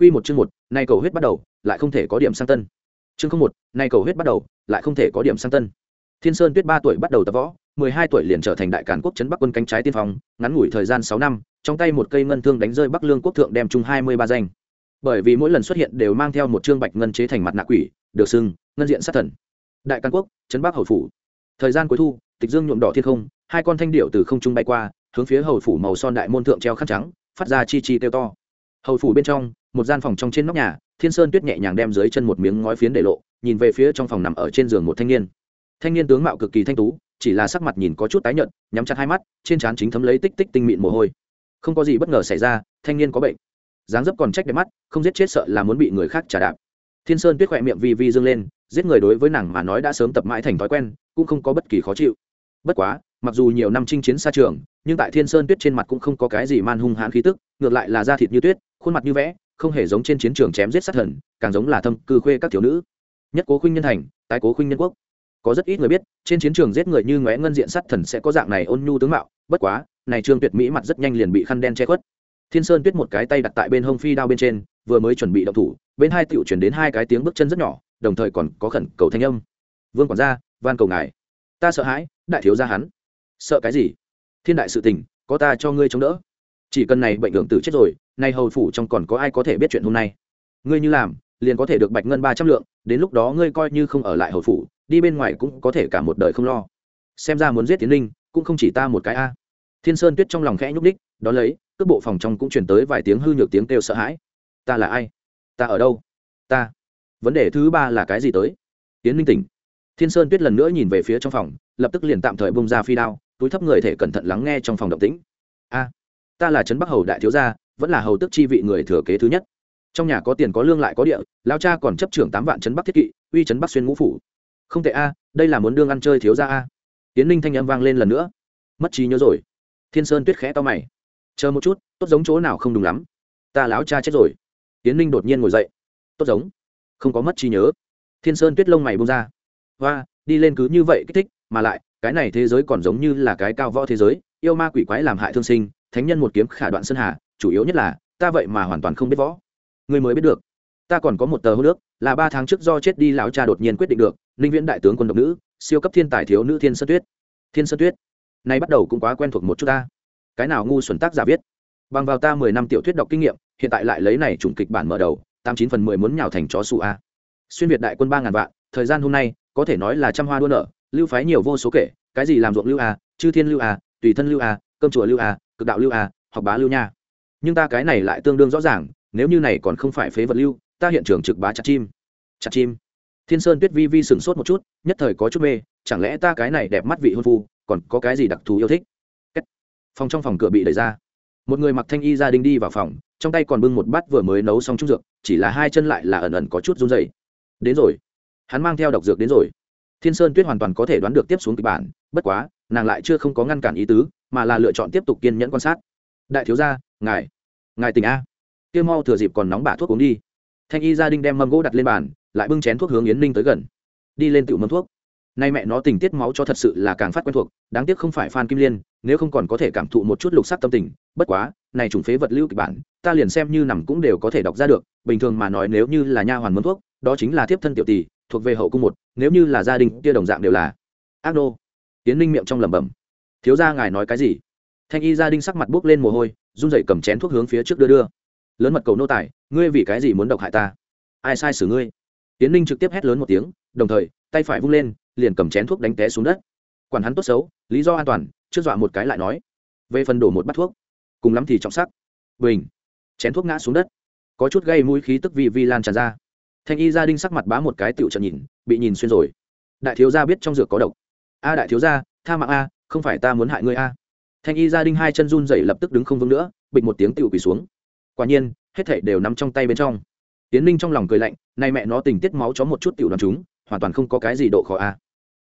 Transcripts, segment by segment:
Quy một chương một, nay cầu huyết bắt đầu, lại không thể có điểm sang tân. Chương không một, nay cầu huyết bắt đầu, lại không thể có điểm sang tân. Thiên Sơn Tuyết ba tuổi bắt đầu tập võ, mười hai tuổi liền trở thành đại càn quốc trấn Bắc quân cánh trái tiên phong, ngắn ngủi thời gian sáu năm, trong tay một cây ngân thương đánh rơi Bắc Lương quốc thượng đem chung hai mươi ba danh. Bởi vì mỗi lần xuất hiện đều mang theo một trương bạch ngân chế thành mặt nạ quỷ, được xưng ngân diện sát thần. Đại càn quốc, trấn Bắc hầu phủ. Thời gian cuối thu, tịch dương nhuộm đỏ thiên không, hai con thanh điểu từ không trung bay qua, hướng phía hầu phủ màu son đại môn thượng treo khăn trắng, phát ra chi chi kêu to. Hầu phủ bên trong, một gian phòng trong trên nóc nhà thiên sơn tuyết nhẹ nhàng đem dưới chân một miếng ngói phiến để lộ nhìn về phía trong phòng nằm ở trên giường một thanh niên. Thanh niên tướng mạo cực kỳ thanh tú chỉ là sắc mặt nhìn có chút tái nhợt nhắm chặt hai mắt trên trán chính thấm lấy tích tích tinh mịn mồ hôi. Không có gì bất ngờ xảy ra thanh niên có bệnh. Dáng dấp còn trách đẹp mắt không giết chết sợ là muốn bị người khác trả đạp. Thiên sơn tuyết khỏe miệng vi vi dâng lên giết người đối với nàng mà nói đã sớm tập mãi thành thói quen cũng không có bất kỳ khó chịu. Bất quá mặc dù nhiều năm chinh chiến xa trường, nhưng tại thiên sơn tuyết trên mặt cũng không có cái gì man hung hãn khí tức, ngược lại là da thịt như tuyết, khuôn mặt như vẽ, không hề giống trên chiến trường chém giết sát thần, càng giống là thâm cư khuê các thiếu nữ. Nhất cố khuynh nhân thành, tái cố khuynh nhân quốc. Có rất ít người biết, trên chiến trường giết người như ngóe ngân diện sát thần sẽ có dạng này ôn nhu tướng mạo, bất quá, này trương tuyệt mỹ mặt rất nhanh liền bị khăn đen che khuất. Thiên sơn tuyết một cái tay đặt tại bên hông phi đao bên trên, vừa mới chuẩn bị động thủ, bên hai tiểu chuyển đến hai cái tiếng bước chân rất nhỏ, đồng thời còn có khẩn cầu thanh âm. Vương quản gia, van cầu ngài. Ta sợ hãi, đại thiếu gia hắn sợ cái gì? Thiên đại sự tình, có ta cho ngươi chống đỡ. Chỉ cần này bệnh đường tử chết rồi, nay hầu phủ trong còn có ai có thể biết chuyện hôm nay? Ngươi như làm, liền có thể được bạch ngân ba trăm lượng, đến lúc đó ngươi coi như không ở lại hầu phủ, đi bên ngoài cũng có thể cả một đời không lo. Xem ra muốn giết tiến linh, cũng không chỉ ta một cái a. Thiên sơn tuyết trong lòng khẽ nhúc đích đón lấy, cước bộ phòng trong cũng chuyển tới vài tiếng hư nhược tiếng kêu sợ hãi. Ta là ai? Ta ở đâu? Ta. Vấn đề thứ ba là cái gì tới? Tiến linh tỉnh. Thiên sơn tuyết lần nữa nhìn về phía trong phòng, lập tức liền tạm thời bông ra phi đao túi thấp người thể cẩn thận lắng nghe trong phòng động tĩnh. A, ta là trấn bắc hầu đại thiếu gia, vẫn là hầu tức chi vị người thừa kế thứ nhất. Trong nhà có tiền có lương lại có địa, lao cha còn chấp trưởng tám vạn trấn bắc thiết kỵ, uy trấn bắc xuyên ngũ phủ. Không tệ a, đây là muốn đương ăn chơi thiếu gia a. Tiến ninh thanh âm vang lên lần nữa. Mất trí nhớ rồi. Thiên sơn tuyết khẽ to mày. Chờ một chút, tốt giống chỗ nào không đúng lắm. Ta láo cha chết rồi. Tiến ninh đột nhiên ngồi dậy. Tốt giống. Không có mất trí nhớ. Thiên sơn tuyết lông mày bông ra. Và đi lên cứ như vậy kích thích, mà lại cái này thế giới còn giống như là cái cao võ thế giới, yêu ma quỷ quái làm hại thương sinh, thánh nhân một kiếm khả đoạn sơn hà, chủ yếu nhất là, ta vậy mà hoàn toàn không biết võ. Người mới biết được. Ta còn có một tờ hô nước, là ba tháng trước do chết đi lão cha đột nhiên quyết định được, ninh viễn đại tướng quân độc nữ, siêu cấp thiên tài thiếu nữ thiên sơn tuyết. Thiên sơn tuyết. Nay bắt đầu cũng quá quen thuộc một chút ta. Cái nào ngu xuẩn tác giả viết. Bằng vào ta mười năm tiểu thuyết đọc kinh nghiệm, hiện tại lại lấy này chủng kịch bản mở đầu, tám chín phần mười muốn nhào thành chó sụ a. Xuyên việt đại quân ba ngàn vạn, thời gian hôm nay, có thể nói là trăm hoa đua nở lưu phái nhiều vô số kể, cái gì làm ruộng lưu a chư thiên lưu a tùy thân lưu a cơm chùa lưu a cực đạo lưu a học bá lưu nha. Nhưng ta cái này lại tương đương rõ ràng, nếu như này còn không phải phế vật lưu, ta hiện trường trực bá chặt chim. Chặt chim. Thiên sơn tuyết vi vi sửng sốt một chút, nhất thời có chút mê, chẳng lẽ ta cái này đẹp mắt vị hôn phu, còn có cái gì đặc thù yêu thích? Phòng trong phòng cửa bị đẩy ra. Một người mặc thanh y gia đình đi vào phòng, trong tay còn bưng một bát vừa mới nấu xong trung dược, chỉ là hai chân lại là ẩn ẩn có chút run dày đến rồi. Hắn mang theo độc dược đến rồi thiên sơn tuyết hoàn toàn có thể đoán được tiếp xuống kịch bản, bất quá, nàng lại chưa không có ngăn cản ý tứ, mà là lựa chọn tiếp tục kiên nhẫn quan sát. Đại thiếu gia, ngài ngài tỉnh a. Kêu mau thừa dịp còn nóng bả thuốc uống đi. Thanh y gia đình đem mâm gỗ đặt lên bàn, lại bưng chén thuốc hướng yến ninh tới gần. Đi lên tự mâm thuốc. Nay mẹ nó tình tiết máu cho thật sự là càng phát quen thuộc, đáng tiếc không phải phan kim liên, nếu không còn có thể cảm thụ một chút lục sắc tâm tình. Bất quá, này trùng phế vật lưu kịch bản, ta liền xem như nằm cũng đều có thể đọc ra được. Bình thường mà nói nếu như là nha hoàn mâm thuốc, đó chính là tiếp thân tiểu tỷ thuộc về hậu cung một, nếu như là gia đình kia đồng dạng đều là. Ác nô. Tiến ninh miệng trong lẩm bẩm. Thiếu gia ngài nói cái gì? Thanh y gia đình sắc mặt buốc lên mồ hôi, run dậy cầm chén thuốc hướng phía trước đưa đưa. Lớn mật cầu nô tài, ngươi vì cái gì muốn độc hại ta? Ai sai xử ngươi? Tiến ninh trực tiếp hét lớn một tiếng, đồng thời, tay phải vung lên, liền cầm chén thuốc đánh té xuống đất. Quản hắn tốt xấu, lý do an toàn, trước dọa một cái lại nói. Về phần đổ một bát thuốc, cùng lắm thì trọng sắc. Bình. Chén thuốc ngã xuống đất. Có chút gây mũi khí tức vi vi lan tràn ra thanh y gia đinh sắc mặt bá một cái tựu trận nhìn, bị nhìn xuyên rồi. Đại thiếu gia biết trong dược có độc. A, đại thiếu gia, tha mạng a, không phải ta muốn hại ngươi a. Thanh y gia đinh hai chân run rẩy lập tức đứng không vững nữa, bịch một tiếng tựu quỳ xuống. Quả nhiên, hết thảy đều nằm trong tay bên trong. Tiến ninh trong lòng cười lạnh, nay mẹ nó tình tiết máu chó một chút tiểu đoàn chúng, hoàn toàn không có cái gì độ khó a.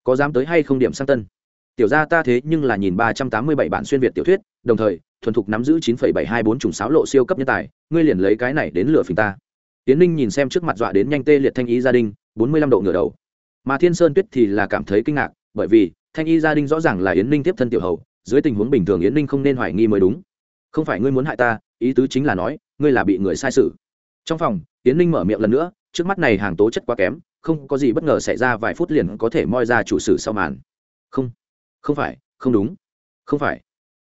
Có dám tới hay không điểm sang tân? Tiểu gia ta thế nhưng là nhìn ba trăm tám mươi bảy bản xuyên việt tiểu thuyết, đồng thời, thuần thục nắm giữ chín phẩy bảy hai bốn chủng sáo lộ siêu cấp nhân tài, ngươi liền lấy cái này đến lửa phình ta tiến ninh nhìn xem trước mặt dọa đến nhanh tê liệt thanh y gia đình bốn mươi lăm độ ngửa đầu. Mà thiên sơn tuyết thì là cảm thấy kinh ngạc, bởi vì thanh y gia đình rõ ràng là yến ninh tiếp thân tiểu hầu, dưới tình huống bình thường yến ninh không nên hoài nghi mới đúng. Không phải ngươi muốn hại ta, ý tứ chính là nói, ngươi là bị người sai sự. Trong phòng, yến ninh mở miệng lần nữa, trước mắt này hàng tố chất quá kém, không có gì bất ngờ xảy ra, vài phút liền có thể moi ra chủ sử sau màn. Không không phải, không đúng. Không phải,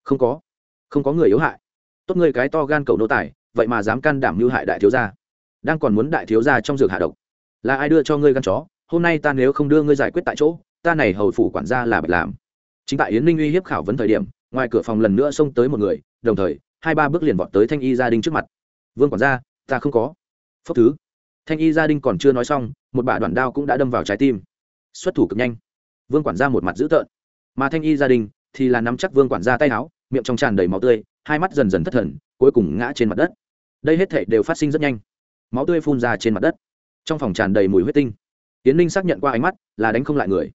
không có không có người yếu hại. Tốt ngươi cái to gan cầu nô tài, vậy mà dám can đảm mưu hại đại thiếu gia đang còn muốn đại thiếu gia trong dược hạ độc. Là ai đưa cho ngươi gan chó? Hôm nay ta nếu không đưa ngươi giải quyết tại chỗ, ta này hầu phủ quản gia là bạch làm. Chính tại yến ninh uy hiếp khảo vấn thời điểm, ngoài cửa phòng lần nữa xông tới một người, đồng thời, hai ba bước liền vọt tới thanh y gia đình trước mặt. Vương quản gia, ta không có. Phốc thứ. Thanh y gia đình còn chưa nói xong, một bả đoạn đao cũng đã đâm vào trái tim. Xuất thủ cực nhanh. Vương quản gia một mặt dữ tợn. Mà thanh y gia đình thì là nắm chắc vương quản gia tay áo, miệng trong tràn đầy máu tươi, hai mắt dần dần thất thần, cuối cùng ngã trên mặt đất. Đây hết thảy đều phát sinh rất nhanh máu tươi phun ra trên mặt đất. Trong phòng tràn đầy mùi huyết tinh. Tiến ninh xác nhận qua ánh mắt, là đánh không lại người.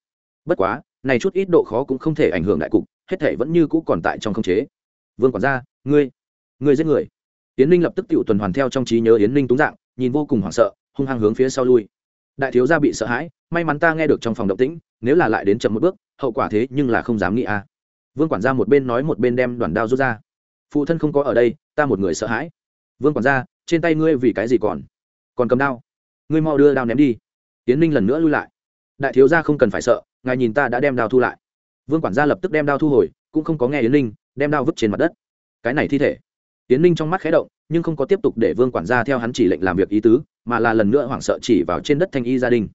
Bất quá, này chút ít độ khó cũng không thể ảnh hưởng đại cục, hết thể vẫn như cũ còn tại trong không chế. Vương quản gia, ngươi ngươi giết người. Tiến ninh lập tức tự tuần hoàn theo trong trí nhớ yến ninh túng dạng, nhìn vô cùng hoảng sợ, hung hăng hướng phía sau lui. Đại thiếu gia bị sợ hãi, may mắn ta nghe được trong phòng động tĩnh, nếu là lại đến chậm một bước, hậu quả thế nhưng là không dám nghĩ a. À. vương quản gia một bên nói một bên đem đoàn đao rút ra. Phụ thân không có ở đây, ta một người sợ hãi. Vương quản gia trên tay ngươi vì cái gì còn? Còn cầm đao? Ngươi mau đưa đao ném đi. Tiến ninh lần nữa lui lại. Đại thiếu gia không cần phải sợ, ngài nhìn ta đã đem đao thu lại. Vương quản gia lập tức đem đao thu hồi, cũng không có nghe yến ninh, đem đao vứt trên mặt đất. Cái này thi thể. Yến ninh trong mắt khé động, nhưng không có tiếp tục để vương quản gia theo hắn chỉ lệnh làm việc ý tứ, mà là lần nữa hoảng sợ chỉ vào trên đất thanh y gia đình.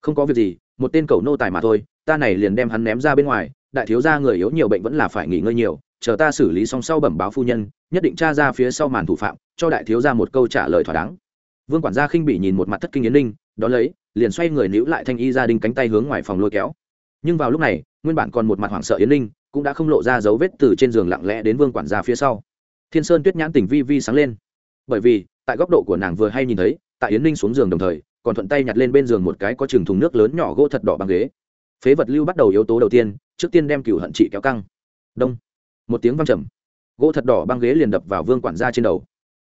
Không có việc gì, một tên cầu nô tài mà thôi, ta này liền đem hắn ném ra bên ngoài, đại thiếu gia người yếu nhiều bệnh vẫn là phải nghỉ ngơi nhiều chờ ta xử lý xong sau bẩm báo phu nhân, nhất định tra ra phía sau màn thủ phạm, cho đại thiếu gia một câu trả lời thỏa đáng. Vương quản gia khinh bị nhìn một mặt thất kinh yến ninh, đón lấy, liền xoay người níu lại thanh y gia đình cánh tay hướng ngoài phòng lôi kéo. Nhưng vào lúc này, nguyên bản còn một mặt hoảng sợ yến ninh, cũng đã không lộ ra dấu vết từ trên giường lặng lẽ đến vương quản gia phía sau. Thiên sơn tuyết nhãn tỉnh vi vi sáng lên. Bởi vì, tại góc độ của nàng vừa hay nhìn thấy, tại yến ninh xuống giường đồng thời, còn thuận tay nhặt lên bên giường một cái có chừng thùng nước lớn nhỏ gỗ thật đỏ bằng ghế. Phế vật lưu bắt đầu yếu tố đầu tiên, trước tiên đem cửu hận chị kéo căng. Đông một tiếng văng trầm. Gỗ thật đỏ băng ghế liền đập vào vương quản gia trên đầu.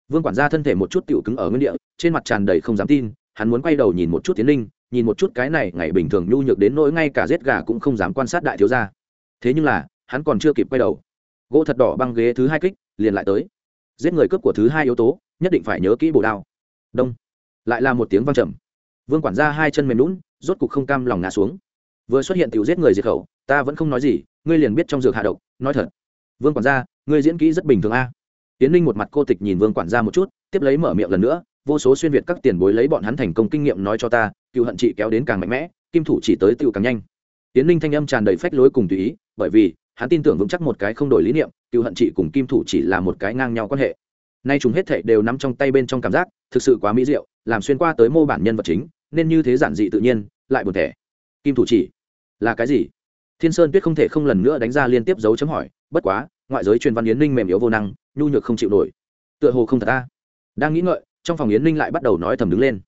Vương quản gia thân thể một chút tựu cứng ở nguyên địa, trên mặt tràn đầy không dám tin, hắn muốn quay đầu nhìn một chút tiến linh nhìn một chút cái này ngày bình thường nhu nhược đến nỗi ngay cả giết gà cũng không dám quan sát đại thiếu gia. Thế nhưng là, hắn còn chưa kịp quay đầu. Gỗ thật đỏ băng ghế thứ hai kích, liền lại tới. Giết người cướp của thứ hai yếu tố, nhất định phải nhớ kỹ bổ đao. Đông. Lại là một tiếng văng trầm. Vương quản gia hai chân mềm lún rốt cục không cam lòng ngã xuống. Vừa xuất hiện tiểu giết người diệt khẩu, ta vẫn không nói gì, ngươi liền biết trong dược hạ độc, nói thật vương quản gia, ngươi diễn kỹ rất bình thường a. Tiến Linh một mặt cô tịch nhìn vương quản gia một chút, tiếp lấy mở miệng lần nữa, vô số xuyên việt các tiền bối lấy bọn hắn thành công kinh nghiệm nói cho ta, cựu hận chị kéo đến càng mạnh mẽ, kim thủ chỉ tới tựu càng nhanh. Tiến Linh thanh âm tràn đầy phách lối cùng tùy ý, bởi vì, hắn tin tưởng vững chắc một cái không đổi lý niệm, cựu hận chị cùng kim thủ chỉ là một cái ngang nhau quan hệ. Nay chúng hết thệ đều nắm trong tay bên trong cảm giác, thực sự quá mỹ diệu, làm xuyên qua tới mô bản nhân vật chính, nên như thế giản dị tự nhiên, lại buồn thẻ. Kim thủ chỉ, là cái gì? Thiên sơn tuyết không thể không lần nữa đánh ra liên tiếp dấu chấm hỏi bất quá, ngoại giới truyền văn yến ninh mềm yếu vô năng, nhu nhược không chịu nổi. Tựa hồ không thật ta. Đang nghĩ ngợi, trong phòng yến ninh lại bắt đầu nói thầm đứng lên.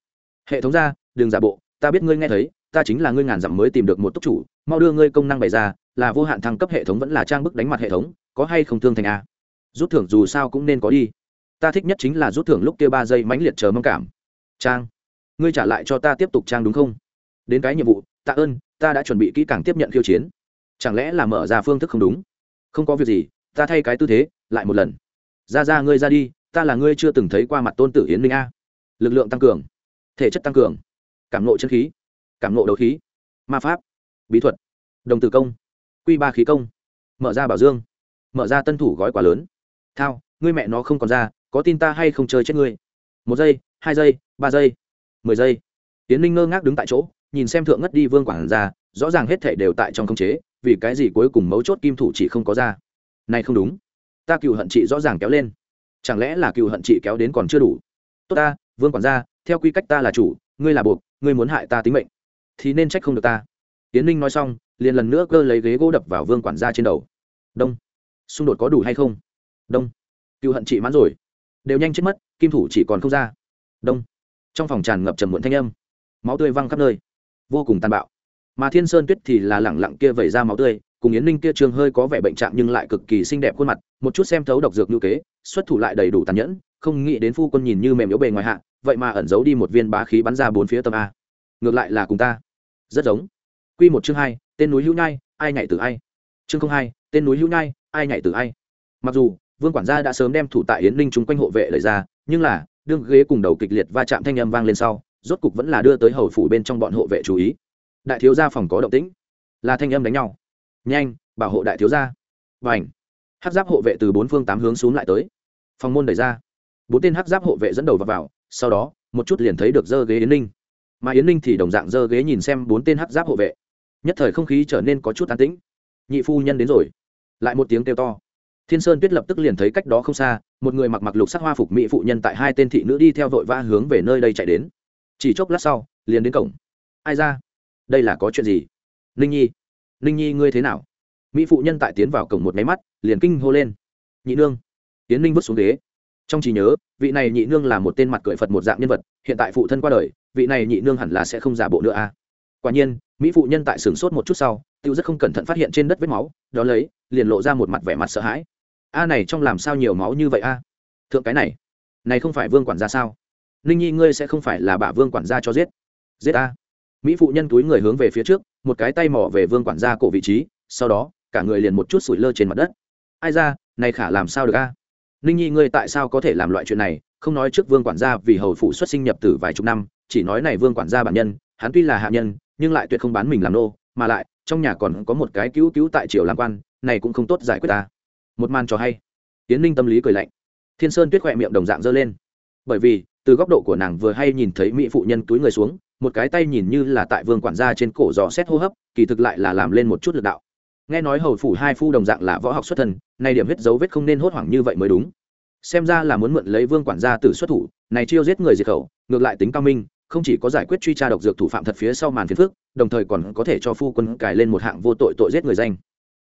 Hệ thống ra, đừng giả bộ, ta biết ngươi nghe thấy, ta chính là ngươi ngàn dặm mới tìm được một túc chủ, mau đưa ngươi công năng bày ra, là vô hạn thăng cấp hệ thống vẫn là trang bức đánh mặt hệ thống, có hay không thương thành a? Rút thưởng dù sao cũng nên có đi. Ta thích nhất chính là rút thưởng lúc kia ba giây mãnh liệt chờ mong cảm. Trang, ngươi trả lại cho ta tiếp tục trang đúng không? Đến cái nhiệm vụ, tạ ơn, ta đã chuẩn bị kỹ càng tiếp nhận khiêu chiến. Chẳng lẽ là mở ra phương thức không đúng? Không có việc gì, ta thay cái tư thế, lại một lần. Ra ra ngươi ra đi, ta là ngươi chưa từng thấy qua mặt tôn tử hiến minh a. Lực lượng tăng cường, thể chất tăng cường, cảm nộ chân khí, cảm nộ đấu khí, ma pháp, bí thuật, đồng tử công q ba khí công, mở ra bảo dương, mở ra tân thủ gói quà lớn. Thao, ngươi mẹ nó không còn ra, có tin ta hay không chơi chết ngươi? Một giây, hai giây, ba giây, mười giây. Tiến ninh ngơ ngác đứng tại chỗ, nhìn xem thượng ngất đi vương quản ra rõ ràng hết thể đều tại trong khống chế vì cái gì cuối cùng mấu chốt kim thủ chỉ không có ra? Này không đúng. Ta cựu hận chị rõ ràng kéo lên. Chẳng lẽ là cựu hận chị kéo đến còn chưa đủ? Tốt ta, vương quản gia, theo quy cách ta là chủ, ngươi là buộc, ngươi muốn hại ta tính mệnh. Thì nên trách không được ta. Tiến ninh nói xong, liền lần nữa cơ lấy ghế gỗ đập vào vương quản gia trên đầu. Đông. Xung đột có đủ hay không? Đông. Cựu hận chị mãn rồi. Đều nhanh chết mất, kim thủ chỉ còn không ra. Đông. Trong phòng tràn ngập trầm muộn thanh âm. Máu tươi văng khắp nơi. Vô cùng tàn bạo mà thiên sơn tuyết thì là lẳng lặng kia vẩy ra máu tươi, cùng yến ninh kia trường hơi có vẻ bệnh trạng nhưng lại cực kỳ xinh đẹp khuôn mặt, một chút xem thấu độc dược ngữ kế, xuất thủ lại đầy đủ tàn nhẫn, không nghĩ đến phu quân nhìn như mềm yếu bề ngoài hạ, vậy mà ẩn giấu đi một viên bá khí bắn ra bốn phía tâm a. Ngược lại là cùng ta. Rất giống. Q một chương hai, tên núi hữu nhai, ai nhảy từ ai. Chương không hai, tên núi hữu nhai, ai nhảy từ ai. Mặc dù, vương quản gia đã sớm đem thủ tại yến ninh chung quanh hộ vệ lời ra, nhưng là, đương ghế cùng đầu kịch liệt va chạm thanh âm vang lên sau, rốt cục vẫn là đưa tới hầu phủ bên trong bọn hộ vệ chú ý đại thiếu gia phòng có động tĩnh. Là thanh âm đánh nhau. Nhanh bảo hộ đại thiếu gia. Và ảnh hát giáp hộ vệ từ bốn phương tám hướng xuống lại tới. Phòng môn đẩy ra. Bốn tên hát giáp hộ vệ dẫn đầu vào, vào sau đó một chút liền thấy được dơ ghế yến ninh. Mà yến ninh thì đồng dạng dơ ghế nhìn xem bốn tên hát giáp hộ vệ. Nhất thời không khí trở nên có chút an tĩnh. Nhị phu nhân đến rồi. Lại một tiếng kêu to. Thiên sơn tuyết lập tức liền thấy cách đó không xa một người mặc mặc lục sắc hoa phục mỹ phụ nhân tại hai tên thị nữ đi theo vội vã hướng về nơi đây chạy đến. Chỉ chốc lát sau liền đến cổng. Ai ra? Đây là có chuyện gì? Ninh nhi ninh nhi ngươi thế nào? Mỹ phụ nhân tại tiến vào cổng một máy mắt, liền kinh hô lên. Nhị nương. Tiến ninh vứt xuống ghế. Trong trí nhớ, vị này nhị nương là một tên mặt cười phật một dạng nhân vật, hiện tại phụ thân qua đời, vị này nhị nương hẳn là sẽ không giả bộ nữa a à. quả nhiên, mỹ phụ nhân tại sửng sốt một chút sau, tiêu rất không cẩn thận phát hiện trên đất vết máu, đó lấy, liền lộ ra một mặt vẻ mặt sợ hãi. A này trong làm sao nhiều máu như vậy a? Thượng cái này này không phải vương quản gia sao? Ninh nhi ngươi sẽ không phải là bà vương quản gia cho giết. Giết a mỹ phụ nhân túi người hướng về phía trước, một cái tay mỏ về vương quản gia cổ vị trí, sau đó, cả người liền một chút sủi lơ trên mặt đất. Ai ra, này khả làm sao được a? Ninh nhi, ngươi tại sao có thể làm loại chuyện này? Không nói trước vương quản gia vì hầu phụ xuất sinh nhập tử vài chục năm, chỉ nói này vương quản gia bản nhân, hắn tuy là hạ nhân, nhưng lại tuyệt không bán mình làm nô, mà lại, trong nhà còn có một cái cứu cứu tại triều làm quan, này cũng không tốt giải quyết ta. Một màn cho hay. Tiến ninh tâm lý cười lạnh. Thiên sơn tuyết khỏe miệng đồng dạng dơ lên. Bởi vì, từ góc độ của nàng vừa hay nhìn thấy mỹ phụ nhân túi người xuống một cái tay nhìn như là tại vương quản gia trên cổ dò xét hô hấp kỳ thực lại là làm lên một chút lực đạo. Nghe nói hầu phủ hai phu đồng dạng là võ học xuất thần, nay điểm huyết dấu vết không nên hốt hoảng như vậy mới đúng. Xem ra là muốn mượn lấy vương quản gia từ xuất thủ này chiêu giết người diệt khẩu ngược lại tính cao minh không chỉ có giải quyết truy tra độc dược thủ phạm thật phía sau màn phiền phước đồng thời còn có thể cho phu quân cài lên một hạng vô tội tội giết người danh.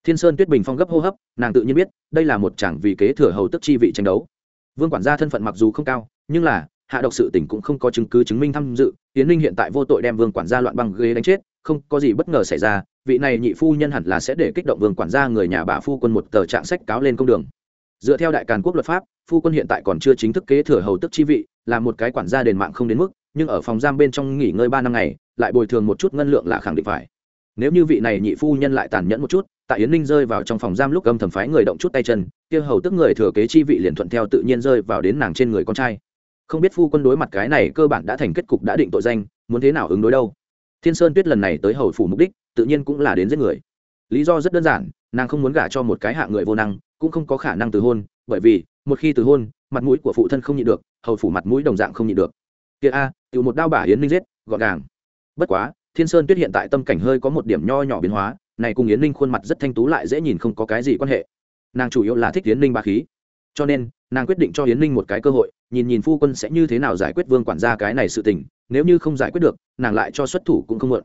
Thiên sơn tuyết bình phong gấp hô hấp nàng tự nhiên biết đây là một chàng vì kế thừa hầu tức chi vị tranh đấu. Vương quản gia thân phận mặc dù không cao nhưng là hạ độc sự tình cũng không có chứng cứ chứng minh tham dự tiến ninh hiện tại vô tội đem vương quản gia loạn băng ghế đánh chết, không có gì bất ngờ xảy ra, vị này nhị phu nhân hẳn là sẽ để kích động vương quản gia người nhà bà phu quân một tờ trạng sách cáo lên công đường. Dựa theo đại càn quốc luật pháp, phu quân hiện tại còn chưa chính thức kế thừa hầu tức chi vị, là một cái quản gia đền mạng không đến mức, nhưng ở phòng giam bên trong nghỉ ngơi ba năm ngày, lại bồi thường một chút ngân lượng là khẳng định phải. Nếu như vị này nhị phu nhân lại tàn nhẫn một chút, tại yến ninh rơi vào trong phòng giam lúc âm thầm phái người động chút tay chân, kia hầu tức người thừa kế chi vị liền thuận theo tự nhiên rơi vào đến nàng trên người con trai không biết phu quân đối mặt cái này cơ bản đã thành kết cục đã định tội danh, muốn thế nào ứng đối đâu? Thiên sơn tuyết lần này tới hầu phủ mục đích, tự nhiên cũng là đến giết người. Lý do rất đơn giản, nàng không muốn gả cho một cái hạ người vô năng, cũng không có khả năng từ hôn, bởi vì, một khi từ hôn, mặt mũi của phụ thân không nhịn được, hầu phủ mặt mũi đồng dạng không nhịn được. Kia a tự một đao bả yến ninh giết, gọn gàng. Bất quá, thiên sơn tuyết hiện tại tâm cảnh hơi có một điểm nho nhỏ biến hóa, này cùng yến ninh khuôn mặt rất thanh tú lại dễ nhìn không có cái gì quan hệ. Nàng chủ yếu là thích yến ninh ba khí cho nên, nàng quyết định cho yến ninh một cái cơ hội, nhìn nhìn phu quân sẽ như thế nào giải quyết vương quản gia cái này sự tình, nếu như không giải quyết được, nàng lại cho xuất thủ cũng không mượn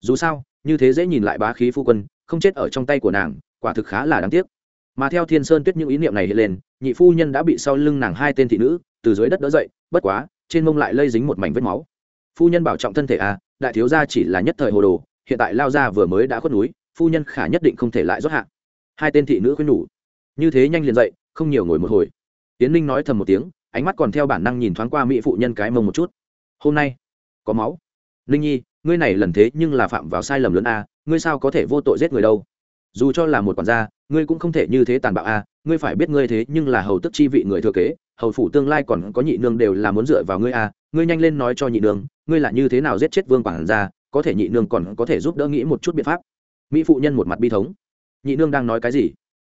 dù sao, như thế dễ nhìn lại bá khí phu quân, không chết ở trong tay của nàng, quả thực khá là đáng tiếc. Mà theo thiên sơn tuyết những ý niệm này hiện lên, nhị phu nhân đã bị sau lưng nàng hai tên thị nữ từ dưới đất đỡ dậy, bất quá, trên mông lại lây dính một mảnh vết máu. Phu nhân bảo trọng thân thể à đại thiếu gia chỉ là nhất thời hồ đồ, hiện tại lao gia vừa mới đã khuất núi, phu nhân khả nhất định không thể lại rót hạ. Hai tên thị nữ khuyên nhủ. Như thế nhanh liền dậy không nhiều ngồi một hồi. Tiến ninh nói thầm một tiếng ánh mắt còn theo bản năng nhìn thoáng qua mỹ phụ nhân cái mông một chút. Hôm nay có máu. Ninh nhi ngươi này lần thế nhưng là phạm vào sai lầm lớn a à, ngươi sao có thể vô tội giết người đâu? Dù cho là một quản gia ngươi cũng không thể như thế tàn bạo a à, ngươi phải biết ngươi thế nhưng là hầu tức chi vị người thừa kế hầu phủ tương lai còn có nhị nương đều là muốn dựa vào ngươi a à, ngươi nhanh lên nói cho nhị nương ngươi là như thế nào giết chết vương quản gia có thể nhị nương còn có thể giúp đỡ nghĩ một chút biện pháp. Mỹ phụ nhân một mặt bi thống. Nhị nương đang nói cái gì?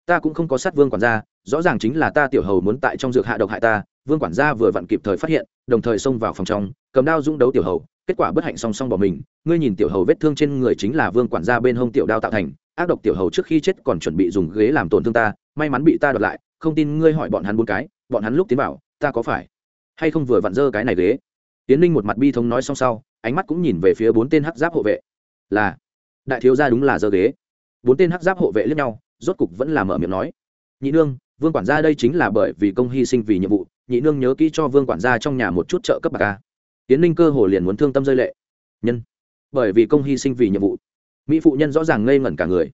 Ta cũng không có sát vương quản gia, rõ ràng chính là ta tiểu hầu muốn tại trong dược hạ độc hại ta, vương quản gia vừa vặn kịp thời phát hiện, đồng thời xông vào phòng trong, cầm đao dũng đấu tiểu hầu, kết quả bất hạnh song song bỏ mình. Ngươi nhìn tiểu hầu vết thương trên người chính là vương quản gia bên hông tiểu đao tạo thành, ác độc tiểu hầu trước khi chết còn chuẩn bị dùng ghế làm tổn thương ta, may mắn bị ta đoạt lại, không tin ngươi hỏi bọn hắn bốn cái, bọn hắn lúc tiến vào, ta có phải hay không vừa vặn dơ cái này ghế? Tiến Linh một mặt bi thống nói xong sau, ánh mắt cũng nhìn về phía bốn tên hắc giáp hộ vệ. Là, đại thiếu gia đúng là dơ ghế. Bốn tên hắc giáp hộ vệ lẫn nhau rốt cục vẫn là mở miệng nói. Nhị nương, vương quản gia đây chính là bởi vì công hy sinh vì nhiệm vụ, nhị nương nhớ kỹ cho vương quản gia trong nhà một chút trợ cấp bạc ca tiến ninh cơ hồ liền muốn thương tâm rơi lệ. Nhân, bởi vì công hy sinh vì nhiệm vụ, mỹ phụ nhân rõ ràng ngây ngẩn cả người.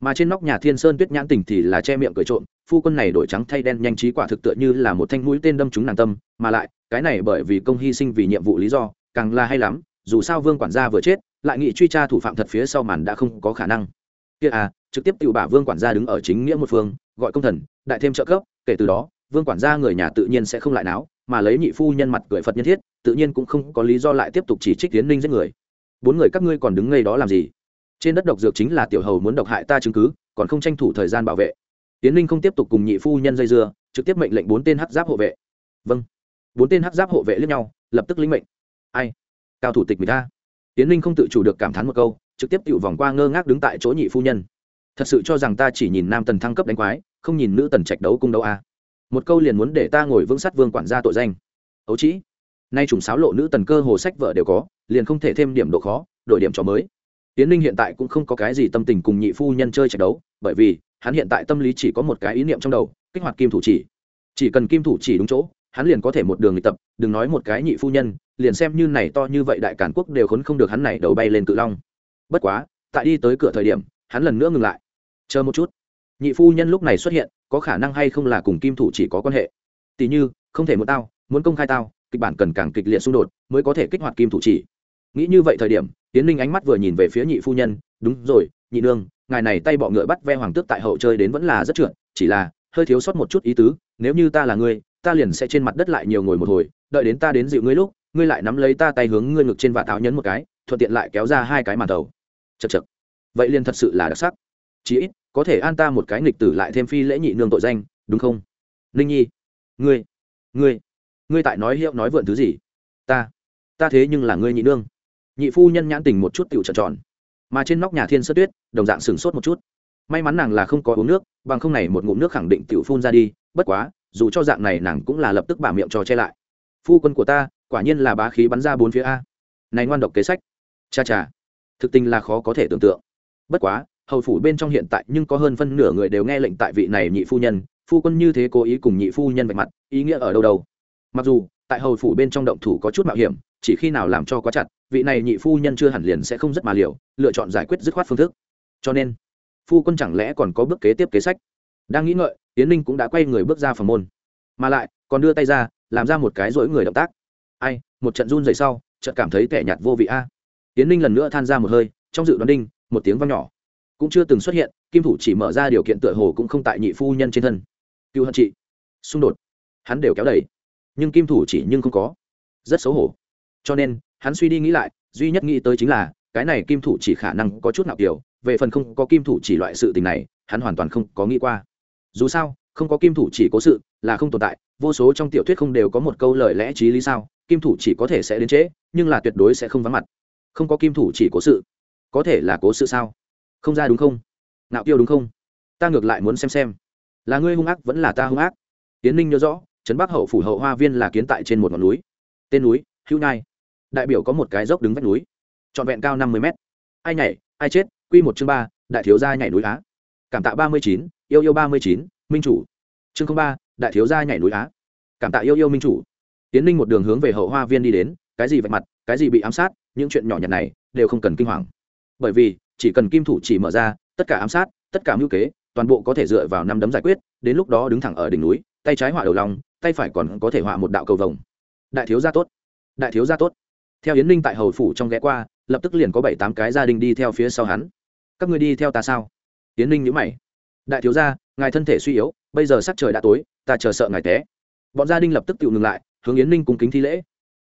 Mà trên nóc nhà thiên sơn tuyết nhãn tỉnh thì là che miệng cười trộm, phu quân này đổi trắng thay đen nhanh trí quả thực tựa như là một thanh mũi tên đâm trúng nàng tâm, mà lại, cái này bởi vì công hy sinh vì nhiệm vụ lý do, càng là hay lắm, dù sao vương quản gia vừa chết, lại nghị truy tra thủ phạm thật phía sau màn đã không có khả năng. Kia à trực tiếp tự bả vương quản gia đứng ở chính nghĩa một phương, gọi công thần, đại thêm trợ cấp, kể từ đó, vương quản gia người nhà tự nhiên sẽ không lại náo, mà lấy nhị phu nhân mặt cười phật nhân thiết, tự nhiên cũng không có lý do lại tiếp tục chỉ trích tiến ninh giết người. Bốn người các ngươi còn đứng ngay đó làm gì? Trên đất độc dược chính là tiểu hầu muốn độc hại ta chứng cứ, còn không tranh thủ thời gian bảo vệ. Tiến ninh không tiếp tục cùng nhị phu nhân dây dưa, trực tiếp mệnh lệnh bốn tên hắc giáp hộ vệ. Vâng. Bốn tên hắc giáp hộ vệ lẫn nhau, lập tức lĩnh mệnh. Ai? Cao thủ tịch người ta tiến ninh không tự chủ được cảm thán một câu, trực tiếp tự vòng qua ngơ ngác đứng tại chỗ nhị phu nhân thật sự cho rằng ta chỉ nhìn nam tần thăng cấp đánh quái, không nhìn nữ tần trạch đấu cung đấu a. À. một câu liền muốn để ta ngồi vững sắt vương quản gia tội danh. Ấu trĩ nay trùng sáo lộ nữ tần cơ hồ sách vợ đều có, liền không thể thêm điểm độ khó, đổi điểm cho mới. Tiến ninh hiện tại cũng không có cái gì tâm tình cùng nhị phu nhân chơi trạch đấu, bởi vì hắn hiện tại tâm lý chỉ có một cái ý niệm trong đầu, kích hoạt kim thủ chỉ. Chỉ cần kim thủ chỉ đúng chỗ, hắn liền có thể một đường luyện tập, đừng nói một cái nhị phu nhân, liền xem như này to như vậy đại cản quốc đều khốn không được hắn này đầu bay lên cự long. Bất quá, tại đi tới cửa thời điểm, hắn lần nữa ngừng lại chờ một chút. Nhị phu nhân lúc này xuất hiện, có khả năng hay không là cùng kim thủ chỉ có quan hệ? Tỉ như, không thể muốn tao, muốn công khai tao, kịch bản cần càng kịch liệt xung đột mới có thể kích hoạt kim thủ chỉ. Nghĩ như vậy thời điểm tiến ninh ánh mắt vừa nhìn về phía nhị phu nhân, đúng rồi, nhị nương, ngài này tay bọ ngựa bắt ve hoàng tước tại hậu chơi đến vẫn là rất trượt, chỉ là, hơi thiếu sót một chút ý tứ, nếu như ta là ngươi, ta liền sẽ trên mặt đất lại nhiều ngồi một hồi, đợi đến ta đến dịu ngươi lúc, ngươi lại nắm lấy ta tay hướng ngươi ngực trên và táo nhấn một cái, thuận tiện lại kéo ra hai cái màn đầu. Chật chật vậy liền thật sự là đặc sắc. Chí ít có thể an ta một cái nghịch tử lại thêm phi lễ nhị nương tội danh, đúng không? Ninh nhi, ngươi ngươi ngươi tại nói hiệu nói vượn thứ gì? Ta ta thế nhưng là ngươi nhị nương. Nhị phu nhân nhãn tình một chút tiểu trợn tròn, mà trên nóc nhà thiên sơ tuyết, đồng dạng sửng sốt một chút. May mắn nàng là không có uống nước, bằng không này một ngụm nước khẳng định tiểu phun ra đi, bất quá, dù cho dạng này nàng cũng là lập tức bả miệng trò che lại. Phu quân của ta, quả nhiên là bá khí bắn ra bốn phía a. Này ngoan độc kế sách. Cha cha, thực tình là khó có thể tưởng tượng. Bất quá hầu phủ bên trong hiện tại nhưng có hơn phân nửa người đều nghe lệnh tại vị này nhị phu nhân, phu quân như thế cố ý cùng nhị phu nhân vạch mặt, ý nghĩa ở đâu đâu. Mặc dù, tại hầu phủ bên trong động thủ có chút mạo hiểm, chỉ khi nào làm cho quá chặt, vị này nhị phu nhân chưa hẳn liền sẽ không rất mà liều, lựa chọn giải quyết dứt khoát phương thức. Cho nên, phu quân chẳng lẽ còn có bước kế tiếp kế sách? Đang nghĩ ngợi tiến ninh cũng đã quay người bước ra phòng môn. Mà lại, còn đưa tay ra, làm ra một cái rỗi người động tác. Ai, một trận run dày sau, chợt cảm thấy tẻ nhạt vô vị a. Tiến ninh lần nữa than ra một hơi, trong dự đoán đinh, một tiếng vang nhỏ cũng chưa từng xuất hiện, kim thủ chỉ mở ra điều kiện tựa hồ cũng không tại nhị phu nhân trên thân. Cựu hận chị, xung đột, hắn đều kéo đẩy nhưng kim thủ chỉ nhưng không có. Rất xấu hổ. Cho nên, hắn suy đi nghĩ lại, duy nhất nghĩ tới chính là, cái này kim thủ chỉ khả năng có chút nào kiểu, về phần không có kim thủ chỉ loại sự tình này, hắn hoàn toàn không có nghĩ qua. Dù sao, không có kim thủ chỉ cố sự là không tồn tại, vô số trong tiểu thuyết không đều có một câu lời lẽ t r í lý sao, kim thủ chỉ có thể sẽ đến trễ, nhưng là tuyệt đối sẽ không vắng mặt. Không có kim thủ chỉ cố sự, có thể là cố sự sao? Không ra đúng không? Nạo tiêu đúng không? Ta ngược lại muốn xem xem. Là ngươi hung ác vẫn là ta hung ác? Tiến ninh nhớ rõ, trấn bắc hậu phủ hậu hoa viên là kiến tại trên một ngọn núi. Tên núi, hữu nai đại biểu có một cái dốc đứng vách núi. Trọn vẹn cao năm mươi mét. Ai nhảy, ai chết q một chương ba, đại thiếu gia nhảy núi á. Cảm tạ ba mươi chín, yêu yêu ba mươi chín, minh chủ. Chương ba, đại thiếu gia nhảy núi á. Cảm tạ yêu yêu minh chủ. Tiến ninh một đường hướng về hậu hoa viên đi đến, cái gì vạch mặt, cái gì bị ám sát, những chuyện nhỏ nhặt này đều không cần kinh hoàng. Bởi vì chỉ cần kim thủ chỉ mở ra, tất cả ám sát, tất cả mưu kế, toàn bộ có thể dựa vào năm đấm giải quyết, đến lúc đó đứng thẳng ở đỉnh núi, tay trái họa đầu lòng, tay phải còn có thể họa một đạo cầu vồng. Đại thiếu gia tốt. Đại thiếu gia tốt. Theo yến ninh tại hầu phủ trong ghé qua, lập tức liền có bảy tám cái gia đình đi theo phía sau hắn. Các người đi theo ta sao? Yến ninh nhữ mày. Đại thiếu gia, ngài thân thể suy yếu, bây giờ sắc trời đã tối, ta chờ sợ ngài té. Bọn gia đình lập tức tự ngừng lại, hướng yến ninh cùng kính thi lễ.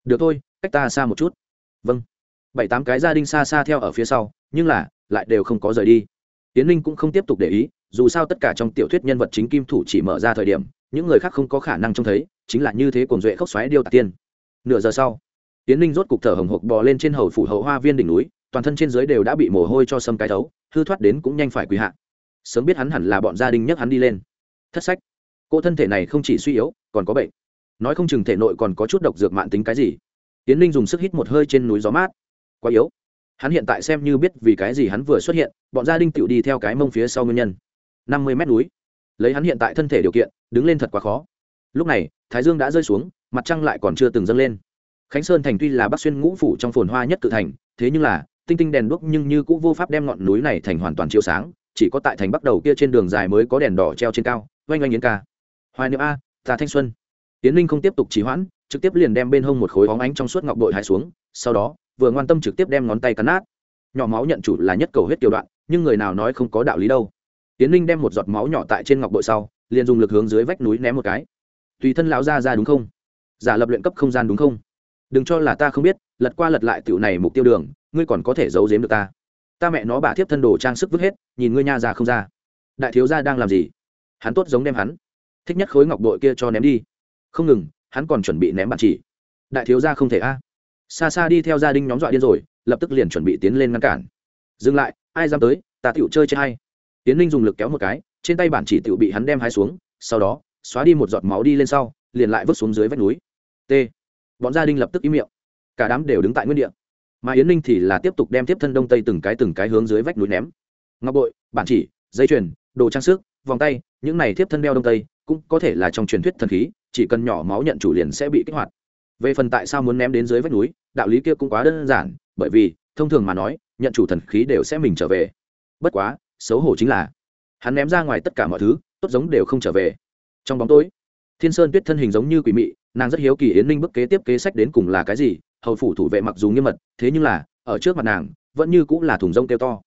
Được thôi, cách ta xa một chút. Vâng. Bảy tám cái gia đình xa xa theo ở phía sau, nhưng là lại đều không có rời đi. Tiến ninh cũng không tiếp tục để ý, dù sao tất cả trong tiểu thuyết nhân vật chính kim thủ chỉ mở ra thời điểm, những người khác không có khả năng trông thấy, chính là như thế cồn duệ khóc xoáy điêu tạc tiên. Nửa giờ sau, tiến ninh rốt cục thở hồng hộc bò lên trên hầu phủ hậu hoa viên đỉnh núi, toàn thân trên dưới đều đã bị mồ hôi cho sâm cái thấu, hư thoát đến cũng nhanh phải quỳ hạ. Sớm biết hắn hẳn là bọn gia đình nhấc hắn đi lên. Thất sách. Cô thân thể này không chỉ suy yếu, còn có bệnh. Nói không chừng thể nội còn có chút độc dược mạng tính cái gì. Tiến ninh dùng sức hít một hơi trên núi gió mát. Quá yếu hắn hiện tại xem như biết vì cái gì hắn vừa xuất hiện, bọn gia đình tự đi theo cái mông phía sau nguyên nhân. Năm mươi mét núi. Lấy hắn hiện tại thân thể điều kiện, đứng lên thật quá khó. Lúc này, thái dương đã rơi xuống, mặt trăng lại còn chưa từng dâng lên. Khánh sơn thành tuy là bắc xuyên ngũ phủ trong phồn hoa nhất tự thành, thế nhưng là, tinh tinh đèn đuốc nhưng như cũng vô pháp đem ngọn núi này thành hoàn toàn chiếu sáng, chỉ có tại thành bắc đầu kia trên đường dài mới có đèn đỏ treo trên cao, oanh oanh yến ca. Hoài niệm a, ta thanh xuân. Tiến linh không tiếp tục trì hoãn, trực tiếp liền đem bên hông một khối óng ánh trong suốt ngọc bội hai xuống, sau đó vừa ngoan tâm trực tiếp đem ngón tay cắn nát. Nhỏ máu nhận chủ là nhất cầu huyết tiểu đoạn, nhưng người nào nói không có đạo lý đâu. Tiến linh đem một giọt máu nhỏ tại trên ngọc bội sau, liền dùng lực hướng dưới vách núi ném một cái. Tùy thân lão ra ra đúng không? Giả lập luyện cấp không gian đúng không? Đừng cho là ta không biết, lật qua lật lại tiểu này mục tiêu đường, ngươi còn có thể giấu giếm được ta. Ta mẹ nó bà thiếp thân đồ trang sức vứt hết, nhìn ngươi nha ra không ra. Đại thiếu gia đang làm gì? Hắn tốt giống đem hắn. Thích nhất khối ngọc bội kia cho ném đi. Không ngừng, hắn còn chuẩn bị ném bản chỉ. Đại thiếu gia không thể a xa xa đi theo gia đình nhóm dọa điên rồi, lập tức liền chuẩn bị tiến lên ngăn cản. Dừng lại, ai dám tới, ta tựu chơi chơi hay. Tiến Ninh dùng lực kéo một cái, trên tay bản chỉ tựu bị hắn đem hai xuống, sau đó, xóa đi một giọt máu đi lên sau, liền lại vứt xuống dưới vách núi. T. Bọn gia đình lập tức im miệng. Cả đám đều đứng tại nguyên địa. Mà yến ninh thì là tiếp tục đem tiếp thân đông tây từng cái từng cái hướng dưới vách núi ném. Ngọc bội, bản chỉ, dây chuyền, đồ trang sức, vòng tay, những này tiếp thân đeo đông tây, cũng có thể là trong truyền thuyết thần khí, chỉ cần nhỏ máu nhận chủ liền sẽ bị kích hoạt về phần tại sao muốn ném đến dưới vách núi, đạo lý kia cũng quá đơn giản, bởi vì, thông thường mà nói, nhận chủ thần khí đều sẽ mình trở về. Bất quá, xấu hổ chính là, hắn ném ra ngoài tất cả mọi thứ, tốt giống đều không trở về. Trong bóng tối, thiên sơn tuyết thân hình giống như quỷ mị, nàng rất hiếu kỳ yến ninh bức kế tiếp kế sách đến cùng là cái gì, hầu phủ thủ vệ mặc dù nghiêm mật, thế nhưng là, ở trước mặt nàng, vẫn như cũng là thùng rông kêu to.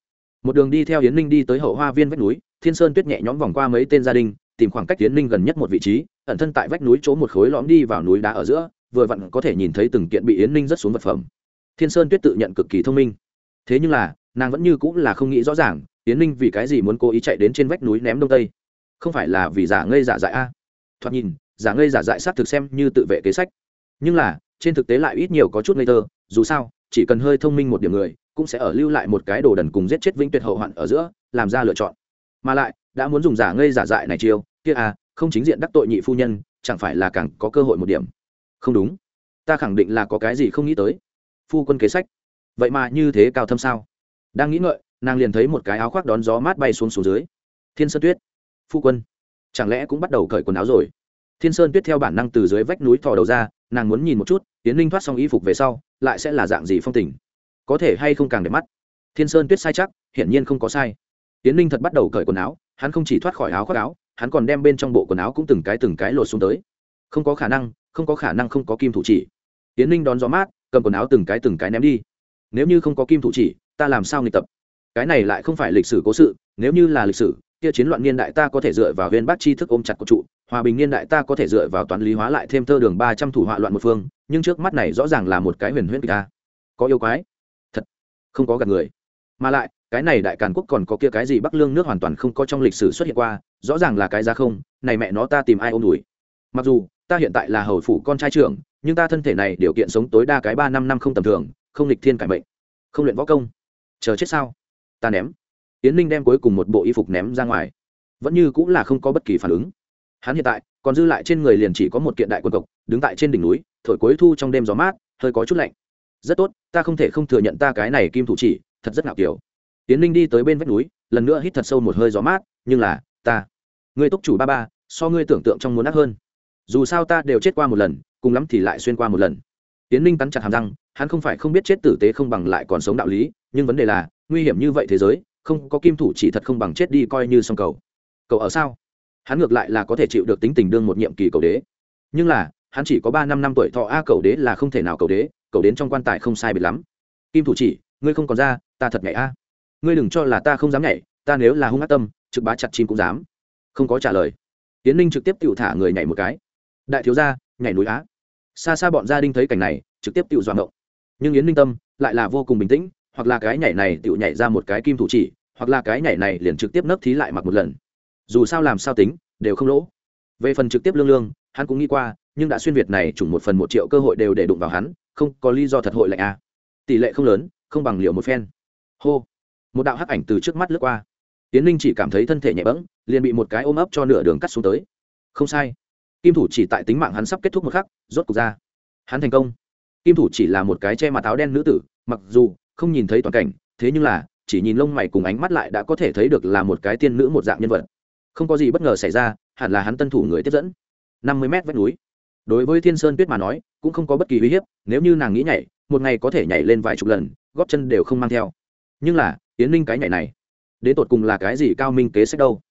Một đường đi theo yến ninh đi tới hậu hoa viên vách núi, thiên sơn tuyết nhẹ nhõm vòng qua mấy tên gia đình, tìm khoảng cách yến ninh gần nhất một vị trí, ẩn thân tại vách núi chỗ một khối lõm đi vào núi đá ở giữa vừa vặn có thể nhìn thấy từng kiện bị yến ninh rất xuống vật phẩm. Thiên sơn tuyết tự nhận cực kỳ thông minh. Thế nhưng là, nàng vẫn như cũng là không nghĩ rõ ràng, yến ninh vì cái gì muốn cố ý chạy đến trên vách núi ném đông tây? Không phải là vì giả ngây giả dại a? Thoạt nhìn, giả ngây giả dại s á t thực xem như tự vệ kế sách. Nhưng là, trên thực tế lại ít nhiều có chút ngây thơ, dù sao, chỉ cần hơi thông minh một điểm người, cũng sẽ ở lưu lại một cái đồ đần cùng giết chết vĩnh tuyệt hậu hoạn ở giữa, làm ra lựa chọn. Mà lại, đã muốn dùng giả ngây giả dại này chiêu, kia à không chính diện đắc tội nhị phu nhân, chẳng phải là càng có cơ hội một điểm không đúng. Ta khẳng định là có cái gì không nghĩ tới. Phu quân kế sách. Vậy mà như thế cao thâm sao? Đang nghĩ ngợi, nàng liền thấy một cái áo khoác đón gió mát bay xuống xuống dưới. Thiên sơn tuyết. Phu quân. Chẳng lẽ cũng bắt đầu cởi quần áo rồi? Thiên sơn tuyết theo bản năng từ dưới vách núi thò đầu ra, nàng muốn nhìn một chút tiến linh thoát xong y phục về sau, lại sẽ là dạng gì phong tình? Có thể hay không càng đẹp mắt? Thiên sơn tuyết sai chắc, hiển nhiên không có sai. Tiến linh thật bắt đầu cởi quần áo, hắn không chỉ thoát khỏi áo khoác áo, hắn còn đem bên trong bộ quần áo cũng từng cái từng cái lột xuống tới không có khả năng, không có khả năng không có kim thủ chỉ. Tiến Ninh đón gió mát, cầm quần áo từng cái từng cái ném đi. Nếu như không có kim thủ chỉ, ta làm sao nghịch tập? Cái này lại không phải lịch sử cố sự, nếu như là lịch sử, kia chiến loạn niên đại ta có thể dựa vào viên bác chi thức ôm chặt của trụ, hòa bình niên đại ta có thể dựa vào toán lý hóa lại thêm thơ đường ba trăm thủ họa loạn một phương, nhưng trước mắt này rõ ràng là một cái huyền huyễn kịch ta. Có yêu quái? Thật, không có gạt người. Mà lại, cái này đại càn quốc còn có kia cái gì bắc lương nước hoàn toàn không có trong lịch sử xuất hiện qua, rõ ràng là cái ra không, này mẹ nó ta tìm ai ôm đùi mặc dù ta hiện tại là hầu phủ con trai trưởng, nhưng ta thân thể này điều kiện sống tối đa cái ba năm năm không tầm thường, không lịch thiên cải mệnh. Không luyện võ công. Chờ chết sao? Ta ném. Yến ninh đem cuối cùng một bộ y phục ném ra ngoài. Vẫn như cũng là không có bất kỳ phản ứng. Hắn hiện tại còn dư lại trên người liền chỉ có một kiện đại quân cộc, đứng tại trên đỉnh núi, thổi cuối thu trong đêm gió mát, hơi có chút lạnh. Rất tốt, ta không thể không thừa nhận ta cái này kim thủ chỉ, thật rất ngạo kiểu. Tiến ninh đi tới bên vách núi, lần nữa hít thật sâu một hơi gió mát, nhưng là, ta người túc chủ ba ba, so ngươi tưởng tượng trong muốn ác hơn dù sao ta đều chết qua một lần, cùng lắm thì lại xuyên qua một lần. Tiến ninh cắn chặt hàm răng, hắn không phải không biết chết tử tế không bằng lại còn sống đạo lý, nhưng vấn đề là, nguy hiểm như vậy thế giới, không có kim thủ chỉ thật không bằng chết đi coi như xong cầu. Cầu ở sao? Hắn ngược lại là có thể chịu được tính tình đương một nhiệm kỳ cầu đế. Nhưng là, hắn chỉ có ba năm năm tuổi thọ a cầu đế là không thể nào cầu đế, cầu đến trong quan tài không sai biệt lắm. Kim thủ chỉ, ngươi không còn ra, ta thật nhảy a. Ngươi đừng cho là ta không dám nhảy, ta nếu là hung ác tâm, trực bá chặt chim cũng dám. Không có trả lời. Tiến ninh trực tiếp tự thả người nhảy một cái đại thiếu gia, nhảy núi á. Xa xa bọn gia đình thấy cảnh này, trực tiếp tự doạng ngộng. Nhưng yến ninh tâm lại là vô cùng bình tĩnh, hoặc là cái nhảy này tự nhảy ra một cái kim thủ chỉ, hoặc là cái nhảy này liền trực tiếp nấp thí lại mặc một lần. Dù sao làm sao tính, đều không lỗ. Về phần trực tiếp lương lương, hắn cũng nghĩ qua, nhưng đã xuyên việt này chủng một phần một triệu cơ hội đều để đụng vào hắn, không có lý do thật hội lạnh a. Tỷ lệ không lớn, không bằng liệu một phen. Hô. Một đạo hắc ảnh từ trước mắt lướt qua. Tiến ninh chỉ cảm thấy thân thể nhẹ bẫng, liền bị một cái ôm ấp cho nửa đường cắt xuống tới. Không sai kim thủ chỉ tại tính mạng hắn sắp kết thúc một khắc, rốt cục ra. Hắn thành công. Kim thủ chỉ là một cái che mặt áo đen nữ tử, mặc dù không nhìn thấy toàn cảnh, thế nhưng là, chỉ nhìn lông mày cùng ánh mắt lại đã có thể thấy được là một cái tiên nữ một dạng nhân vật. Không có gì bất ngờ xảy ra, hẳn là hắn tân thủ người tiếp dẫn. Năm mươi mét vách núi. Đối với thiên sơn tuyết mà nói, cũng không có bất kỳ uy hiếp, nếu như nàng nghĩ nhảy, một ngày có thể nhảy lên vài chục lần góp chân đều không mang theo. Nhưng là tiến ninh cái nhảy này, đến tột cùng là cái gì cao minh kế sách đâu?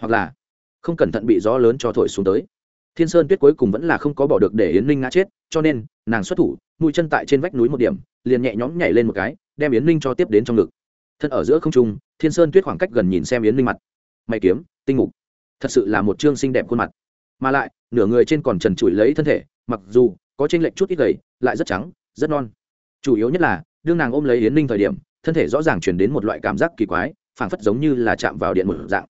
Hoặc là, không cẩn thận bị gió lớn cho thổi xuống tới thiên sơn tuyết cuối cùng vẫn là không có bỏ được để yến ninh ngã chết, cho nên, nàng xuất thủ, mũi chân tại trên vách núi một điểm, liền nhẹ nhõm nhảy lên một cái, đem yến ninh cho tiếp đến trong ngực. Thân ở giữa không trung, thiên sơn tuyết khoảng cách gần nhìn xem yến ninh mặt. Mày kiếm, tinh mục. Thật sự là một chương xinh đẹp khuôn mặt. Mà lại, nửa người trên còn trần trụi lấy thân thể, mặc dù có t r ê n lệch chút ít gầy, lại rất trắng, rất non. Chủ yếu nhất là, đương nàng ôm lấy yến ninh thời điểm, thân thể rõ ràng chuyển đến một loại cảm giác kỳ quái, phảng phất giống như là chạm vào điện một dạng.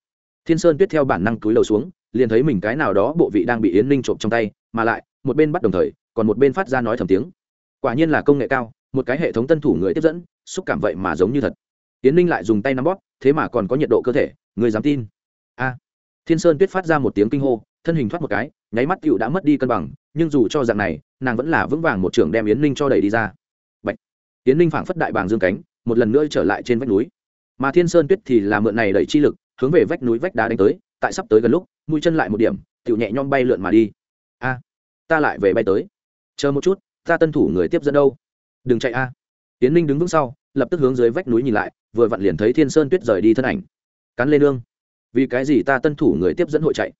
Thiên sơn tuyết theo bản năng túi lầu xuống liền thấy mình cái nào đó bộ vị đang bị yến ninh trộm trong tay, mà lại, một bên bắt đồng thời, còn một bên phát ra nói thầm tiếng. Quả nhiên là công nghệ cao, một cái hệ thống tân thủ người tiếp dẫn, xúc cảm vậy mà giống như thật. Yến ninh lại dùng tay nắm bóp, thế mà còn có nhiệt độ cơ thể, người dám tin. A. Thiên sơn tuyết phát ra một tiếng kinh hô, thân hình thoát một cái, nháy mắt cựu đã mất đi cân bằng, nhưng dù cho dạng này, nàng vẫn là vững vàng một trường đem yến ninh cho đẩy đi ra. Bạch. yến ninh phảng phất đại bàng dương cánh, một lần nữa trở lại trên vách núi. Mà thiên sơn tuyết thì là mượn này đẩy chi lực, hướng về vách núi vách đá đánh tới, tại sắp tới gần lúc mũi chân lại một điểm, tiểu nhẹ nhom bay lượn mà đi. A, ta lại về bay tới. Chờ một chút, ta tân thủ người tiếp dẫn đâu? Đừng chạy a. Tiến ninh đứng vững sau, lập tức hướng dưới vách núi nhìn lại, vừa vặn liền thấy thiên sơn tuyết rời đi thân ảnh. Cắn lên lương. vì cái gì ta tân thủ người tiếp dẫn hội chạy?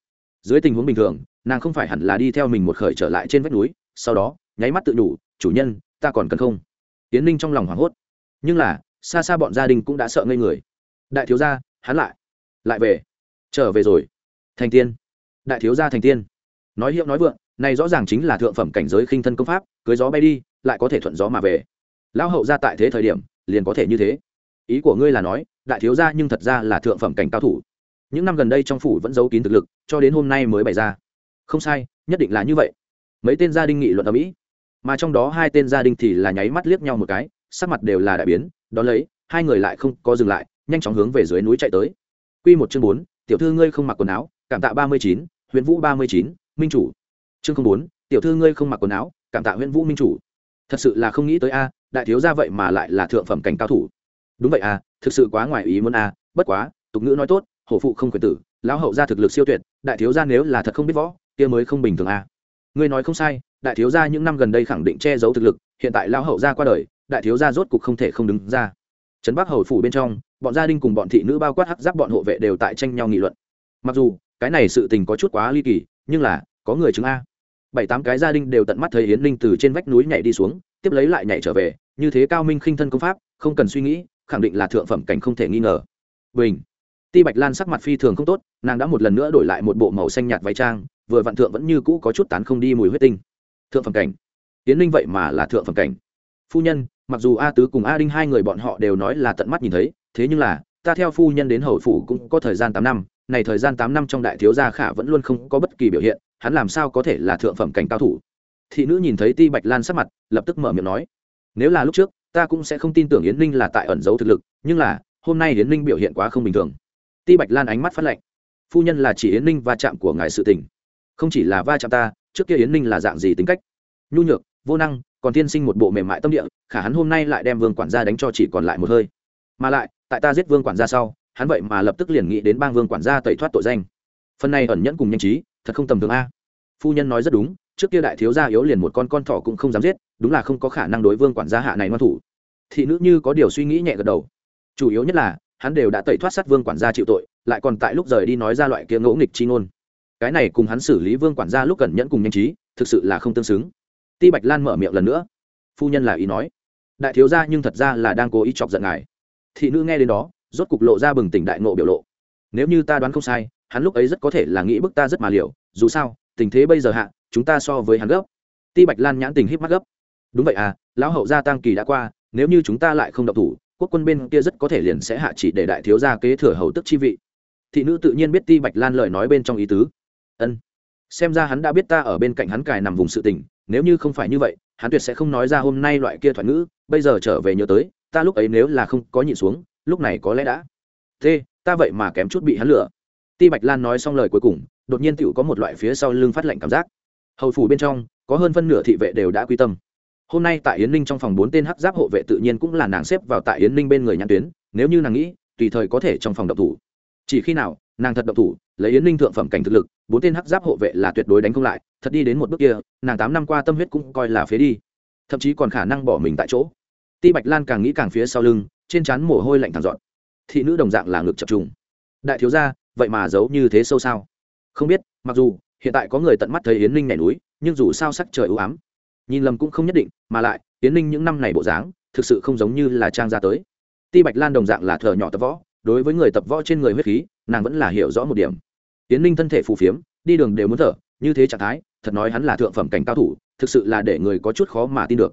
Dưới tình huống bình thường, nàng không phải hẳn là đi theo mình một khởi trở lại trên vách núi, sau đó, nháy mắt tự đủ, chủ nhân, ta còn cần không? Tiến ninh trong lòng hoảng hốt. Nhưng là, xa xa bọn gia đình cũng đã sợ ngây người. Đại thiếu gia, hắn lại lại về. Trở về rồi thành tiên. Đại thiếu gia thành tiên. Nói hiệu nói vượng, này rõ ràng chính là thượng phẩm cảnh giới khinh thân công pháp, cưới gió bay đi, lại có thể thuận gió mà về. Lão hậu ra tại thế thời điểm, liền có thể như thế. Ý của ngươi là nói, đại thiếu gia nhưng thật ra là thượng phẩm cảnh cao thủ. Những năm gần đây trong phủ vẫn giấu kín thực lực, cho đến hôm nay mới bày ra. Không sai, nhất định là như vậy. Mấy tên gia đình nghị luận ở mỹ, mà trong đó hai tên gia đình thì là nháy mắt liếc nhau một cái, sắc mặt đều là đại biến, đón lấy, hai người lại không có dừng lại, nhanh chóng hướng về dưới núi chạy tới. Quy một chương bốn, tiểu thư ngươi không mặc quần áo cảm tạ ba mươi chín huyện vũ ba mươi chín, minh chủ. Chương bốn, tiểu thư ngươi không mặc quần áo, cảm tạ huyện vũ minh chủ. Thật sự là không nghĩ tới a, đại thiếu gia vậy mà lại là thượng phẩm cảnh cao thủ. Đúng vậy a, thực sự quá ngoài ý muốn a, bất quá, tục ngữ nói tốt, hổ phụ không quyền tử, lão hậu gia thực lực siêu tuyệt, đại thiếu gia nếu là thật không biết võ, kia mới không bình thường a. Ngươi nói không sai, đại thiếu gia những năm gần đây khẳng định che giấu thực lực, hiện tại lão hậu gia qua đời, đại thiếu gia rốt cục không thể không đứng ra. Trấn bắc hầu phủ bên trong, bọn gia đình cùng bọn thị nữ bao quát hắc giáp bọn hộ vệ đều tại tranh nhau nghị luận. Mặc dù cái này sự tình có chút quá ly kỳ, nhưng là, có người chứng a. Bảy tám cái gia đình đều tận mắt thấy yến ninh từ trên vách núi nhảy đi xuống, tiếp lấy lại nhảy trở về, như thế cao minh khinh thân công pháp, không cần suy nghĩ, khẳng định là thượng phẩm cảnh không thể nghi ngờ. Bình. Ti bạch lan sắc mặt phi thường không tốt, nàng đã một lần nữa đổi lại một bộ màu xanh nhạt váy trang, vừa vạn thượng vẫn như cũ có chút tán không đi mùi huyết tinh. Thượng phẩm cảnh. Yến linh vậy mà là thượng phẩm cảnh. Phu nhân, mặc dù a tứ cùng a đinh hai người bọn họ đều nói là tận mắt nhìn thấy, thế nhưng là, ta theo phu nhân đến hậu phủ cũng có thời gian tám năm này thời gian tám năm trong đại thiếu gia khả vẫn luôn không có bất kỳ biểu hiện, hắn làm sao có thể là thượng phẩm cảnh cao thủ? Thị nữ nhìn thấy ti bạch lan sắc mặt, lập tức mở miệng nói, nếu là lúc trước, ta cũng sẽ không tin tưởng yến ninh là tại ẩn giấu thực lực, nhưng là, hôm nay yến ninh biểu hiện quá không bình thường. Ti bạch lan ánh mắt phát lệnh phu nhân là chỉ yến ninh va chạm của ngài sự tình, không chỉ là va chạm ta, trước kia yến ninh là dạng gì tính cách? Nhu nhược, vô năng, còn tiên sinh một bộ mềm mại tâm địa, khả hắn hôm nay lại đem vương quản gia đánh cho chỉ còn lại một hơi. Mà lại, tại ta giết vương quản gia sau hắn vậy mà lập tức liền nghĩ đến bang vương quản gia tẩy thoát tội danh. Phần này ẩn nhẫn cùng nhanh trí, thật không tầm thường a. Phu nhân nói rất đúng, trước kia đại thiếu gia yếu liền một con con thỏ cũng không dám giết, đúng là không có khả năng đối vương quản gia hạ này ngoan thủ. Thị nữ như có điều suy nghĩ nhẹ gật đầu. Chủ yếu nhất là, hắn đều đã tẩy thoát sát vương quản gia chịu tội, lại còn tại lúc rời đi nói ra loại kia ngỗ nghịch chi ngôn. Cái này cùng hắn xử lý vương quản gia lúc cẩn nhẫn cùng nhanh trí, thực sự là không tương xứng. Ti bạch lan mở miệng lần nữa. Phu nhân là ý nói. Đại thiếu gia nhưng thật ra là đang cố ý chọc giận ngài. Thị nữ nghe đến đó rốt cục lộ ra bừng tỉnh đại ngộ biểu lộ. Nếu như ta đoán không sai, hắn lúc ấy rất có thể là nghĩ bức ta rất mà liều, dù sao, tình thế bây giờ hạ, chúng ta so với hắn gấp. Ti bạch lan nhãn tình híp mắt gấp. Đúng vậy à lão hậu gia tăng kỳ đã qua, nếu như chúng ta lại không động thủ, quốc quân bên kia rất có thể liền sẽ hạ chỉ để đại thiếu gia kế thừa hầu tức chi vị. Thị nữ tự nhiên biết ti bạch lan lời nói bên trong ý tứ. Ân. Xem ra hắn đã biết ta ở bên cạnh hắn cài nằm vùng sự tình, nếu như không phải như vậy, hắn tuyệt sẽ không nói ra hôm nay loại kia thoại ngữ, bây giờ trở về nhớ tới, ta lúc ấy nếu là không có nhịn xuống lúc này có lẽ đã. Thế, ta vậy mà kém chút bị hắn lửa ti bạch lan nói xong lời cuối cùng, đột nhiên tựu có một loại phía sau lưng phát lạnh cảm giác. Hầu phủ bên trong, có hơn phân nửa thị vệ đều đã quy tâm. Hôm nay tại yến ninh trong phòng bốn tên hắc giáp hộ vệ tự nhiên cũng là nàng xếp vào tại yến ninh bên người nhãn tuyến, nếu như nàng nghĩ, tùy thời có thể trong phòng độc thủ. Chỉ khi nào, nàng thật độc thủ, lấy yến ninh thượng phẩm cảnh thực lực, bốn tên hắc giáp hộ vệ là tuyệt đối đánh không lại, thật đi đến một bước kia, nàng tám năm qua tâm huyết cũng coi là phế đi. Thậm chí còn khả năng bỏ mình tại chỗ. Ti bạch lan càng nghĩ càng phía sau lưng trên trán mồ hôi lạnh thẳng dọn. Thị nữ đồng dạng là ngực chập trùng. Đại thiếu gia, vậy mà giấu như thế sâu sao? Không biết, mặc dù, hiện tại có người tận mắt thấy yến ninh nhảy núi, nhưng dù sao sắc trời ưu ám. Nhìn lầm cũng không nhất định, mà lại, yến ninh những năm này bộ dáng, thực sự không giống như là trang ra tới. Ti bạch lan đồng dạng là thợ nhỏ tập võ, đối với người tập võ trên người huyết khí, nàng vẫn là hiểu rõ một điểm. Yến ninh thân thể phù phiếm, đi đường đều muốn thở, như thế trạng thái, thật nói hắn là thượng phẩm cảnh cao thủ, thực sự là để người có chút khó mà tin được.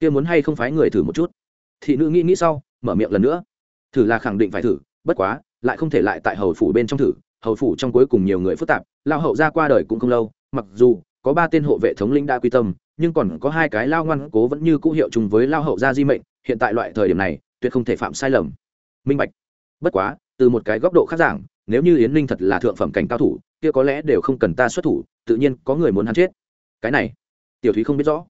Kia muốn hay không phái người thử một chút? Thị nữ nghĩ nghĩ sau mở miệng lần nữa. Thử là khẳng định phải thử, bất quá, lại không thể lại tại hầu phủ bên trong thử. Hầu phủ trong cuối cùng nhiều người phức tạp, lao hậu ra qua đời cũng không lâu, mặc dù có ba tên hộ vệ thống lĩnh đã quy tâm, nhưng còn có hai cái lao ngoan cố vẫn như cũ hiệu chung với lao hậu gia di mệnh, hiện tại loại thời điểm này, tuyệt không thể phạm sai lầm. Minh bạch. Bất quá, từ một cái góc độ khác giảng, nếu như yến ninh thật là thượng phẩm cảnh cao thủ, kia có lẽ đều không cần ta xuất thủ, tự nhiên có người muốn hắn chết. Cái này, tiểu thúy không biết rõ.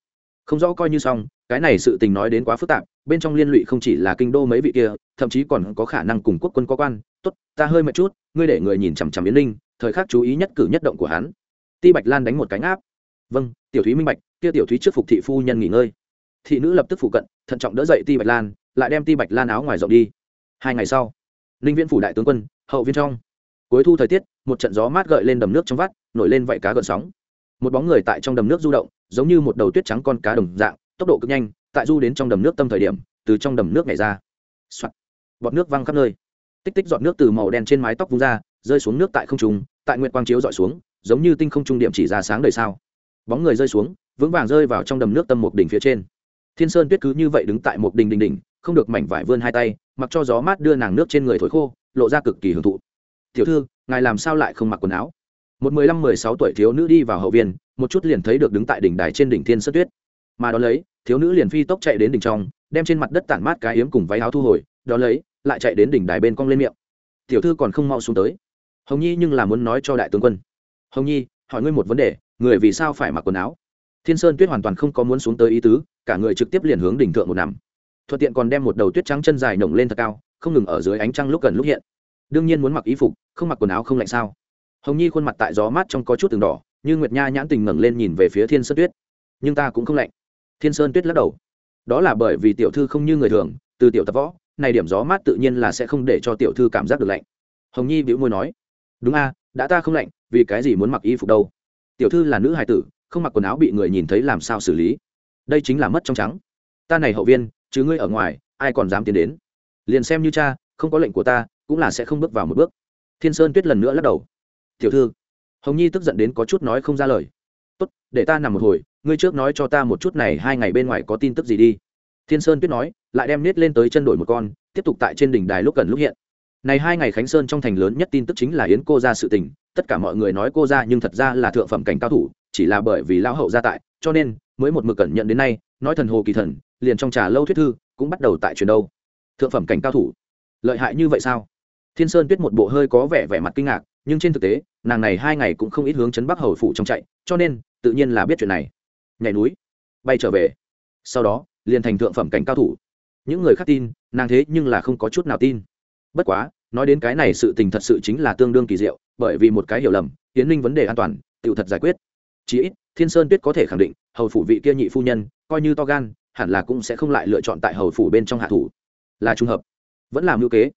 Không rõ coi như xong cái này sự tình nói đến quá phức tạp, bên trong liên lụy không chỉ là kinh đô mấy vị kia, thậm chí còn có khả năng cùng quốc quân có quan. Tốt, ta hơi mệt chút, ngươi để người nhìn chằm chằm yến linh thời khắc chú ý nhất cử nhất động của hắn. Ti bạch lan đánh một cánh áp vâng tiểu thúy minh bạch, kia tiểu thúy trước phục thị phu nhân nghỉ ngơi. Thị nữ lập tức phụ cận, thận trọng đỡ dậy ti bạch lan, lại đem ti bạch lan áo ngoài rộng đi. Hai ngày sau, ninh viễn phủ đại tướng quân, hậu viên trong. Cuối thu thời tiết, một trận gió mát gợi lên đầm nước trong vắt, nổi lên vạy cá gợn sóng. Một bóng người tại trong đầm nước du động, giống như một đầu tuyết trắng con cá đồng dạng tốc độ cực nhanh, tại du đến trong đầm nước tâm thời điểm, từ trong đầm nước nhảy ra、Soạn. bọt nước văng khắp nơi. Tích tích giọt nước từ màu đen trên mái tóc vung ra, rơi xuống nước tại không trung, tại nguyện quang chiếu dọi xuống, giống như tinh không trung điểm chỉ ra sáng đời sao. Bóng người rơi xuống, vững vàng rơi vào trong đầm nước tâm một đỉnh phía trên. Thiên sơn tuyết cứ như vậy đứng tại một đỉnh đỉnh đỉnh, không được mảnh vải vươn hai tay, mặc cho gió mát đưa nàng nước trên người thổi khô, lộ ra cực kỳ hưởng thụ. Tiểu thư, ngài làm sao lại không mặc quần áo? Một mười lăm, mười sáu tuổi thiếu nữ đi vào hậu viên một chút liền thấy được đứng tại đỉnh đài trên đỉnh thiên sơn tuyết mà đón lấy, thiếu nữ liền phi tốc chạy đến đỉnh trong, đem trên mặt đất tản mát cái yếm cùng váy áo thu hồi, đón lấy, lại chạy đến đỉnh đài bên cong lên miệng. Tiểu thư còn không mau xuống tới. Hồng nhi nhưng là muốn nói cho đại tướng quân. Hồng nhi, hỏi ngươi một vấn đề, người vì sao phải mặc quần áo? Thiên sơn tuyết hoàn toàn không có muốn xuống tới ý tứ, cả người trực tiếp liền hướng đỉnh thượng một nằm. Thuận tiện còn đem một đầu tuyết trắng chân dài nổng lên thật cao, không ngừng ở dưới ánh trăng lúc gần lúc hiện. Đương nhiên muốn mặc ý phục, không mặc quần áo không lạnh sao? Hồng nhi khuôn mặt tại gió mát trong có chút từng đỏ, như nguyệt nha nhãn tình ngẩng lên nhìn về phía thiên sơn tuyết. Nhưng ta cũng không lạnh thiên sơn tuyết lắc đầu. Đó là bởi vì tiểu thư không như người thường, từ tiểu tập võ, này điểm gió mát tự nhiên là sẽ không để cho tiểu thư cảm giác được lạnh. Hồng nhi bĩu môi nói, đúng a, đã ta không lạnh, vì cái gì muốn mặc y phục đâu? Tiểu thư là nữ hài tử, không mặc quần áo bị người nhìn thấy làm sao xử lý? Đây chính là mất trong trắng. Ta này hậu viên, chứ ngươi ở ngoài, ai còn dám tiến đến? Liền xem như cha, không có lệnh của ta, cũng là sẽ không bước vào một bước. Thiên sơn tuyết lần nữa lắc đầu. Tiểu thư. Hồng nhi tức giận đến có chút nói không ra lời. Tốt, để ta nằm một hồi ngươi trước nói cho ta một chút này, hai ngày bên ngoài có tin tức gì đi? Thiên sơn tuyết nói, lại đem nết lên tới chân đổi một con, tiếp tục tại trên đỉnh đài lúc cần lúc hiện. Này hai ngày khánh sơn trong thành lớn nhất tin tức chính là yến cô ra sự tình, tất cả mọi người nói cô ra nhưng thật ra là thượng phẩm cảnh cao thủ, chỉ là bởi vì lão hậu gia tại, cho nên mới một mực cẩn nhận đến nay, nói thần hồ kỳ thần, liền trong trà lâu thuyết thư, cũng bắt đầu tại truyền đâu. Thượng phẩm cảnh cao thủ, lợi hại như vậy sao? Thiên sơn tuyết một bộ hơi có vẻ vẻ mặt kinh ngạc, nhưng trên thực tế, nàng này hai ngày cũng không ít hướng chấn bắc hầu phủ trong chạy, cho nên tự nhiên là biết chuyện này nhảy núi, bay trở về. Sau đó, liền thành thượng phẩm cảnh cao thủ. Những người khác tin, nàng thế nhưng là không có chút nào tin. Bất quá, nói đến cái này sự tình thật sự chính là tương đương kỳ diệu, bởi vì một cái hiểu lầm tiến linh vấn đề an toàn tự thật giải quyết. Chí ít, thiên sơn tuyết có thể khẳng định, hầu phủ vị kia nhị phu nhân, coi như to gan, hẳn là cũng sẽ không lại lựa chọn tại hầu phủ bên trong hạ thủ. Là trùng hợp. Vẫn là ưu kế.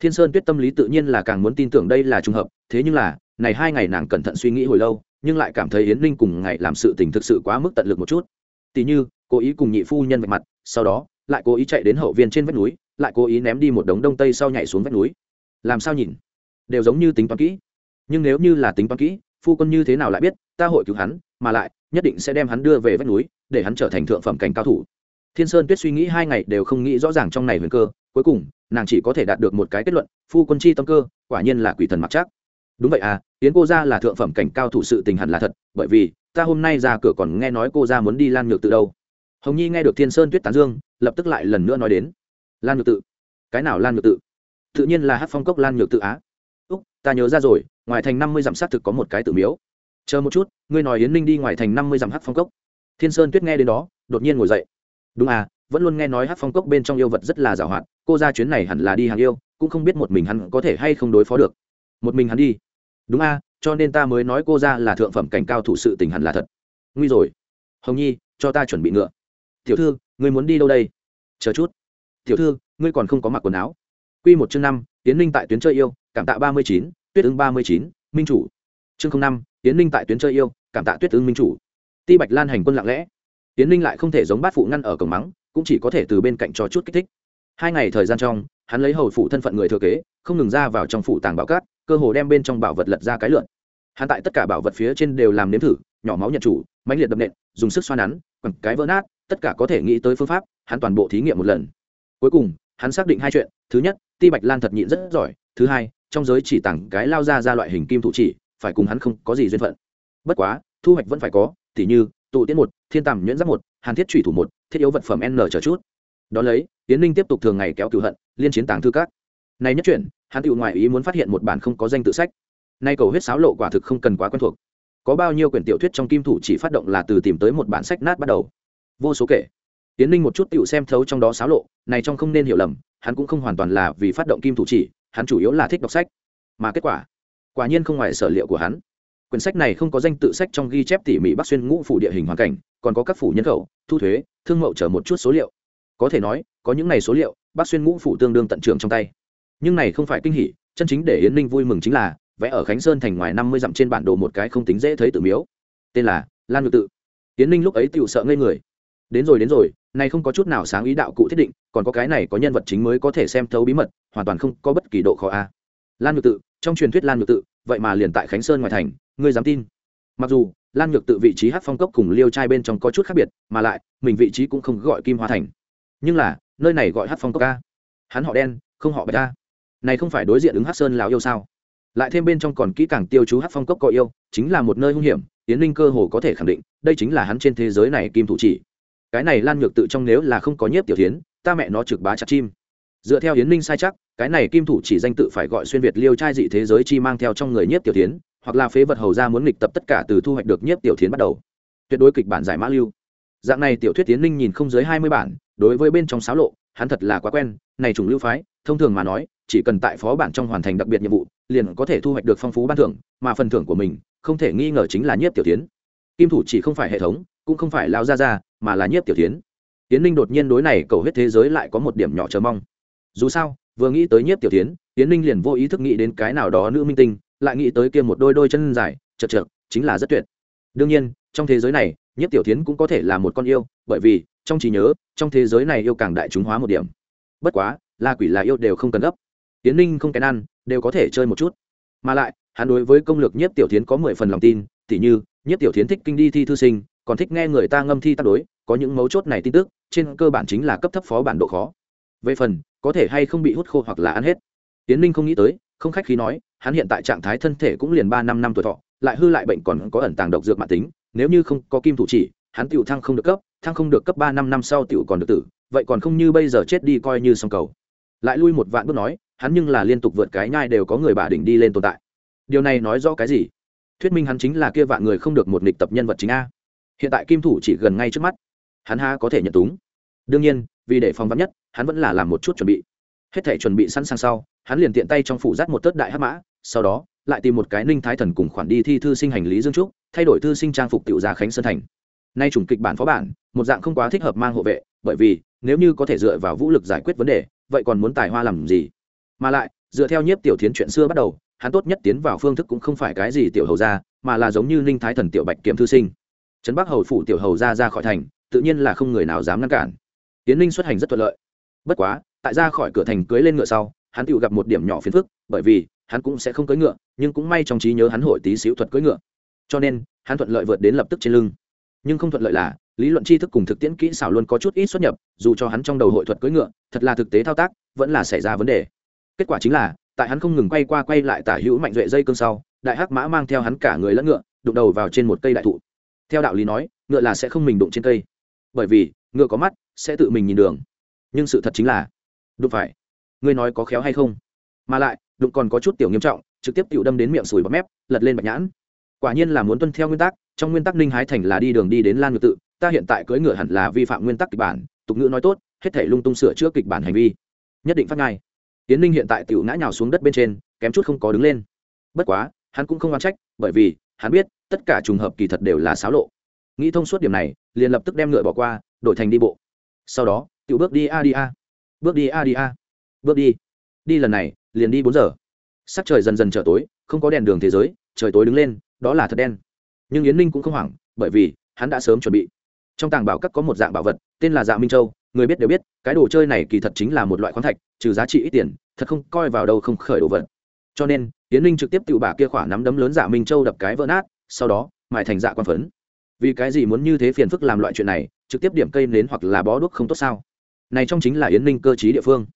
Thiên sơn tuyết tâm lý tự nhiên là càng muốn tin tưởng đây là trùng hợp, thế nhưng là, này hai ngày nàng cẩn thận suy nghĩ hồi lâu nhưng lại cảm thấy yến linh cùng ngày làm sự tình thực sự quá mức tận lực một chút. Tỉ như, cố ý cùng nhị phu nhân vạch mặt, sau đó, lại cố ý chạy đến hậu viên trên vách núi, lại cố ý ném đi một đống đông tây sau nhảy xuống vách núi. Làm sao nhìn? Đều giống như tính toán kỹ. Nhưng nếu như là tính toán kỹ, phu quân như thế nào lại biết, ta hội cứu hắn, mà lại, nhất định sẽ đem hắn đưa về vách núi, để hắn trở thành thượng phẩm cảnh cao thủ. Thiên sơn tuyết suy nghĩ hai ngày đều không nghĩ rõ ràng trong này huyền cơ, cuối cùng, nàng chỉ có thể đạt được một cái kết luận, phu quân chi tâm cơ, quả nhiên là quỷ thần mặc chắc đúng vậy à yến cô ra là thượng phẩm cảnh cao thủ sự tình hẳn là thật, bởi vì ta hôm nay ra cửa còn nghe nói cô ra muốn đi lan nhược tự đâu. Hồng nhi nghe được thiên sơn tuyết tán dương, lập tức lại lần nữa nói đến. Lan nhược tự? Cái nào lan nhược tự? Tự nhiên là hát phong cốc lan nhược tự á. Úc, ta nhớ ra rồi, ngoài thành năm mươi dặm xác thực có một cái tự miếu. Chờ một chút, ngươi nói yến ninh đi ngoài thành năm mươi dặm hát phong cốc. Thiên sơn tuyết nghe đến đó, đột nhiên ngồi dậy. Đúng à vẫn luôn nghe nói hát phong cốc bên trong yêu vật rất là giàu hoạt cô ra chuyến này hẳn là đi hàng yêu, cũng không biết một mình hắn có thể hay không đối phó được. Một mình hắn đi đúng a, cho nên ta mới nói cô ra là thượng phẩm cảnh cao thủ sự tình hẳn là thật. Nguy rồi. Hồng nhi, cho ta chuẩn bị ngựa. Tiểu thư, ngươi muốn đi đâu đây? Chờ chút. Tiểu thư, ngươi còn không có mặc quần áo. Q một chương năm tiến ninh tại tuyến chơi yêu, cảm tạ ba mươi chín, tuyết ứng ba mươi chín, minh chủ. Chương năm tiến ninh tại tuyến chơi yêu, cảm tạ tuyết ứng minh chủ. Ti bạch lan hành quân lặng lẽ. Tiến ninh lại không thể giống bát phụ ngăn ở cổng mắng, cũng chỉ có thể từ bên cạnh cho chút kích thích. Hai ngày thời gian trong hắn lấy hầu phụ thân phận người thừa kế, không ngừng ra vào trong phủ tàng bảo cát, cơ hồ đem bên trong bảo vật lật ra cái lượn. Hắn tại tất cả bảo vật phía trên đều làm nếm thử, nhỏ máu nhận chủ, mãnh liệt đập nện, dùng sức xoa nắn, quẳng cái vỡ nát, tất cả có thể nghĩ tới phương pháp, hắn toàn bộ thí nghiệm một lần. Cuối cùng, hắn xác định hai chuyện, thứ nhất, ti bạch lan thật nhịn rất giỏi, thứ hai, trong giới chỉ tặng cái lao ra ra loại hình kim thủ chỉ, phải cùng hắn không có gì duyên phận. Bất quá, thu hoạch vẫn phải có, tỉ như, tụ tiễn một, thiên tàm nhuyễn giáp một, hàn thiết thủy thủ một, thiết yếu vật phẩm n chờ chút. Đ ó lấy tiến ninh tiếp tục thường ngày kéo cựu hận, liên chiến tàng thư các. Này nhất chuyển hắn tự ngoại ý muốn phát hiện một bản không có danh tự sách. Nay cầu huyết sáo lộ quả thực không cần quá quen thuộc. Có bao nhiêu quyển tiểu thuyết trong kim thủ chỉ phát động là từ tìm tới một bản sách nát bắt đầu. Vô số kể. Tiến ninh một chút tựu xem thấu trong đó xáo lộ, này trong không nên hiểu lầm, hắn cũng không hoàn toàn là vì phát động kim thủ chỉ, hắn chủ yếu là thích đọc sách. Mà kết quả quả nhiên không ngoài sở liệu của hắn. Quyển sách này không có danh tự sách trong ghi chép tỉ mỉ bắc xuyên ngũ phủ địa hình hoàn cảnh, còn có các phủ nhân khẩu, thu thuế, thương mậu chở một chút số liệu có thể nói, có những này số liệu, bác xuyên ngũ phủ tương đương tận trường trong tay. Nhưng này không phải kinh hỉ, chân chính để yến ninh vui mừng chính là, vẽ ở khánh sơn thành ngoài năm mươi dặm trên bản đồ một cái không tính dễ thấy tự miếu. Tên là lan nhược tự. Yến ninh lúc ấy tựu sợ ngây người. Đến rồi đến rồi này không có chút nào sáng ý đạo cụ thiết định, còn có cái này có nhân vật chính mới có thể xem thấu bí mật, hoàn toàn không có bất kỳ độ khó a. Lan nhược tự, trong truyền thuyết lan nhược tự, vậy mà liền tại khánh sơn ngoài thành, ngươi dám tin? Mặc dù, lan nhược tự vị trí hát phong cốc cùng liêu trai bên trong có chút khác biệt, mà lại, mình vị trí cũng không gọi kim hoa thành nhưng là, nơi này gọi hát phong cốc ca. Hắn họ đen, không họ bạch ca. Này không phải đối diện ứng hát sơn lào yêu sao? Lại thêm bên trong còn kỹ càng tiêu chú hát phong cốc có yêu, chính là một nơi hung hiểm tiến linh cơ hồ có thể khẳng định, đây chính là hắn trên thế giới này kim thủ chỉ. Cái này lan nhược tự trong nếu là không có nhiếp tiểu tiến ta mẹ nó trực bá chặt chim. Dựa theo yến ninh sai chắc, cái này kim thủ chỉ danh tự phải gọi xuyên việt liêu trai dị thế giới chi mang theo trong người nhiếp tiểu tiến hoặc là phế vật hầu ra muốn nghịch tập tất cả từ thu hoạch được nhiếp tiểu tiến bắt đầu. Tuyệt đối kịch bản giải mã lưu. Dạng này tiểu thuyết tiến ninh nhìn không dưới hai mươi bản đối với bên trong xáo lộ, hắn thật là quá quen, này trùng lưu phái, thông thường mà nói, chỉ cần tại phó bản trong hoàn thành đặc biệt nhiệm vụ, liền có thể thu hoạch được phong phú ban thưởng, mà phần thưởng của mình, không thể nghi ngờ chính là nhiếp tiểu tiến. Kim thủ chỉ không phải hệ thống, cũng không phải lao ra ra mà là nhiếp tiểu tiến. Tiến ninh đột nhiên đối này cầu hết thế giới lại có một điểm nhỏ chờ mong. Dù sao, vừa nghĩ tới nhiếp tiểu tiến tiến ninh liền vô ý thức nghĩ đến cái nào đó nữ minh tinh, lại nghĩ tới kia một đôi đôi chân dài, chật chật chính là rất tuyệt. Đương nhiên, trong thế giới này Nhất tiểu tiến cũng có thể là một con yêu, bởi vì, trong trí nhớ, trong thế giới này yêu càng đại chúng hóa một điểm. Bất quá là quỷ là yêu đều không cần gấp. Tiến ninh không kén ăn, đều có thể chơi một chút. Mà lại, hắn đối với công lược Nhất tiểu tiến có mười phần lòng tin, tỉ như Nhất tiểu tiến thích kinh đi thi thư sinh, còn thích nghe người ta ngâm thi tác đối, có những mấu chốt này tin tức, trên cơ bản chính là cấp thấp phó bản độ khó. Về phần, có thể hay không bị hút khô hoặc là ăn hết. Tiến ninh không nghĩ tới, không khách khí nói, hắn hiện tại trạng thái thân thể cũng liền ba năm năm tuổi thọ, lại hư lại bệnh còn có ẩn tàng độc dược mạng tính nếu như không có kim thủ chỉ, hắn tiểu thăng không được cấp, thăng không được cấp ba năm năm sau tiểu còn được tử, vậy còn không như bây giờ chết đi coi như xong cầu. Lại lui một vạn bước nói, hắn nhưng là liên tục vượt cái nhai đều có người bà đỉnh đi lên tồn tại. Điều này nói rõ cái gì? Thuyết minh hắn chính là kia vạn người không được một nghịch tập nhân vật chính a. Hiện tại kim thủ chỉ gần ngay trước mắt. Hắn ha có thể nhận túng? Đương nhiên, vì để phòng vắn nhất, hắn vẫn là làm một chút chuẩn bị. Hết thể chuẩn bị sẵn sàng sau, hắn liền tiện tay trong phủ dắt một tớt đại hắc mã, sau đó, lại tìm một cái ninh thái thần cùng khoản đi thi thư sinh hành lý dương trúc thay đổi thư sinh trang phục tiểu gia khánh sơn thành. Nay chủng kịch bản phó bản, một dạng không quá thích hợp mang hộ vệ, bởi vì, nếu như có thể dựa vào vũ lực giải quyết vấn đề, vậy còn muốn tài hoa làm gì? Mà lại, dựa theo nhiếp tiểu thiến chuyện xưa bắt đầu, hắn tốt nhất tiến vào phương thức cũng không phải cái gì tiểu hầu ra mà là giống như ninh thái thần tiểu bạch kiếm thư sinh. Trấn bắc hầu phủ tiểu hầu ra ra khỏi thành, tự nhiên là không người nào dám ngăn cản. Tiến ninh xuất hành rất thuận lợi. Bất quá, tại ra khỏi cửa thành cưới lên ngựa sau, hắn tự gặp một điểm nhỏ phiền phức, bởi vì, hắn cũng sẽ không cưỡi ngựa, nhưng cũng may trong trí nhớ hắn hội tí xíu thuật cưỡi ngựa cho nên, hắn thuận lợi vượt đến lập tức trên lưng. Nhưng không thuận lợi là, lý luận tri thức cùng thực tiễn kỹ xảo luôn có chút ít xuất nhập, dù cho hắn trong đầu hội thuật cưỡi ngựa, thật là thực tế thao tác, vẫn là xảy ra vấn đề. Kết quả chính là, tại hắn không ngừng quay qua quay lại tả hữu mạnh duệ dây cương sau, đại hắc mã mang theo hắn cả người lẫn ngựa, đụng đầu vào trên một cây đại thụ. Theo đạo lý nói, ngựa là sẽ không mình đụng trên cây. Bởi vì, ngựa có mắt, sẽ tự mình nhìn đường. Nhưng sự thật chính là, đụng phải, ngươi nói có khéo hay không? Mà lại, đụng còn có chút tiểu nghiêm trọng, trực tiếp tự đâm đến miệng sùi bọt mép, lật lên bạch nhãn quả nhiên là muốn tuân theo nguyên tắc, trong nguyên tắc ninh hái thành là đi đường đi đến lan ngược tự, ta hiện tại cưỡi ngựa hẳn là vi phạm nguyên tắc kịch bản, tục ngữ nói tốt, hết thể lung tung sửa chữa kịch bản hành vi. Nhất định phát ngay. Tiến ninh hiện tại tiểu ngã nhào xuống đất bên trên, kém chút không có đứng lên. Bất quá, hắn cũng không oan trách, bởi vì, hắn biết, tất cả trùng hợp kỳ thật đều là xáo lộ. Nghĩ thông suốt điểm này, liền lập tức đem ngựa bỏ qua, đổi thành đi bộ. Sau đó, tiểu bước đi a đi a. Bước đi a đi a. Bước đi. Đi lần này, liền đi bốn giờ. Sắc trời dần dần trở tối, không có đèn đường thế giới trời tối đứng lên, đó là thật đen. Nhưng yến ninh cũng không hoảng, bởi vì hắn đã sớm chuẩn bị. Trong tàng bảo các có một dạng bảo vật, tên là dạ minh châu, người biết đều biết, cái đồ chơi này kỳ thật chính là một loại khoáng thạch, trừ giá trị ít tiền, thật không coi vào đâu không khởi đồ vật. Cho nên, yến ninh trực tiếp tự bà kia khỏa nắm đấm lớn dạ minh châu đập cái vỡ nát, sau đó, mài thành dạ quan phấn. Vì cái gì muốn như thế phiền phức làm loại chuyện này, trực tiếp điểm cây nến hoặc là bó đuốc không tốt sao? Này trong chính là yến ninh cơ chí địa phương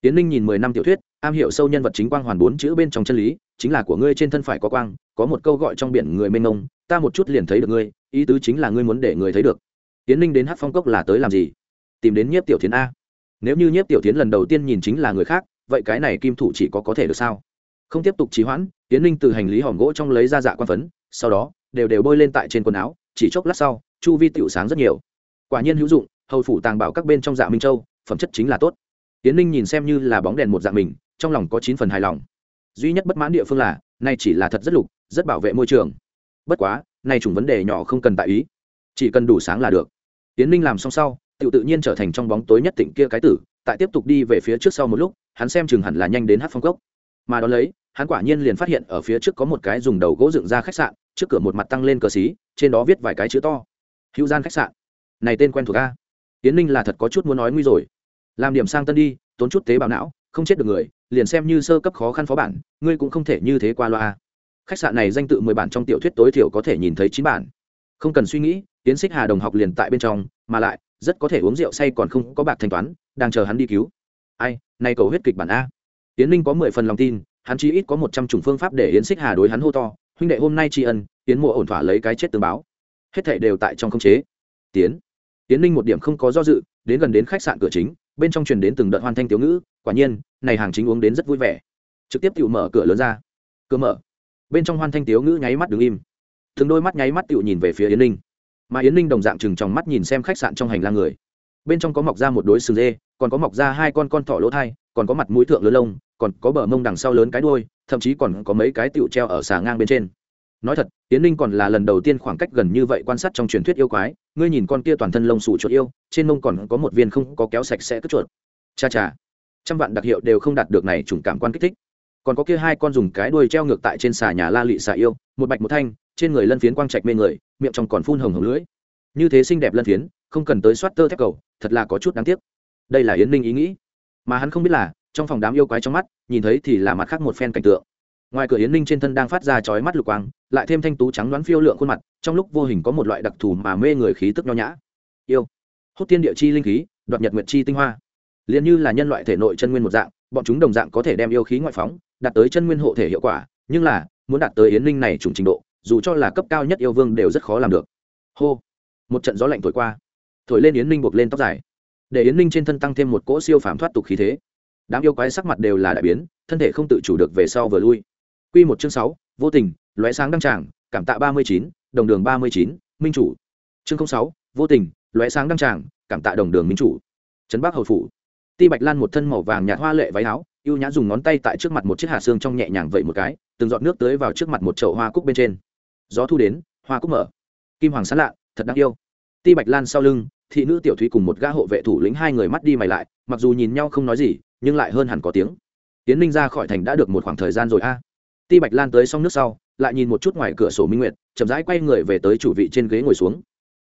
tiến ninh nhìn mười năm tiểu thuyết, am hiểu sâu nhân vật chính quang hoàn bốn chữ bên trong chân lý, chính là của ngươi trên thân phải có quang, có một câu gọi trong biển người mênh mông, ta một chút liền thấy được ngươi, ý tứ chính là ngươi muốn để người thấy được. Tiến ninh đến hát phong cốc là tới làm gì? Tìm đến nhiếp tiểu tiến a. Nếu như nhiếp tiểu tiến lần đầu tiên nhìn chính là người khác, vậy cái này kim thủ chỉ có có thể được sao? Không tiếp tục trì hoãn, tiến ninh từ hành lý hòm gỗ trong lấy ra dạ quan phấn, sau đó, đều đều bôi lên tại trên quần áo, chỉ chốc lát sau, chu vi tiểu sáng rất nhiều. Quả nhiên hữu dụng, hầu phủ tàng bảo các bên trong dạ minh châu, phẩm chất chính là tốt tiến ninh nhìn xem như là bóng đèn một dạng mình, trong lòng có chín phần hài lòng. Duy nhất bất mãn địa phương là nay chỉ là thật rất lục, rất bảo vệ môi trường. Bất quá nay chủng vấn đề nhỏ không cần tại ý. Chỉ cần đủ sáng là được. Tiến ninh làm xong sau tự tự nhiên trở thành trong bóng tối nhất tỉnh kia cái tử, tại tiếp tục đi về phía trước sau một lúc, hắn xem chừng hẳn là nhanh đến hát phong cốc. Mà đ ó lấy, hắn quả nhiên liền phát hiện ở phía trước có một cái dùng đầu gỗ dựng ra khách sạn, trước cửa một mặt tăng lên cờ xí, trên đó viết vài cái chữ to. Hữu gian khách sạn. Này tên quen thuộc a. Tiến ninh là thật có chút muốn nói nguy rồi làm điểm sang tân đi, tốn chút tế bào não, không chết được người, liền xem như sơ cấp khó khăn phó bản, ngươi cũng không thể như thế qua loa. Khách sạn này danh tự mười bản trong tiểu thuyết tối thiểu có thể nhìn thấy chín bản. Không cần suy nghĩ tiến xích hà đồng học liền tại bên trong, mà lại, rất có thể uống rượu say còn không có bạc thanh toán, đang chờ hắn đi cứu. Ai nay cầu huyết kịch bản a. Tiến ninh có mười phần lòng tin, hắn chí ít có một trăm chủng phương pháp để yến xích hà đối hắn hô to, huynh đệ, hôm nay tri ân. Tiến mộ ổn thỏa lấy cái chết tương báo. Hết thảy đều tại trong khống chế. Tiến. Tiến ninh một điểm không có do dự, đến gần đến khách sạn cửa chính bên trong truyền đến từng đợt hoan thanh tiểu ngữ, quả nhiên, này hàng chính uống đến rất vui vẻ. Trực tiếp tự mở cửa lớn ra. Cửa mở. Bên trong hoan thanh thiếu ngữ nháy mắt đứng im. Từng đôi mắt nháy mắt tự nhìn về phía yến ninh. Mà yến ninh đồng dạng chừng trong mắt nhìn xem khách sạn trong hành lang người. Bên trong có mọc ra một đối sừng dê, còn có mọc ra hai con con thỏ lỗ thai, còn có mặt mũi thượng lớn lông, còn có bờ mông đằng sau lớn cái đuôi, thậm chí còn có mấy cái tựu treo ở xà ngang bên trên nói thật tiến ninh còn là lần đầu tiên khoảng cách gần như vậy quan sát trong truyền thuyết yêu quái. Ngươi nhìn con kia toàn thân lông sủ chuột yêu, trên mông còn có một viên không có kéo sạch sẽ cất chuột. Cha cha, trăm vạn đặc hiệu đều không đạt được này trùng cảm quan kích thích. Còn có kia hai con dùng cái đuôi treo ngược tại trên xà nhà la lị xà yêu, một bạch một thanh, trên người lân phiến quang trạch mê người, miệng trong còn phun hồng hồng lưỡi. Như thế xinh đẹp lân phiến, không cần tới soát tơ thép cầu, thật là có chút đáng tiếc. Đây là yến ninh ý nghĩ. Mà hắn không biết là, trong phòng đám yêu quái trong mắt, nhìn thấy thì là mặt khác một phen cảnh tượng ngoài cửa yến ninh trên thân đang phát ra chói mắt lục quang, lại thêm thanh tú trắng đoán phiêu lượng khuôn mặt, trong lúc vô hình có một loại đặc thù mà mê người khí tức nho nhã. Yêu. Hút tiên địa chi linh khí, đoạt nhật nguyệt chi tinh hoa. Liền như là nhân loại thể nội chân nguyên một dạng, bọn chúng đồng dạng có thể đem yêu khí ngoại phóng, đạt tới chân nguyên hộ thể hiệu quả, nhưng là, muốn đạt tới yến ninh này trùng trình độ, dù cho là cấp cao nhất yêu vương đều rất khó làm được. Hô. Một trận gió lạnh thổi qua. Thổi lên yến ninh buộc lên tóc dài. Để yến ninh trên thân tăng thêm một cỗ siêu phàm thoát tục khí thế. Đám yêu quái sắc mặt đều là đại biến, thân thể không tự chủ được về sau vừa lui. Quy một chương sáu, vô tình, lóe sáng đăng tràng, cảm tạ ba mươi chín, đồng đường ba mươi chín, minh chủ. Chương sáu, vô tình, lóe sáng đăng tràng, cảm tạ đồng đường minh chủ. Trấn bắc hầu phủ. Ti bạch lan một thân màu vàng nhạt hoa lệ váy áo, ưu nhã dùng ngón tay tại trước mặt một chiếc hạt xương trong nhẹ nhàng vậy một cái, từng giọt nước tưới vào trước mặt một chậu hoa cúc bên trên. Gió thu đến, hoa cúc mở. Kim hoàng sáng lạ, thật đáng yêu. Ti bạch lan sau lưng, thị nữ tiểu thúy cùng một gã hộ vệ thủ lĩnh hai người mắt đi mày lại, mặc dù nhìn nhau không nói gì, nhưng lại hơn hẳn có tiếng. Tiến ninh ra khỏi thành đã được một khoảng thời gian rồi a ti bạch lan tới xong nước sau, lại nhìn một chút ngoài cửa sổ minh nguyệt, chậm rãi quay người về tới chủ vị trên ghế ngồi xuống.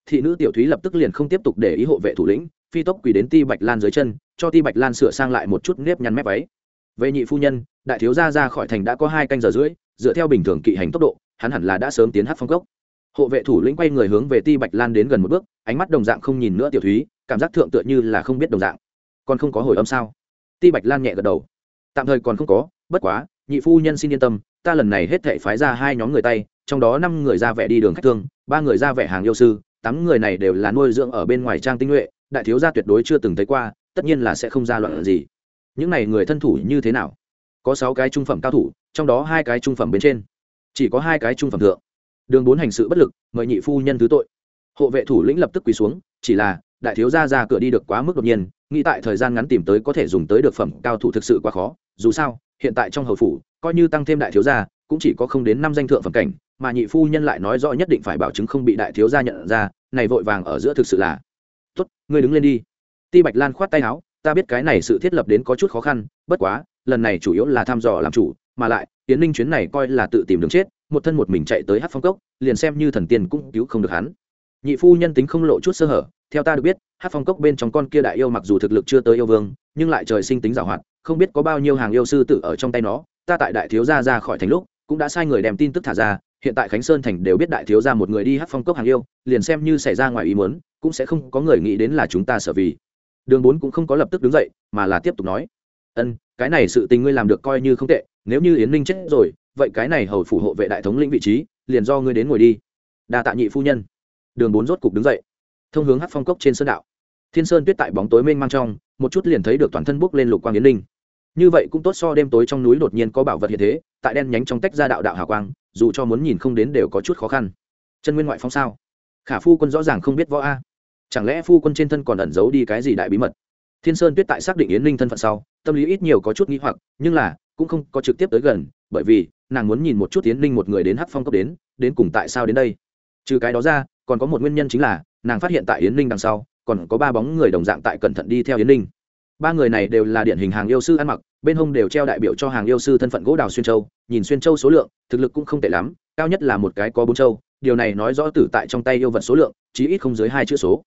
Thị nữ tiểu thúy lập tức liền không tiếp tục để ý hộ vệ thủ lĩnh, phi tốc quỳ đến ti bạch lan dưới chân, cho ti bạch lan sửa sang lại một chút nếp nhăn mép váy. Về nhị phu nhân, đại thiếu gia ra khỏi thành đã có hai canh giờ rưỡi, dựa theo bình thường kỵ hành tốc độ, hắn hẳn là đã sớm tiến hát phong cốc. Hộ vệ thủ lĩnh quay người hướng về ti bạch lan đến gần một bước, ánh mắt đồng dạng không nhìn nữa tiểu thúy, cảm giác thượng tựa như là không biết đồng dạng. Còn không có hồi âm sao? Ti bạch lan nhẹ gật đầu. Tạm thời còn không có, bất quá, nhị phu nhân xin yên tâm ta lần này hết thệ phái ra hai nhóm người tay, trong đó năm người ra vẻ đi đường khách thương, ba người ra vẻ hàng yêu sư, tám người này đều là nuôi dưỡng ở bên ngoài trang tinh nhuệ, đại thiếu gia tuyệt đối chưa từng thấy qua, tất nhiên là sẽ không ra loạn gì. Những này người thân thủ như thế nào? Có sáu cái trung phẩm cao thủ, trong đó hai cái trung phẩm bên trên. Chỉ có hai cái trung phẩm thượng. Đường bốn hành sự bất lực, mời nhị phu nhân thứ tội. Hộ vệ thủ lĩnh lập tức quỳ xuống, chỉ là, đại thiếu gia ra cửa đi được quá mức đột nhiên, nghĩ tại thời gian ngắn tìm tới có thể dùng tới được phẩm cao thủ thực sự quá khó, dù sao hiện tại trong hầu phủ, coi như tăng thêm đại thiếu gia, cũng chỉ có không đến năm danh thượng phẩm cảnh, mà nhị phu nhân lại nói rõ nhất định phải bảo chứng không bị đại thiếu gia nhận ra, này vội vàng ở giữa thực sự là. Tốt, ngươi đứng lên đi. Ti bạch lan khoát tay áo, ta biết cái này sự thiết lập đến có chút khó khăn, bất quá, lần này chủ yếu là thăm dò làm chủ, mà lại tiến ninh chuyến này coi là tự tìm đường chết, một thân một mình chạy tới hát phong cốc, liền xem như thần tiên cũng cứu không được hắn. Nhị phu nhân tính không lộ chút sơ hở, theo ta được biết hát phong cốc bên trong con kia đại yêu mặc dù thực lực chưa tới yêu vương, nhưng lại trời sinh tính giảo hoạt không biết có bao nhiêu hàng yêu sư tử ở trong tay nó, ta tại đại thiếu gia ra khỏi thành lúc, cũng đã sai người đem tin tức thả ra, hiện tại khánh sơn thành đều biết đại thiếu gia một người đi hát phong cốc hàng yêu, liền xem như xảy ra ngoài ý muốn, cũng sẽ không có người nghĩ đến là chúng ta sợ vì. Đường bốn cũng không có lập tức đứng dậy, mà là tiếp tục nói. Ân, cái này sự tình ngươi làm được coi như không tệ, nếu như yến ninh chết rồi, vậy cái này hầu phủ hộ vệ đại thống lĩnh vị trí, liền do ngươi đến ngồi đi. Đa tạ nhị phu nhân. Đường bốn rốt cục đứng dậy, thông hướng hát phong cốc trên sơn đạo. Thiên sơn tuyết tại bóng tối mênh mang trong, một chút liền thấy được toàn thân bốc lên lục quang yến ninh như vậy cũng tốt so đêm tối trong núi đột nhiên có bảo vật hiện thế, tại đen nhánh trong tách ra đạo đạo hào quang, dù cho muốn nhìn không đến đều có chút khó khăn. Chân nguyên ngoại phong sao? Khả phu quân rõ ràng không biết võ a. Chẳng lẽ phu quân trên thân còn ẩn giấu đi cái gì đại bí mật? Thiên sơn tuyết tại xác định yến ninh thân phận sau, tâm lý ít nhiều có chút nghĩ hoặc, nhưng là cũng không có trực tiếp tới gần, bởi vì nàng muốn nhìn một chút yến ninh một người đến hắc phong cấp đến đến cùng tại sao đến đây? Trừ cái đó ra, còn có một nguyên nhân chính là nàng phát hiện tại yến ninh đằng sau, còn có ba bóng người đồng dạng tại cẩn thận đi theo yến ninh ba người này đều là điển hình hàng yêu sư ăn mặc, bên hông đều treo đại biểu cho hàng yêu sư thân phận gỗ đào xuyên châu, nhìn xuyên châu số lượng, thực lực cũng không tệ lắm, cao nhất là một cái có bốn châu, điều này nói rõ tử tại trong tay yêu vật số lượng, chí ít không dưới hai chữ số.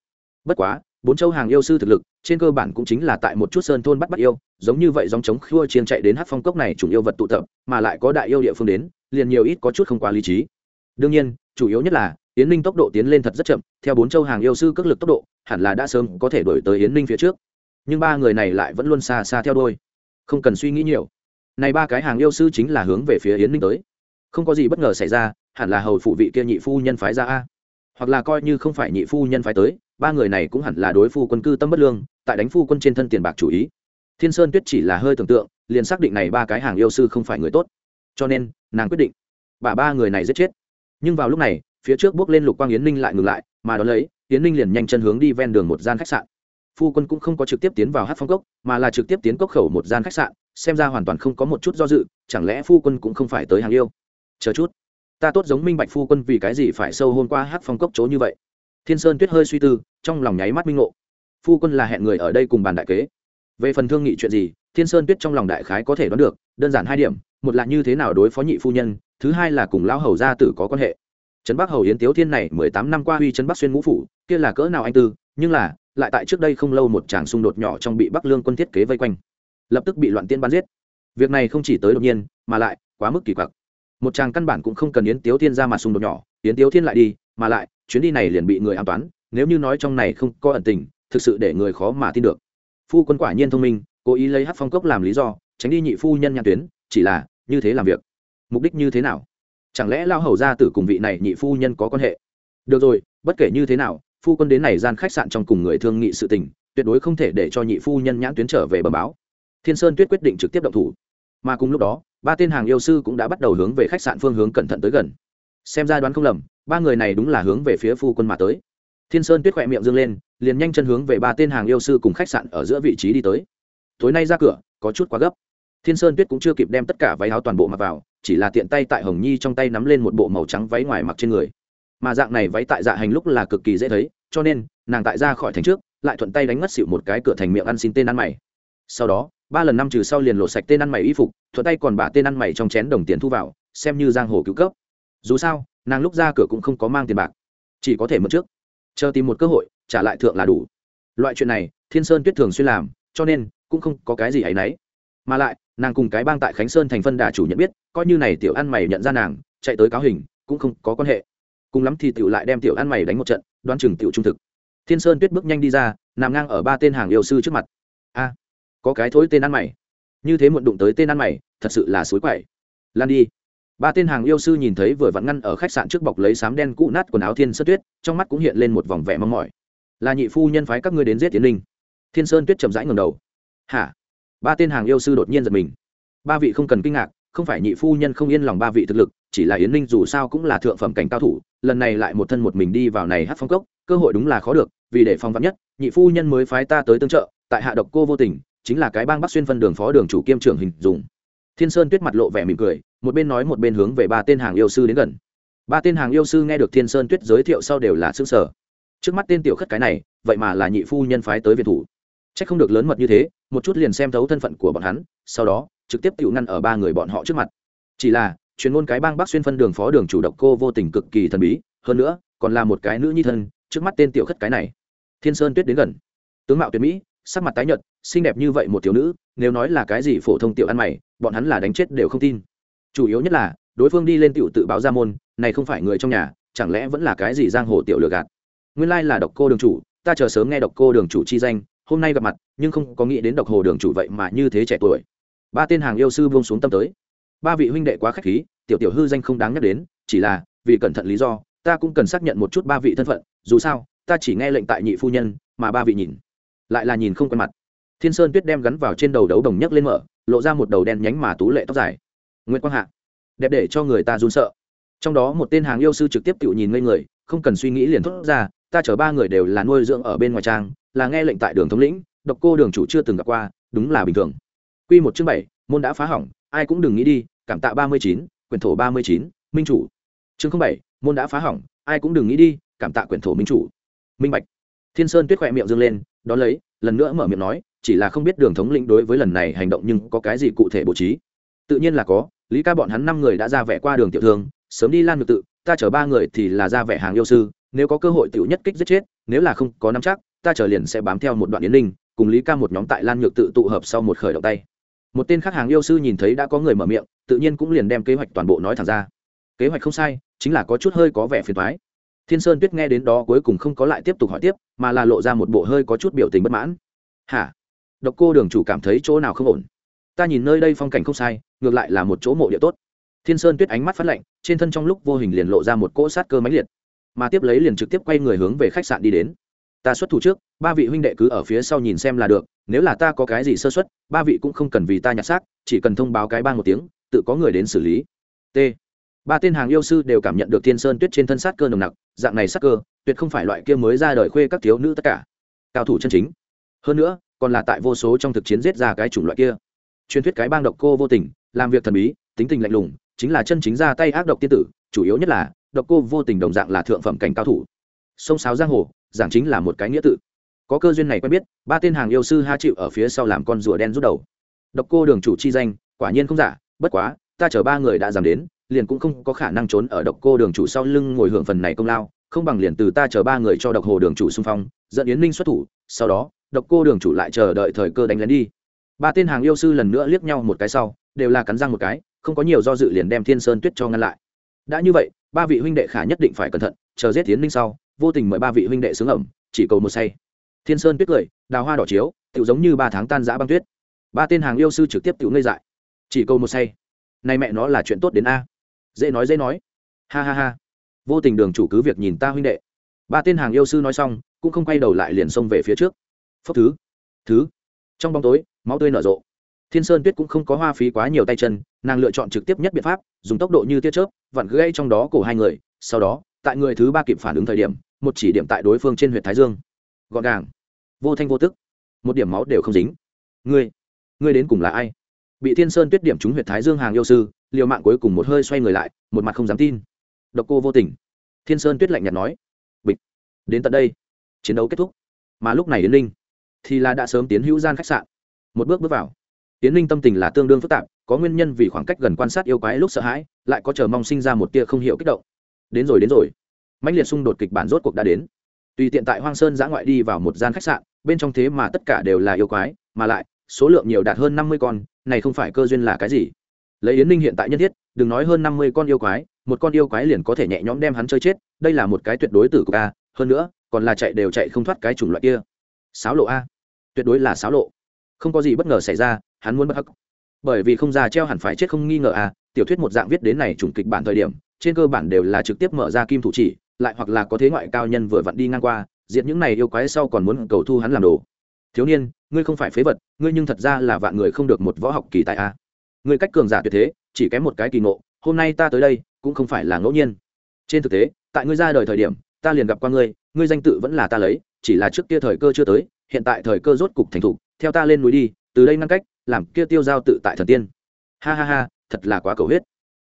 Bất quá, bốn châu hàng yêu sư thực lực, trên cơ bản cũng chính là tại một chút sơn thôn bắt bắt yêu, giống như vậy dòng chống khua chiên chạy đến hát phong cốc này chủng yêu vật tụ tập, mà lại có đại yêu địa phương đến, liền nhiều ít có chút không quá lý trí. Đương nhiên, chủ yếu nhất là, yến ninh tốc độ tiến lên thật rất chậm, theo bốn châu hàng yêu sư cước lực tốc độ, hẳn là đã sớm có thể đổi tới yến ninh phía trước nhưng ba người này lại vẫn luôn xa xa theo đôi. Không cần suy nghĩ nhiều. Này ba cái hàng yêu sư chính là hướng về phía yến ninh tới. Không có gì bất ngờ xảy ra, hẳn là hầu phụ vị kia nhị phu nhân phái ra a. Hoặc là coi như không phải nhị phu nhân phái tới, ba người này cũng hẳn là đối phu quân cư tâm bất lương, tại đánh phu quân trên thân tiền bạc chủ ý. Thiên sơn tuyết chỉ là hơi tưởng tượng, liền xác định này ba cái hàng yêu sư không phải người tốt. Cho nên, nàng quyết định, bà ba người này giết chết. Nhưng vào lúc này, phía trước bước lên lục quang yến ninh lại ngừng lại, mà đón lấy, yến ninh liền nhanh chân hướng đi ven đường một gian khách sạn phu quân cũng không có trực tiếp tiến vào hát phong cốc, mà là trực tiếp tiến cốc khẩu một gian khách sạn, xem ra hoàn toàn không có một chút do dự, chẳng lẽ phu quân cũng không phải tới hàng yêu? Chờ chút. Ta tốt giống minh bạch phu quân vì cái gì phải sâu hôn qua hát phong cốc chỗ như vậy. Thiên sơn tuyết hơi suy tư, trong lòng nháy mắt minh ngộ. Phu quân là hẹn người ở đây cùng bàn đại kế. Về phần thương nghị chuyện gì, thiên sơn tuyết trong lòng đại khái có thể đoán được, đơn giản hai điểm, một là như thế nào đối phó nhị phu nhân, thứ hai là cùng lão hầu gia tử có quan hệ. Trấn bắc hầu yến tiếu thiên này mười tám năm qua huy trấn bắc xuyên ngũ phủ, kia là cỡ nào anh tư, nhưng là lại tại trước đây không lâu một tràng xung đột nhỏ trong bị bắc lương quân thiết kế vây quanh. Lập tức bị loạn tiên bắn giết. Việc này không chỉ tới đột nhiên, mà lại quá mức kỳ quặc. Một tràng căn bản cũng không cần yến tiếu thiên ra mặt xung đột nhỏ. Yến tiếu thiên lại đi, mà lại, chuyến đi này liền bị người an toán. Nếu như nói trong này không có ẩn tình, thực sự để người khó mà tin được. Phu quân quả nhiên thông minh, cố ý lấy hát phong cốc làm lý do, tránh đi nhị phu nhân nhãn tuyến, chỉ là, như thế làm việc. Mục đích như thế nào? Chẳng lẽ lao hầu gia tử cùng vị này nhị phu nhân có quan hệ? Được rồi, bất kể như thế nào phu quân đến này gian khách sạn trong cùng người thương nghị sự tình, tuyệt đối không thể để cho nhị phu nhân nhãn tuyến trở về bờ báo. Thiên sơn tuyết quyết định trực tiếp động thủ. Mà cùng lúc đó, ba tên hàng yêu sư cũng đã bắt đầu hướng về khách sạn phương hướng cẩn thận tới gần. Xem ra đoán không lầm, ba người này đúng là hướng về phía phu quân mà tới. Thiên sơn tuyết khỏe miệng dương lên, liền nhanh chân hướng về ba tên hàng yêu sư cùng khách sạn ở giữa vị trí đi tới. Tối nay ra cửa, có chút quá gấp. Thiên sơn tuyết cũng chưa kịp đem tất cả váy áo toàn bộ mặc vào, chỉ là tiện tay tại hồng nhi trong tay nắm lên một bộ màu trắng váy ngoài mặc trên người. Mà dạng này váy tại dạ hành lúc là cực kỳ dễ thấy cho nên nàng tại ra khỏi thành trước lại thuận tay đánh mất xịu một cái cửa thành miệng ăn xin tên ăn mày. Sau đó, ba lần năm trừ sau liền lột sạch tên ăn mày y phục, thuận tay còn bả tên ăn mày trong chén đồng tiền thu vào, xem như giang hồ cứu cấp. Dù sao, nàng lúc ra cửa cũng không có mang tiền bạc, chỉ có thể mượn trước. Chờ tìm một cơ hội, trả lại thượng là đủ. Loại chuyện này, thiên sơn tuyết thường xuyên làm, cho nên cũng không có cái gì ấ y n ấ y mà lại, nàng cùng cái bang tại khánh sơn thành phân đà chủ nhận biết, coi như này tiểu ăn mày nhận ra nàng, chạy tới cáo hình, cũng không có quan hệ. Cùng lắm thì tiểu lại đem tiểu ăn mày đánh một trận đoán chừng tiểu trung thực. Thiên sơn tuyết bước nhanh đi ra, nằm ngang ở ba tên hàng yêu sư trước mặt. A, có cái thối tên ăn mày. Như thế muộn đụng tới tên ăn mày, thật sự là suối quậy. Lan đi. Ba tên hàng yêu sư nhìn thấy vừa vặn ngăn ở khách sạn trước bọc lấy sám đen cũ nát quần áo thiên sơn tuyết, trong mắt cũng hiện lên một vòng vẻ mong mỏi. Là nhị phu nhân phái các ngươi đến giết tiến linh. Thiên sơn tuyết chậm rãi ngầm đầu. Hả? Ba tên hàng yêu sư đột nhiên giật mình. Ba vị không cần kinh ngạc không phải nhị phu nhân không yên lòng ba vị thực lực, chỉ là yến ninh dù sao cũng là thượng phẩm cảnh cao thủ, lần này lại một thân một mình đi vào này hát phong cốc, cơ hội đúng là khó được, vì để phong vắn nhất, nhị phu nhân mới phái ta tới tương trợ, tại hạ độc cô vô tình, chính là cái bang bắc xuyên phân đường phó đường chủ kiêm trưởng hình dùng. Thiên sơn tuyết mặt lộ vẻ mỉm cười, một bên nói một bên hướng về ba tên hàng yêu sư đến gần. Ba tên hàng yêu sư nghe được thiên sơn tuyết giới thiệu sau đều là xương sở trước mắt tên tiểu khất cái này, vậy mà là nhị phu nhân phái tới việt thủ. C h ắ c không được lớn mật như thế, một chút liền xem thấu thân phận của bọn hắn, sau đó trực tiếp tự ngăn ở ba người bọn họ trước mặt. Chỉ là, chuyên môn cái bang bắc xuyên phân đường phó đường chủ độc cô vô tình cực kỳ thần bí, hơn nữa, còn là một cái nữ nhi thân, trước mắt tên tiểu khất cái này. Thiên sơn tuyết đến gần. Tướng mạo tuyệt mỹ, sắc mặt tái nhợt, xinh đẹp như vậy một thiếu nữ, nếu nói là cái gì phổ thông tiểu ăn mày, bọn hắn là đánh chết đều không tin. Chủ yếu nhất là, đối phương đi lên tiểu tự báo ra môn, này không phải người trong nhà, chẳng lẽ vẫn là cái gì giang hồ tiểu lừa gạt? Nguyên lai là độc cô đường chủ, ta chờ sớm nghe độc cô đường chủ chi danh, hôm nay gặp mặt, nhưng không có nghĩ đến độc hồ đường chủ vậy mà như thế trẻ tuổi ba tên hàng yêu sư buông xuống tâm tới. Ba vị huynh đệ quá khách khí, tiểu tiểu hư danh không đáng nhắc đến, chỉ là, vì cẩn thận lý do, ta cũng cần xác nhận một chút ba vị thân phận, dù sao, ta chỉ nghe lệnh tại nhị phu nhân, mà ba vị nhìn, lại là nhìn không quen mặt. Thiên sơn tuyết đem gắn vào trên đầu đấu đồng nhấc lên mở, lộ ra một đầu đen nhánh mà tú lệ tóc dài. Nguyễn quang hạ, đẹp để cho người ta run sợ. Trong đó một tên hàng yêu sư trực tiếp tự nhìn ngây người, không cần suy nghĩ liền thốt ra, ta chở ba người đều là nuôi dưỡng ở bên ngoài trang, là nghe lệnh tại đường thống lĩnh, độc cô đường chủ chưa từng gặp qua, đúng là bình thường. Quy một chương bảy, môn đã phá hỏng, ai cũng đừng nghĩ đi, cảm tạ ba mươi chín, quyển thổ ba mươi chín, minh chủ. Chương bảy, môn đã phá hỏng, ai cũng đừng nghĩ đi, cảm tạ quyển thổ minh chủ. Minh bạch. Thiên sơn tuyết khỏe miệng dương lên, đón lấy, lần nữa mở miệng nói, chỉ là không biết đường thống lĩnh đối với lần này hành động nhưng có cái gì cụ thể bố trí. Tự nhiên là có, lý ca bọn hắn năm người đã ra vẻ qua đường tiểu thương, sớm đi lan ngược tự, ta chở ba người thì là ra vẻ hàng yêu sư, nếu có cơ hội tiểu nhất kích giết chết, nếu là không có nắm chắc, ta chờ liền sẽ bám theo một đoạn yến linh, cùng lý ca một nhóm tại lan nhược tự tụ hợp sau một khởi động tay một tên khác hàng yêu sư nhìn thấy đã có người mở miệng, tự nhiên cũng liền đem kế hoạch toàn bộ nói thẳng ra. Kế hoạch không sai, chính là có chút hơi có vẻ phiền thoái thiên sơn tuyết nghe đến đó cuối cùng không có lại tiếp tục hỏi tiếp, mà là lộ ra một bộ hơi có chút biểu tình bất mãn. Hả? Độc cô đường chủ cảm thấy chỗ nào không ổn? Ta nhìn nơi đây phong cảnh không sai, ngược lại là một chỗ mộ địa tốt. Thiên sơn tuyết ánh mắt phát lạnh, trên thân trong lúc vô hình liền lộ ra một cỗ sát cơ máy liệt, mà tiếp lấy liền trực tiếp quay người hướng về khách sạn đi đến. Ta xuất thủ trước, ba vị huynh đệ cứ ở phía sau nhìn xem là được nếu là ta có cái gì sơ xuất ba vị cũng không cần vì ta nhặt xác, chỉ cần thông báo cái ban một tiếng, tự có người đến xử lý. T. Ba tên hàng yêu sư đều cảm nhận được thiên sơn tuyết trên thân sát cơ nồng nặc, dạng này sát cơ, tuyệt không phải loại kia mới ra đời khuê các thiếu nữ tất cả. Cao thủ chân chính. Hơn nữa, còn là tại vô số trong thực chiến giết ra cái chủng loại kia. Truyền thuyết cái bang độc cô vô tình, làm việc thần bí, tính tình lạnh lùng, chính là chân chính ra tay ác độc tiên tử, chủ yếu nhất là, độc cô vô tình đồng dạng là thượng phẩm cảnh cao thủ. Sông sáo giang hồ, giảng chính là một cái nghĩa tự có cơ duyên này quen biết, ba tên hàng yêu sư ha chịu ở phía sau làm con rùa đen rút đầu. Độc cô đường chủ chi danh, quả nhiên không giả, bất quá, ta chở ba người đã giảm đến, liền cũng không có khả năng trốn ở độc cô đường chủ sau lưng ngồi hưởng phần này công lao, không bằng liền từ ta chờ ba người cho độc hồ đường chủ xung phong, dẫn yến ninh xuất thủ, sau đó, độc cô đường chủ lại chờ đợi thời cơ đánh lén đi. Ba tên hàng yêu sư lần nữa liếc nhau một cái sau, đều là cắn răng một cái, không có nhiều do dự liền đem thiên sơn tuyết cho ngăn lại. Đã như vậy, ba vị huynh đệ khả nhất định phải cẩn thận, chờ giết tiến ninh sau, vô tình mời ba vị huynh đệ sướng ẩm, chỉ cầu một say thiên sơn tuyết cười, đào hoa đỏ chiếu tự giống như ba tháng tan giã băng tuyết. Ba tên hàng yêu sư trực tiếp tự ngây dại. Chỉ câu một say. Nay mẹ nó là chuyện tốt đến a. Dễ nói dễ nói. Ha ha ha. Vô tình đường chủ cứ việc nhìn ta huynh đệ. Ba tên hàng yêu sư nói xong, cũng không quay đầu lại liền xông về phía trước. Phốc thứ. Thứ. Trong bóng tối, máu tươi nở rộ. Thiên sơn tuyết cũng không có hoa phí quá nhiều tay chân, nàng lựa chọn trực tiếp nhất biện pháp, dùng tốc độ như tia chớp, vặn gây trong đó cổ hai người. Sau đó, tại người thứ ba kịp phản ứng thời điểm, một chỉ điểm tại đối phương trên huyện thái dương. Gọn gàng vô thanh vô tức. Một điểm máu đều không dính. Ngươi ngươi đến cùng là ai? Bị thiên sơn tuyết điểm trúng huyệt thái dương hàng yêu sư, liều mạng cuối cùng một hơi xoay người lại, một mặt không dám tin. Độc cô vô tình. Thiên sơn tuyết lạnh nhạt nói. Bịch. Đến tận đây. Chiến đấu kết thúc. Mà lúc này yến linh thì là đã sớm tiến hữu gian khách sạn. Một bước bước vào. Yến linh tâm tình là tương đương phức tạp, có nguyên nhân vì khoảng cách gần quan sát yêu quái lúc sợ hãi, lại có chờ mong sinh ra một tia không hiểu kích động. Đến rồi đến rồi. Mãnh liệt xung đột kịch bản rốt cuộc đã đến. Tùy tiện tại hoang sơn giã ngoại đi vào một gian khách sạn bên trong thế mà tất cả đều là yêu quái, mà lại, số lượng nhiều đạt hơn năm mươi con, này không phải cơ duyên là cái gì? Lấy yến ninh hiện tại nhân thiết, đừng nói hơn năm mươi con yêu quái, một con yêu quái liền có thể nhẹ nhõm đem hắn chơi chết, đây là một cái tuyệt đối tử của a, hơn nữa, còn là chạy đều chạy không thoát cái chủng loại kia. Sáo lộ a. Tuyệt đối là sáo lộ. Không có gì bất ngờ xảy ra, hắn muốn bất hắc. Bởi vì không ra treo hẳn phải chết không nghi ngờ a, tiểu thuyết một dạng viết đến này chủng kịch bản thời điểm, trên cơ bản đều là trực tiếp mở ra kim thủ chỉ, lại hoặc là có thế ngoại cao nhân vừa vặn đi ngang qua diện những này yêu quái sau còn muốn cầu thu hắn làm đồ. Thiếu niên, ngươi không phải phế vật, ngươi nhưng thật ra là vạn người không được một võ học kỳ tại a. À. Ngươi cách cường giả tuyệt thế, chỉ kém một cái kỳ ngộ, hôm nay ta tới đây, cũng không phải là ngẫu nhiên. Trên thực tế, tại ngươi ra đời thời điểm, ta liền gặp qua ngươi ngươi danh tự vẫn là ta lấy, chỉ là trước kia thời cơ chưa tới, hiện tại thời cơ rốt cục thành thục, theo ta lên núi đi, từ đây ngăn cách, làm kia tiêu giao tự tại thần tiên. Ha ha ha, thật là quá cầu huyết.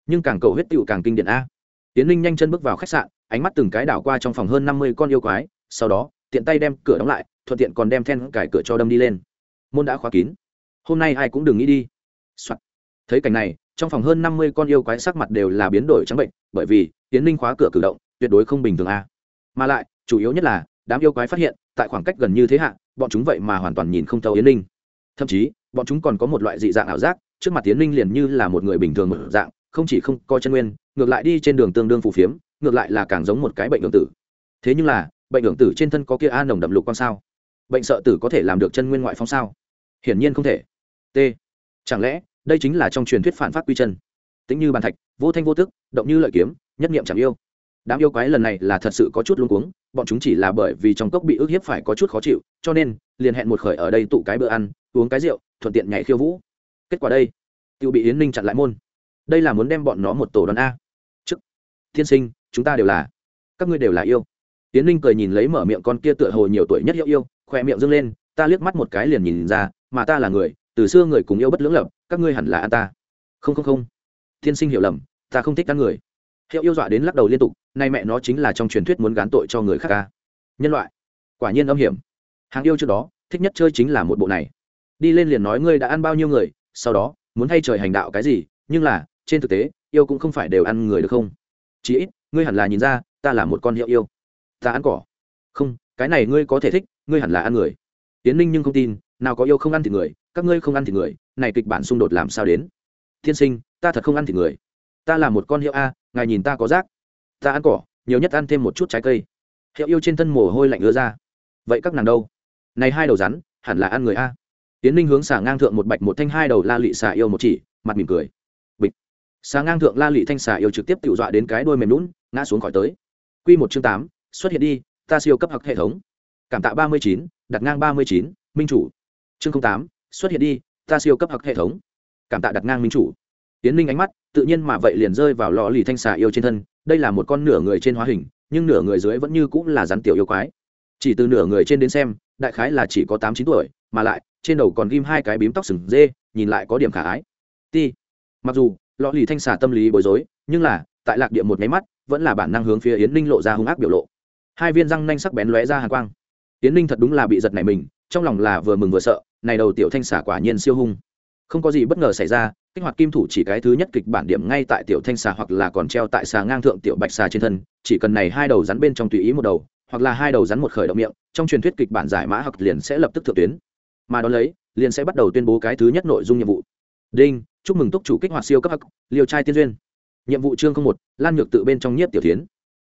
Nhưng càng cầu huyết tựu càng kinh điển a. Tiến linh nhanh chân bước vào khách sạn, ánh mắt từng cái đảo qua trong phòng hơn năm mươi con yêu quái sau đó, tiện tay đem cửa đóng lại, thuận tiện còn đem then cải cửa cho đâm đi lên. Môn đã khóa kín. Hôm nay ai cũng đừng nghĩ đi、Soạn. thấy cảnh này, trong phòng hơn năm mươi con yêu quái sắc mặt đều là biến đổi trắng bệnh, bởi vì tiến linh khóa cửa cử động, tuyệt đối không bình thường a. Mà lại, chủ yếu nhất là, đám yêu quái phát hiện, tại khoảng cách gần như thế hạ, bọn chúng vậy mà hoàn toàn nhìn không thấu yến linh thậm chí, bọn chúng còn có một loại dị dạng ảo giác, trước mặt tiến linh liền như là một người bình thường một dạng, không chỉ không coi chân nguyên, ngược lại đi trên đường tương đương phù phiếm, ngược lại là càng giống một cái bệnh hưởng tử. Thế nhưng là bệnh hưởng tử trên thân có kia a nồng đậm lục quang sao? Bệnh sợ tử có thể làm được chân nguyên ngoại phong sao? Hiển nhiên không thể. T. Chẳng lẽ, đây chính là trong truyền thuyết phản phát quy chân? Tính như bàn thạch, vô thanh vô tức, động như lợi kiếm, nhất niệm chẳng yêu. Đám yêu quái lần này là thật sự có chút luống cuống, bọn chúng chỉ là bởi vì trong cốc bị ức hiếp phải có chút khó chịu, cho nên, liền hẹn một khởi ở đây tụ cái bữa ăn, uống cái rượu, thuận tiện nhảy khiêu vũ. Kết quả đây, tiêu bị yến ninh chặn lại môn. Đây là muốn đem bọn nó một tổ đoàn a. Chức thiên sinh, chúng ta đều là, các ngươi đều là yêu. Tiến ninh cười nhìn lấy mở miệng con kia tựa hồ nhiều tuổi nhất hiệu yêu khoe miệng dâng lên, ta liếc mắt một cái liền nhìn ra, mà ta là người, từ xưa người cùng yêu bất lưỡng lập, các ngươi hẳn là an ta. Không không không. Thiên sinh hiểu lầm, ta không thích các người. Hiệu yêu dọa đến lắc đầu liên tục, nay mẹ nó chính là trong truyền thuyết muốn gán tội cho người khác ca. Nhân loại. Quả nhiên âm hiểm. Hàng yêu trước đó, thích nhất chơi chính là một bộ này. Đi lên liền nói ngươi đã ăn bao nhiêu người, sau đó, muốn thay trời hành đạo cái gì, nhưng là, trên thực tế, yêu cũng không phải đều ăn người được không? Chí ít, ngươi hẳn là nhìn ra, ta là một con hiệu yêu ta ăn cỏ. Không, cái này ngươi có thể thích, ngươi hẳn là ăn người. Tiến ninh nhưng không tin, nào có yêu không ăn thịt người, các ngươi không ăn thịt người, này kịch bản xung đột làm sao đến? Thiên sinh, ta thật không ăn thịt người. Ta là một con hiệu a, ngài nhìn ta có rác. Ta ăn cỏ, nhiều nhất ăn thêm một chút trái cây. Hiệu yêu trên thân mồ hôi lạnh ứa ra. Vậy các nàng đâu? Này hai đầu rắn, hẳn là ăn người a. Tiến ninh hướng xả ngang thượng một bạch một thanh hai đầu la lị xả yêu một chỉ, mặt mỉm cười. Bịch. Xả ngang thượng la lị thanh xả yêu trực tiếp tự dọa đến cái đôi mềm lún ngã xuống khỏi tới. Q một chương tám xuất hiện đi, ta siêu cấp học hệ thống. Cảm tạ ba mươi chín, đặt ngang ba mươi chín, minh chủ. Chương tám, xuất hiện đi, ta siêu cấp học hệ thống. Cảm tạ đặt ngang minh chủ. Tiến ninh ánh mắt, tự nhiên mà vậy liền rơi vào lò lì thanh xà yêu trên thân. Đây là một con nửa người trên hóa hình, nhưng nửa người dưới vẫn như cũng là rắn tiểu yêu quái. Chỉ từ nửa người trên đến xem, đại khái là chỉ có tám chín tuổi, mà lại, trên đầu còn ghim hai cái bím tóc sừng dê, nhìn lại có điểm khả ái. Ti. Mặc dù, lò lì thanh xà tâm lý bối rối, nhưng là, tại lạc địa một máy mắt, vẫn là bản năng hướng phía yến ninh lộ ra hung ác biểu lộ hai viên răng nanh sắc bén lóe ra hàng quang. Tiến ninh thật đúng là bị giật này mình, trong lòng là vừa mừng vừa sợ, này đầu tiểu thanh xà quả nhiên siêu hung. Không có gì bất ngờ xảy ra, kích hoạt kim thủ chỉ cái thứ nhất kịch bản điểm ngay tại tiểu thanh xà hoặc là còn treo tại xà ngang thượng tiểu bạch xà trên thân, chỉ cần này hai đầu rắn bên trong tùy ý một đầu, hoặc là hai đầu rắn một khởi động miệng, trong truyền thuyết kịch bản giải mã hoặc liền sẽ lập tức thượng tuyến. Mà đón lấy, liền sẽ bắt đầu tuyên bố cái thứ nhất nội dung nhiệm vụ. Đinh, chúc mừng túc chủ kích hoạt siêu cấp hắc, liều trai tiên duyên. Nhiệm vụ chương một, lan nhược tự bên trong nhiếp tiểu tiến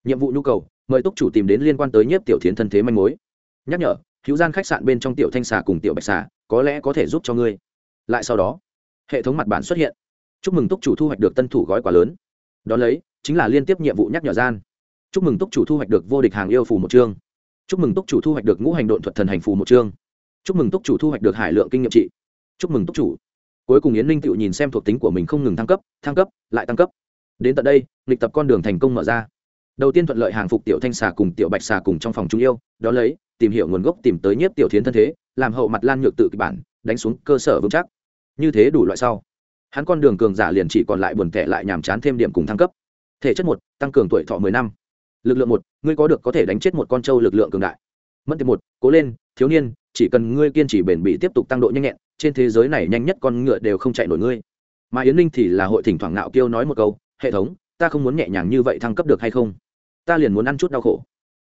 nhiệm vụ nhu cầu, mời túc chủ tìm đến liên quan tới nhiếp tiểu thiến thân thế manh mối. Nhắc nhở, hữu gian khách sạn bên trong tiểu thanh xà cùng tiểu bạch xà, có lẽ có thể giúp cho ngươi. Lại sau đó, hệ thống mặt bản xuất hiện. Chúc mừng túc chủ thu hoạch được tân thủ gói quà lớn. Đ ó lấy, chính là liên tiếp nhiệm vụ nhắc nhở gian. Chúc mừng túc chủ thu hoạch được vô địch hàng yêu phù một chương. Chúc mừng túc chủ thu hoạch được ngũ hành độn thuật thần hành phù một chương. Chúc mừng túc chủ thu hoạch được hải lượng kinh nghiệm trị. Chúc mừng túc chủ. Cuối cùng yến ninh tự nhìn xem thuộc tính của mình không ngừng thăng cấp thăng cấp, lại tăng cấp. Đến tận đây, lịch tập con đường thành công mở ra đầu tiên thuận lợi hàng phục tiểu thanh xà cùng tiểu bạch xà cùng trong phòng trung yêu, đó lấy, tìm hiểu nguồn gốc, tìm tới nhiếp tiểu thiến thân thế, làm hậu mặt lan nhược tự kịch bản, đánh xuống cơ sở vững chắc. Như thế đủ loại sau, hắn con đường cường giả liền chỉ còn lại buồn tẻ lại nhàm chán thêm điểm cùng thăng cấp. Thể chất một, tăng cường tuổi thọ mười năm. Lực lượng một, ngươi có được có thể đánh chết một con trâu lực lượng cường đại. Mất tiệp một, cố lên, thiếu niên, chỉ cần ngươi kiên trì bền bỉ tiếp tục tăng độ nhanh nhẹn, trên thế giới này nhanh nhất con ngựa đều không chạy nổi ngươi. Mà yến linh thì là hội thỉnh thoảng nạo kêu nói một câu, hệ thống, ta không muốn nhẹ nhàng như vậy thăng cấp được hay không? Ta liền muốn ăn chút đau khổ.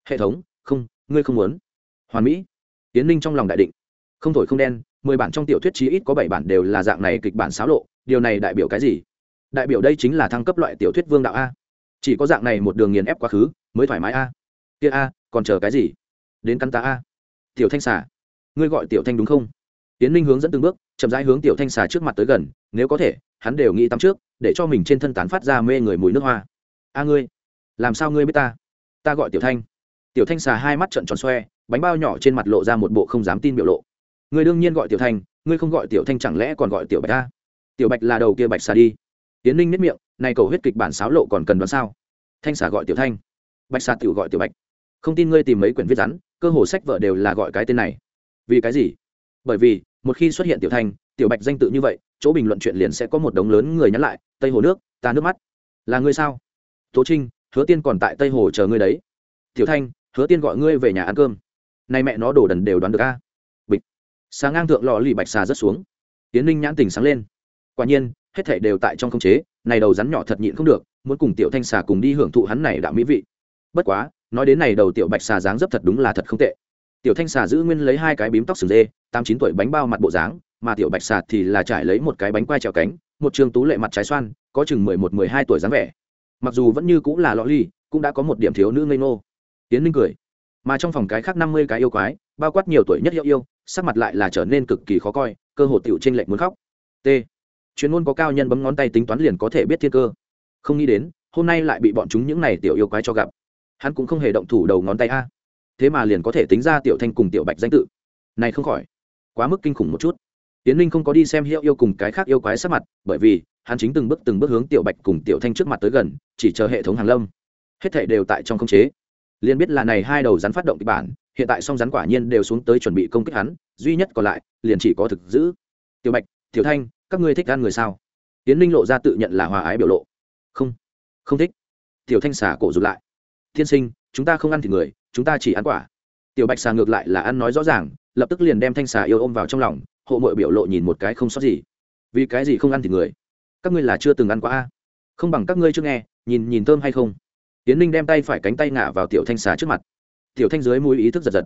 Hệ thống, không, ngươi không muốn. Hoàn mỹ tiến linh trong lòng đại định. Không thổi không đen, mười bản trong tiểu thuyết chí ít có bảy bản đều là dạng này kịch bản xáo lộ, điều này đại biểu cái gì? Đại biểu đây chính là thăng cấp loại tiểu thuyết vương đạo a. Chỉ có dạng này một đường nghiền ép quá khứ, mới thoải mái a. Kia a, còn chờ cái gì? Đến căn ta a. Tiểu thanh xà, ngươi gọi tiểu thanh đúng không? Tiến ninh hướng dẫn từng bước, chậm rãi hướng tiểu thanh xà trước mặt tới gần, nếu có thể, hắn đều nghĩ tắm trước, để cho mình trên thân tán phát ra mê người mùi nước hoa. A ngươi làm sao ngươi biết ta? Ta gọi tiểu thanh. Tiểu thanh xà hai mắt trận tròn xoe, bánh bao nhỏ trên mặt lộ ra một bộ không dám tin biểu lộ. Người đương nhiên gọi tiểu thanh, ngươi không gọi tiểu thanh chẳng lẽ còn gọi tiểu bạch ta? Tiểu bạch là đầu kia bạch xà đi. Tiến ninh nếp miệng, này cầu huyết kịch bản sáo lộ còn cần đoán sao? Thanh xà gọi tiểu thanh. Bạch xà tiểu gọi tiểu bạch. Không tin ngươi tìm mấy quyển viết rắn, cơ hồ sách vợ đều là gọi cái tên này. Vì cái gì? Bởi vì, một khi xuất hiện tiểu thanh, tiểu bạch danh tự như vậy, chỗ bình luận chuyện liền sẽ có một đống lớn người nhắn lại, tây hồ nước, ta nước mắt. Là ngươi sao? Tố trinh hứa tiên còn tại tây hồ chờ ngươi đấy. Tiểu thanh, hứa tiên gọi ngươi về nhà ăn cơm. Nay mẹ nó đổ đần đều đoán được a. Bịch. Sáng ngang thượng lò lì bạch xà rất xuống. Tiến ninh nhãn tình sáng lên. Quả nhiên, hết thảy đều tại trong không chế, này đầu rắn nhỏ thật nhịn không được, muốn cùng tiểu thanh xà cùng đi hưởng thụ hắn này đạo mỹ vị. Bất quá, nói đến này đầu tiểu bạch xà dáng dấp thật đúng là thật không tệ. Tiểu thanh xà giữ nguyên lấy hai cái bím tóc sừng dê, tám chín tuổi bánh bao mặt bộ dáng, mà tiểu bạch xà thì là trải lấy một cái bánh quai trèo cánh, một trường tú lệ mặt trái xoan, có chừng mười một, mười hai tuổi dáng vẻ mặc dù vẫn như cũng là lọ ly, cũng đã có một điểm thiếu nữ ngây ngô. Tiến ninh cười. Mà trong phòng cái khác năm mươi cái yêu quái, bao quát nhiều tuổi nhất yêu yêu, sắc mặt lại là trở nên cực kỳ khó coi, cơ hồ tiểu trên lệnh muốn khóc. T. Chuyên môn có cao nhân bấm ngón tay tính toán liền có thể biết thiên cơ. Không nghĩ đến, hôm nay lại bị bọn chúng những này tiểu yêu quái cho gặp. Hắn cũng không hề động thủ đầu ngón tay a. Thế mà liền có thể tính ra tiểu thanh cùng tiểu bạch danh tự. Này không khỏi, quá mức kinh khủng một chút. Tiến linh không có đi xem hiệu yêu cùng cái khác yêu quái sắc mặt, bởi vì hắn chính từng bước từng bước hướng tiểu bạch cùng tiểu thanh trước mặt tới gần, chỉ chờ hệ thống hàng lâm. Hết thể đều tại trong khống chế. Liền biết là này hai đầu rắn phát động kịch bản, hiện tại song rắn quả nhiên đều xuống tới chuẩn bị công kích hắn, duy nhất còn lại, liền chỉ có thực giữ. Tiểu bạch, tiểu thanh, các ngươi thích ăn người sao? Tiến linh lộ ra tự nhận là hòa ái biểu lộ. Không không thích. Tiểu thanh xả cổ rụt lại. Tiên sinh, chúng ta không ăn thịt người, chúng ta chỉ ăn quả. Tiểu bạch xà ngược lại là ăn nói rõ ràng, lập tức liền đem thanh xà yêu ôm vào trong lòng, hộ mội biểu lộ nhìn một cái không sót gì. Vì cái gì không ăn thịt người? Các ngươi là chưa từng ăn qua a? Không bằng các ngươi chưa nghe, nhìn nhìn thơm hay không? Tiến ninh đem tay phải cánh tay ngả vào tiểu thanh xà trước mặt. Tiểu thanh dưới mũi ý thức giật giật.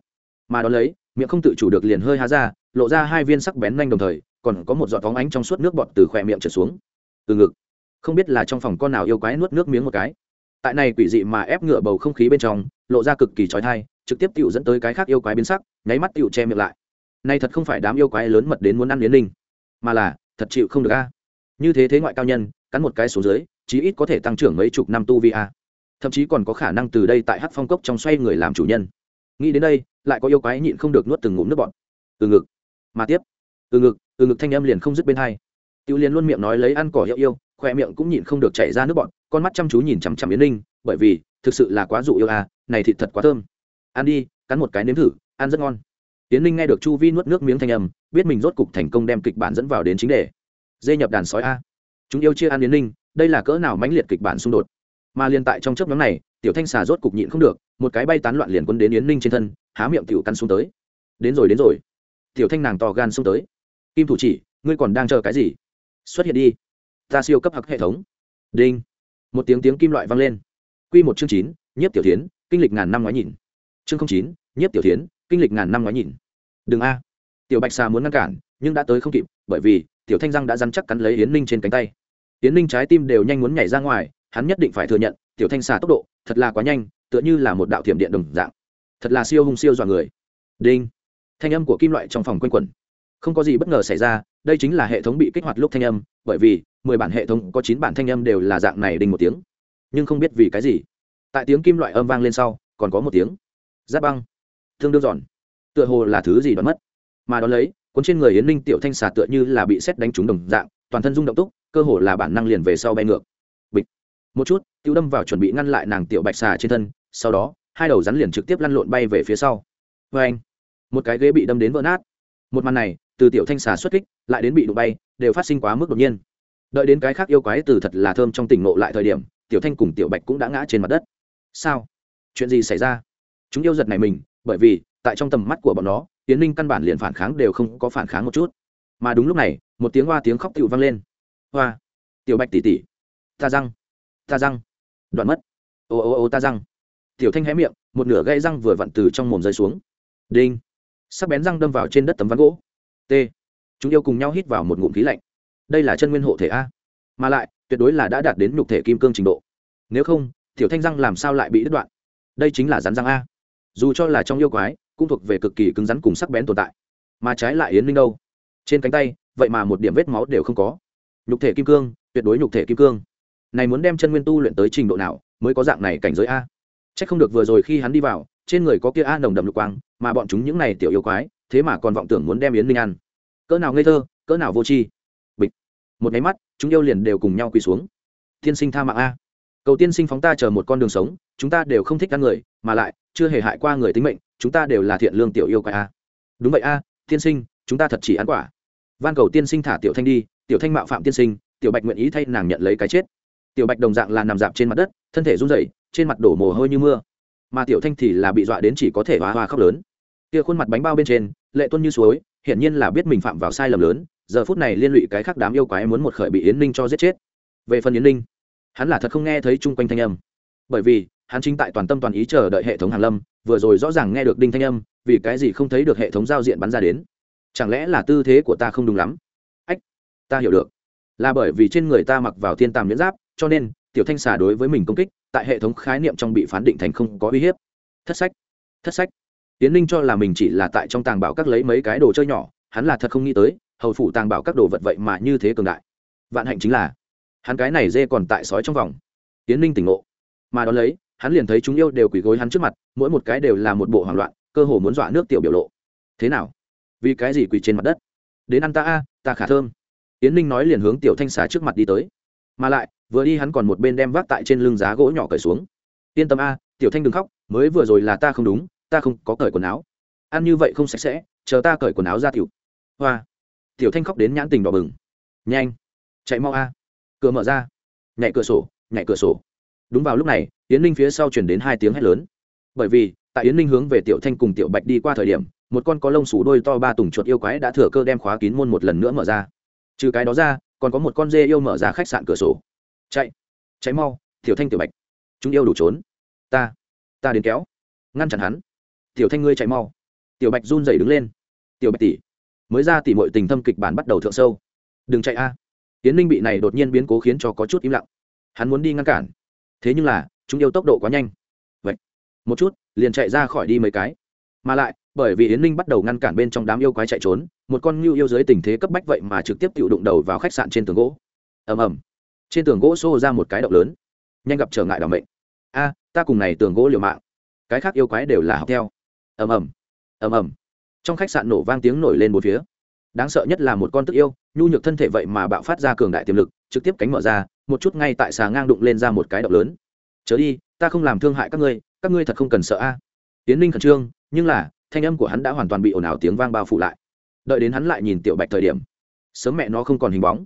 Mà đ ó lấy, miệng không tự chủ được liền hơi há ra, lộ ra hai viên sắc bén nhanh đồng thời, còn có một giọt phóng ánh trong suốt nước bọt từ khỏe miệng trở xuống. Từ ngực. Không biết là trong phòng con nào yêu quái nuốt nước miếng một cái. Tại này quỷ dị mà ép ngựa bầu không khí bên trong, lộ ra cực kỳ trói thai trực tiếp tựu dẫn tới cái khác yêu quái biến sắc, nháy mắt tựu che miệng lại. Nay thật không phải đám yêu quái lớn mật đến muốn ăn yến linh mà là thật chịu không được a như thế thế ngoại cao nhân, cắn một cái xuống dưới, chí ít có thể tăng trưởng mấy chục năm tu vi a. Thậm chí còn có khả năng từ đây tại hát phong cốc trong xoay người làm chủ nhân. Nghĩ đến đây, lại có yêu quái nhịn không được nuốt từng ngụm nước bọt. Từ ngực. Mà tiếp. Từ ngực từ ngực thanh âm liền không dứt bên hai. Tiêu liền luôn miệng nói lấy ăn cỏ hiệu yêu khoe miệng cũng nhịn không được chảy ra nước bọt, con mắt chăm chú nhìn chằm chằm yến linh bởi vì, thực sự là quá dụ yêu a, này thịt thật quá thơm. Ăn đi, cắn một cái nếm thử, ăn rất ngon. Yến ninh nghe được chu vi nuốt nước miếng thanh âm, biết mình rốt cục thành công đem kịch bản dẫn vào đến chính đề dê nhập đàn sói a. Chúng yêu chia ăn yến ninh đây là cỡ nào mãnh liệt kịch bản xung đột. Mà liền tại trong chớp nhóm này, tiểu thanh xà rốt cục nhịn không được, một cái bay tán loạn liền quân đến yến ninh trên thân, há miệng tiểu căn xuống tới. Đến rồi đến rồi. Tiểu thanh nàng to gan xuống tới. Kim thủ chỉ, ngươi còn đang chờ cái gì? Xuất hiện đi. Ta siêu cấp hặc hệ thống. Đinh. Một tiếng tiếng kim loại vang lên. Q một chương chín nhất tiểu tiến kinh lịch ngàn năm ngoái nhìn. Chương chín nhất tiểu tiến kinh lịch ngàn năm ngoái nhìn. Đừng a. Tiểu bạch xà muốn ngăn cản, nhưng đã tới không kịp, bởi vì tiểu thanh răng đã dăn chắc cắn lấy yến ninh trên cánh tay. Yến ninh trái tim đều nhanh muốn nhảy ra ngoài, hắn nhất định phải thừa nhận, tiểu thanh xà tốc độ, thật là quá nhanh, tựa như là một đạo thiểm điện đồng dạng. Thật là siêu hung siêu dọa người. Đinh. Thanh âm của kim loại trong phòng quanh quẩn. Không có gì bất ngờ xảy ra, đây chính là hệ thống bị kích hoạt lúc thanh âm, bởi vì, mười bản hệ thống có chín bản thanh âm đều là dạng này đinh một tiếng. Nhưng không biết vì cái gì. Tại tiếng kim loại âm vang lên sau, còn có một tiếng. Giáp băng. Thương đương giòn. Tựa hồ là thứ gì đoán mất. Mà đón lấy cuốn trên người yến ninh tiểu thanh xà tựa như là bị xét đánh trúng đồng dạng, toàn thân rung động túc, cơ hồ là bản năng liền về sau bay ngược. Bịch. Một chút, tiêu đâm vào chuẩn bị ngăn lại nàng tiểu bạch xà trên thân, sau đó, hai đầu rắn liền trực tiếp lăn lộn bay về phía sau. Vê anh, một cái ghế bị đâm đến vỡ nát. Một màn này, từ tiểu thanh xà xuất kích, lại đến bị đụng bay, đều phát sinh quá mức đột nhiên. Đợi đến cái khác yêu quái từ thật là thơm trong tỉnh ngộ lại thời điểm, tiểu thanh cùng tiểu bạch cũng đã ngã trên mặt đất. Sao? Chuyện gì xảy ra? Chúng yêu giật này mình, bởi vì, tại trong tầm mắt của bọn nó tiến ninh căn bản liền phản kháng đều không có phản kháng một chút. Mà đúng lúc này, một tiếng hoa tiếng khóc tựu vang lên. Hoa. Tiểu bạch tỉ tỉ ta răng. Ta răng. Đoạn mất. Ô ô ô, ta răng. Tiểu thanh hé miệng, một nửa gây răng vừa vặn từ trong mồm rơi xuống. Đinh. Sắc bén răng đâm vào trên đất tấm ván gỗ. T. Chúng yêu cùng nhau hít vào một ngụm khí lạnh. Đây là chân nguyên hộ thể a. Mà lại, tuyệt đối là đã đạt đến nhục thể kim cương trình độ. Nếu không, tiểu thanh răng làm sao lại bị đứt đoạn? Đây chính là rắn răng a. Dù cho là trong yêu quái cũng thuộc về cực kỳ cứng rắn cùng sắc bén tồn tại. Mà trái lại yến linh đâu? Trên cánh tay, vậy mà một điểm vết máu đều không có. Nhục thể kim cương, tuyệt đối nhục thể kim cương. Này muốn đem chân nguyên tu luyện tới trình độ nào, mới có dạng này cảnh giới a? C h ắ c không được vừa rồi khi hắn đi vào, trên người có kia a nồng đậm lục quang, mà bọn chúng những này tiểu yêu quái, thế mà còn vọng tưởng muốn đem yến linh ăn. Cỡ nào ngây thơ, cỡ nào vô tri. Bịch. Một nháy mắt, chúng yêu liền đều cùng nhau quỳ xuống. Tiên sinh tha mạng a cầu tiên sinh phóng ta chờ một con đường sống, chúng ta đều không thích ăn người, mà lại, chưa hề hại qua người tính mệnh, chúng ta đều là thiện lương tiểu yêu quái a. Đúng vậy a, tiên sinh, chúng ta thật chỉ ăn quả. Van cầu tiên sinh thả tiểu thanh đi, tiểu thanh mạo phạm tiên sinh, tiểu bạch nguyện ý thay nàng nhận lấy cái chết. Tiểu bạch đồng dạng là nằm dạp trên mặt đất, thân thể run rẩy, trên mặt đổ mồ hôi như mưa. Mà tiểu thanh thì là bị dọa đến chỉ có thể hoa hoa khóc lớn. Kia khuôn mặt bánh bao bên trên, lệ tuân như suối, hiển nhiên là biết mình phạm vào sai lầm lớn, giờ phút này liên lụy cái khác đám yêu quái muốn một khởi bị yến ninh cho giết chết. Về phần yến ninh hắn là thật không nghe thấy chung quanh thanh âm. Bởi vì, hắn chính tại toàn tâm toàn ý chờ đợi hệ thống hàn lâm, vừa rồi rõ ràng nghe được đinh thanh âm, vì cái gì không thấy được hệ thống giao diện bắn ra đến? Chẳng lẽ là tư thế của ta không đúng lắm? Ách, ta hiểu được. Là bởi vì trên người ta mặc vào thiên tàm nhẫn giáp, cho nên, tiểu thanh xà đối với mình công kích, tại hệ thống khái niệm trong bị phán định thành không có uy hiếp. Thất sách thất sách. Tiến ninh cho là mình chỉ là tại trong tàng bảo các lấy mấy cái đồ chơi nhỏ, hắn là thật không nghĩ tới, hầu phủ tàng bảo các đồ vật vậy mà như thế cường đại. Vạn hạnh chính là hắn cái này dê còn tại sói trong vòng. Tiến ninh tỉnh ngộ. Mà đón lấy, hắn liền thấy chúng yêu đều quỳ gối hắn trước mặt, mỗi một cái đều là một bộ hoảng loạn, cơ hồ muốn dọa nước tiểu biểu lộ. Thế nào? Vì cái gì quỳ trên mặt đất? Đến ăn ta a, ta khả thơm. Tiến ninh nói liền hướng tiểu thanh xà trước mặt đi tới. Mà lại, vừa đi hắn còn một bên đem vác tại trên lưng giá gỗ nhỏ cởi xuống. Yên tâm a, tiểu thanh đừng khóc, mới vừa rồi là ta không đúng, ta không có cởi quần áo. Ăn như vậy không sạch sẽ, chờ ta cởi quần áo ra tiểu. Hoa. Tiểu thanh khóc đến nhãn tình đỏ bừng. Nhanh. Chạy mau a cửa mở ra. Nhảy cửa sổ, nhảy cửa sổ. Đúng vào lúc này, yến ninh phía sau chuyển đến hai tiếng hét lớn. Bởi vì, tại yến ninh hướng về tiểu thanh cùng tiểu bạch đi qua thời điểm, một con có lông sủ đôi to ba tùng chuột yêu quái đã thừa cơ đem khóa kín môn một lần nữa mở ra. Trừ cái đó ra, còn có một con dê yêu mở ra khách sạn cửa sổ. Chạy chạy mau, tiểu thanh tiểu bạch. Chúng yêu đủ trốn. Ta ta đến kéo. Ngăn chặn hắn. Tiểu thanh ngươi chạy mau. Tiểu bạch run rẩy đứng lên. Tiểu bạch tỷ, mới ra tỷ mọi tình thâm kịch bản bắt đầu thượng sâu. Đừng chạy a tiến ninh bị này đột nhiên biến cố khiến cho có chút im lặng. Hắn muốn đi ngăn cản. Thế nhưng là, chúng yêu tốc độ quá nhanh. Vậy, một chút, liền chạy ra khỏi đi mấy cái. Mà lại, bởi vì yến ninh bắt đầu ngăn cản bên trong đám yêu quái chạy trốn, một con ngưu yêu dưới tình thế cấp bách vậy mà trực tiếp tự đụng đầu vào khách sạn trên tường gỗ. Ầm ầm. Trên tường gỗ xô ra một cái động lớn. Nhanh gặp trở ngại đ ỏ mệnh. A, ta cùng này tường gỗ liều mạng. Cái khác yêu quái đều là học theo. Ầm ầm. Ầm ầm. Trong khách sạn nổ vang tiếng nổi lên một phía đáng sợ nhất là một con tức yêu, nhu nhược thân thể vậy mà bạo phát ra cường đại tiềm lực, trực tiếp cánh mở ra, một chút ngay tại xà ngang đụng lên ra một cái động lớn. Chớ đi, ta không làm thương hại các ngươi các ngươi thật không cần sợ a. Tiến ninh khẩn trương, nhưng là, thanh âm của hắn đã hoàn toàn bị ồn ào tiếng vang bao phủ lại. Đợi đến hắn lại nhìn tiểu bạch thời điểm, sớm mẹ nó không còn hình bóng.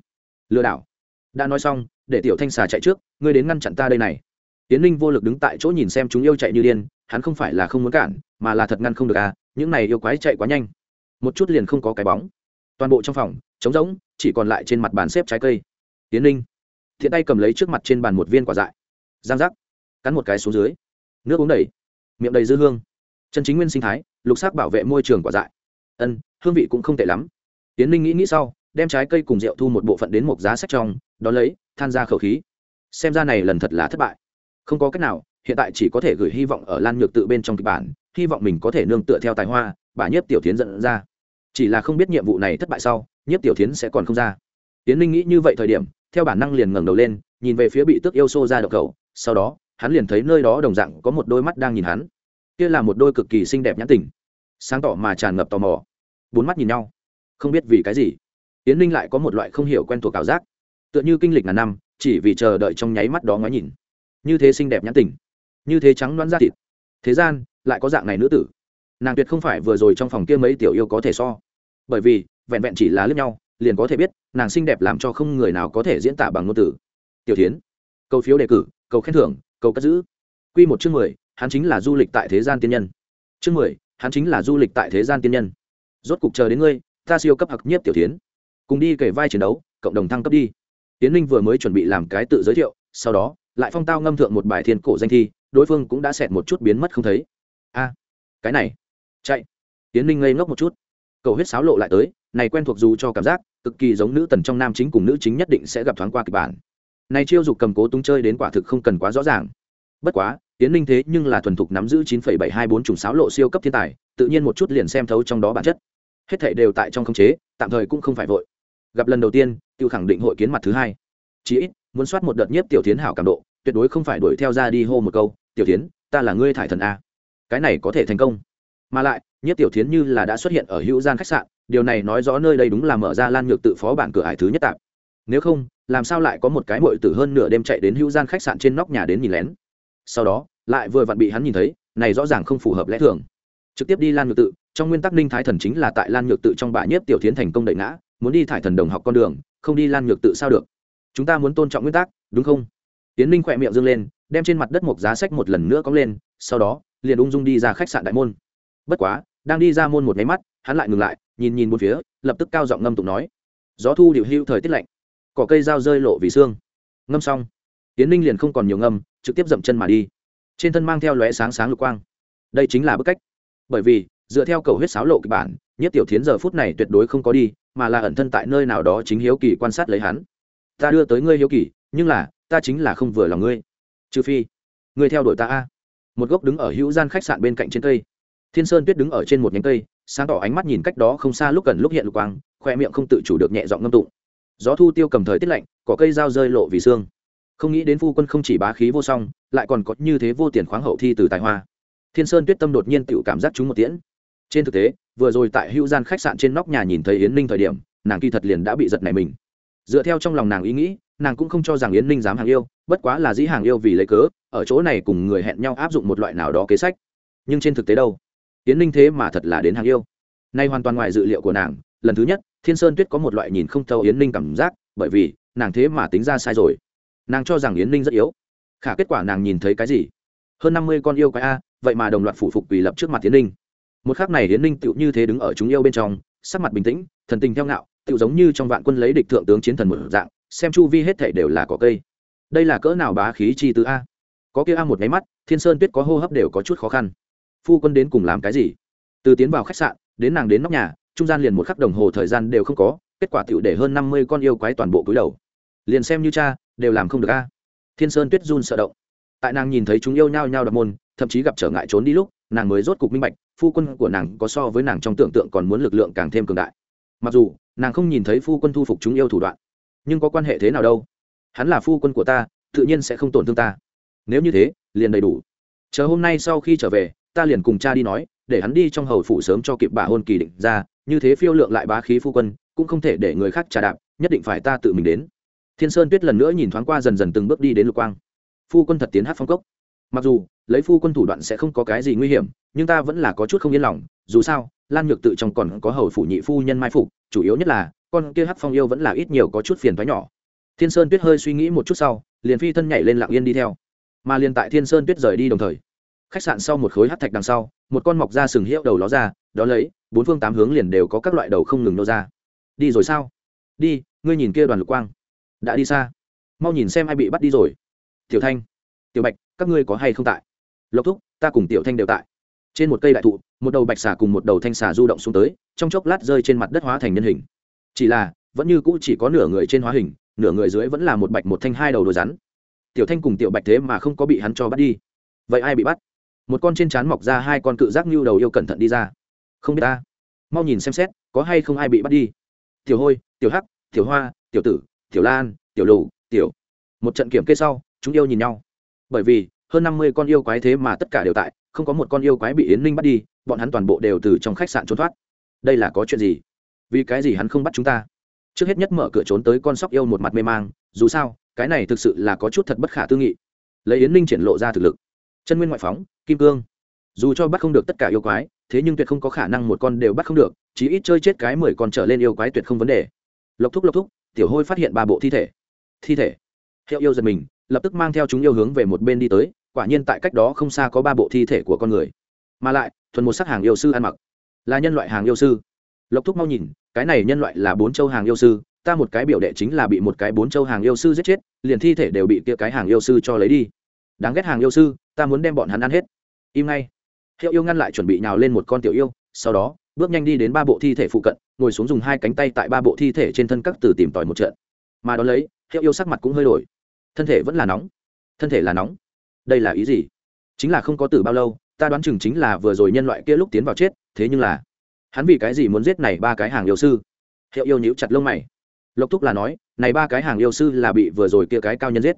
Lừa đảo. Đã nói xong, để tiểu thanh xà chạy trước, ngươi đến ngăn chặn ta đây này. Tiến ninh vô lực đứng tại chỗ nhìn xem chúng yêu chạy như điên, hắn không phải là không muốn cản, mà là thật ngăn không được à những này yêu quái chạy quá nhanh. Một chút liền không có cái bóng toàn bộ trong phòng, trống rỗng, chỉ còn lại trên mặt bàn xếp trái cây. Tiến ninh, thiện tay cầm lấy trước mặt trên bàn một viên quả dại. Giang rắc cắn một cái xuống dưới. Nước uống đầy, miệng đầy dư hương. Chân chính nguyên sinh thái, lục sắc bảo vệ môi trường quả dại. Ân, hương vị cũng không tệ lắm. Tiến ninh nghĩ nghĩ sau, đem trái cây cùng rượu thu một bộ phận đến một giá sách trong, đón lấy, than ra khẩu khí. Xem ra này lần thật là thất bại. Không có cách nào, hiện tại chỉ có thể gửi hy vọng ở lan nhược tự bên trong kịch bản, hy vọng mình có thể nương tựa theo tài hoa, bà nhất tiểu tiến dẫn ra chỉ là không biết nhiệm vụ này thất bại sau, nhiếp tiểu tiến sẽ còn không ra. Tiến linh nghĩ như vậy thời điểm, theo bản năng liền ngẩng đầu lên, nhìn về phía bị tức yêu xô ra đậu cầu sau đó, hắn liền thấy nơi đó đồng dạng có một đôi mắt đang nhìn hắn. Kia là một đôi cực kỳ xinh đẹp nhãn tình. Sáng tỏ mà tràn ngập tò mò. Bốn mắt nhìn nhau. Không biết vì cái gì. Tiến linh lại có một loại không hiểu quen thuộc ảo giác. Tựa như kinh lịch ngàn năm, chỉ vì chờ đợi trong nháy mắt đó ngoái nhìn. Như thế xinh đẹp nhãn tình. Như thế trắng đoán ra thịt. Thế gian, lại có dạng này nữ tử. Nàng tuyệt không phải vừa rồi trong phòng kia mấy tiểu yêu có thể so bởi vì, vẹn vẹn chỉ là lướt nhau, liền có thể biết, nàng xinh đẹp làm cho không người nào có thể diễn tả bằng ngôn từ. Tiểu tiến cầu phiếu đề cử, cầu khen thưởng, cầu cất giữ. Q một chương mười, hắn chính là du lịch tại thế gian tiên nhân. Chương mười, hắn chính là du lịch tại thế gian tiên nhân. Rốt cục chờ đến ngươi, ta siêu cấp hặc nhiếp tiểu tiến cùng đi kể vai chiến đấu, cộng đồng thăng cấp đi. Tiến ninh vừa mới chuẩn bị làm cái tự giới thiệu, sau đó, lại phong tao ngâm thượng một bài thiên cổ danh thi, đối phương cũng đã xẹt một chút biến mất không thấy. A, cái này, chạy. Tiến ninh ngây ngốc một chút cầu huyết sáo lộ lại tới, này quen thuộc dù cho cảm giác, cực kỳ giống nữ tần trong nam chính cùng nữ chính nhất định sẽ gặp thoáng qua kịch bản. Này chiêu dục cầm cố tung chơi đến quả thực không cần quá rõ ràng. Bất quá tiến ninh thế nhưng là thuần thục nắm giữ chín phẩy bảy hai bốn trùng sáo lộ siêu cấp thiên tài, tự nhiên một chút liền xem thấu trong đó bản chất. Hết thảy đều tại trong khống chế, tạm thời cũng không phải vội. Gặp lần đầu tiên tự khẳng định hội kiến mặt thứ hai. Chí ít, muốn soát một đợt nhiếp tiểu tiến hảo cảm độ, tuyệt đối không phải đuổi theo ra đi hô một câu, tiểu tiến, ta là ngươi thải thần a. Cái này có thể thành công. Mà lại nhất tiểu thiến như là đã xuất hiện ở hữu gian khách sạn, điều này nói rõ nơi đây đúng là mở ra lan nhược tự phó bản cửa hải thứ nhất tạp nếu không, làm sao lại có một cái mội tử hơn nửa đêm chạy đến hữu gian khách sạn trên nóc nhà đến nhìn lén? Sau đó, lại vừa vặn bị hắn nhìn thấy, này rõ ràng không phù hợp lẽ thường. Trực tiếp đi lan nhược tự, trong nguyên tắc ninh thái thần chính là tại lan nhược tự trong bãi nhiếp tiểu tiến thành công đậy ngã, muốn đi thải thần đồng học con đường, không đi lan nhược tự sao được? Chúng ta muốn tôn trọng nguyên tắc, đúng không? Tiến ninh khỏe miệng dâng lên, đem trên mặt đất một giá sách một lần nữa cóng lên, sau đó, liền ung dung đi ra khách sạn đại môn. Bất quá đang đi ra môn một máy mắt, hắn lại ngừng lại, nhìn nhìn một phía, lập tức cao giọng ngâm tụng nói, gió thu điệu hưu thời tiết lạnh, cỏ cây dao rơi lộ vì xương. Ngâm xong tiến ninh liền không còn nhiều ngâm, trực tiếp dậm chân mà đi. Trên thân mang theo lóe sáng sáng lục quang. Đây chính là bức cách. Bởi vì, dựa theo cầu huyết sáo lộ kịch bản, nhất tiểu thiến giờ phút này tuyệt đối không có đi, mà là ẩn thân tại nơi nào đó chính hiếu kỳ quan sát lấy hắn. Ta đưa tới ngươi hiếu kỳ, nhưng là, ta chính là không vừa lòng ngươi. Trừ phi, ngươi theo đuổi ta a. Một gốc đứng ở hữu gian khách sạn bên cạnh trên cây thiên sơn tuyết đứng ở trên một nhánh cây, sáng tỏ ánh mắt nhìn cách đó không xa lúc gần lúc hiện lục quang, khoe miệng không tự chủ được nhẹ giọng ngâm tụng. Gió thu tiêu cầm thời tiết lạnh, có cây dao rơi lộ vì xương. Không nghĩ đến phu quân không chỉ bá khí vô song, lại còn có như thế vô tiền khoáng hậu thi từ tài hoa. Thiên sơn tuyết tâm đột nhiên tự cảm giác chúng một tiễn. Trên thực tế, vừa rồi tại hữu gian khách sạn trên nóc nhà nhìn thấy yến ninh thời điểm, nàng kỳ thật liền đã bị giật này mình. Dựa theo trong lòng nàng ý nghĩ, nàng cũng không cho rằng yến ninh dám hàng yêu, bất quá là dĩ hàng yêu vì lấy cớ, ở chỗ này cùng người hẹn nhau áp dụng một loại nào đó kế sách. Nhưng trên thực tế đâu? Yến ninh thế mà thật là đến hàng yêu. Nay hoàn toàn ngoài dự liệu của nàng, lần thứ nhất, thiên sơn tuyết có một loại nhìn không thâu yến ninh cảm giác, bởi vì, nàng thế mà tính ra sai rồi. Nàng cho rằng yến ninh rất yếu. Khả kết quả nàng nhìn thấy cái gì? Hơn năm mươi con yêu quái a, vậy mà đồng loạt phủ phục vì lập trước mặt yến ninh. Một khắc này yến ninh tựu như thế đứng ở chúng yêu bên trong, sắc mặt bình tĩnh, thần tình theo ngạo, tựu giống như trong vạn quân lấy địch thượng tướng chiến thần một dạng, xem chu vi hết thể đều là cỏ cây. Đây là cỡ nào bá khí chi tứ a? Có kia a một máy mắt, thiên sơn tuyết có hô hấp đều có chút khó khăn phu quân đến cùng làm cái gì? Từ tiến vào khách sạn, đến nàng đến nóc nhà, trung gian liền một khắc đồng hồ thời gian đều không có, kết quả tựu để hơn năm mươi con yêu quái toàn bộ cúi đầu. Liền xem như cha, đều làm không được a. Thiên sơn tuyết run sợ động. Tại nàng nhìn thấy chúng yêu nhau nhau đập môn, thậm chí gặp trở ngại trốn đi lúc, nàng mới rốt cục minh bạch, phu quân của nàng có so với nàng trong tưởng tượng còn muốn lực lượng càng thêm cường đại. Mặc dù, nàng không nhìn thấy phu quân thu phục chúng yêu thủ đoạn, nhưng có quan hệ thế nào đâu? Hắn là phu quân của ta, tự nhiên sẽ không tổn thương ta. Nếu như thế, liền đầy đủ. Chờ hôm nay sau khi trở về ta liền cùng cha đi nói, để hắn đi trong hầu phủ sớm cho kịp bà hôn kỳ định ra, như thế phiêu lượng lại bá khí phu quân, cũng không thể để người khác trà đạp, nhất định phải ta tự mình đến. Thiên sơn tuyết lần nữa nhìn thoáng qua dần dần từng bước đi đến lục quang. Phu quân thật tiến hát phong cốc. Mặc dù, lấy phu quân thủ đoạn sẽ không có cái gì nguy hiểm, nhưng ta vẫn là có chút không yên lòng, dù sao, lan nhược tự trong còn có hầu phủ nhị phu nhân mai phục, chủ yếu nhất là, con kia hát phong yêu vẫn là ít nhiều có chút phiền thoái nhỏ. Thiên sơn tuyết hơi suy nghĩ một chút sau, liền phi thân nhảy lên lặng yên đi theo. Mà liền tại thiên sơn tuyết rời đi đồng thời khách sạn sau một khối hát thạch đằng sau, một con mọc ra sừng hiệu đầu ló ra, đó lấy, bốn phương tám hướng liền đều có các loại đầu không ngừng nô ra. Đi rồi sao? Đi, ngươi nhìn kia đoàn lục quang. Đã đi xa. Mau nhìn xem ai bị bắt đi rồi. Tiểu thanh. Tiểu bạch, các ngươi có hay không tại? Lộc thúc, ta cùng tiểu thanh đều tại. Trên một cây đại thụ, một đầu bạch xà cùng một đầu thanh xà du động xuống tới, trong chốc lát rơi trên mặt đất hóa thành nhân hình. Chỉ là, vẫn như cũ chỉ có nửa người trên hóa hình, nửa người dưới vẫn là một bạch một thanh hai đầu đồi rắn. Tiểu thanh cùng tiểu bạch thế mà không có bị hắn cho bắt đi. Vậy ai bị bắt? Một con trên trán mọc ra hai con cự giác như đầu yêu cẩn thận đi ra. Không biết ta. Mau nhìn xem xét, có hay không ai bị bắt đi. Tiểu hôi, tiểu hắc, tiểu hoa, tiểu tử, tiểu lan, tiểu lù, tiểu. Một trận kiểm kê sau, chúng yêu nhìn nhau. Bởi vì, hơn năm mươi con yêu quái thế mà tất cả đều tại, không có một con yêu quái bị yến ninh bắt đi, bọn hắn toàn bộ đều từ trong khách sạn trốn thoát. Đây là có chuyện gì? Vì cái gì hắn không bắt chúng ta? Trước hết nhất mở cửa trốn tới con sóc yêu một mặt mê mang, dù sao, cái này thực sự là có chút thật bất khả tư nghị. Lấy yến ninh triển lộ ra thực lực chân nguyên ngoại phóng, kim cương. Dù cho bắt không được tất cả yêu quái, thế nhưng tuyệt không có khả năng một con đều bắt không được, chí ít chơi chết cái mười con trở lên yêu quái tuyệt không vấn đề. Lộc thúc lộc thúc, tiểu hôi phát hiện ba bộ thi thể. Thi thể. Hiệu yêu giật mình, lập tức mang theo chúng yêu hướng về một bên đi tới, quả nhiên tại cách đó không xa có ba bộ thi thể của con người. Mà lại, thuần một sắc hàng yêu sư ăn mặc. Là nhân loại hàng yêu sư. Lộc thúc mau nhìn, cái này nhân loại là bốn châu hàng yêu sư, ta một cái biểu đệ chính là bị một cái bốn châu hàng yêu sư giết chết, liền thi thể đều bị kia cái hàng yêu sư cho lấy đi đáng ghét hàng yêu sư, ta muốn đem bọn hắn ăn hết. Im ngay. Hiệu yêu ngăn lại chuẩn bị nhào lên một con tiểu yêu, sau đó, bước nhanh đi đến ba bộ thi thể phụ cận, ngồi xuống dùng hai cánh tay tại ba bộ thi thể trên thân các từ tìm tòi một trận. Mà đón lấy, hiệu yêu sắc mặt cũng hơi đổi. Thân thể vẫn là nóng. Thân thể là nóng. Đây là ý gì? Chính là không có từ bao lâu, ta đoán chừng chính là vừa rồi nhân loại kia lúc tiến vào chết, thế nhưng là, hắn vì cái gì muốn giết này ba cái hàng yêu sư? Hiệu yêu nhíu chặt lông mày. Lộc thúc là nói, này ba cái hàng yêu sư là bị vừa rồi kia cái cao nhân giết.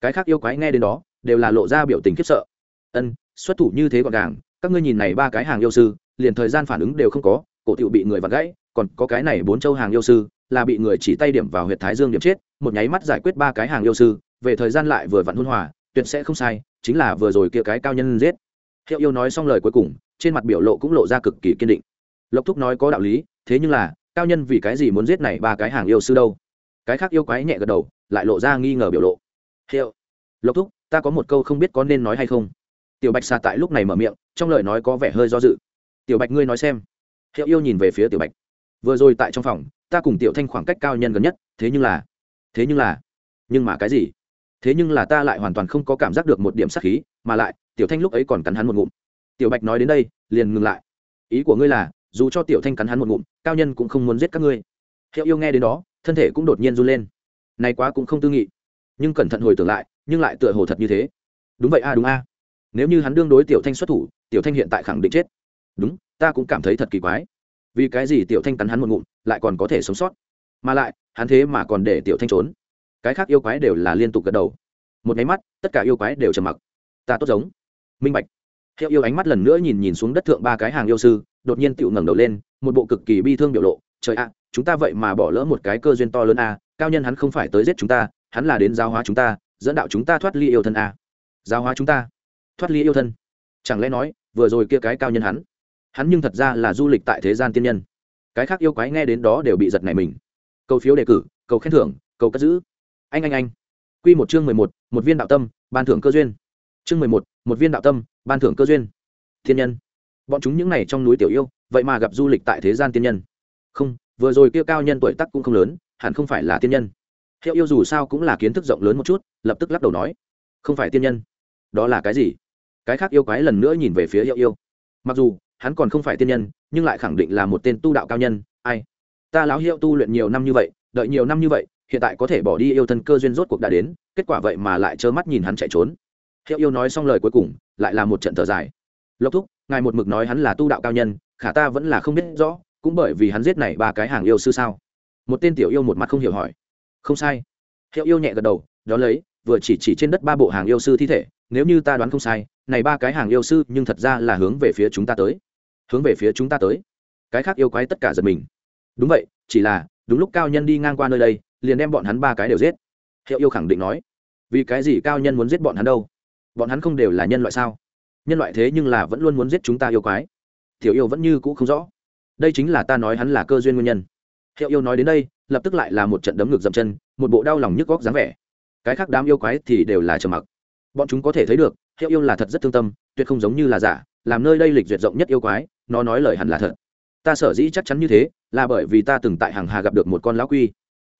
Cái khác yêu quái nghe đến đó đều là lộ ra biểu tình khiếp sợ. Ân, xuất thủ như thế gọn gàng, các ngươi nhìn này ba cái hàng yêu sư, liền thời gian phản ứng đều không có, cổ tiểu bị người vặt gãy, còn có cái này bốn châu hàng yêu sư, là bị người chỉ tay điểm vào huyệt thái dương điểm chết, một nháy mắt giải quyết ba cái hàng yêu sư, về thời gian lại vừa vặn hôn hòa, tuyệt sẽ không sai, chính là vừa rồi kia cái cao nhân giết. Hiệu yêu nói xong lời cuối cùng, trên mặt biểu lộ cũng lộ ra cực kỳ kiên định. Lộc thúc nói có đạo lý, thế nhưng là, cao nhân vì cái gì muốn giết này ba cái hàng yêu sư đâu? Cái khác yêu quái nhẹ gật đầu, lại lộ ra nghi ngờ biểu lộ. Hiệu, lộc thúc ta có một câu không biết có nên nói hay không. Tiểu bạch xà tại lúc này mở miệng, trong lời nói có vẻ hơi do dự. Tiểu bạch ngươi nói xem. Hiệu yêu nhìn về phía tiểu bạch. Vừa rồi tại trong phòng, ta cùng tiểu thanh khoảng cách cao nhân gần nhất, thế nhưng là, thế nhưng là, nhưng mà cái gì? Thế nhưng là ta lại hoàn toàn không có cảm giác được một điểm sắc khí, mà lại, tiểu thanh lúc ấy còn cắn hắn một ngụm. Tiểu bạch nói đến đây, liền ngừng lại. Ý của ngươi là, dù cho tiểu thanh cắn hắn một ngụm, cao nhân cũng không muốn giết các ngươi. Hiệu yêu nghe đến đó, thân thể cũng đột nhiên run lên. Này quá cũng không tư nghị. Nhưng cẩn thận hồi tưởng lại nhưng lại tựa hồ thật như thế. Đúng vậy a, đúng a. Nếu như hắn đương đối tiểu thanh xuất thủ, tiểu thanh hiện tại khẳng định chết. Đúng, ta cũng cảm thấy thật kỳ quái. Vì cái gì tiểu thanh cắn hắn một ngụm, lại còn có thể sống sót? Mà lại, hắn thế mà còn để tiểu thanh trốn. Cái khác yêu quái đều là liên tục gật đầu. Một nháy mắt, tất cả yêu quái đều trầm mặc. Ta tốt giống. Minh bạch. Hiệu yêu ánh mắt lần nữa nhìn nhìn xuống đất thượng ba cái hàng yêu sư, đột nhiên tựu ngẩng đầu lên, một bộ cực kỳ bi thương biểu lộ. Trời ạ, chúng ta vậy mà bỏ lỡ một cái cơ duyên to lớn a, cao nhân hắn không phải tới giết chúng ta, hắn là đến giáo hóa chúng ta dẫn đạo chúng ta thoát ly yêu thân a. Giáo hóa chúng ta. Thoát ly yêu thân. Chẳng lẽ nói, vừa rồi kia cái cao nhân hắn hắn nhưng thật ra là du lịch tại thế gian tiên nhân. Cái khác yêu quái nghe đến đó đều bị giật nảy mình. Cầu phiếu đề cử, cầu khen thưởng, cầu cất giữ. Anh anh anh. Q một chương mười một một viên đạo tâm, ban thưởng cơ duyên. Chương mười một một viên đạo tâm, ban thưởng cơ duyên. Thiên nhân. Bọn chúng những n à y trong núi tiểu yêu, vậy mà gặp du lịch tại thế gian tiên nhân. Không, vừa rồi kia cao nhân tuổi tắc cũng không lớn, hẳn không phải là tiên nhân hiệu yêu dù sao cũng là kiến thức rộng lớn một chút, lập tức lắc đầu nói, không phải tiên nhân, đó là cái gì? Cái khác yêu quái lần nữa nhìn về phía hiệu yêu. Mặc dù, hắn còn không phải tiên nhân, nhưng lại khẳng định là một tên tu đạo cao nhân, ai? Ta láo hiệu tu luyện nhiều năm như vậy, đợi nhiều năm như vậy, hiện tại có thể bỏ đi yêu thân cơ duyên rốt cuộc đã đến, kết quả vậy mà lại trơ mắt nhìn hắn chạy trốn. Hiệu yêu nói xong lời cuối cùng, lại là một trận thở dài. Lộc thúc, ngài một mực nói hắn là tu đạo cao nhân, khả ta vẫn là không biết rõ, cũng bởi vì hắn giết này ba cái hàng yêu sư sao? Một tên tiểu yêu một mặt không hiểu hỏi không sai. Hiệu yêu nhẹ gật đầu đó lấy, vừa chỉ chỉ trên đất ba bộ hàng yêu sư thi thể, nếu như ta đoán không sai, này ba cái hàng yêu sư nhưng thật ra là hướng về phía chúng ta tới. Hướng về phía chúng ta tới. Cái khác yêu quái tất cả giật mình. Đúng vậy, chỉ là, đúng lúc cao nhân đi ngang qua nơi đây, liền đem bọn hắn ba cái đều giết. Hiệu yêu khẳng định nói, vì cái gì cao nhân muốn giết bọn hắn đâu? Bọn hắn không đều là nhân loại sao? Nhân loại thế nhưng là vẫn luôn muốn giết chúng ta yêu quái. Tiểu yêu vẫn như cũ không rõ. Đây chính là ta nói hắn là cơ duyên nguyên nhân. Hiệu yêu nói đến đây lập tức lại là một trận đấm ngược dậm chân, một bộ đau lòng nhức góc dáng vẻ. Cái khác đám yêu quái thì đều là trầm mặc. Bọn chúng có thể thấy được, hiệu yêu là thật rất thương tâm, tuyệt không giống như là giả, làm nơi đây lịch duyệt rộng nhất yêu quái, nó nói lời hẳn là thật. Ta sở dĩ chắc chắn như thế, là bởi vì ta từng tại hàng hà gặp được một con lão quy.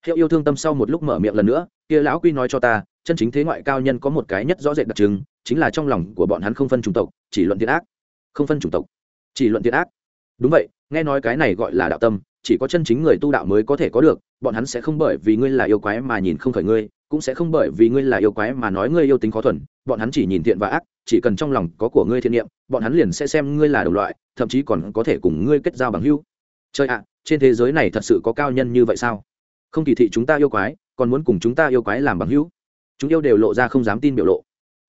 Hiệu yêu thương tâm sau một lúc mở miệng lần nữa, kia lão quy nói cho ta, chân chính thế ngoại cao nhân có một cái nhất rõ rệt đặc trưng, chính là trong lòng của bọn hắn không phân chủng tộc, chỉ luận thiện ác. Không phân chủng tộc, chỉ luận thiện ác. Đúng vậy, nghe nói cái này gọi là đạo tâm chỉ có chân chính người tu đạo mới có thể có được, bọn hắn sẽ không bởi vì ngươi là yêu quái mà nhìn không khởi ngươi, cũng sẽ không bởi vì ngươi là yêu quái mà nói ngươi yêu tính khó thuần, bọn hắn chỉ nhìn thiện và ác, chỉ cần trong lòng có của ngươi thiện niệm, bọn hắn liền sẽ xem ngươi là đồng loại, thậm chí còn có thể cùng ngươi kết giao bằng hữu. Chơi ạ, trên thế giới này thật sự có cao nhân như vậy sao? Không kỳ thị chúng ta yêu quái, còn muốn cùng chúng ta yêu quái làm bằng hữu. Chúng yêu đều lộ ra không dám tin biểu lộ.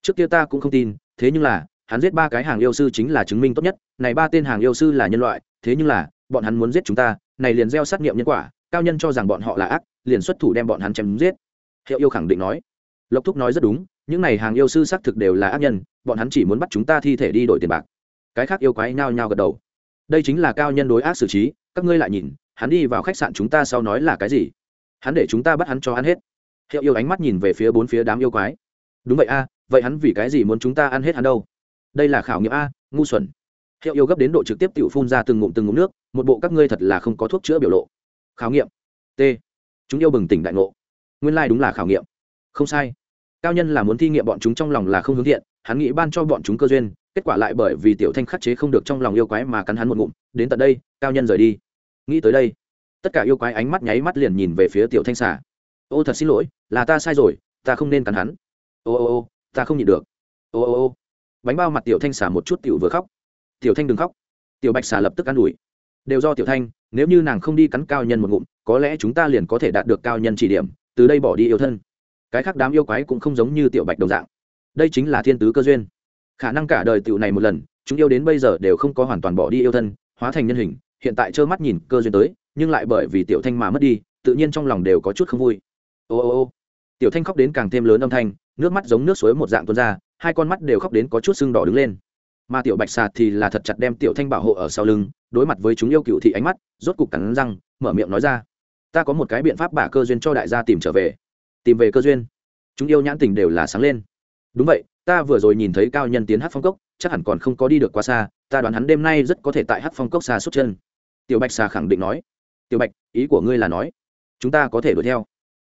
Trước kia ta cũng không tin, thế nhưng là, hắn giết ba cái hàng yêu sư chính là chứng minh tốt nhất, này ba tên hàng yêu sư là nhân loại, thế nhưng là bọn hắn muốn giết chúng ta, này liền gieo sát nghiệm nhân quả, cao nhân cho rằng bọn họ là ác, liền xuất thủ đem bọn hắn chém giết. Hiệu yêu khẳng định nói. Lộc thúc nói rất đúng, những này hàng yêu sư xác thực đều là ác nhân, bọn hắn chỉ muốn bắt chúng ta thi thể đi đổi tiền bạc. Cái khác yêu quái nhao nhao gật đầu. Đây chính là cao nhân đối ác xử trí, các ngươi lại nhìn, hắn đi vào khách sạn chúng ta sau nói là cái gì? Hắn để chúng ta bắt hắn cho hắn hết. Hiệu yêu ánh mắt nhìn về phía bốn phía đám yêu quái. Đúng vậy a, vậy hắn vì cái gì muốn chúng ta ăn hết hắn đâu? Đây là khảo nghiệm a, ngu xuẩn. Hiệu yêu gấp đến độ trực tiếp tự phun ra từng ngụm từng ngụm nước một bộ các ngươi thật là không có thuốc chữa biểu lộ. Khảo nghiệm. T. Chúng yêu bừng tỉnh đại ngộ. Nguyên lai、like、đúng là khảo nghiệm. Không sai. Cao nhân là muốn thi nghiệm bọn chúng trong lòng là không hướng thiện, hắn nghĩ ban cho bọn chúng cơ duyên, kết quả lại bởi vì tiểu thanh khắc chế không được trong lòng yêu quái mà cắn hắn một ngụm. Đến tận đây, cao nhân rời đi. Nghĩ tới đây, tất cả yêu quái ánh mắt nháy mắt liền nhìn về phía tiểu thanh xà. Ô, thật xin lỗi, là ta sai rồi, ta không nên cắn hắn. Ô ô ô, ta không nhịn được. Ô ô ô. Bánh bao mặt tiểu thanh xà một chút tiểu vừa khóc. Tiểu thanh đừng khóc. Tiểu bạch xà lập tức ă n ủi đều do tiểu thanh, nếu như nàng không đi cắn cao nhân một ngụm, có lẽ chúng ta liền có thể đạt được cao nhân chỉ điểm, từ đây bỏ đi yêu thân. Cái khác đám yêu quái cũng không giống như tiểu bạch đồng dạng. Đây chính là thiên tứ cơ duyên. Khả năng cả đời tiểu này một lần, chúng yêu đến bây giờ đều không có hoàn toàn bỏ đi yêu thân, hóa thành nhân hình, hiện tại trơ mắt nhìn cơ duyên tới, nhưng lại bởi vì tiểu thanh mà mất đi, tự nhiên trong lòng đều có chút không vui. Ô ô ô. Tiểu thanh khóc đến càng thêm lớn âm thanh, nước mắt giống nước suối một dạng tuôn ra, hai con mắt đều khóc đến có chút sưng đỏ đứng lên mà tiểu bạch xà thì là thật chặt đem tiểu thanh bảo hộ ở sau lưng, đối mặt với chúng yêu cựu thị ánh mắt, rốt cục cắn răng, mở miệng nói ra, ta có một cái biện pháp bả cơ duyên cho đại gia tìm trở về. Tìm về cơ duyên? Chúng yêu nhãn tình đều là sáng lên. Đúng vậy, ta vừa rồi nhìn thấy cao nhân tiến hát phong cốc, chắc hẳn còn không có đi được quá xa, ta đoán hắn đêm nay rất có thể tại hát phong cốc xa xuất chân. Tiểu bạch xà khẳng định nói. Tiểu bạch, ý của ngươi là nói, chúng ta có thể đuổi theo.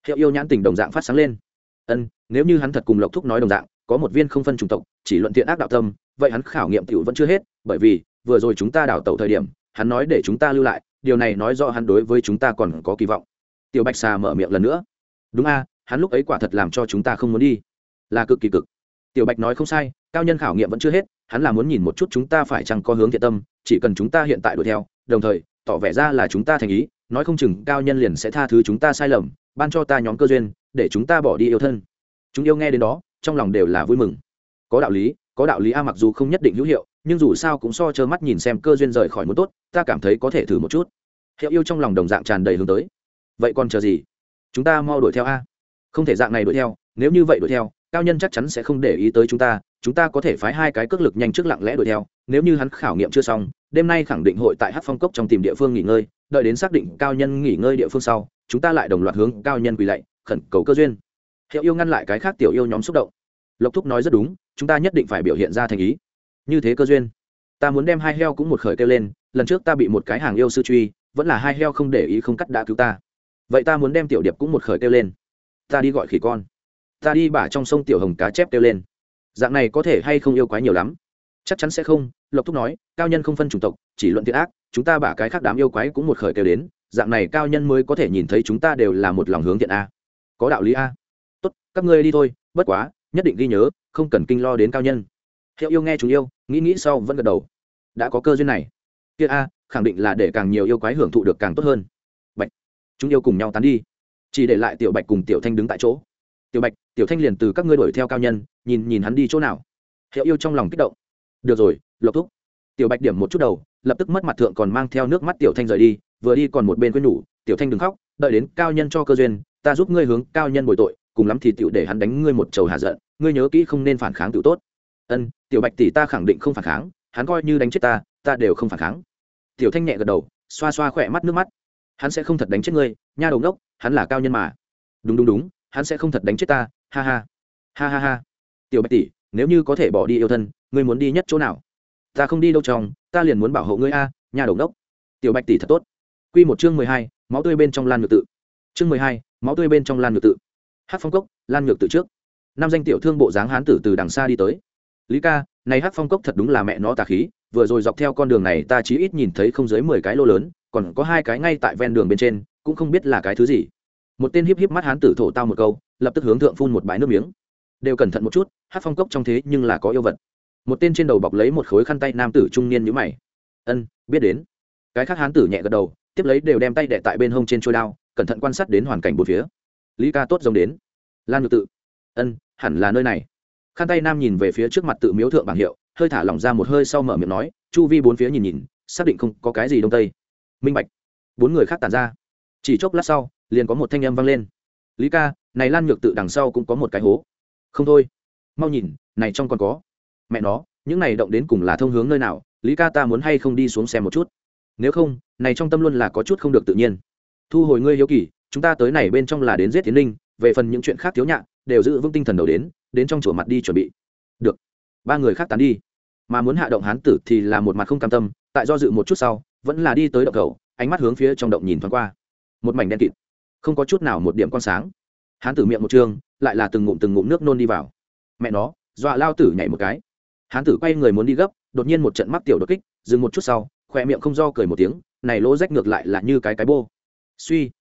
Hiệu yêu nhãn tình đồng dạng phát sáng lên. Ân, nếu như hắn thật cùng lộc thúc nói đồng dạng có một viên không phân chủng tộc, chỉ luận thiện ác đạo tâm, vậy hắn khảo nghiệm tiểu vẫn chưa hết, bởi vì, vừa rồi chúng ta đảo tẩu thời điểm, hắn nói để chúng ta lưu lại, điều này nói rõ hắn đối với chúng ta còn có kỳ vọng. Tiểu bạch xà mở miệng lần nữa. Đúng a, hắn lúc ấy quả thật làm cho chúng ta không muốn đi. Là cực kỳ cực. Tiểu bạch nói không sai, cao nhân khảo nghiệm vẫn chưa hết, hắn là muốn nhìn một chút chúng ta phải chăng có hướng thiện tâm, chỉ cần chúng ta hiện tại đuổi theo, đồng thời, tỏ vẻ ra là chúng ta thành ý, nói không chừng cao nhân liền sẽ tha thứ chúng ta sai lầm, ban cho ta nhóm cơ duyên, để chúng ta bỏ đi yêu thân. Chúng yêu nghe đến đó trong lòng đều là vui mừng. Có đạo lý, có đạo lý a mặc dù không nhất định hữu hiệu, nhưng dù sao cũng so trơ mắt nhìn xem cơ duyên rời khỏi muốn tốt, ta cảm thấy có thể thử một chút. Hiệu yêu trong lòng đồng dạng tràn đầy hướng tới. Vậy còn chờ gì? Chúng ta mau đuổi theo a. Không thể dạng này đuổi theo, nếu như vậy đuổi theo, cao nhân chắc chắn sẽ không để ý tới chúng ta chúng ta có thể phái hai cái cước lực nhanh trước lặng lẽ đuổi theo, nếu như hắn khảo nghiệm chưa xong, đêm nay khẳng định hội tại hát phong cốc trong tìm địa phương nghỉ ngơi, đợi đến xác định cao nhân nghỉ ngơi địa phương sau, chúng ta lại đồng loạt hướng cao nhân quỳ lạy, khẩn cầu cơ duyên hiệu yêu ngăn lại cái khác tiểu yêu nhóm xúc động. Lộc thúc nói rất đúng, chúng ta nhất định phải biểu hiện ra thành ý. Như thế cơ duyên. Ta muốn đem hai heo cũng một khởi kêu lên, lần trước ta bị một cái hàng yêu sư truy, vẫn là hai heo không để ý không cắt đã cứu ta. Vậy ta muốn đem tiểu điệp cũng một khởi kêu lên. Ta đi gọi khỉ con. Ta đi bả trong sông tiểu hồng cá chép kêu lên. Dạng này có thể hay không yêu quái nhiều lắm? Chắc chắn sẽ không, lộc thúc nói, cao nhân không phân chủng tộc, chỉ luận thiện ác, chúng ta bả cái khác đám yêu quái cũng một khởi kêu đến, dạng này cao nhân mới có thể nhìn thấy chúng ta đều là một lòng hướng thiện a. Có đạo lý a các ngươi đi thôi, bất quá, nhất định ghi nhớ, không cần kinh lo đến cao nhân. Hiệu yêu nghe chúng yêu, nghĩ nghĩ sau vẫn gật đầu. Đã có cơ duyên này. Kia a, khẳng định là để càng nhiều yêu quái hưởng thụ được càng tốt hơn. Bạch, chúng yêu cùng nhau tán đi. Chỉ để lại tiểu bạch cùng tiểu thanh đứng tại chỗ. Tiểu bạch, tiểu thanh liền từ các ngươi đuổi theo cao nhân, nhìn nhìn hắn đi chỗ nào. Hiệu yêu trong lòng kích động. Được rồi, lộc thúc. Tiểu bạch điểm một chút đầu, lập tức mất mặt thượng còn mang theo nước mắt tiểu thanh rời đi, vừa đi còn một bên quên nhủ, tiểu thanh đừng khóc, đợi đến cao nhân cho cơ duyên, ta giúp ngươi hướng cao nhân bồi tội cùng lắm thì tiểu để hắn đánh ngươi một trầu hạ giận, ngươi nhớ kỹ không nên phản kháng tiểu tốt. Ân, tiểu bạch tỷ ta khẳng định không phản kháng, hắn coi như đánh chết ta ta đều không phản kháng. Tiểu thanh nhẹ gật đầu, xoa xoa khỏe mắt nước mắt. Hắn sẽ không thật đánh chết ngươi, nha đầu ngốc, hắn là cao nhân mà. Đúng đúng đúng, hắn sẽ không thật đánh chết ta, ha ha. Ha ha ha. Tiểu bạch tỷ, nếu như có thể bỏ đi yêu thân, ngươi muốn đi nhất chỗ nào? Ta không đi đâu chồng, ta liền muốn bảo hộ ngươi a nhà đầu đốc tiểu bạch tỷ thật tốt. Q một chương mười hai, máu tươi bên trong lan ngược tự. Chương mười hai, máu tươi bên trong lan ngược tự hát phong cốc, lan ngược tự trước. Năm danh tiểu thương bộ dáng hán tử từ đằng xa đi tới. Lý ca, này hát phong cốc thật đúng là mẹ nó tà khí, vừa rồi dọc theo con đường này ta chỉ ít nhìn thấy không dưới mười cái lô lớn, còn có hai cái ngay tại ven đường bên trên, cũng không biết là cái thứ gì. Một tên híp híp mắt hán tử thổ tao một câu, lập tức hướng thượng phun một bãi nước miếng. Đều cẩn thận một chút, hát phong cốc trong thế nhưng là có yêu vật. Một tên trên đầu bọc lấy một khối khăn tay nam tử trung niên nhữ mày. Ân, biết đến. Cái khác hán tử nhẹ gật đầu, tiếp lấy đều đem tay đệ tại bên hông trên trôi đao, cẩn thận quan sát đến hoàn cảnh bốn phía lý ca tốt giống đến. Lan ngược tự, ân, hẳn là nơi này. Khăn tay nam nhìn về phía trước mặt tự miếu thượng bảng hiệu, hơi thả lỏng ra một hơi sau mở miệng nói, chu vi bốn phía nhìn nhìn, xác định không có cái gì đông tây. Minh bạch. Bốn người khác tàn ra. Chỉ chốc lát sau, liền có một thanh âm vang lên. Lý ca, này lan nhược tự đằng sau cũng có một cái hố. Không thôi. Mau nhìn, này trong còn có. Mẹ nó, những này động đến cùng là thông hướng nơi nào? Lý ca ta muốn hay không đi xuống xem một chút? Nếu không, này trong tâm luôn là có chút không được tự nhiên. Thu hồi ngươi hiếu kỳ chúng ta tới này bên trong là đến giết tiến linh, về phần những chuyện khác thiếu nhạn đều giữ vững tinh thần đầu đến đến trong chùa mặt đi chuẩn bị. Được. Ba người khác tán đi. Mà muốn hạ động hán tử thì là một mặt không cam tâm, tại do dự một chút sau, vẫn là đi tới động cầu, ánh mắt hướng phía trong động nhìn thoáng qua. Một mảnh đen kịt. Không có chút nào một điểm con sáng. Hán tử miệng một trường, lại là từng ngụm từng ngụm nước nôn đi vào. Mẹ nó, dọa lao tử nhảy một cái. Hán tử quay người muốn đi gấp, đột nhiên một trận mắc tiểu đột kích, dừng một chút sau, khoe miệng không do cười một tiếng, này lỗ rách ngược lại là như cái cái bô. Suy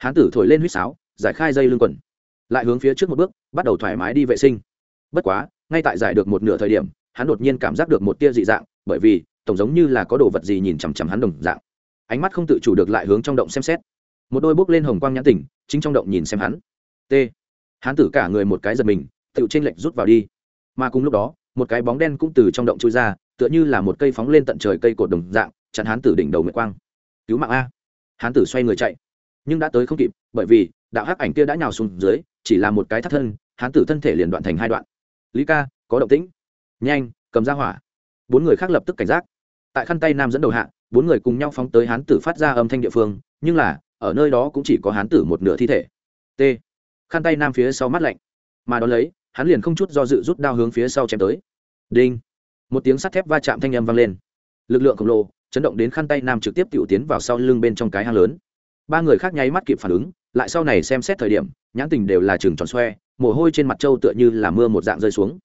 hán tử thổi lên huýt sáo, giải khai dây lưng quần, lại hướng phía trước một bước, bắt đầu thoải mái đi vệ sinh. Bất quá, ngay tại giải được một nửa thời điểm, hắn đột nhiên cảm giác được một tia dị dạng, bởi vì, tổng giống như là có đồ vật gì nhìn chằm chằm hắn đồng dạng. Ánh mắt không tự chủ được lại hướng trong động xem xét. Một đôi bốc lên hồng quang nhãn tỉnh, chính trong động nhìn xem hắn. T. Hắn tử cả người một cái giật mình, tự trên lệnh rút vào đi. Mà cùng lúc đó, một cái bóng đen cũng từ trong động trôi ra, tựa như là một cây phóng lên tận trời cây cột đồng dạng, chặn hắn tử đỉnh đầu nguyệt quang. Cứu mạng a! Hắn tử xoay người chạy nhưng đã tới không kịp, bởi vì, đạo hắc ảnh kia đã nhào xuống dưới, chỉ là một cái thắt thân, hán tử thân thể liền đoạn thành hai đoạn. Lý ca, có động tĩnh. Nhanh, cầm ra hỏa. Bốn người khác lập tức cảnh giác. Tại khăn tay nam dẫn đầu hạ, bốn người cùng nhau phóng tới hán tử phát ra âm thanh địa phương, nhưng là, ở nơi đó cũng chỉ có hán tử một nửa thi thể. T. Khăn tay nam phía sau mắt lạnh. Mà đ ó lấy, hắn liền không chút do dự rút đao hướng phía sau chém tới. Đinh. Một tiếng sắt thép va chạm thanh âm vang lên. Lực lượng khổng lồ, chấn động đến khăn tay nam trực tiếp t tiến vào sau lưng bên trong cái hang lớn ba người khác nháy mắt kịp phản ứng, lại sau này xem xét thời điểm, nhãn tình đều là chừng tròn xoe, mồ hôi trên mặt trâu tựa như là mưa một dạng rơi xuống.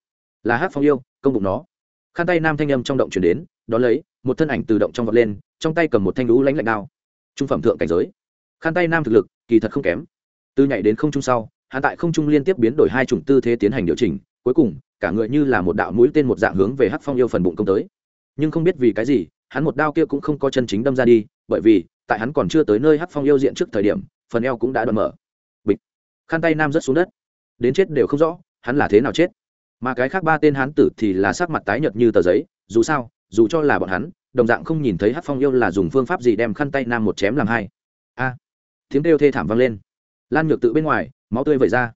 Là hát phong yêu, công bụng nó. Khăn tay nam thanh âm trong động chuyển đến, đón lấy, một thân ảnh từ động trong vọt lên, trong tay cầm một thanh lũ lánh lạnh đao. Trung phẩm thượng cảnh giới. Khăn tay nam thực lực, kỳ thật không kém. Từ nhảy đến không trung sau, hắn tại không trung liên tiếp biến đổi hai chủng tư thế tiến hành điều chỉnh, cuối cùng, cả người như là một đạo mũi tên một dạng hướng về hắc phong yêu phần bụng công tới. Nhưng không biết vì cái gì, hắn một đao kia cũng không có chân chính đâm ra đi, bởi vì tại hắn còn chưa tới nơi hắc phong yêu diện trước thời điểm phần eo cũng đã đoạn mở. Bịch. Khăn tay nam rớt xuống đất. Đến chết đều không rõ hắn là thế nào chết. Mà cái khác ba tên hán tử thì là sắc mặt tái nhợt như tờ giấy dù sao dù cho là bọn hắn đồng dạng không nhìn thấy hát phong yêu là dùng phương pháp gì đem khăn tay nam một chém làm hai. A. À, tiếng kêu thê thảm vang lên. Lan nhược tự bên ngoài máu tươi vẩy ra.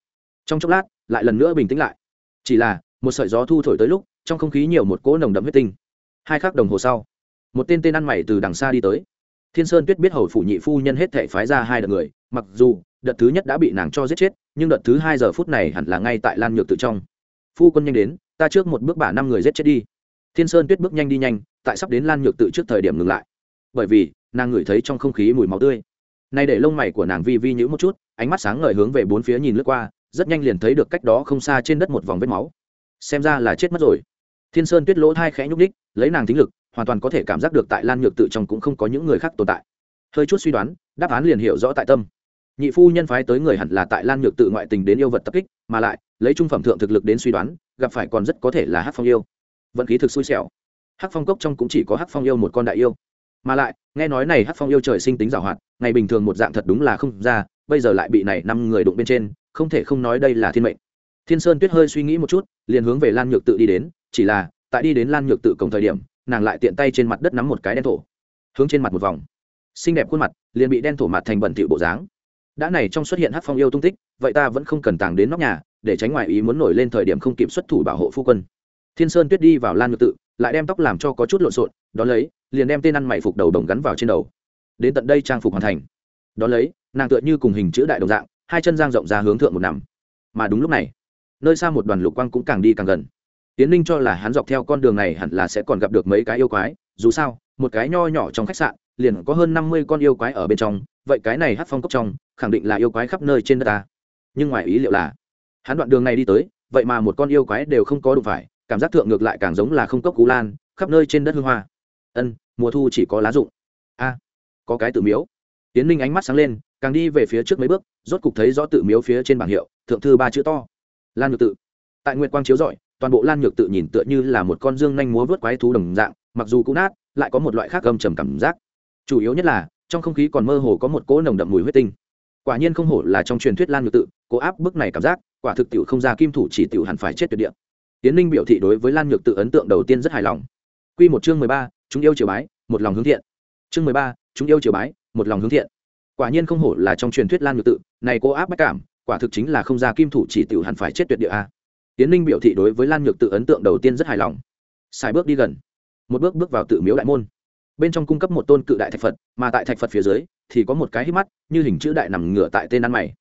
Trong chốc lát lại lần nữa bình tĩnh lại. Chỉ là một sợi gió thu thổi tới lúc trong không khí nhiều một cỗ nồng đậm huyết tinh. Hai khắc đồng hồ sau một tên tên ăn mày từ đằng xa đi tới thiên sơn tuyết biết hầu phủ nhị phu nhân hết thể phái ra hai đợt người, mặc dù đợt thứ nhất đã bị nàng cho giết chết, nhưng đợt thứ hai giờ phút này hẳn là ngay tại lan nhược tự trong. Phu quân nhanh đến, ta trước một bước bả năm người giết chết đi. Thiên sơn tuyết bước nhanh đi nhanh, tại sắp đến lan nhược tự trước thời điểm ngừng lại. Bởi vì, nàng ngửi thấy trong không khí mùi máu tươi. Nay để lông mày của nàng vi vi nhữ một chút, ánh mắt sáng ngời hướng về bốn phía nhìn lướt qua, rất nhanh liền thấy được cách đó không xa trên đất một vòng vết máu. Xem ra là chết mất rồi thiên sơn tuyết lỗ thai khẽ nhúc ních lấy nàng tính lực, hoàn toàn có thể cảm giác được tại lan nhược tự trong cũng không có những người khác tồn tại. Hơi chút suy đoán, đáp án liền hiểu rõ tại tâm. Nhị phu nhân phái tới người hẳn là tại lan nhược tự ngoại tình đến yêu vật tập kích, mà lại, lấy trung phẩm thượng thực lực đến suy đoán, gặp phải còn rất có thể là hát phong yêu. Vận khí thực xui xẻo. Hát phong cốc trong cũng chỉ có hát phong yêu một con đại yêu. Mà lại, nghe nói này hát phong yêu trời sinh tính giảo hoạt, ngày bình thường một dạng thật đúng là không ra, bây giờ lại bị này năm người đụng bên trên, không thể không nói đây là thiên mệnh. Thiên sơn tuyết hơi suy nghĩ một chút, liền hướng về lan nhược tự đi đến chỉ là, tại đi đến lan nhược tự cổng thời điểm, nàng lại tiện tay trên mặt đất nắm một cái đen thổ, hướng trên mặt một vòng. Xinh đẹp khuôn mặt, liền bị đen thổ mặt thành bẩn thỉu bộ dáng. Đã này trong xuất hiện hát phong yêu tung tích, vậy ta vẫn không cần tàng đến nóc nhà, để tránh ngoại ý muốn nổi lên thời điểm không kịp xuất thủ bảo hộ phu quân. Thiên sơn tuyết đi vào lan Nhược tự, lại đem tóc làm cho có chút lộn xộn, đón lấy, liền đem tên ăn mày phục đầu đồng gắn vào trên đầu. Đến tận đây trang phục hoàn thành. Đón lấy, nàng tựa như cùng hình chữ đại đồng dạng, hai chân giang rộng ra hướng thượng một nằm. Mà đúng lúc này, nơi xa một đoàn lục quang cũng càng đi càng gần tiến ninh cho là hắn dọc theo con đường này hẳn là sẽ còn gặp được mấy cái yêu quái, dù sao, một cái nho nhỏ trong khách sạn, liền có hơn năm mươi con yêu quái ở bên trong, vậy cái này hát phong cốc trong, khẳng định là yêu quái khắp nơi trên đất ta. Nhưng ngoài ý liệu là, hắn đoạn đường này đi tới, vậy mà một con yêu quái đều không có đụng phải, cảm giác thượng ngược lại càng giống là không cốc cú lan, khắp nơi trên đất hương hoa. Ân, mùa thu chỉ có lá rụng. A, có cái tự miếu. Tiến ninh ánh mắt sáng lên, càng đi về phía trước mấy bước, rốt cục thấy rõ tự miếu phía trên bảng hiệu, thượng thư ba chữ to. Lan nhược tự. Tại nguyệt quang chiếu rọi toàn bộ lan nhược tự nhìn tựa như là một con dương nhanh múa vớt quái thú đồng dạng, mặc dù cũ nát, lại có một loại khác gầm trầm cảm giác. Chủ yếu nhất là, trong không khí còn mơ hồ có một cỗ nồng đậm mùi huyết tinh. Quả nhiên không hổ là trong truyền thuyết lan nhược tự, cố áp bức này cảm giác, quả thực tiểu không ra kim thủ chỉ tiểu hẳn phải chết tuyệt địa. Tiến ninh biểu thị đối với lan nhược tự ấn tượng đầu tiên rất hài lòng. Q một chương mười ba, chúng yêu triều bái, một lòng hướng thiện. Chương mười ba, chúng yêu triều bái, một lòng hướng thiện. Quả nhiên không hổ là trong truyền thuyết lan nhược tự, này cố áp bách cảm, quả thực chính là không ra kim thủ chỉ tiểu hẳn phải chết tuyệt địa a tiến ninh biểu thị đối với lan nhược tự ấn tượng đầu tiên rất hài lòng. Xài bước đi gần. Một bước bước vào tự miếu đại môn. Bên trong cung cấp một tôn cự đại thạch phật, mà tại thạch phật phía dưới thì có một cái hít mắt, như hình chữ đại nằm ngửa tại tên ăn mày.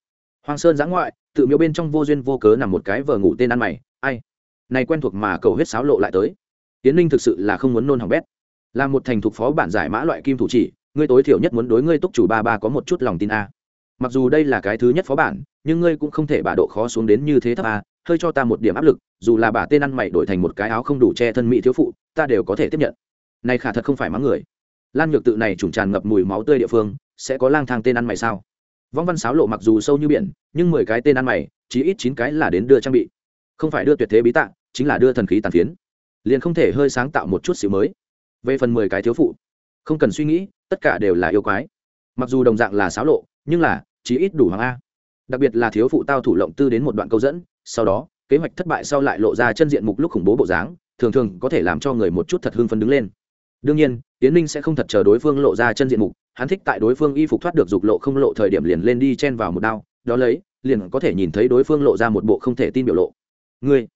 Hoàng sơn giã ngoại, tự miếu bên trong vô duyên vô cớ nằm một cái vờ ngủ tên ăn mày. Ai? Này quen thuộc mà cầu huyết sáo lộ lại tới. Tiến ninh thực sự là không muốn nôn hỏng bét. Là một thành thục phó bản giải mã loại kim thủ chỉ, ngươi tối thiểu nhất muốn đối ngươi túc chủ ba ba có một chút lòng tin a mặc dù đây là cái thứ nhất phó bản, nhưng ngươi cũng không thể bả độ khó xuống đến như thế thấp à hơi cho ta một điểm áp lực, dù là bà tên ăn mày đổi thành một cái áo không đủ che thân mỹ thiếu phụ, ta đều có thể tiếp nhận. Này khả thật không phải mắng người. Lan nhược tự này trùng tràn ngập mùi máu tươi địa phương, sẽ có lang thang tên ăn mày sao? Vong văn sáo lộ mặc dù sâu như biển, nhưng mười cái tên ăn mày chỉ ít chín cái là đến đưa trang bị. Không phải đưa tuyệt thế bí tạng chính là đưa thần khí tàn phiến. Liền không thể hơi sáng tạo một chút xíu mới. Về phần mười cái thiếu phụ, không cần suy nghĩ, tất cả đều là yêu quái mặc dù đồng dạng là sáo lộ, nhưng là, chí ít đủ hoàng a. Đặc biệt là thiếu phụ tao thủ lộng tư đến một đoạn câu dẫn, sau đó, kế hoạch thất bại sau lại lộ ra chân diện mục lúc khủng bố bộ dáng, thường thường có thể làm cho người một chút thật hưng phấn đứng lên. Đương nhiên tiến ninh sẽ không thật chờ đối phương lộ ra chân diện mục, hắn thích tại đối phương y phục thoát được dục lộ không lộ thời điểm liền lên đi chen vào một đao, đó lấy, liền có thể nhìn thấy đối phương lộ ra một bộ không thể tin biểu lộ. Ngươi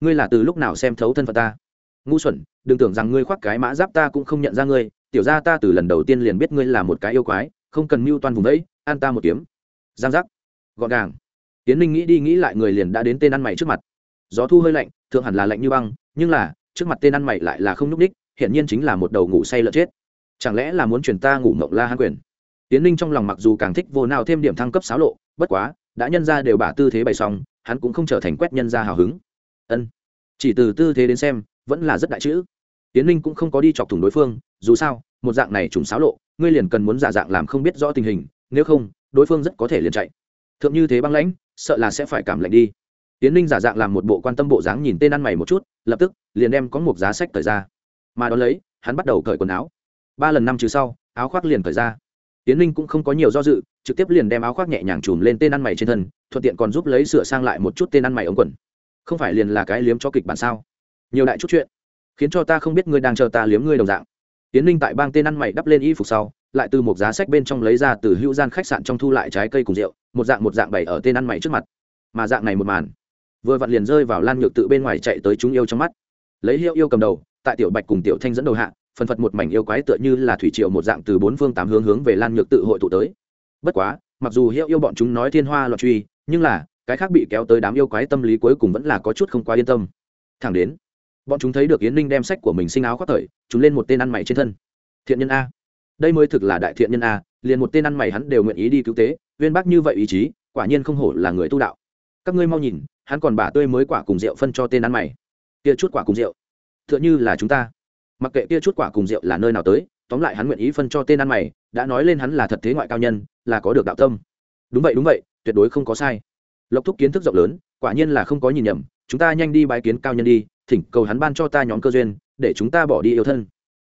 ngươi là từ lúc nào xem thấu thân phận ta? Ngu xuẩn, đừng tưởng rằng ngươi khoác cái mã giáp ta cũng không nhận ra ngươi, tiểu ra ta từ lần đầu tiên liền biết ngươi là một cái yêu quái không cần mưu toan vùng đấy, an ta một kiếm. Giang giác. Gọn gàng. Tiến ninh nghĩ đi nghĩ lại người liền đã đến tên ăn mày trước mặt. Gió thu hơi lạnh, thượng hẳn là lạnh như băng, nhưng là, trước mặt tên ăn mày lại là không nhúc ních hiện nhiên chính là một đầu ngủ say lợn chết. Chẳng lẽ là muốn chuyển ta ngủ mộng la hán quyền? Tiến ninh trong lòng mặc dù càng thích vô nào thêm điểm thăng cấp xáo lộ, bất quá, đã nhân ra đều bả tư thế bày xong, hắn cũng không trở thành quét nhân ra hào hứng. Ân. Chỉ từ tư thế đến xem, vẫn là rất đại chữ. Tiến ninh cũng không có đi chọc thủng đối phương, dù sao một dạng này trùng xáo lộ, ngươi liền cần muốn giả dạng làm không biết rõ tình hình, nếu không, đối phương rất có thể liền chạy. Thượng như thế băng lãnh, sợ là sẽ phải cảm lạnh đi. Tiến ninh giả dạng làm một bộ quan tâm bộ dáng nhìn tên ăn mày một chút, lập tức, liền đem có một giá sách thời ra. Mà đón lấy, hắn bắt đầu cởi quần áo. Ba lần năm trừ sau, áo khoác liền thời ra. Tiến ninh cũng không có nhiều do dự, trực tiếp liền đem áo khoác nhẹ nhàng chùm lên tên ăn mày trên thân, thuận tiện còn giúp lấy sửa sang lại một chút tên ăn mày ống quần. Không phải liền là cái liếm cho kịch bản sao? Nhiều đại chút chuyện, khiến cho ta không biết ngươi đang chờ ta liếm ngươi đồng dạng tiến ninh tại bang tên ăn mày đắp lên y phục sau, lại từ một giá sách bên trong lấy ra từ hữu gian khách sạn trong thu lại trái cây cùng rượu, một dạng một dạng bày ở tên ăn mày trước mặt. Mà dạng này một màn, vừa vặn liền rơi vào lan nhược tự bên ngoài chạy tới chúng yêu trong mắt. Lấy hiệu yêu cầm đầu, tại tiểu bạch cùng tiểu thanh dẫn đầu hạ, phần phật một mảnh yêu quái tựa như là thủy triều một dạng từ bốn phương tám hướng hướng về lan nhược tự hội tụ tới. Bất quá, mặc dù hiệu yêu bọn chúng nói thiên hoa loạn truy, nhưng là, cái khác bị kéo tới đám yêu quái tâm lý cuối cùng vẫn là có chút không quá yên tâm. Thẳng đến bọn chúng thấy được yến ninh đem sách của mình sinh áo khoác thời, chúng lên một tên ăn mày trên thân. Thiện nhân a. Đây mới thực là đại thiện nhân a, liền một tên ăn mày hắn đều nguyện ý đi cứu tế, uyên bác như vậy ý chí, quả nhiên không hổ là người tu đạo. Các ngươi mau nhìn, hắn còn bả tươi mới quả cùng rượu phân cho tên ăn mày. Kia chút quả cùng rượu. T h ư ợ n h ư là chúng ta. Mặc kệ kia chút quả cùng rượu là nơi nào tới, tóm lại hắn nguyện ý phân cho tên ăn mày, đã nói lên hắn là thật thế ngoại cao nhân, là có được đạo tâm. Đúng vậy đúng vậy, tuyệt đối không có sai. Lộc thúc kiến thức rộng lớn, quả nhiên là không có nhìn nhầm, chúng ta nhanh đi bái kiến cao nhân đi thỉnh cầu hắn ban cho ta nhóm cơ duyên, để chúng ta bỏ đi yêu thân.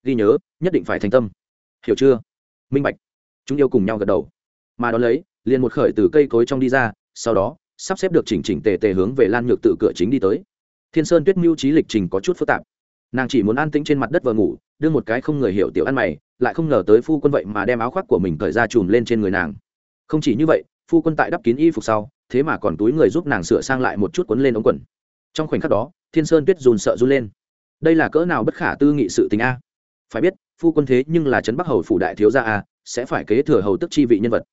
Ghi nhớ, nhất định phải thành tâm. Hiểu chưa? Minh bạch. Chúng yêu cùng nhau gật đầu. Mà đón lấy, liền một khởi từ cây cối trong đi ra, sau đó, sắp xếp được chỉnh chỉnh tề tề hướng về lan nhược tự cửa chính đi tới. Thiên sơn tuyết mưu trí lịch trình có chút phức tạp. Nàng chỉ muốn an tĩnh trên mặt đất vờ ngủ, đưa một cái không người hiểu tiểu ăn mày, lại không ngờ tới phu quân vậy mà đem áo khoác của mình cởi ra chùm lên trên người nàng. Không chỉ như vậy, phu quân tại đắp kín y phục sau, thế mà còn túi người giúp nàng sửa sang lại một chút quấn lên ống quần trong khoảnh khắc đó, thiên sơn tuyết dùn sợ run lên. Đây là cỡ nào bất khả tư nghị sự tình a? Phải biết, phu quân thế nhưng là trấn bắc hầu phủ đại thiếu gia a, sẽ phải kế thừa hầu tức chi vị nhân vật.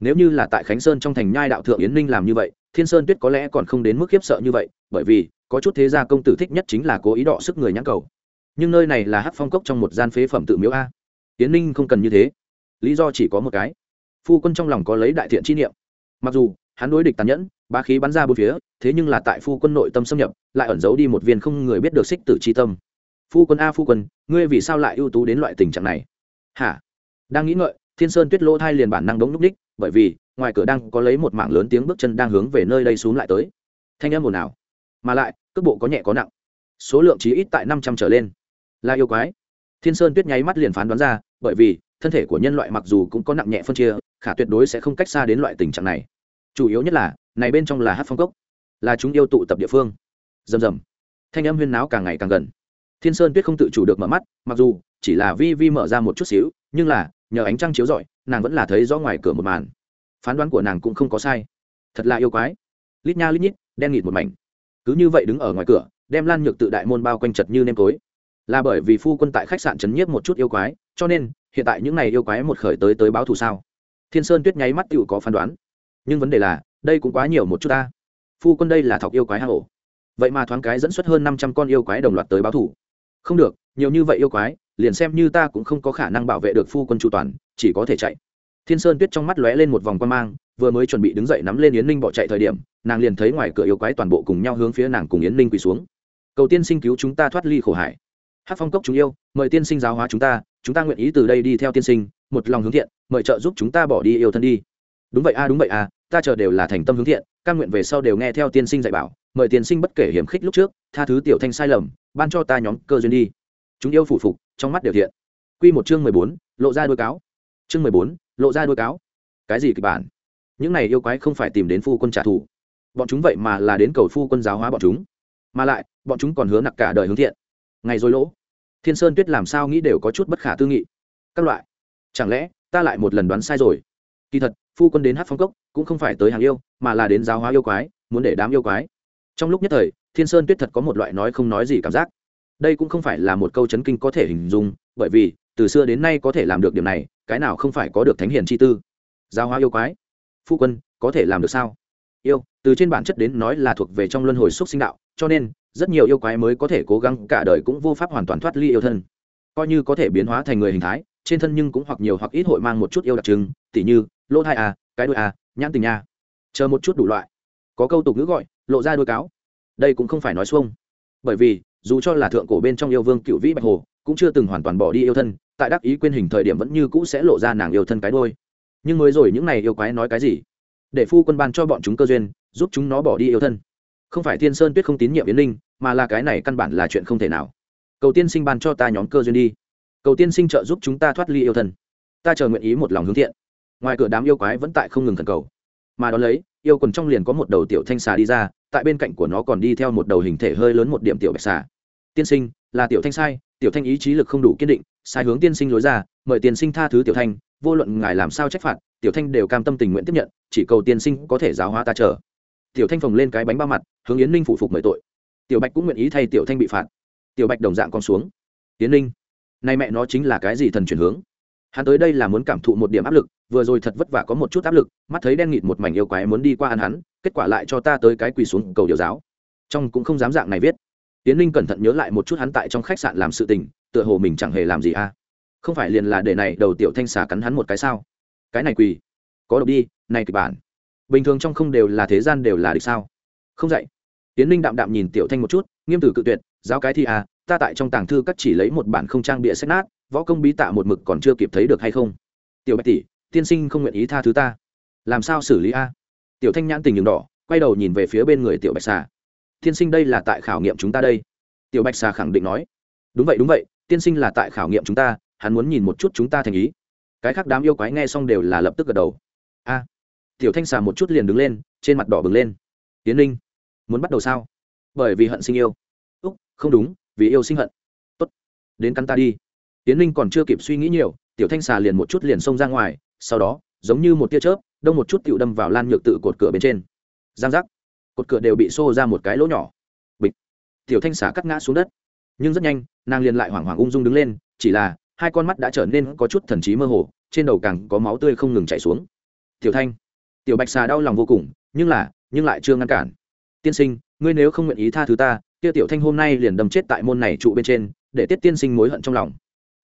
Nếu như là tại khánh sơn trong thành nhai đạo thượng yến ninh làm như vậy, thiên sơn tuyết có lẽ còn không đến mức khiếp sợ như vậy, bởi vì, có chút thế gia công tử thích nhất chính là cố ý đọ sức người nhãn cầu. Nhưng nơi này là hát phong cốc trong một gian phế phẩm tự miếu a. Yến ninh không cần như thế. Lý do chỉ có một cái. Phu quân trong lòng có lấy đại thiện chi niệm. Mặc dù, hắn đối địch tàn nhẫn Bá khí bắn ra bốn phía, thế nhưng là tại phu quân nội tâm xâm nhập, lại ẩn giấu đi một viên không người biết được xích tử c h i tâm. Phu quân a, phu quân, ngươi vì sao lại ưu tú đến loại tình trạng này? Hả? Đang nghĩ ngợi, thiên sơn tuyết lỗ thai liền bản năng đống núp đích, bởi vì, ngoài cửa đang có lấy một mảng lớn tiếng bước chân đang hướng về nơi đây xuống lại tới. Thanh âm ồn ào, mà lại, cước bộ có nhẹ có nặng. Số lượng chỉ ít tại năm trăm trở lên. Là yêu quái. Thiên sơn tuyết nháy mắt liền phán đoán ra, bởi vì, thân thể của nhân loại mặc dù cũng có nặng nhẹ phân chia, khả tuyệt đối sẽ không cách xa đến loại tình trạng này. Chủ yếu nhất là này bên trong là hát phong cốc, là chúng yêu tụ tập địa phương. Rầm rầm. Thanh âm huyên náo càng ngày càng gần. Thiên sơn tuyết không tự chủ được mở mắt, mặc dù chỉ là vi vi mở ra một chút xíu, nhưng là, nhờ ánh trăng chiếu rọi, nàng vẫn là thấy rõ ngoài cửa một màn. Phán đoán của nàng cũng không có sai. Thật là yêu quái. Lít nha lít nhít, đen nghịt một mảnh. Cứ như vậy đứng ở ngoài cửa, đem lan nhược tự đại môn bao quanh chật như nêm tối. Là bởi vì phu quân tại khách sạn trấn nhiếp một chút yêu quái, cho nên, hiện tại những n à y yêu quái một khởi tới tới báo thù sao? Thiên sơn tuyết nháy mắt tựu có phán đoán. Nhưng vấn đề là đây cũng quá nhiều một chút ta. Phu quân đây là thọc yêu quái hà hổ vậy mà thoáng cái dẫn xuất hơn năm trăm con yêu quái đồng loạt tới báo thù không được, nhiều như vậy yêu quái, liền xem như ta cũng không có khả năng bảo vệ được phu quân chu toàn, chỉ có thể chạy. Thiên sơn tuyết trong mắt lóe lên một vòng quan mang, vừa mới chuẩn bị đứng dậy nắm lên yến ninh bỏ chạy thời điểm, nàng liền thấy ngoài cửa yêu quái toàn bộ cùng nhau hướng phía nàng cùng yến ninh quỳ xuống. Cầu tiên sinh cứu chúng ta thoát ly khổ hải hát phong cốc chúng yêu, mời tiên sinh giáo hóa chúng ta chúng ta nguyện ý từ đây đi theo tiên sinh, một lòng hướng thiện, mời trợ giúp chúng ta bỏ đi yêu thân đi đúng vậy a, đúng vậy a, ta chờ đều là thành tâm hướng thiện căn nguyện về sau đều nghe theo tiên sinh dạy bảo, mời tiên sinh bất kể hiểm khích lúc trước, tha thứ tiểu thanh sai lầm, ban cho ta nhóm cơ duyên đi. Chúng yêu phủ phục, trong mắt đều thiện. Quy một chương mười bốn, lộ ra đôi cáo. Chương mười bốn, lộ ra đôi cáo. Cái gì kịch bản? Những này yêu quái không phải tìm đến phu quân trả thù. Bọn chúng vậy mà là đến cầu phu quân giáo hóa bọn chúng. Mà lại, bọn chúng còn hứa nặc cả đời hướng thiện. Ngày rồi lỗ. Thiên sơn tuyết làm sao nghĩ đều có chút bất khả tư nghị. Các loại. Chẳng lẽ ta lại một lần đoán sai rồi? Kỳ thật phu quân đến hát phong cốc, cũng không phải tới hàng yêu, mà là đến giáo hóa yêu quái, muốn để đám yêu quái. Trong lúc nhất thời, thiên sơn tuyết thật có một loại nói không nói gì cảm giác. Đây cũng không phải là một câu chấn kinh có thể hình dung, bởi vì, từ xưa đến nay có thể làm được điểm này, cái nào không phải có được thánh hiền chi tư? Giao hóa yêu quái? Phu quân, có thể làm được sao? Yêu, từ trên bản chất đến nói là thuộc về trong luân hồi xúc sinh đạo, cho nên, rất nhiều yêu quái mới có thể cố gắng cả đời cũng vô pháp hoàn toàn thoát ly yêu thân. Coi như có thể biến hóa thành người hình thái, trên thân nhưng cũng hoặc nhiều hoặc ít hội mang một chút yêu đặc trưng, tỉ như lỗ thai à cái đôi à, nhãn tình nha. Chờ một chút đủ loại. Có câu tục ngữ gọi lộ ra đôi cáo. Đây cũng không phải nói xuông. Bởi vì dù cho là thượng cổ bên trong yêu vương cựu vĩ bạch hồ cũng chưa từng hoàn toàn bỏ đi yêu thân tại đắc ý quên hình thời điểm vẫn như cũ sẽ lộ ra nàng yêu thân cái đôi nhưng mới rồi những này yêu quái nói cái gì? Để phu quân ban cho bọn chúng cơ duyên giúp chúng nó bỏ đi yêu thân. Không phải thiên sơn tuyết không tín nhiệm yến linh, mà là cái này căn bản là chuyện không thể nào. Cầu tiên sinh ban cho ta nhóm cơ duyên đi. Cầu tiên sinh trợ giúp chúng ta thoát ly yêu thân. Ta chờ nguyện ý một lòng hướng thiện ngoài cửa đám yêu quái vẫn tại không ngừng thần cầu. Mà đón lấy, yêu quần trong liền có một đầu tiểu thanh xà đi ra, tại bên cạnh của nó còn đi theo một đầu hình thể hơi lớn một điểm tiểu bạch xà. Tiên sinh, là tiểu thanh sai, tiểu thanh ý chí lực không đủ kiên định, sai hướng tiên sinh lối ra, mời tiên sinh tha thứ tiểu thanh, vô luận ngài làm sao trách phạt, tiểu thanh đều cam tâm tình nguyện tiếp nhận, chỉ cầu tiên sinh có thể giáo hóa ta chờ. Tiểu thanh phồng lên cái bánh bao mặt, hướng yến ninh phụ phục mời tội. Tiểu bạch cũng nguyện ý thay tiểu thanh bị phạt. Tiểu bạch đồng dạng con xuống. Yến ninh, nay mẹ nó chính là cái gì thần chuyển hướng? Hắn tới đây là muốn cảm thụ một điểm áp lực, vừa rồi thật vất vả có một chút áp lực, mắt thấy đen nghịt một mảnh yêu quái muốn đi qua ăn hắn, kết quả lại cho ta tới cái quỳ xuống cầu điều giáo. Trong cũng không dám dạng này viết. Tiến linh cẩn thận nhớ lại một chút hắn tại trong khách sạn làm sự tình, tựa hồ mình chẳng hề làm gì à. không phải liền là để này đầu tiểu thanh xà cắn hắn một cái sao? Cái này quỳ. Có độc đi, này kịch bản. Bình thường trong không đều là thế gian đều là địch sao? Không dạy. Tiến linh đạm đạm nhìn tiểu thanh một chút, nghiêm tử cự tuyệt, giáo cái thi à ta tại trong tàng thư cắt chỉ lấy một bản không trang bịa sách nát võ công bí tạ một mực còn chưa kịp thấy được hay không? Tiểu bạch tỷ, tiên sinh không nguyện ý tha thứ ta. Làm sao xử lý a? Tiểu thanh nhãn tình nhường đỏ, quay đầu nhìn về phía bên người tiểu bạch xà. Tiên sinh đây là tại khảo nghiệm chúng ta đây. Tiểu bạch xà khẳng định nói. Đúng vậy đúng vậy, tiên sinh là tại khảo nghiệm chúng ta, hắn muốn nhìn một chút chúng ta thành ý. Cái khác đám yêu quái nghe xong đều là lập tức gật đầu. A. Tiểu thanh xà một chút liền đứng lên, trên mặt đỏ bừng lên. Tiến linh muốn bắt đầu sao? Bởi vì hận sinh yêu. Úc, không đúng, vì yêu sinh hận. Tốt, đến cắn ta đi tiến linh còn chưa kịp suy nghĩ nhiều, tiểu thanh xà liền một chút liền xông ra ngoài, sau đó, giống như một tia chớp, đông một chút tựu đâm vào lan nhược tự cột cửa bên trên. Giang giác, cột cửa đều bị xô ra một cái lỗ nhỏ. Bịch. Tiểu thanh xà cắt ngã xuống đất. Nhưng rất nhanh, nàng liền lại hoảng hoảng ung dung đứng lên, chỉ là, hai con mắt đã trở nên có chút thần trí mơ hồ, trên đầu càng có máu tươi không ngừng chảy xuống. Tiểu thanh. Tiểu bạch xà đau lòng vô cùng, nhưng là, nhưng lại chưa ngăn cản. Tiên sinh, ngươi nếu không nguyện ý tha thứ ta, kia tiểu thanh hôm nay liền đâm chết tại môn này trụ bên trên, để tiết tiên sinh mối hận trong lòng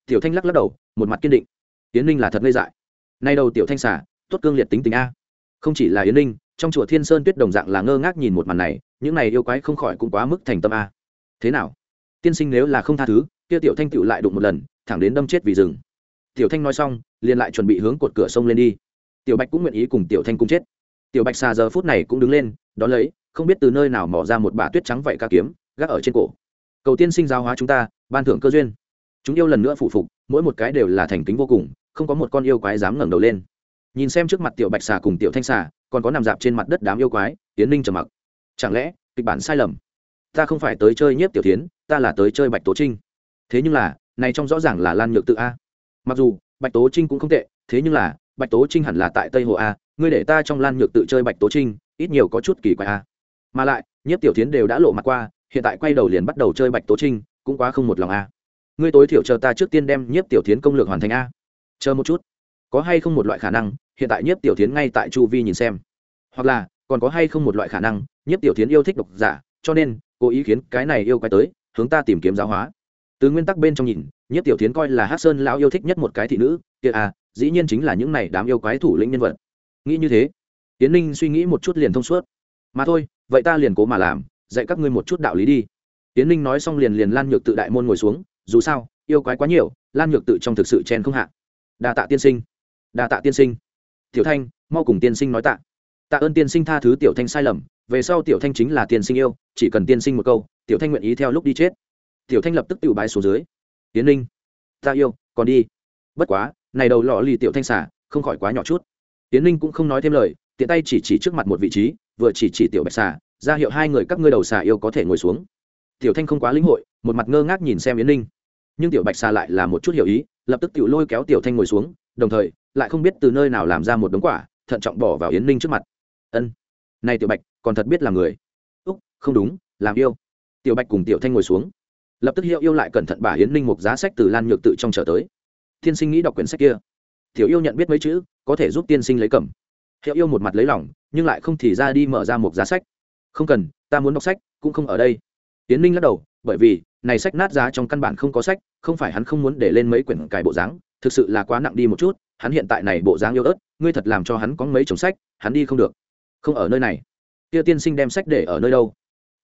tiểu thanh lắc lắc đầu, một mặt kiên định. Yến ninh là thật ngây dại. Nay đầu tiểu thanh xả tốt cương liệt tính tình a. Không chỉ là yến ninh, trong chùa thiên sơn tuyết đồng dạng là ngơ ngác nhìn một màn này, những này yêu quái không khỏi cũng quá mức thành tâm a. Thế nào? Tiên sinh nếu là không tha thứ, kia tiểu thanh tựu lại đụng một lần, thẳng đến đâm chết vì rừng. Tiểu thanh nói xong, liền lại chuẩn bị hướng cột cửa sông lên đi. Tiểu bạch cũng nguyện ý cùng tiểu thanh cùng chết. Tiểu bạch xà giờ phút này cũng đứng lên đ ó lấy, không biết từ nơi nào mỏ ra một bả tuyết trắng vậy ca kiếm, gác ở trên cổ. Cầu tiên sinh giáo hóa chúng ta, ban thưởng cơ duyên chúng yêu lần nữa phụ phục, mỗi một cái đều là thành kính vô cùng, không có một con yêu quái dám ngẩng đầu lên. Nhìn xem trước mặt tiểu bạch xà cùng tiểu thanh xà, còn có nằm dạp trên mặt đất đám yêu quái tiến ninh trầm mặc. Chẳng lẽ, kịch bản sai lầm? Ta không phải tới chơi nhiếp tiểu tiến ta là tới chơi bạch tố trinh. Thế nhưng là, này trong rõ ràng là lan nhược tự a. Mặc dù, bạch tố trinh cũng không tệ, thế nhưng là, bạch tố trinh hẳn là tại tây hồ a, ngươi để ta trong lan nhược tự chơi bạch tố trinh, ít nhiều có chút kỳ quái a. Mà lại, nhiếp tiểu tiến đều đã lộ mặt qua, hiện tại quay đầu liền bắt đầu chơi bạch tố trinh, cũng quá không một lòng a ngươi tối thiểu chờ ta trước tiên đem nhiếp tiểu tiến công lược hoàn thành a. Chờ một chút. Có hay không một loại khả năng, hiện tại nhiếp tiểu tiến ngay tại chu vi nhìn xem. Hoặc là, còn có hay không một loại khả năng, nhiếp tiểu tiến yêu thích độc giả, cho nên, cố ý khiến cái này yêu quái tới, hướng ta tìm kiếm giáo hóa. Từ nguyên tắc bên trong nhìn, nhiếp tiểu tiến coi là hát sơn lão yêu thích nhất một cái thị nữ, kia à dĩ nhiên chính là những này đám yêu quái thủ lĩnh nhân vật. Nghĩ như thế tiến ninh suy nghĩ một chút liền thông suốt. Mà thôi, vậy ta liền cố mà làm, dạy các ngươi một chút đạo lý đi. Tiến ninh nói xong liền liền lan nhược tự đại môn ngồi xuống dù sao, yêu quái quá nhiều, lan nhược tự trong thực sự chen không hạ. Đa tạ tiên sinh. Đa tạ tiên sinh. Tiểu thanh, mau cùng tiên sinh nói tạ. Tạ ơn tiên sinh tha thứ tiểu thanh sai lầm, về sau tiểu thanh chính là tiên sinh yêu, chỉ cần tiên sinh một câu, tiểu thanh nguyện ý theo lúc đi chết. Tiểu thanh lập tức tự bái xuống dưới. Tiến linh ta yêu, còn đi. Bất quá, này đầu lọ lì tiểu thanh xả, không khỏi quá nhỏ chút. Tiến linh cũng không nói thêm lời, tiện tay chỉ chỉ trước mặt một vị trí, vừa chỉ chỉ tiểu bạch xả, ra hiệu hai người các ngươi đầu xả yêu có thể ngồi xuống. Tiểu thanh không quá lĩnh hội, một mặt ngơ ngác nhìn xem yến linh nhưng tiểu bạch xà lại là một chút hiểu ý, lập tức tự lôi kéo tiểu thanh ngồi xuống, đồng thời, lại không biết từ nơi nào làm ra một đống quả, thận trọng bỏ vào yến ninh trước mặt. Ân, này tiểu bạch, còn thật biết là người. Úc, không đúng, làm yêu. Tiểu bạch cùng tiểu thanh ngồi xuống. Lập tức hiệu yêu lại cẩn thận bà yến ninh một giá sách từ lan nhược tự trong trở tới. Tiên sinh nghĩ đọc quyển sách kia. Tiểu yêu nhận biết mấy chữ, có thể giúp tiên sinh lấy cầm. Hiệu yêu một mặt lấy lỏng nhưng lại không thì ra đi mở ra một giá sách. Không cần, ta muốn đọc sách, cũng không ở đây. Yến ninh lắc đầu, bởi vì này sách nát giá trong căn bản không có sách, không phải hắn không muốn để lên mấy quyển cải bộ dáng, thực sự là quá nặng đi một chút, hắn hiện tại này bộ dáng yêu ớt, ngươi thật làm cho hắn có mấy chồng sách, hắn đi không được. Không ở nơi này. Kia tiên sinh đem sách để ở nơi đâu?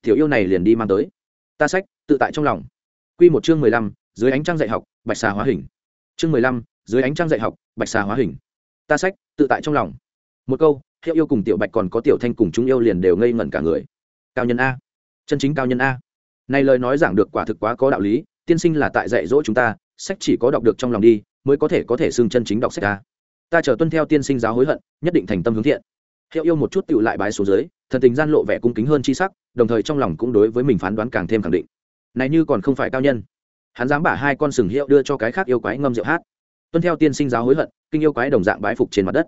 Tiểu yêu này liền đi mang tới. Ta sách, tự tại trong lòng. Quy một chương mười lăm, dưới ánh trăng dạy học, bạch xà hóa hình. Chương mười lăm, dưới ánh trăng dạy học, bạch xà hóa hình. Ta sách, tự tại trong lòng. Một câu, hiệu yêu cùng tiểu bạch còn có tiểu thanh cùng chúng yêu liền đều ngây ngẩn cả người. Cao nhân a. Chân chính cao nhân a này lời nói giảng được quả thực quá có đạo lý, tiên sinh là tại dạy dỗ chúng ta, sách chỉ có đọc được trong lòng đi, mới có thể có thể xưng chân chính đọc sách a ta chờ tuân theo tiên sinh giáo hối hận, nhất định thành tâm hướng thiện. Hiệu yêu một chút tựu lại bái xuống dưới, thần tình gian lộ vẻ cung kính hơn chi sắc, đồng thời trong lòng cũng đối với mình phán đoán càng thêm khẳng định. Này như còn không phải cao nhân. Hắn dám bả hai con sừng hiệu đưa cho cái khác yêu quái ngâm rượu hát. Tuân theo tiên sinh giáo hối hận, kinh yêu quái đồng dạng bái phục trên mặt đất.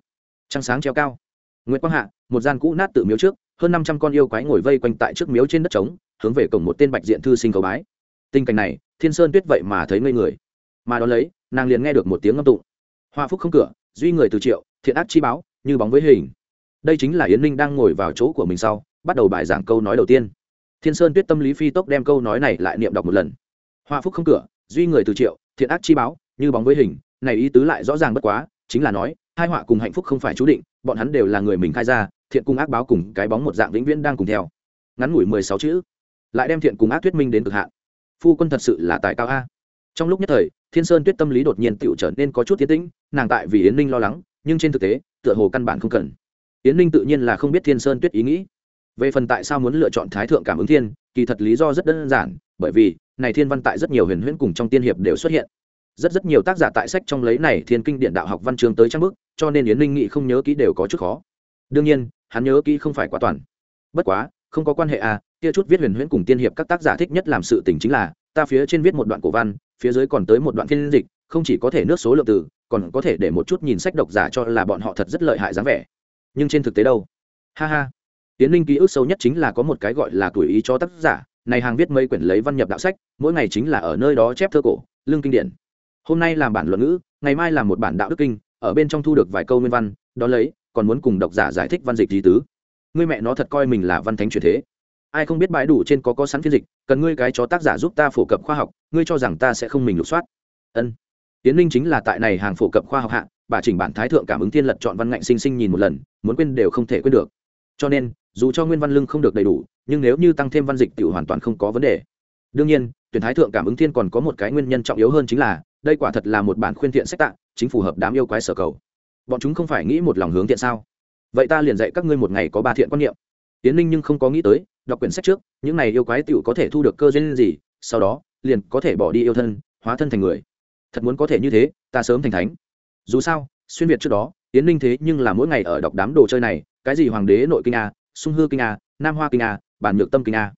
Trăng sáng treo cao. Nguyễn quang hạ, một gian cũ nát tự miếu trước hơn năm trăm con yêu quái ngồi vây quanh tại trước miếu trên đất trống, hướng về cổng một tên bạch diện thư sinh cầu bái. Tình cảnh này, thiên sơn tuyết vậy mà thấy ngây người. Mà đ ó lấy, nàng liền nghe được một tiếng ngâm tụng. Hoa phúc không cửa, duy người từ triệu, thiện ác chi báo, như bóng với hình. Đây chính là yến ninh đang ngồi vào chỗ của mình sau, bắt đầu bài giảng câu nói đầu tiên. Thiên sơn tuyết tâm lý phi tốc đem câu nói này lại niệm đọc một lần. Hoa phúc không cửa, duy người từ triệu, thiện ác chi báo, như bóng với hình, này ý tứ lại rõ ràng bất quá, chính là nói, hai họa cùng hạnh phúc không phải chú định, bọn hắn đều là người mình khai ra thiện cung ác báo cùng cái bóng một dạng vĩnh viễn đang cùng theo. Ngắn ngủi mười sáu chữ, lại đem thiện cùng ác thuyết minh đến cực hạn. Phu quân thật sự là tài cao a. Trong lúc nhất thời, thiên sơn tuyết tâm lý đột nhiên tựu trở nên có chút tiến tĩnh, nàng tại vì yến ninh lo lắng, nhưng trên thực tế, tựa hồ căn bản không cần. Yến ninh tự nhiên là không biết thiên sơn tuyết ý nghĩ. Về phần tại sao muốn lựa chọn thái thượng cảm ứng thiên, kỳ thật lý do rất đơn giản, bởi vì, này thiên văn tại rất nhiều huyền huyễn cùng trong tiên hiệp đều xuất hiện. Rất rất nhiều tác giả tại sách trong lấy này thiên kinh điện đạo học văn chương tới trang bức, cho nên yến ninh nghị không nhớ kỹ đều có chút khó đương nhiên, hắn nhớ kỹ không phải quá toàn. Bất quá, không có quan hệ à kia chút viết huyền huyễn cùng tiên hiệp các tác giả thích nhất làm sự tình chính là, ta phía trên viết một đoạn cổ văn, phía dưới còn tới một đoạn phiên dịch, không chỉ có thể nước số lượng từ, còn có thể để một chút nhìn sách độc giả cho là bọn họ thật rất lợi hại dáng vẻ. Nhưng trên thực tế đâu? Ha ha. Tiến linh ký ức sâu nhất chính là có một cái gọi là tuổi ý cho tác giả, này hàng viết mây quyển lấy văn nhập đạo sách, mỗi ngày chính là ở nơi đó chép thơ cổ lương kinh điển. Hôm nay làm bản luận ngữ, ngày mai làm một bản đạo đức kinh, ở bên trong thu được vài câu nguyên văn, đó lấy còn muốn cùng độc giả giải thích văn dịch lý tứ. Ngươi mẹ nó thật coi mình là văn thánh truyền thế. Ai không biết bãi đủ trên có có sẵn phiên dịch, cần ngươi cái chó tác giả giúp ta phổ cập khoa học, ngươi cho rằng ta sẽ không mình lục soát. Ân. Tiến linh chính là tại này hàng phổ cập khoa học hạ, bà chỉnh bản thái thượng cảm ứng tiên lật chọn văn ngạnh sinh sinh nhìn một lần, muốn quên đều không thể quên được. Cho nên, dù cho nguyên văn lưng không được đầy đủ, nhưng nếu như tăng thêm văn dịch tiểu hoàn toàn không có vấn đề. Đương nhiên, tuyển thái thượng cảm ứng thiên còn có một cái nguyên nhân trọng yếu hơn chính là, đây quả thật là một bản khuyên thiện sách tạng chính phù hợp đám yêu quái sở cầu bọn chúng không phải nghĩ một lòng hướng thiện sao? Vậy ta liền dạy các ngươi một ngày có ba thiện quan niệm. Tiến ninh nhưng không có nghĩ tới, đọc quyển sách trước, những này yêu quái tựu có thể thu được cơ duyên gì, sau đó, liền có thể bỏ đi yêu thân, hóa thân thành người. Thật muốn có thể như thế, ta sớm thành thánh. Dù sao, xuyên việt trước đó tiến ninh thế nhưng là mỗi ngày ở đọc đám đồ chơi này, cái gì hoàng đế nội kinh a, sung hư kinh a, nam hoa kinh a, bản nhược tâm kinh a.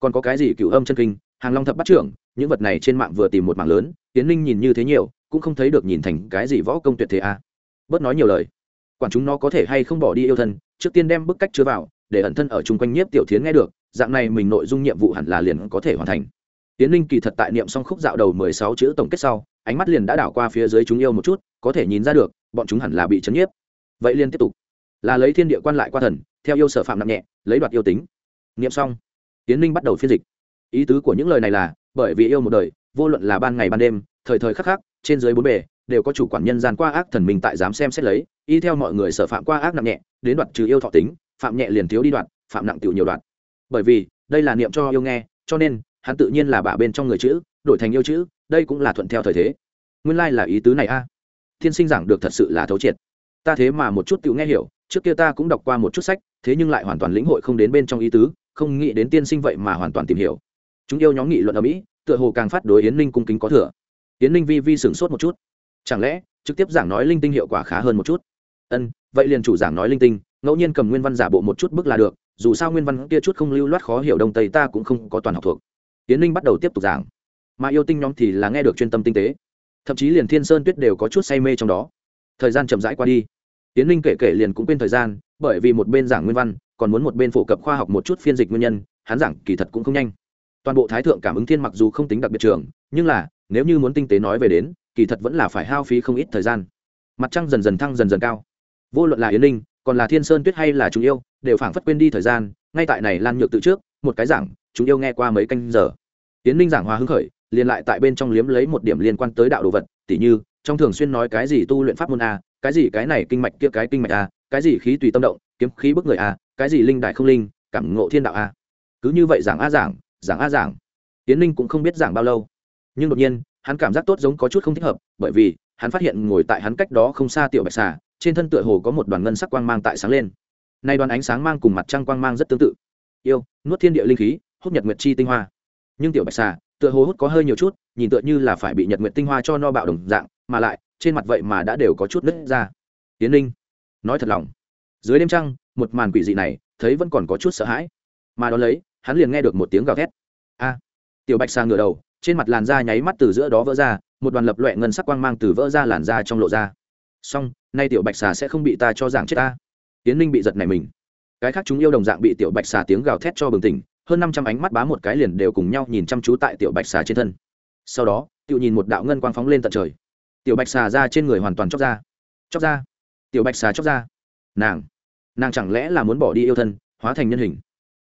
Còn có cái gì cựu âm chân kinh, hàng long thập bắt trưởng, những vật này trên mạng vừa tìm một mảng lớn tiến ninh nhìn như thế nhiều, cũng không thấy được nhìn thành cái gì võ công tuyệt thế a bớt nói nhiều lời. Quản chúng nó có thể hay không bỏ đi yêu thân, trước tiên đem bức cách chứa vào, để ẩn thân ở chung quanh nhiếp tiểu thiến nghe được, dạng này mình nội dung nhiệm vụ hẳn là liền có thể hoàn thành. Tiến linh kỳ thật tại niệm xong khúc dạo đầu mười sáu chữ tổng kết sau, ánh mắt liền đã đảo qua phía dưới chúng yêu một chút, có thể nhìn ra được, bọn chúng hẳn là bị chấn nhiếp. Vậy liền tiếp tục. Là lấy thiên địa quan lại qua thần, theo yêu sở phạm nặng nhẹ, lấy đoạt yêu tính. Niệm xong, tiến linh bắt đầu phiên dịch. Ý tứ của những lời này là, bởi vì yêu một đời, vô luận là ban ngày ban đêm, thời thời khắc khắc, trên dưới bốn bề đều có chủ quản nhân gian qua ác thần mình tại dám xem xét lấy, y theo mọi người sở phạm qua ác nặng nhẹ, đến đoạt trừ yêu thọ tính, phạm nhẹ liền thiếu đi đoạt, phạm nặng tiểu nhiều đoạt. Bởi vì, đây là niệm cho yêu nghe, cho nên, hắn tự nhiên là bả bên trong người chữ, đổi thành yêu chữ, đây cũng là thuận theo thời thế. Nguyên lai là ý tứ này a. À. thiên sinh giảng được thật sự là thấu triệt. Ta thế mà một chút tiểu nghe hiểu, trước kia ta cũng đọc qua một chút sách, thế nhưng lại hoàn toàn lĩnh hội không đến bên trong ý tứ, không nghĩ đến tiên sinh vậy mà hoàn toàn tìm hiểu. Chúng yêu nhóm nghị luận ở mỹ, tựa hồ càng phát đối yến ninh cung kính có thừa. Yến ninh vi vi sửng sốt một chút chẳng lẽ, trực tiếp giảng nói linh tinh hiệu quả khá hơn một chút? Ân, vậy liền chủ giảng nói linh tinh, ngẫu nhiên cầm nguyên văn giả bộ một chút bức là được, dù sao nguyên văn kia chút không lưu loát khó hiểu đông tây ta cũng không có toàn học thuộc. Tiến linh bắt đầu tiếp tục giảng. Mà yêu tinh nhóm thì là nghe được chuyên tâm tinh tế. Thậm chí liền thiên sơn tuyết đều có chút say mê trong đó. Thời gian chậm rãi qua đi. Tiến linh kể kể liền cũng quên thời gian, bởi vì một bên giảng nguyên văn, còn muốn một bên phổ cập khoa học một chút phiên dịch nguyên nhân, hắn giảng kỳ thật cũng không nhanh. Toàn bộ thái thượng cảm ứng thiên mặc dù không tính đặc biệt trường, nhưng là, nếu như muốn tinh tế nói về đến kỳ thật vẫn là phải hao phí không ít thời gian. Mặt trăng dần dần thăng dần dần cao. Vô luận là yến linh còn là thiên sơn tuyết hay là chúng yêu, đều phảng phất quên đi thời gian, ngay tại này lan nhược tự trước, một cái giảng, chúng yêu nghe qua mấy canh giờ. Yến linh giảng hòa hứng khởi, liền lại tại bên trong liếm lấy một điểm liên quan tới đạo đồ vật, tỉ như, trong thường xuyên nói cái gì tu luyện pháp môn a, cái gì cái này kinh mạch kia cái kinh mạch a, cái gì khí tùy tâm động, kiếm khí bức người a, cái gì linh đại không linh, cảm ngộ thiên đạo a. Cứ như vậy giảng a giảng giảng a giảng. Yến linh cũng không biết giảng bao lâu. Nhưng đột nhiên hắn cảm giác tốt giống có chút không thích hợp, bởi vì, hắn phát hiện ngồi tại hắn cách đó không xa tiểu bạch xà, trên thân tựa hồ có một đoàn ngân sắc quang mang tại sáng lên. Nay đoàn ánh sáng mang cùng mặt trăng quang mang rất tương tự. Yêu, nuốt thiên địa linh khí, hút nhật nguyệt chi tinh hoa. Nhưng tiểu bạch xà, tựa hồ hút có hơi nhiều chút, nhìn tựa như là phải bị nhật nguyệt tinh hoa cho no bạo đồng dạng, mà lại, trên mặt vậy mà đã đều có chút nứt ra. Tiến linh nói thật lòng. Dưới đêm trăng, một màn quỷ dị này, thấy vẫn còn có chút sợ hãi. Mà đón lấy, hắn liền nghe được một tiếng gào thét. A, tiểu bạch xà ngửa đầu trên mặt làn da nháy mắt từ giữa đó vỡ ra, một đoàn lập loẹ ngân sắc quang mang từ vỡ ra làn da trong lộ ra. Xong, nay tiểu bạch xà sẽ không bị ta cho giảng chết ta. Tiến ninh bị giật này mình. Cái khác chúng yêu đồng dạng bị tiểu bạch xà tiếng gào thét cho bừng tỉnh, hơn năm trăm ánh mắt bá một cái liền đều cùng nhau nhìn chăm chú tại tiểu bạch xà trên thân. Sau đó tự nhìn một đạo ngân quang phóng lên tận trời. Tiểu bạch xà ra trên người hoàn toàn chóc ra. Chóc ra. Tiểu bạch xà chóc ra. Nàng. Nàng chẳng lẽ là muốn bỏ đi yêu thân, hóa thành nhân hình?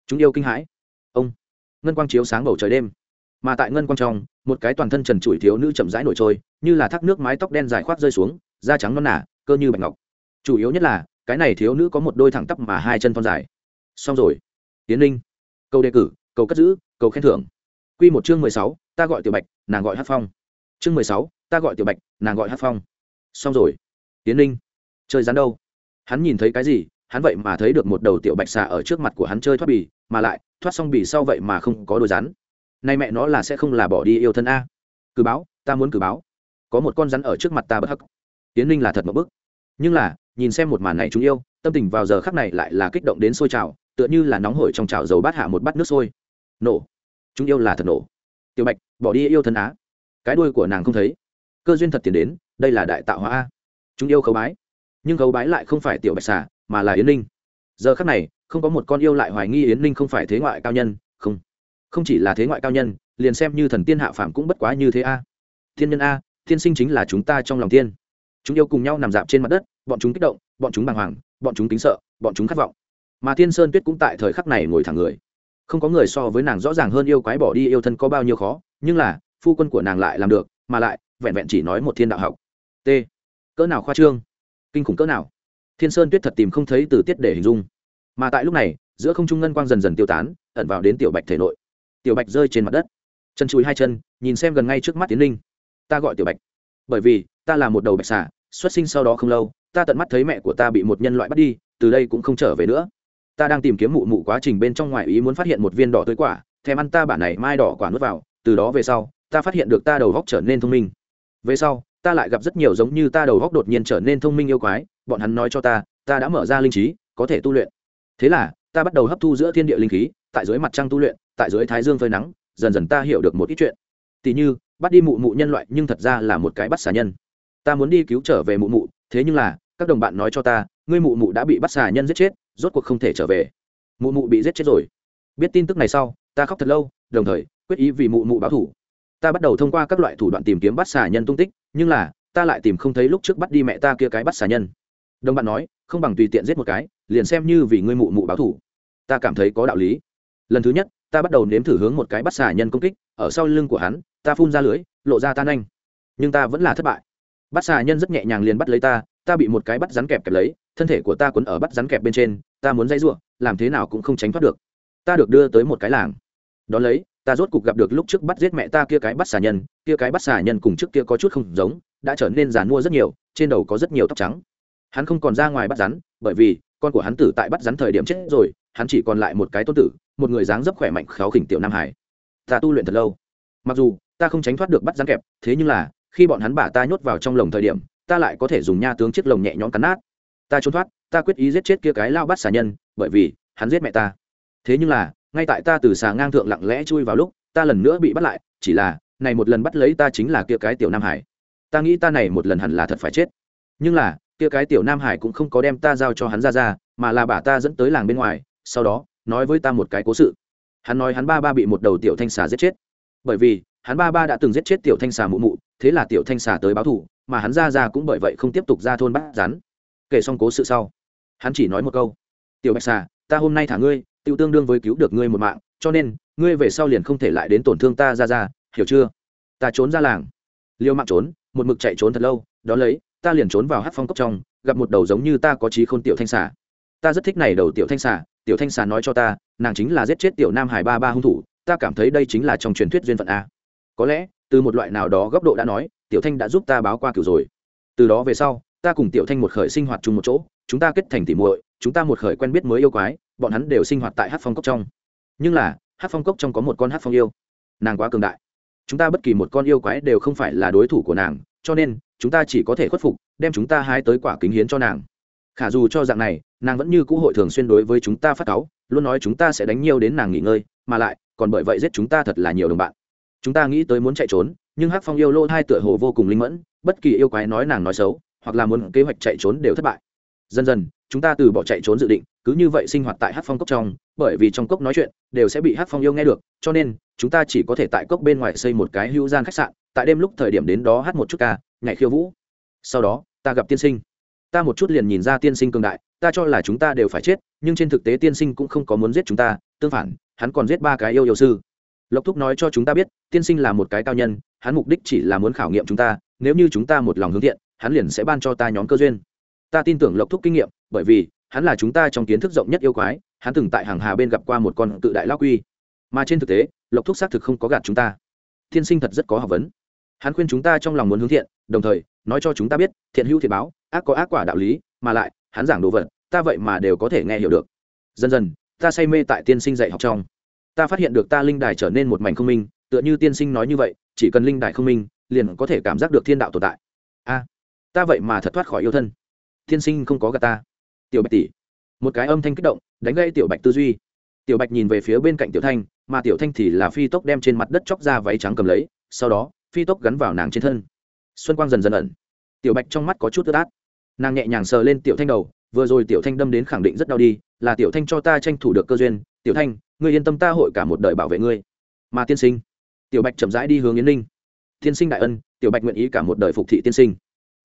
Chúng yêu kinh hãi. Ông. Ngân quang chiếu sáng bầu trời đêm mà tại ngân quang trong, một cái toàn thân trần trụi thiếu nữ chậm rãi nổi trôi, như là thác nước mái tóc đen dài khoác rơi xuống, da trắng non nả cơ như bạch ngọc. Chủ yếu nhất là, cái này thiếu nữ có một đôi thẳng tắp mà hai chân thon dài. Xong rồi. Tiến linh câu đề cử, câu cất giữ, câu khen thưởng. Q một chương mười sáu, ta gọi tiểu bạch, nàng gọi hát phong. Chương mười sáu, ta gọi tiểu bạch, nàng gọi hát phong. Xong rồi. Tiến linh chơi rắn đâu? Hắn nhìn thấy cái gì? Hắn vậy mà thấy được một đầu tiểu bạch xà ở trước mặt của hắn chơi thoát bì, mà lại, thoát xong bì sau vậy mà không có đôi rắn nay mẹ nó là sẽ không là bỏ đi yêu thân a. Cử báo ta muốn cử báo. Có một con rắn ở trước mặt ta bất hắc. Tiến ninh là thật một bức. Nhưng là nhìn xem một màn này chúng yêu tâm tình vào giờ khắc này lại là kích động đến sôi trào tựa như là nóng hổi trong chảo dầu bát hạ một bát nước sôi. Nổ. Chúng yêu là thật nổ. Tiểu bạch bỏ đi yêu thân á cái đuôi của nàng không thấy. Cơ duyên thật tiền đến đây là đại tạo hóa a. Chúng yêu khấu bái. Nhưng khấu bái lại không phải tiểu bạch xà mà là yến ninh, giờ khắc này không có một con yêu lại hoài nghi yến ninh không phải thế ngoại cao nhân không không chỉ là thế ngoại cao nhân, liền xem như thần tiên hạ phạm cũng bất quá như thế a. Thiên nhân a, thiên sinh chính là chúng ta trong lòng tiên chúng yêu cùng nhau nằm dạp trên mặt đất, bọn chúng kích động, bọn chúng bàng hoàng, bọn chúng kính sợ, bọn chúng khát vọng. Mà thiên sơn tuyết cũng tại thời khắc này ngồi thẳng người. Không có người so với nàng rõ ràng hơn yêu quái bỏ đi yêu thân có bao nhiêu khó, nhưng là, phu quân của nàng lại làm được, mà lại, vẹn vẹn chỉ nói một thiên đạo học. T. Cỡ nào khoa trương? Kinh khủng cỡ nào? Thiên sơn tuyết thật tìm không thấy từ tiết để hình dung. Mà tại lúc này, giữa không trung ngân quang dần dần tiêu tán, ẩn vào đến tiểu bạch thể nội tiểu bạch rơi trên mặt đất. Chân chùi hai chân, nhìn xem gần ngay trước mắt tiến linh ta gọi tiểu bạch. Bởi vì, ta là một đầu bạch xà, xuất sinh sau đó không lâu, ta tận mắt thấy mẹ của ta bị một nhân loại bắt đi, từ đây cũng không trở về nữa. Ta đang tìm kiếm mụ mụ quá trình bên trong ngoài ý muốn phát hiện một viên đỏ tươi quả, thèm ăn ta bản này mai đỏ quả nuốt vào, từ đó về sau, ta phát hiện được ta đầu góc trở nên thông minh. Về sau, ta lại gặp rất nhiều giống như ta đầu góc đột nhiên trở nên thông minh yêu quái, bọn hắn nói cho ta ta đã mở ra linh trí, có thể tu luyện. Thế là, ta bắt đầu hấp thu giữa thiên địa linh khí tại dưới mặt trăng tu luyện, tại dưới thái dương phơi nắng, dần dần ta hiểu được một ít chuyện. Tỉ như, bắt đi mụ mụ nhân loại nhưng thật ra là một cái bắt xà nhân. Ta muốn đi cứu trở về mụ mụ, thế nhưng là, các đồng bạn nói cho ta, ngươi mụ mụ đã bị bắt xà nhân giết chết, rốt cuộc không thể trở về. Mụ mụ bị giết chết rồi. Biết tin tức này sau, ta khóc thật lâu, đồng thời, quyết ý vì mụ mụ báo thủ ta bắt đầu thông qua các loại thủ đoạn tìm kiếm bắt xà nhân tung tích, nhưng là, ta lại tìm không thấy lúc trước bắt đi mẹ ta kia cái bắt xà nhân. Đồng bạn nói, không bằng tùy tiện giết một cái, liền xem như vì ngươi mụ mụ báo thủ ta cảm thấy có đạo lý lần thứ nhất, ta bắt đầu nếm thử hướng một cái bắt xà nhân công kích, ở sau lưng của hắn, ta phun ra lưới, lộ ra tan anh. Nhưng ta vẫn là thất bại. Bắt xà nhân rất nhẹ nhàng liền bắt lấy ta ta bị một cái bắt rắn kẹp kẹp lấy, thân thể của ta quấn ở bắt rắn kẹp bên trên, ta muốn dây r làm thế nào cũng không tránh thoát được. Ta được đưa tới một cái làng. Đ ó lấy, ta rốt cục gặp được lúc trước bắt giết mẹ ta kia cái bắt xà nhân, kia cái bắt xà nhân cùng trước kia có chút không giống, đã trở nên giàn mua rất nhiều, trên đầu có rất nhiều tóc trắng. Hắn không còn ra ngoài bắt rắn, bởi vì con của hắn tử tại bắt rắn thời điểm chết rồi hắn chỉ còn lại một cái tôn tử, một người dáng dấp khỏe mạnh khéo khỉnh tiểu nam hải. Ta tu luyện thật lâu. Mặc dù, ta không tránh thoát được bắt rắn kẹp, thế nhưng là, khi bọn hắn bả ta nhốt vào trong lồng thời điểm, ta lại có thể dùng nha tướng chiếc lồng nhẹ nhõm cắn nát. Ta trốn thoát, ta quyết ý giết chết kia cái lao bắt xà nhân, bởi vì, hắn giết mẹ ta. Thế nhưng là, ngay tại ta từ xà ngang thượng lặng lẽ chui vào lúc, ta lần nữa bị bắt lại, chỉ là, này một lần bắt lấy ta chính là kia cái tiểu nam hải. Ta nghĩ ta này một lần hẳn là thật phải chết. Nhưng là, kia cái tiểu nam hải cũng không có đem ta giao cho hắn ra ra, mà là bà ta dẫn tới làng bên ngoài sau đó, nói với ta một cái cố sự. Hắn nói hắn ba ba bị một đầu tiểu thanh xà giết chết. Bởi vì, hắn ba ba đã từng giết chết tiểu thanh xà mụ mụ, thế là tiểu thanh xà tới báo thù, mà hắn ra ra cũng bởi vậy không tiếp tục ra thôn bắt rắn. Kể xong cố sự sau, hắn chỉ nói một câu. Tiểu bạch xà, ta hôm nay thả ngươi tự tương đương với cứu được ngươi một mạng, cho nên, ngươi về sau liền không thể lại đến tổn thương ta ra ra, hiểu chưa? Ta trốn ra làng. Liêu mạng trốn, một mực chạy trốn thật lâu đó lấy, ta liền trốn vào hát phong cốc trong, gặp một đầu giống như ta có trí khôn tiểu thanh xà. Ta rất thích này đầu tiểu thanh xà tiểu thanh xà nói cho ta, nàng chính là giết chết tiểu nam hải ba ba hung thủ, ta cảm thấy đây chính là trong truyền thuyết duyên phận a. Có lẽ, từ một loại nào đó góc độ đã nói, tiểu thanh đã giúp ta báo qua cửu rồi. Từ đó về sau, ta cùng tiểu thanh một khởi sinh hoạt chung một chỗ, chúng ta kết thành tỉ muội, chúng ta một khởi quen biết mới yêu quái, bọn hắn đều sinh hoạt tại hát phong cốc trong. Nhưng là hát phong cốc trong có một con hát phong yêu. Nàng quá cường đại. Chúng ta bất kỳ một con yêu quái đều không phải là đối thủ của nàng, cho nên, chúng ta chỉ có thể khuất phục, đem chúng ta hái tới quả kính hiến cho nàng khả dù cho dạng này, nàng vẫn như cũ hội thường xuyên đối với chúng ta phát cáu, luôn nói chúng ta sẽ đánh nhiều đến nàng nghỉ ngơi, mà lại, còn bởi vậy giết chúng ta thật là nhiều đồng bạn. Chúng ta nghĩ tới muốn chạy trốn, nhưng hắc phong yêu lô hai tựa hồ vô cùng linh mẫn, bất kỳ yêu quái nói nàng nói xấu, hoặc là muốn kế hoạch chạy trốn đều thất bại. Dần dần, chúng ta từ bỏ chạy trốn dự định, cứ như vậy sinh hoạt tại hắc phong cốc trong, bởi vì trong cốc nói chuyện, đều sẽ bị hắc phong yêu nghe được, cho nên, chúng ta chỉ có thể tại cốc bên ngoài xây một cái hữu gian khách sạn, tại đêm lúc thời điểm đến đó hát một chút ca, nhảy khiêu vũ. Sau đó, ta gặp tiên sinh ta một chút liền nhìn ra tiên sinh cường đại, ta cho là chúng ta đều phải chết, nhưng trên thực tế tiên sinh cũng không có muốn giết chúng ta, tương phản, hắn còn giết ba cái yêu yêu sư. Lộc thúc nói cho chúng ta biết, tiên sinh là một cái cao nhân, hắn mục đích chỉ là muốn khảo nghiệm chúng ta, nếu như chúng ta một lòng hướng thiện, hắn liền sẽ ban cho ta nhóm cơ duyên. Ta tin tưởng lộc thúc kinh nghiệm, bởi vì, hắn là chúng ta trong kiến thức rộng nhất yêu quái, hắn từng tại hàng hà bên gặp qua một con tự đại lao quy. Mà trên thực tế, lộc thúc xác thực không có gạt chúng ta. Tiên sinh thật rất có học vấn. Hắn khuyên chúng ta trong lòng muốn hướng thiện, đồng thời nói cho chúng ta biết, thiện hữu thiện báo, ác có ác quả đạo lý, mà lại, hắn giảng đồ vật, ta vậy mà đều có thể nghe hiểu được. Dần dần, ta say mê tại tiên sinh dạy học trong. Ta phát hiện được ta linh đài trở nên một mảnh không minh, tựa như tiên sinh nói như vậy, chỉ cần linh đài không minh, liền có thể cảm giác được thiên đạo tồn tại. A, ta vậy mà thật thoát khỏi yêu thân. Tiên sinh không có gà ta. Tiểu bạch tỷ. Một cái âm thanh kích động, đánh gây tiểu bạch tư duy. Tiểu bạch nhìn về phía bên cạnh tiểu thanh, mà tiểu thanh thì là phi tốc đem trên mặt đất chóc ra váy trắng cầm lấy, sau đó, phi tốc gắn vào nàng trên thân xuân quang dần dần ẩn. Tiểu bạch trong mắt có chút ướt át. Nàng nhẹ nhàng sờ lên tiểu thanh đầu, vừa rồi tiểu thanh đâm đến khẳng định rất đau đi, là tiểu thanh cho ta tranh thủ được cơ duyên. Tiểu thanh, ngươi yên tâm ta hội cả một đời bảo vệ ngươi. Mà tiên sinh, tiểu bạch chậm rãi đi hướng yến ninh. Tiên sinh đại ân, tiểu bạch nguyện ý cả một đời phục thị tiên sinh.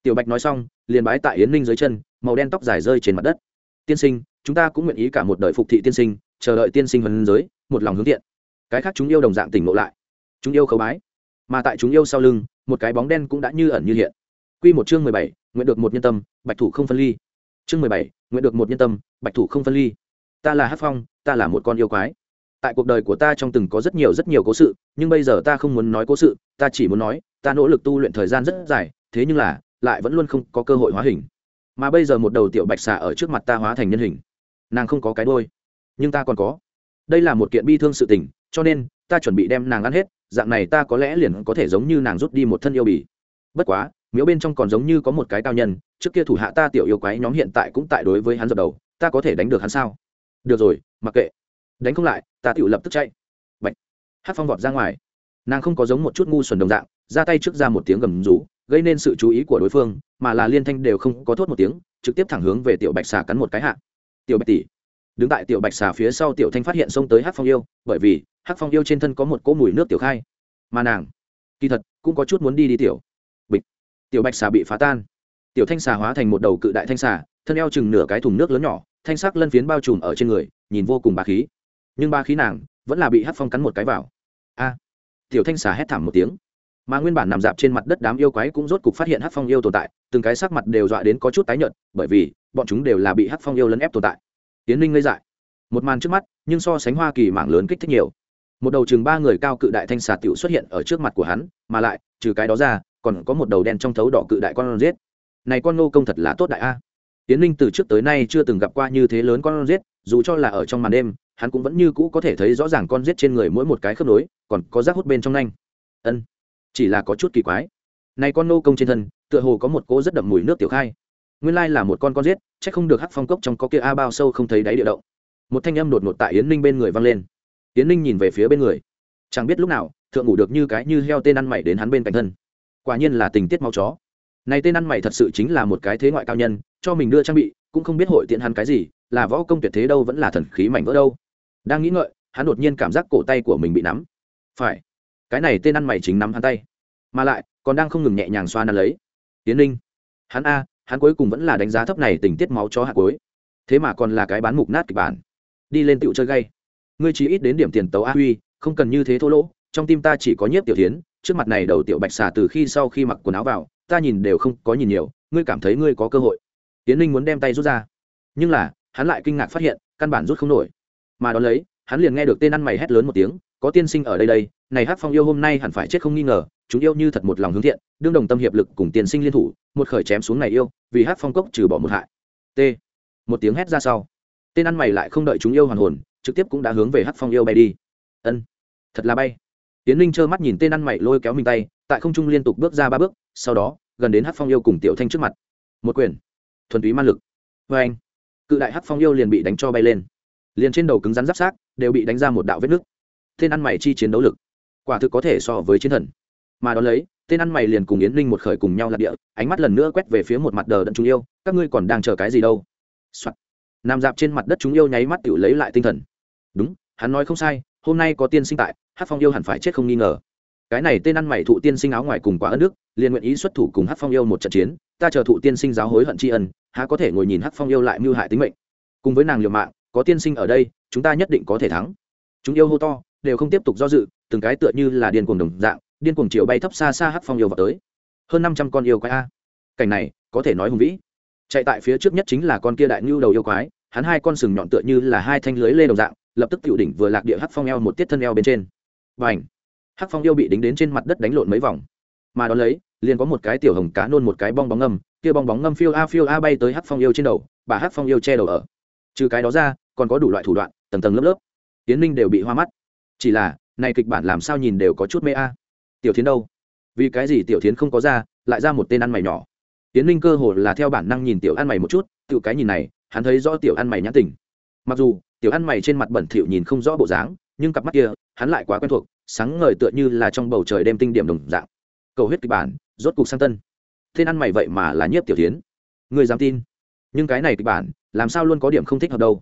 Tiểu bạch nói xong, liền bái tại yến ninh dưới chân, màu đen tóc dài rơi trên mặt đất. Tiên sinh, chúng ta cũng nguyện ý cả một đời phục thị tiên sinh, chờ đợi tiên sinh vân giới, một lòng hướng thiện. Cái khác chúng yêu đồng dạng tỉnh ngộ lại. Chúng yêu khấu bái. Mà tại chúng yêu sau lưng một cái bóng đen cũng đã như ẩn như hiện. Q một chương mười bảy, nguyện được một nhân tâm, bạch thủ không phân ly. Chương mười bảy, nguyện được một nhân tâm, bạch thủ không phân ly. Ta là hát phong, ta là một con yêu quái. Tại cuộc đời của ta trong từng có rất nhiều rất nhiều cố sự, nhưng bây giờ ta không muốn nói cố sự, ta chỉ muốn nói, ta nỗ lực tu luyện thời gian rất dài, thế nhưng là, lại vẫn luôn không có cơ hội hóa hình. Mà bây giờ một đầu tiểu bạch xà ở trước mặt ta hóa thành nhân hình. Nàng không có cái đôi nhưng ta còn có. Đây là một kiện bi thương sự tình, cho nên, ta chuẩn bị đem nàng ăn hết dạng này ta có lẽ liền có thể giống như nàng rút đi một thân yêu bỉ bất quá, miếu bên trong còn giống như có một cái cao nhân, trước kia thủ hạ ta tiểu yêu quái nhóm hiện tại cũng tại đối với hắn dập đầu, ta có thể đánh được hắn sao? Được rồi, mặc kệ. Đánh không lại, ta tiểu lập tức chạy. Bạch. hát phong vọt ra ngoài. Nàng không có giống một chút ngu xuẩn đồng dạng, ra tay trước ra một tiếng gầm rú, gây nên sự chú ý của đối phương, mà là liên thanh đều không có thốt một tiếng, trực tiếp thẳng hướng về tiểu bạch xà cắn một cái hạ. Tiểu bạch tỷ đứng tại tiểu bạch xà phía sau tiểu thanh phát hiện xông tới hát phong yêu, bởi vì hát phong yêu trên thân có một cỗ mùi nước tiểu khai. Mà nàng, kỳ thật, cũng có chút muốn đi đi tiểu. Bịch. Tiểu bạch xà bị phá tan. Tiểu thanh xà hóa thành một đầu cự đại thanh xà, thân eo chừng nửa cái thùng nước lớn nhỏ, thanh sắc lân phiến bao trùm ở trên người, nhìn vô cùng bà khí. Nhưng ba khí nàng vẫn là bị hát phong cắn một cái vào. A. Tiểu thanh xà hét thảm một tiếng. Mà nguyên bản nằm dạp trên mặt đất đám yêu quái cũng rốt cục phát hiện hát phong yêu tồn tại, từng cái sắc mặt đều dọa đến có chút tái nhợt, bởi vì bọn chúng đều là bị hát phong yêu lấn ép tồn tại tiến ninh ngây dại. Một màn trước mắt, nhưng so sánh hoa kỳ mảng lớn kích thích nhiều. Một đầu chừng ba người cao cự đại thanh xà tiểu xuất hiện ở trước mặt của hắn, mà lại, trừ cái đó ra, còn có một đầu đen trong thấu đỏ cự đại con rết. này con nô công thật là tốt đại a. Tiến ninh từ trước tới nay chưa từng gặp qua như thế lớn con rết. dù cho là ở trong màn đêm, hắn cũng vẫn như cũ có thể thấy rõ ràng con rết trên người mỗi một cái khớp nối, còn có rác hút bên trong nanh. Ân, chỉ là có chút kỳ quái. Này con nô công trên thân, tựa hồ có một cỗ rất đậm mùi nước tiểu khai nguyên lai là một con con giết, chắc không được hắc phong cốc trong có kia a bao sâu không thấy đáy địa động. Một thanh âm đột ngột tại yến ninh bên người vang lên. Yến ninh nhìn về phía bên người. Chẳng biết lúc nào, thượng ngủ được như cái như heo tên ăn mày đến hắn bên cạnh thân. Quả nhiên là tình tiết mau chó. Này tên ăn mày thật sự chính là một cái thế ngoại cao nhân, cho mình đưa trang bị, cũng không biết hội tiện hắn cái gì, là võ công tuyệt thế đâu vẫn là thần khí mảnh vỡ đâu. Đang nghĩ ngợi, hắn đột nhiên cảm giác cổ tay của mình bị nắm. Phải, cái này tên ăn mày chính nắm hắn tay. Mà lại, còn đang không ngừng nhẹ nhàng xoa nắn lấy. Tiến ninh, hắn a hắn cuối cùng vẫn là đánh giá thấp này tình tiết máu chó hạ cuối. Thế mà còn là cái bán mục nát kịch bản. Đi lên tựu chơi gay. Ngươi chỉ ít đến điểm tiền tấu a huy, không cần như thế thô lỗ, trong tim ta chỉ có nhiếp tiểu tiến trước mặt này đầu tiểu bạch xà từ khi sau khi mặc quần áo vào, ta nhìn đều không có nhìn nhiều, ngươi cảm thấy ngươi có cơ hội. Tiến linh muốn đem tay rút ra. Nhưng là, hắn lại kinh ngạc phát hiện, căn bản rút không nổi. Mà đón lấy, hắn liền nghe được tên ăn mày hét lớn một tiếng, có tiên sinh ở đây đây này hát phong yêu hôm nay hẳn phải chết không nghi ngờ, chúng yêu như thật một lòng hướng thiện, đương đồng tâm hiệp lực cùng tiền sinh liên thủ, một khởi chém xuống này yêu, vì hát phong cốc trừ bỏ một hại. T. Một tiếng hét ra sau. Tên ăn mày lại không đợi chúng yêu hoàn hồn, trực tiếp cũng đã hướng về hắc phong yêu bay đi. Ân, thật là bay. Tiến linh trơ mắt nhìn tên ăn mày lôi kéo mình tay, tại không trung liên tục bước ra ba bước, sau đó, gần đến hắc phong yêu cùng tiểu thanh trước mặt. Một quyền. Thuần túy man lực. Vê anh. Cự đại hắc phong yêu liền bị đánh cho bay lên. Liền trên đầu cứng rắn giáp sát, đều bị đánh ra một đạo vết nứt. Tên ăn mày chi chiến đấu lực quả thực có thể so với chiến thần. Mà đón lấy, tên ăn mày liền cùng yến linh một khởi cùng nhau lạc địa, ánh mắt lần nữa quét về phía một mặt đờ đẫn chúng yêu, các ngươi còn đang chờ cái gì đâu? đâu、Soạn. nằm dạp trên mặt đất chúng yêu nháy mắt tự lấy lại tinh thần. Đúng, hắn nói không sai, hôm nay có tiên sinh tại hát phong yêu hẳn phải chết không nghi ngờ. Cái này tên ăn mày thụ tiên sinh áo ngoài cùng quá ân đức liền nguyện ý xuất thủ cùng hát phong yêu một trận chiến, ta chờ thụ tiên sinh giáo hối hận tri ân, há có thể ngồi nhìn hát phong yêu lại mưu hại tính mệnh. Cùng với nàng liều mạng, có tiên sinh ở đây, chúng ta nhất định có thể thắng. Chúng yêu hô to đều không tiếp tục do dự, từng cái tựa như là điên cuồng đồng dạng, điên cuồng chiều bay thấp xa xa hát phong yêu vào tới. Hơn năm trăm con yêu quái a. Cảnh này, có thể nói hùng vĩ. Chạy tại phía trước nhất chính là con kia đại ngưu đầu yêu quái, hắn hai con sừng nhọn tựa như là hai thanh lưới lê đồng dạng, lập tức tiểu đỉnh vừa lạc địa hắc phong eo một tiết thân eo bên trên. Và ảnh hắc phong yêu bị đính đến trên mặt đất đánh lộn mấy vòng. Mà đ ó lấy, liền có một cái tiểu hồng cá nôn một cái bong bóng ngâm, kia bong bóng ngâm phiêu a phiêu a bay tới hắc phong yêu trên đầu, bà hắc phong yêu che đầu ở. Trừ cái đó ra, còn có đủ loại thủ đoạn, tầng tầng lớp lớp. Tiến ninh đều bị hoa mắt chỉ là, này kịch bản làm sao nhìn đều có chút mê a. Tiểu thiến đâu? Vì cái gì tiểu thiến không có ra, lại ra một tên ăn mày nhỏ? Tiến linh cơ hồ là theo bản năng nhìn tiểu ăn mày một chút, tự cái nhìn này, hắn thấy rõ tiểu ăn mày nhãn tình. Mặc dù, tiểu ăn mày trên mặt bẩn thỉu nhìn không rõ bộ dáng, nhưng cặp mắt kia, hắn lại quá quen thuộc, sáng ngời tựa như là trong bầu trời đêm tinh điểm đồng dạng. Cầu huyết kịch bản, rốt cục sang tân. Tên ăn mày vậy mà là nhiếp tiểu tiến người dám tin? Nhưng cái này kịch bản, làm sao luôn có điểm không thích hợp đâu?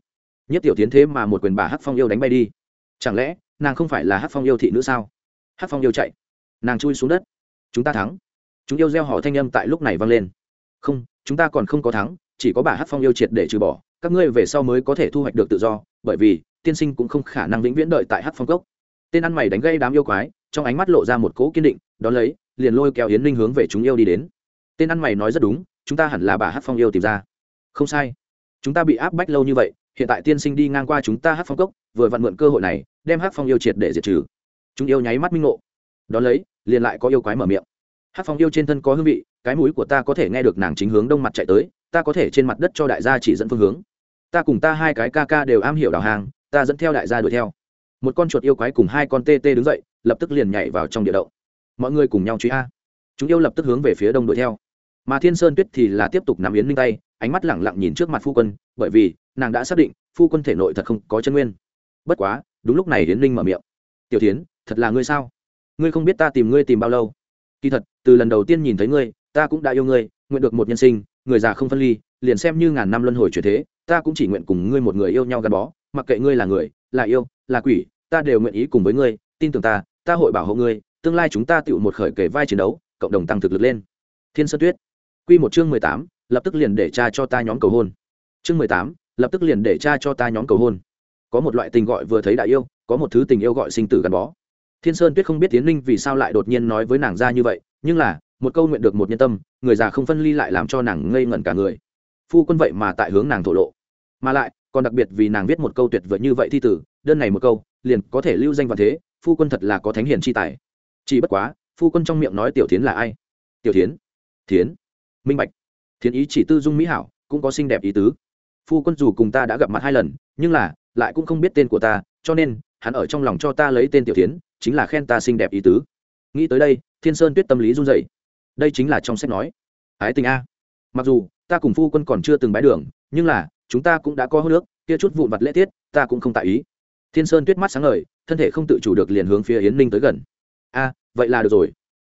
Nhiếp tiểu tiến thế mà một quyền bà hắc phong yêu đánh bay đi. Chẳng lẽ nàng không phải là hát phong yêu thị nữ sao? Hát phong yêu chạy, nàng chui xuống đất. Chúng ta thắng. Chúng yêu gieo họ thanh âm tại lúc này vang lên. Không, chúng ta còn không có thắng, chỉ có bà hát phong yêu triệt để trừ bỏ. Các ngươi về sau mới có thể thu hoạch được tự do, bởi vì, tiên sinh cũng không khả năng vĩnh viễn đợi tại hát phong cốc. Tên ăn mày đánh gây đám yêu quái, trong ánh mắt lộ ra một cỗ kiên định, đón lấy, liền lôi kéo yến linh hướng về chúng yêu đi đến. Tên ăn mày nói rất đúng, chúng ta hẳn là bà hát phong yêu tìm ra. Không sai. Chúng ta bị áp bách lâu như vậy, hiện tại tiên sinh đi ngang qua chúng ta hát phong cốc vừa vặn mượn cơ hội này, đem hát phong yêu triệt để diệt trừ. Chúng yêu nháy mắt minh ngộ. Đón lấy, liền lại có yêu quái mở miệng. Hát phong yêu trên thân có hương vị, cái mũi của ta có thể nghe được nàng chính hướng đông mặt chạy tới, ta có thể trên mặt đất cho đại gia chỉ dẫn phương hướng. Ta cùng ta hai cái ca ca đều am hiểu đào hàng, ta dẫn theo đại gia đuổi theo. Một con chuột yêu quái cùng hai con tê tê đứng dậy, lập tức liền nhảy vào trong địa động. Mọi người cùng nhau truy a. Chúng yêu lập tức hướng về phía đông đuổi theo. Mà thiên sơn tuyết thì là tiếp tục nằm yến minh tay, ánh mắt lẳng lặng nhìn trước mặt phu quân, bởi vì nàng đã xác định, phu quân thể nội thật không có chân nguyên bất quá, đúng lúc này hiến linh mở miệng. Tiểu tiến thật là ngươi sao? Ngươi không biết ta tìm ngươi tìm bao lâu? Kỳ thật, từ lần đầu tiên nhìn thấy ngươi, ta cũng đã yêu ngươi, nguyện được một nhân sinh, người già không phân ly, liền xem như ngàn năm luân hồi chuyển thế, ta cũng chỉ nguyện cùng ngươi một người yêu nhau gắn bó, mặc kệ ngươi là người, là yêu, là quỷ, ta đều nguyện ý cùng với ngươi, tin tưởng ta ta hội bảo hộ ngươi, tương lai chúng ta tựu một khởi kể vai chiến đấu, cộng đồng tăng thực lực lên. Thiên sơn tuyết. Q một chương mười tám, lập tức liền để cha cho ta nhóm cầu hôn. Chương mười tám, lập tức liền để cha cho ta nhóm cầu hôn có một loại tình gọi vừa thấy đại yêu, có một thứ tình yêu gọi sinh tử gắn bó. Thiên sơn tuyết không biết tiến linh vì sao lại đột nhiên nói với nàng ra như vậy, nhưng là, một câu nguyện được một nhân tâm, người già không phân ly lại làm cho nàng ngây ngẩn cả người. Phu quân vậy mà tại hướng nàng thổ lộ. Mà lại, còn đặc biệt vì nàng viết một câu tuyệt vời như vậy thi tử, đơn này một câu, liền có thể lưu danh và thế, phu quân thật là có thánh hiền chi tài. Chỉ bất quá, phu quân trong miệng nói tiểu tiến là ai? Tiểu tiến thiến? Minh bạch. Thiến ý chỉ tư dung mỹ hảo, cũng có xinh đẹp ý tứ. Phu quân dù cùng ta đã gặp mặt hai lần, nhưng là lại cũng không biết tên của ta, cho nên, hắn ở trong lòng cho ta lấy tên tiểu tiến chính là khen ta xinh đẹp ý tứ. Nghĩ tới đây, thiên sơn tuyết tâm lý run dậy đây chính là trong sách nói. Ái tình a. Mặc dù, ta cùng phu quân còn chưa từng bái đường, nhưng là, chúng ta cũng đã có hô nước kia chút vụn vặt lễ tiết, ta cũng không tại ý. Thiên sơn tuyết mắt sáng ngời, thân thể không tự chủ được liền hướng phía yến ninh tới gần. A, vậy là được rồi.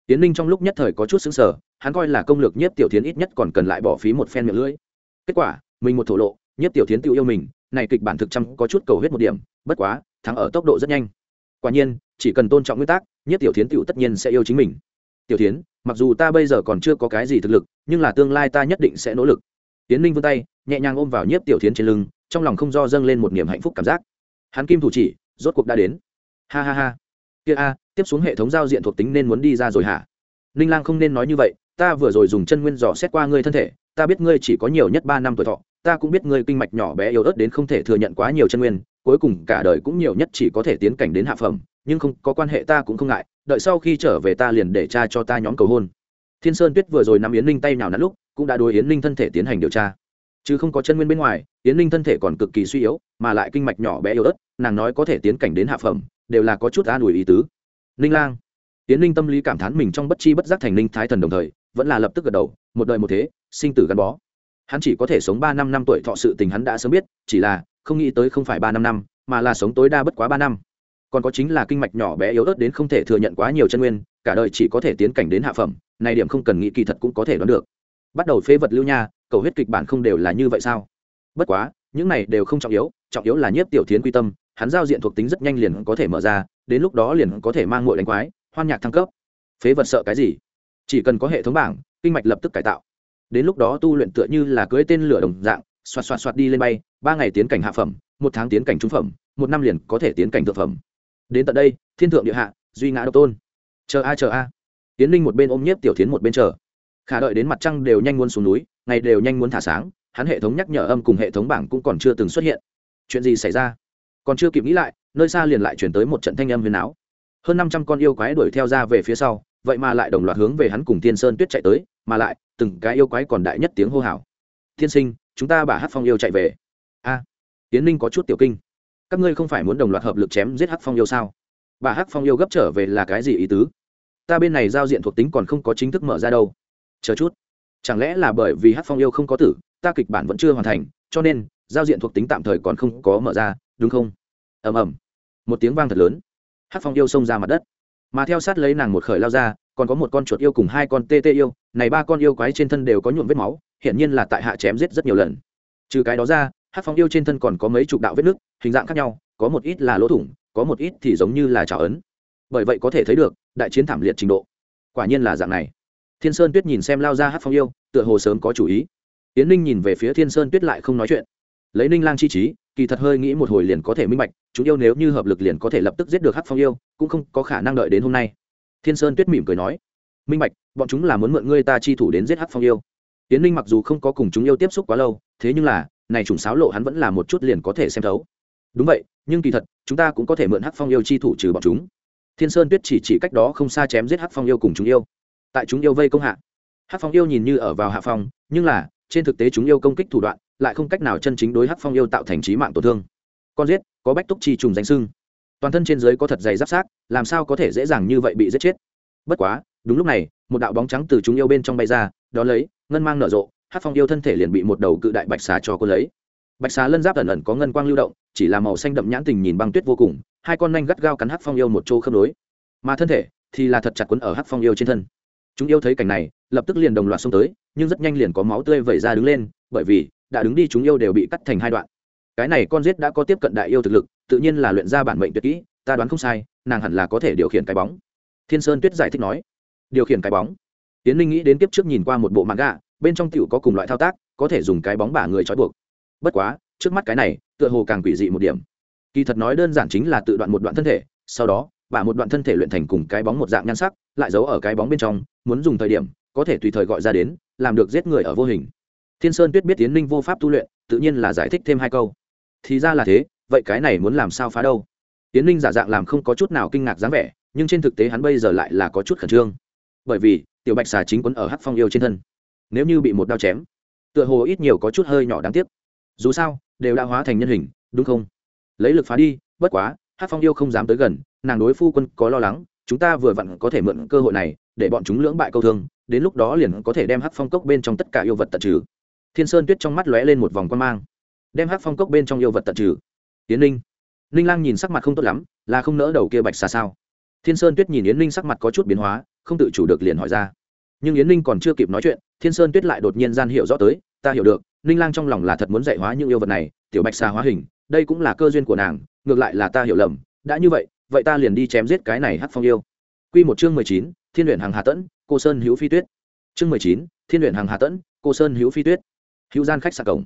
Yến ninh trong lúc nhất thời có chút xứng sở hắn coi là công lược nhất tiểu tiến ít nhất còn cần lại bỏ phí một phen miệng lưỡi. Kết quả, mình một thổ lộ, nhất tiểu tiến tự yêu mình này kịch bản thực trăm có chút cầu hết một điểm, bất quá, thắng ở tốc độ rất nhanh. Quả nhiên, chỉ cần tôn trọng nguyên tắc, nhất tiểu tiến tự tất nhiên sẽ yêu chính mình. Tiểu tiến mặc dù ta bây giờ còn chưa có cái gì thực lực, nhưng là tương lai ta nhất định sẽ nỗ lực. Tiến ninh vươn tay, nhẹ nhàng ôm vào nhiếp tiểu tiến trên lưng, trong lòng không do dâng lên một niềm hạnh phúc cảm giác. Hắn kim thủ chỉ, rốt cuộc đã đến. Ha ha ha. Kia a, tiếp xuống hệ thống giao diện thuộc tính nên muốn đi ra rồi hả? Ninh lang không nên nói như vậy, ta vừa rồi dùng chân nguyên dò xét qua ngươi thân thể ta biết ngươi chỉ có nhiều nhất ba năm tuổi thọ, ta cũng biết ngươi kinh mạch nhỏ bé yếu ớt đến không thể thừa nhận quá nhiều chân nguyên, cuối cùng cả đời cũng nhiều nhất chỉ có thể tiến cảnh đến hạ phẩm, nhưng không có quan hệ ta cũng không ngại, đợi sau khi trở về ta liền để cha cho ta nhóm cầu hôn. Thiên sơn tuyết vừa rồi nắm yến Linh tay nào nắn lúc, cũng đã đối yến Linh thân thể tiến hành điều tra. Chứ không có chân nguyên bên ngoài, yến Linh thân thể còn cực kỳ suy yếu, mà lại kinh mạch nhỏ bé yếu ớt, nàng nói có thể tiến cảnh đến hạ phẩm, đều là có chút an ủi ý tứ. Ninh lang. Yến Linh tâm lý cảm thán mình trong bất chi bất giác thành ninh thái thần đồng thời vẫn là lập tức gật đầu, một đời một thế, sinh tử gắn bó. Hắn chỉ có thể sống ba năm năm tuổi thọ sự tình hắn đã sớm biết, chỉ là không nghĩ tới không phải ba năm năm, mà là sống tối đa bất quá ba năm. Còn có chính là kinh mạch nhỏ bé yếu ớt đến không thể thừa nhận quá nhiều chân nguyên, cả đời chỉ có thể tiến cảnh đến hạ phẩm, này điểm không cần nghĩ kỳ thật cũng có thể đoán được. Bắt đầu phế vật lưu nha, cầu huyết kịch bản không đều là như vậy sao? Bất quá, những này đều không trọng yếu trọng yếu là nhiếp tiểu thiến quy tâm, hắn giao diện thuộc tính rất nhanh liền có thể mở ra, đến lúc đó liền có thể mang ngội đánh quái, hoan nhạc thăng cấp. Phế vật sợ cái gì? Chỉ cần có hệ thống bảng, kinh mạch lập tức cải tạo. Đến lúc đó tu luyện tựa như là cưới tên lửa đồng dạng, xoạt xoạt xoạt đi lên bay, ba ngày tiến cảnh hạ phẩm, một tháng tiến cảnh trung phẩm, một năm liền có thể tiến cảnh thượng phẩm. Đến tận đây, thiên thượng địa hạ, duy ngã độc tôn. Chờ a chờ a. Tiến linh một bên ôm nhiếp tiểu tiến một bên chờ. Khả đợi đến mặt trăng đều nhanh muốn xuống núi, ngày đều nhanh muốn thả sáng, hắn hệ thống nhắc nhở âm cùng hệ thống bảng cũng còn chưa từng xuất hiện. Chuyện gì xảy ra? Còn chưa kịp nghĩ lại, nơi xa liền lại chuyển tới một trận thanh âm huyền áo. Hơn năm trăm con yêu quái đuổi theo ra về phía sau vậy mà lại đồng loạt hướng về hắn cùng thiên sơn tuyết chạy tới, mà lại, từng cái yêu quái còn đại nhất tiếng hô hào. Thiên sinh, chúng ta bả hát phong yêu chạy về. A, tiến ninh có chút tiểu kinh. Các ngươi không phải muốn đồng loạt hợp lực chém giết hát phong yêu sao? Bà hát phong yêu gấp trở về là cái gì ý tứ? Ta bên này giao diện thuộc tính còn không có chính thức mở ra đâu. Chờ chút. Chẳng lẽ là bởi vì hát phong yêu không có tử, ta kịch bản vẫn chưa hoàn thành, cho nên, giao diện thuộc tính tạm thời còn không có mở ra, đúng không? Ầm ầm. Một tiếng vang thật lớn. Hát phong yêu xông ra mặt đất mà theo sát lấy nàng một khởi lao ra, còn có một con chuột yêu cùng hai con tê tê yêu, này ba con yêu quái trên thân đều có nhuộm vết máu hiện nhiên là tại hạ chém giết rất nhiều lần. Trừ cái đó ra, hát phong yêu trên thân còn có mấy chục đạo vết nứt, hình dạng khác nhau, có một ít là lỗ thủng, có một ít thì giống như là trào ấn. Bởi vậy có thể thấy được, đại chiến thảm liệt trình độ. Quả nhiên là dạng này. Thiên sơn tuyết nhìn xem lao ra hát phong yêu, tựa hồ sớm có chủ ý. Tiến ninh nhìn về phía thiên sơn tuyết lại không nói chuyện lấy ninh lang chi trí, kỳ thật hơi nghĩ một hồi liền có thể minh bạch, chúng yêu nếu như hợp lực liền có thể lập tức giết được hắc phong yêu, cũng không có khả năng đợi đến hôm nay. Thiên sơn tuyết mỉm cười nói, minh bạch, bọn chúng là muốn mượn ngươi ta chi thủ đến giết hắc phong yêu. Tiến ninh mặc dù không có cùng chúng yêu tiếp xúc quá lâu, thế nhưng là, này trùng sáo lộ hắn vẫn là một chút liền có thể xem thấu. Đúng vậy, nhưng kỳ thật, chúng ta cũng có thể mượn hắc phong yêu chi thủ trừ bọn chúng. Thiên sơn tuyết chỉ chỉ cách đó không xa chém giết hắc phong yêu cùng chúng yêu. Tại chúng yêu vây công hạ, hắc phong yêu nhìn như ở vào hạ phong, nhưng là, trên thực tế chúng yêu công kích thủ đoạn lại không cách nào chân chính đối hắc phong yêu tạo thành trí mạng tổn thương. Con giết, có bách túc chi trùng danh sưng toàn thân trên dưới có thật dày giáp sát làm sao có thể dễ dàng như vậy bị giết chết? Bất quá, đúng lúc này, một đạo bóng trắng từ chúng yêu bên trong bay ra, đó lấy, ngân mang nở rộ hát phong yêu thân thể liền bị một đầu cự đại bạch xà cho cô lấy. Bạch xà lân giáp ẩn ẩn có ngân quang lưu động, chỉ là màu xanh đậm nhãn tình nhìn băng tuyết vô cùng, hai con nanh gắt gao cắn hát phong yêu một chỗ khớp nối. Mà thân thể thì là thật chặt quấn ở hát phong yêu trên thân. Chúng yêu thấy cảnh này, lập tức liền đồng loạt xông tới, nhưng rất nhanh liền có máu tươi vẩy ra đứng lên, bởi vì đã đứng đi chúng yêu đều bị cắt thành hai đoạn. Cái này con giết đã có tiếp cận đại yêu thực lực, tự nhiên là luyện ra bản mệnh tuyệt kỹ, ta đoán không sai, nàng hẳn là có thể điều khiển cái bóng. Thiên sơn tuyết giải thích nói. Điều khiển cái bóng. Tiến linh nghĩ đến kiếp trước nhìn qua một bộ mạng gà bên trong tiểu có cùng loại thao tác, có thể dùng cái bóng bả người trói buộc. Bất quá, trước mắt cái này, tựa hồ càng quỷ dị một điểm. Kỳ thật nói đơn giản chính là tự đoạn một đoạn thân thể, sau đó, bả một đoạn thân thể luyện thành cùng cái bóng một dạng nhan sắc, lại giấu ở cái bóng bên trong, muốn dùng thời điểm, có thể tùy thời gọi ra đến, làm được giết người ở vô hình thiên sơn tuyết biết tiến ninh vô pháp tu luyện, tự nhiên là giải thích thêm hai câu. Thì ra là thế, vậy cái này muốn làm sao phá đâu? Tiến ninh giả dạng làm không có chút nào kinh ngạc dáng vẻ, nhưng trên thực tế hắn bây giờ lại là có chút khẩn trương. Bởi vì, tiểu bạch xà chính quấn ở hắc phong yêu trên thân. Nếu như bị một đao chém, tựa hồ ít nhiều có chút hơi nhỏ đáng tiếc. Dù sao, đều đã hóa thành nhân hình, đúng không? Lấy lực phá đi, bất quá, hắc phong yêu không dám tới gần, nàng đối phu quân có lo lắng, chúng ta vừa vặn có thể mượn cơ hội này, để bọn chúng lưỡng bại câu thương, đến lúc đó liền có thể đem hắc phong cốc bên trong tất cả yêu vật tận trừ thiên sơn tuyết trong mắt lóe lên một vòng quan mang. Đem hắc phong cốc bên trong yêu vật tận trừ. Tiến ninh. Ninh lang nhìn sắc mặt không tốt lắm, là không nỡ đầu kia bạch xa sao? Thiên sơn tuyết nhìn yến ninh sắc mặt có chút biến hóa, không tự chủ được liền hỏi ra. Nhưng yến ninh còn chưa kịp nói chuyện, thiên sơn tuyết lại đột nhiên gian hiểu rõ tới, ta hiểu được, ninh lang trong lòng là thật muốn dạy hóa những yêu vật này, tiểu bạch xa hóa hình, đây cũng là cơ duyên của nàng, ngược lại là ta hiểu lầm, đã như vậy vậy ta liền đi chém giết cái này hắc phong yêu. Q một chương mười chín, thiên luyện hàng hà tẫn, cô sơn hữu phi tuyết. Chương mười chín, thiên luyện hàng hà tẫn, cô sơn hữu phi tuyết hữu gian khách sạn cổng.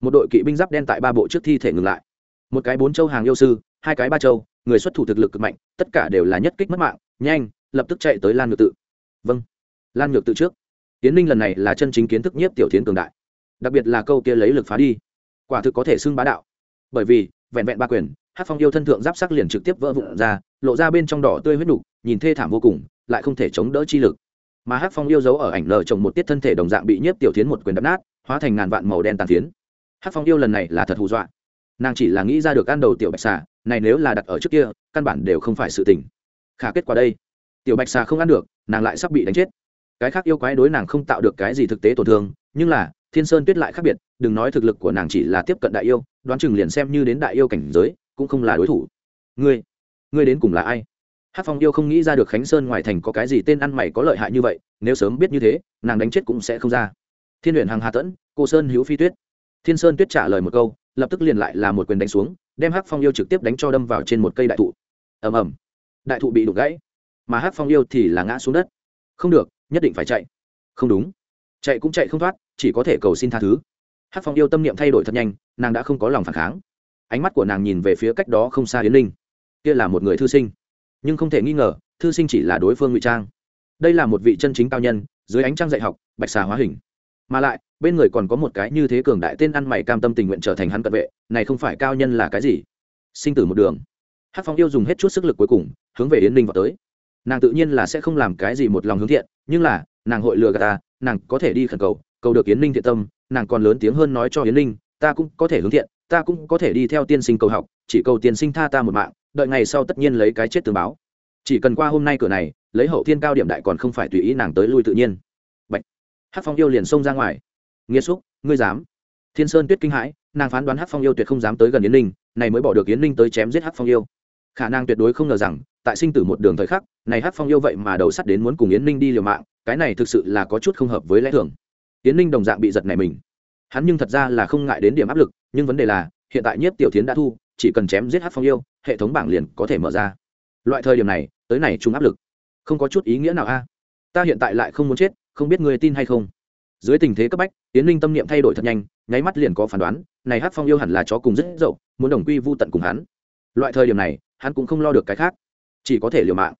Một đội kỵ binh giáp đen tại ba bộ trước thi thể ngừng lại. Một cái bốn châu hàng yêu sư, hai cái ba châu, người xuất thủ thực lực cực mạnh, tất cả đều là nhất kích mất mạng, nhanh, lập tức chạy tới lan nhược tự. Vâng. Lan nhược tự trước. Tiến ninh lần này là chân chính kiến thức nhiếp tiểu tiến cường đại. Đặc biệt là câu kia lấy lực phá đi. Quả thực có thể xưng bá đạo. Bởi vì, vẹn vẹn ba quyền hát phong yêu thân thượng giáp sắc liền trực tiếp vỡ vụn ra, lộ ra bên trong đỏ tươi huyết đủ nhìn thê thảm vô cùng, lại không thể chống đỡ chi lực mà Hắc phong yêu dấu ở ảnh lờ trồng một tiết thân thể đồng dạng bị nhiếp tiểu tiến một quyền đập nát, hóa thành ngàn vạn màu đen tàn phiến. Hắc phong yêu lần này là thật hù dọa. Nàng chỉ là nghĩ ra được ăn đầu tiểu bạch xà, này nếu là đặt ở trước kia, căn bản đều không phải sự tình. Khả kết quả đây, tiểu bạch xà không ăn được, nàng lại sắp bị đánh chết. Cái khác yêu quái đối nàng không tạo được cái gì thực tế tổn thương, nhưng là, thiên sơn tuyết lại khác biệt, đừng nói thực lực của nàng chỉ là tiếp cận đại yêu, đoán chừng liền xem như đến đại yêu cảnh giới, cũng không là đối thủ. Ngươi ngươi đến cùng là ai? Hát phong yêu không nghĩ ra được khánh sơn ngoài thành có cái gì tên ăn mày có lợi hại như vậy nếu sớm biết như thế nàng đánh chết cũng sẽ không ra thiên luyện hàng hà tẫn cô sơn hữu phi tuyết thiên sơn tuyết trả lời một câu lập tức liền lại là một quyền đánh xuống đem hắc phong yêu trực tiếp đánh cho đâm vào trên một cây đại thụ ầm ầm đại thụ bị đục gãy mà hắc phong yêu thì là ngã xuống đất không được nhất định phải chạy không đúng chạy cũng chạy không thoát chỉ có thể cầu xin tha thứ hắc phong yêu tâm niệm thay đổi thật nhanh nàng đã không có lòng phản kháng ánh mắt của nàng nhìn về phía cách đó không xa yến linh kia là một người thư sinh nhưng không thể nghi ngờ, thư sinh chỉ là đối phương ngụy trang. Đây là một vị chân chính cao nhân, dưới ánh trăng dạy học, bạch xà hóa hình. Mà lại, bên người còn có một cái như thế cường đại tên ăn mày cam tâm tình nguyện trở thành hắn cận vệ, này không phải cao nhân là cái gì? Sinh tử một đường. Hát phong yêu dùng hết chút sức lực cuối cùng, hướng về yến ninh vào tới. Nàng tự nhiên là sẽ không làm cái gì một lòng hướng thiện, nhưng là, nàng hội lừa gạt ta, nàng có thể đi khẩn cầu cầu được yến ninh thiện tâm, nàng còn lớn tiếng hơn nói cho yến ninh, ta cũng có thể hướng thiện, ta cũng có thể đi theo tiên sinh cầu học chỉ cầu tiền sinh tha ta một mạng, đợi ngày sau tất nhiên lấy cái chết tương báo. Chỉ cần qua hôm nay cửa này, lấy hậu thiên cao điểm đại còn không phải tùy ý nàng tới lui tự nhiên. Bạch. hát phong yêu liền xông ra ngoài. Nghĩa xúc, ngươi dám. Thiên sơn tuyết kinh hãi, nàng phán đoán hát phong yêu tuyệt không dám tới gần yến ninh, này mới bỏ được yến ninh tới chém giết hát phong yêu. Khả năng tuyệt đối không ngờ rằng, tại sinh tử một đường thời khắc, này hát phong yêu vậy mà đầu sắt đến muốn cùng yến ninh đi liều mạng, cái này thực sự là có chút không hợp với lẽ thường. Yến ninh đồng dạng bị giật này mình. Hắn nhưng thật ra là không ngại đến điểm áp lực, nhưng vấn đề là, hiện tại nhiếp tiểu tiến đã thu chỉ cần chém giết hát phong yêu, hệ thống bảng liền có thể mở ra. Loại thời điểm này, tới này chung áp lực. Không có chút ý nghĩa nào a. Ta hiện tại lại không muốn chết, không biết người tin hay không. Dưới tình thế cấp bách tiến linh tâm niệm thay đổi thật nhanh, nháy mắt liền có phán đoán, này hát phong yêu hẳn là chó cùng rất dậu, muốn đồng quy vô tận cùng hắn. Loại thời điểm này, hắn cũng không lo được cái khác. Chỉ có thể liều mạng.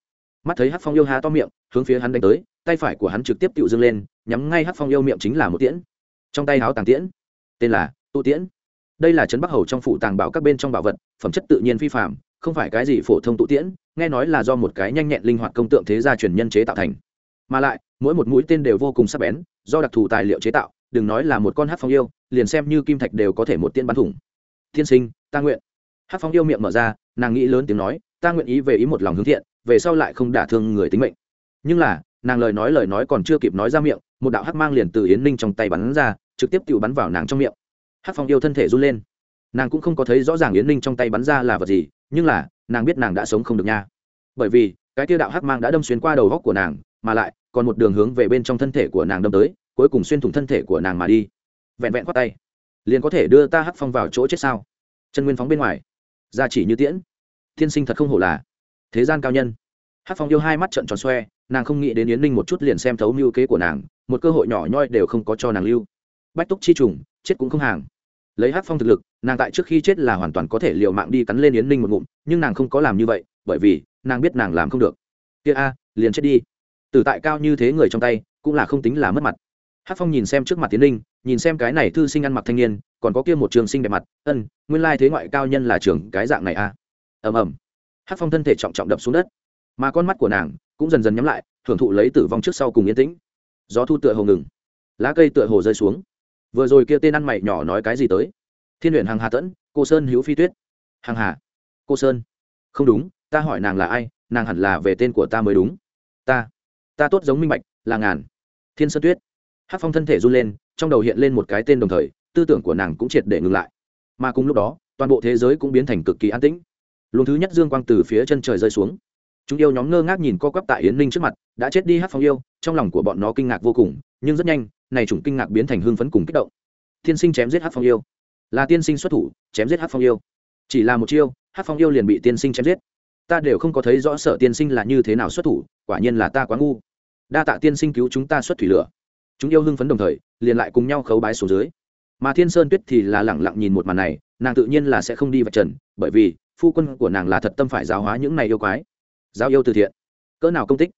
Mắt thấy hát phong yêu há to miệng, hướng phía hắn đánh tới, tay phải của hắn trực tiếp tự dưng lên, nhắm ngay hát phong yêu miệng chính là một tiễn. Trong tay háo tàng tiễn, tên là tụ tiễn đây là trấn bắc hầu trong phủ tàng bảo các bên trong bảo vật, phẩm chất tự nhiên phi phạm không phải cái gì phổ thông tụ tiễn, nghe nói là do một cái nhanh nhẹn linh hoạt công tượng thế gia truyền nhân chế tạo thành. Mà lại, mỗi một mũi tên đều vô cùng sắc bén, do đặc thù tài liệu chế tạo, đừng nói là một con hát phong yêu, liền xem như kim thạch đều có thể một tiên bắn thủng. Tiên sinh, ta nguyện. Hát phong yêu miệng mở ra, nàng nghĩ lớn tiếng nói, ta nguyện ý về ý một lòng hướng thiện, về sau lại không đả thương người tính mệnh. Nhưng là, nàng lời nói lời nói còn chưa kịp nói ra miệng, một đạo hắc mang liền từ yến ninh trong tay bắn ra, trực tiếp tự bắn vào nàng trong miệng hắc phong yêu thân thể run lên. Nàng cũng không có thấy rõ ràng yến ninh trong tay bắn ra là vật gì, nhưng là, nàng biết nàng đã sống không được nha. Bởi vì, cái tiêu đạo hắc mang đã đâm xuyên qua đầu góc của nàng, mà lại, còn một đường hướng về bên trong thân thể của nàng đâm tới, cuối cùng xuyên thủng thân thể của nàng mà đi. Vẹn vẹn khoát tay, liền có thể đưa ta hắc phong vào chỗ chết sao? Chân nguyên phóng bên ngoài. Ra chỉ như tiễn. Thiên sinh thật không hổ là thế gian cao nhân. Hắc phong yêu hai mắt trận tròn xoe, nàng không nghĩ đến yến ninh một chút liền xem thấu mưu kế của nàng, một cơ hội nhỏ nhoi đều không có cho nàng lưu. Bách túc chi trùng, chết cũng không hàng lấy hắc phong thực lực, nàng tại trước khi chết là hoàn toàn có thể liều mạng đi cắn lên yến ninh một ngụm, nhưng nàng không có làm như vậy, bởi vì nàng biết nàng làm không được. Kia a, liền chết đi. Tử tại cao như thế người trong tay, cũng là không tính là mất mặt. Hát phong nhìn xem trước mặt tiến linh nhìn xem cái này thư sinh ăn mặc thanh niên, còn có kia một trường sinh đẹp mặt, ân, nguyên lai thế ngoại cao nhân là trường cái dạng này a. À. ầm ầm. Hát phong thân thể trọng trọng đập xuống đất. Mà con mắt của nàng cũng dần dần nhắm lại thưởng thụ lấy tử vong trước sau cùng yên tĩnh. Gió thu tựa hồ ngừng. Lá cây tựa hồ rơi xuống vừa rồi kia tên ăn mày nhỏ nói cái gì tới? Thiên luyện hàng hà tẫn, cô sơn hữu phi tuyết. Hàng hà, cô sơn. Không đúng, ta hỏi nàng là ai, nàng hẳn là về tên của ta mới đúng. Ta ta tốt giống minh bạch, là ngàn. Thiên sơn tuyết. Hát phong thân thể run lên, trong đầu hiện lên một cái tên đồng thời, tư tưởng của nàng cũng triệt để ngừng lại. Mà cùng lúc đó, toàn bộ thế giới cũng biến thành cực kỳ an tĩnh. Luồng thứ nhất dương quang từ phía chân trời rơi xuống. Chúng yêu nhóm ngơ ngác nhìn co quắp tại yến ninh trước mặt, đã chết đi hát phong yêu, trong lòng của bọn nó kinh ngạc vô cùng nhưng rất nhanh, này chủng kinh ngạc biến thành hưng phấn cùng kích động. Tiên sinh chém giết hát phong yêu. Là tiên sinh xuất thủ, chém giết hát phong yêu. Chỉ là một chiêu hát phong yêu liền bị tiên sinh chém giết. Ta đều không có thấy rõ sở tiên sinh là như thế nào xuất thủ, quả nhiên là ta quá ngu. Đa tạ tiên sinh cứu chúng ta xuất thủy lửa. Chúng yêu hưng phấn đồng thời, liền lại cùng nhau khấu bái xuống dưới. Mà thiên sơn tuyết thì là lẳng lặng nhìn một màn này, nàng tự nhiên là sẽ không đi vạch trần, bởi vì, phu quân của nàng là thật tâm phải giáo hóa những này yêu quái. Giáo yêu từ thiện. Cỡ nào công tích?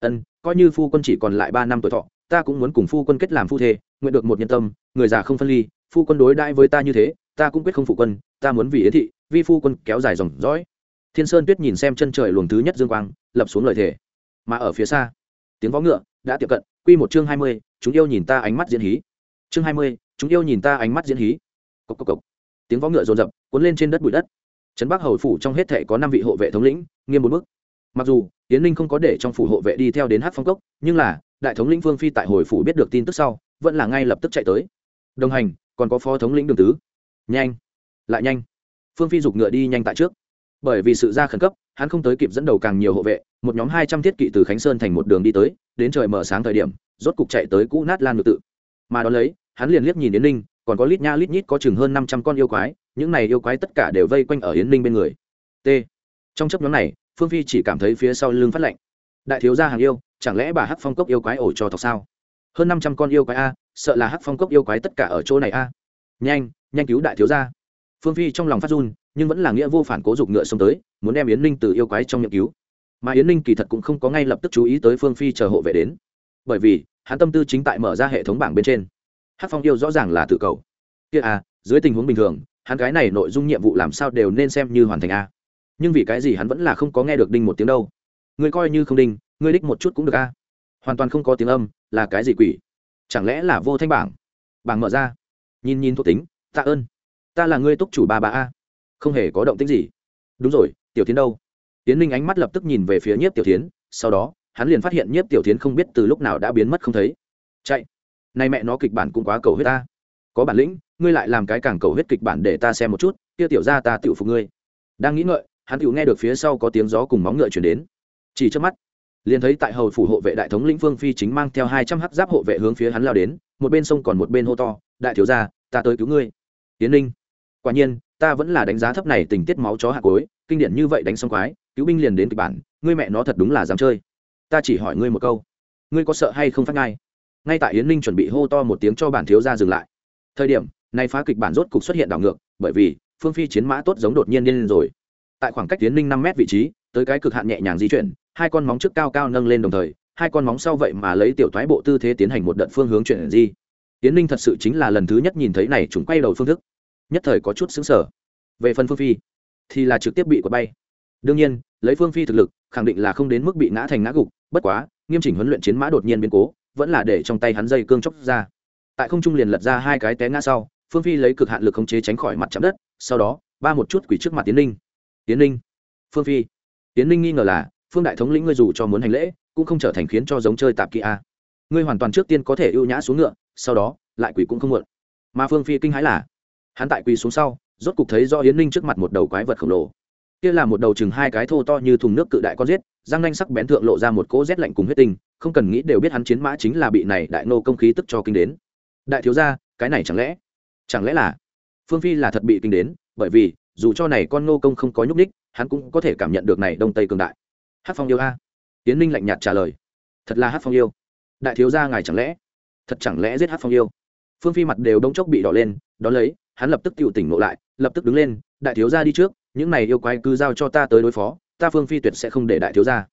Ân, coi như phu quân chỉ còn lại ba năm tuổi thọ ta cũng muốn cùng phu quân kết làm phu thê, nguyện được một nhân tâm, người già không phân ly, phu quân đối đãi với ta như thế, ta cũng quyết không phụ quân, ta muốn vì yến thị vi phu quân kéo dài dòng dõi. Thiên sơn tuyết nhìn xem chân trời luồng thứ nhất dương quang, lập xuống lời thề. Mà ở phía xa, tiếng vó ngựa đã tiệm cận, quy một chương hai mươi, chúng yêu nhìn ta ánh mắt diễn hí. Chương hai mươi, chúng yêu nhìn ta ánh mắt diễn hí. Cốc cốc cốc. tiếng võ ngựa rồn rập cuốn lên trên đất bụi đất. Trấn bắc hầu phủ trong hết thể có năm vị hộ vệ thống lĩnh, nghiêm bốn mức mặc dù tiến ninh không có để trong phủ hộ vệ đi theo đến hát phong cốc, nhưng là đại thống lĩnh vương phi tại hồi phủ biết được tin tức sau, vẫn là ngay lập tức chạy tới. Đồng hành, còn có phó thống lĩnh đường tứ. Nhanh, lại nhanh. Phương phi giục ngựa đi nhanh tại trước. Bởi vì sự ra khẩn cấp, hắn không tới kịp dẫn đầu càng nhiều hộ vệ, một nhóm hai trăm thiết kỵ từ khánh sơn thành một đường đi tới, đến trời mở sáng thời điểm, rốt cục chạy tới cũ nát lan ngự tự. Mà đón lấy, hắn liền liếc nhìn yến ninh, còn có lít nha lít nhít có chừng hơn năm trăm con yêu quái, những này yêu quái tất cả đều vây quanh ở yến ninh bên người. T. Trong chấp nhóm này, phương phi chỉ cảm thấy phía sau lưng phát lạnh. Đại thiếu gia hàng yêu chẳng lẽ bà hắc phong cốc yêu quái ổ cho thọc sao? Hơn năm trăm con yêu quái a, sợ là hắc phong cốc yêu quái tất cả ở chỗ này a. Nhanh nhanh cứu đại thiếu gia. Phương phi trong lòng phát run, nhưng vẫn là nghĩa vô phản cố dục ngựa xông tới, muốn đem yến ninh từ yêu quái trong miệng cứu. Mà yến ninh kỳ thật cũng không có ngay lập tức chú ý tới phương phi chờ hộ vệ đến. Bởi vì, hắn tâm tư chính tại mở ra hệ thống bảng bên trên. Hát phong yêu rõ ràng là tự cầu. Kia a dưới tình huống bình thường, hắn cái này nội dung nhiệm vụ làm sao đều nên xem như hoàn thành a. Nhưng vì cái gì hắn vẫn là không có nghe được đinh một tiếng đâu? Người coi như không đinh ngươi đích một chút cũng được a. Hoàn toàn không có tiếng âm, là cái gì quỷ? Chẳng lẽ là vô thanh bảng? Bảng mở ra. Nhìn nhìn thuộc tính, tạ ơn. Ta là ngươi túc chủ ba ba a. Không hề có động tính gì. Đúng rồi, tiểu tiến đâu? Tiến ninh ánh mắt lập tức nhìn về phía nhiếp tiểu tiến sau đó, hắn liền phát hiện nhiếp tiểu tiến không biết từ lúc nào đã biến mất không thấy. Chạy. Nay mẹ nó kịch bản cũng quá cầu huyết ta. Có bản lĩnh, ngươi lại làm cái càng cầu huyết kịch bản để ta xem một chút, kia tiểu ra ta tự phục ngươi. Đang nghĩ ngợi, hắn tự nghe được phía sau có tiếng gió cùng móng ngựa chuyển đến. Chỉ trước mắt liền thấy tại hầu phủ hộ vệ đại thống lĩnh phương phi chính mang theo hai trăm hắc giáp hộ vệ hướng phía hắn lao đến, một bên sông còn một bên hô to, đại thiếu gia, ta tới cứu ngươi. Tiến ninh, quả nhiên, ta vẫn là đánh giá thấp này tình tiết máu chó hạ cối kinh điển như vậy đánh xong quái, cứu binh liền đến kịch bản, ngươi mẹ nó thật đúng là dám chơi. Ta chỉ hỏi ngươi một câu, ngươi có sợ hay không phát ngay ngay tại yến ninh chuẩn bị hô to một tiếng cho bản thiếu gia dừng lại. Thời điểm, nay phá kịch bản rốt cục xuất hiện đảo ngược, bởi vì, phương phi chiến mã tốt giống đột nhiên điên lên rồi. Tại khoảng cách yến ninh năm mét vị trí, tới cái cực hạn nhẹ nhàng di chuyển hai con móng trước cao cao nâng lên đồng thời, hai con móng sau vậy mà lấy tiểu thoái bộ tư thế tiến hành một đợt phương hướng chuyển di. Tiến ninh thật sự chính là lần thứ nhất nhìn thấy này chúng quay đầu phương thức. Nhất thời có chút xứng sở về phần phương phi, thì là trực tiếp bị quật bay. Đương nhiên, lấy phương phi thực lực, khẳng định là không đến mức bị ngã thành ngã gục, bất quá, nghiêm chỉnh huấn luyện chiến mã đột nhiên biến cố, vẫn là để trong tay hắn dây cương chóc ra. Tại không trung liền lật ra hai cái té ngã sau, phương phi lấy cực hạn lực khống chế tránh khỏi mặt chạm đất, sau đó, ba một chút quỷ trước mặt tiến ninh. Tiến ninh, phương phi. Tiến ninh nghi ngờ là phương đại thống lĩnh ngươi dù cho muốn hành lễ, cũng không trở thành khiến cho giống chơi tạp kỹ a. Ngươi hoàn toàn trước tiên có thể ưu nhã xuống ngựa, sau đó, lại quỳ cũng không muộn. Mà phương phi kinh hãi là, hắn tại quỳ xuống sau, rốt cục thấy do yến ninh trước mặt một đầu quái vật khổng lồ. Kia là một đầu chừng hai cái thô to như thùng nước cự đại con giết, răng nanh sắc bén thượng lộ ra một cỗ rét lạnh cùng huyết tinh, không cần nghĩ đều biết hắn chiến mã chính là bị này đại nô công khí tức cho kinh đến. Đại thiếu gia, cái này chẳng lẽ chẳng lẽ là, phương phi là thật bị kinh đến, bởi vì, dù cho này con nô công không có nhúc ních hắn cũng có thể cảm nhận được này đông tây cường đại hát phong yêu a. Tiến ninh lạnh nhạt trả lời. Thật là hát phong yêu. Đại thiếu gia ngài chẳng lẽ, thật chẳng lẽ giết hát phong yêu? Phương phi mặt đều đông chốc bị đỏ lên, đón lấy, hắn lập tức tự tỉnh ngộ lại, lập tức đứng lên, đại thiếu gia đi trước, những này yêu quái cứ giao cho ta tới đối phó, ta phương phi tuyệt sẽ không để đại thiếu gia.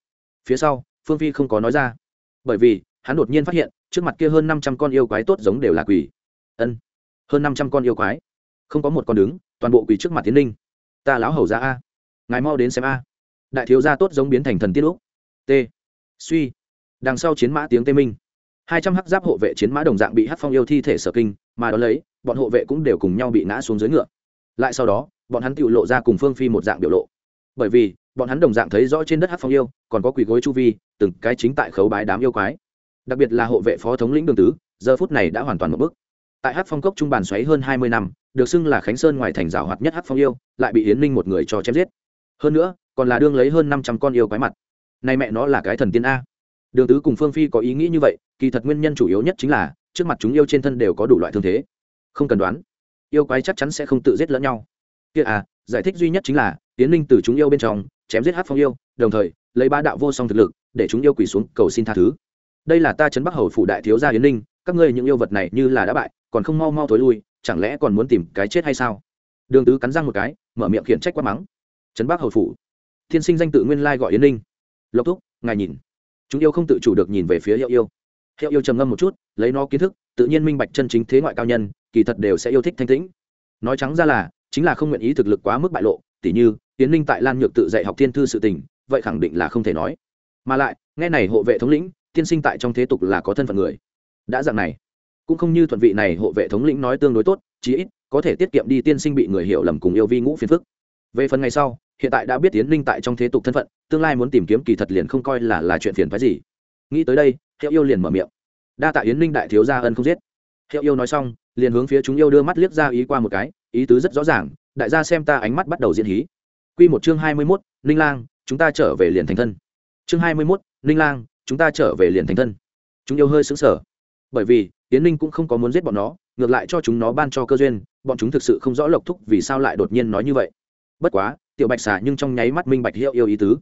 Phía sau, phương phi không có nói ra. Bởi vì, hắn đột nhiên phát hiện, trước mặt kia hơn năm trăm con yêu quái tốt giống đều là quỷ. Ân, hơn năm trăm con yêu quái. Không có một con đứng, toàn bộ quỷ trước mặt tiến ninh ta lão hầu ra a, ngài mau đến xem a đại thiếu gia tốt giống biến thành thần tiết lúc. T. Suy. Đằng sau chiến mã tiếng tê minh. Hai trăm hắc giáp hộ vệ chiến mã đồng dạng bị hắc phong yêu thi thể sở kinh, mà đ ó lấy, bọn hộ vệ cũng đều cùng nhau bị ngã xuống dưới ngựa. Lại sau đó, bọn hắn tự lộ ra cùng phương phi một dạng biểu lộ. Bởi vì, bọn hắn đồng dạng thấy rõ trên đất hắc phong yêu, còn có quỷ gối chu vi, từng cái chính tại khấu bái đám yêu quái. Đặc biệt là hộ vệ phó thống lĩnh đường tứ, giờ phút này đã hoàn toàn một bức tại hát phong cốc trung bàn xoáy hơn hai mươi năm, được xưng là khánh sơn ngoài thành rào hoạt nhất hát phong yêu, lại bị yến ninh một người cho chém giết. Hơn nữa còn là đương lấy hơn năm trăm con yêu quái mặt. Nay mẹ nó là cái thần tiên a. Đường tứ cùng phương phi có ý nghĩ như vậy kỳ thật nguyên nhân chủ yếu nhất chính là trước mặt chúng yêu trên thân đều có đủ loại thương thế. Không cần đoán yêu quái chắc chắn sẽ không tự giết lẫn nhau. Kia à giải thích duy nhất chính là tiến linh từ chúng yêu bên trong chém giết hát phong yêu đồng thời lấy ba đạo vô song thực lực để chúng yêu quỳ xuống cầu xin tha thứ. Đây là ta chấn bắc hầu phủ đại thiếu gia yến linh, các ngươi những yêu vật này như là đã bại còn không mau mau thối lui chẳng lẽ còn muốn tìm cái chết hay sao? Đường tứ cắn răng một cái mở miệng khiển trách quát mắng. Trấn bắc hầu phủ thiên sinh danh tự nguyên lai gọi yến ninh. Lộc thúc, ngài nhìn. Chúng yêu không tự chủ được nhìn về phía hiệu yêu. Hiệu yêu trầm ngâm một chút, lấy nó kiến thức, tự nhiên minh bạch chân chính thế ngoại cao nhân, kỳ thật đều sẽ yêu thích thanh tĩnh. Nói trắng ra là, chính là không nguyện ý thực lực quá mức bại lộ, tỉ như tiến ninh tại lan nhược tự dạy học thiên thư sự tình, vậy khẳng định là không thể nói. Mà lại, nghe này hộ vệ thống lĩnh tiên sinh tại trong thế tục là có thân phận người. Đã dạng này, cũng không như thuận vị này hộ vệ thống lĩnh nói tương đối tốt, chí ít, có thể tiết kiệm đi tiên sinh bị người hiểu lầm cùng yêu vi ngũ phiền phức. Về phần ngày sau hiện tại đã biết tiến linh tại trong thế tục thân phận, tương lai muốn tìm kiếm kỳ thật liền không coi là là chuyện phiền phái gì. Nghĩ tới đây, hiệu yêu liền mở miệng. Đa tạ yến linh đại thiếu gia ân không giết. Hiệu yêu nói xong, liền hướng phía chúng yêu đưa mắt liếc ra ý qua một cái, ý tứ rất rõ ràng, đại gia xem ta ánh mắt bắt đầu diễn hí. Q một chương hai mươi mốt, ninh lang, chúng ta trở về liền thành thân. Chương hai mươi mốt, ninh lang, chúng ta trở về liền thành thân. Chúng yêu hơi xứng sở bởi vì, yến ninh cũng không có muốn giết bọn nó, ngược lại cho chúng nó ban cho cơ duyên, bọn chúng thực sự không rõ lộc thúc vì sao lại đột nhiên nói như vậy. Bất quá tiểu bạch xà nhưng trong nháy mắt minh bạch hiệu yêu ý tứ.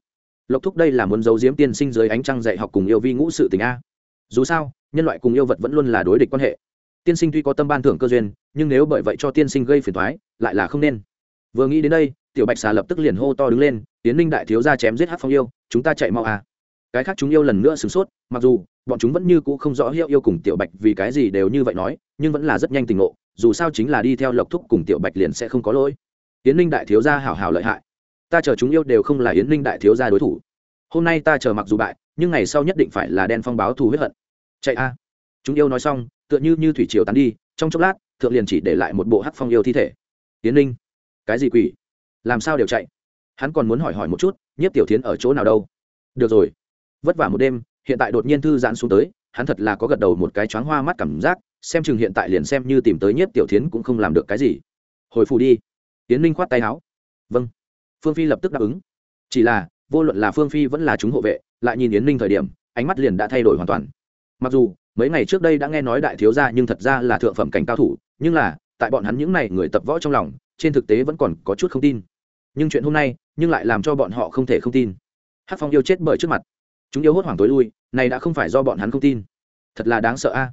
Lộc thúc đây là muốn giấu giếm tiên sinh dưới ánh trăng dạy học cùng yêu vi ngũ sự tình a. Dù sao, nhân loại cùng yêu vật vẫn luôn là đối địch quan hệ. Tiên sinh tuy có tâm ban thưởng cơ duyên, nhưng nếu bởi vậy cho tiên sinh gây phiền thoái lại là không nên. Vừa nghĩ đến đây, tiểu bạch xà lập tức liền hô to đứng lên, tiến ninh đại thiếu ra chém giết hát phong yêu, chúng ta chạy mau à. cái khác chúng yêu lần nữa sửng sốt, mặc dù, bọn chúng vẫn như c ũ không rõ hiệu yêu cùng tiểu bạch vì cái gì đều như vậy nói, nhưng vẫn là rất nhanh tình ngộ, dù sao chính là đi theo lộc thúc cùng tiểu bạch liền sẽ không có lỗi yến ninh đại thiếu gia hảo hảo lợi hại. Ta chờ chúng yêu đều không là yến ninh đại thiếu gia đối thủ. Hôm nay ta chờ mặc dù bại, nhưng ngày sau nhất định phải là đen phong báo thù huyết hận. Chạy a. Chúng yêu nói xong, tựa như như thủy triều tán đi, trong chốc lát, thượng liền chỉ để lại một bộ hắc phong yêu thi thể. Yến ninh, cái gì quỷ? Làm sao đều chạy? Hắn còn muốn hỏi hỏi một chút, nhiếp tiểu tiến ở chỗ nào đâu? Được rồi. Vất vả một đêm, hiện tại đột nhiên thư giãn xuống tới, hắn thật là có gật đầu một cái choáng hoa mắt cảm giác, xem chừng hiện tại liền xem như tìm tới nhiếp tiểu tiến cũng không làm được cái gì. Hồi phù đi tiến ninh khoát tay áo. Vâng. Phương phi lập tức đáp ứng. Chỉ là, vô luận là phương phi vẫn là chúng hộ vệ, lại nhìn yến ninh thời điểm, ánh mắt liền đã thay đổi hoàn toàn. Mặc dù, mấy ngày trước đây đã nghe nói đại thiếu gia nhưng thật ra là thượng phẩm cảnh cao thủ, nhưng là, tại bọn hắn những n à y người tập võ trong lòng, trên thực tế vẫn còn có chút không tin. Nhưng chuyện hôm nay, nhưng lại làm cho bọn họ không thể không tin. Hát phong yêu chết bởi trước mặt. Chúng yêu hốt hoảng tối lui, này đã không phải do bọn hắn không tin. Thật là đáng sợ a.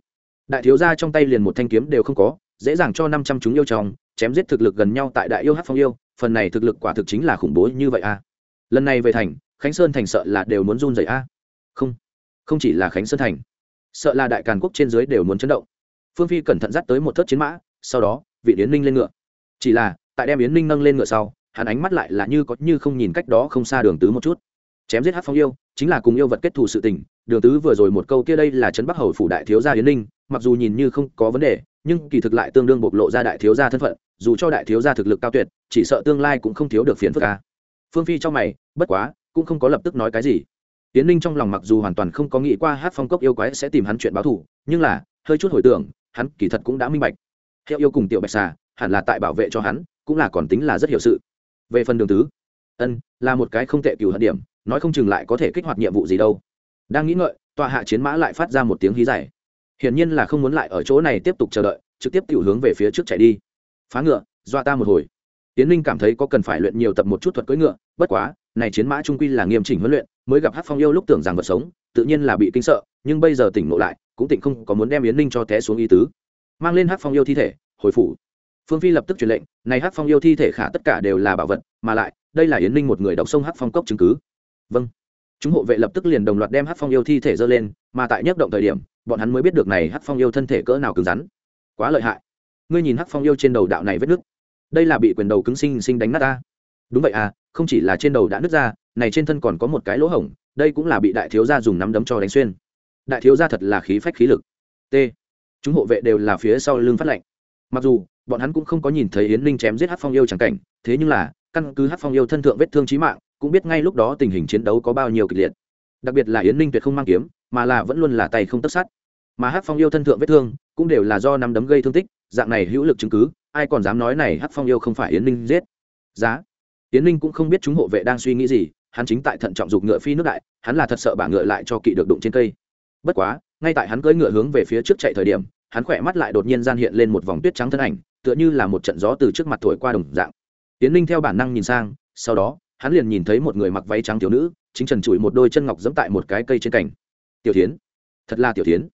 Đại thiếu gia trong tay liền một thanh kiếm đều không có, dễ dàng cho năm trăm chúng yêu chồng chém giết thực lực gần nhau tại đại yêu hát phong yêu, phần này thực lực quả thực chính là khủng bố như vậy a. Lần này về thành, khánh sơn thành sợ là đều muốn run dậy a. Không không chỉ là khánh sơn thành, sợ là đại càn quốc trên dưới đều muốn chấn động. Phương phi cẩn thận dắt tới một thớt chiến mã, sau đó, vị yến ninh lên ngựa. Chỉ là, tại đem yến ninh nâng lên ngựa sau, hắn ánh mắt lại là như có như không nhìn cách đó không xa đường tứ một chút. Chém giết hát phong yêu, chính là cùng yêu vật kết thù sự tình, đường tứ vừa rồi một câu kia đây là trấn bắc hầu phủ đại thiếu gia yến ninh, mặc dù nhìn như không có vấn đề nhưng kỳ thực lại tương đương bộc lộ ra đại thiếu gia thân phận, dù cho đại thiếu gia thực lực cao tuyệt, chỉ sợ tương lai cũng không thiếu được phiền phức ca phương phi trong mày, bất quá, cũng không có lập tức nói cái gì. Tiến ninh trong lòng mặc dù hoàn toàn không có nghĩ qua hát phong cốc yêu quái sẽ tìm hắn chuyện báo thù, nhưng là, hơi chút hồi tưởng, hắn kỳ thật cũng đã minh bạch. Hiệu yêu cùng tiểu bạch xà, hẳn là tại bảo vệ cho hắn, cũng là còn tính là rất hiểu sự. Về phần đường tứ, ân, là một cái không tệ cửu hận điểm, nói không chừng lại có thể kích hoạt nhiệm vụ gì đâu. Đang nghĩ ngợi, tọa hạ chiến mã lại phát ra một tiếng hí dài hiển nhiên là không muốn lại ở chỗ này tiếp tục chờ đợi, trực tiếp tiểu hướng về phía trước chạy đi. Phá ngựa, dọa ta một hồi. Tiến Linh cảm thấy có cần phải luyện nhiều tập một chút thuật cưỡi ngựa, bất quá, này chiến mã trung quy là nghiêm chỉnh huấn luyện, mới gặp hát phong yêu lúc tưởng rằng vật sống, tự nhiên là bị kinh sợ, nhưng bây giờ tỉnh ngộ lại, cũng tỉnh không có muốn đem yến Linh cho té xuống y tứ. Mang lên hát phong yêu thi thể, hồi phủ. Phương phi lập tức truyền lệnh, này hát phong yêu thi thể khả tất cả đều là bảo vật, mà lại, đây là yến Linh một người đọc sông hát phong cốc chứng cứ. Vâng. Chúng hộ vệ lập tức liền đồng loạt đem hát phong yêu thi thể dơ lên, mà tại nhất động thời điểm bọn hắn mới biết được này Hắc phong yêu thân thể cỡ nào cứng rắn. Quá lợi hại. Ngươi nhìn Hắc phong yêu trên đầu đạo này vết nứt. Đây là bị quyền đầu cứng sinh sinh đánh nát ta. Đúng vậy à không chỉ là trên đầu đã nứt ra, này trên thân còn có một cái lỗ hổng, đây cũng là bị đại thiếu gia dùng nắm đấm cho đánh xuyên. Đại thiếu gia thật là khí phách khí lực. T. Chúng hộ vệ đều là phía sau lưng phát lệnh. Mặc dù, bọn hắn cũng không có nhìn thấy yến linh chém giết hát phong yêu chẳng cảnh, thế nhưng là, căn cứ hát phong yêu thân thượng vết thương trí mạng, cũng biết ngay lúc đó tình hình chiến đấu có bao nhiêu kịch liệt. Đặc biệt là yến linh tuyệt không mang kiếm, mà là vẫn luôn là tay không tất sát mà Hắc phong yêu thân thượng vết thương cũng đều là do nắm đấm gây thương tích, dạng này hữu lực chứng cứ, ai còn dám nói này Hắc phong yêu không phải yến linh giết? Giá. Yến linh cũng không biết chúng hộ vệ đang suy nghĩ gì, hắn chính tại thận trọng dục ngựa phi nước đại, hắn là thật sợ bả ngựa lại cho kỵ được đụng trên cây. Bất quá, ngay tại hắn cưỡi ngựa hướng về phía trước chạy thời điểm, hắn khỏe mắt lại đột nhiên gian hiện lên một vòng tuyết trắng thân ảnh, tựa như là một trận gió từ trước mặt thổi qua đồng dạng. Tiến linh theo bản năng nhìn sang, sau đó, hắn liền nhìn thấy một người mặc váy trắng thiếu nữ, chính trần trụi một đôi chân ngọc dẫm tại một cái cây trên cành. Tiểu tiến thật là tiểu tiến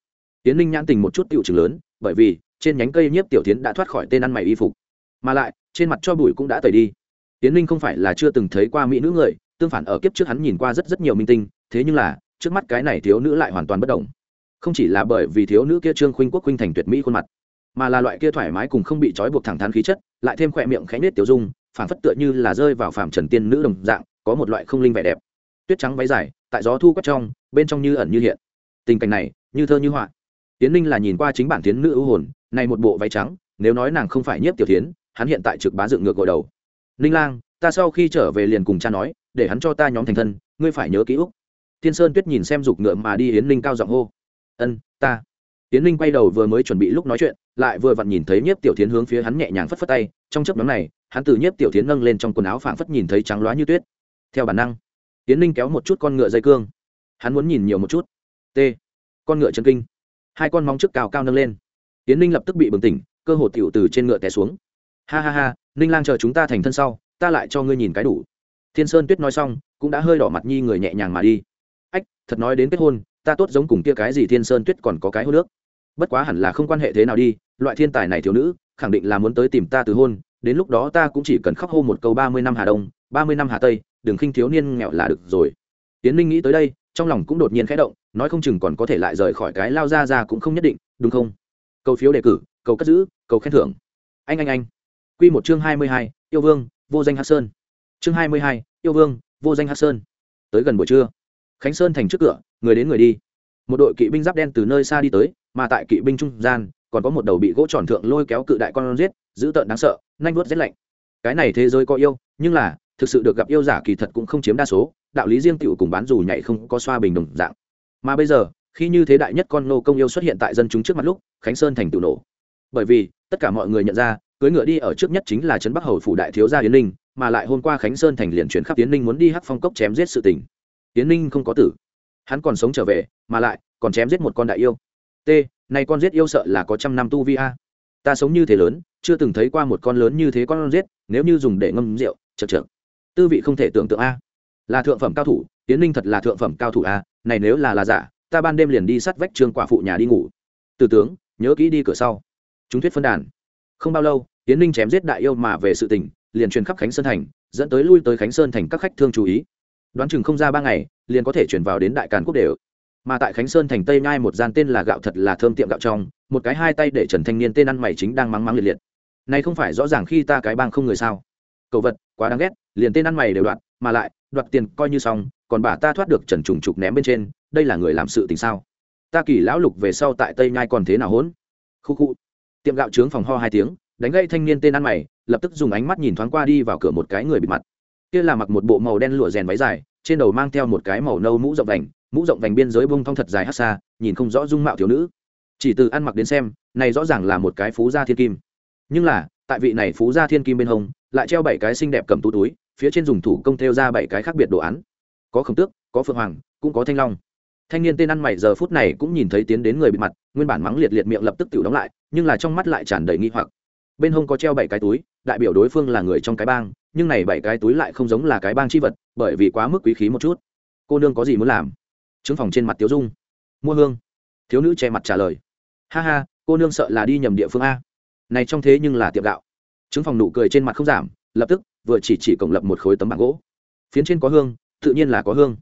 tiến linh nhãn tình một chút tiểu chừng lớn, bởi vì, trên nhánh cây nhiếp tiểu tiến đã thoát khỏi tên ăn mày y phục. Mà lại, trên mặt cho bụi cũng đã tẩy đi. Tiến linh không phải là chưa từng thấy qua mỹ nữ người, tương phản ở kiếp trước hắn nhìn qua rất rất nhiều minh tinh, thế nhưng là, trước mắt cái này thiếu nữ lại hoàn toàn bất động. Không chỉ là bởi vì thiếu nữ kia trương khuynh quốc khuynh thành tuyệt mỹ khuôn mặt, mà là loại kia thoải mái cùng không bị trói buộc thẳng thắn khí chất, lại thêm khỏe miệng khẽ nết tiểu dung, phảng phất tựa như là rơi vào phàm trần tiên nữ đồng dạng, có một loại không linh vẻ đẹp. Tuyết trắng váy dài, tại gió thu quét trong, bên trong như ẩn như hiện. Tình cảnh này, như thơ như họa tiến ninh là nhìn qua chính bản tiến nữ ưu hồn, này một bộ váy trắng, nếu nói nàng không phải nhiếp tiểu tiến hắn hiện tại trực bá dựng ngược gội đầu. Ninh lang, ta sau khi trở về liền cùng cha nói, để hắn cho ta nhóm thành thân, ngươi phải nhớ ký ức. Tiên sơn tuyết nhìn xem dục ngựa mà đi yến ninh cao giọng hô. Ân, ta. Yến ninh quay đầu vừa mới chuẩn bị lúc nói chuyện, lại vừa vặn nhìn thấy nhiếp tiểu tiến hướng phía hắn nhẹ nhàng phất phất tay, trong chấp nhóm này, hắn từ nhiếp tiểu tiến nâng lên trong quần áo phảng phất nhìn thấy trắng loá như tuyết. Theo bản năng, yến ninh kéo một chút con ngựa dây cương. Hắn muốn nhìn nhiều một chút. T. Con ngựa chân kinh hai con móng trước cao cao nâng lên. Tiến ninh lập tức bị bừng tỉnh, cơ hồ tiểu từ trên ngựa té xuống. Ha ha ha, ninh lang chờ chúng ta thành thân sau, ta lại cho ngươi nhìn cái đủ. Thiên sơn tuyết nói xong, cũng đã hơi đỏ mặt nhi người nhẹ nhàng mà đi. Ách, thật nói đến kết hôn, ta tốt giống cùng kia cái gì thiên sơn tuyết còn có cái hôn nước bất quá hẳn là không quan hệ thế nào đi, loại thiên tài này thiếu nữ, khẳng định là muốn tới tìm ta từ hôn, đến lúc đó ta cũng chỉ cần khóc hô một câu ba mươi năm hà đông, ba mươi năm hà tây, đừng khinh thiếu niên nghèo là được rồi. Tiến ninh nghĩ tới đây trong lòng cũng đột nhiên khẽ động, nói không chừng còn có thể lại rời khỏi cái lao ra ra cũng không nhất định, đúng không? Cầu phiếu đề cử, cầu cất giữ, cầu khen thưởng. Anh anh anh. Q một chương hai mươi hai, yêu vương, vô danh hát sơn. Chương hai mươi hai, yêu vương, vô danh hát sơn. Tới gần buổi trưa, khánh sơn thành trước cửa, người đến người đi. Một đội kỵ binh giáp đen từ nơi xa đi tới, mà tại kỵ binh trung gian, còn có một đầu bị gỗ tròn thượng lôi kéo cự đại con giết, dữ tợn đáng sợ, nanh vuốt rét lạnh. Cái này thế giới có yêu, nhưng là thực sự được gặp yêu giả kỳ thật cũng không chiếm đa số, đạo lý riêng tựu cùng bán dù nhảy không có xoa bình đồng dạng. Mà bây giờ, khi như thế đại nhất con nô công yêu xuất hiện tại dân chúng trước mặt lúc, khánh sơn thành tựu nổ. Bởi vì, tất cả mọi người nhận ra cưới ngựa đi ở trước nhất chính là trấn bắc hầu phủ đại thiếu gia yến ninh, mà lại hôm qua khánh sơn thành liền chuyển khắp yến ninh muốn đi hắc phong cốc chém giết sự tình. Yến ninh không có tử. Hắn còn sống trở về, mà lại, còn chém giết một con đại yêu. T, này con giết yêu sợ là có trăm năm tu vi a. Ta sống như thế lớn, chưa từng thấy qua một con lớn như thế con giết, nếu như dùng để ngâm rượu chật chật tư vị không thể tưởng tượng a. Là thượng phẩm cao thủ tiến ninh thật là thượng phẩm cao thủ a, này nếu là là giả, ta ban đêm liền đi sát vách trương quả phụ nhà đi ngủ. Từ tướng, nhớ kỹ đi cửa sau. Chúng thuyết phân đàn. Không bao lâu tiến ninh chém giết đại yêu mà về sự tình, liền truyền khắp khánh sơn thành, dẫn tới lui tới khánh sơn thành các khách thương chú ý. Đoán chừng không ra ba ngày, liền có thể chuyển vào đến đại càn quốc đều. Mà tại khánh sơn thành tây nhai một gian tên là gạo thật là thơm tiệm gạo trong, một cái hai tay để trần thanh niên tên ăn mày chính đang mắng mắng liệt liệt. Này không phải rõ ràng khi ta cái bang không người sao? Cầu vật quá đáng ghét, liền tên ăn mày đều đoạt, mà lại, đoạt tiền coi như xong, còn bà ta thoát được trần trùng trục ném bên trên, đây là người làm sự tình sao? Ta kỳ lão lục về sau tại tây nhai còn thế nào hỗn khu khu. Tiệm gạo trướng phòng ho hai tiếng, đánh gây thanh niên tên ăn mày, lập tức dùng ánh mắt nhìn thoáng qua đi vào cửa một cái người bịt mặt. Kia là mặc một bộ màu đen lụa rèn váy dài, trên đầu mang theo một cái màu nâu mũ rộng vành, mũ rộng vành biên giới bông thong thật dài hát xa, nhìn không rõ dung mạo thiếu nữ. Chỉ từ ăn mặc đến xem, này rõ ràng là một cái phú gia thiên kim. Nhưng là, tại vị này phú gia thiên kim bên hông lại treo bảy cái xinh đẹp cầm tú túi, phía trên dùng thủ công thêu ra bảy cái khác biệt đồ án. Có khổng tước, có phượng hoàng, cũng có thanh long. Thanh niên tên ăn mày giờ phút này cũng nhìn thấy tiến đến người bị mặt, nguyên bản mắng liệt liệt miệng lập tức tự đóng lại, nhưng là trong mắt lại tràn đầy nghi hoặc. Bên hông có treo bảy cái túi, đại biểu đối phương là người trong cái bang, nhưng này bảy cái túi lại không giống là cái bang chi vật, bởi vì quá mức quý khí một chút. Cô nương có gì muốn làm? Chứng phòng trên mặt tiếu dung. Mua hương. Thiếu nữ che mặt trả lời. Ha ha, cô nương sợ là đi nhầm địa phương a. Này trong thế nhưng là tiệm gạo chứng phòng nụ cười trên mặt không giảm, lập tức vừa chỉ chỉ cổng lập một khối tấm bảng gỗ. Phiến trên có hương, tự nhiên là có hương.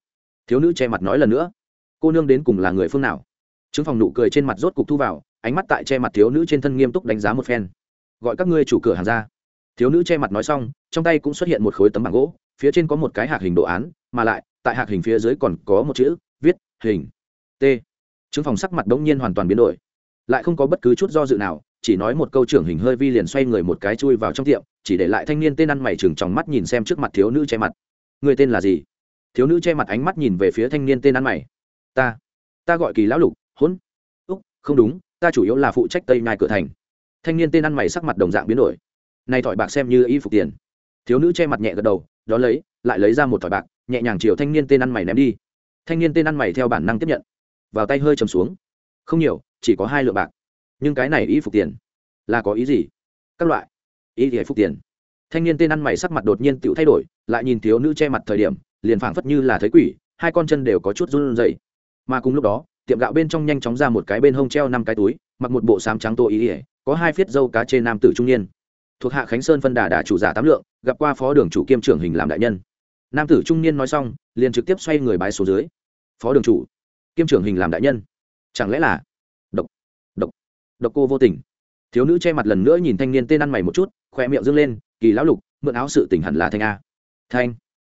Thiếu nữ che mặt nói lần nữa. Cô nương đến cùng là người phương nào? Chứng phòng nụ cười trên mặt rốt cục thu vào, ánh mắt tại che mặt thiếu nữ trên thân nghiêm túc đánh giá một phen. Gọi các ngươi chủ cửa hàng ra. Thiếu nữ che mặt nói xong, trong tay cũng xuất hiện một khối tấm bảng gỗ, phía trên có một cái hạc hình đồ án, mà lại, tại hạc hình phía dưới còn có một chữ, viết, hình, t. Chứng phòng sắc mặt đ ỗ n g nhiên hoàn toàn biến đổi. Lại không có bất cứ chút do dự nào chỉ nói một câu trưởng hình hơi vi liền xoay người một cái chui vào trong tiệm, chỉ để lại thanh niên tên ăn mày chừng trong mắt nhìn xem trước mặt thiếu nữ che mặt. Người tên là gì? Thiếu nữ che mặt ánh mắt nhìn về phía thanh niên tên ăn mày. Ta ta gọi kỳ lão lục, hỗn. Úc, không đúng, ta chủ yếu là phụ trách tây nhai cửa thành. Thanh niên tên ăn mày sắc mặt đồng dạng biến đổi. Nay thỏi bạc xem như y phục tiền. Thiếu nữ che mặt nhẹ gật đầu đó lấy, lại lấy ra một thỏi bạc, nhẹ nhàng chiều thanh niên tên ăn mày ném đi. Thanh niên tên ăn mày theo bản năng tiếp nhận. Vào tay hơi chầm xuống. Không nhiều, chỉ có hai lượng bạc nhưng cái này y phục tiền là có ý gì? Các loại. Ý thì phục tiền. Thanh niên tên ăn mày sắc mặt đột nhiên tự thay đổi, lại nhìn thiếu nữ che mặt thời điểm, liền phảng phất như là thấy quỷ, hai con chân đều có chút run rẩy. Mà cùng lúc đó, tiệm gạo bên trong nhanh chóng ra một cái bên hông treo năm cái túi, mặc một bộ sám trắng tô ý ỉa có hai phiết dâu cá trên nam tử trung niên. Thuộc hạ khánh sơn phân đà đà chủ giả tám lượng, gặp qua phó đường chủ kiêm trưởng hình làm đại nhân. Nam tử trung niên nói xong, liền trực tiếp xoay người bái số dưới. Phó đường chủ, kiêm trưởng hình làm đại nhân. Chẳng lẽ là độc cô vô tình. Thiếu nữ che mặt lần nữa nhìn thanh niên tên ăn mày một chút, khoe miệng dâng lên, kỳ lão lục, mượn áo sự tỉnh hẳn là thanh a. Thanh?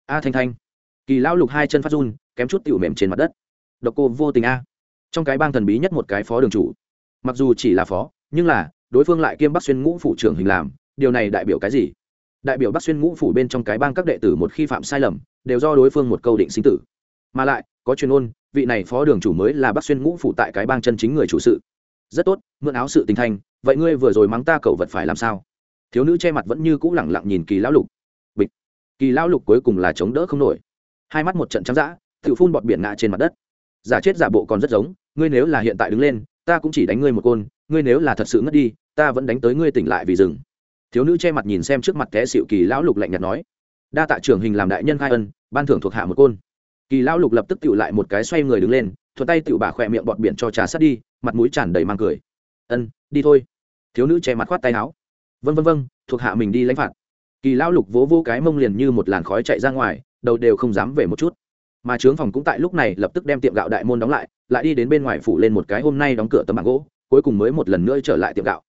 A thanh thanh. Kỳ lão lục hai chân phát run, kém chút tiểu mềm trên mặt đất. Độc cô vô tình a. Trong cái bang thần bí nhất một cái phó đường chủ. Mặc dù chỉ là phó, nhưng là, đối phương lại kiêm bắc xuyên ngũ phủ trưởng hình làm, điều này đại biểu cái gì? Đại biểu bắc xuyên ngũ phủ bên trong cái bang các đệ tử một khi phạm sai lầm, đều do đối phương một câu định sinh tử. Mà lại, có chuyên ôn, vị này phó đường chủ mới là bắc xuyên ngũ phủ tại cái bang chân chính người chủ sự rất tốt, mượn áo sự tình thanh. vậy ngươi vừa rồi mắng ta cậu vật phải làm sao? Thiếu nữ che mặt vẫn như cũ lẳng lặng nhìn kỳ lão lục. Bịch. Kỳ lão lục cuối cùng là chống đỡ không nổi. Hai mắt một trận trắng dã, tự phun bọt biển ngã trên mặt đất. Giả chết giả bộ còn rất giống, ngươi nếu là hiện tại đứng lên, ta cũng chỉ đánh ngươi một côn, ngươi nếu là thật sự ngất đi, ta vẫn đánh tới ngươi tỉnh lại vì rừng. Thiếu nữ che mặt nhìn xem trước mặt té xịu kỳ lão lục lạnh nhạt nói. Đa tạ trưởng hình làm đại nhân khai ân, ban thưởng thuộc hạ một côn. Kỳ lão lục lập tức tự lại một cái xoay người đứng lên thuật tay tựu bà khỏe miệng bọt biển cho trà sát đi, mặt mũi tràn đầy mang cười. Ân, đi thôi. Thiếu nữ che mặt khoát tay áo. Vân vân vân thuộc hạ mình đi lãnh phạt. Kỳ lão lục vỗ vỗ cái mông liền như một làn khói chạy ra ngoài, đầu đều không dám về một chút. Mà trướng phòng cũng tại lúc này lập tức đem tiệm gạo đại môn đóng lại lại đi đến bên ngoài phủ lên một cái hôm nay đóng cửa tấm bảng gỗ, cuối cùng mới một lần nữa trở lại tiệm gạo.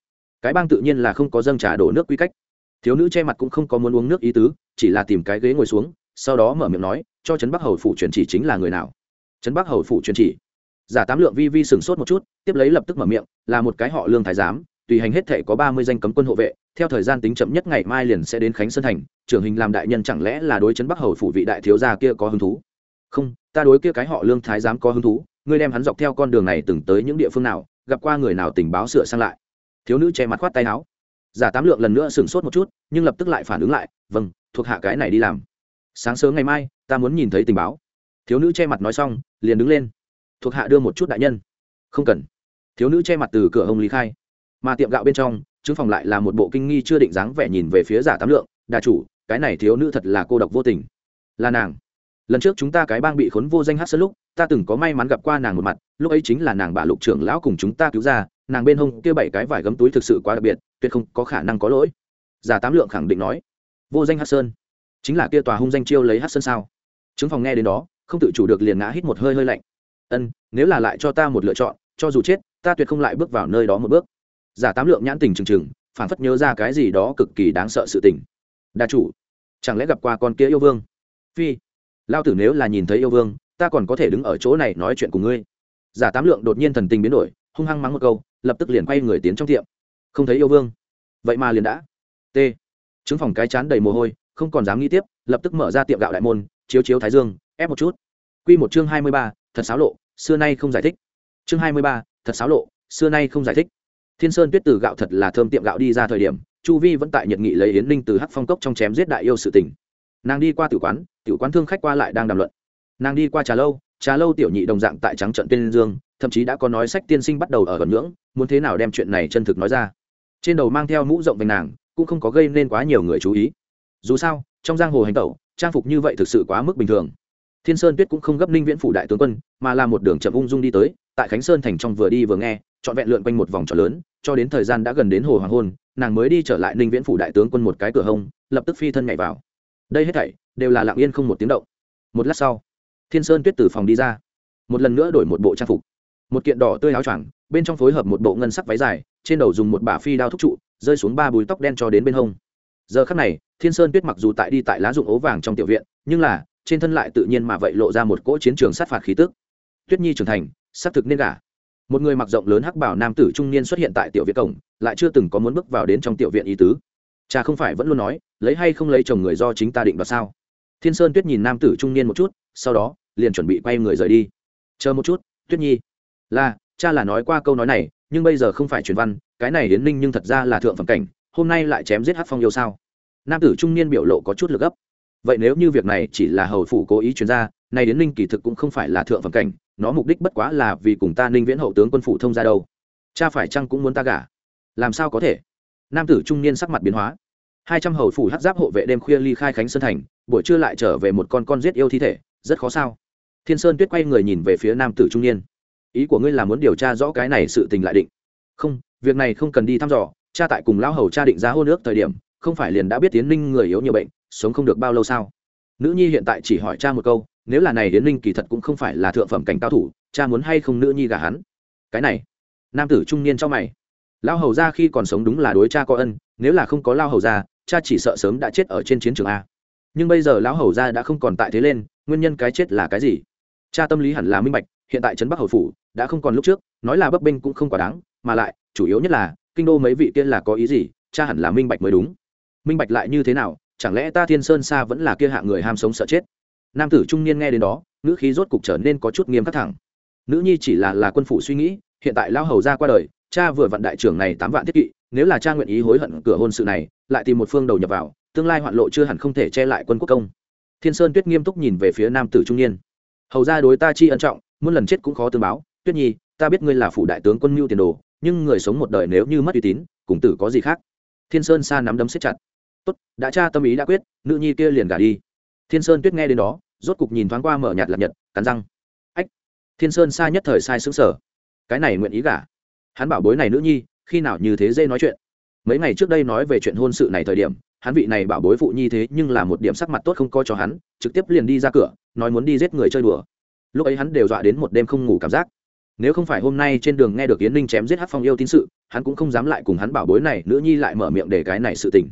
Cái bang tự nhiên là không có dâng trà đổ nước quy cách. Thiếu nữ che mặt cũng không có muốn uống nước ý tứ, chỉ là tìm cái ghế ngồi xuống, sau đó mở miệng nói, cho trấn bắc hầu phủ truyền chỉ chính là người nào? Trấn bắc hầu phủ truyền chỉ. Giả tám lượng vi vi sửng sốt một chút, tiếp lấy lập tức mở miệng, là một cái họ lương thái giám, tùy hành hết thể có ba mươi danh cấm quân hộ vệ, theo thời gian tính chậm nhất ngày mai liền sẽ đến khánh sơn thành, trưởng hình làm đại nhân chẳng lẽ là đối chấn bắc hầu phủ vị đại thiếu gia kia có hứng thú? Không, ta đối kia cái họ lương thái giám có hứng thú, ngươi đem hắn dọc theo con đường này từng tới những địa phương nào, gặp qua người nào tình báo sửa sang lại. Thiếu nữ che mặt khoát tay áo. Giả tám lượng lần nữa sửng sốt một chút, nhưng lập tức lại phản ứng lại vâng thuộc hạ cái này đi làm. Sáng sớm ngày mai, ta muốn nhìn thấy tình báo thiếu nữ che mặt nói xong, liền đứng lên. Thuộc hạ đưa một chút đại nhân. Không cần. Thiếu nữ che mặt từ cửa hông lý khai. Mà tiệm gạo bên trong, chứng phòng lại là một bộ kinh nghi chưa định dáng vẻ nhìn về phía giả tám lượng. Đà chủ, cái này thiếu nữ thật là cô độc vô tình. Là nàng. Lần trước chúng ta cái bang bị khốn vô danh hát sơn lúc, ta từng có may mắn gặp qua nàng một mặt. Lúc ấy chính là nàng bà lục trưởng lão cùng chúng ta cứu ra, nàng bên hông kia bảy cái vải gấm túi thực sự quá đặc biệt, tuyệt không có khả năng có lỗi. Giả tám lượng khẳng định nói. Vô danh hát sơn. Chính là kia tòa hung danh chiêu lấy hát sơn sao? Chứng phòng nghe đến đó không tự chủ được liền ngã hít một hơi hơi lạnh. Ân, nếu là lại cho ta một lựa chọn, cho dù chết, ta tuyệt không lại bước vào nơi đó một bước. Giả tám lượng nhãn tình trừng trừng phản phất nhớ ra cái gì đó cực kỳ đáng sợ sự tình. Đa chủ, chẳng lẽ gặp qua con kia yêu vương? Phi, lao tử nếu là nhìn thấy yêu vương, ta còn có thể đứng ở chỗ này nói chuyện cùng ngươi. Giả tám lượng đột nhiên thần tình biến đổi, hung hăng mắng một câu, lập tức liền quay người tiến trong tiệm. Không thấy yêu vương? Vậy mà liền đã. T. Chứng phòng cái chán đầy mồ hôi, không còn dám nghĩ tiếp, lập tức mở ra tiệm gạo đại môn, chiếu chiếu thái dương ép một chút. Q một chương hai mươi ba, thật xáo lộ, xưa nay không giải thích. Chương hai mươi ba, thật xáo lộ, xưa nay không giải thích. Thiên sơn tuyết từ gạo thật là thơm tiệm gạo đi ra thời điểm, chu vi vẫn tại nhiệt nghị lấy yến linh từ hắc phong cốc trong chém giết đại yêu sự tình. Nàng đi qua tử quán tiểu quán thương khách qua lại đang đàm luận. Nàng đi qua trà lâu trà lâu tiểu nhị đồng dạng tại trắng trận tên dương, thậm chí đã có nói sách tiên sinh bắt đầu ở gần ngưỡng, muốn thế nào đem chuyện này chân thực nói ra. Trên đầu mang theo mũ rộng vành nàng, cũng không có gây nên quá nhiều người chú ý. Dù sao, trong giang hồ hành tẩu, trang phục như vậy thực sự quá mức bình thường thiên sơn tuyết cũng không gấp ninh viễn phủ đại tướng quân, mà là một đường chậm ung dung đi tới, tại khánh sơn thành trong vừa đi vừa nghe, trọn vẹn lượn quanh một vòng tròn lớn, cho đến thời gian đã gần đến hồ hoàng hôn, nàng mới đi trở lại ninh viễn phủ đại tướng quân một cái cửa hông, lập tức phi thân nhảy vào. Đây hết thảy đều là lặng yên không một tiếng động. Một lát sau, thiên sơn tuyết từ phòng đi ra, một lần nữa đổi một bộ trang phục. Một kiện đỏ tươi áo choàng, bên trong phối hợp một bộ ngân sắc váy dài, trên đầu dùng một bả phi đao thúc trụ, rơi xuống ba bùi tóc đen cho đến bên hông. Giờ khắc này, thiên sơn tuyết mặc dù tại đi tại lá dụng ố vàng trong tiểu viện, nhưng là trên thân lại tự nhiên mà vậy lộ ra một cỗ chiến trường sát phạt khí tức. Tuyết nhi trưởng thành xác thực nên gả. Một người mặc rộng lớn hắc bảo nam tử trung niên xuất hiện tại tiểu viện cổng, lại chưa từng có muốn bước vào đến trong tiểu viện ý tứ. Cha không phải vẫn luôn nói, lấy hay không lấy chồng người do chính ta định đoạt sao? Thiên sơn tuyết nhìn nam tử trung niên một chút, sau đó, liền chuẩn bị quay người rời đi. Chờ một chút, tuyết nhi. Là, cha là nói qua câu nói này, nhưng bây giờ không phải truyền văn, cái này đến ninh nhưng thật ra là thượng phẩm cảnh, hôm nay lại chém giết hát phong yêu sao? Nam tử trung niên biểu lộ có chút lực gấp vậy nếu như việc này chỉ là hầu phủ cố ý chuyên gia, nay đến ninh kỳ thực cũng không phải là thượng phẩm cảnh, nó mục đích bất quá là vì cùng ta ninh viễn hậu tướng quân phủ thông ra đâu. Cha phải chăng cũng muốn ta gả? Làm sao có thể? Nam tử trung niên sắc mặt biến hóa. Hai trăm hầu phủ hát giáp hộ vệ đêm khuya ly khai khánh sơn thành, buổi trưa lại trở về một con con giết yêu thi thể, rất khó sao? Thiên sơn tuyết quay người nhìn về phía nam tử trung niên. Ý của ngươi là muốn điều tra rõ cái này sự tình lại định. Không, việc này không cần đi thăm dò, cha tại cùng lão hầu cha định giá hôn nước thời điểm, không phải liền đã biết tiến ninh người yếu nhiều bệnh sống không được bao lâu sao? Nữ nhi hiện tại chỉ hỏi cha một câu, nếu là này tiến ninh kỳ thật cũng không phải là thượng phẩm cảnh cao thủ, cha muốn hay không nữ nhi gả hắn? Cái này, nam tử trung niên cho mày. Lao hầu ra khi còn sống đúng là đối cha có ân, nếu là không có lao hầu ra cha chỉ sợ sớm đã chết ở trên chiến trường a. Nhưng bây giờ lão hầu ra đã không còn tại thế lên, nguyên nhân cái chết là cái gì? Cha tâm lý hẳn là minh bạch, hiện tại trấn bắc hầu phủ đã không còn lúc trước, nói là bấp bênh cũng không quá đáng, mà lại, chủ yếu nhất là, kinh đô mấy vị kia là có ý gì, cha hẳn là minh bạch mới đúng. Minh bạch lại như thế nào chẳng lẽ ta thiên sơn xa vẫn là kia hạ người ham sống sợ chết? Nam tử trung niên nghe đến đó, ngữ khí rốt cục trở nên có chút nghiêm khắc thẳng. Nữ nhi chỉ là là quân phủ suy nghĩ, hiện tại lao hầu ra qua đời, cha vừa vặn đại trưởng này tám vạn thiết kỵ, nếu là cha nguyện ý hối hận cửa hôn sự này, lại tìm một phương đầu nhập vào, tương lai hoạn lộ chưa hẳn không thể che lại quân quốc công. Thiên sơn tuyết nghiêm túc nhìn về phía nam tử trung niên. Hầu ra đối ta chi ân trọng, muôn lần chết cũng khó tương báo. Tuyết nhi, ta biết ngươi là phủ đại tướng quân mưu tiền đồ, nhưng người sống một đời nếu như mất uy tín, cùng tử có gì khác? Thiên sơn xa nắm đấm xếp chặt tốt, đã tra tâm ý đã quyết, nữ nhi kia liền gả đi. Thiên sơn tuyết nghe đến đó, rốt cục nhìn thoáng qua mở nhạt lạc nhật, cắn răng. Ách, thiên sơn sai nhất thời sai xứng sở cái này nguyện ý gả. Hắn bảo bối này nữ nhi, khi nào như thế dễ nói chuyện. Mấy ngày trước đây nói về chuyện hôn sự này thời điểm, hắn vị này bảo bối phụ nhi thế nhưng là một điểm sắc mặt tốt không coi cho hắn, trực tiếp liền đi ra cửa, nói muốn đi giết người chơi đùa. Lúc ấy hắn đều dọa đến một đêm không ngủ cảm giác. Nếu không phải hôm nay trên đường nghe được yến ninh chém giết hát phong yêu tín sự, hắn cũng không dám lại cùng hắn bảo bối này, nữ nhi lại mở miệng để cái này sự tình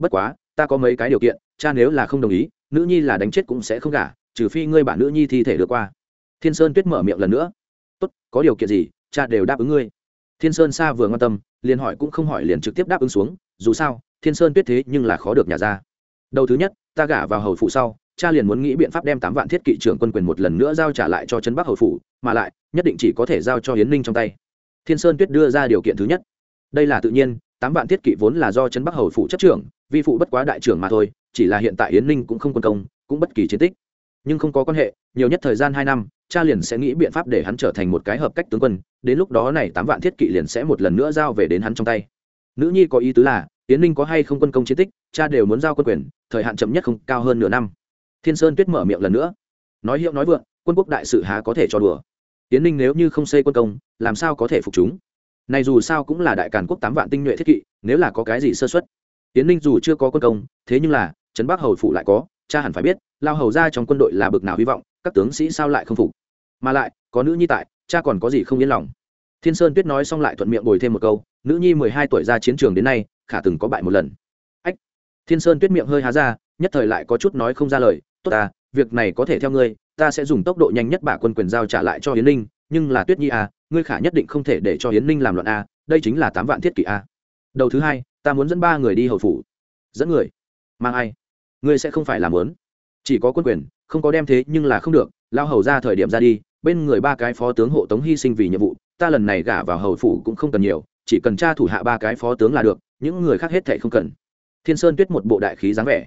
bất quá, ta có mấy cái điều kiện, cha nếu là không đồng ý, nữ nhi là đánh chết cũng sẽ không gả, trừ phi ngươi bản nữ nhi thi thể được qua. Thiên sơn tuyết mở miệng lần nữa. Tốt, có điều kiện gì, cha đều đáp ứng ngươi. Thiên sơn xa vừa quan tâm, liền hỏi cũng không hỏi liền trực tiếp đáp ứng xuống, dù sao, thiên sơn tuyết thế nhưng là khó được nhà ra. Đầu thứ nhất, ta gả vào hầu phụ sau, cha liền muốn nghĩ biện pháp đem tám vạn thiết kỵ trưởng quân quyền một lần nữa giao trả lại cho trấn bắc hầu phủ, mà lại, nhất định chỉ có thể giao cho hiến ninh trong tay. Thiên sơn tuyết đưa ra điều kiện thứ nhất. Đây là tự nhiên, tám vạn thiết kỵ vốn là do trấn bắc hầu phủ chấp trưởng vi phụ bất quá đại trưởng mà thôi, chỉ là hiện tại Yến ninh cũng không quân công, cũng bất kỳ chiến tích. Nhưng không có quan hệ, nhiều nhất thời gian hai năm, cha liền sẽ nghĩ biện pháp để hắn trở thành một cái hợp cách tướng quân, đến lúc đó này tám vạn thiết kỵ liền sẽ một lần nữa giao về đến hắn trong tay. Nữ nhi có ý tứ là, Yến ninh có hay không quân công chiến tích, cha đều muốn giao quân quyền, thời hạn chậm nhất không cao hơn nửa năm. Thiên sơn tuyết mở miệng lần nữa. Nói hiệu nói vượng, quân quốc đại sự há có thể cho đùa. Yến ninh nếu như không xây quân công, làm sao có thể phục chúng? Này dù sao cũng là đại càn quốc tám vạn tinh nhuệ thiết kỵ, nếu là có cái gì sơ xuất tiến ninh dù chưa có quân công, thế nhưng là, trấn bắc hầu phụ lại có, cha hẳn phải biết, lao hầu ra trong quân đội là bực nào hy vọng, các tướng sĩ sao lại không phục. Mà lại, có nữ nhi tại, cha còn có gì không yên lòng. Thiên sơn tuyết nói xong lại thuận miệng bồi thêm một câu, nữ nhi mười hai tuổi ra chiến trường đến nay, khả từng có bại một lần. Ách! Thiên sơn tuyết miệng hơi há ra, nhất thời lại có chút nói không ra lời, tốt à việc này có thể theo ngươi, ta sẽ dùng tốc độ nhanh nhất bả quân quyền giao trả lại cho hiến ninh, nhưng là tuyết nhi à ngươi khả nhất định không thể để cho hiến ninh làm loạn a đây chính là tám vạn thiết kỷ a à. đầu thứ hai ta muốn dẫn ba người đi hầu phủ. Dẫn người? Mang ai? Ngươi sẽ không phải làm lớn. Chỉ có quân quyền, không có đem thế nhưng là không được. Lao hầu ra thời điểm ra đi, bên người ba cái phó tướng hộ tống hy sinh vì nhiệm vụ. Ta lần này gả vào hầu phủ cũng không cần nhiều, chỉ cần tra thủ hạ ba cái phó tướng là được, những người khác hết thệ không cần. Thiên sơn tuyết một bộ đại khí dáng vẻ.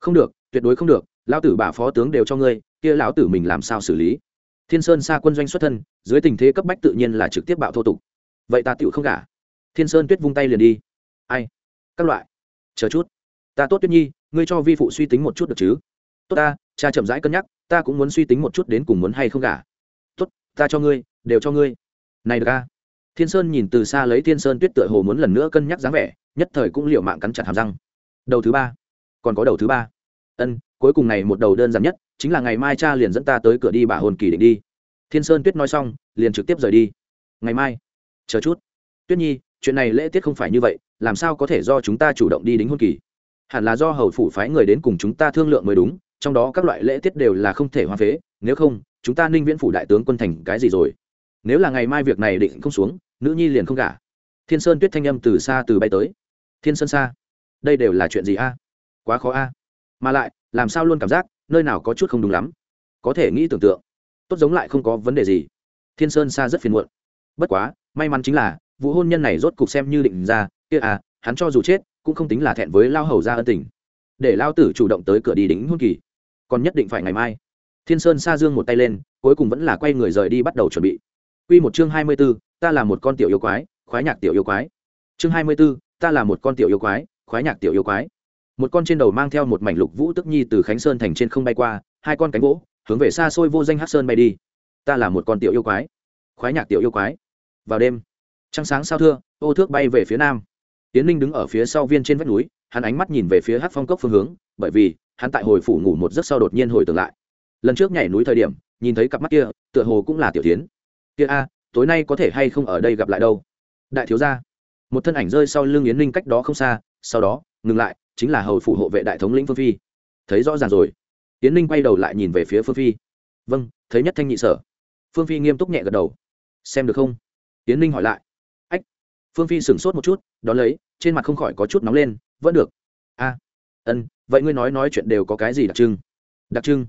Không được, tuyệt đối không được lao tử bà phó tướng đều cho ngươi, kia lão tử mình làm sao xử lý? Thiên sơn xa quân doanh xuất thân, dưới tình thế cấp bách tự nhiên là trực tiếp bạo thô tục. Vậy ta tựu không gả. Thiên sơn tuyết vung tay liền đi ai? Các loại. Chờ chút. Ta tốt tuyết nhi, ngươi cho vi phụ suy tính một chút được chứ? Tốt ta, cha chậm rãi cân nhắc, ta cũng muốn suy tính một chút đến cùng muốn hay không gả. Tốt, ta cho ngươi, đều cho ngươi. Này được ca thiên sơn nhìn từ xa lấy thiên sơn tuyết tựa hồ muốn lần nữa cân nhắc dáng vẻ, nhất thời cũng liệu mạng cắn chặt hàm răng. Đầu thứ ba. Còn có đầu thứ ba. Ân, cuối cùng này một đầu đơn giản nhất, chính là ngày mai cha liền dẫn ta tới cửa đi bà hồn kỳ định đi. Thiên sơn tuyết nói xong, liền trực tiếp rời đi. Ngày mai. Chờ chút. Tuyết nhi, chuyện này lễ tiết không phải như vậy làm sao có thể do chúng ta chủ động đi đính hôn kỳ? Hẳn là do hầu phủ phái người đến cùng chúng ta thương lượng mới đúng, trong đó các loại lễ tiết đều là không thể hoa phế, nếu không, chúng ta ninh viễn phủ đại tướng quân thành cái gì rồi? Nếu là ngày mai việc này định không xuống, nữ nhi liền không gả. Thiên sơn tuyết thanh âm từ xa từ bay tới. Thiên sơn xa? Đây đều là chuyện gì a? Quá khó a. Mà lại, làm sao luôn cảm giác, nơi nào có chút không đúng lắm? Có thể nghĩ tưởng tượng. Tốt giống lại không có vấn đề gì. Thiên sơn xa rất phiền muộn. Bất quá, may mắn chính là, vụ hôn nhân này rốt cục xem như định ra kia à hắn cho dù chết cũng không tính là thẹn với lao hầu ra ân tình để lao tử chủ động tới cửa đi đính hôn kỳ còn nhất định phải ngày mai thiên sơn xa dương một tay lên cuối cùng vẫn là quay người rời đi bắt đầu chuẩn bị Quy một chương hai mươi 24, ta là một con tiểu yêu quái, khoái nhạc tiểu yêu quái. Chương hai mươi 24, ta là một con tiểu yêu quái, khoái nhạc tiểu yêu quái. Một con trên đầu mang theo một mảnh lục vũ tức nhi từ Khánh Sơn thành trên không bay qua, hai con cánh gỗ, hướng về xa xôi vô danh Hắc Sơn bay đi. Ta là một con tiểu yêu quái, khoái nhạc tiểu yêu quái. Vào đêm, trăng sáng sao thưa, ô thước bay về phía nam. Tiến Linh đứng ở phía sau viên trên vách núi, hắn ánh mắt nhìn về phía Hắc Phong cốc phương hướng, bởi vì hắn tại hồi phủ ngủ một giấc sau đột nhiên hồi tưởng lại. Lần trước nhảy núi thời điểm, nhìn thấy cặp mắt kia, tựa hồ cũng là tiểu tiến. Kia a tối nay có thể hay không ở đây gặp lại đâu? Đại thiếu gia. Một thân ảnh rơi sau lưng yến ninh cách đó không xa sau đó ngừng lại chính là hầu phủ hộ vệ đại thống lĩnh phương phi. Thấy rõ ràng rồi. Yến ninh quay đầu lại nhìn về phía phương phi. Vâng thấy nhất thanh nhị sở. Phương phi nghiêm túc nhẹ gật đầu. Xem được không? Yến ninh hỏi lại phương phi sửng sốt một chút, đón lấy, trên mặt không khỏi có chút nóng lên, vẫn được. A, ân, vậy ngươi nói nói chuyện đều có cái gì đặc trưng? Đặc trưng?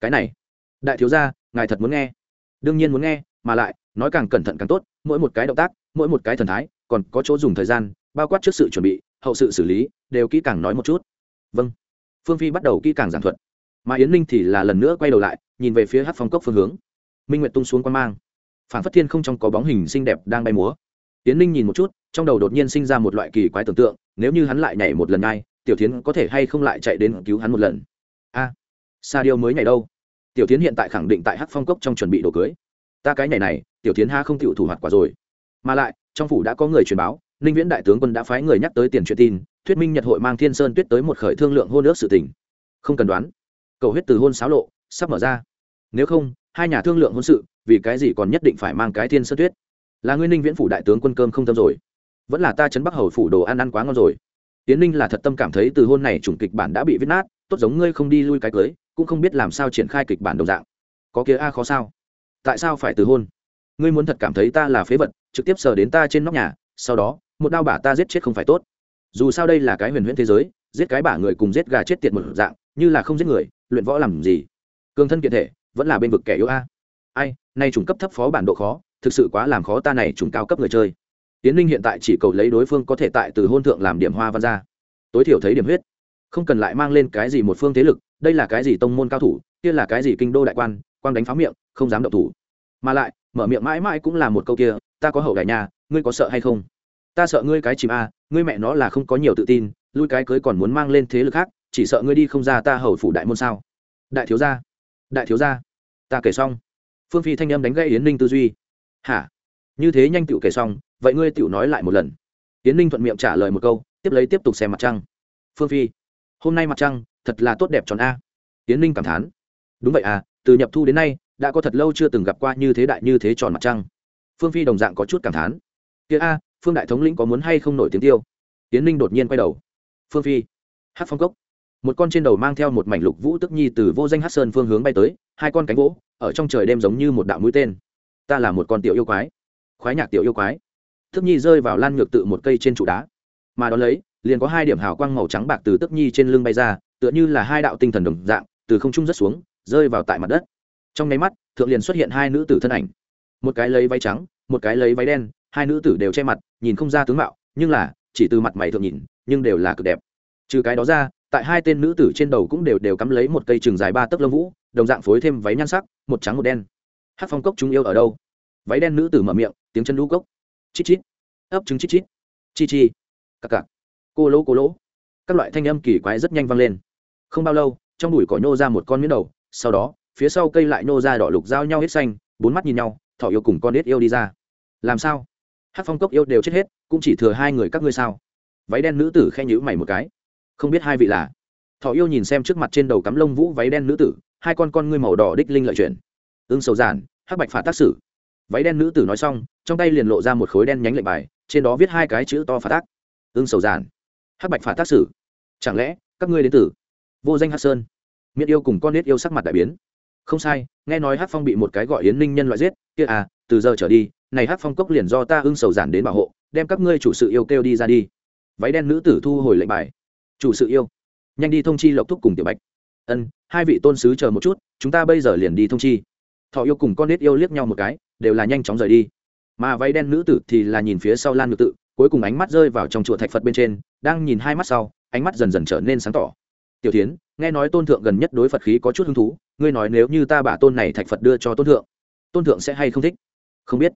Cái này. Đại thiếu gia, ngài thật muốn nghe. Đương nhiên muốn nghe, mà lại, nói càng cẩn thận càng tốt, mỗi một cái động tác, mỗi một cái thần thái, còn có chỗ dùng thời gian, bao quát trước sự chuẩn bị, hậu sự xử lý, đều kỹ càng nói một chút. Vâng. Phương phi bắt đầu kỹ càng giảng thuật. Mà yến ninh thì là lần nữa quay đầu lại, nhìn về phía hát phong cốc phương hướng. Minh nguyệt tung xuống quan mang. Phản phất thiên không trong có bóng hình xinh đẹp đang bay múa. Tiến ninh nhìn một chút trong đầu đột nhiên sinh ra một loại kỳ quái tưởng tượng nếu như hắn lại nhảy một lần ngay tiểu tiến có thể hay không lại chạy đến cứu hắn một lần? A à, sa điêu mới nhảy đâu? Tiểu tiến hiện tại khẳng định tại hắc phong cốc trong chuẩn bị đồ cưới. Ta cái nhảy này tiểu tiến ha không chịu thủ hoạt quả rồi. Mà lại trong phủ đã có người truyền báo ninh viễn đại tướng quân đã phái người nhắc tới tiền truyền tin thuyết minh nhật hội mang thiên sơn tuyết tới một khởi thương lượng hôn ước sự tình. Không cần đoán. Cầu huyết từ hôn xáo lộ sắp mở ra. Nếu không hai nhà thương lượng hôn sự vì cái gì còn nhất định phải mang cái thiên sơn tuyết? Là ngươi ninh viễn phủ đại tướng quân cơm không tâm rồi. Vẫn là ta chấn bắc hầu phủ đồ ăn ăn quá ngon rồi. Tiến ninh là thật tâm cảm thấy từ hôn này chủng kịch bản đã bị viết nát, tốt giống ngươi không đi lui cái cưới, cũng không biết làm sao triển khai kịch bản đồng dạng. Có kia a khó sao? Tại sao phải từ hôn? Ngươi muốn thật cảm thấy ta là phế vật, trực tiếp sờ đến ta trên nóc nhà, sau đó, một đao bả ta giết chết không phải tốt. Dù sao đây là cái huyền huyễn thế giới, giết cái bả người cùng giết gà chết tiệt một dạng, như là không giết người, luyện võ làm gì? Cường thân kiện thể, vẫn là bên vực kẻ yếu a. Ai, nay trùng cấp thấp phó bản độ khó thực sự quá làm khó ta này trùng cao cấp người chơi. Tiến linh hiện tại chỉ cầu lấy đối phương có thể tại từ hôn thượng làm điểm hoa văn ra. Tối thiểu thấy điểm huyết. Không cần lại mang lên cái gì một phương thế lực, đây là cái gì tông môn cao thủ, kia là cái gì kinh đô đại quan, quang đánh pháo miệng, không dám động thủ. Mà lại, mở miệng mãi mãi cũng là một câu kia, ta có hậu đại nhà ngươi có sợ hay không? Ta sợ ngươi cái chìm a, ngươi mẹ nó là không có nhiều tự tin, lui cái cưới còn muốn mang lên thế lực khác, chỉ sợ ngươi đi không ra ta hầu phủ đại môn sao? Đại thiếu gia, đại thiếu gia, ta kể xong. Phương phi thanh âm đánh gây yến ninh tư duy hả? Như thế nhanh tựu kể xong, vậy ngươi tựu nói lại một lần. Tiến ninh thuận miệng trả lời một câu, tiếp lấy tiếp tục xem mặt trăng. Phương phi, hôm nay mặt trăng thật là tốt đẹp tròn a. Tiến ninh cảm thán. Đúng vậy à từ nhập thu đến nay, đã có thật lâu chưa từng gặp qua như thế đại như thế tròn mặt trăng. Phương phi đồng dạng có chút cảm thán. Kia a, phương đại thống lĩnh có muốn hay không nổi tiếng tiêu? Tiến ninh đột nhiên quay đầu. Phương phi, hát phong cốc. Một con trên đầu mang theo một mảnh lục vũ tức nhi từ vô danh hát sơn phương hướng bay tới, hai con cánh gỗ ở trong trời đêm giống như một đạo mũi tên ta là một con tiểu yêu quái. Khoái nhạc tiểu yêu quái. Tức nhi rơi vào lan ngược tự một cây trên trụ đá. Mà đón lấy, liền có hai điểm hào quang màu trắng bạc từ tức nhi trên lưng bay ra, tựa như là hai đạo tinh thần đồng dạng, từ không trung rất xuống, rơi vào tại mặt đất. Trong nháy mắt, thượng liền xuất hiện hai nữ tử thân ảnh. Một cái lấy váy trắng, một cái lấy váy đen, hai nữ tử đều che mặt, nhìn không ra tướng mạo, nhưng là, chỉ từ mặt mày thượng nhìn, nhưng đều là cực đẹp. Trừ cái đó ra, tại hai tên nữ tử trên đầu cũng đều đều cắm lấy một cây chừng dài ba tấc lông vũ, đồng dạng phối thêm váy nhan sắc, một trắng một đen hát phong cốc chúng yêu ở đâu? Váy đen nữ tử mở miệng, tiếng chân lũ cốc. Chít chít. Ấp trứng chít chít. Chi chi. Cặc cặc. Cô lỗ cô lỗ. Các loại thanh âm kỳ quái rất nhanh vang lên. Không bao lâu, trong đùi cỏ nhô ra một con miếng đầu, sau đó, phía sau cây lại nhô ra đỏ lục giao nhau hết xanh, bốn mắt nhìn nhau, thỏ yêu cùng con nết yêu đi ra. Làm sao? Hát phong cốc yêu đều chết hết, cũng chỉ thừa hai người các ngươi sao? Váy đen nữ tử khe nhữ mày một cái. Không biết hai vị là? Thỏ yêu nhìn xem trước mặt trên đầu cắm lông vũ váy đen nữ tử, hai con con ngươi màu đỏ đích linh lợi chuyển. Ưng sầu giản, hắc bạch phạt tác sử váy đen nữ tử nói xong, trong tay liền lộ ra một khối đen nhánh lệnh bài, trên đó viết hai cái chữ to phạt tác. Ưng sầu giản, hắc bạch phạt tác sử chẳng lẽ, các ngươi đến tử? vô danh hắc sơn? Miễn yêu cùng con nết yêu sắc mặt đại biến. Không sai, nghe nói hắc phong bị một cái gọi yến ninh nhân loại giết, kia à từ giờ trở đi, này hắc phong cốc liền do ta ưng sầu giản đến bảo hộ, đem các ngươi chủ sự yêu kêu đi ra đi. Váy đen nữ tử thu hồi lệnh bài. Chủ sự yêu, nhanh đi thông chi lộc thúc cùng tiểu bạch. Ân, hai vị tôn sứ chờ một chút, chúng ta bây giờ liền đi thông chi thọ yêu cùng con nết yêu liếc nhau một cái, đều là nhanh chóng rời đi. Mà váy đen nữ tử thì là nhìn phía sau lan ngự tự, cuối cùng ánh mắt rơi vào trong chùa thạch phật bên trên, đang nhìn hai mắt sau, ánh mắt dần dần trở nên sáng tỏ. Tiểu tiến nghe nói tôn thượng gần nhất đối phật khí có chút hứng thú, ngươi nói nếu như ta bả tôn này thạch phật đưa cho tôn thượng tôn thượng sẽ hay không thích? Không biết.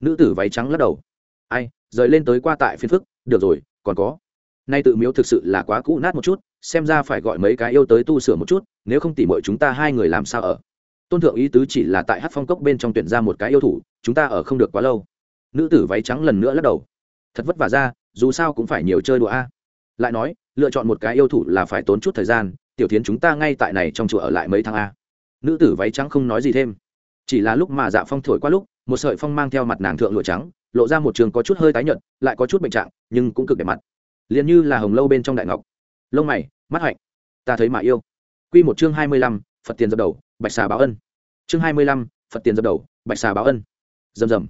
Nữ tử váy trắng lắc đầu. Ai, rời lên tới qua tại phiên phức, được rồi, còn có. Nay tự miếu thực sự là quá cũ nát một chút, xem ra phải gọi mấy cái yêu tới tu sửa một chút, nếu không tỉ mọi chúng ta hai người làm sao ở? Tôn thượng ý tứ chỉ là tại hát phong cốc bên trong tuyển ra một cái yêu thủ, chúng ta ở không được quá lâu. Nữ tử váy trắng lần nữa lắc đầu. Thật vất vả ra, dù sao cũng phải nhiều chơi đùa a. Lại nói, lựa chọn một cái yêu thủ là phải tốn chút thời gian, tiểu tiến chúng ta ngay tại này trong chùa ở lại mấy tháng a. Nữ tử váy trắng không nói gì thêm. Chỉ là lúc mà dạ phong thổi qua lúc, một sợi phong mang theo mặt nàng thượng lụa trắng, lộ ra một trường có chút hơi tái nhợt, lại có chút bệnh trạng, nhưng cũng cực đẹp mặt. Liền như là hồng lâu bên trong đại ngọc. Lông mày, mắt hạnh. Ta thấy mà yêu. Quy một chương hai mươi lăm phật tiền dập đầu, bạch xà báo ân. Chương hai mươi lăm, phật tiền dập đầu, bạch xà báo ân. Rầm rầm.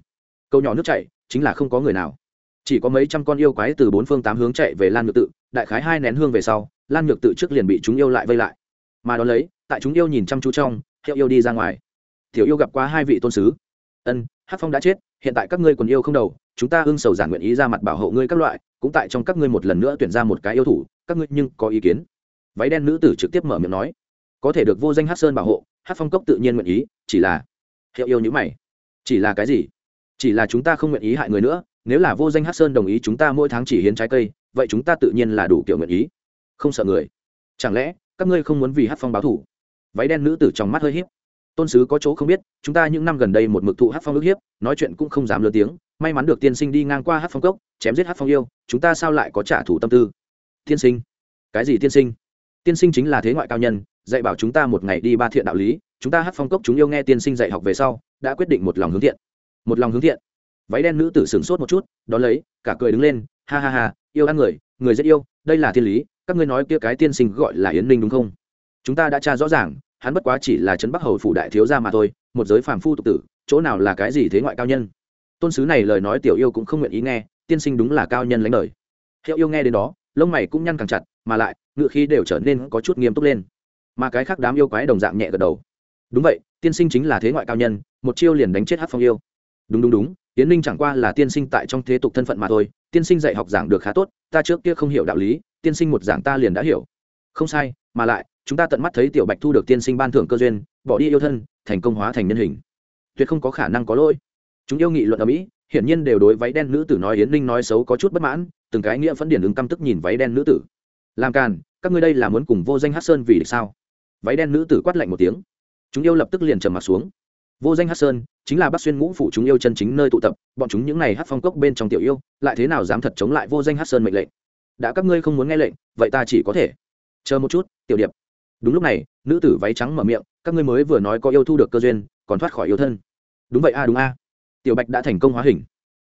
Câu nhỏ nước chảy, chính là không có người nào. Chỉ có mấy trăm con yêu quái từ bốn phương tám hướng chạy về lan nhược tự, đại khái hai nén hương về sau, lan nhược tự trước liền bị chúng yêu lại vây lại. Mà đón lấy, tại chúng yêu nhìn chăm chú trong, hiệu yêu đi ra ngoài. Tiểu yêu gặp qua hai vị tôn sứ. Ân hát phong đã chết, hiện tại các ngươi còn yêu không đầu, chúng ta ưng sầu giản nguyện ý ra mặt bảo hộ ngươi các loại, cũng tại trong các ngươi một lần nữa tuyển ra một cái yêu thủ, các ngươi nhưng có ý kiến? Váy đen nữ tử trực tiếp mở miệng nói có thể được vô danh hát sơn bảo hộ, hát phong cốc tự nhiên nguyện ý, chỉ là, hiệu yêu nhữ mày. Chỉ là cái gì? Chỉ là chúng ta không nguyện ý hại người nữa, nếu là vô danh hát sơn đồng ý chúng ta mỗi tháng chỉ hiến trái cây, vậy chúng ta tự nhiên là đủ kiểu nguyện ý. Không sợ người. Chẳng lẽ, các ngươi không muốn vì hát phong báo thủ? Váy đen nữ tử trong mắt hơi hiếp tôn sứ có chỗ không biết, chúng ta những năm gần đây một mực thụ hát phong ức hiếp, nói chuyện cũng không dám lớn tiếng, may mắn được tiên sinh đi ngang qua hát phong cốc, chém giết hát phong yêu, chúng ta sao lại có trả thù tâm tư? Tiên sinh. Cái gì tiên sinh? Tiên sinh chính là thế ngoại cao nhân dạy bảo chúng ta một ngày đi ba thiện đạo lý, chúng ta hát phong cốc chúng yêu nghe tiên sinh dạy học về sau, đã quyết định một lòng hướng thiện. Một lòng hướng thiện. Váy đen nữ tử sửng sốt một chút, đón lấy, cả cười đứng lên, ha ha ha, yêu ăn người người rất yêu, đây là thiên lý, các ngươi nói kia cái tiên sinh gọi là yến ninh đúng không? Chúng ta đã tra rõ ràng, hắn bất quá chỉ là trấn bắc hầu phủ đại thiếu gia mà thôi, một giới phàm phu tục tử, chỗ nào là cái gì thế ngoại cao nhân? Tôn sứ này lời nói tiểu yêu cũng không nguyện ý nghe, tiên sinh đúng là cao nhân lãnh đời. Hiệu yêu nghe đến đó, lông mày cũng nhăn càng chặt, mà lại, ngựa khí đều trở nên có chút nghiêm túc lên mà cái khác đám yêu quái đồng dạng nhẹ gật đầu. Đúng vậy, tiên sinh chính là thế ngoại cao nhân, một chiêu liền đánh chết hát phong yêu. Đúng đúng đúng tiến ninh chẳng qua là tiên sinh tại trong thế tục thân phận mà thôi, tiên sinh dạy học giảng được khá tốt, ta trước kia không hiểu đạo lý, tiên sinh một giảng ta liền đã hiểu. Không sai, mà lại, chúng ta tận mắt thấy tiểu bạch thu được tiên sinh ban thưởng cơ duyên, bỏ đi yêu thân, thành công hóa thành nhân hình. Tuyệt không có khả năng có lỗi. Chúng yêu nghị luận ở mỹ, hiển nhiên đều đối váy đen nữ tử nói yến ninh nói xấu có chút bất mãn, từng cái nghĩa phấn điển ứng căm tức nhìn váy đen nữ tử. Làm càn, các ngươi đây là muốn cùng vô danh hát sơn vì địch sao? Váy đen nữ tử quát lạnh một tiếng. Chúng yêu lập tức liền trầm mặt xuống. Vô danh hát sơn, chính là bác xuyên ngũ phủ chúng yêu chân chính nơi tụ tập, bọn chúng những n à y hát phong cốc bên trong tiểu yêu, lại thế nào dám thật chống lại vô danh hát sơn mệnh lệnh? Đã các ngươi không muốn nghe lệnh, vậy ta chỉ có thể. Chờ một chút, tiểu điệp. Đúng lúc này, nữ tử váy trắng mở miệng, các ngươi mới vừa nói có yêu thu được cơ duyên, còn thoát khỏi yêu thân. Đúng vậy a, đúng a. Tiểu bạch đã thành công hóa hình.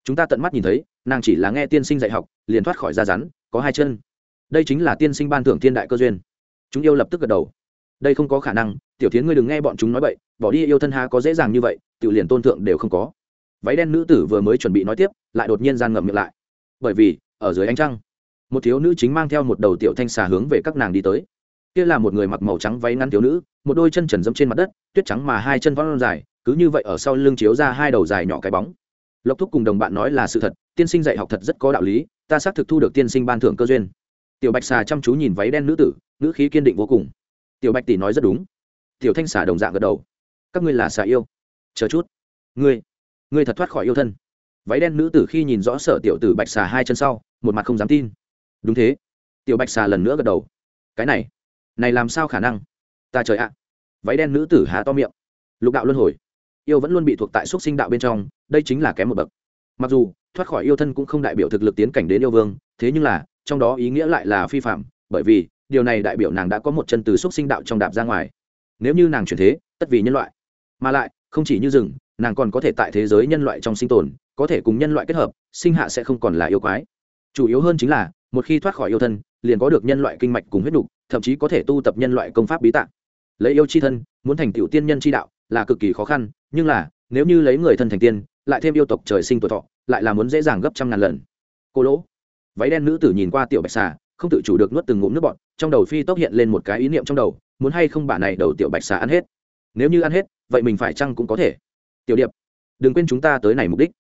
Chúng ta tận mắt nhìn thấy, nàng chỉ là nghe tiên sinh dạy học, liền thoát khỏi da rắn, có hai chân. Đây chính là tiên sinh ban thưởng thiên đại cơ duyên. Chúng yêu lập tức gật đầu đây không có khả năng, tiểu tiến ngươi đừng nghe bọn chúng nói vậy bỏ đi yêu thân ha có dễ dàng như vậy tự liền tôn thượng đều không có. Váy đen nữ tử vừa mới chuẩn bị nói tiếp, lại đột nhiên gian ngậm miệng lại. Bởi vì, ở dưới ánh trăng, một thiếu nữ chính mang theo một đầu tiểu thanh xà hướng về các nàng đi tới. Kia là một người mặc màu trắng váy ngắn thiếu nữ, một đôi chân trần dẫm trên mặt đất, tuyết trắng mà hai chân vón dài, cứ như vậy ở sau lưng chiếu ra hai đầu dài nhỏ cái bóng. Lộc thúc cùng đồng bạn nói là sự thật, tiên sinh dạy học thật rất có đạo lý, ta xác thực thu được tiên sinh ban thưởng cơ duyên. Tiểu bạch xà chăm chú nhìn váy đen nữ tử nữ khí kiên định vô cùng tiểu bạch tỷ nói rất đúng. Tiểu thanh xà đồng dạng gật đầu. Các ngươi là xà yêu. Chờ chút. Ngươi ngươi thật thoát khỏi yêu thân. Váy đen nữ tử khi nhìn rõ sở tiểu tử bạch xà hai chân sau, một mặt không dám tin. Đúng thế. Tiểu bạch xà lần nữa gật đầu. Cái này này làm sao khả năng? Ta trời ạ. Váy đen nữ tử há to miệng. Lục đạo luân hồi. Yêu vẫn luôn bị thuộc tại xúc sinh đạo bên trong, đây chính là kém một bậc. Mặc dù, thoát khỏi yêu thân cũng không đại biểu thực lực tiến cảnh đến yêu vương, thế nhưng là, trong đó ý nghĩa lại là phi phạm, bởi vì điều này đại biểu nàng đã có một chân từ xúc sinh đạo trong đạp ra ngoài. Nếu như nàng chuyển thế, tất vì nhân loại. Mà lại, không chỉ như rừng, nàng còn có thể tại thế giới nhân loại trong sinh tồn, có thể cùng nhân loại kết hợp, sinh hạ sẽ không còn là yêu quái. Chủ yếu hơn chính là, một khi thoát khỏi yêu thân, liền có được nhân loại kinh mạch cùng huyết đục thậm chí có thể tu tập nhân loại công pháp bí tạng. Lấy yêu chi thân, muốn thành tiểu tiên nhân chi đạo, là cực kỳ khó khăn, nhưng là, nếu như lấy người thân thành tiên, lại thêm yêu tộc trời sinh tuổi thọ, lại là muốn dễ dàng gấp trăm ngàn lần. Cô lỗ, váy đen nữ tử nhìn qua tiểu bạch xà không tự chủ được nuốt từng ngụm nước bọt, trong đầu phi tốc hiện lên một cái ý niệm trong đầu, muốn hay không bà này đầu tiểu bạch xà ăn hết. Nếu như ăn hết, vậy mình phải chăng cũng có thể. Tiểu điệp, đừng quên chúng ta tới này mục đích.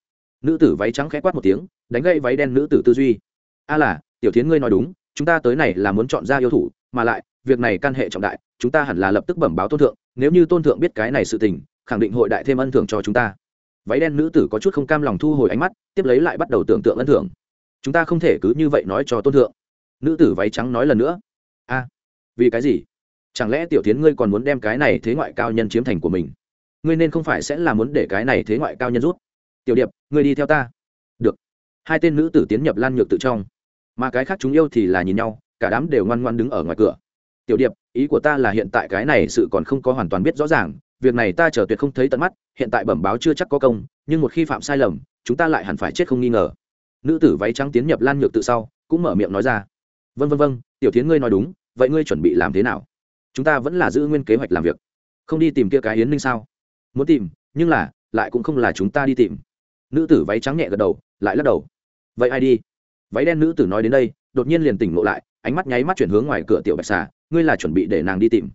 Nữ tử váy trắng khẽ quát một tiếng, đánh gậy váy đen nữ tử tư duy. A là, tiểu tiến ngươi nói đúng, chúng ta tới này là muốn chọn ra yêu thủ, mà lại, việc này can hệ trọng đại, chúng ta hẳn là lập tức bẩm báo tôn thượng, nếu như tôn thượng biết cái này sự tình, khẳng định hội đại thêm ân thưởng cho chúng ta. Váy đen nữ tử có chút không cam lòng thu hồi ánh mắt, tiếp lấy lại bắt đầu tưởng tượng ân thưởng. Chúng ta không thể cứ như vậy nói cho tôn thượng nữ tử váy trắng nói lần nữa. A, vì cái gì? Chẳng lẽ tiểu tiến ngươi còn muốn đem cái này thế ngoại cao nhân chiếm thành của mình? Ngươi nên không phải sẽ là muốn để cái này thế ngoại cao nhân rút. Tiểu điệp, ngươi đi theo ta. Được. Hai tên nữ tử tiến nhập lan nhược tự trong. Mà cái khác chúng yêu thì là nhìn nhau, cả đám đều ngoan ngoan đứng ở ngoài cửa. Tiểu điệp, ý của ta là hiện tại cái này sự còn không có hoàn toàn biết rõ ràng, việc này ta chờ tuyệt không thấy tận mắt, hiện tại bẩm báo chưa chắc có công, nhưng một khi phạm sai lầm, chúng ta lại hẳn phải chết không nghi ngờ. Nữ tử váy trắng tiến nhập lan nhược tự sau, cũng mở miệng nói ra vân vân vân tiểu tiến ngươi nói đúng, vậy ngươi chuẩn bị làm thế nào? Chúng ta vẫn là giữ nguyên kế hoạch làm việc. Không đi tìm kia cái hiến ninh sao? Muốn tìm, nhưng là, lại cũng không là chúng ta đi tìm. Nữ tử váy trắng nhẹ gật đầu, lại lắc đầu. Vậy ai đi? Váy đen nữ tử nói đến đây, đột nhiên liền tỉnh ngộ lại, ánh mắt nháy mắt chuyển hướng ngoài cửa tiểu bạch xà, ngươi là chuẩn bị để nàng đi tìm.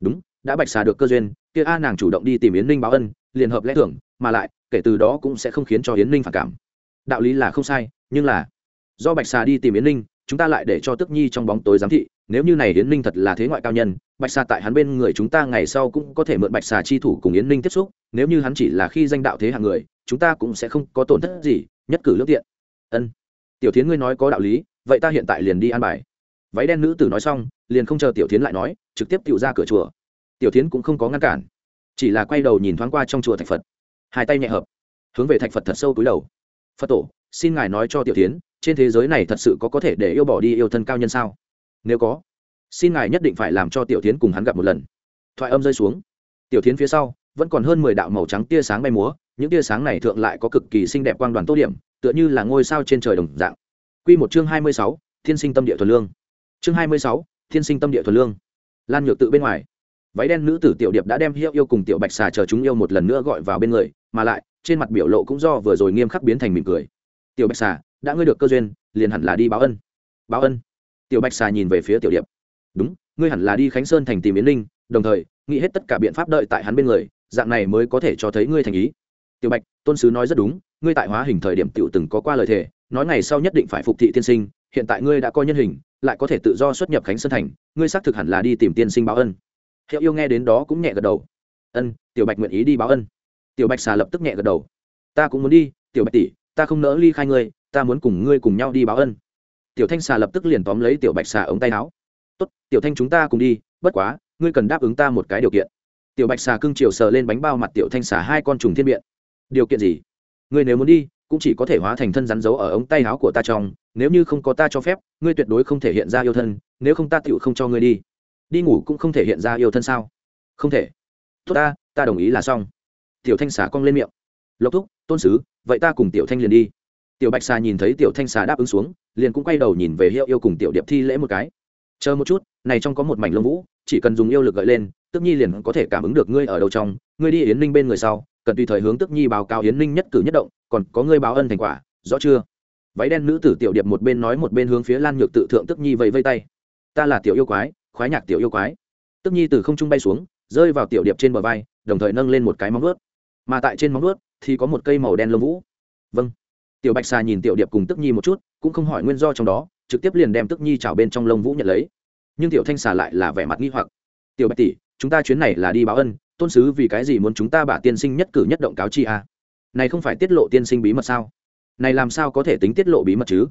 Đúng, đã bạch xà được cơ duyên, kia a nàng chủ động đi tìm yến ninh báo ân, liền hợp lẽ thưởng, mà lại, kể từ đó cũng sẽ không khiến cho yến ninh phản cảm. Đạo lý là không sai, nhưng là, do bạch xà đi tìm yến ninh chúng ta lại để cho tức nhi trong bóng tối giám thị, nếu như này yến ninh thật là thế ngoại cao nhân, bạch xà tại hắn bên người chúng ta ngày sau cũng có thể mượn bạch xà chi thủ cùng yến ninh tiếp xúc, nếu như hắn chỉ là khi danh đạo thế hạng người, chúng ta cũng sẽ không có tổn thất gì, nhất cử lước tiện. Ân. Tiểu tiến ngươi nói có đạo lý, vậy ta hiện tại liền đi an bài. Váy đen nữ tử nói xong, liền không chờ tiểu tiến lại nói, trực tiếp tự ra cửa chùa. Tiểu tiến cũng không có ngăn cản, chỉ là quay đầu nhìn thoáng qua trong chùa thạch phật. Hai tay nhẹ hợp, hướng về thạch phật thật sâu túi đầu. Phật tổ, xin ngài nói cho tiểu tiến trên thế giới này thật sự có có thể để yêu bỏ đi yêu thân cao nhân sao? Nếu có, xin ngài nhất định phải làm cho tiểu tiến cùng hắn gặp một lần. Thoại âm rơi xuống. Tiểu tiến phía sau, vẫn còn hơn mười đạo màu trắng tia sáng bay múa, những tia sáng này thượng lại có cực kỳ xinh đẹp quang đoàn tô điểm, tựa như là ngôi sao trên trời đồng dạng. Q một chương hai mươi sáu, thiên sinh tâm địa thuần lương. Chương hai mươi sáu, thiên sinh tâm địa thuần lương. Lan nhược tự bên ngoài. Váy đen nữ tử tiểu điệp đã đem hiệu yêu cùng tiểu bạch xà chờ chúng yêu một lần nữa gọi vào bên người, mà lại, trên mặt biểu lộ cũng do vừa rồi nghiêm khắc biến thành mỉm cười. Tiểu bạch xà đã ngươi được cơ duyên, liền hẳn là đi báo ân. Báo ân. Tiểu bạch xà nhìn về phía tiểu điệp. Đúng, ngươi hẳn là đi khánh sơn thành tìm yến linh, đồng thời, nghĩ hết tất cả biện pháp đợi tại hắn bên người, dạng này mới có thể cho thấy ngươi thành ý. Tiểu bạch, tôn sứ nói rất đúng, ngươi tại hóa hình thời điểm tiểu từng có qua lời thề, nói ngày sau nhất định phải phục thị tiên sinh, hiện tại ngươi đã coi nhân hình, lại có thể tự do xuất nhập khánh sơn thành, ngươi xác thực hẳn là đi tìm tiên sinh báo ân. Hiệu yêu nghe đến đó cũng nhẹ gật đầu. Ân, tiểu bạch nguyện ý đi báo ân. Tiểu bạch xà lập tức nhẹ gật đầu. Ta cũng muốn đi, tiểu bạch tỷ, ta không nỡ ly khai ngươi ta muốn cùng ngươi cùng nhau đi báo ân. Tiểu thanh xà lập tức liền tóm lấy tiểu bạch xà ống tay áo. Tốt, tiểu thanh chúng ta cùng đi, bất quá, ngươi cần đáp ứng ta một cái điều kiện. Tiểu bạch xà cưng chiều sờ lên bánh bao mặt tiểu thanh xà hai con trùng thiên biện điều kiện gì? Ngươi nếu muốn đi, cũng chỉ có thể hóa thành thân rắn giấu ở ống tay áo của ta trong, nếu như không có ta cho phép, ngươi tuyệt đối không thể hiện ra yêu thân, nếu không ta tựu không cho ngươi đi. Đi ngủ cũng không thể hiện ra yêu thân sao? Không thể. Tốt ta ta đồng ý là xong. Tiểu thanh xà cong lên miệng. Lộc thúc, tôn sứ, vậy ta cùng tiểu thanh liền đi tiểu bạch xà nhìn thấy tiểu thanh xà đáp ứng xuống, liền cũng quay đầu nhìn về hiệu yêu cùng tiểu điệp thi lễ một cái. Chờ một chút, này trong có một mảnh lông vũ, chỉ cần dùng yêu lực gợi lên tức nhi liền có thể cảm ứng được ngươi ở đâu trong. Ngươi đi yến ninh bên người sau, cần tùy thời hướng tức nhi báo cáo yến ninh nhất cử nhất động, còn có ngươi báo ân thành quả, rõ chưa? Váy đen nữ tử tiểu điệp một bên nói một bên hướng phía lan nhược tự thượng tức nhi vẫy vây tay. Ta là tiểu yêu quái, khoái nhạc tiểu yêu quái. Tức nhi từ không trung bay xuống, rơi vào tiểu điệp trên bờ vai, đồng thời nâng lên một cái móng ướt mà tại trên móng ướt thì có một cây màu đen lông vũ. Vâng tiểu bạch xà nhìn tiểu điệp cùng tức nhi một chút, cũng không hỏi nguyên do trong đó, trực tiếp liền đem tức nhi trào bên trong lông vũ nhận lấy. Nhưng tiểu thanh xà lại là vẻ mặt nghi hoặc. Tiểu bạch tỷ, chúng ta chuyến này là đi báo ân, tôn sứ vì cái gì muốn chúng ta bả tiên sinh nhất cử nhất động cáo chi à? này không phải tiết lộ tiên sinh bí mật sao? Này làm sao có thể tính tiết lộ bí mật chứ?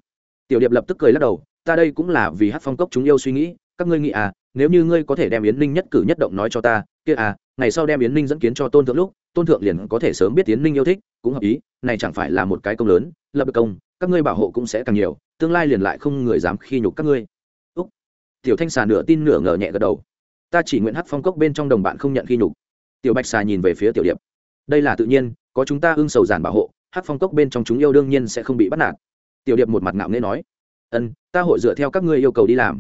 Tiểu điệp lập tức cười lắc đầu, ta đây cũng là vì hát phong cốc chúng yêu suy nghĩ, các ngươi nghĩ à nếu như ngươi có thể đem yến ninh nhất cử nhất động nói cho ta, kia à ngày sau đem yến ninh dẫn kiến cho tôn thượng lúc, tôn thượng liền có thể sớm biết yến ninh yêu thích, cũng hợp ý, này chẳng phải là một cái công lớn, lập được công, các ngươi bảo hộ cũng sẽ càng nhiều, tương lai liền lại không người dám khi nhục các ngươi. Úc. Tiểu thanh xà nửa tin nửa ngờ nhẹ gật đầu. Ta chỉ nguyện hát phong cốc bên trong đồng bạn không nhận khi nhục. Tiểu bạch xà nhìn về phía tiểu điệp. Đây là tự nhiên, có chúng ta ưng sầu giản bảo hộ hát phong cốc bên trong chúng yêu đương nhiên sẽ không bị bắt nạt. Tiểu điệp một mặt ngạo nghễ nói. Ân, ta hội dựa theo các ngươi yêu cầu đi làm.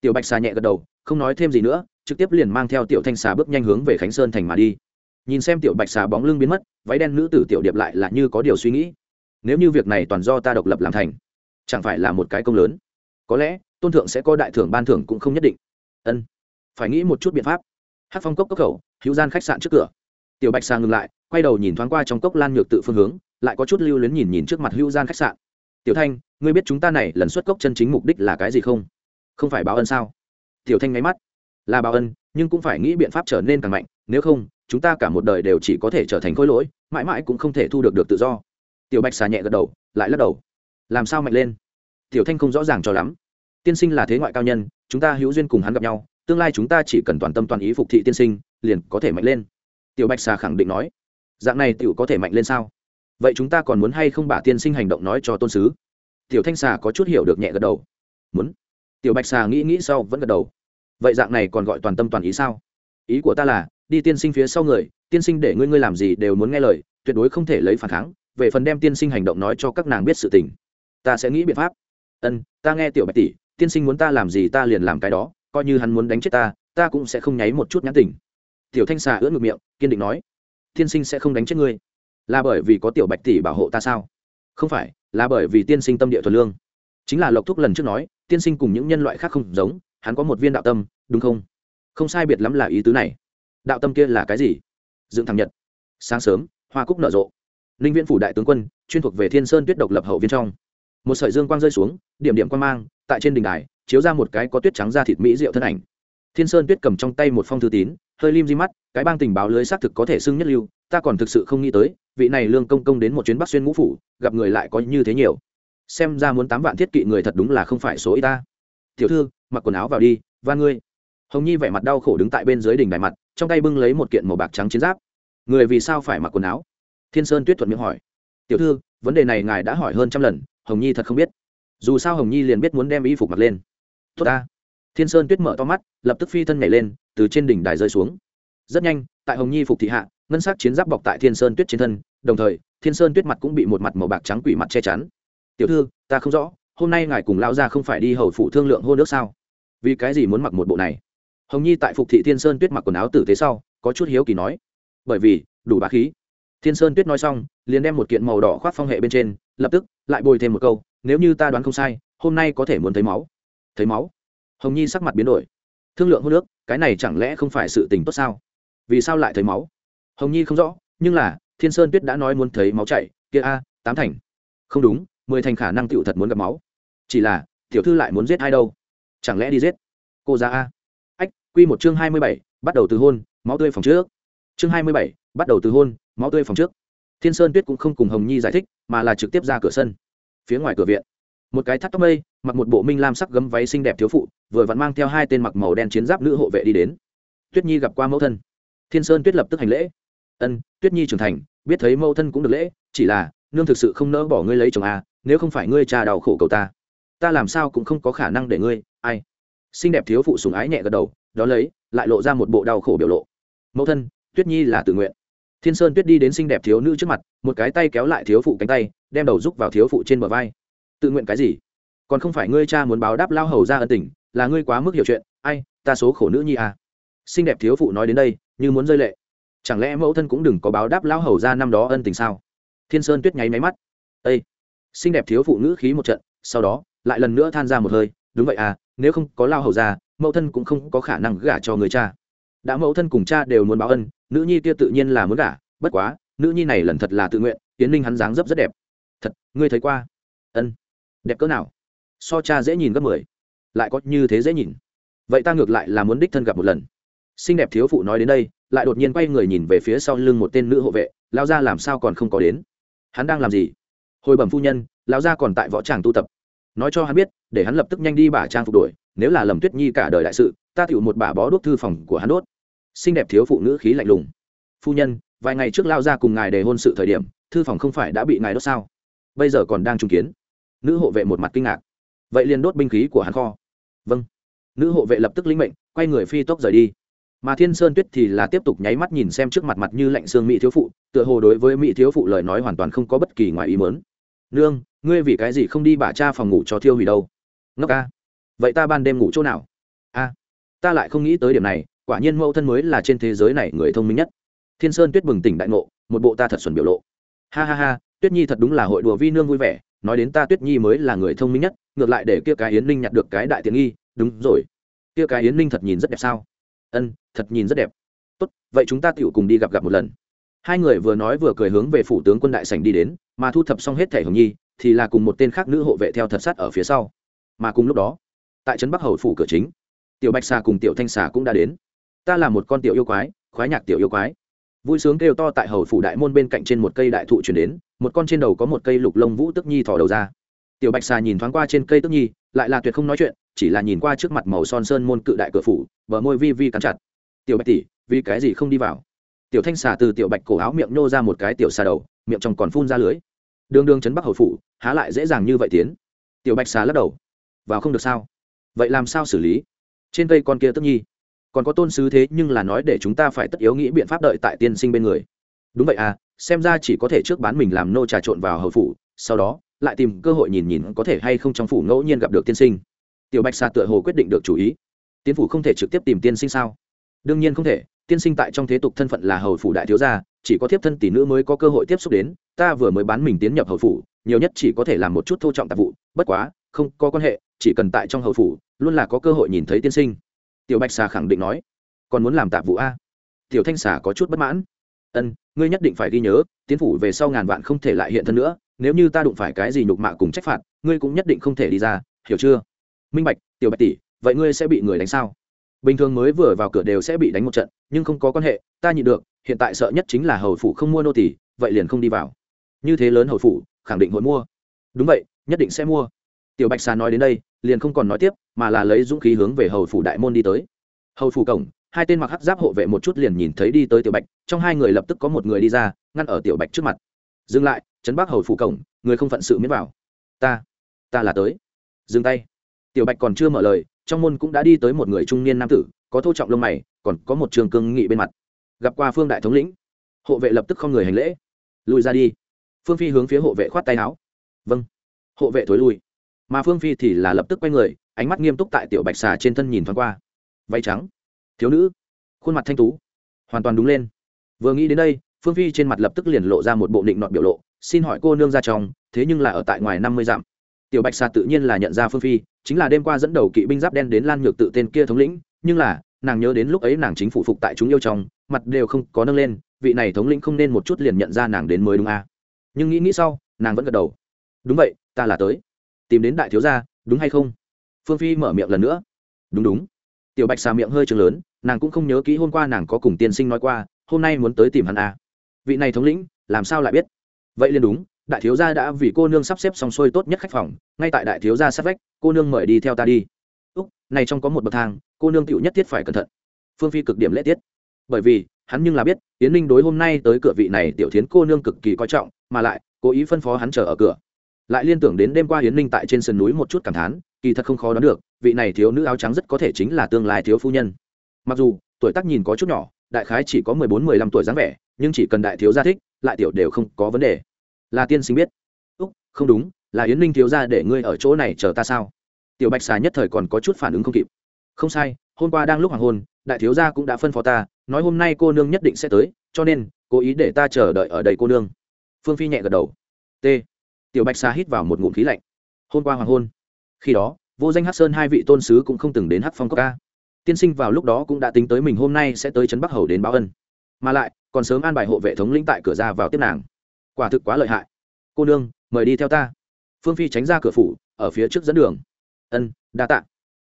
Tiểu bạch xà nhẹ gật đầu, không nói thêm gì nữa trực tiếp liền mang theo tiểu thanh xà bước nhanh hướng về khánh sơn thành mà đi. Nhìn xem tiểu bạch xà bóng lưng biến mất, váy đen nữ tử tiểu điệp lại là như có điều suy nghĩ. Nếu như việc này toàn do ta độc lập làm thành, chẳng phải là một cái công lớn? Có lẽ, tôn thượng sẽ có đại thưởng ban thưởng cũng không nhất định. Ân, phải nghĩ một chút biện pháp. Hát phong cốc cốc khẩu, hữu gian khách sạn trước cửa. Tiểu bạch xà ngừng lại, quay đầu nhìn thoáng qua trong cốc lan nhược tự phương hướng, lại có chút lưu luyến nhìn nhìn trước mặt hữu gian khách sạn. Tiểu thanh, ngươi biết chúng ta này lần xuất cốc chân chính mục đích là cái gì không? Không phải báo ân sao? Tiểu thanh ngáy mắt là báo ân, nhưng cũng phải nghĩ biện pháp trở nên càng mạnh, nếu không, chúng ta cả một đời đều chỉ có thể trở thành khối lỗi, mãi mãi cũng không thể thu được được tự do. Tiểu bạch xà nhẹ gật đầu, lại lắc đầu. Làm sao mạnh lên? Tiểu thanh không rõ ràng cho lắm. Tiên sinh là thế ngoại cao nhân, chúng ta hữu duyên cùng hắn gặp nhau, tương lai chúng ta chỉ cần toàn tâm toàn ý phục thị tiên sinh, liền có thể mạnh lên. Tiểu bạch xà khẳng định nói. Dạng này tiểu có thể mạnh lên sao? Vậy chúng ta còn muốn hay không bả tiên sinh hành động nói cho tôn sứ? Tiểu thanh xà có chút hiểu được nhẹ gật đầu. Muốn. Tiểu bạch xà nghĩ nghĩ sau vẫn gật đầu vậy dạng này còn gọi toàn tâm toàn ý sao? Ý của ta là, đi tiên sinh phía sau người, tiên sinh để ngươi ngươi làm gì đều muốn nghe lời, tuyệt đối không thể lấy phản kháng, về phần đem tiên sinh hành động nói cho các nàng biết sự tình. Ta sẽ nghĩ biện pháp. Ân, ta nghe tiểu bạch tỷ, tiên sinh muốn ta làm gì ta liền làm cái đó, coi như hắn muốn đánh chết ta ta cũng sẽ không nháy một chút nhãn tình. Tiểu thanh xà ưỡn ngược miệng, kiên định nói, tiên sinh sẽ không đánh chết ngươi. Là bởi vì có tiểu bạch tỷ bảo hộ ta sao? Không phải, là bởi vì tiên sinh tâm địa thuần lương. Chính là lộc thúc lần trước nói, tiên sinh cùng những nhân loại khác không giống hắn có một viên đạo tâm, đúng không? Không sai biệt lắm là ý tứ này. Đạo tâm kia là cái gì? Dựng thằng nhật. Sáng sớm, hoa cúc nở rộ. Linh viễn phủ đại tướng quân, chuyên thuộc về thiên sơn tuyết độc lập hậu viên trong. Một sợi dương quang rơi xuống, điểm điểm quang mang, tại trên đình đài, chiếu ra một cái có tuyết trắng da thịt mỹ rượu thân ảnh. Thiên sơn tuyết cầm trong tay một phong thư tín, hơi lim di mắt, cái bang tình báo lưới xác thực có thể xưng nhất lưu, ta còn thực sự không nghĩ tới, vị này lương công công đến một chuyến bắc xuyên ngũ phủ, gặp người lại có như thế nhiều. Xem ra muốn tám vạn thiết kỵ người thật đúng là không phải số y ta. Tiểu thư mặc quần áo vào đi, và ngươi. Hồng nhi vẻ mặt đau khổ đứng tại bên dưới đỉnh đài mặt, trong tay bưng lấy một kiện màu bạc trắng chiến giáp. Người vì sao phải mặc quần áo? Thiên sơn tuyết thuận miệng hỏi. Tiểu thư, vấn đề này ngài đã hỏi hơn trăm lần, hồng nhi thật không biết. Dù sao hồng nhi liền biết muốn đem y phục mặc lên. Tốt ta. Thiên sơn tuyết mở to mắt, lập tức phi thân nhảy lên, từ trên đỉnh đài rơi xuống. Rất nhanh, tại hồng nhi phục thị hạ, ngân sắc chiến giáp bọc tại thiên sơn tuyết trên thân, đồng thời, thiên sơn tuyết mặt cũng bị một mặt màu bạc trắng quỷ mặt che chắn. Tiểu thư, ta không rõ, hôm nay ngài cùng lao ra không phải đi hầu phụ thương lượng hôn nước sao? Vì cái gì muốn mặc một bộ này? Hồng nhi tại phục thị thiên sơn tuyết mặc quần áo tử tế sau, có chút hiếu kỳ nói. Bởi vì, đủ bá khí. Thiên sơn tuyết nói xong, liền đem một kiện màu đỏ khoác phong hệ bên trên, lập tức, lại bồi thêm một câu, nếu như ta đoán không sai, hôm nay có thể muốn thấy máu. Thấy máu? Hồng nhi sắc mặt biến đổi. Thương lượng hô nước cái này chẳng lẽ không phải sự tình tốt sao? Vì sao lại thấy máu? Hồng nhi không rõ, nhưng là, thiên sơn tuyết đã nói muốn thấy máu chảy, kia a, tám thành. Không đúng, mười thành khả năng tựu thật muốn gặp máu. Chỉ là, tiểu thư lại muốn giết ai đâu? Chẳng lẽ đi giết? Cô ra a. Ách, quy một chương hai mươi bảy, bắt đầu từ hôn, máu tươi phòng trước. Chương hai mươi bảy, bắt đầu từ hôn, máu tươi phòng trước. Thiên sơn tuyết cũng không cùng hồng nhi giải thích, mà là trực tiếp ra cửa sân. Phía ngoài cửa viện, một cái thắt tóc mây, mặc một bộ minh lam sắc gấm váy xinh đẹp thiếu phụ, vừa vặn mang theo hai tên mặc màu đen chiến giáp nữ hộ vệ đi đến. Tuyết nhi gặp qua mẫu thân. Thiên sơn tuyết lập tức hành lễ. Ân, tuyết nhi trưởng thành, biết thấy mẫu thân cũng được lễ, chỉ là, nương thực sự không nỡ bỏ ngươi lấy chồng à nếu không phải ngươi cha đau khổ cầu ta ta làm sao cũng không có khả năng để ngươi ai? Xinh đẹp thiếu phụ sùng ái nhẹ gật đầu đó lấy, lại lộ ra một bộ đau khổ biểu lộ. Mẫu thân, tuyết nhi là tự nguyện. Thiên sơn tuyết đi đến xinh đẹp thiếu nữ trước mặt, một cái tay kéo lại thiếu phụ cánh tay, đem đầu rúc vào thiếu phụ trên bờ vai. Tự nguyện cái gì? Còn không phải ngươi cha muốn báo đáp lao hầu ra ân tình, là ngươi quá mức hiểu chuyện, ai, ta số khổ nữ nhi à. Xinh đẹp thiếu phụ nói đến đây, như muốn rơi lệ. Chẳng lẽ mẫu thân cũng đừng có báo đáp lao hầu ra năm đó ân tình sao? Thiên sơn tuyết nháy máy mắt. Ây xinh đẹp thiếu phụ nữ khí một trận, sau đó, lại lần nữa than ra một hơi đúng vậy à nếu không có lao hầu ra, mẫu thân cũng không có khả năng gả cho người cha. Đã mẫu thân cùng cha đều muốn báo ân, nữ nhi kia tự nhiên là muốn gả, bất quá, nữ nhi này lần thật là tự nguyện tiến ninh hắn dáng dấp rất đẹp. Thật, ngươi thấy qua? Ân. Đẹp cỡ nào? So cha dễ nhìn gấp mười. Lại có như thế dễ nhìn. Vậy ta ngược lại là muốn đích thân gặp một lần. Xinh đẹp thiếu phụ nói đến đây, lại đột nhiên quay người nhìn về phía sau lưng một tên nữ hộ vệ, lao ra làm sao còn không có đến? Hắn đang làm gì? Hồi bẩm phu nhân, lao ra còn tại võ tràng tu tập nói cho hắn biết, để hắn lập tức nhanh đi bả trang phục đuổi nếu là lầm tuyết nhi cả đời đại sự, ta tựu một bả bó đốt thư phòng của hắn đốt. Xinh đẹp thiếu phụ nữ khí lạnh lùng. Phu nhân, vài ngày trước lao ra cùng ngài để hôn sự thời điểm, thư phòng không phải đã bị ngài đốt sao? Bây giờ còn đang trung kiến. Nữ hộ vệ một mặt kinh ngạc. Vậy liền đốt binh khí của hắn kho. Vâng. Nữ hộ vệ lập tức lĩnh mệnh, quay người phi tốc rời đi. Mà thiên sơn tuyết thì là tiếp tục nháy mắt nhìn xem trước mặt mặt như lạnh xương mỹ thiếu phụ, tựa hồ đối với mỹ thiếu phụ lời nói hoàn toàn không có bất kỳ ngoài ý mớn nương, ngươi vì cái gì không đi bả cha phòng ngủ cho thiêu hủy đâu? Ngốc ca vậy ta ban đêm ngủ chỗ nào? A. Ta lại không nghĩ tới điểm này, quả nhiên mẫu thân mới là trên thế giới này người thông minh nhất. Thiên sơn tuyết bừng tỉnh đại ngộ, một bộ ta thật xuẩn biểu lộ. Ha ha ha, tuyết nhi thật đúng là hội đùa vi nương vui vẻ, nói đến ta tuyết nhi mới là người thông minh nhất, ngược lại để kia cái yến ninh nhặt được cái đại tiện nghi, đúng rồi. Kia cái yến ninh thật nhìn rất đẹp sao? Ân, thật nhìn rất đẹp. Tốt, vậy chúng ta tựu cùng đi gặp gặp một lần. Hai người vừa nói vừa cười hướng về phủ tướng quân đại sảnh đi đến mà thu thập xong hết thẻ hồng nhi, thì là cùng một tên khác nữ hộ vệ theo thật sát ở phía sau. Mà cùng lúc đó, tại trấn bắc hầu phủ cửa chính, tiểu bạch xà cùng tiểu thanh xà cũng đã đến. Ta là một con tiểu yêu quái, khoái nhạc tiểu yêu quái. Vui sướng kêu to tại hầu phủ đại môn bên cạnh trên một cây đại thụ chuyển đến, một con trên đầu có một cây lục lông vũ tức nhi thò đầu ra. Tiểu bạch xà nhìn thoáng qua trên cây tức nhi, lại là tuyệt không nói chuyện, chỉ là nhìn qua trước mặt màu son sơn môn cự đại cửa phủ, bờ môi vi vi cắn chặt. Tiểu bạch tỷ, vì cái gì không đi vào? Tiểu thanh xà từ tiểu bạch cổ áo miệng nô ra một cái tiểu xà đầu, miệng trong còn phun ra lưới đường đường chấn bắc hầu phủ, há lại dễ dàng như vậy tiến? Tiểu bạch xà lắc đầu. Vào không được sao? Vậy làm sao xử lý? Trên cây con kia tức nhi. Còn có tôn sứ thế nhưng là nói để chúng ta phải tất yếu nghĩ biện pháp đợi tại tiên sinh bên người. Đúng vậy à xem ra chỉ có thể trước bán mình làm nô trà trộn vào hầu phủ, sau đó lại tìm cơ hội nhìn nhìn có thể hay không trong phủ ngẫu nhiên gặp được tiên sinh. Tiểu bạch xà tựa hồ quyết định được chủ ý. Tiến phủ không thể trực tiếp tìm tiên sinh sao? Đương nhiên không thể, tiên sinh tại trong thế tục thân phận là hầu phủ đại thiếu gia chỉ có thiếp thân tỷ nữ mới có cơ hội tiếp xúc đến, ta vừa mới bán mình tiến nhập hầu phủ, nhiều nhất chỉ có thể làm một chút thô trọng tạp vụ, bất quá, không có quan hệ, chỉ cần tại trong hậu phủ, luôn là có cơ hội nhìn thấy tiên sinh. Tiểu bạch xà khẳng định nói. Còn muốn làm tạp vụ a? Tiểu thanh xà có chút bất mãn. Ân, ngươi nhất định phải ghi nhớ, tiến phủ về sau ngàn vạn không thể lại hiện thân nữa, nếu như ta đụng phải cái gì nhục mạ cùng trách phạt, ngươi cũng nhất định không thể đi ra, hiểu chưa? Minh bạch, tiểu bạch tỷ, vậy ngươi sẽ bị người đánh sao? Bình thường mới vừa vào cửa đều sẽ bị đánh một trận, nhưng không có quan hệ, ta nhịn được hiện tại sợ nhất chính là hầu phủ không mua nô tỷ vậy liền không đi vào. Như thế lớn hầu phủ, khẳng định hội mua. Đúng vậy, nhất định sẽ mua. Tiểu bạch xà nói đến đây, liền không còn nói tiếp, mà là lấy dũng khí hướng về hầu phủ đại môn đi tới. Hầu phủ cổng, hai tên mặc hắc giáp hộ vệ một chút liền nhìn thấy đi tới tiểu bạch, trong hai người lập tức có một người đi ra, ngăn ở tiểu bạch trước mặt. Dừng lại, trấn bác hầu phủ cổng, người không phận sự miễn vào. Ta ta là tới. Dừng tay. Tiểu bạch còn chưa mở lời, trong môn cũng đã đi tới một người trung niên nam tử, có thô trọng lông mày, còn có một trường cương nghị bên mặt gặp qua phương đại thống lĩnh. Hộ vệ lập tức không người hành lễ. Lùi ra đi. Phương phi hướng phía hộ vệ khoát tay áo. Vâng. Hộ vệ thối lui. Mà phương phi thì là lập tức quay người, ánh mắt nghiêm túc tại tiểu bạch xà trên thân nhìn thoáng qua. Vay trắng. Thiếu nữ. Khuôn mặt thanh tú. Hoàn toàn đúng lên. Vừa nghĩ đến đây, phương phi trên mặt lập tức liền lộ ra một bộ định nọt biểu lộ, xin hỏi cô nương ra trong thế nhưng là ở tại ngoài năm mươi dặm. Tiểu bạch xà tự nhiên là nhận ra phương phi, chính là đêm qua dẫn đầu kỵ binh giáp đen đến lan nhược tự tên kia thống lĩnh, nhưng là, nàng nhớ đến lúc ấy nàng chính phủ phục tại chúng yêu trong mặt đều không có nâng lên, vị này thống lĩnh không nên một chút liền nhận ra nàng đến mới đúng à. nhưng nghĩ nghĩ sau, nàng vẫn gật đầu. Đúng vậy, ta là tới. Tìm đến đại thiếu gia, đúng hay không? Phương phi mở miệng lần nữa. Đúng đúng. Tiểu bạch xà miệng hơi trừng lớn, nàng cũng không nhớ kỹ hôm qua nàng có cùng tiên sinh nói qua, hôm nay muốn tới tìm hắn à. vị này thống lĩnh, làm sao lại biết? Vậy liền đúng, đại thiếu gia đã vì cô nương sắp xếp xong xuôi tốt nhất khách phòng, ngay tại đại thiếu gia sát vách, cô nương mời đi theo ta đi. Úc, này trong có một bậc thang, cô nương tựu nhất thiết phải cẩn thận. Phương phi cực điểm lễ tiết bởi vì, hắn nhưng là biết tiến ninh đối hôm nay tới cửa vị này tiểu thiến cô nương cực kỳ coi trọng, mà lại, cố ý phân phó hắn chờ ở cửa. Lại liên tưởng đến đêm qua hiến ninh tại trên sườn núi một chút cảm thán, kỳ thật không khó đoán được, vị này thiếu nữ áo trắng rất có thể chính là tương lai thiếu phu nhân. Mặc dù, tuổi tác nhìn có chút nhỏ, đại khái chỉ có mười bốn, mười lăm tuổi dáng vẻ, nhưng chỉ cần đại thiếu gia thích, lại tiểu đều không có vấn đề. Là tiên sinh biết. Úc, không đúng, là yến ninh thiếu gia để ngươi ở chỗ này chờ ta sao? Tiểu bạch xà nhất thời còn có chút phản ứng không kịp không sai, hôm qua đang lúc hoàng hôn, đại thiếu gia cũng đã phân phó ta, nói hôm nay cô nương nhất định sẽ tới, cho nên, cố ý để ta chờ đợi ở đây cô nương. Phương phi nhẹ gật đầu. T. Tiểu bạch xà hít vào một ngụm khí lạnh. Hôm qua hoàng hôn. Khi đó, vô danh hát sơn hai vị tôn sứ cũng không từng đến hát phong cốc ca. Tiên sinh vào lúc đó cũng đã tính tới mình hôm nay sẽ tới trấn bắc hầu đến báo ân. Mà lại, còn sớm an bài hộ vệ thống lĩnh tại cửa ra vào tiếp nàng. Quả thực quá lợi hại. Cô nương, mời đi theo ta. Phương phi tránh ra cửa phủ, ở phía trước dẫn đường. Ân, đa t ạ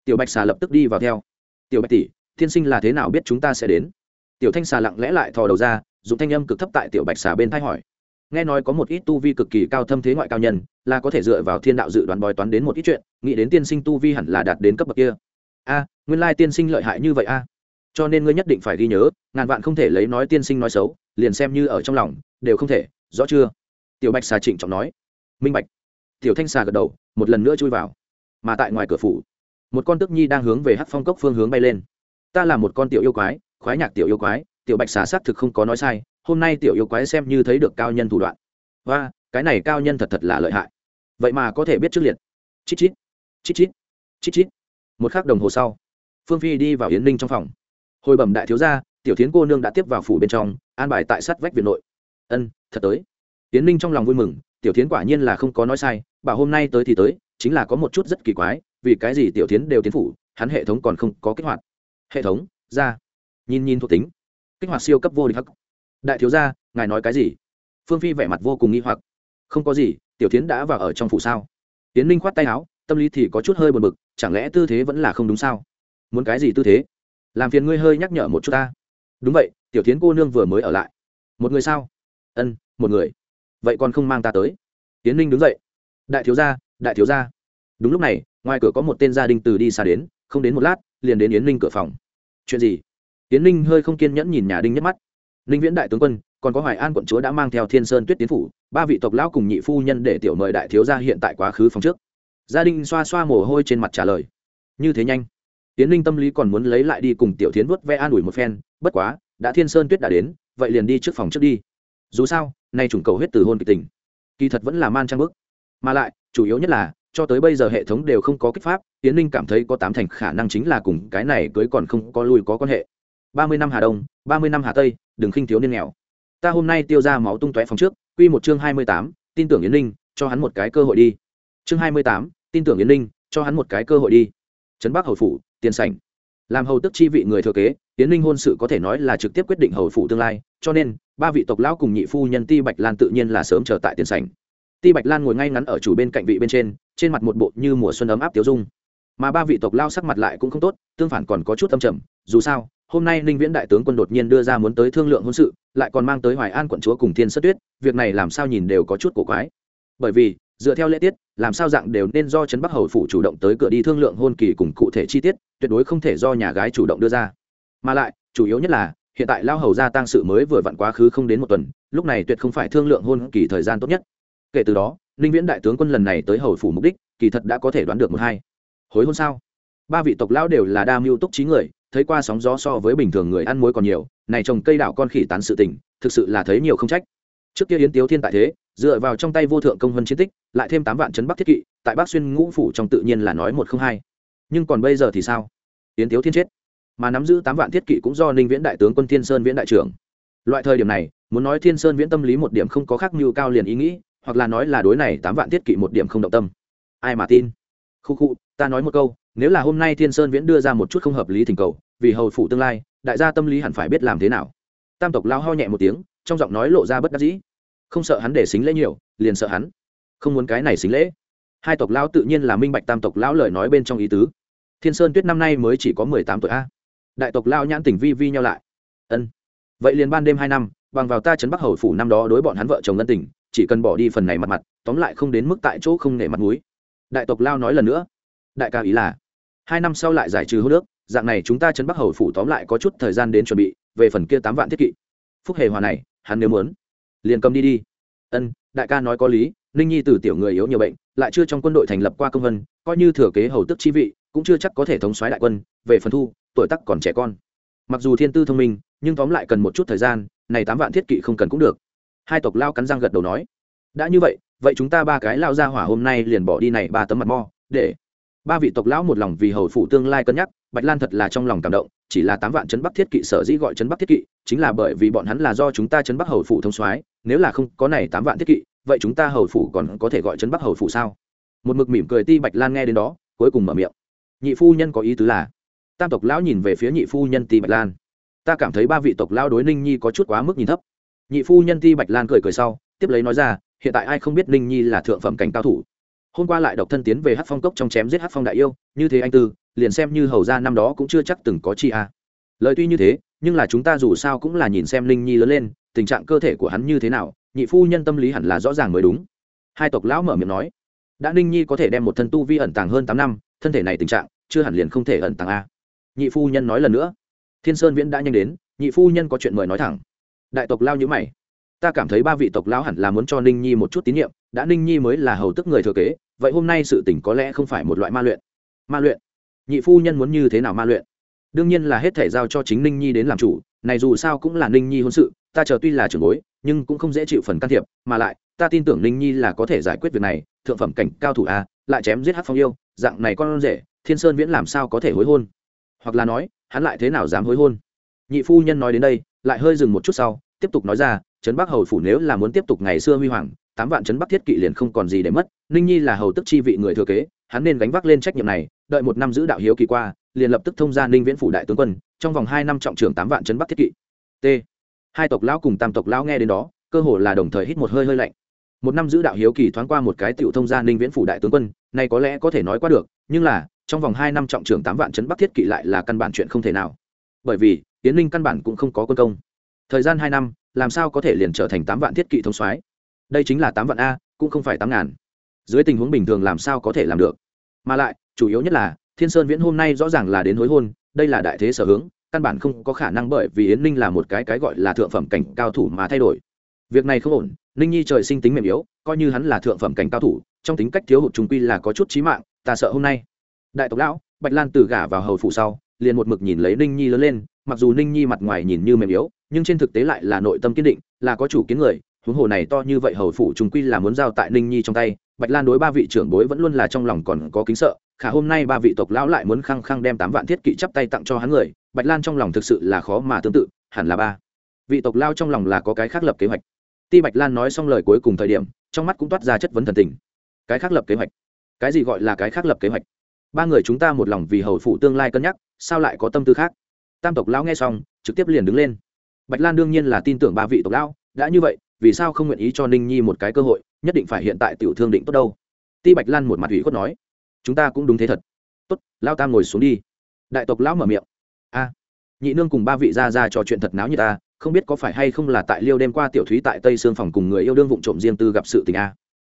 tiểu bạch xà lập tức đi vào theo. Tiểu bạch tỷ, tiên sinh là thế nào biết chúng ta sẽ đến? Tiểu thanh xà lặng lẽ lại thò đầu ra, dùng thanh âm cực thấp tại tiểu bạch xà bên thay hỏi. Nghe nói có một ít tu vi cực kỳ cao thâm thế ngoại cao nhân, là có thể dựa vào thiên đạo dự đoán bói toán đến một ít chuyện, nghĩ đến tiên sinh tu vi hẳn là đạt đến cấp bậc kia. A, nguyên lai tiên sinh lợi hại như vậy a. Cho nên ngươi nhất định phải ghi nhớ, ngàn vạn không thể lấy nói tiên sinh nói xấu, liền xem như ở trong lòng, đều không thể, rõ chưa? Tiểu bạch xà trịnh trọng nói. Minh bạch. Tiểu thanh xà gật đầu, một lần nữa chui vào. Mà tại ngoài cửa phủ một con tức nhi đang hướng về hát phong cốc phương hướng bay lên. Ta là một con tiểu yêu quái, khoái nhạc tiểu yêu quái, tiểu bạch xà xác thực không có nói sai, hôm nay tiểu yêu quái xem như thấy được cao nhân thủ đoạn. Và, cái này cao nhân thật thật là lợi hại. Vậy mà có thể biết trước liệt. Chít chít chít chít chít chít. Một k h ắ c đồng hồ sau, phương phi đi vào yến ninh trong phòng. Hồi bẩm đại thiếu gia, tiểu tiến h cô nương đã tiếp vào phủ bên trong, an bài tại sát vách việt nội. Ân, thật tới. Yến ninh trong lòng vui mừng, tiểu tiến h quả nhiên là không có nói sai, bảo hôm nay tới thì tới, chính là có một chút rất kỳ quái vì cái gì tiểu tiến đều tiến phủ, hắn hệ thống còn không có kích hoạt. Hệ thống, ra. Nhìn nhìn thuộc tính. Kích hoạt siêu cấp vô địch hắc. Đại thiếu gia, ngài nói cái gì? Phương phi vẻ mặt vô cùng nghi hoặc. Không có gì, tiểu tiến đã vào ở trong phủ sao? Tiến ninh khoát tay áo, tâm lý thì có chút hơi buồn bực, chẳng lẽ tư thế vẫn là không đúng sao? Muốn cái gì tư thế? Làm phiền ngươi hơi nhắc nhở một chút ta. Đúng vậy, tiểu tiến cô nương vừa mới ở lại. Một người sao? Ân, một người. Vậy còn không mang ta tới? Tiến ninh đứng dậy. Đại thiếu gia, đại thiếu gia. Đúng lúc này ngoài cửa có một tên gia đình từ đi xa đến, không đến một lát, liền đến yến ninh cửa phòng. Chuyện gì? Yến ninh hơi không kiên nhẫn nhìn nhà đinh nhất mắt. Ninh viễn đại tướng quân, còn có hoài an quận chúa đã mang theo thiên sơn tuyết tiến phủ, ba vị tộc lão cùng nhị phu nhân để tiểu mời đại thiếu gia hiện tại quá khứ phòng trước. Gia đình xoa xoa mồ hôi trên mặt trả lời. Như thế nhanh. Tiến linh tâm lý còn muốn lấy lại đi cùng tiểu tiến vuốt ve an ủi một phen, bất quá, đã thiên sơn tuyết đã đến, vậy liền đi trước phòng trước đi. Dù sao, nay chủng cầu huyết từ hôn kịch tình. Kỳ thật vẫn là man trang bức. Mà lại, chủ yếu nhất là cho tới bây giờ hệ thống đều không có kích pháp tiến linh cảm thấy có tám thành khả năng chính là cùng cái này cưới còn không có lui có quan hệ. Ba mươi năm hà đông, ba mươi năm hà tây, đừng khinh thiếu niên nghèo. Ta hôm nay tiêu ra máu tung tóe phòng trước, quy một chương hai mươi tám, tin tưởng yến linh cho hắn một cái cơ hội đi. Chương hai mươi tám, tin tưởng yến ninh, cho hắn một cái cơ hội đi. Trấn bắc hầu phủ, tiền sảnh. Làm hầu tức chi vị người thừa kế, yến ninh hôn sự có thể nói là trực tiếp quyết định hầu phủ tương lai, cho nên, ba vị tộc lão cùng nhị phu nhân ti bạch lan tự nhiên là sớm chờ tại tiền sảnh ti bạch lan ngồi ngay ngắn ở chủ bên cạnh vị bên trên trên mặt một bộ như mùa xuân ấm áp tiêu dung. Mà ba vị tộc lao sắc mặt lại cũng không tốt, tương phản còn có chút âm trầm, dù sao, hôm nay ninh viễn đại tướng quân đột nhiên đưa ra muốn tới thương lượng hôn sự, lại còn mang tới hoài an quận chúa cùng thiên sất tuyết, việc này làm sao nhìn đều có chút cổ quái. Bởi vì, dựa theo lễ tiết, làm sao dạng đều nên do trấn bắc hầu phủ chủ động tới cửa đi thương lượng hôn kỳ cùng cụ thể chi tiết, tuyệt đối không thể do nhà gái chủ động đưa ra. Mà lại, chủ yếu nhất là, hiện tại lao hầu gia tăng sự mới vừa vặn quá khứ không đến một tuần, lúc này tuyệt không phải thương lượng hôn kỳ thời gian tốt nhất kể từ đó, ninh viễn đại tướng quân lần này tới hầu phủ mục đích, kỳ thật đã có thể đoán được một hai. Hối hôn sao? Ba vị tộc lão đều là đa mưu túc trí người, thấy qua sóng gió so với bình thường người ăn muối còn nhiều, này trồng cây đảo con khỉ tán sự tình, thực sự là thấy nhiều không trách. Trước kia yến tiếu thiên tại thế, dựa vào trong tay vô thượng công vân chiến tích, lại thêm tám vạn chấn bắc thiết kỵ, tại bắc xuyên ngũ phủ trong tự nhiên là nói một không hai. Nhưng còn bây giờ thì sao? Yến tiếu thiên chết. Mà nắm giữ tám vạn thiết kỵ cũng do ninh viễn đại tướng quân thiên sơn viễn đại trưởng. Loại thời điểm này, muốn nói thiên sơn viễn tâm lý một điểm không có khác mưu cao liền ý nghĩ hoặc là nói là đối này tám vạn thiết kỵ một điểm không động tâm. Ai mà tin? Khu khu, ta nói một câu, nếu là hôm nay thiên sơn viễn đưa ra một chút không hợp lý thỉnh cầu, vì hầu phủ tương lai, đại gia tâm lý hẳn phải biết làm thế nào. Tam tộc lao ho nhẹ một tiếng, trong giọng nói lộ ra bất đắc dĩ. Không sợ hắn để xính lễ nhiều, liền sợ hắn. Không muốn cái này xính lễ. Hai tộc lao tự nhiên là minh bạch tam tộc lão lời nói bên trong ý tứ. Thiên sơn tuyết năm nay mới chỉ có mười tám tuổi a. Đại tộc lao nhãn tỉnh vi vi nhau lại. Ân. Vậy liền ban đêm hai năm, bằng vào ta chấn bắc hầu phủ năm đó đối bọn hắn vợ chồng ân tình chỉ cần bỏ đi phần này mặt mặt, tóm lại không đến mức tại chỗ không nể mặt mũi. Đại tộc lao nói lần nữa, đại ca ý là, hai năm sau lại giải trừ hô nước, dạng này chúng ta chấn bắc hầu phủ tóm lại có chút thời gian đến chuẩn bị, về phần kia tám vạn thiết kỵ. Phúc hề hòa này, hắn nếu muốn, liền cầm đi đi. Ân, đại ca nói có lý, ninh nhi từ tiểu người yếu nhiều bệnh, lại chưa trong quân đội thành lập qua công vân, coi như thừa kế hầu tức chi vị, cũng chưa chắc có thể thống soái đại quân, về phần thu, tuổi tắc còn trẻ con. Mặc dù thiên tư thông minh, nhưng tóm lại cần một chút thời gian, này tám vạn thiết kỵ không cần cũng được hai tộc lao cắn răng gật đầu nói, đã như vậy vậy chúng ta ba cái lao ra hỏa hôm nay liền bỏ đi này ba tấm mặt mo, để ba vị tộc lão một lòng vì hầu phủ tương lai cân nhắc, bạch lan thật là trong lòng cảm động, chỉ là tám vạn chấn bắc thiết kỵ sở dĩ gọi chấn bắc thiết kỵ, chính là bởi vì bọn hắn là do chúng ta chấn bắc hầu phủ thông soái, nếu là không có này tám vạn thiết kỵ, vậy chúng ta hầu phủ còn có thể gọi chấn bắc hầu phủ sao? Một mực mỉm cười ti bạch lan nghe đến đó, cuối cùng mở miệng, nhị phu nhân có ý tứ là tam tộc lão nhìn về phía nhị phu nhân ti bạch lan, ta cảm thấy ba vị tộc lão đối ninh nhi có chút quá mức nhìn thấp nhị phu nhân ti bạch lan cười cười sau, tiếp lấy nói ra, hiện tại ai không biết ninh nhi là thượng phẩm cảnh cao thủ. Hôm qua lại độc thân tiến về hát phong cốc trong chém giết hát phong đại yêu, như thế anh tư, liền xem như hầu ra năm đó cũng chưa chắc từng có chi a. À. lời tuy như thế, nhưng là chúng ta dù sao cũng là nhìn xem ninh nhi lớn lên, tình trạng cơ thể của hắn như thế nào, nhị phu nhân tâm lý hẳn là rõ ràng mới đúng. Hai tộc lão mở miệng nói, đã ninh nhi có thể đem một thân tu vi ẩn tàng hơn tám năm, thân thể này tình trạng, chưa hẳn liền không thể ẩn tàng a. Nhị phu nhân nói lần nữa, thiên sơn viễn đã nhanh đến, nhị phu nhân có chuyện mời nói thẳng đại tộc lao nhữ mày. Ta cảm thấy ba vị tộc lão hẳn là muốn cho ninh nhi một chút tín nhiệm, đã ninh nhi mới là hầu tức người thừa kế, vậy hôm nay sự tỉnh có lẽ không phải một loại ma luyện. Ma luyện? Nhị phu nhân muốn như thế nào ma luyện? Đương nhiên là hết thể giao cho chính ninh nhi đến làm chủ, này dù sao cũng là ninh nhi hôn sự, ta chờ tuy là trưởng bối, nhưng cũng không dễ chịu phần can thiệp, mà lại, ta tin tưởng ninh nhi là có thể giải quyết việc này, thượng phẩm cảnh cao thủ a, lại chém giết hát phong yêu, dạng này con rể, thiên sơn viễn làm sao có thể hối hôn? Hoặc là nói, hắn lại thế nào dám hối hôn? Nhị phu nhân nói đến đây lại hơi dừng một chút sau, tiếp tục nói ra, trấn bắc hầu phủ nếu là muốn tiếp tục ngày xưa huy hoàng, tám vạn trấn bắc thiết kỵ liền không còn gì để mất, ninh nhi là hầu tức chi vị người thừa kế, hắn nên gánh vác lên trách nhiệm này, đợi một năm giữ đạo hiếu kỳ qua, liền lập tức thông ra ninh viễn phủ đại tướng quân, trong vòng hai năm trọng trưởng tám vạn trấn bắc thiết kỵ. T. Hai tộc lão cùng tam tộc lão nghe đến đó, cơ hồ là đồng thời hít một hơi hơi lạnh. Một năm giữ đạo hiếu kỳ thoáng qua một cái tiểu thông gia ninh viễn phủ đại tướng quân này có lẽ có thể nói qua được, nhưng là, trong vòng hai năm trọng trưởng tám vạn trấn bắc thiết kỵ lại là căn bản chuyện không thể nào. Bởi vì tiến ninh căn bản cũng không có quân công. Thời gian hai năm, làm sao có thể liền trở thành tám vạn thiết kỵ thông soái? Đây chính là tám vạn a, cũng không phải tám ngàn. Dưới tình huống bình thường làm sao có thể làm được? Mà lại, chủ yếu nhất là, thiên sơn viễn hôm nay rõ ràng là đến hối hôn, đây là đại thế sở hướng, căn bản không có khả năng bởi vì yến ninh là một cái cái gọi là thượng phẩm cảnh cao thủ mà thay đổi. Việc này không ổn, ninh nhi trời sinh tính mềm yếu, coi như hắn là thượng phẩm cảnh cao thủ, trong tính cách thiếu hụt trung quy là có chút trí mạng, ta sợ hôm nay. Đại tộc lão, bạch lan từ gả vào hầu phủ sau, liền một mực nhìn lấy ninh nhi lớn lên mặc dù ninh nhi mặt ngoài nhìn như mềm yếu, nhưng trên thực tế lại là nội tâm kiên định, là có chủ kiến người. Huống hồ này to như vậy hầu phủ trùng quy là muốn giao tại ninh nhi trong tay, bạch lan đối ba vị trưởng bối vẫn luôn là trong lòng còn có kính sợ, khả hôm nay ba vị tộc lão lại muốn khăng khăng đem tám vạn thiết kỵ chắp tay tặng cho hắn người, bạch lan trong lòng thực sự là khó mà tương tự, hẳn là ba vị tộc lao trong lòng là có cái khác lập kế hoạch. Ti bạch lan nói xong lời cuối cùng thời điểm, trong mắt cũng toát ra chất vấn thần tình. Cái khác lập kế hoạch? Cái gì gọi là cái khác lập kế hoạch? Ba người chúng ta một lòng vì hầu phụ tương lai cân nhắc, sao lại có tâm tư khác? Tam tộc lão nghe xong, trực tiếp liền đứng lên. Bạch lan đương nhiên là tin tưởng ba vị tộc lão, đã như vậy, vì sao không nguyện ý cho ninh nhi một cái cơ hội, nhất định phải hiện tại tiểu thương định tốt đâu? Ti bạch lan một mặt ủy khuất nói. Chúng ta cũng đúng thế thật. Tốt lao tam ngồi xuống đi. Đại tộc lão mở miệng. A, nhị nương cùng ba vị gia ra trò chuyện thật náo như ta không biết có phải hay không là tại liêu đêm qua tiểu thúy tại tây sương phòng cùng người yêu đương vụng trộm riêng tư gặp sự tình a.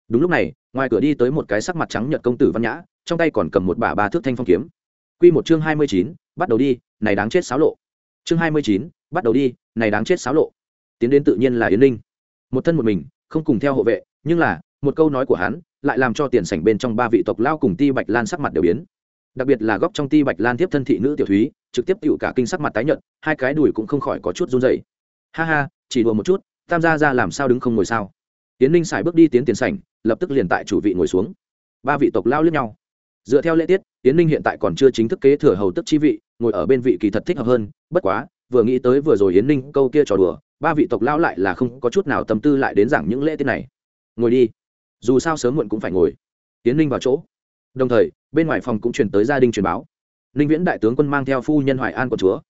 Đúng lúc này, ngoài cửa đi tới một cái sắc mặt trắng nhợt công tử văn nhã, trong tay còn cầm một bả ba thước thanh phong kiếm. Quy một chương hai mươi chín bắt đầu đi, này đáng chết xáo lộ. Chương hai mươi chín, bắt đầu đi, này đáng chết xáo lộ. Tiến đến tự nhiên là yến ninh. Một thân một mình, không cùng theo hộ vệ, nhưng là, một câu nói của hắn lại làm cho tiền sảnh bên trong ba vị tộc lao cùng ti bạch lan sắc mặt đều biến. Đặc biệt là góc trong ti bạch lan tiếp thân thị nữ tiểu thúy, trực tiếp tựu cả kinh sắc mặt tái nhợt, hai cái đùi cũng không khỏi có chút run dày ha ha, chỉ đùa một chút, tam gia ra làm sao đứng không ngồi sao? Tiến ninh xài bước đi tiến tiền sảnh, lập tức liền tại chủ vị ngồi xuống. Ba vị tộc lao lướt nhau dựa theo lễ tiết tiến ninh hiện tại còn chưa chính thức kế thừa hầu tức chi vị, ngồi ở bên vị kỳ thật thích hợp hơn, bất quá, vừa nghĩ tới vừa rồi yến ninh câu kia trò đùa, ba vị tộc lão lại là không có chút nào tâm tư lại đến giảng những lễ tiết này. Ngồi đi. Dù sao sớm muộn cũng phải ngồi. Yến ninh vào chỗ. Đồng thời, bên ngoài phòng cũng chuyển tới gia đình truyền báo. Ninh viễn đại tướng quân mang theo phu nhân hoài an của chúa.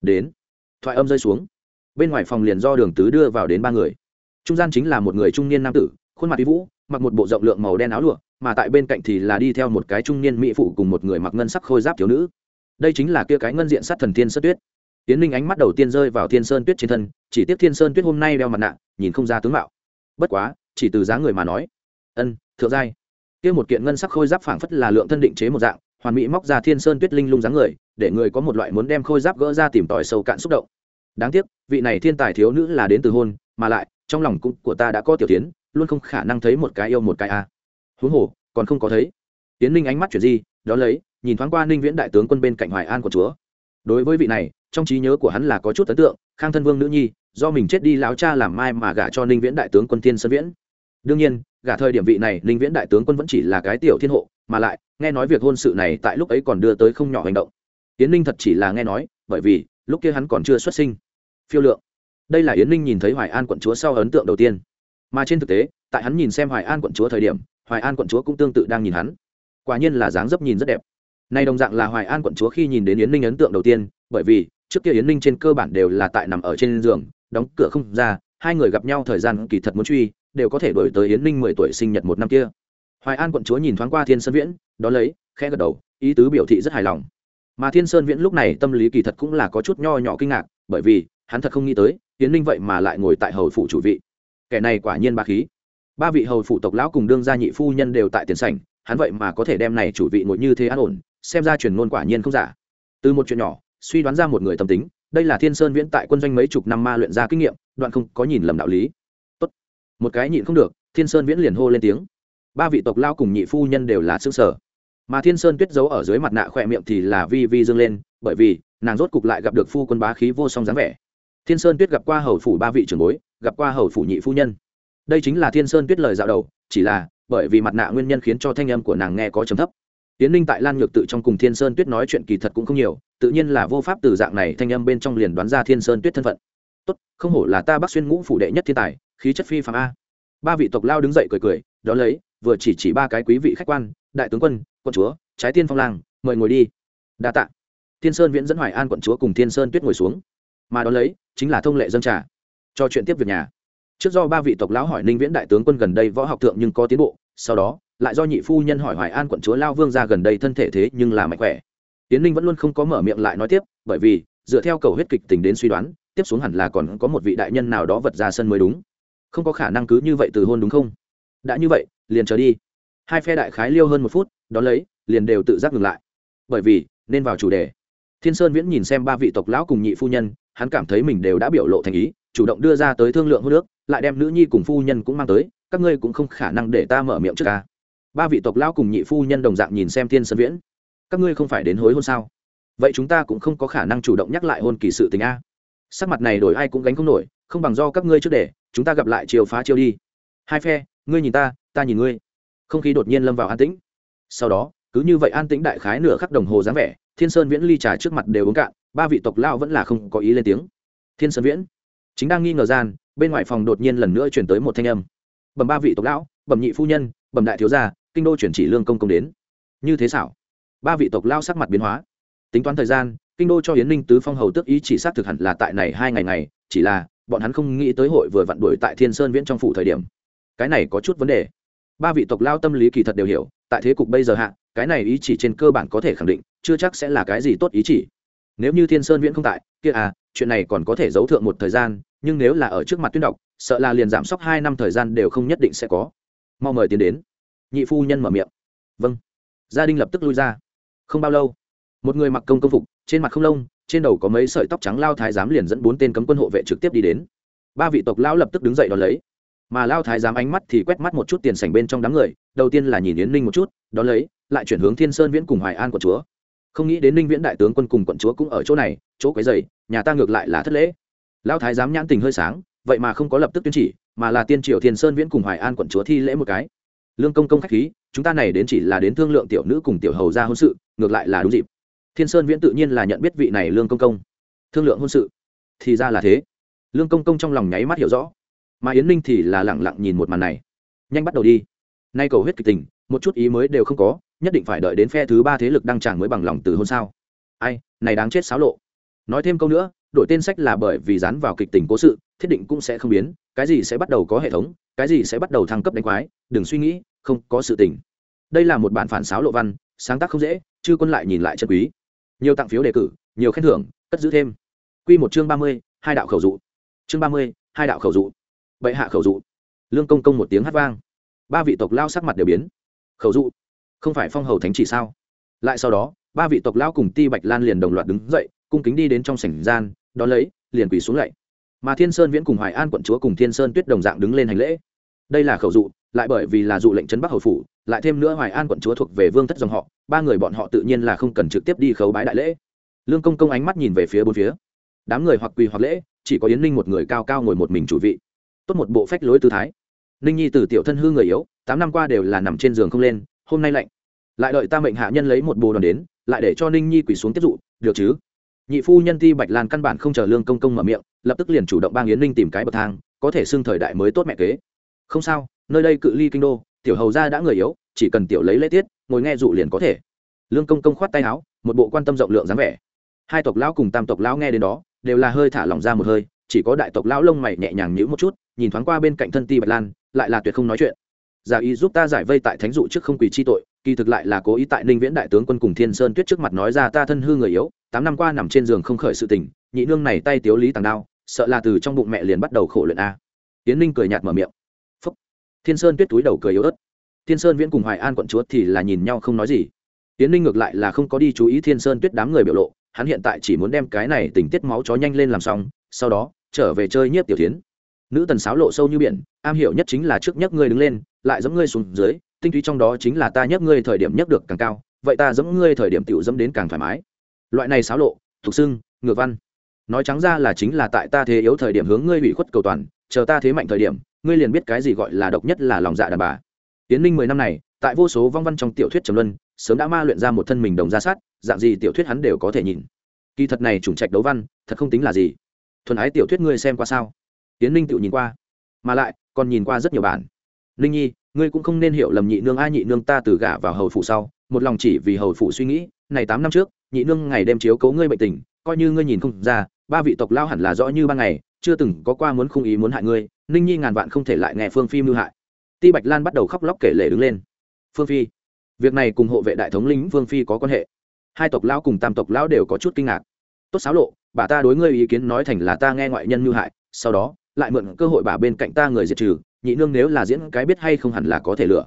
Đến. Thoại âm rơi xuống. Bên ngoài phòng liền do đường tứ đưa vào đến ba người. Trung gian chính là một người trung niên nam tử, khuôn mặt uy vũ, mặc một bộ rộng lượng màu đen áo lụa mà tại bên cạnh thì là đi theo một cái trung niên mỹ phụ cùng một người mặc ngân sắc khôi giáp thiếu nữ. Đây chính là kia cái ngân diện sát thần thiên sơn tuyết. Tiến ninh ánh mắt đầu tiên rơi vào thiên sơn tuyết trên thân, chỉ tiếc thiên sơn tuyết hôm nay đeo mặt nạ, nhìn không ra tướng mạo. Bất quá, chỉ từ dáng người mà nói, ân, thượng giai. Kia một kiện ngân sắc khôi giáp phảng phất là lượng thân định chế một dạng, hoàn mỹ móc ra thiên sơn tuyết linh lung dáng người, để người có một loại muốn đem khôi giáp gỡ ra tìm tòi sâu cạn xúc động. Đáng tiếc, vị này thiên tài thiếu nữ là đến từ hôn, mà lại, trong lòng cũng của ta đã có tiểu tiến, luôn không khả năng thấy một cái yêu một cái a huống hồ, còn không có thấy. Tiến ninh ánh mắt chuyển di đó lấy, nhìn thoáng qua ninh viễn đại tướng quân bên cạnh hoài an của chúa. Đối với vị này, trong trí nhớ của hắn là có chút ấn tượng, khang thân vương nữ nhi, do mình chết đi láo cha làm mai mà gả cho ninh viễn đại tướng quân thiên sơn viễn. Đương nhiên, gả thời điểm vị này, ninh viễn đại tướng quân vẫn chỉ là cái tiểu thiên hộ, mà lại, nghe nói việc hôn sự này tại lúc ấy còn đưa tới không nhỏ hành động. Yến ninh thật chỉ là nghe nói, bởi vì, lúc kia hắn còn chưa xuất sinh. Phiêu lượng. Đây là yến ninh nhìn thấy hoài an quận chúa sau ấn tượng đầu tiên. Mà trên thực tế, tại hắn nhìn xem hoài an quận chúa thời điểm hoài an quận chúa cũng tương tự đang nhìn hắn. Quả nhiên là dáng dấp nhìn rất đẹp. Nay đồng dạng là hoài an quận chúa khi nhìn đến yến ninh ấn tượng đầu tiên, bởi vì trước kia yến ninh trên cơ bản đều là tại nằm ở trên giường, đóng cửa không ra, hai người gặp nhau thời gian kỳ thật muốn truy, đều có thể đổi tới yến ninh mười tuổi sinh nhật một năm kia. Hoài an quận chúa nhìn thoáng qua thiên sơn viễn đ ó lấy, khẽ gật đầu, ý tứ biểu thị rất hài lòng. Mà thiên sơn viễn lúc này tâm lý kỳ thật cũng là có chút nho nhỏ kinh ngạc, bởi vì hắn thật không nghĩ tới, yến ninh vậy mà lại ngồi tại hầu phủ chủ vị. Kẻ này quả nhiên ba khí ba vị hầu phủ tộc lão cùng đương gia nhị phu nhân đều tại tiền sảnh, hắn vậy mà có thể đem này chủ vị ngồi như thế an ổn, xem ra truyền ngôn quả nhiên không giả. Từ một chuyện nhỏ, suy đoán ra một người tâm tính, đây là thiên sơn viễn tại quân doanh mấy chục năm ma luyện ra kinh nghiệm, đoạn không có nhìn lầm đạo lý. Tốt. một cái nhịn không được, thiên sơn viễn liền hô lên tiếng. Ba vị tộc lao cùng nhị phu nhân đều là xương sở mà thiên sơn tuyết giấu ở dưới mặt nạ khỏe miệng thì là vi vi dâng lên, bởi vì, nàng rốt cục lại gặp được phu quân bá khí vô song dáng vẻ. Thiên sơn tuyết gặp qua hầu phủ ba vị trưởng bối, gặp qua hầu phủ nhị phu nhân đây chính là thiên sơn tuyết lời dạo đầu, chỉ là bởi vì mặt nạ nguyên nhân khiến cho thanh âm của nàng nghe có trầm thấp. Tiến ninh tại lan nhược tự trong cùng thiên sơn tuyết nói chuyện kỳ thật cũng không nhiều, tự nhiên là vô pháp từ dạng này thanh âm bên trong liền đoán ra thiên sơn tuyết thân phận. Tốt, không hổ là ta bắc xuyên ngũ phủ đệ nhất thiên tài, khí chất phi phạm a. Ba vị tộc lao đứng dậy cười cười, đó lấy, vừa chỉ chỉ ba cái quý vị khách quan, đại tướng quân, quận chúa, trái tiên phong lang mời ngồi đi. Đa tạ. Thiên sơn viễn dẫn hoài an quận chúa cùng thiên sơn tuyết ngồi xuống. Mà đó lấy, chính là thông lệ dân trả cho chuyện tiếp việc nhà trước do ba vị tộc lão hỏi ninh viễn đại tướng quân gần đây võ học thượng nhưng có tiến bộ, sau đó, lại do nhị phu nhân hỏi hoài an quận chúa lao vương ra gần đây thân thể thế nhưng là mạnh khỏe. Tiến ninh vẫn luôn không có mở miệng lại nói tiếp, bởi vì, dựa theo cầu huyết kịch tình đến suy đoán, tiếp xuống hẳn là còn có một vị đại nhân nào đó vật ra sân mới đúng. Không có khả năng cứ như vậy từ hôn đúng không? Đã như vậy, liền trở đi. Hai phe đại khái liêu hơn một phút, đón lấy, liền đều tự giác ngừng lại. Bởi vì, nên vào chủ đề. Thiên sơn viễn nhìn xem ba vị tộc lão cùng nhị phu nhân hắn cảm thấy mình đều đã biểu lộ thành ý, chủ động đưa ra tới thương lượng hô nước lại đem nữ nhi cùng phu nhân cũng mang tới, các ngươi cũng không khả năng để ta mở miệng trước ca. Ba vị tộc lão cùng nhị phu nhân đồng dạng nhìn xem thiên sơn viễn. Các ngươi không phải đến hối hôn sao? Vậy chúng ta cũng không có khả năng chủ động nhắc lại hôn kỳ sự tình a. Sắc mặt này đổi ai cũng gánh không nổi, không bằng do các ngươi trước để, chúng ta gặp lại chiều phá chiêu đi. Hai phe, ngươi nhìn ta ta nhìn ngươi. Không khí đột nhiên lâm vào an tĩnh. Sau đó, cứ như vậy an tĩnh đại khái nửa khắc đồng hồ dáng vẻ, thiên sơn viễn ly trà trước mặt đều uống cạn ba vị tộc lao vẫn là không có ý lên tiếng. Thiên sơn viễn, chính đang nghi ngờ gian, bên ngoài phòng đột nhiên lần nữa chuyển tới một thanh âm. Bẩm ba vị tộc lão, bẩm nhị phu nhân, bẩm đại thiếu gia, kinh đô chuyển chỉ lương công công đến. Như thế xảo. Ba vị tộc lao sắc mặt biến hóa. Tính toán thời gian, kinh đô cho hiến ninh tứ phong hầu tước ý chỉ xác thực hẳn là tại này hai ngày ngày, chỉ là, bọn hắn không nghĩ tới hội vừa vặn đuổi tại thiên sơn viễn trong phủ thời điểm. Cái này có chút vấn đề. Ba vị tộc lao tâm lý kỳ thật đều hiểu, tại thế cục bây giờ hạ, cái này ý chỉ trên cơ bản có thể khẳng định, chưa chắc sẽ là cái gì tốt ý chỉ nếu như thiên sơn viễn không tại, kia à chuyện này còn có thể giấu thượng một thời gian, nhưng nếu là ở trước mặt tuyên đọc, sợ là liền giảm sốc hai năm thời gian đều không nhất định sẽ có. Mau mời tiến đến. Nhị phu nhân mở miệng. Vâng. Gia đình lập tức lui ra. Không bao lâu, một người mặc công công phục, trên mặt không lông, trên đầu có mấy sợi tóc trắng lao thái giám liền dẫn bốn tên cấm quân hộ vệ trực tiếp đi đến. Ba vị tộc lao lập tức đứng dậy đón lấy. Mà lao thái giám ánh mắt thì quét mắt một chút tiền sảnh bên trong đám người, đầu tiên là nhìn yến ninh một chút, đón lấy, lại chuyển hướng thiên sơn viễn cùng hoài an quận chúa không nghĩ đến ninh viễn đại tướng quân cùng quận chúa cũng ở chỗ này, chỗ quấy dày nhà ta ngược lại là thất lễ. Lao thái giám nhãn tình hơi sáng, vậy mà không có lập tức tuyên chỉ, mà là tiên triều thiên sơn viễn cùng hoài an quận chúa thi lễ một cái. Lương công công khách khí, chúng ta này đến chỉ là đến thương lượng tiểu nữ cùng tiểu hầu ra hôn sự, ngược lại là đúng dịp. Thiên sơn viễn tự nhiên là nhận biết vị này lương công công. Thương lượng hôn sự, thì ra là thế. Lương công công trong lòng nháy mắt hiểu rõ, mà yến ninh thì là lẳng lặng nhìn một màn này. Nhanh bắt đầu đi. Nay cầu huyết kịch tình một chút ý mới đều không có, nhất định phải đợi đến phe thứ ba thế lực đăng tràng mới bằng lòng từ hôn sao. Ai, này đáng chết xáo lộ. Nói thêm câu nữa, đổi tên sách là bởi vì dán vào kịch tình cố sự, thiết định cũng sẽ không biến, cái gì sẽ bắt đầu có hệ thống, cái gì sẽ bắt đầu thăng cấp đánh quái, đừng suy nghĩ, không có sự tình. Đây là một bản phản xáo lộ văn, sáng tác không dễ chứ quân lại nhìn lại chân quý. Nhiều tặng phiếu đề cử, nhiều khen thưởng, cất giữ thêm. Q một chương ba mươi, hai đạo khẩu dụ. Chương ba mươi, hai đạo khẩu dụ. Bệ hạ khẩu dụ. Lương công công một tiếng hát vang. Ba vị tộc lao sắc mặt đều biến khẩu dụ. Không phải phong hầu thánh chỉ sao? Lại sau đó, ba vị tộc lão cùng ti bạch lan liền đồng loạt đứng dậy, cung kính đi đến trong sảnh gian, đón lấy, liền quỳ xuống lạy. Mà thiên sơn viễn cùng hoài an quận chúa cùng thiên sơn tuyết đồng dạng đứng lên hành lễ. Đây là khẩu dụ, lại bởi vì là dụ lệnh trấn bắc hầu phủ, lại thêm nữa hoài an quận chúa thuộc về vương thất dòng họ, ba người bọn họ tự nhiên là không cần trực tiếp đi khấu bái đại lễ. Lương công công ánh mắt nhìn về phía bốn phía. Đám người hoặc quỳ hoặc lễ, chỉ có yến ninh một người cao cao ngồi một mình chủ vị. Tốt một bộ phách lối tư thái. Ninh nhi từ tiểu thân hư người yếu tám năm qua đều là nằm trên giường không lên, hôm nay lạnh. Lại đợi ta mệnh hạ nhân lấy một bồ đoàn đến, lại để cho ninh nhi quỳ xuống tiếp dụ, được chứ? Nhị phu nhân ti bạch lan căn bản không chờ lương công công mở miệng, lập tức liền chủ động bang yến ninh tìm cái bậc thang, có thể xưng thời đại mới tốt mẹ kế. Không sao, nơi đây cự ly kinh đô, tiểu hầu gia đã người yếu, chỉ cần tiểu lấy lễ tiết, ngồi nghe dụ liền có thể. Lương công công khoát tay áo, một bộ quan tâm rộng lượng dáng vẻ. Hai tộc lão cùng tam tộc lão nghe đến đó, đều là hơi thả lỏng ra một hơi, chỉ có đại tộc lão lông mày nhẹ nhàng nhíu một chút, nhìn thoáng qua bên cạnh thân ti bạch lan, lại là tuyệt không nói chuyện giả ý giúp ta giải vây tại thánh dụ trước không quỳ chi tội, kỳ thực lại là cố ý tại ninh viễn đại tướng quân cùng thiên sơn tuyết trước mặt nói ra ta thân hư người yếu, tám năm qua nằm trên giường không khởi sự tình, nhị nương này tay tiếu lý tàng đao, sợ là từ trong bụng mẹ liền bắt đầu khổ luyện a. Tiến ninh cười nhạt mở miệng. Phúc. Thiên sơn tuyết túi đầu cười yếu ớt. Thiên sơn viễn cùng hoài an quận chúa thì là nhìn nhau không nói gì. Tiến ninh ngược lại là không có đi chú ý thiên sơn tuyết đám người biểu lộ, hắn hiện tại chỉ muốn đem cái này tình tiết máu chó nhanh lên làm xong, sau đó trở về chơi nhiếp tiểu tiến nữ tần sáo lộ sâu như biển, am hiểu nhất chính là trước nhấc ngươi đứng lên, lại giống ngươi xuống dưới, tinh túy trong đó chính là ta nhấc ngươi thời điểm nhấc được càng cao, vậy ta giống ngươi thời điểm tiểu dẫm đến càng thoải mái. Loại này sáo lộ, thuộc xưng, ngược văn. Nói trắng ra là chính là tại ta thế yếu thời điểm hướng ngươi hủy khuất cầu toàn, chờ ta thế mạnh thời điểm, ngươi liền biết cái gì gọi là độc nhất là lòng dạ đàn bà. Tiến ninh mười năm này, tại vô số vong văn trong tiểu thuyết trầm luân, sớm đã ma luyện ra một thân mình đồng ra sát, dạng gì tiểu thuyết hắn đều có thể nhìn. Kỳ thật này chủng trạch đấu văn, thật không tính là gì. Thuần ái tiểu thuyết ngươi xem qua sao? Tiến ninh tự nhìn qua, mà lại còn nhìn qua rất nhiều bản. Ninh nhi, ngươi cũng không nên hiểu lầm nhị nương a, nhị nương ta từ gả vào hầu phụ sau, một lòng chỉ vì hầu phụ suy nghĩ, này tám năm trước, nhị nương ngày đêm chiếu cố ngươi bệnh tình, coi như ngươi nhìn không ra, ba vị tộc lao hẳn là rõ như ban ngày, chưa từng có qua muốn không ý muốn hại ngươi, ninh nhi ngàn vạn không thể lại nghe phương phi mưu hại. Ti bạch lan bắt đầu khóc lóc kể lể đứng lên. Phương phi, việc này cùng hộ vệ đại thống lĩnh phương phi có quan hệ. Hai tộc lão cùng tam tộc lão đều có chút kinh ngạc. Tốt xáo lộ, bà ta đối ngươi ý kiến nói thành là ta nghe ngoại nhân mưu hại, sau đó lại mượn cơ hội bà bên cạnh ta người diệt trừ, nhị nương nếu là diễn cái biết hay không hẳn là có thể lựa.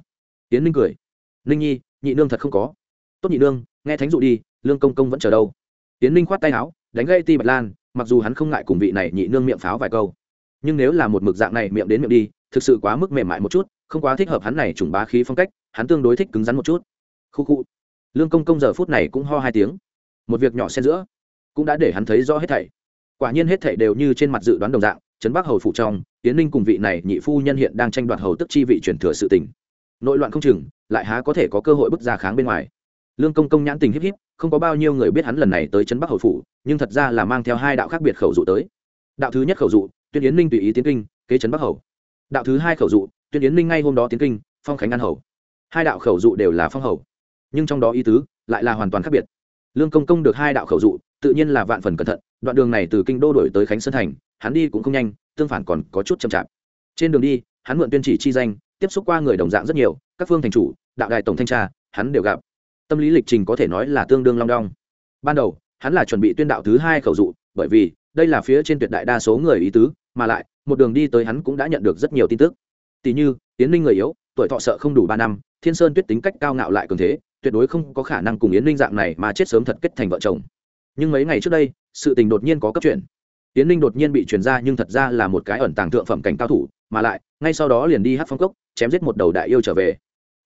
Tiến ninh cười. Ninh nhi, nhị nương thật không có. Tốt nhị nương, nghe thánh dụ đi, lương công công vẫn chờ đâu. Tiến ninh khoát tay áo, đánh gây ti bạch lan, mặc dù hắn không ngại cùng vị này nhị nương miệng pháo vài câu. Nhưng nếu là một mực dạng này miệng đến miệng đi, thực sự quá mức mềm mại một chút, không quá thích hợp hắn này trùng bá khí phong cách, hắn tương đối thích cứng rắn một chút. Khu khu. Lương công công giờ phút này cũng ho hai tiếng. Một việc nhỏ xen giữa, cũng đã để hắn thấy rõ hết thảy. Quả nhiên hết thảy đều như trên mặt dự đoán đồng dạng trấn bắc hầu phụ trong tiến ninh cùng vị này nhị phu nhân hiện đang tranh đoạt hầu tức chi vị truyền thừa sự tình. Nội loạn không chừng, lại há có thể có cơ hội bước ra kháng bên ngoài. Lương công công nhãn tình híp híp, không có bao nhiêu người biết hắn lần này tới trấn bắc hầu phủ, nhưng thật ra là mang theo hai đạo khác biệt khẩu dụ tới. Đạo thứ nhất khẩu dụ, tuyên yến ninh tùy ý tiến kinh, kế trấn bắc hầu. Đạo thứ hai khẩu dụ, tuyên yến ninh ngay hôm đó tiến kinh, phong khánh an hầu. Hai đạo khẩu dụ đều là phong hầu. Nhưng trong đó ý tứ, lại là hoàn toàn khác biệt. Lương công công được hai đạo khẩu dụ, tự nhiên là vạn phần cẩn thận, đoạn đường này từ kinh đô đổi tới khánh sơn thành hắn đi cũng không nhanh, tương phản còn có chút chậm chạp. Trên đường đi, hắn mượn tuyên chỉ chi danh, tiếp xúc qua người đồng dạng rất nhiều, các phương thành chủ, đạo đài tổng thanh tra, hắn đều gặp. Tâm lý lịch trình có thể nói là tương đương long đong. Ban đầu, hắn là chuẩn bị tuyên đạo thứ hai khẩu dụ, bởi vì đây là phía trên tuyệt đại đa số người ý tứ, mà lại, một đường đi tới hắn cũng đã nhận được rất nhiều tin tức. Tỷ như tiến linh người yếu, tuổi thọ sợ không đủ ba năm, thiên sơn tuyết tính cách cao ngạo lại cường thế, tuyệt đối không có khả năng cùng yến linh dạng này mà chết sớm thật kết thành vợ chồng. Nhưng mấy ngày trước đây, sự tình đột nhiên có cấp chuyện Tiến linh đột nhiên bị truyền ra nhưng thật ra là một cái ẩn tàng thượng phẩm cảnh cao thủ, mà lại, ngay sau đó liền đi hát phong cốc, chém giết một đầu đại yêu trở về.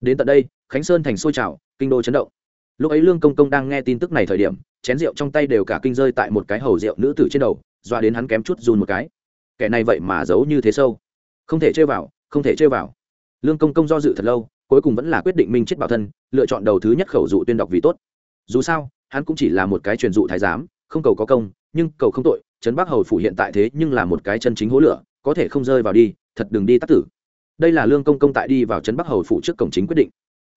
Đến tận đây, khánh sơn thành sôi trào, kinh đô chấn động. Lúc ấy lương công công đang nghe tin tức này thời điểm, chén rượu trong tay đều cả kinh rơi tại một cái hầu rượu nữ tử trên đầu, doa đến hắn kém chút run một cái. Kẻ này vậy mà giấu như thế sâu. Không thể chơi vào, không thể chơi vào. Lương công công do dự thật lâu, cuối cùng vẫn là quyết định minh chết bảo thân, lựa chọn đầu thứ nhất khẩu dụ tuyên đọc vì tốt. Dù sao, hắn cũng chỉ là một cái truyền dụ thái giám, không cầu có công, nhưng cầu không tội trấn bắc hầu phủ hiện tại thế nhưng là một cái chân chính hố lửa, có thể không rơi vào đi, thật đừng đi tắc tử. Đây là lương công công tại đi vào trấn bắc hầu phủ trước cổng chính quyết định.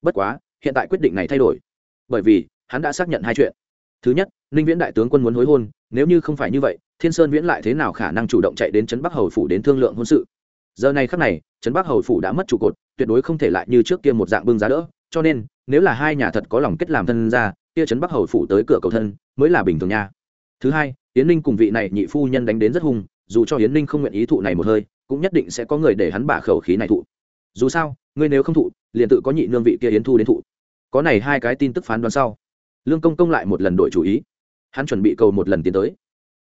Bất quá, hiện tại quyết định này thay đổi. Bởi vì, hắn đã xác nhận hai chuyện. Thứ nhất, ninh viễn đại tướng quân muốn hối hôn, nếu như không phải như vậy, thiên sơn viễn lại thế nào khả năng chủ động chạy đến trấn bắc hầu phủ đến thương lượng hôn sự? Giờ này khắc này, trấn bắc hầu phủ đã mất trụ cột, tuyệt đối không thể lại như trước kia một dạng bưng giá đỡ. Cho nên, nếu là hai nhà thật có lòng kết làm thân ra, kia trấn bắc hầu phủ tới cửa cầu thân, mới là bình thường nha thứ hai, yến ninh cùng vị này nhị phu nhân đánh đến rất hung, dù cho yến ninh không nguyện ý thụ này một hơi, cũng nhất định sẽ có người để hắn bả khẩu khí này thụ. Dù sao, ngươi nếu không thụ, liền tự có nhị nương vị kia yến thu đến thụ. Có này hai cái tin tức phán đoán sau, lương công công lại một lần đổi chủ ý. Hắn chuẩn bị cầu một lần tiến tới.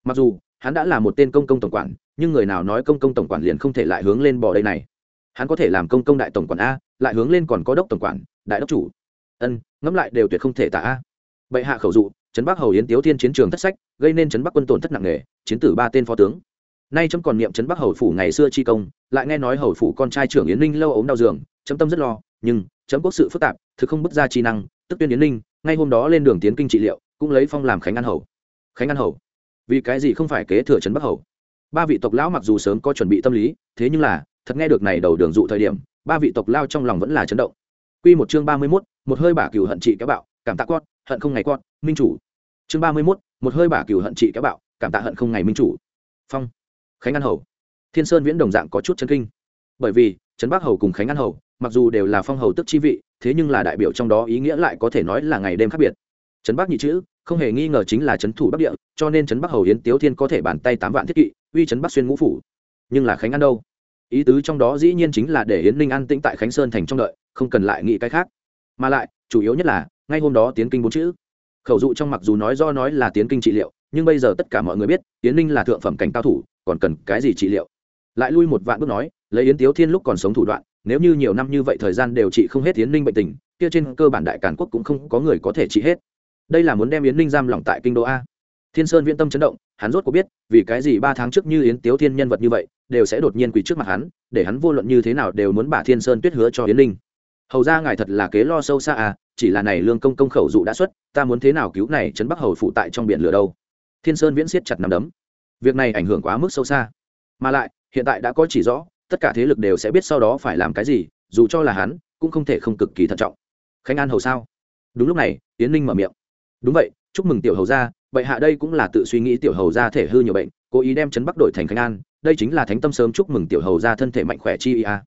Mặc dù, hắn đã là một tên công công tổng quản, nhưng người nào nói công công tổng quản liền không thể lại hướng lên bò đây này. Hắn có thể làm công công đại tổng quản a, lại hướng lên còn có đốc tổng quản, đại đốc chủ. Ân, ngẫm lại đều tuyệt không thể tả a bệ hạ khẩu dụ trấn bắc hầu yến tiếu thiên chiến trường thất sách gây nên trấn bắc quân tổn thất nặng nề chiến tử ba tên phó tướng. Nay chấm còn niệm trấn bắc hầu phủ ngày xưa chi công lại nghe nói hầu phủ con trai trưởng yến ninh lâu ốm đau giường chấm tâm rất lo nhưng chấm quốc sự phức tạp thực không bức ra chi năng tức tuyên yến ninh ngay hôm đó lên đường tiến kinh trị liệu cũng lấy phong làm khánh an hầu. Khánh an hầu? Vì cái gì không phải kế thừa trấn bắc hầu? Ba vị tộc lão mặc dù sớm có chuẩn bị tâm lý thế nhưng là thật nghe được này đầu đường dụ thời điểm ba vị tộc lao trong lòng vẫn là chấn động. Quy một chương ba mươi 31, một hơi bả cừu hận trị kéo bạo, cảm tạ quát, hận không ngày quát, minh chủ. Chương ba mươi mốt một hơi bả cừu hận trị kéo bạo, cảm tạ hận không ngày minh chủ. Phong, Khánh An hầu. Thiên Sơn Viễn đồng dạng có chút chân kinh. Bởi vì, trấn Bắc hầu cùng Khánh An hầu, mặc dù đều là phong hầu tức chi vị, thế nhưng là đại biểu trong đó ý nghĩa lại có thể nói là ngày đêm khác biệt. Trấn Bắc nhị chữ, không hề nghi ngờ chính là trấn thủ Bắc địa, cho nên trấn Bắc hầu Yến Tiếu Thiên có thể bàn tay tám vạn thiết kỵ, uy trấn Bắc xuyên ngũ phủ. Nhưng là Khánh An đâu? ý tứ trong đó dĩ nhiên chính là để yến ninh an tĩnh tại khánh sơn thành trong đợi không cần lại nghĩ cái khác mà lại chủ yếu nhất là ngay hôm đó tiến kinh bốn chữ. Khẩu dụ trong mặc dù nói do nói là tiến kinh trị liệu, nhưng bây giờ tất cả mọi người biết, tiến ninh là thượng phẩm cảnh cao thủ, còn cần cái gì trị liệu? Lại lui một vạn bước nói, lấy yến tiếu thiên lúc còn sống thủ đoạn, nếu như nhiều năm như vậy thời gian đều trị không hết yến ninh bệnh tình, kia trên cơ bản đại càn quốc cũng không có người có thể trị hết. Đây là muốn đem yến ninh giam lỏng tại kinh đô a. Thiên sơn viễn tâm chấn động, hắn rốt có biết, vì cái gì ba tháng trước như yến tiếu thiên nhân vật như vậy, đều sẽ đột nhiên quỳ trước mặt hắn, để hắn vô luận như thế nào đều muốn bà thiên sơn tuyết hứa cho yến linh hầu ra ngài thật là kế lo sâu xa à chỉ là này lương công công khẩu dụ đã xuất, ta muốn thế nào cứu này chấn bắc hầu phụ tại trong biển lửa đâu? Thiên sơn viễn siết chặt nằm đấm. Việc này ảnh hưởng quá mức sâu xa. Mà lại, hiện tại đã có chỉ rõ, tất cả thế lực đều sẽ biết sau đó phải làm cái gì, dù cho là hắn, cũng không thể không cực kỳ thận trọng. Khánh an hầu sao? Đúng lúc này tiến ninh mở miệng. Đúng vậy, chúc mừng tiểu hầu ra vậy hạ đây cũng là tự suy nghĩ tiểu hầu ra thể hư nhiều bệnh, cố ý đem chấn bắc đổi thành khánh an, đây chính là thánh tâm sớm chúc mừng tiểu hầu ra thân thể mạnh khỏe chi a.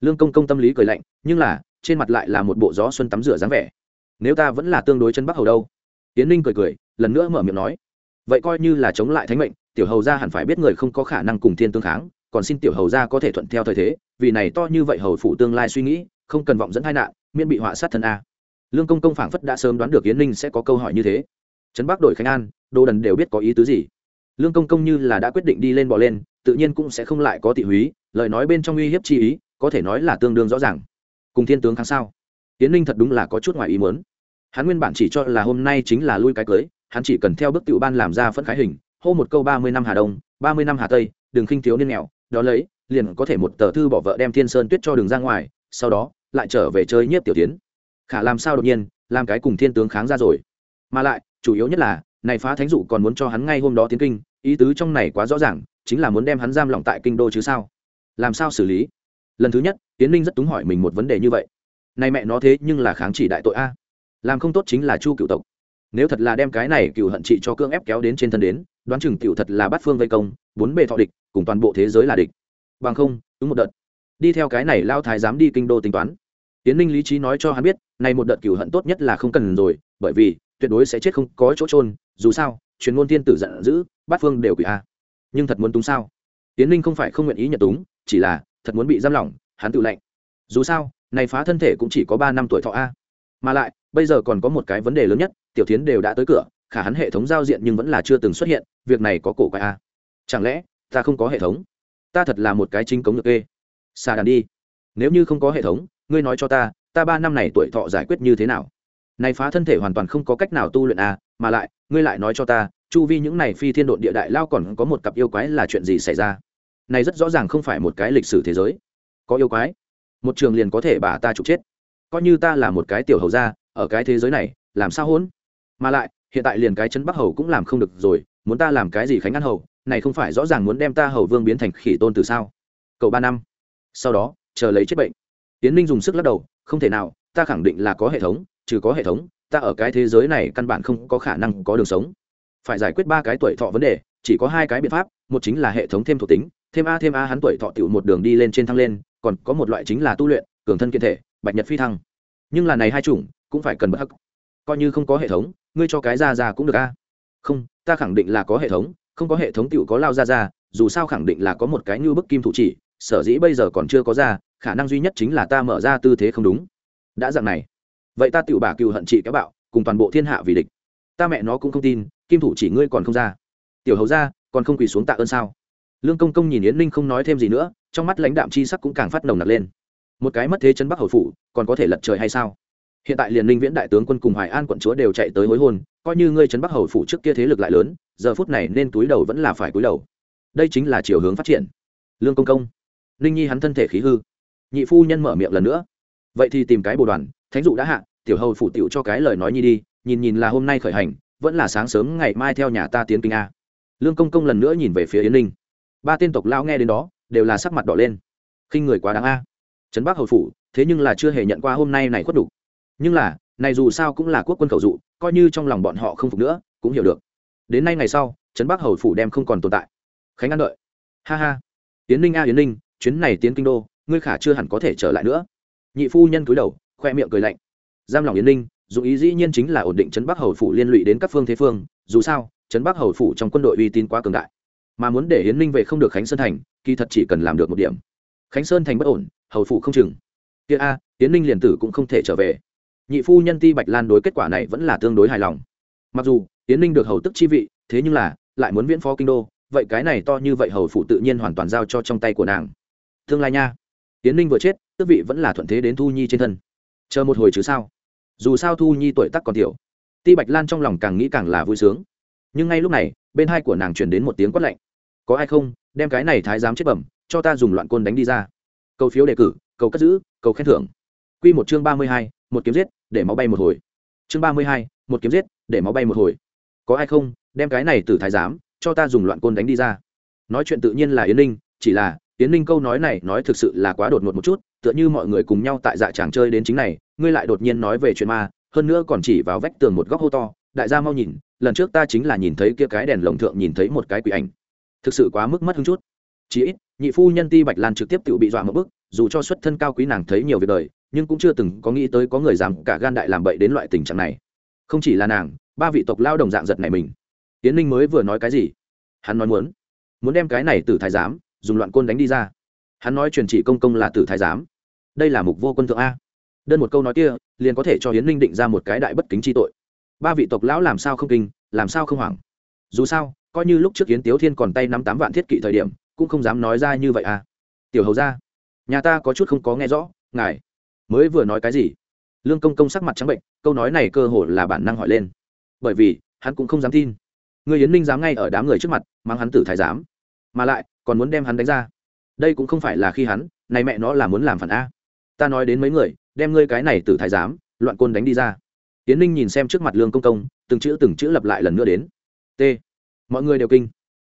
Lương công công tâm lý cười lạnh, nhưng là trên mặt lại là một bộ gió xuân tắm rửa dáng vẻ. Nếu ta vẫn là tương đối chân bắc hầu đâu? Tiến ninh cười cười, lần nữa mở miệng nói. Vậy coi như là chống lại thánh mệnh, tiểu hầu ra hẳn phải biết người không có khả năng cùng thiên tương kháng, còn xin tiểu hầu ra có thể thuận theo thời thế, vì này to như vậy hầu phụ tương lai suy nghĩ, không cần vọng dẫn hai nạn, miễn bị họa sát thân a. Lương công công phảng phất đã sớm đoán được yến ninh sẽ có câu hỏi như thế. Trấn bắc đổi khánh an, đồ đần đều biết có ý tứ gì. Lương công công như là đã quyết định đi lên bỏ lên, tự nhiên cũng sẽ không lại có thị húy, lời nói bên trong uy hiếp chi ý, có thể nói là tương đương rõ ràng cùng thiên tướng kháng sao? Tiến ninh thật đúng là có chút ngoài ý muốn. Hắn nguyên bản chỉ cho là hôm nay chính là lui cái cưới, hắn chỉ cần theo bước tiểu ban làm ra phân khái hình, hô một câu ba mươi năm hà đông, ba mươi năm hà tây, đừng khinh thiếu niên nghèo, đó lấy, liền có thể một tờ thư bỏ vợ đem thiên sơn tuyết cho đường ra ngoài, sau đó, lại trở về chơi nhiếp tiểu tiến. Khả làm sao đột nhiên, làm cái cùng thiên tướng kháng ra rồi. Mà lại, chủ yếu nhất là, này phá thánh dụ còn muốn cho hắn ngay hôm đó tiến kinh, ý tứ trong này quá rõ ràng, chính là muốn đem hắn giam lỏng tại kinh đô chứ sao? Làm sao xử lý? Lần thứ nhất tiến ninh rất túng hỏi mình một vấn đề như vậy. Này mẹ nó thế, nhưng là kháng chỉ đại tội a. Làm không tốt chính là chu cựu tộc. Nếu thật là đem cái này cựu hận trị cho cương ép kéo đến trên thân đến, đoán chừng cựu thật là bắt phương vây công, bốn bề thọ địch, cùng toàn bộ thế giới là địch. Bằng không ứng một đợt. Đi theo cái này lao thái dám đi kinh đô tính toán. Tiến ninh lý trí nói cho hắn biết, này một đợt cựu hận tốt nhất là không cần rồi, bởi vì, tuyệt đối sẽ chết không có chỗ trôn dù sao truyền ngôn thiên tử giận dữ bát phương đều quỷ a. Nhưng thật muốn túng sao? Tiến ninh không phải không nguyện ý nhận túng, chỉ là, thật muốn bị giam lỏng hắn tự lệnh dù sao, này phá thân thể cũng chỉ có ba năm tuổi thọ a. Mà lại, bây giờ còn có một cái vấn đề lớn nhất, tiểu tiến đều đã tới cửa, khả hắn hệ thống giao diện nhưng vẫn là chưa từng xuất hiện, việc này có cổ quái a. Chẳng lẽ, ta không có hệ thống? Ta thật là một cái chính cống được kê xa đàn đi. Nếu như không có hệ thống, ngươi nói cho ta ta ba năm này tuổi thọ giải quyết như thế nào? Này phá thân thể hoàn toàn không có cách nào tu luyện a, mà lại, ngươi lại nói cho ta, chu vi những này phi thiên độn địa đại lao còn có một cặp yêu quái là chuyện gì xảy ra? Này rất rõ ràng không phải một cái lịch sử thế giới có yêu quái. Một trường liền có thể bà ta trục chết. Coi như ta là một cái tiểu hầu gia, ở cái thế giới này, làm sao hỗn? Mà lại, hiện tại liền cái chân bắc hầu cũng làm không được rồi, muốn ta làm cái gì khánh ăn hầu? Này không phải rõ ràng muốn đem ta hầu vương biến thành khỉ tôn từ sao? Cầu ba năm. Sau đó, chờ lấy chết bệnh. Tiến ninh dùng sức lắc đầu, không thể nào, ta khẳng định là có hệ thống, trừ có hệ thống, ta ở cái thế giới này căn bản không có khả năng có đường sống. Phải giải quyết ba cái tuổi thọ vấn đề, chỉ có hai cái biện pháp, một chính là hệ thống thêm thuộc tính, thêm a thêm a hắn tuổi thọ tiểu một đường đi lên trên thăng lên còn có một loại chính là tu luyện, cường thân kiện thể, bạch nhật phi thăng. Nhưng là này hai chủng, cũng phải cần bất hắc. Coi như không có hệ thống, ngươi cho cái ra ra cũng được a. Không, ta khẳng định là có hệ thống, không có hệ thống tiểu có lao ra ra, dù sao khẳng định là có một cái như bức kim thủ chỉ, sở dĩ bây giờ còn chưa có ra, khả năng duy nhất chính là ta mở ra tư thế không đúng. Đã dạng này. Vậy ta tiểu bà cựu hận trị kéo bạo, cùng toàn bộ thiên hạ vì địch. Ta mẹ nó cũng không tin, kim thủ chỉ ngươi còn không ra. Tiểu hầu ra, còn không quỳ xuống tạ ơn sao? Lương công công nhìn yến ninh không nói thêm gì nữa trong mắt lãnh đạm chi sắc cũng càng phát nồng nặc lên. Một cái mất thế chân bắc hầu phủ, còn có thể lật trời hay sao? Hiện tại liền ninh viễn đại tướng quân cùng hoài an quận chúa đều chạy tới hối hôn, coi như ngươi trấn bắc hầu phủ trước kia thế lực lại lớn, giờ phút này nên túi đầu vẫn là phải túi đầu. Đây chính là chiều hướng phát triển. Lương công công. Ninh nhi hắn thân thể khí hư. Nhị phu nhân mở miệng lần nữa. Vậy thì tìm cái bồ đoàn, thánh dụ đã hạ, tiểu hầu phủ tiểu cho cái lời nói nhi đi, nhìn nhìn là hôm nay khởi hành, vẫn là sáng sớm ngày mai theo nhà ta tiến kinh a. Lương công công lần nữa nhìn về phía yến ninh. Ba tên tộc lao nghe đến đó đều là sắc mặt đỏ lên. Khinh người quá đáng a. Trấn bắc hầu phủ, thế nhưng là chưa hề nhận qua hôm nay này khuất đủ. Nhưng là, này dù sao cũng là quốc quân khẩu dụ, coi như trong lòng bọn họ không phục nữa, cũng hiểu được. Đến nay ngày sau, trấn bắc hầu phủ đem không còn tồn tại. Khánh an đợi. Ha ha. Yến ninh a, yến ninh, chuyến này tiến kinh đô, ngươi khả chưa hẳn có thể trở lại nữa. Nhị phu nhân cúi đầu, khoe miệng cười lạnh. Giam lòng yến ninh dù ý dĩ nhiên chính là ổn định trấn bắc hầu phủ liên lụy đến các phương thế phương, dù sao, trấn bắc hầu phủ trong quân đội uy tín quá cường đại. Mà muốn để yến ninh về không được khánh sơn thành kỳ thật chỉ cần làm được một điểm. Khánh sơn thành bất ổn, hầu phụ không chừng. Kia a, tiến ninh liền tử cũng không thể trở về. Nhị phu nhân ti bạch lan đối kết quả này vẫn là tương đối hài lòng. Mặc dù, tiến ninh được hầu tức chi vị, thế nhưng là, lại muốn viễn phó kinh đô, vậy cái này to như vậy hầu phụ tự nhiên hoàn toàn giao cho trong tay của nàng. Tương lai nha. Tiến ninh vừa chết, tước vị vẫn là thuận thế đến thu nhi trên thân. Chờ một hồi chứ sao? Dù sao thu nhi tuổi tắc còn tiểu. Ti bạch lan trong lòng càng nghĩ càng là vui sướng. Nhưng ngay lúc này, bên hai của nàng chuyển đến một tiếng quát lạnh có ai không, đem cái này thái giám chết bẩm, cho ta dùng loạn côn đánh đi ra. Cầu phiếu đề cử, cầu cất giữ, cầu khen thưởng. Q một chương ba mươi hai, một kiếm giết, để máu bay một hồi. Chương ba mươi hai, một kiếm giết, để máu bay một hồi. Có ai không, đem cái này từ thái giám, cho ta dùng loạn côn đánh đi ra. Nói chuyện tự nhiên là yến ninh, chỉ là yến ninh câu nói này nói thực sự là quá đột ngột một chút, tựa như mọi người cùng nhau tại dạ tràng chơi đến chính này, ngươi lại đột nhiên nói về chuyện ma, hơn nữa còn chỉ vào vách tường một góc hô to, đại gia mau nhìn, lần trước ta chính là nhìn thấy kia cái đèn lồng thượng nhìn thấy một cái quỷ ảnh thực sự quá mức mất hứng chút. Chỉ ít, nhị phu nhân ti bạch lan trực tiếp tự bị dọa một bức, dù cho xuất thân cao quý nàng thấy nhiều việc đời, nhưng cũng chưa từng có nghĩ tới có người dám cả gan đại làm bậy đến loại tình trạng này. Không chỉ là nàng, ba vị tộc lao đồng dạng giật này mình. Tiến ninh mới vừa nói cái gì? Hắn nói muốn muốn đem cái này từ thái giám, dùng loạn côn đánh đi ra. Hắn nói truyền chỉ công công là tử thái giám. Đây là mục vô quân thượng a. Đơn một câu nói kia, liền có thể cho hiến ninh định ra một cái đại bất kính chi tội. Ba vị tộc lão làm sao không kinh, làm sao không hoảng? Dù sao coi như lúc trước yến tiếu thiên còn tay năm tám vạn thiết kỵ thời điểm, cũng không dám nói ra như vậy à. Tiểu hầu ra nhà ta có chút không có nghe rõ, ngài mới vừa nói cái gì? Lương công công sắc mặt trắng bệnh, câu nói này cơ hồ là bản năng hỏi lên. Bởi vì, hắn cũng không dám tin. Người yến ninh dám ngay ở đám người trước mặt, mang hắn tử thái giám. Mà lại, còn muốn đem hắn đánh ra. Đây cũng không phải là khi hắn, này mẹ nó là muốn làm phản a. Ta nói đến mấy người, đem ngươi cái này tử thái giám, loạn côn đánh đi ra. Yến ninh nhìn xem trước mặt lương công công, từng chữ từng chữ lặp lại lần nữa đến. T mọi người đều kinh.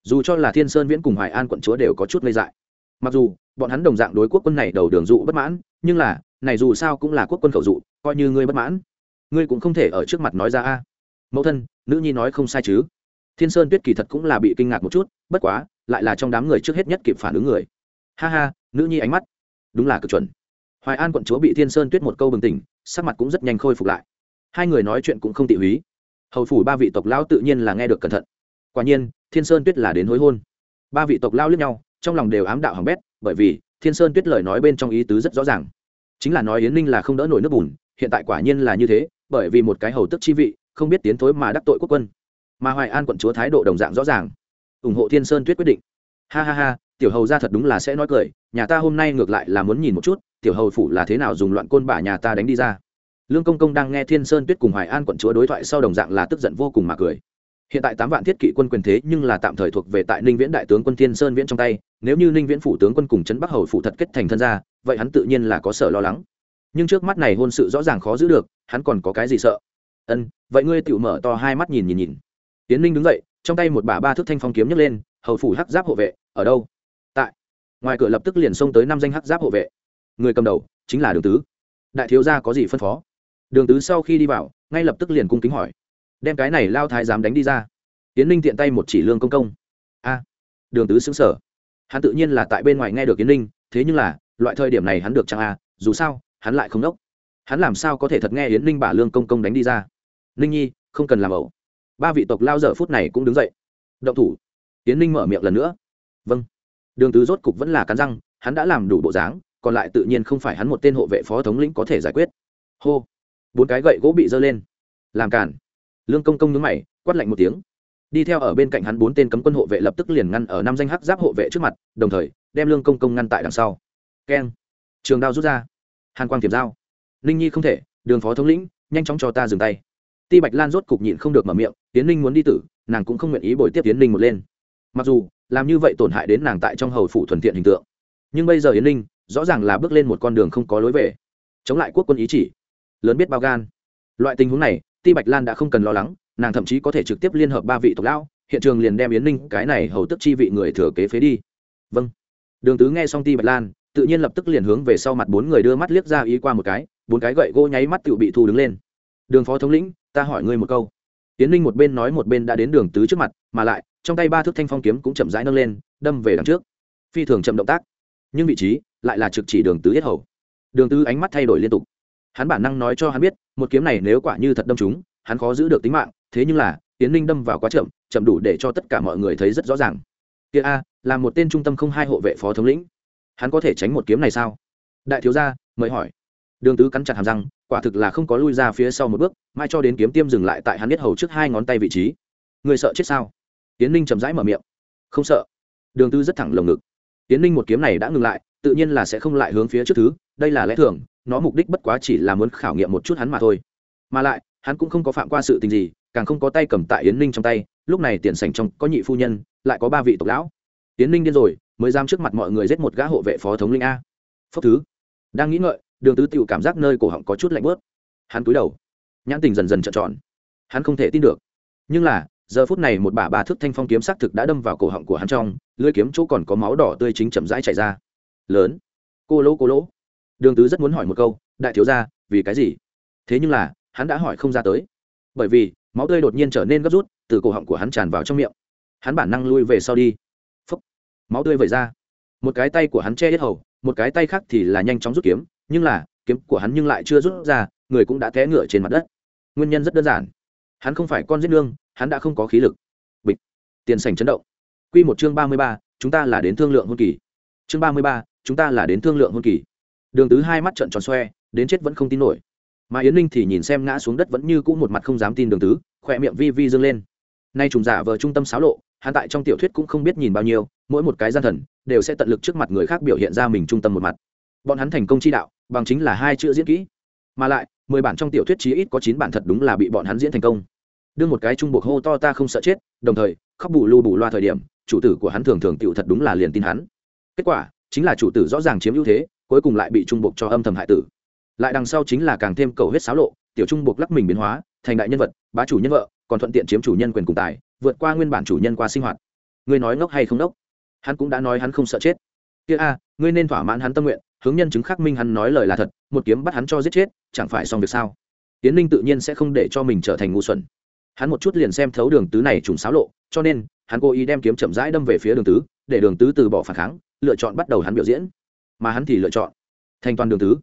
Dù cho là thiên sơn viễn cùng hoài an quận chúa đều có chút lây dại. Mặc dù, bọn hắn đồng dạng đối quốc quân này đầu đường dụ bất mãn, nhưng là, này dù sao cũng là quốc quân khẩu dụ, coi như ngươi bất mãn, ngươi cũng không thể ở trước mặt nói ra a. Mẫu thân, nữ nhi nói không sai chứ. Thiên sơn tuyết kỳ thật cũng là bị kinh ngạc một chút, bất quá, lại là trong đám người trước hết nhất kịp phản ứng người. Ha ha, nữ nhi ánh mắt. Đúng là cực chuẩn. Hoài an quận chúa bị thiên sơn tuyết một câu bừng tỉnh, sắc mặt cũng rất nhanh khôi phục lại. Hai người nói chuyện cũng không tị húy. Hầu phủ ba vị tộc lão tự nhiên là nghe được cẩn thận quả nhiên, thiên sơn tuyết là đến hối hôn. Ba vị tộc lao lướt nhau, trong lòng đều ám đạo hỏng bét, bởi vì thiên sơn tuyết lời nói bên trong ý tứ rất rõ ràng. Chính là nói yến ninh là không đỡ nổi nước bùn, hiện tại quả nhiên là như thế, bởi vì một cái hầu tức chi vị, không biết tiến thối mà đắc tội quốc quân. Mà hoài an quận chúa thái độ đồng dạng rõ ràng. Ủng hộ thiên sơn tuyết quyết định. Ha ha ha, tiểu hầu ra thật đúng là sẽ nói cười, nhà ta hôm nay ngược lại là muốn nhìn một chút, tiểu hầu phủ là thế nào dùng loạn côn bả nhà ta đánh đi ra. Lương công công đang nghe thiên sơn tuyết cùng hoài an quận chúa đối thoại sau đồng dạng là tức giận vô cùng mà cười hiện tại tám vạn thiết kỵ quân quyền thế nhưng là tạm thời thuộc về tại ninh viễn đại tướng quân thiên sơn viễn trong tay, nếu như ninh viễn phủ tướng quân cùng trấn bắc hầu phủ thật kết thành thân ra vậy hắn tự nhiên là có sở lo lắng. Nhưng trước mắt này hôn sự rõ ràng khó giữ được, hắn còn có cái gì sợ? Ân, vậy ngươi tự mở to hai mắt nhìn nhìn nhìn. Tiến ninh đứng dậy, trong tay một bả ba thước thanh phong kiếm nhấc lên, hầu phủ hắc giáp hộ vệ, ở đâu? Tại. Ngoài cửa lập tức liền xông tới năm danh hắc giáp hộ vệ. Người cầm đầu, chính là đường tứ. Đại thiếu gia có gì phân phó? Đường tứ sau khi đi vào, ngay lập tức liền cung kính hỏi đem cái này lao thái dám đánh đi ra. Tiến ninh tiện tay một chỉ lương công công. A, đường tứ xứng sở. Hắn tự nhiên là tại bên ngoài nghe được tiến ninh, thế nhưng là, loại thời điểm này hắn được chăng a, dù sao, hắn lại không đốc. Hắn làm sao có thể thật nghe yến ninh bả lương công công đánh đi ra? Ninh nhi, không cần làm ẩu. Ba vị tộc lao dở phút này cũng đứng dậy. Động thủ. Yến ninh mở miệng lần nữa. Vâng. Đường tứ rốt cục vẫn là cắn răng, hắn đã làm đủ bộ dáng, còn lại tự nhiên không phải hắn một tên hộ vệ phó thống lĩnh có thể giải quyết. Hô. Bốn cái gậy gỗ bị giơ lên. Làm cản lương công công nhướng mày, quát lạnh một tiếng. Đi theo ở bên cạnh hắn bốn tên cấm quân hộ vệ lập tức liền ngăn ở năm danh hắc giáp hộ vệ trước mặt, đồng thời đem lương công công ngăn tại đằng sau. Keng. Trường đao rút ra. Hàn quang tiềm dao ninh nhi không thể, đường phó thống lĩnh, nhanh chóng cho ta dừng tay. Ti bạch lan rốt cục nhịn không được mở miệng tiến ninh muốn đi tử, nàng cũng không nguyện ý bồi tiếp tiến ninh một lên. Mặc dù, làm như vậy tổn hại đến nàng tại trong hầu phủ thuần thiện hình tượng. Nhưng bây giờ yến ninh, rõ ràng là bước lên một con đường không có lối về. Chống lại quốc quân ý chỉ. Lớn biết bao gan. Loại tình huống này ti bạch lan đã không cần lo lắng, nàng thậm chí có thể trực tiếp liên hợp ba vị tộc lão, hiện trường liền đem yến ninh cái này hầu tức chi vị người thừa kế phế đi. Vâng. Đường tứ nghe xong ti bạch lan, tự nhiên lập tức liền hướng về sau mặt bốn người đưa mắt liếc ra ý qua một cái, bốn cái gậy gỗ nháy mắt tự bị thu đứng lên. Đường phó thống lĩnh, ta hỏi ngươi một câu. Yến ninh một bên nói một bên đã đến đường tứ trước mặt, mà lại, trong tay ba thước thanh phong kiếm cũng chậm rãi nâng lên, đâm về đằng trước. Phi thường chậm động tác, nhưng vị trí lại là trực chỉ đường tứ yết hầu. Đường tứ ánh mắt thay đổi liên tục hắn bản năng nói cho hắn biết, một kiếm này nếu quả như thật đâm chúng hắn khó giữ được tính mạng, thế nhưng là tiến ninh đâm vào quá chậm chậm đủ để cho tất cả mọi người thấy rất rõ ràng. Kia a, là một tên trung tâm không hai hộ vệ phó thống lĩnh. Hắn có thể tránh một kiếm này sao? Đại thiếu gia, mời hỏi. Đường tứ cắn chặt hàm răng, quả thực là không có lui ra phía sau một bước mai cho đến kiếm tiêm dừng lại tại hắn biết hầu trước hai ngón tay vị trí. Người sợ chết sao? Tiến ninh chậm rãi mở miệng. Không sợ. Đường Tư rất thẳng lồng ngực. Tiến ninh một kiếm này đã ngừng lại, tự nhiên là sẽ không lại hướng phía trước thứ, đây là lẽ thường nó mục đích bất quá chỉ là muốn khảo nghiệm một chút hắn mà thôi. Mà lại, hắn cũng không có phạm qua sự tình gì, càng không có tay cầm tại yến ninh trong tay, lúc này tiền sảnh trong có nhị phu nhân, lại có ba vị tộc lão. Yến ninh điên rồi, mới dám trước mặt mọi người giết một gã hộ vệ phó thống linh a. Phốc thứ. Đang nghĩ ngợi, đường tứ tựu cảm giác nơi cổ họng có chút lạnh bớt hắn cúi đầu. Nhãn tình dần dần trợn tròn. Hắn không thể tin được. Nhưng là, giờ phút này một bả bà thức thanh phong kiếm xác thực đã đâm vào cổ họng của hắn trong, lưỡi kiếm chỗ còn có máu đỏ tươi chính chậm rãi chảy ra. Lớn. Cô lỗ cô lỗ đường tứ rất muốn hỏi một câu, đại thiếu gia, vì cái gì? Thế nhưng là, hắn đã hỏi không ra tới. Bởi vì, máu tươi đột nhiên trở nên gấp rút, từ cổ họng của hắn tràn vào trong miệng. Hắn bản năng lui về sau đi. Phấp máu tươi vẩy ra. Một cái tay của hắn che hết hầu, một cái tay khác thì là nhanh chóng rút kiếm, nhưng là, kiếm của hắn nhưng lại chưa rút ra, người cũng đã té ngựa trên mặt đất. Nguyên nhân rất đơn giản. Hắn không phải con giết nương, hắn đã không có khí lực. Bịch. Tiền sảnh chấn động. Quy một chương ba mươi ba, chúng ta là đến thương lượng hôn kỳ. Chương ba mươi ba, chúng ta là đến thương lượng hôn kỳ đường tứ hai mắt trợn tròn xoe, đến chết vẫn không tin nổi. Mà yến ninh thì nhìn xem ngã xuống đất vẫn như cũ một mặt không dám tin đường tứ, khỏe miệng vi vi dâng lên. Nay trùng giả vờ trung tâm xáo lộ, hắn tại trong tiểu thuyết cũng không biết nhìn bao nhiêu, mỗi một cái gian thần đều sẽ tận lực trước mặt người khác biểu hiện ra mình trung tâm một mặt. Bọn hắn thành công chi đạo, bằng chính là hai chữ diễn kỹ. Mà lại, mười bản trong tiểu thuyết chí ít có chín bản thật đúng là bị bọn hắn diễn thành công. Đương một cái trung buộc hô to ta không sợ chết, đồng thời, khóc bù lu bù loa thời điểm, chủ tử của hắn thường thường tựu thật đúng là liền tin hắn. Kết quả, chính là chủ tử rõ ràng chiếm ưu thế cuối cùng lại bị trung buộc cho âm thầm hại tử. Lại đằng sau chính là càng thêm cầu hết xáo lộ, tiểu trung buộc lắc mình biến hóa, thành đại nhân vật, bá chủ nhân vợ, còn thuận tiện chiếm chủ nhân quyền cùng tài, vượt qua nguyên bản chủ nhân qua sinh hoạt. Ngươi nói ngốc hay không ngốc? Hắn cũng đã nói hắn không sợ chết. Kia a, ngươi nên thỏa mãn hắn tâm nguyện, hướng nhân chứng khắc minh hắn nói lời là thật, một kiếm bắt hắn cho giết chết, chẳng phải xong việc sao? Tiến ninh tự nhiên sẽ không để cho mình trở thành ngu xuẩn. Hắn một chút liền xem thấu đường tứ này trùng xáo lộ, cho nên, hắn cố ý đem kiếm chậm rãi đâm về phía đường tứ, để đường tứ từ bỏ phản kháng, lựa chọn bắt đầu hắn biểu diễn mà hắn thì lựa chọn thành toàn đường tứ.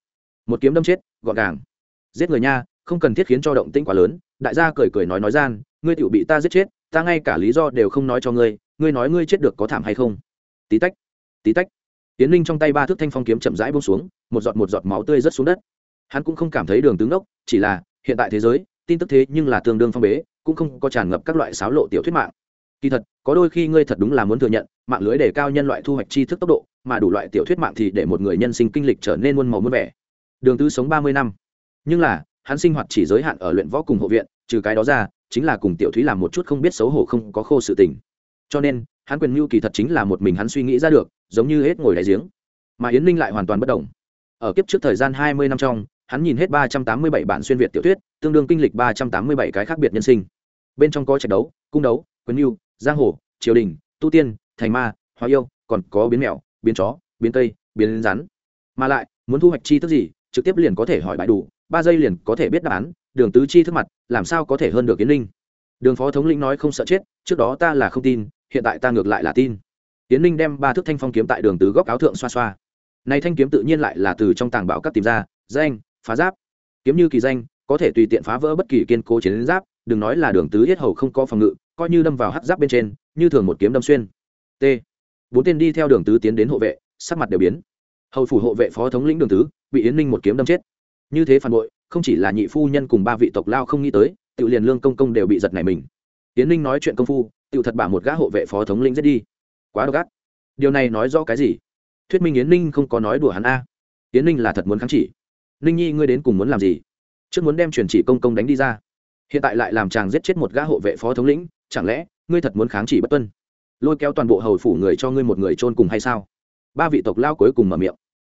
Một kiếm đâm chết, gọn gàng. Giết người nha, không cần thiết khiến cho động tĩnh quá lớn. Đại gia cười cười nói nói gian, ngươi tiểu bị ta giết chết, ta ngay cả lý do đều không nói cho ngươi ngươi nói ngươi chết được có thảm hay không? Tí tách tí tách. Tiến linh trong tay ba thước thanh phong kiếm chậm rãi bông xuống, một giọt một giọt máu tươi rớt xuống đất. Hắn cũng không cảm thấy đường tướng đốc, chỉ là, hiện tại thế giới, tin tức thế nhưng là tương đương phong bế, cũng không có tràn ngập các loại xáo lộ tiểu thuyết mạng kỳ thật, có đôi khi ngươi thật đúng là muốn thừa nhận, mạng lưới đề cao nhân loại thu hoạch tri thức tốc độ, mà đủ loại tiểu thuyết mạng thì để một người nhân sinh kinh lịch trở nên muôn màu muôn vẻ. Đường tư sống ba mươi năm. Nhưng là, hắn sinh hoạt chỉ giới hạn ở luyện võ cùng hộ viện, trừ cái đó ra, chính là cùng tiểu thúy làm một chút không biết xấu hổ không có khô sự tình. Cho nên, hắn quyền mưu kỳ thật chính là một mình hắn suy nghĩ ra được, giống như hết ngồi đáy giếng. Mà yến ninh lại hoàn toàn bất đồng ở kiếp trước thời gian hai mươi năm trong, hắn nhìn hết ba trăm tám mươi bảy bản xuyên việt tiểu thuyết, tương đương kinh lịch ba trăm tám mươi bảy cái khác biệt nhân sinh. Bên trong có trận đấu, cung đấu, quyền mưu giang hồ triều đình tu tiên thành ma hóa yêu còn có biến mèo biến chó biến tây, biến rắn. Mà lại muốn thu hoạch chi thức gì trực tiếp liền có thể hỏi bãi đủ ba giây liền có thể biết đáp án đường tứ chi thức mặt làm sao có thể hơn được yến linh? Đường phó thống lĩnh nói không sợ chết trước đó ta là không tin hiện tại ta ngược lại là tin. Yến linh đem ba thước thanh phong kiếm tại đường tứ góc áo thượng xoa xoa. Này thanh kiếm tự nhiên lại là từ trong tàng bảo các tìm ra danh phá giáp. Kiếm như kỳ danh có thể tùy tiện phá vỡ bất kỳ kiên cố chiến giáp đừng nói là đường tứ hết hầu không có phòng ngự coi như đâm vào hắc giáp bên trên, như thường một kiếm đâm xuyên. T. Bốn tên đi theo đường tứ tiến đến hộ vệ, sắc mặt đều biến. Hầu phủ hộ vệ phó thống lĩnh đường tứ, bị yến ninh một kiếm đâm chết. Như thế phản bội, không chỉ là nhị phu nhân cùng ba vị tộc lao không nghĩ tới tự liền lương công công đều bị giật này mình. Yến ninh nói chuyện công phu tự thật bả một gã hộ vệ phó thống lĩnh giết đi. Quá độc ác. Điều này nói rõ cái gì? Thuyết minh yến ninh không có nói đùa hắn a. Yến ninh là thật muốn kháng chỉ. Ninh nhi, ngươi đến cùng muốn làm gì? Trước muốn đem truyền chỉ công công đánh đi ra. Hiện tại lại làm chàng giết chết một gã hộ vệ phó thống lĩnh chẳng lẽ ngươi thật muốn kháng chỉ bất tuân? Lôi kéo toàn bộ hầu phủ người cho ngươi một người chôn cùng hay sao? Ba vị tộc lao cuối cùng mở miệng.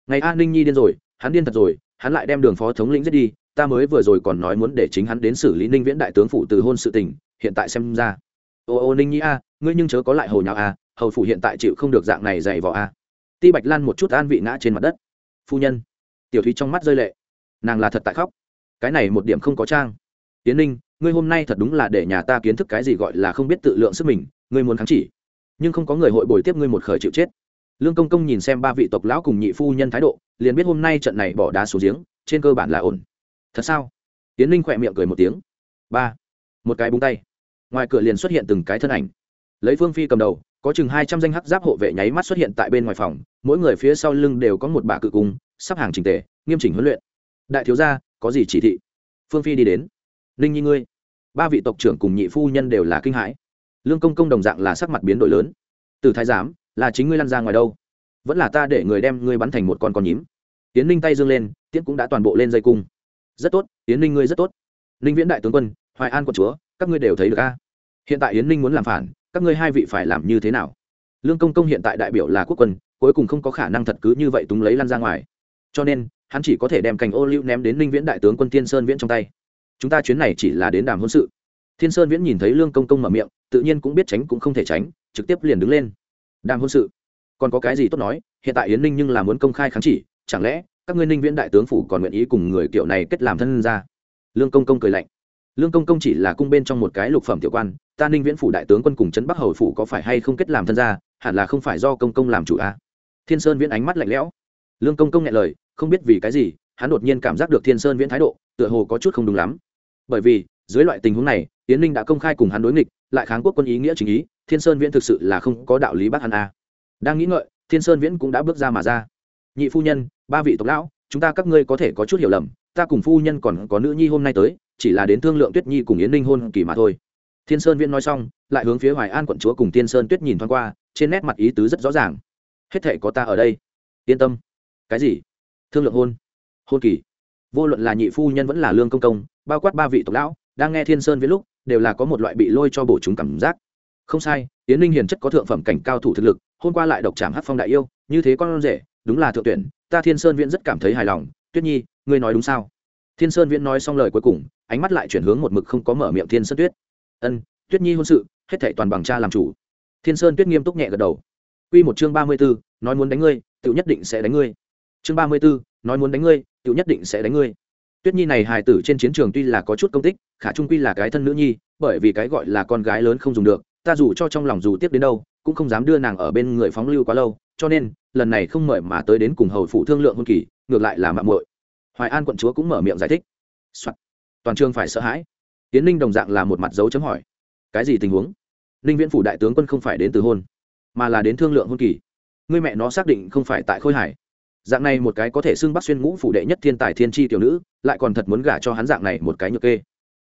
Ngày an ninh nhi điên rồi, hắn điên thật rồi, hắn lại đem đường phó thống lĩnh giết đi, ta mới vừa rồi còn nói muốn để chính hắn đến xử lý ninh viễn đại tướng phủ từ hôn sự tình, hiện tại xem ra. Ô ô ninh nhi a, ngươi nhưng chớ có lại hầu nhạo a, hầu phủ hiện tại chịu không được dạng này dày vò a. Ti bạch lan một chút an vị ngã trên mặt đất. Phu nhân. Tiểu thúy trong mắt rơi lệ. Nàng là thật tại khóc. Cái này một điểm không có trang. Tiến ninh ngươi hôm nay thật đúng là để nhà ta kiến thức cái gì gọi là không biết tự lượng sức mình, ngươi muốn kháng chỉ. Nhưng không có người hội bồi tiếp ngươi một khởi chịu chết. Lương công công nhìn xem ba vị tộc lão cùng nhị phu nhân thái độ, liền biết hôm nay trận này bỏ đá xuống giếng, trên cơ bản là ổn. Thật sao? Tiến linh khỏe miệng cười một tiếng. Ba. Một cái búng tay. Ngoài cửa liền xuất hiện từng cái thân ảnh. Lấy phương phi cầm đầu, có chừng hai trăm danh hắc giáp hộ vệ nháy mắt xuất hiện tại bên ngoài phòng, mỗi người phía sau lưng đều có một bả cự cung, sắp hàng trình tề, nghiêm chỉnh huấn luyện. Đại thiếu gia, có gì chỉ thị? Phương phi đi đến. Ninh nhi ngươi ba vị tộc trưởng cùng nhị phu nhân đều là kinh hãi. Lương công công đồng dạng là sắc mặt biến đổi lớn. Từ thái giám, là chính ngươi lăn ra ngoài đâu? Vẫn là ta để người đem ngươi bắn thành một con con nhím. Tiến ninh tay dương lên, tiễn cũng đã toàn bộ lên dây cung. Rất tốt, tiến ninh ngươi rất tốt. Ninh viễn đại tướng quân, hoài an quận chúa, các ngươi đều thấy được a. Hiện tại yến ninh muốn làm phản, các ngươi hai vị phải làm như thế nào? Lương công công hiện tại đại biểu là quốc quân, cuối cùng không có khả năng thật cứ như vậy túng lấy lăn ra ngoài. Cho nên, hắn chỉ có thể đem cành ô liu ném đến ninh viễn đại tướng quân tiên sơn viễn trong tay chúng ta chuyến này chỉ là đến đàm hôn sự. Thiên sơn viễn nhìn thấy lương công công mở miệng, tự nhiên cũng biết tránh cũng không thể tránh, trực tiếp liền đứng lên. Đàm hôn sự. Còn có cái gì tốt nói, hiện tại yến ninh nhưng là muốn công khai kháng chỉ, chẳng lẽ các ngươi ninh viễn đại tướng phủ còn nguyện ý cùng người kiểu này kết làm thân ra? Lương công công cười lạnh. Lương công công chỉ là cung bên trong một cái lục phẩm tiểu quan, ta ninh viễn phủ đại tướng quân cùng trấn bắc hầu phủ có phải hay không kết làm thân ra, hẳn là không phải do công công làm chủ a à? thiên sơn viễn ánh mắt lạnh lẽo. Lương công công nghe lời, không biết vì cái gì, hắn đột nhiên cảm giác được thiên sơn viễn thái độ, tựa hồ có chút không đúng lắm bởi vì, dưới loại tình huống này tiến ninh đã công khai cùng hắn đối nghịch, lại kháng quốc quân ý nghĩa chính ý, thiên sơn viễn thực sự là không có đạo lý bác hắn a. Đang nghĩ ngợi, thiên sơn viễn cũng đã bước ra mà ra. Nhị phu nhân, ba vị tộc lão, chúng ta các ngươi có thể có chút hiểu lầm, ta cùng phu nhân còn có nữ nhi hôm nay tới, chỉ là đến thương lượng tuyết nhi cùng yến ninh hôn kỳ mà thôi. Thiên sơn viễn nói xong, lại hướng phía hoài an quận chúa cùng tiên sơn tuyết nhìn thoáng qua, trên nét mặt ý tứ rất rõ ràng. Hết thể có ta ở đây. Yên tâm. Cái gì? Thương lượng hôn. Hôn kỳ vô luận là nhị phu nhân vẫn là lương công công bao quát ba vị tộc lão đang nghe thiên sơn viết lúc đều là có một loại bị lôi cho bổ chúng cảm giác. Không sai tiến ninh hiền chất có thượng phẩm cảnh cao thủ thực lực hôm qua lại độc trảm hát phong đại yêu như thế con rể đúng là thượng tuyển ta thiên sơn viễn rất cảm thấy hài lòng. Tuyết nhi ngươi nói đúng sao? Thiên sơn viễn nói xong lời cuối cùng ánh mắt lại chuyển hướng một mực không có mở miệng thiên sơn tuyết. Ân tuyết nhi hôn sự hết thệ toàn bằng cha làm chủ. Thiên sơn tuyết nghiêm túc nhẹ gật đầu. Quy một chương ba mươi 34, nói muốn đánh ngươi, tự nhất định sẽ đánh ngươi. chương ba mươi bốn nói muốn đánh ngươi tự nhất định sẽ đánh ngươi. Tuyết nhi này hài tử trên chiến trường tuy là có chút công tích, khả trung quy là cái thân nữ nhi, bởi vì cái gọi là con gái lớn không dùng được, ta dù cho trong lòng dù tiếp đến đâu, cũng không dám đưa nàng ở bên người phóng lưu quá lâu, cho nên, lần này không mời mà tới đến cùng hầu phụ thương lượng hôn kỳ, ngược lại là mạng muội. Hoài an quận chúa cũng mở miệng giải thích、Soạn. toàn trường phải sợ hãi. Tiến ninh đồng dạng là một mặt dấu chấm hỏi. Cái gì tình huống? Ninh viễn phủ đại tướng quân không phải đến từ hôn, mà là đến thương lượng hôn kỳ. Người mẹ nó xác định không phải tại khôi hải dạng này một cái có thể xưng bắc xuyên ngũ phủ đệ nhất thiên tài thiên tri tiểu nữ, lại còn thật muốn gả cho hắn dạng này một cái nhược kê.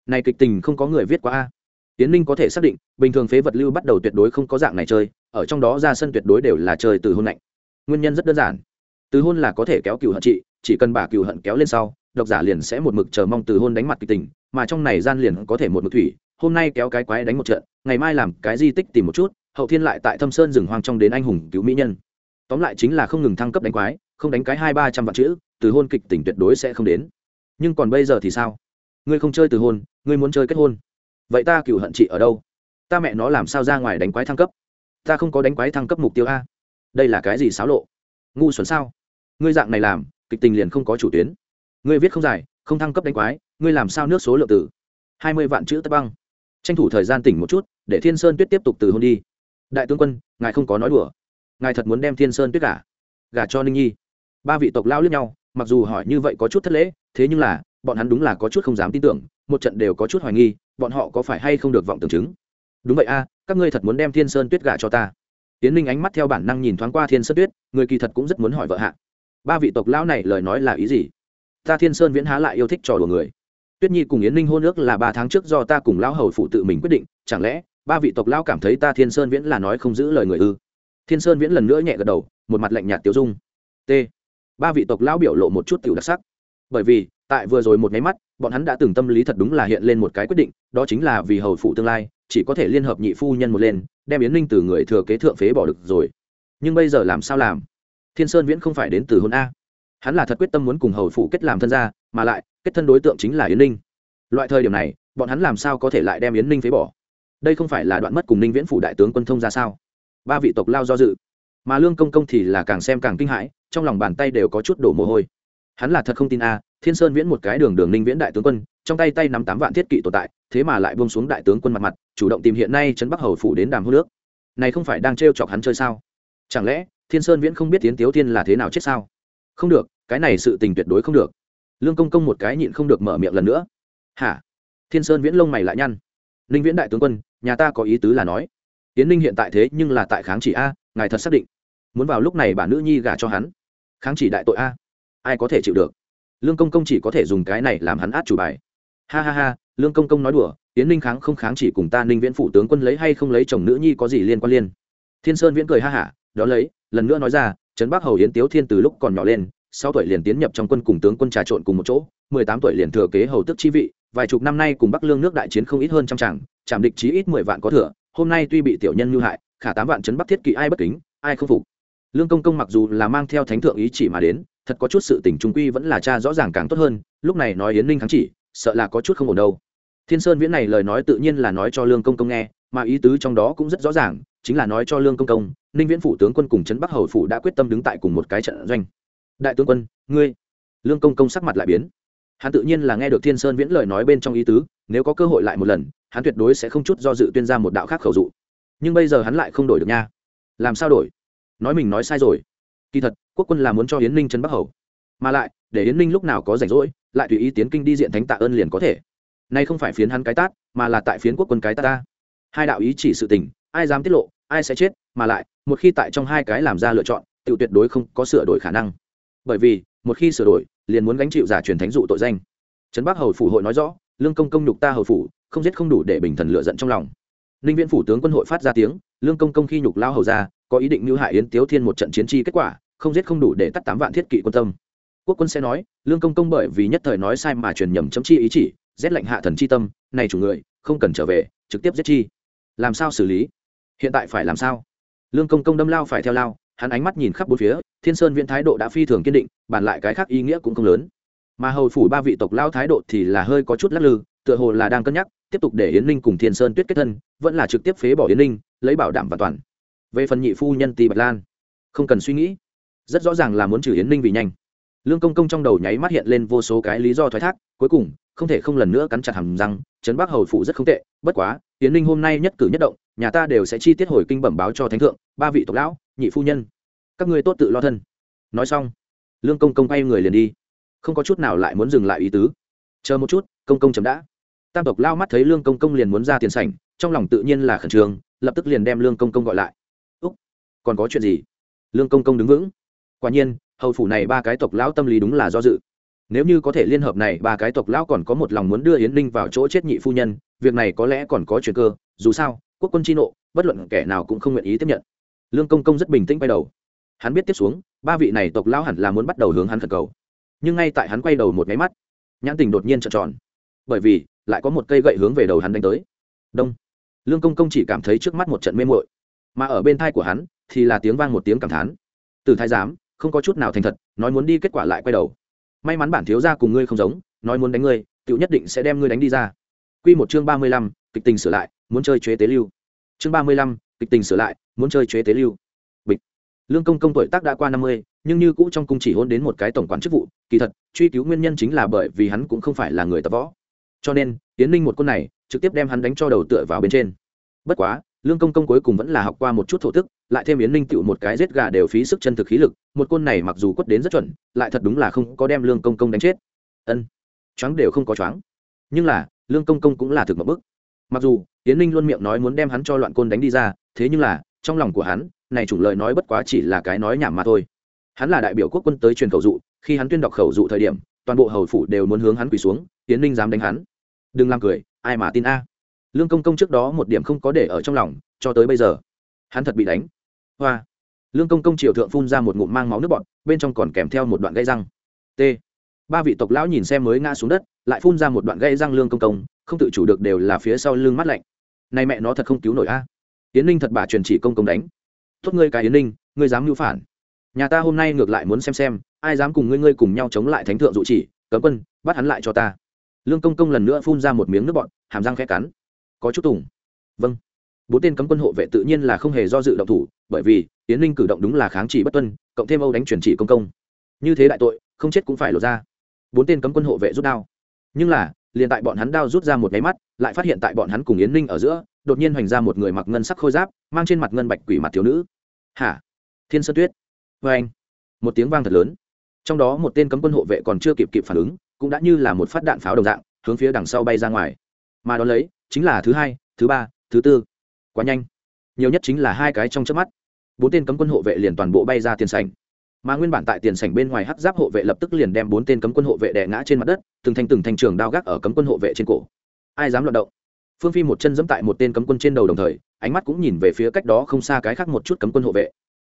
Này kịch tình không có người viết qua a. Tiến ninh có thể xác định, bình thường phế vật lưu bắt đầu tuyệt đối không có dạng này chơi, ở trong đó ra sân tuyệt đối đều là chơi từ hôn lạnh. Nguyên nhân rất đơn giản. Từ hôn là có thể kéo cừu hận chị, chỉ cần bà cừu hận kéo lên sau, độc giả liền sẽ một mực chờ mong từ hôn đánh mặt kịch tình, mà trong này gian liền có thể một mực thủy, hôm nay kéo cái quái đánh một trận, ngày mai làm cái di tích tìm một chút, hậu thiên lại tại thâm sơn rừng hoang trong đến anh hùng cứu mỹ nhân. Tóm lại chính là không ngừng thăng cấp đánh quái không đánh cái hai ba trăm vạn chữ, từ hôn kịch tình tuyệt đối sẽ không đến. Nhưng còn bây giờ thì sao? Ngươi không chơi từ hôn, ngươi muốn chơi kết hôn. Vậy ta cựu hận chị ở đâu? Ta mẹ nó làm sao ra ngoài đánh quái thăng cấp? Ta không có đánh quái thăng cấp mục tiêu a. Đây là cái gì xáo lộ? Ngu xuẩn sao? Ngươi dạng này làm, kịch tình liền không có chủ tuyến. Ngươi viết không dài, không thăng cấp đánh quái, ngươi làm sao nước số lượng tử hai mươi vạn chữ tất băng. Tranh thủ thời gian tỉnh một chút, để thiên sơn tuyết tiếp tục từ hôn đi. Đại tướng quân, ngài không có nói đùa. Ngài thật muốn đem thiên sơn tuyết gả? Gả cho ninh nhi ba vị tộc lao lướt nhau, mặc dù hỏi như vậy có chút thất lễ, thế nhưng là, bọn hắn đúng là có chút không dám tin tưởng, một trận đều có chút hoài nghi, bọn họ có phải hay không được vọng tưởng chứng. Đúng vậy a, các ngươi thật muốn đem thiên sơn tuyết gả cho ta. Tiến Linh ánh mắt theo bản năng nhìn thoáng qua thiên sơn tuyết, người kỳ thật cũng rất muốn hỏi vợ hạ. Ba vị tộc lão này lời nói là ý gì? Ta thiên sơn viễn há lại yêu thích trò đùa người. Tuyết nhi cùng yến ninh hôn ước là ba tháng trước do ta cùng lão hầu phụ tự mình quyết định, chẳng lẽ, ba vị tộc lão cảm thấy ta thiên sơn viễn là nói không giữ lời người ư? Thiên sơn viễn lần nữa nhẹ gật đầu, một mặt lạnh nhạt tiêu dung. T ba vị tộc lão biểu lộ một chút tiểu đặc sắc. Bởi vì, tại vừa rồi một máy mắt, bọn hắn đã từng tâm lý thật đúng là hiện lên một cái quyết định, đó chính là vì hầu phụ tương lai, chỉ có thể liên hợp nhị phu nhân một lên, đem yến ninh từ người thừa kế thượng phế bỏ được rồi. Nhưng bây giờ làm sao làm? Thiên sơn viễn không phải đến từ hôn a. Hắn là thật quyết tâm muốn cùng hầu phụ kết làm thân gia, mà lại, kết thân đối tượng chính là yến ninh. Loại thời điểm này, bọn hắn làm sao có thể lại đem yến ninh phế bỏ? Đây không phải là đoạn mất cùng ninh viễn phủ đại tướng quân thông ra sao? Ba vị tộc lao do dự. Mà lương công công thì là càng xem càng kinh hãi trong lòng bàn tay đều có chút đổ mồ hôi. Hắn là thật không tin a, thiên sơn viễn một cái đường đường ninh viễn đại tướng quân, trong tay tay nắm tám vạn thiết kỵ tồn tại, thế mà lại buông xuống đại tướng quân mặt mặt, chủ động tìm hiện nay trấn bắc hầu phủ đến đàm hô nước. Này không phải đang trêu chọc hắn chơi sao? Chẳng lẽ thiên sơn viễn không biết tiến tiếu thiên là thế nào chết sao? Không được, cái này sự tình tuyệt đối không được. Lương công công một cái nhịn không được mở miệng lần nữa. Hả? Thiên sơn viễn lông mày lại nhăn. Ninh viễn đại tướng quân, nhà ta có ý tứ là nói. Tiến ninh hiện tại thế nhưng là tại kháng chỉ a, ngài thật xác định. Muốn vào lúc này bà nữ nhi gả cho hắn kháng chỉ đại tội a. Ai có thể chịu được? Lương công công chỉ có thể dùng cái này làm hắn át chủ bài. Ha ha ha, lương công công nói đùa tiến ninh kháng không kháng chỉ cùng ta ninh viễn phủ tướng quân lấy hay không lấy chồng nữ nhi có gì liên quan liên. Thiên sơn viễn cười ha hả, đó lấy, lần nữa nói ra, trấn bắc hầu yến tiếu thiên từ lúc còn nhỏ lên sau tuổi liền tiến nhập trong quân cùng tướng quân trà trộn cùng một chỗ, mười tám tuổi liền thừa kế hầu tức chi vị, vài chục năm nay cùng bắc lương nước đại chiến không ít hơn trăm tràng, chạm địch chí ít mười vạn có thừa, hôm nay tuy bị tiểu nhân mưu hại, khả tám vạn trấn bắc thiết kỵ ai bất kính, ai không phục lương công công mặc dù là mang theo thánh thượng ý chỉ mà đến, thật có chút sự tình trung quy vẫn là cha rõ ràng càng tốt hơn, lúc này nói yến ninh kháng chỉ, sợ là có chút không ổn đâu. Thiên sơn viễn này lời nói tự nhiên là nói cho lương công công nghe, mà ý tứ trong đó cũng rất rõ ràng, chính là nói cho lương công công, ninh viễn phủ tướng quân cùng trấn bắc hầu phủ đã quyết tâm đứng tại cùng một cái trận doanh. Đại tướng quân, ngươi. Lương công công sắc mặt lại biến. Hắn tự nhiên là nghe được thiên sơn viễn lời nói bên trong ý tứ, nếu có cơ hội lại một lần, hắn tuyệt đối sẽ không chút do dự tuyên ra một đạo khác khẩu dụ. Nhưng bây giờ hắn lại không đổi được nha. Làm sao đổi? Nói mình nói sai rồi. Kỳ thật, quốc quân là muốn cho yến ninh trấn bắc hầu. Mà lại, để yến ninh lúc nào có rảnh rỗi, lại tùy ý tiến kinh đi diện thánh tạ ơn liền có thể. Nay không phải phiến hắn cái tát, mà là tại phiến quốc quân cái ta ta. Hai đạo ý chỉ sự tình, ai dám tiết lộ, ai sẽ chết, mà lại, một khi tại trong hai cái làm ra lựa chọn tự tuyệt đối không có sửa đổi khả năng. Bởi vì, một khi sửa đổi, liền muốn gánh chịu giả truyền thánh dụ tội danh. Trấn bắc hầu phủ hội nói rõ, lương công công nhục ta hầu phủ, không giết không đủ để bình thần lựa giận trong lòng. Ninh viễn phủ tướng quân hội phát ra tiếng lương công công khi nhục lao hầu ra, có ý định mưu hại yến tiếu thiên một trận chiến chi kết quả, không giết không đủ để tắt tám vạn thiết kỵ quân tâm. Quốc quân sẽ nói, lương công công bởi vì nhất thời nói sai mà truyền nhầm chấm chi ý chỉ, rét lệnh hạ thần chi tâm, này chủ người, không cần trở về, trực tiếp giết chi. Làm sao xử lý? Hiện tại phải làm sao? Lương công công đâm lao phải theo lao, hắn ánh mắt nhìn khắp bốn phía, thiên sơn viễn thái độ đã phi thường kiên định bàn lại cái khác ý nghĩa cũng không lớn. Mà hầu phủ ba vị tộc lao thái độ thì là hơi có chút lắc lư, tựa hồ là đang cân nhắc, tiếp tục để yến ninh cùng thiên sơn tuyết kết thân, vẫn là trực tiếp phế bỏ yến ninh lấy bảo đảm và toàn. Về phần nhị phu nhân tì bạch lan, không cần suy nghĩ. Rất rõ ràng là muốn trừ yến ninh vì nhanh. Lương công công trong đầu nháy mắt hiện lên vô số cái lý do thoái thác, cuối cùng, không thể không lần nữa cắn chặt hầm răng, trấn bắc hầu phụ rất không tệ, bất quá, Yến ninh hôm nay nhất cử nhất động, nhà ta đều sẽ chi tiết hồi kinh bẩm báo cho thánh thượng, ba vị tộc lão, nhị phu nhân. Các ngươi tốt tự lo thân. Nói xong, lương công công quay người liền đi. Không có chút nào lại muốn dừng lại ý tứ. Chờ một chút, công công chấm đã. Tam tộc lao mắt thấy lương công công liền muốn ra tiền sảnh, trong lòng tự nhiên là khẩn trương lập tức liền đem lương công công gọi lại. Úc, còn có chuyện gì? Lương công công đứng vững. Quả nhiên, hầu phủ này ba cái tộc lão tâm lý đúng là do dự. Nếu như có thể liên hợp này ba cái tộc lão còn có một lòng muốn đưa yến ninh vào chỗ chết nhị phu nhân, việc này có lẽ còn có chuyện cơ, dù sao, quốc quân chi nộ, bất luận kẻ nào cũng không nguyện ý tiếp nhận. Lương công công rất bình tĩnh quay đầu. Hắn biết tiếp xuống, ba vị này tộc lão hẳn là muốn bắt đầu hướng hắn khẩn cầu. Nhưng ngay tại hắn quay đầu một máy mắt, nhãn tình đột nhiên trợn tròn. Bởi vì, lại có một cây gậy hướng về đầu hắn đánh tới. Đông lương công công chỉ cảm thấy trước mắt một trận mê muội mà ở bên thai của hắn thì là tiếng vang một tiếng cảm thán. Từ thái giám không có chút nào thành thật nói muốn đi kết quả lại quay đầu. May mắn bản thiếu gia cùng ngươi không giống nói muốn đánh ngươi tựu nhất định sẽ đem ngươi đánh đi ra. Quy một chương ba mươi lăm, kịch tình sửa lại muốn chơi chế tế lưu. Chương ba mươi lăm, kịch tình sửa lại muốn chơi chế tế lưu. Bịch. Lương công công tuổi tác đã qua năm mươi nhưng như cũ trong cung chỉ hôn đến một cái tổng quản chức vụ kỳ thật truy cứu nguyên nhân chính là bởi vì hắn cũng không phải là người tập võ. Cho nên tiến ninh một con này trực tiếp đem hắn đánh cho đầu tựa vào bên trên. Bất quá, lương công công cuối cùng vẫn là học qua một chút thổ tức lại thêm yến ninh tựu một cái giết gà đều phí sức chân thực khí lực, một côn này mặc dù quất đến rất chuẩn, lại thật đúng là không có đem lương công công đánh chết. Ân, choáng đều không có choáng. Nhưng là, lương công công cũng là thực một bức. Mặc dù, yến ninh luôn miệng nói muốn đem hắn cho loạn côn đánh đi ra, thế nhưng là, trong lòng của hắn, này chủng lời nói bất quá chỉ là cái nói nhảm mà thôi. Hắn là đại biểu quốc quân tới truyền khẩu dụ, khi hắn tuyên đọc khẩu dụ thời điểm, toàn bộ hầu phủ đều muốn hướng hắn quỳ xuống, yến ninh dám đánh hắn. Đừng làm cười ai mà tin a? Lương công công trước đó một điểm không có để ở trong lòng, cho tới bây giờ, hắn thật bị đánh. Hoa. Lương công công triều thượng phun ra một ngụm mang máu nước bọt, bên trong còn kèm theo một đoạn gây răng. T. Ba vị tộc lão nhìn xem mới ngã xuống đất, lại phun ra một đoạn gây răng lương công công, không tự chủ được đều là phía sau lưng mắt lạnh. Này mẹ nó thật không cứu nổi a. Yến ninh thật bà truyền chỉ công công đánh. Tốt ngươi cái yến ninh, ngươi dám mưu phản. Nhà ta hôm nay ngược lại muốn xem xem, ai dám cùng ngươi ngươi cùng nhau chống lại thánh thượng dụ chỉ, cấm quân, bắt hắn lại cho ta lương công công lần nữa phun ra một miếng nước bọn hàm răng khẽ cắn. Có chút tùng. Vâng. Bốn tên cấm quân hộ vệ tự nhiên là không hề do dự động thủ, bởi vì tiến linh cử động đúng là kháng chỉ bất tuân, cộng thêm âu đánh chuyển chỉ công công. Như thế đại tội, không chết cũng phải lột ra. Bốn tên cấm quân hộ vệ rút đao. Nhưng là, liền tại bọn hắn đao rút ra một máy mắt, lại phát hiện tại bọn hắn cùng yến ninh ở giữa, đột nhiên hoành ra một người mặc ngân sắc khôi giáp, mang trên mặt ngân bạch quỷ mặt thiếu nữ. Hả? Thiên sơn tuyết. Vê anh một tiếng vang thật lớn. Trong đó một tên cấm quân hộ vệ còn chưa kịp kịp phản ứng cũng đã như là một phát đạn pháo đồng dạng, hướng phía đằng sau bay ra ngoài. Mà đón lấy, chính là thứ hai, thứ ba, thứ tư. Quá nhanh. Nhiều nhất chính là hai cái trong chớp mắt. Bốn tên cấm quân hộ vệ liền toàn bộ bay ra tiền sảnh. Mà nguyên bản tại tiền sảnh bên ngoài hắc giáp hộ vệ lập tức liền đem bốn tên cấm quân hộ vệ đè ngã trên mặt đất, từng thành từng thành trường đao gác ở cấm quân hộ vệ trên cổ. Ai dám loạn động? Phương phi một chân giẫm tại một tên cấm quân trên đầu đồng thời, ánh mắt cũng nhìn về phía cách đó không xa cái khác một chút cấm quân hộ vệ.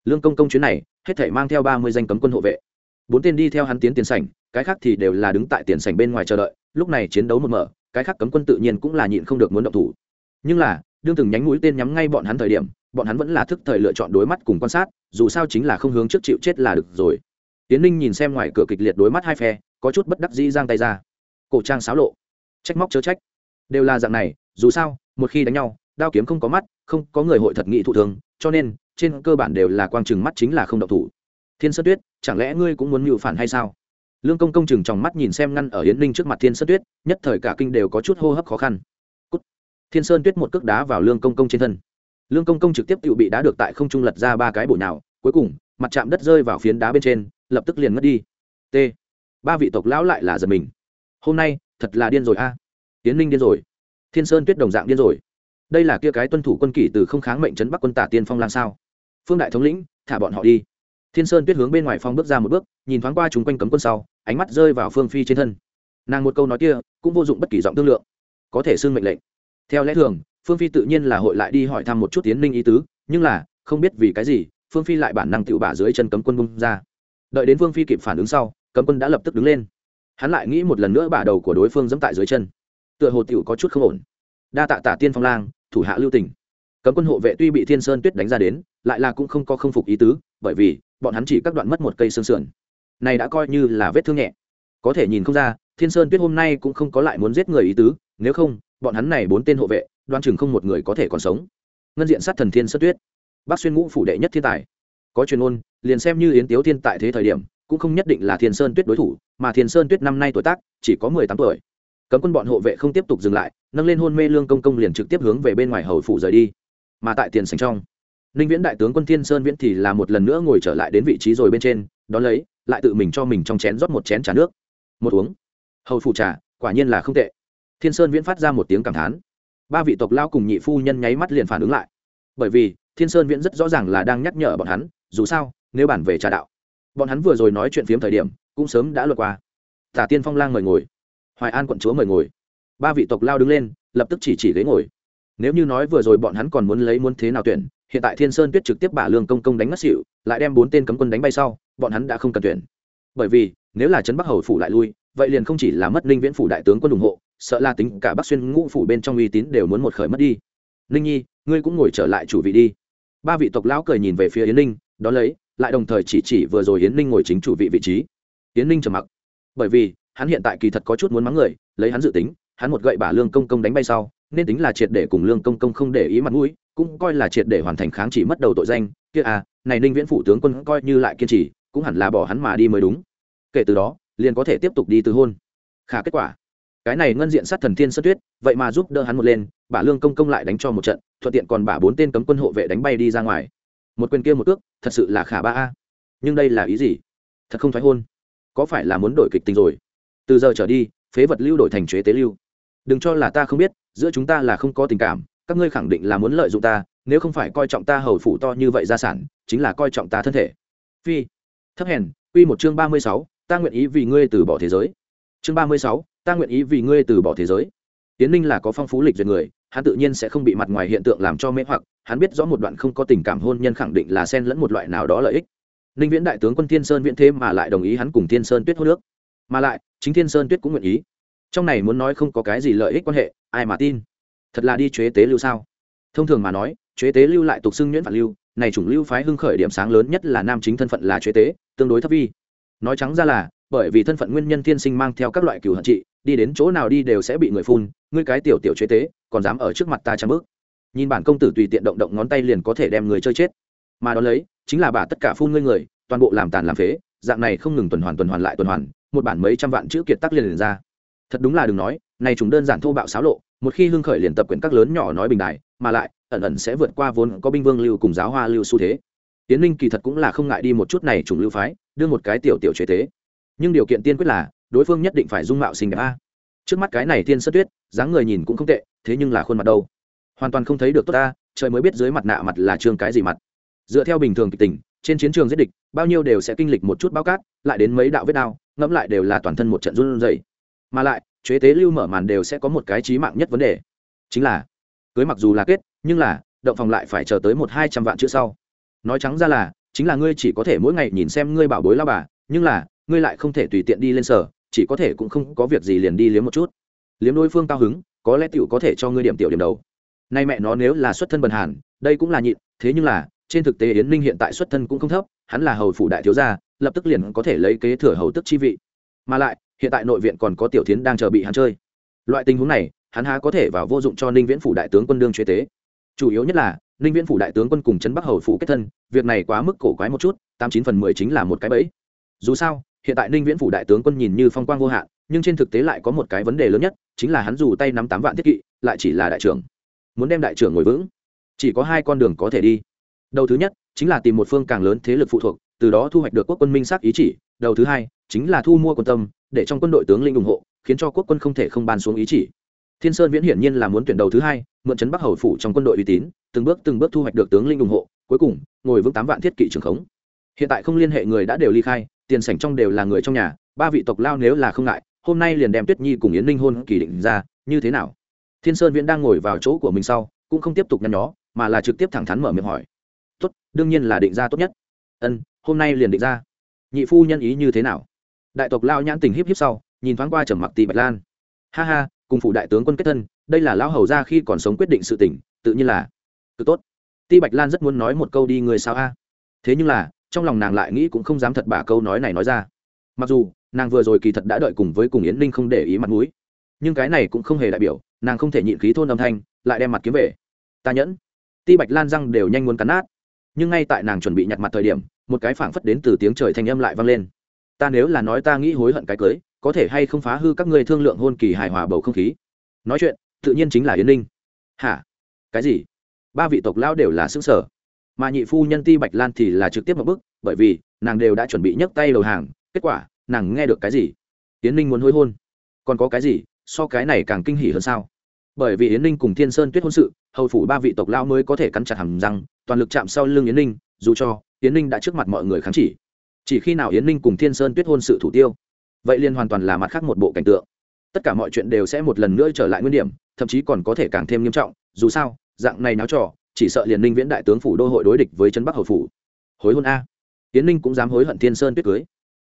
Lương công công chuyến này, hết thể mang theo ba mươi danh cấm quân hộ vệ bốn tên đi theo hắn tiến tiền sảnh, cái khác thì đều là đứng tại tiền sảnh bên ngoài chờ đợi, lúc này chiến đấu một mở, cái khác cấm quân tự nhiên cũng là nhịn không được muốn động thủ. Nhưng là, đương từng nhánh mũi tên nhắm ngay bọn hắn thời điểm, bọn hắn vẫn là thức thời lựa chọn đối mắt cùng quan sát, dù sao chính là không hướng trước chịu chết là được rồi. Tiến ninh nhìn xem ngoài cửa kịch liệt đối mắt hai phe, có chút bất đắc dĩ giang tay ra. Cổ trang xáo lộ. Trách móc chớ trách. Đều là dạng này, dù sao, một khi đánh nhau, đao kiếm không có mắt, không có người hội thật nghị thụ thường, cho nên, trên cơ bản đều là quang chừng mắt chính là không độc thủ thiên sơn tuyết, chẳng lẽ ngươi cũng muốn mưu phản hay sao? Lương công công chừng trong mắt nhìn xem ngăn ở yến ninh trước mặt thiên sơn tuyết, nhất thời cả kinh đều có chút hô hấp khó khăn、Cút. Thiên sơn tuyết một cước đá vào lương công công trên thân. Lương công công trực tiếp tự bị đá được tại không trung lật ra ba cái bổ nào cuối cùng, mặt chạm đất rơi vào phiến đá bên trên, lập tức liền mất đi. T. Ba vị tộc lão lại là giật mình. Hôm nay, thật là điên rồi a. Yến ninh điên rồi. Thiên sơn tuyết đồng dạng điên rồi. Đây là kia cái tuân thủ quân kỷ từ không kháng mệnh trấn bắc quân tả tiên phong lan sao? Phương đại thống lĩnh, thả bọn họ đi thiên sơn tuyết hướng bên ngoài phong bước ra một bước, nhìn thoáng qua chúng quanh cấm quân sau, ánh mắt rơi vào phương phi trên thân. Nàng một câu nói kia, cũng vô dụng bất kỳ giọng thương lượng. Có thể xưng mệnh lệnh. Theo lẽ thường, phương phi tự nhiên là hội lại đi hỏi thăm một chút tiến ninh ý tứ, nhưng là, không biết vì cái gì, phương phi lại bản năng tự bả dưới chân cấm quân bung ra. Đợi đến phương phi kịp phản ứng sau, cấm quân đã lập tức đứng lên. Hắn lại nghĩ một lần nữa bả đầu của đối phương dẫm tại dưới chân. Tựa hồ tựu có chút không ổn. Đa tạ tả tiên phong lang, thủ hạ lưu tỉnh cấm quân hộ vệ tuy bị thiên sơn tuyết đánh ra đến, lại là cũng không có không phục ý tứ, bởi vì bọn hắn chỉ các đoạn mất một cây xương sườn. Này đã coi như là vết thương nhẹ. Có thể nhìn không ra, thiên sơn tuyết hôm nay cũng không có lại muốn giết người ý tứ, nếu không, bọn hắn này bốn tên hộ vệ, đoan chừng không một người có thể còn sống. Ngân diện sát thần thiên sơn tuyết. Bác xuyên ngũ phủ đệ nhất thiên tài. Có truyền ôn liền xem như yến tiếu thiên tại thế thời điểm, cũng không nhất định là thiên sơn tuyết đối thủ, mà thiên sơn tuyết năm nay tuổi tác, chỉ có mười tám tuổi. Cấm quân bọn hộ vệ không tiếp tục dừng lại, nâng lên hôn mê lương công công liền trực tiếp hướng về bên ngoài hầu phủ rời đi. Mà tại tiền sành trong ninh viễn đại tướng quân thiên sơn viễn thì là một lần nữa ngồi trở lại đến vị trí rồi bên trên, đón lấy, lại tự mình cho mình trong chén rót một chén trà nước. Một uống. Hầu phủ trà, quả nhiên là không tệ. Thiên sơn viễn phát ra một tiếng cảm thán. Ba vị tộc lao cùng nhị phu nhân nháy mắt liền phản ứng lại. Bởi vì, thiên sơn viễn rất rõ ràng là đang nhắc nhở bọn hắn, dù sao, nếu bản về trà đạo, bọn hắn vừa rồi nói chuyện phiếm thời điểm, cũng sớm đã luật qua. Tả tiên phong lang mời ngồi. Hoài an quận chúa mời ngồi. Ba vị tộc lao đứng lên, lập tức chỉ chỉ ghế ngồi. Nếu như nói vừa rồi bọn hắn còn muốn lấy muốn thế nào tuyển hiện tại thiên sơn tuyết trực tiếp bả lương công công đánh mất xịu lại đem bốn tên cấm quân đánh bay sau, bọn hắn đã không cần tuyển. Bởi vì, nếu là trấn bắc hầu phủ lại lui, vậy liền không chỉ là mất ninh viễn phủ đại tướng quân ủng hộ, sợ là tính cả bắc xuyên ngũ phủ bên trong uy tín đều muốn một khởi mất đi. Ninh nhi, ngươi cũng ngồi trở lại chủ vị đi. Ba vị tộc lão cười nhìn về phía yến ninh đó lấy, lại đồng thời chỉ chỉ vừa rồi yến ninh ngồi chính chủ vị vị trí. Yến ninh trầm mặc. Bởi vì, hắn hiện tại kỳ thật có chút muốn mắng người, lấy hắn dự tính, hắn một gậy bả lương công công đánh bay sau, nên tính là triệt để cùng lương công công không để ý mặt mũi cũng coi là triệt để hoàn thành kháng chỉ mất đầu tội danh, kia à này ninh viễn phủ tướng quân coi như lại kiên trì, cũng hẳn là bỏ hắn mà đi mới đúng. Kể từ đó, liền có thể tiếp tục đi từ hôn. Khả kết quả, cái này ngân diện sát thần thiên sơn tuyết, vậy mà giúp đỡ hắn một lên, bả lương công công lại đánh cho một trận, thuận tiện còn bả bốn tên cấm quân hộ vệ đánh bay đi ra ngoài. Một quyền kia một cước, thật sự là khả ba a. Nhưng đây là ý gì? Thật không thoái hôn. Có phải là muốn đổi kịch tình rồi? Từ giờ trở đi, phế vật lưu đổi thành chế tế lưu. Đừng cho là ta không biết, giữa chúng ta là không có tình cảm các ngươi khẳng định là muốn lợi dụng ta, nếu không phải coi trọng ta hầu phủ to như vậy gia sản, chính là coi trọng ta thân thể. Phi, thấp hèn, quy một chương ba mươi sáu, ta nguyện ý vì ngươi từ bỏ thế giới. Chương ba mươi sáu, ta nguyện ý vì ngươi từ bỏ thế giới. Tiến ninh là có phong phú lịch duyệt người, hắn tự nhiên sẽ không bị mặt ngoài hiện tượng làm cho mê hoặc, hắn biết rõ một đoạn không có tình cảm hôn nhân khẳng định là xen lẫn một loại nào đó lợi ích. Ninh viễn đại tướng quân thiên sơn viễn thế mà lại đồng ý hắn cùng thiên sơn tuyết hô nước mà lại, chính thiên sơn tuyết cũng nguyện ý. Trong này muốn nói không có cái gì lợi ích quan hệ, ai mà tin? Thật là đi chế tế lưu sao? Thông thường mà nói chế tế lưu lại tục xưng nhuyễn phản lưu này chủng lưu phái hưng khởi điểm sáng lớn nhất là nam chính thân phận là chế tế tương đối thấp vi. Nói trắng ra là bởi vì thân phận nguyên nhân thiên sinh mang theo các loại cừu hận trị đi đến chỗ nào đi đều sẽ bị người phun ngươi cái tiểu tiểu chế tế còn dám ở trước mặt ta trăm bước. Nhìn bản công tử tùy tiện động động ngón tay liền có thể đem người chơi chết. Mà đó lấy chính là bà tất cả phun ngươi người toàn bộ làm tàn làm phế dạng này không ngừng tuần hoàn tuần hoàn lại tuần hoàn một bản mấy trăm vạn chữ kiệt tắc liền, liền ra thật đúng là đừng nói, này chúng đơn giản thô bạo xáo lộ, một khi hưng khởi liền tập quyển các lớn nhỏ nói bình đại mà lại, ẩn ẩn sẽ vượt qua vốn có binh vương lưu cùng giáo hoa lưu xu thế. Tiến linh kỳ thật cũng là không ngại đi một chút này chủng lưu phái, đưa một cái tiểu tiểu chế thế. Nhưng điều kiện tiên quyết là, đối phương nhất định phải dung mạo xinh đẹp a. Trước mắt cái này thiên sất tuyết, dáng người nhìn cũng không tệ, thế nhưng là khuôn mặt đâu? Hoàn toàn không thấy được tốt ta trời mới biết dưới mặt nạ mặt là trương cái gì mặt. Dựa theo bình thường kịch tình, trên chiến trường giết địch, bao nhiêu đều sẽ kinh lịch một chút bao cát, lại đến mấy đạo vết đao, ngẫm lại đều là toàn thân một trận run rẩy mà lại, chế tế lưu mở màn đều sẽ có một cái trí mạng nhất vấn đề. Chính là, cưới mặc dù là kết, nhưng là, động phòng lại phải chờ tới một hai trăm vạn chữ sau. Nói trắng ra là, chính là ngươi chỉ có thể mỗi ngày nhìn xem ngươi bảo bối lao bà, nhưng là, ngươi lại không thể tùy tiện đi lên sở, chỉ có thể cũng không có việc gì liền đi liếm một chút. Liếm đối phương cao hứng, có lẽ tựu có thể cho ngươi điểm tiểu điểm đầu. Nay mẹ nó nếu là xuất thân bần hàn, đây cũng là nhịn, thế nhưng là, trên thực tế yến ninh hiện tại xuất thân cũng không thấp, hắn là hầu phủ đại thiếu gia, lập tức liền có thể lấy kế thừa hầu tức chi vị. Mà lại hiện tại nội viện còn có tiểu tiến đang chờ bị hắn chơi. Loại tình huống này, hắn há có thể vào vô dụng cho ninh viễn phủ đại tướng quân đương chế tế. Chủ yếu nhất là, ninh viễn phủ đại tướng quân cùng trấn bắc hầu phủ kết thân, việc này quá mức cổ quái một chút, tám chín phần mười chính là một cái bẫy. Dù sao, hiện tại ninh viễn phủ đại tướng quân nhìn như phong quang vô hạn, nhưng trên thực tế lại có một cái vấn đề lớn nhất, chính là hắn dù tay nắm tám vạn thiết kỵ, lại chỉ là đại trưởng. Muốn đem đại trưởng ngồi vững, chỉ có hai con đường có thể đi. Đầu thứ nhất, chính là tìm một phương càng lớn thế lực phụ thuộc, từ đó thu hoạch được quốc quân minh xác ý chỉ. Đầu thứ hai, chính là thu mua quân tâm để trong quân đội tướng linh ủng hộ, khiến cho quốc quân không thể không ban xuống ý chỉ. Thiên sơn viễn hiển nhiên là muốn tuyển đầu thứ hai, mượn chấn bắc hầu phủ trong quân đội uy tín, từng bước từng bước thu hoạch được tướng linh ủng hộ, cuối cùng, ngồi vững tám vạn thiết kỵ trường khống. Hiện tại không liên hệ người đã đều ly khai, tiền sảnh trong đều là người trong nhà, ba vị tộc lao nếu là không ngại, hôm nay liền đem tuyết nhi cùng yến ninh hôn kỳ định ra, như thế nào? Thiên sơn viễn đang ngồi vào chỗ của mình sau, cũng không tiếp tục nhăn nhó, mà là trực tiếp thẳng thắn mở miệng hỏi. Tốt, đương nhiên là định ra tốt nhất. Ân, hôm nay liền định ra. Nhị phu nhân ý như thế nào? Đại tộc lao nhãn tình híp híp sau, nhìn thoáng qua trầm mặc Ti bạch lan. Ha ha, cùng phụ đại tướng quân kết thân, đây là lão hầu ra khi còn sống quyết định sự tỉnh tự nhiên là tự tốt. Ti bạch lan rất muốn nói một câu đi người sao a? Thế nhưng là, trong lòng nàng lại nghĩ cũng không dám thật bà câu nói này nói ra. Mặc dù, nàng vừa rồi kỳ thật đã đợi cùng với cùng yến linh không để ý mặt mũi. Nhưng cái này cũng không hề đại biểu, nàng không thể nhịn khí thôn âm thanh, lại đem mặt kiếm về. Ta nhẫn. Ti bạch lan răng đều nhanh muốn cắn nát. Nhưng ngay tại nàng chuẩn bị nhặt mặt thời điểm, một cái phảng phất đến từ tiếng trời thanh âm lại vang lên ta nếu là nói ta nghĩ hối hận cái cưới, có thể hay không phá hư các ngươi thương lượng hôn kỳ hài hòa bầu không khí? Nói chuyện, tự nhiên chính là yến ninh. Hả? Cái gì? Ba vị tộc lão đều là xứ sở mà nhị phu nhân ti bạch lan thì là trực tiếp một bức bởi vì nàng đều đã chuẩn bị nhấc tay đầu hàng, kết quả, nàng nghe được cái gì? Yến ninh muốn hối hôn. Còn có cái gì? So cái này càng kinh hỉ hơn sao? Bởi vì yến ninh cùng thiên sơn tuyết hôn sự, hầu phủ ba vị tộc lão mới có thể cắn chặt hầm răng, toàn lực chạm sau lưng yến ninh, dù cho yến ninh đã trước mặt mọi người kháng chỉ chỉ khi nào yến ninh cùng thiên sơn tuyết hôn sự thủ tiêu, vậy liên hoàn toàn là mặt khác một bộ cảnh tượng. Tất cả mọi chuyện đều sẽ một lần nữa trở lại nguyên điểm, thậm chí còn có thể càng thêm nghiêm trọng, dù sao, dạng này náo trò, chỉ sợ liền ninh viễn đại tướng phủ đô hội đối địch với trấn bắc hầu phủ. Hối hôn a. Yến ninh cũng dám hối hận thiên sơn tuyết cưới.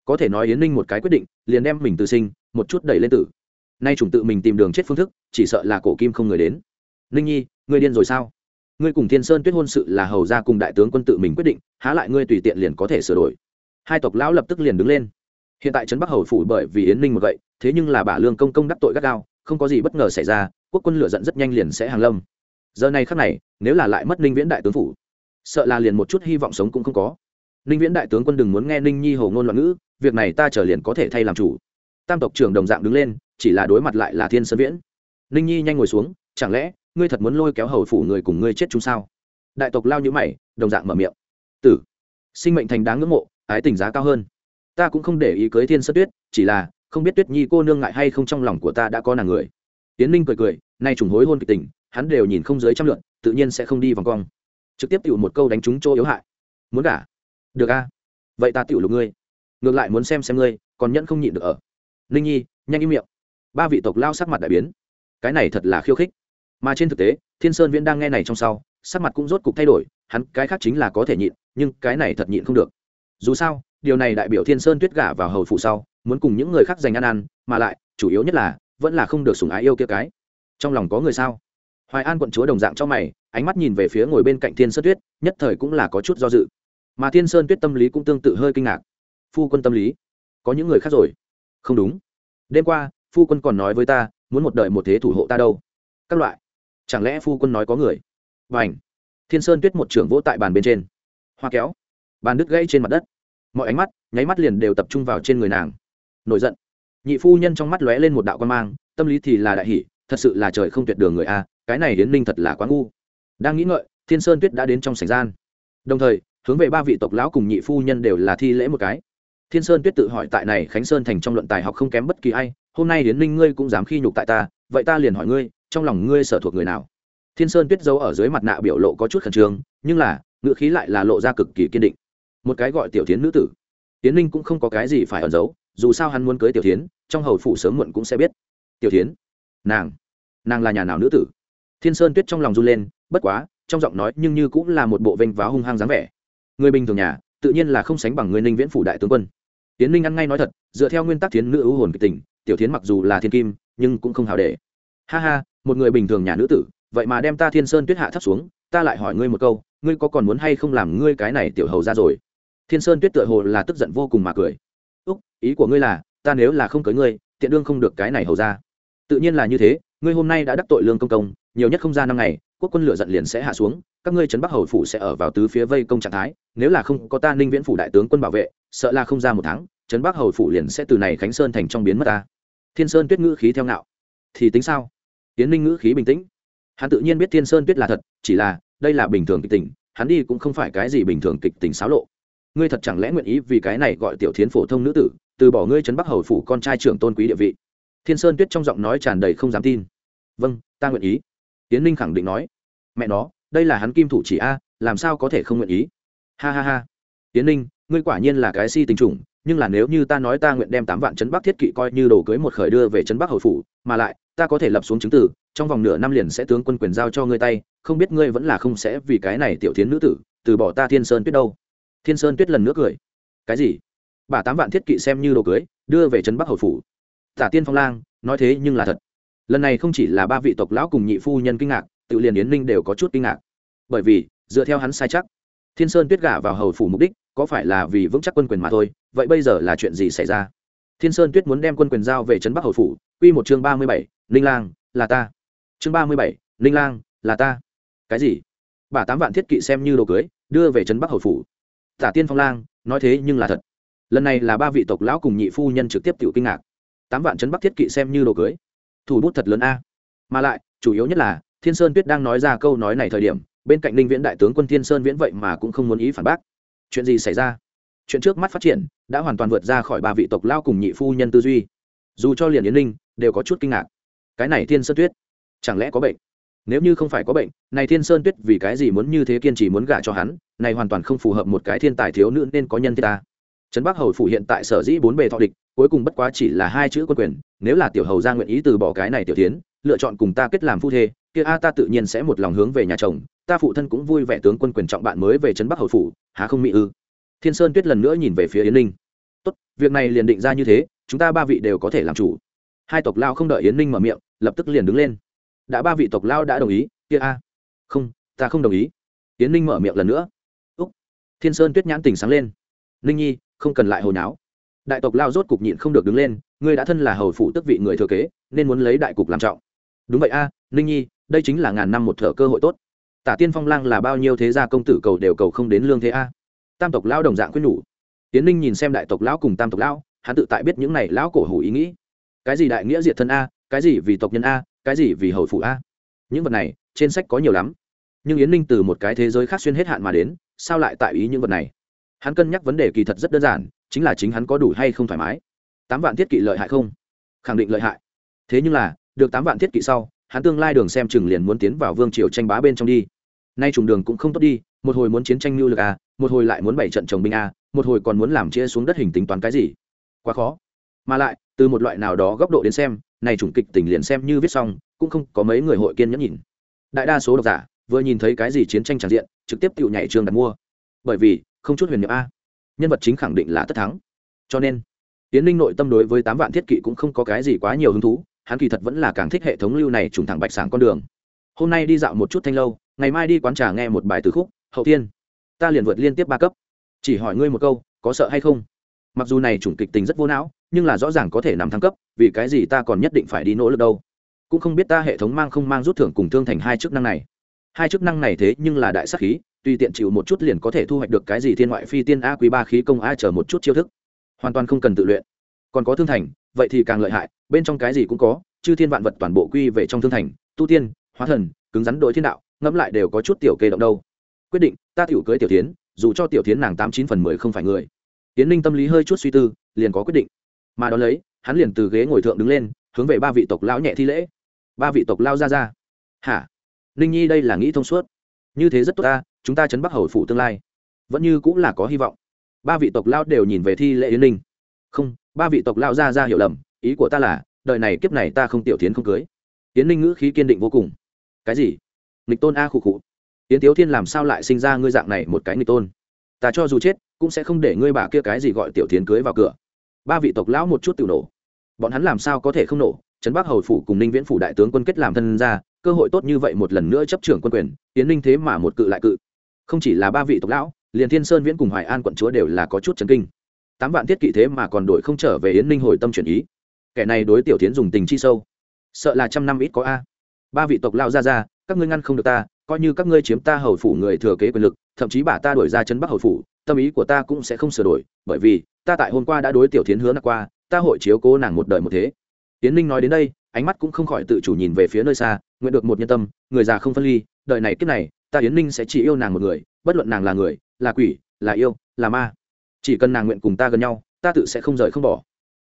Có thể nói yến ninh một cái quyết định, liền đem mình tự sinh, một chút đẩy lên tử. Nay chủng tự mình tìm đường chết phương thức, chỉ sợ là cổ kim không người đến. Ninh nhi, ngươi điên rồi sao? Ngươi cùng thiên sơn tuyết hôn sự là hầu ra cùng đại tướng quân tự mình quyết định, há lại ngươi tùy tiện liền có thể sửa đổi hai tộc lão lập tức liền đứng lên. Hiện tại trấn bắc hầu phủ bởi vì yến ninh một vậy, thế nhưng là bà lương công công đắc tội gắt gao, không có gì bất ngờ xảy ra, quốc quân lựa giận rất nhanh liền sẽ hàng lâm. Giờ này khắc này, nếu là lại mất ninh viễn đại tướng phủ, sợ là liền một chút hy vọng sống cũng không có. Ninh viễn đại tướng quân đừng muốn nghe ninh nhi hầu ngôn loạn ngữ, việc này ta trở liền có thể thay làm chủ. Tam tộc trưởng đồng dạng đứng lên, chỉ là đối mặt lại là thiên sơn viễn. Ninh nhi nhanh ngồi xuống, chẳng lẽ, ngươi thật muốn lôi kéo hầu phủ người cùng ngươi chết chung sao? Đại tộc lao như mày, đồng dạng mở miệng. Tử, sinh mệnh thành đáng ngưỡng mộ ái tình giá cao hơn. Ta cũng không để ý cưới thiên sơn tuyết, chỉ là không biết tuyết nhi cô nương ngại hay không trong lòng của ta đã có nàng người. Tiến ninh cười cười, nay trùng hối hôn kịch tình, hắn đều nhìn không dưới trăm lượn tự nhiên sẽ không đi vòng cong. Trực tiếp tiểu một câu đánh trúng chỗ yếu hại. Muốn gả? Được a. Vậy ta tiểu lục ngươi. Ngược lại muốn xem xem ngươi, còn nhẫn không nhịn được ở. Ninh nhi, nhanh im miệng. Ba vị tộc lao sắc mặt đại biến. Cái này thật là khiêu khích. Mà trên thực tế, thiên sơn viễn đang nghe này trong sau, sắc mặt cũng rốt cục thay đổi, hắn cái khác chính là có thể nhịn, nhưng cái này thật nhịn không được dù sao, điều này đại biểu thiên sơn tuyết gả vào hầu phụ sau, muốn cùng những người khác giành ăn ăn mà lại, chủ yếu nhất là, vẫn là không được sùng ái yêu kia cái. Trong lòng có người sao? Hoài an quận chúa đồng dạng cho mày, ánh mắt nhìn về phía ngồi bên cạnh thiên sơn tuyết, nhất thời cũng là có chút do dự. Mà thiên sơn tuyết tâm lý cũng tương tự hơi kinh ngạc. Phu quân tâm lý? Có những người khác rồi? Không đúng. Đêm qua, phu quân còn nói với ta, muốn một đời một thế thủ hộ ta đâu. Các loại. Chẳng lẽ phu quân nói có người? Và ảnh thiên sơn tuyết một trưởng vỗ tại bàn bên trên. Hoa kéo bàn đứt gãy trên mặt đất. Mọi ánh mắt, nháy mắt liền đều tập trung vào trên người nàng. Nổi giận. Nhị phu nhân trong mắt lóe lên một đạo quan mang, tâm lý thì là đại hỷ thật sự là trời không tuyệt đường người a, cái này hiến ninh thật là quá ngu. Đang nghĩ ngợi, thiên sơn tuyết đã đến trong sảnh gian. Đồng thời, hướng về ba vị tộc lão cùng nhị phu nhân đều là thi lễ một cái. Thiên sơn tuyết tự hỏi tại này khánh sơn thành trong luận tài học không kém bất kỳ ai, hôm nay hiến ninh ngươi cũng dám khi nhục tại ta, vậy ta liền hỏi ngươi, trong lòng ngươi sở thuộc người nào? Thiên sơn tuyết giấu ở dưới mặt nạ biểu lộ có chút khẩn trương, nhưng là, ngữ khí lại là lộ ra cực kỳ kiên định một cái gọi tiểu tiến nữ tử. Tiến ninh cũng không có cái gì phải ẩn giấu, dù sao hắn muốn cưới tiểu tiến trong hầu phủ sớm muộn cũng sẽ biết. Tiểu tiến nàng nàng là nhà nào nữ tử? Thiên sơn tuyết trong lòng run lên, bất quá, trong giọng nói nhưng như cũng là một bộ vênh váo hung hăng dáng vẻ. Người bình thường nhà, tự nhiên là không sánh bằng người ninh viễn phủ đại tướng quân. Tiến ninh ăn ngay nói thật, dựa theo nguyên tắc thiến nữ ưu hồn kịch tình, tiểu tiến mặc dù là thiên kim, nhưng cũng không hào để. Ha ha, một người bình thường nhà nữ tử, vậy mà đem ta thiên sơn tuyết hạ thấp xuống, ta lại hỏi ngươi một câu, ngươi có còn muốn hay không làm ngươi cái này tiểu hầu ra rồi? Thiên sơn tuyết tựa hồ là tức giận vô cùng mà cười. Úc, ý của ngươi là, ta nếu là không cưới ngươi, tiện đương không được cái này hầu ra. Tự nhiên là như thế, ngươi hôm nay đã đắc tội lương công công, nhiều nhất không ra năm ngày, quốc quân lửa giận liền sẽ hạ xuống, các ngươi trấn bắc hầu phủ sẽ ở vào tứ phía vây công trạng thái, nếu là không có ta ninh viễn phủ đại tướng quân bảo vệ, sợ là không ra một tháng, trấn bắc hầu phủ liền sẽ từ này khánh sơn thành trong biến mất ta. Thiên sơn tuyết ngữ khí theo ngạo. Thì tính sao? Tiến ninh ngữ khí bình tĩnh. Hắn tự nhiên biết thiên sơn tuyết là thật, chỉ là, đây là bình thường kịch tình, hắn đi cũng không phải cái gì bình thường kịch tình xáo lộ ngươi thật chẳng lẽ nguyện ý vì cái này gọi tiểu thiến phổ thông nữ tử, từ bỏ ngươi trấn bắc hầu phủ con trai trưởng tôn quý địa vị? Thiên sơn tuyết trong giọng nói tràn đầy không dám tin. Vâng ta nguyện ý. Tiến ninh khẳng định nói. Mẹ nó, đây là hắn kim thủ chỉ a, làm sao có thể không nguyện ý? Ha ha ha. Tiến ninh, ngươi quả nhiên là cái si tình trùng nhưng là nếu như ta nói ta nguyện đem tám vạn trấn bắc thiết kỵ coi như đồ cưới một khởi đưa về trấn bắc hầu phủ, mà lại, ta có thể lập xuống chứng tử, trong vòng nửa năm liền sẽ tướng quân quyền giao cho ngươi tay, không biết ngươi vẫn là không sẽ vì cái này tiểu thiến nữ tử, từ bỏ ta thiên sơn tuyết đâu? Thiên sơn tuyết lần nữa cười. Cái gì? Bà tám vạn thiết kỵ xem như đồ cưới, đưa về trấn bắc hầu phủ. Tả tiên phong lang, nói thế nhưng là thật. Lần này không chỉ là ba vị tộc lão cùng nhị phu nhân kinh ngạc, tự liền yến ninh đều có chút kinh ngạc. Bởi vì, dựa theo hắn sai chắc, thiên sơn tuyết gả vào hầu phủ mục đích, có phải là vì vững chắc quân quyền mà thôi, vậy bây giờ là chuyện gì xảy ra? Thiên sơn tuyết muốn đem quân quyền giao về trấn bắc hầu phủ q một chương ba mươi bảy, ninh lang, là ta. Chương ba mươi bảy, ninh lang, là ta. Cái gì? Bà tám vạn thiết kỵ xem như đồ cưới, đưa về trấn bắc hầu phủ tả tiên phong lang, nói thế nhưng là thật. Lần này là ba vị tộc lão cùng nhị phu nhân trực tiếp tự kinh ngạc. Tám vạn chấn bắc thiết kỵ xem như đồ cưới. Thủ bút thật lớn a. Mà lại, chủ yếu nhất là, thiên sơn tuyết đang nói ra câu nói này thời điểm, bên cạnh ninh viễn đại tướng quân thiên sơn viễn vậy mà cũng không muốn ý phản bác. Chuyện gì xảy ra? Chuyện trước mắt phát triển, đã hoàn toàn vượt ra khỏi ba vị tộc lao cùng nhị phu nhân tư duy. Dù cho liền yến ninh đều có chút kinh ngạc. Cái này thiên sơn tuyết, chẳng lẽ có bệnh? Nếu như không phải có bệnh, này thiên sơn tuyết vì cái gì muốn như thế kiên trì muốn gả cho hắn, này hoàn toàn không phù hợp một cái thiên tài thiếu nữ nên có nhân thiên ta. Trấn bắc hầu phủ hiện tại sở dĩ bốn bề thọ địch, cuối cùng bất quá chỉ là hai chữ quân quyền, nếu là tiểu hầu ra nguyện ý từ bỏ cái này tiểu tiến, lựa chọn cùng ta kết làm phu thê, kia a ta tự nhiên sẽ một lòng hướng về nhà chồng, ta phụ thân cũng vui vẻ tướng quân quyền trọng bạn mới về trấn bắc hầu phủ, há không mỹ ư? Thiên sơn tuyết lần nữa nhìn về phía yến ninh. Tốt, việc này liền định ra như thế, chúng ta ba vị đều có thể làm chủ. Hai tộc lao không đợi yến ninh mở miệng, lập tức liền đứng lên đã ba vị tộc lao đã đồng ý, kia a. Không, ta không đồng ý. Tiến ninh mở miệng lần nữa. Úc. Thiên sơn tuyết nhãn tình sáng lên. Ninh nhi, không cần lại hồi náo. Đại tộc lao rốt cục nhịn không được đứng lên, ngươi đã thân là hầu phủ tức vị người thừa kế, nên muốn lấy đại cục làm trọng. Đúng vậy a, ninh nhi, đây chính là ngàn năm một thở cơ hội tốt. Tả tiên phong lang là bao nhiêu thế gia công tử cầu đều cầu không đến lương thế a. Tam tộc lao đồng dạng quyết nhủ. Tiến ninh nhìn xem đại tộc lão cùng tam tộc lão hắn tự tại biết những này lão cổ hủ ý nghĩ. Cái gì đại nghĩa diệt thân a, cái gì vì tộc nhân a cái gì vì hầu phủ a? Những vật này, trên sách có nhiều lắm. Nhưng yến ninh từ một cái thế giới khác xuyên hết hạn mà đến, sao lại tại ý những vật này? Hắn cân nhắc vấn đề kỳ thật rất đơn giản, chính là chính hắn có đủ hay không thoải mái. Tám vạn thiết kỵ lợi hại không? Khẳng định lợi hại. Thế nhưng là, được tám vạn thiết kỵ sau, hắn tương lai đường xem chừng liền muốn tiến vào vương triều tranh bá bên trong đi. Nay trùng đường cũng không tốt đi, một hồi muốn chiến tranh mưu lực a một hồi lại muốn bảy trận chồng binh a một hồi còn muốn làm chia xuống đất hình tính toán cái gì. Quá khó. Mà lại, từ một loại nào đó góc độ đến xem này chủng kịch tình liền xem như viết xong, cũng không có mấy người hội kiên nhẫn nhìn. Đại đa số độc giả vừa nhìn thấy cái gì chiến tranh tràn diện, trực tiếp tự nhảy trường đặt mua. Bởi vì, không chút huyền nhiệm a. Nhân vật chính khẳng định là tất thắng. Cho nên tiến linh nội tâm đối với tám vạn thiết kỵ cũng không có cái gì quá nhiều hứng thú, hắn kỳ thật vẫn là càng thích hệ thống lưu này trùng thẳng bạch sáng con đường. Hôm nay đi dạo một chút thanh lâu, ngày mai đi quán trà nghe một bài từ khúc, hậu tiên ta liền vượt liên tiếp ba cấp. Chỉ hỏi ngươi một câu, có sợ hay không? Mặc dù này chủng kịch tình rất vô não nhưng là rõ ràng có thể nằm thăng cấp, vì cái gì ta còn nhất định phải đi nỗ lực đâu? Cũng không biết ta hệ thống mang không mang rút thưởng cùng thương thành hai chức năng này. Hai chức năng này thế nhưng là đại sắc khí, tùy tiện chịu một chút liền có thể thu hoạch được cái gì thiên ngoại phi tiên a quý ba khí công a chờ một chút chiêu thức. Hoàn toàn không cần tự luyện. Còn có thương thành, vậy thì càng lợi hại, bên trong cái gì cũng có, chư thiên vạn vật toàn bộ quy về trong thương thành, tu tiên, hóa thần, cứng rắn đội thiên đạo, ngẫm lại đều có chút tiểu kê động đâu. Quyết định, ta tiểu cưới tiểu tiến dù cho tiểu tiến nàng tám chín phần mười không phải người. Tiến ninh tâm lý hơi chút suy tư, liền có quyết định mà đón lấy, hắn liền từ ghế ngồi thượng đứng lên, hướng về ba vị tộc lão nhẹ thi lễ. Ba vị tộc lao ra ra. Hả? Ninh nhi đây là nghĩ thông suốt. Như thế rất tốt ta, chúng ta chấn bắc hầu phủ tương lai. Vẫn như cũng là có hy vọng. Ba vị tộc lao đều nhìn về thi lễ yến ninh. Không, ba vị tộc lao ra ra hiểu lầm, ý của ta là, đời này kiếp này ta không tiểu tiến không cưới. Yến ninh ngữ khí kiên định vô cùng. Cái gì? Nghịch tôn a khụ khụ. Yến tiếu thiên làm sao lại sinh ra ngươi dạng này một cái nghịch tôn? Ta cho dù chết, cũng sẽ không để ngươi bà kia cái gì gọi tiểu tiến cưới vào cửa ba vị tộc lão một chút tự nổ. Bọn hắn làm sao có thể không nổ? Trấn bắc hầu phủ cùng ninh viễn phủ đại tướng quân kết làm thân ra cơ hội tốt như vậy một lần nữa chấp trưởng quân quyền tiến ninh thế mà một cự lại cự. Không chỉ là ba vị tộc lão, liền thiên sơn viễn cùng hoài an quận chúa đều là có chút chấn kinh. Tám vạn thiết kỵ thế mà còn đổi không trở về yến ninh hồi tâm chuyển ý. Kẻ này đối tiểu tiến dùng tình chi sâu. Sợ là trăm năm ít có a. Ba vị tộc lao ra ra, các ngươi ngăn không được ta, coi như các ngươi chiếm ta hầu phủ người thừa kế quyền lực, thậm chí bà ta đổi ra chân bắc hầu phủ tâm ý của ta cũng sẽ không sửa đổi, bởi vì, ta tại hôm qua đã đối tiểu tiến hứa nạc qua, ta hội chiếu cố nàng một đời một thế. Tiến ninh nói đến đây, ánh mắt cũng không khỏi tự chủ nhìn về phía nơi xa, nguyện được một nhân tâm, người già không phân ly, đời này kiếp này, ta yến ninh sẽ chỉ yêu nàng một người, bất luận nàng là người, là quỷ, là yêu, là ma. Chỉ cần nàng nguyện cùng ta gần nhau, ta tự sẽ không rời không bỏ.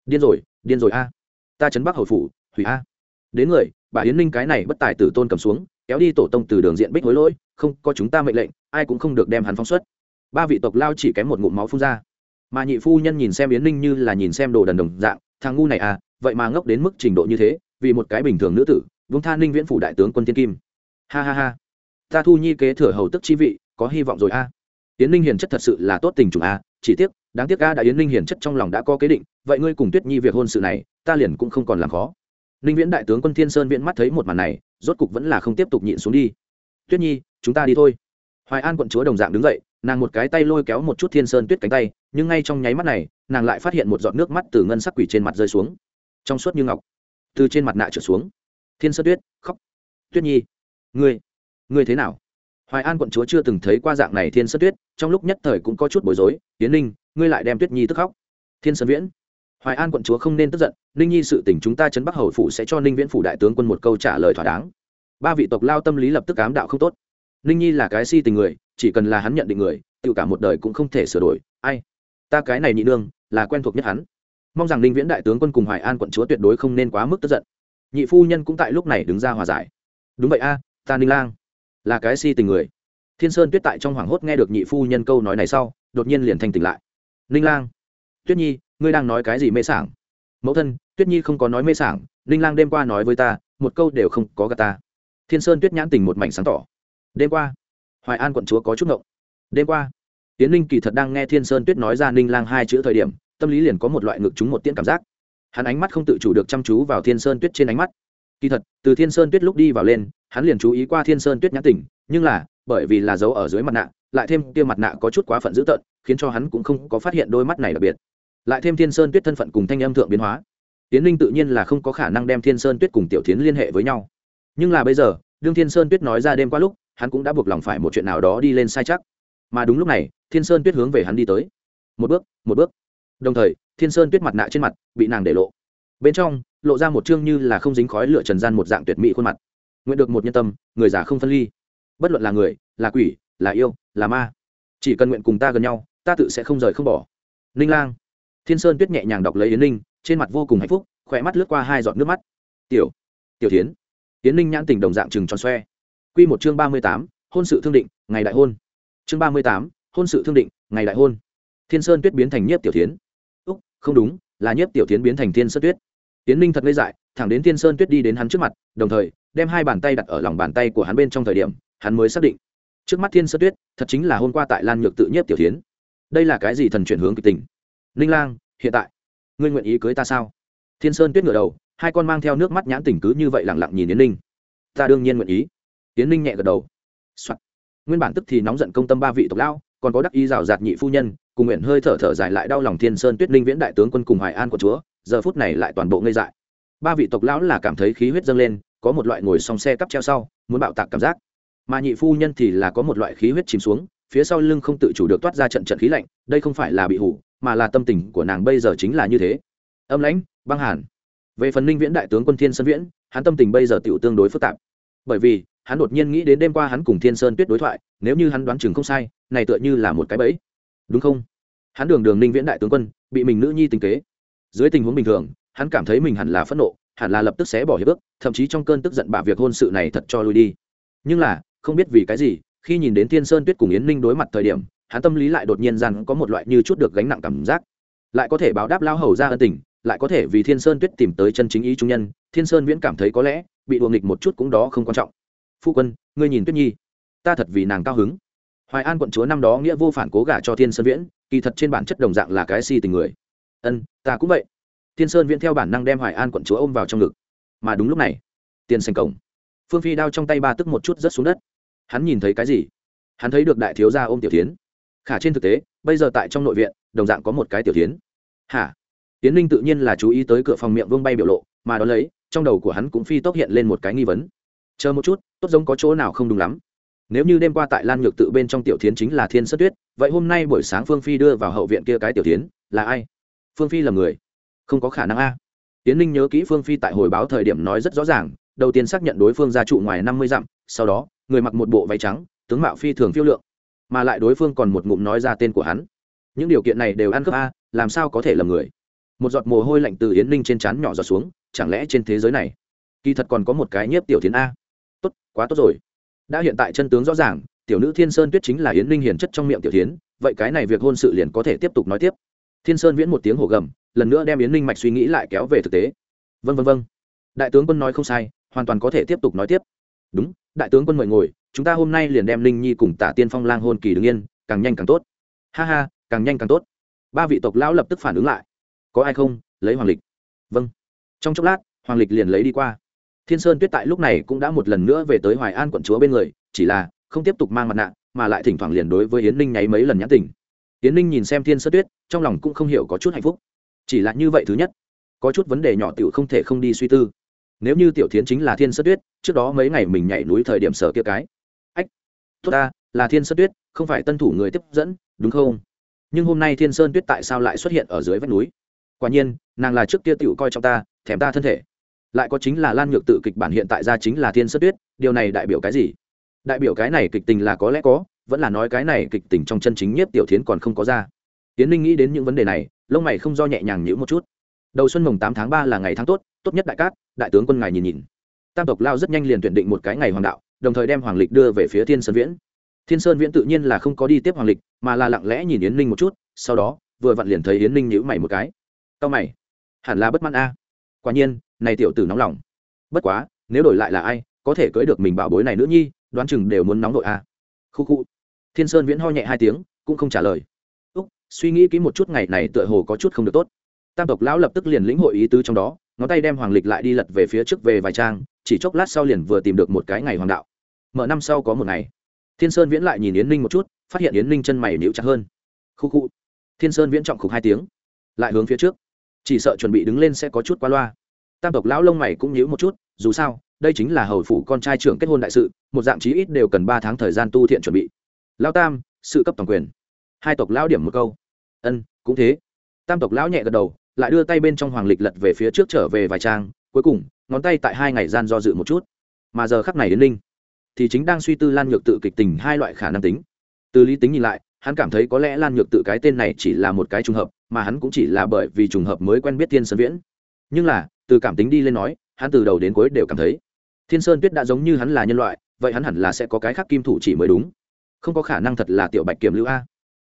Điên rồi điên rồi a. Ta chấn bắc hầu phủ, hủy a. Đến người, bà yến ninh cái này bất tài tử tôn cầm xuống, kéo đi tổ tông từ đường diện bích hối lỗi, không có chúng ta mệnh lệnh, ai cũng không được đem hắn phóng xuất ba vị tộc lao chỉ kém một ngụm máu phun ra. Mà nhị phu nhân nhìn xem yến ninh như là nhìn xem đồ đần đồng dạng, thằng ngu này à vậy mà ngốc đến mức trình độ như thế, vì một cái bình thường nữ tử, vung tha ninh viễn phủ đại tướng quân tiên kim. Ha ha ha. Ta thu nhi kế thừa hầu tức chi vị, có hy vọng rồi a à. yến ninh hiền chất thật sự là tốt tình chủng a à. chỉ tiếc, đáng tiếc a đã yến ninh hiền chất trong lòng đã có kế định, vậy ngươi cùng tuyết nhi việc hôn sự này, ta liền cũng không còn làm khó. Ninh viễn đại tướng quân thiên sơn viễn mắt thấy một màn này, rốt cục vẫn là không tiếp tục nhịn xuống đi. Tuyết nhi, chúng ta đi thôi. Hoài an quận chúa đồng dạng đứng dậy nàng một cái tay lôi kéo một chút thiên sơn tuyết cánh tay, nhưng ngay trong nháy mắt này, nàng lại phát hiện một giọt nước mắt từ ngân sắc quỷ trên mặt rơi xuống. Trong suốt như ngọc, từ trên mặt nạ trở xuống. Thiên sơn tuyết, khóc. Tuyết nhi, ngươi ngươi thế nào? Hoài an quận chúa chưa từng thấy qua dạng này thiên sơn tuyết, trong lúc nhất thời cũng có chút bối rối. Tiến ninh, ngươi lại đem tuyết nhi tức khóc. Thiên sơn viễn. Hoài an quận chúa không nên tức giận. Ninh nhi sự tình chúng ta chấn bắc hầu phủ sẽ cho ninh viễn phủ đại tướng quân một câu trả lời thỏa đáng. Ba vị tộc lao tâm lý lập tức ám đạo không tốt. Ninh nhi là cái si tình người chỉ cần là hắn nhận định người tự cả một đời cũng không thể sửa đổi, ai? Ta cái này nhị nương, là quen thuộc nhất hắn. Mong rằng ninh viễn đại tướng quân cùng hoài an quận chúa tuyệt đối không nên quá mức tức giận. Nhị phu nhân cũng tại lúc này đứng ra hòa giải. Đúng vậy a, ta ninh lang, là cái si tình người. Thiên sơn tuyết tại trong hoảng hốt nghe được nhị phu nhân câu nói này sau, đột nhiên liền thanh tỉnh lại. Ninh lang, tuyết nhi, ngươi đang nói cái gì mê sảng? Mẫu thân, tuyết nhi không có nói mê sảng, ninh lang đêm qua nói với ta, một câu đều không có gà ta. Thiên sơn tuyết nhãn tình một mảnh sáng tỏ. Đêm qua hoài an quận chúa có chút ngộng. Đêm qua tiến ninh kỳ thật đang nghe thiên sơn tuyết nói ra ninh lang hai chữ thời điểm, tâm lý liền có một loại ngực chúng một tiễn cảm giác. Hắn ánh mắt không tự chủ được chăm chú vào thiên sơn tuyết trên ánh mắt. Kỳ thật, từ thiên sơn tuyết lúc đi vào lên, hắn liền chú ý qua thiên sơn tuyết nhãn tình, nhưng là, bởi vì là dấu ở dưới mặt nạ, lại thêm kia mặt nạ có chút quá phận dữ tợn, khiến cho hắn cũng không có phát hiện đôi mắt này đặc biệt. Lại thêm thiên sơn tuyết thân phận cùng thanh âm thượng biến hóa. Tiến linh tự nhiên là không có khả năng đem thiên sơn tuyết cùng tiểu tiến liên hệ với nhau. Nhưng là bây giờ, đương thiên sơn tuyết nói ra đêm qua lúc hắn cũng đã buộc lòng phải một chuyện nào đó đi lên sai chắc. Mà đúng lúc này, thiên sơn tuyết hướng về hắn đi tới. Một bước một bước. Đồng thời, thiên sơn tuyết mặt nạ trên mặt bị nàng để lộ. Bên trong, lộ ra một chương như là không dính khói lửa trần gian một dạng tuyệt mỹ khuôn mặt. Nguyện được một nhân tâm, người già không phân ly. Bất luận là người, là quỷ, là yêu, là ma, chỉ cần nguyện cùng ta gần nhau, ta tự sẽ không rời không bỏ. Ninh lang. Thiên sơn tuyết nhẹ nhàng đọc lấy yến ninh, trên mặt vô cùng hạnh phúc, khỏe mắt lướt qua hai giọt nước mắt. Tiểu tiểu tiến yến ninh nhãn tình đồng dạng chừng tròn xoe. Quy một chương ba mươi tám, hôn sự thương định, ngày đại hôn. Chương ba mươi tám, hôn sự thương định, ngày đại hôn. Thiên sơn tuyết biến thành nhiếp tiểu Thiến. úc, không đúng, là nhiếp tiểu Thiến biến thành thiên sơn tuyết. Tiến ninh thật ngây dại, thẳng đến thiên sơn tuyết đi đến hắn trước mặt, đồng thời, đem hai bàn tay đặt ở lòng bàn tay của hắn bên trong thời điểm, hắn mới xác định. Trước mắt thiên sơn tuyết, thật chính là hôm qua tại lan nhược tự nhiếp tiểu Thiến. đây là cái gì thần chuyển hướng kịch tình? Ninh lang, hiện tại, ngươi nguyện ý cưới ta sao? Thiên sơn tuyết ngửa đầu, hai con mang theo nước mắt nhãn tình cứ như vậy lặng lặng nhìn yến ninh. Ta đương nhiên nguyện ý yến ninh nhẹ gật đầu、Soạn. nguyên bản tức thì nóng giận công tâm ba vị tộc lão, còn có đắc ý rào rạt nhị phu nhân, cùng nguyện hơi thở thở dài lại đau lòng thiên sơn tuyết ninh viễn đại tướng quân cùng hoài an của chúa, giờ phút này lại toàn bộ ngây dại. Ba vị tộc lão là cảm thấy khí huyết dâng lên, có một loại ngồi song xe cắp treo sau, muốn bạo tạc cảm giác. Mà nhị phu nhân thì là có một loại khí huyết chìm xuống, phía sau lưng không tự chủ được toát ra trận trận khí lạnh, đây không phải là bị hủ, mà là tâm tình của nàng bây giờ chính là như thế. Âm lãnh, băng hàn. Về phần ninh viễn đại tướng quân thiên sơn viễn, hắn tâm tình bây giờ tựu tương đối phức tạp. Bởi vì hắn đột nhiên nghĩ đến đêm qua hắn cùng thiên sơn tuyết đối thoại, nếu như hắn đoán chừng không sai, này tựa như là một cái bẫy. Đúng không? Hắn đường đường ninh viễn đại tướng quân, bị mình nữ nhi tình kế. Dưới tình huống bình thường, hắn cảm thấy mình hẳn là phẫn nộ, hẳn là lập tức xé bỏ hiệp ước, thậm chí trong cơn tức giận bạ việc hôn sự này thật cho lui đi. Nhưng là, không biết vì cái gì, khi nhìn đến thiên sơn tuyết cùng yến ninh đối mặt thời điểm, hắn tâm lý lại đột nhiên rằng có một loại như chút được gánh nặng cảm giác. Lại có thể báo đáp lao hầu ra ân tình, lại có thể vì thiên sơn tuyết tìm tới chân chính ý trung nhân, thiên sơn viễn cảm thấy có lẽ, bị đùa nghịch một chút cũng đó không quan trọng phu quân, ngươi nhìn tuyết nhi. Ta thật vì nàng cao hứng. Hoài an quận chúa năm đó nghĩa vô phản cố gả cho thiên sơn viễn, kỳ thật trên bản chất đồng dạng là cái si tình người. Ân, ta cũng vậy. Thiên sơn viễn theo bản năng đem hoài an quận chúa ôm vào trong ngực. Mà đúng lúc này, tiền sành cổng. Phương phi đao trong tay ba tức một chút rớt xuống đất. Hắn nhìn thấy cái gì? Hắn thấy được đại thiếu gia ôm tiểu tiến khả trên thực tế, bây giờ tại trong nội viện, đồng dạng có một cái tiểu tiến hả? Tiến linh tự nhiên là chú ý tới cửa phòng miệng vương bay biểu lộ, mà đ ó lấy, trong đầu của hắn cũng phi tốc hiện lên một cái nghi vấn chờ một chút, tốt giống có chỗ nào không đúng lắm. Nếu như đêm qua tại lan nhược tự bên trong tiểu tiến chính là thiên Sơ tuyết, vậy hôm nay buổi sáng phương phi đưa vào hậu viện kia cái tiểu tiến là ai? Phương phi là người. Không có khả năng a. Tiến Ninh nhớ kỹ phương phi tại hồi báo thời điểm nói rất rõ ràng, đầu tiên xác nhận đối phương gia trụ ngoài năm mươi dặm, sau đó, người mặc một bộ váy trắng, tướng mạo phi thường phiêu lượng, mà lại đối phương còn một ngụm nói ra tên của hắn. Những điều kiện này đều ăn cướp a, làm sao có thể là người? Một giọt mồ hôi lạnh từ yến ninh trên trán nhỏ giọt xuống, chẳng lẽ trên thế giới này, kỳ thật còn có một cái nhiếp tiểu tiến a? Quá tốt rồi. Đã hiện tại chân tướng rõ ràng, tiểu nữ thiên sơn tuyết chính là yến Linh hiền chất trong miệng tiểu tiến vậy cái này việc hôn sự liền có thể tiếp tục nói tiếp. Thiên sơn viễn một tiếng hổ gầm, lần nữa đem yến Linh mạch suy nghĩ lại kéo về thực tế. Vân vân vân đại tướng quân nói không sai, hoàn toàn có thể tiếp tục nói tiếp. Đúng, đại tướng quân mời ngồi, chúng ta hôm nay liền đem linh nhi cùng tả tiên phong lang hôn kỳ đứng yên, càng nhanh càng tốt. Ha ha, càng nhanh càng tốt. Ba vị tộc lão lập tức phản ứng lại. Có ai không? Lấy hoàng lịch. Vâng. Trong chốc lát, hoàng lịch liền lấy đi qua thiên sơn tuyết tại lúc này cũng đã một lần nữa về tới hoài an quận chúa bên người, chỉ là không tiếp tục mang mặt nạ, mà lại thỉnh thoảng liền đối với yến ninh nháy mấy lần nhãn tình. Yến ninh nhìn xem thiên sơn tuyết, trong lòng cũng không hiểu có chút hạnh phúc. Chỉ là như vậy thứ nhất, có chút vấn đề nhỏ t không thể không đi suy tư. Nếu như tiểu thiến chính là thiên Sơn tuyết, trước đó mấy ngày mình nhảy núi thời điểm sở kia cái. Ách, tốt ta, là thiên Sơn tuyết, không phải tân thủ người tiếp dẫn, đúng không? Nhưng hôm nay thiên sơn tuyết tại sao lại xuất hiện ở dưới vách núi? Quả nhiên, nàng là trước kia Tiểu coi trong ta, thèm ta thân thể lại có chính là lan nhược tự kịch bản hiện tại ra chính là thiên sơn tuyết, điều này đại biểu cái gì? Đại biểu cái này kịch tình là có lẽ có, vẫn là nói cái này kịch tình trong chân chính nhất tiểu thiến còn không có ra. Tiến ninh nghĩ đến những vấn đề này, lông mày không do nhẹ nhàng nhữ một chút. Đầu xuân mồng tám tháng ba là ngày tháng tốt tốt nhất đại cát, đại tướng quân ngài nhìn nhìn. Tam tộc lao rất nhanh liền tuyển định một cái ngày hoàng đạo, đồng thời đem hoàng lịch đưa về phía thiên sơn viễn. Thiên sơn viễn tự nhiên là không có đi tiếp hoàng lịch, mà là lặng lẽ nhìn yến ninh một chút, sau đó, vừa vặn liền thấy yến ninh nhữ mày một cái. Cao mày, hẳn là bất mãn a. Quả nhiên này tiểu tử nóng lòng. Bất quá, nếu đổi lại là ai, có thể cưới được mình bảo bối này nữa nhi, đoán chừng đều muốn nóng đội a à. khu khu. Thiên sơn viễn ho nhẹ hai tiếng, cũng không trả lời. Úc, suy nghĩ kỹ một chút ngày này tựa hồ có chút không được tốt. Tam tộc lão lập tức liền lĩnh hội ý tứ trong đó, ngón tay đem hoàng lịch lại đi lật về phía trước về vài trang, chỉ chốc lát sau liền vừa tìm được một cái ngày hoàng đạo. Mở năm sau có một ngày. Thiên sơn viễn lại nhìn yến ninh một chút, phát hiện yến ninh chân mày níu chặt hơn. Khu khu. Thiên sơn viễn trọng khục hai tiếng, lại hướng phía trước. Chỉ sợ chuẩn bị đứng lên sẽ có chút qua loa tam tộc lão lông mày cũng nhíu một chút, dù sao, đây chính là hầu phủ con trai trưởng kết hôn đại sự, một dạng chí ít đều cần ba tháng thời gian tu thiện chuẩn bị. Lao tam, sự cấp toàn quyền. Hai tộc lão điểm một câu. Ân, cũng thế. Tam tộc lão nhẹ gật đầu, lại đưa tay bên trong hoàng lịch lật về phía trước trở về vài trang, cuối cùng, ngón tay tại hai ngày gian do dự một chút. Mà giờ khắc này đến linh, thì chính đang suy tư lan nhược tự kịch tình hai loại khả năng tính. Từ lý tính nhìn lại, hắn cảm thấy có lẽ lan nhược tự cái tên này chỉ là một cái trùng hợp, mà hắn cũng chỉ là bởi vì trùng hợp mới quen biết thiên sơn viễn. Nhưng là từ cảm tính đi lên nói, hắn từ đầu đến cuối đều cảm thấy, thiên sơn tuyết đã giống như hắn là nhân loại, vậy hắn hẳn là sẽ có cái khác kim thủ chỉ mới đúng. Không có khả năng thật là tiểu bạch kiểm lưu a.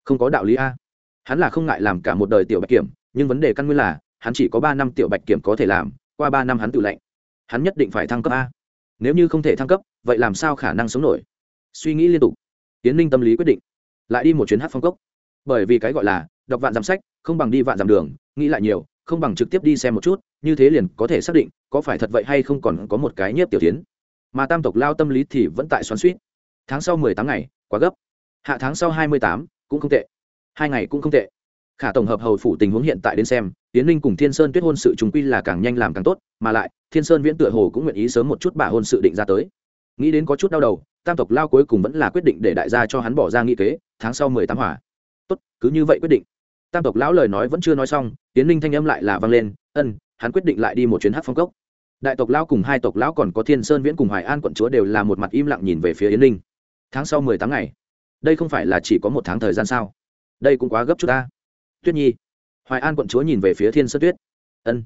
Không có đạo lý a. Hắn là không ngại làm cả một đời tiểu bạch kiểm, nhưng vấn đề căn nguyên là, hắn chỉ có ba năm tiểu bạch kiểm có thể làm, qua ba năm hắn tự lệnh. Hắn nhất định phải thăng cấp a. Nếu như không thể thăng cấp, vậy làm sao khả năng sống nổi? Suy nghĩ liên tục. Tiến ninh tâm lý quyết định. Lại đi một chuyến hát phong cốc. Bởi vì cái gọi là, đọc vạn dặm sách, không bằng đi vạn dặm đường, nghĩ lại nhiều không bằng trực tiếp đi xem một chút, như thế liền có thể xác định có phải thật vậy hay không còn có một cái nhiếp tiểu tiến. Mà tam tộc lao tâm lý thì vẫn tại xoắn suýt tháng sau mười tám ngày, quá gấp. Hạ tháng sau hai mươi tám, cũng không tệ. Hai ngày cũng không tệ. Khả tổng hợp hầu phủ tình huống hiện tại đến xem tiến linh cùng thiên sơn tuyết hôn sự chúng quy là càng nhanh làm càng tốt, mà lại, thiên sơn viễn tựa hồ cũng nguyện ý sớm một chút bà hôn sự định ra tới. Nghĩ đến có chút đau đầu, tam tộc lao cuối cùng vẫn là quyết định để đại gia cho hắn bỏ ra nghị kế, tháng sau mười tám hỏa tốt, cứ như vậy quyết định tam tộc lão lời nói vẫn chưa nói xong tiến linh thanh âm lại là vang lên, ân, hắn quyết định lại đi một chuyến hát phong cốc. Đại tộc lão cùng hai tộc lão còn có thiên sơn viễn cùng hoài an quận chúa đều là một mặt im lặng nhìn về phía yến linh tháng sau mười tám ngày, đây không phải là chỉ có một tháng thời gian sao? Đây cũng quá gấp chút ta. Tuyết nhi. Hoài an quận chúa nhìn về phía thiên sơn tuyết. Ân.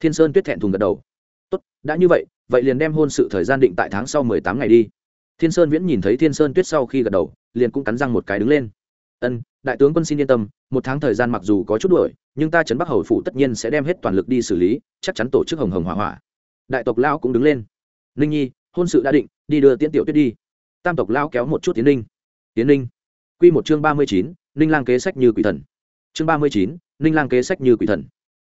Thiên sơn tuyết thẹn thùng gật đầu. Tốt, đã như vậy vậy liền đem hôn sự thời gian định tại tháng sau mười tám ngày đi. Thiên sơn viễn nhìn thấy thiên sơn tuyết sau khi gật đầu, liền cũng cắn răng một cái đứng lên. Ân đại tướng quân xin yên tâm, một tháng thời gian mặc dù có chút đuổi, nhưng ta trấn bắc hầu phủ tất nhiên sẽ đem hết toàn lực đi xử lý, chắc chắn tổ chức hồng hồng hỏa hỏa. Đại tộc lao cũng đứng lên. Ninh nhi, hôn sự đã định, đi đưa tiễn tiểu tuyết đi. Tam tộc lao kéo một chút tiến ninh. Tiến ninh. Q một chương ba mươi chín, ninh lang kế sách như quỷ thần. Chương ba mươi chín, ninh lang kế sách như quỷ thần.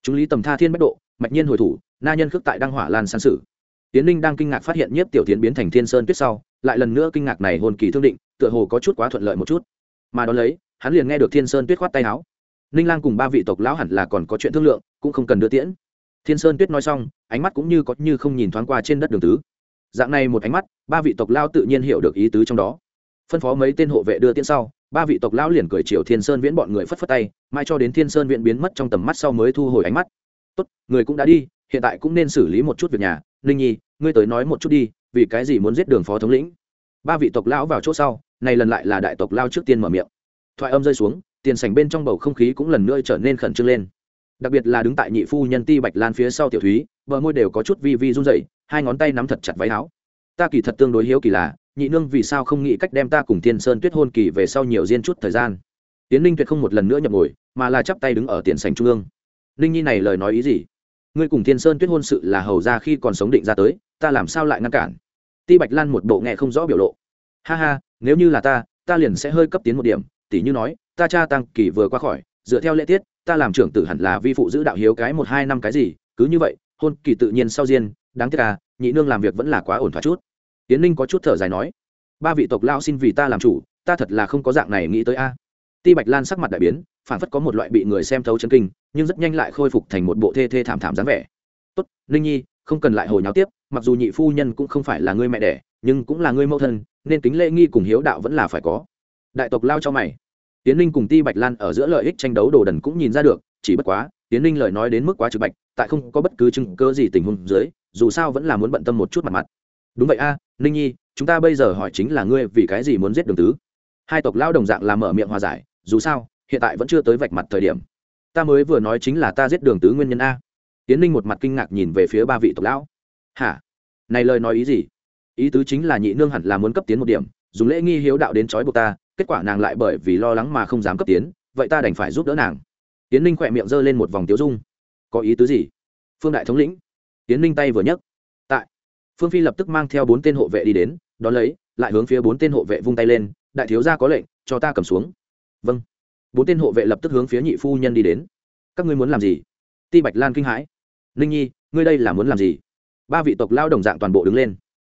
Chúng lý tầm tha thiên bách độ, mạch nhiên hồi thủ, na nhân khước tại đăng hỏa lan san sử. Tiến ninh đang kinh ngạc phát hiện nhiếp tiểu tiến biến thành thiên sơn tuyết sau, lại lần nữa kinh ngạc này hồn kỳ thương định, tựa hồ có chút quá thuận lợi một chút. Mà đón lấy hắn liền nghe được thiên sơn tuyết khoát tay áo. Ninh lang cùng ba vị tộc lão hẳn là còn có chuyện thương lượng, cũng không cần đưa tiễn. Thiên sơn tuyết nói xong, ánh mắt cũng như có như không nhìn thoáng qua trên đất đường tứ. Dạng này một ánh mắt, ba vị tộc lao tự nhiên hiểu được ý tứ trong đó. Phân phó mấy tên hộ vệ đưa tiễn sau, ba vị tộc lão liền cười chiều thiên sơn viễn bọn người phất phất tay mai cho đến thiên sơn viễn biến mất trong tầm mắt sau mới thu hồi ánh mắt. Tốt, người cũng đã đi, hiện tại cũng nên xử lý một chút việc nhà. Ninh nhi, ngươi tới nói một chút đi, vì cái gì muốn giết đường phó thống lĩnh? Ba vị tộc lão vào chỗ sau, này lần lại là đại tộc lao trước tiên mở miệng thoại âm rơi xuống, tiền sảnh bên trong bầu không khí cũng lần nữa trở nên khẩn trương lên. Đặc biệt là đứng tại nhị phu nhân ti bạch lan phía sau tiểu thúy, bờ môi đều có chút vi vi run rẩy, hai ngón tay nắm thật chặt váy áo. Ta kỳ thật tương đối hiếu kỳ là, nhị nương vì sao không nghĩ cách đem ta cùng thiên sơn tuyết hôn kỳ về sau nhiều diên chút thời gian. Tiến ninh tuyệt không một lần nữa nhập ngồi, mà là chắp tay đứng ở tiền sành trung ương. Ninh nhi này lời nói ý gì? Ngươi cùng thiên sơn tuyết hôn sự là hầu ra khi còn sống định ra tới, ta làm sao lại ngăn cản? Ti bạch lan một bộ nghe không rõ biểu lộ. Ha ha, nếu như là ta ta liền sẽ hơi cấp tiến một điểm tỉ như nói, ta cha tăng kỳ vừa qua khỏi, dựa theo lễ tiết, ta làm trưởng tử hẳn là vi phụ giữ đạo hiếu cái một hai năm cái gì, cứ như vậy, hôn kỳ tự nhiên sau diên, đáng tiếc à nhị nương làm việc vẫn là quá ổn thỏa chút. Tiến ninh có chút thở dài nói, ba vị tộc lao xin vì ta làm chủ, ta thật là không có dạng này nghĩ tới a. Ti bạch lan sắc mặt đại biến phản phất có một loại bị người xem thấu chân kinh, nhưng rất nhanh lại khôi phục thành một bộ thê thê thảm thảm dáng vẻ. Tốt, ninh nhi, không cần lại hồi nháo tiếp, mặc dù nhị phu nhân cũng không phải là người mẹ đẻ, nhưng cũng là người mẫu thân, nên tính lễ nghi cùng hiếu đạo vẫn là phải có đại tộc lao cho mày. Tiến ninh cùng ti bạch lan ở giữa lợi ích tranh đấu đồ đần cũng nhìn ra được, chỉ bất quá, tiến ninh lời nói đến mức quá trực bạch, tại không có bất cứ chứng cơ gì tình huống dưới, dù sao vẫn là muốn bận tâm một chút mặt mặt. Đúng vậy a, ninh nhi, chúng ta bây giờ hỏi chính là ngươi vì cái gì muốn giết đường tứ? Hai tộc lao đồng dạng làm mở miệng hòa giải, dù sao, hiện tại vẫn chưa tới vạch mặt thời điểm. Ta mới vừa nói chính là ta giết đường tứ nguyên nhân a. Tiến ninh một mặt kinh ngạc nhìn về phía ba vị tộc lão. Hả? Này lời nói ý gì? Ý tứ chính là nhị nương hẳn là muốn cấp tiến một điểm, dùng lễ nghi hiếu đạo đến trói buộc ta kết quả nàng lại bởi vì lo lắng mà không dám cấp tiến, vậy ta đành phải giúp đỡ nàng. Tiến ninh khỏe miệng giơ lên một vòng tiếu dung. Có ý tứ gì? Phương đại thống lĩnh. Tiến ninh tay vừa nhấc. Tại. Phương phi lập tức mang theo bốn tên hộ vệ đi đến, đón lấy, lại hướng phía bốn tên hộ vệ vung tay lên, đại thiếu gia có lệnh, cho ta cầm xuống. Vâng. Bốn tên hộ vệ lập tức hướng phía nhị phu nhân đi đến. Các ngươi muốn làm gì? Ti bạch lan kinh hãi. Ninh nhi, ngươi đây là muốn làm gì? Ba vị tộc lao đồng dạng toàn bộ đứng lên.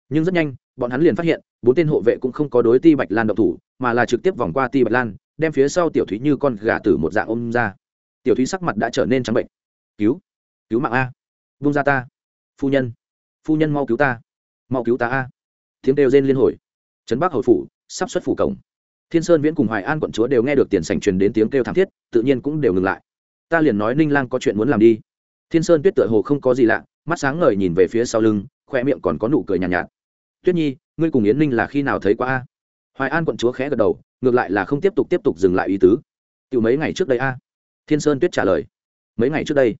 Nhưng rất nhanh bọn hắn liền phát hiện bốn tên hộ vệ cũng không có đối ti bạch lan độc thủ mà là trực tiếp vòng qua ti bạch lan đem phía sau tiểu thúy như con gà tử một dạng ôm ra. Tiểu thúy sắc mặt đã trở nên trắng bệnh. Cứu cứu mạng a vung ra ta. Phu nhân phu nhân mau cứu ta mau cứu ta a. Tiếng đều rên liên hồi. Trấn bắc hồi phủ sắp xuất phủ cổng. Thiên sơn viễn cùng hoài an quận chúa đều nghe được tiền sành truyền đến tiếng kêu thảm thiết tự nhiên cũng đều ngừng lại. Ta liền nói ninh lang có chuyện muốn làm đi. Thiên sơn tuyết tựa hồ không có gì lạ mắt sáng ngời nhìn về phía sau lưng khoe miệng còn có nụ cười nhàn nhạt, nhạt tuyết nhi, ngươi cùng yến ninh là khi nào thấy qua a? Hoài an quận chúa khẽ gật đầu, ngược lại là không tiếp tục tiếp tục dừng lại ý tứ. Từ mấy ngày trước đây a? Thiên sơn tuyết trả lời. Mấy ngày trước đây,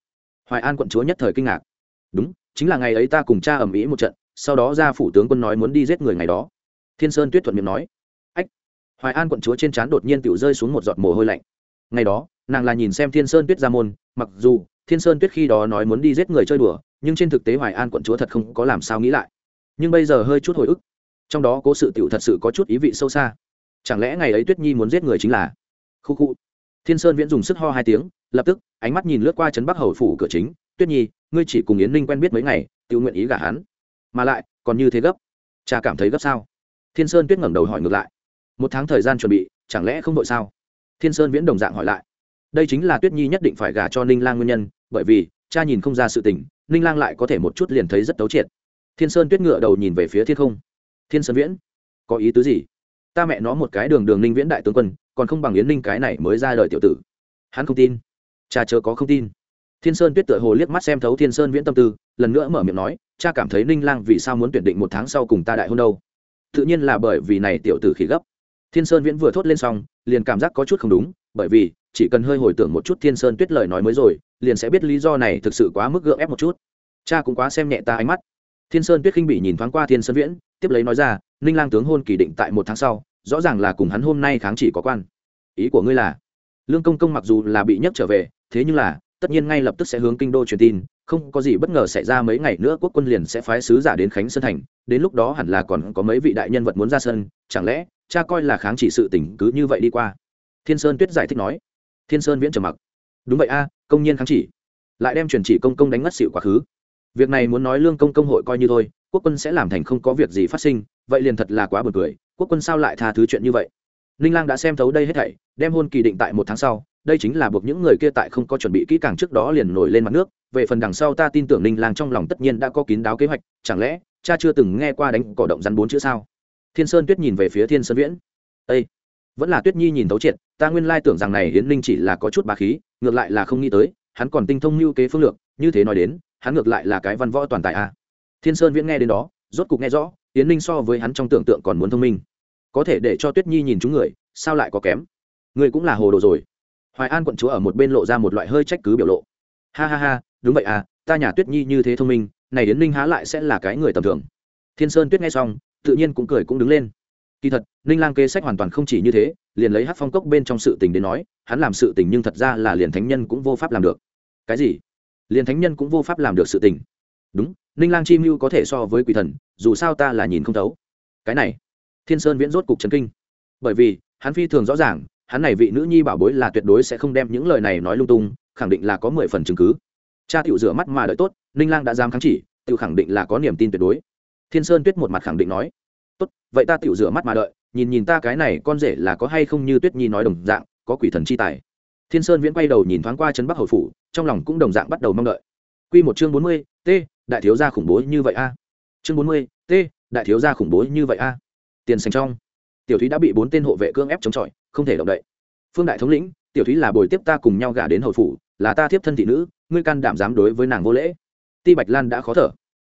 hoài an quận chúa nhất thời kinh ngạc. Đúng, chính là ngày ấy ta cùng cha ầm ĩ một trận, sau đó ra phủ tướng quân nói muốn đi giết người ngày đó. Thiên sơn tuyết thuận miệng nói. Ách, hoài an quận chúa trên trán đột nhiên tự rơi xuống một giọt mồ hôi lạnh. Ngày đó, nàng là nhìn xem thiên sơn tuyết ra môn, mặc dù thiên sơn tuyết khi đó nói muốn đi giết người chơi đùa, nhưng trên thực tế hoài an quận chúa thật không có làm sao nghĩ lại nhưng bây giờ hơi chút hồi ức. Trong đó cố sự tiểu thật sự có chút ý vị sâu xa. Chẳng lẽ ngày ấy tuyết nhi muốn giết người chính là? Khu khu. Thiên sơn viễn dùng sức ho hai tiếng, lập tức, ánh mắt nhìn lướt qua trấn bắc hầu phủ cửa chính. Tuyết nhi, ngươi chỉ cùng yến ninh quen biết mấy ngày tự nguyện ý gả hắn. Mà lại, còn như thế gấp. Cha cảm thấy gấp sao? Thiên sơn tuyết ngẩng đầu hỏi ngược lại. Một tháng thời gian chuẩn bị, chẳng lẽ không đội sao? Thiên sơn viễn đồng dạng hỏi lại. Đây chính là tuyết nhi nhất định phải gả cho ninh lang nguyên nhân, bởi vì, cha nhìn không ra sự tình, ninh lang lại có thể một chút liền thấy rất tấu triệt thiên sơn tuyết ngựa đầu nhìn về phía thiên không. Thiên sơn viễn, có ý tứ gì? Ta mẹ nó một cái đường đường ninh viễn đại tướng quân, còn không bằng yến ninh cái này mới ra đời tiểu tử. Hắn không tin. Cha chớ có không tin. Thiên sơn tuyết tựa hồ liếc mắt xem thấu thiên sơn viễn tâm tư, lần nữa mở miệng nói, cha cảm thấy ninh lang vì sao muốn tuyển định một tháng sau cùng ta đại hôn đâu? Tự nhiên là bởi vì này tiểu tử khỉ gấp. Thiên sơn viễn vừa thốt lên xong, liền cảm giác có chút không đúng, bởi vì chỉ cần hơi hồi tưởng một chút thiên sơn tuyết lời nói mới rồi, liền sẽ biết lý do này thực sự quá mức gượng ép một chút. Cha cũng quá xem nhẹ ta ánh mắt thiên sơn tuyết khinh bị nhìn thoáng qua thiên sơn viễn, tiếp lấy nói ra, ninh lang tướng hôn kỳ định tại một tháng sau, rõ ràng là cùng hắn hôm nay kháng chỉ có quan. Ý của ngươi là, lương công công mặc dù là bị nhấc trở về, thế nhưng là, tất nhiên ngay lập tức sẽ hướng kinh đô truyền tin, không có gì bất ngờ xảy ra mấy ngày nữa quốc quân liền sẽ phái sứ giả đến khánh sơn thành, đến lúc đó hẳn là còn có mấy vị đại nhân vật muốn ra sân, chẳng lẽ, cha coi là kháng chỉ sự tỉnh cứ như vậy đi qua? Thiên sơn tuyết giải thích nói. Thiên sơn viễn trầm mặc. Đúng vậy a, công nhiên kháng chỉ. Lại đem truyền chỉ công công đánh ngất xịu quá khứ việc này muốn nói lương công công hội coi như thôi, quốc quân sẽ làm thành không có việc gì phát sinh, vậy liền thật là quá buồn cười, quốc quân sao lại tha thứ chuyện như vậy? Ninh lang đã xem thấu đây hết thảy, đem hôn kỳ định tại một tháng sau, đây chính là buộc những người kia tại không có chuẩn bị kỹ càng trước đó liền nổi lên mặt nước, về phần đằng sau ta tin tưởng ninh lang trong lòng tất nhiên đã có kín đáo kế hoạch, chẳng lẽ, cha chưa từng nghe qua đánh cỏ động rắn bốn chữ sao? Thiên sơn tuyết nhìn về phía thiên sơn viễn. Ây vẫn là tuyết nhi nhìn thấu triệt, ta nguyên lai tưởng rằng này hiến linh chỉ là có chút bá khí, ngược lại là không nghĩ tới, hắn còn tinh thông mưu kế phương lược, như thế nói đến hắn ngược lại là cái văn võ toàn tài a. À. thiên sơn viễn nghe đến đó, rốt cục nghe rõ tiến ninh so với hắn trong tưởng tượng còn muốn thông minh. Có thể để cho tuyết nhi nhìn chúng người, sao lại có kém? Người cũng là hồ đồ rồi. Hoài an quận chúa ở một bên lộ ra một loại hơi trách cứ biểu lộ. Ha ha ha, đúng vậy à ta nhà tuyết nhi như thế thông minh, này Yến ninh há lại sẽ là cái người tầm thường. Thiên sơn tuyết nghe xong, tự nhiên cũng cười cũng đứng lên. Kỳ thật, ninh lang kê sách hoàn toàn không chỉ như thế, liền lấy hát phong cốc bên trong sự tình đến nói, hắn làm sự tình nhưng thật ra là liền thánh nhân cũng vô pháp làm được. Cái gì? Liền thánh nhân cũng vô pháp làm được sự tình. Đúng, ninh lang chi mưu có thể so với quỷ thần, dù sao ta là nhìn không thấu. Cái này, thiên sơn viễn rốt cục trấn kinh. Bởi vì, hắn phi thường rõ ràng, hắn này vị nữ nhi bảo bối là tuyệt đối sẽ không đem những lời này nói lung tung, khẳng định là có mười phần chứng cứ. Cha tiểu rửa mắt mà đợi tốt, ninh lang đã dám kháng chỉ, tiểu khẳng định là có niềm tin tuyệt đối. Thiên sơn tuyết một mặt khẳng định nói, tốt, vậy ta tiểu rửa mắt mà đợi, nhìn nhìn ta cái này con rể là có hay không như tuyết nhi nói đồng dạng, có quỷ thần chi tài thiên sơn viễn quay đầu nhìn thoáng qua trấn bắc hầu phủ, trong lòng cũng đồng dạng bắt đầu mong đợi. Q một chương bốn mươi, t, đại thiếu gia khủng bố như vậy a. Chương bốn mươi, t, đại thiếu gia khủng bố như vậy a. Tiền sành trong. Tiểu thúy đã bị bốn tên hộ vệ cưỡng ép chống chọi, không thể động đậy. Phương đại thống lĩnh, tiểu thúy là bồi tiếp ta cùng nhau gả đến hậu phủ, là ta thiếp thân thị nữ, ngươi can đảm dám đối với nàng vô lễ. Ti bạch lan đã khó thở.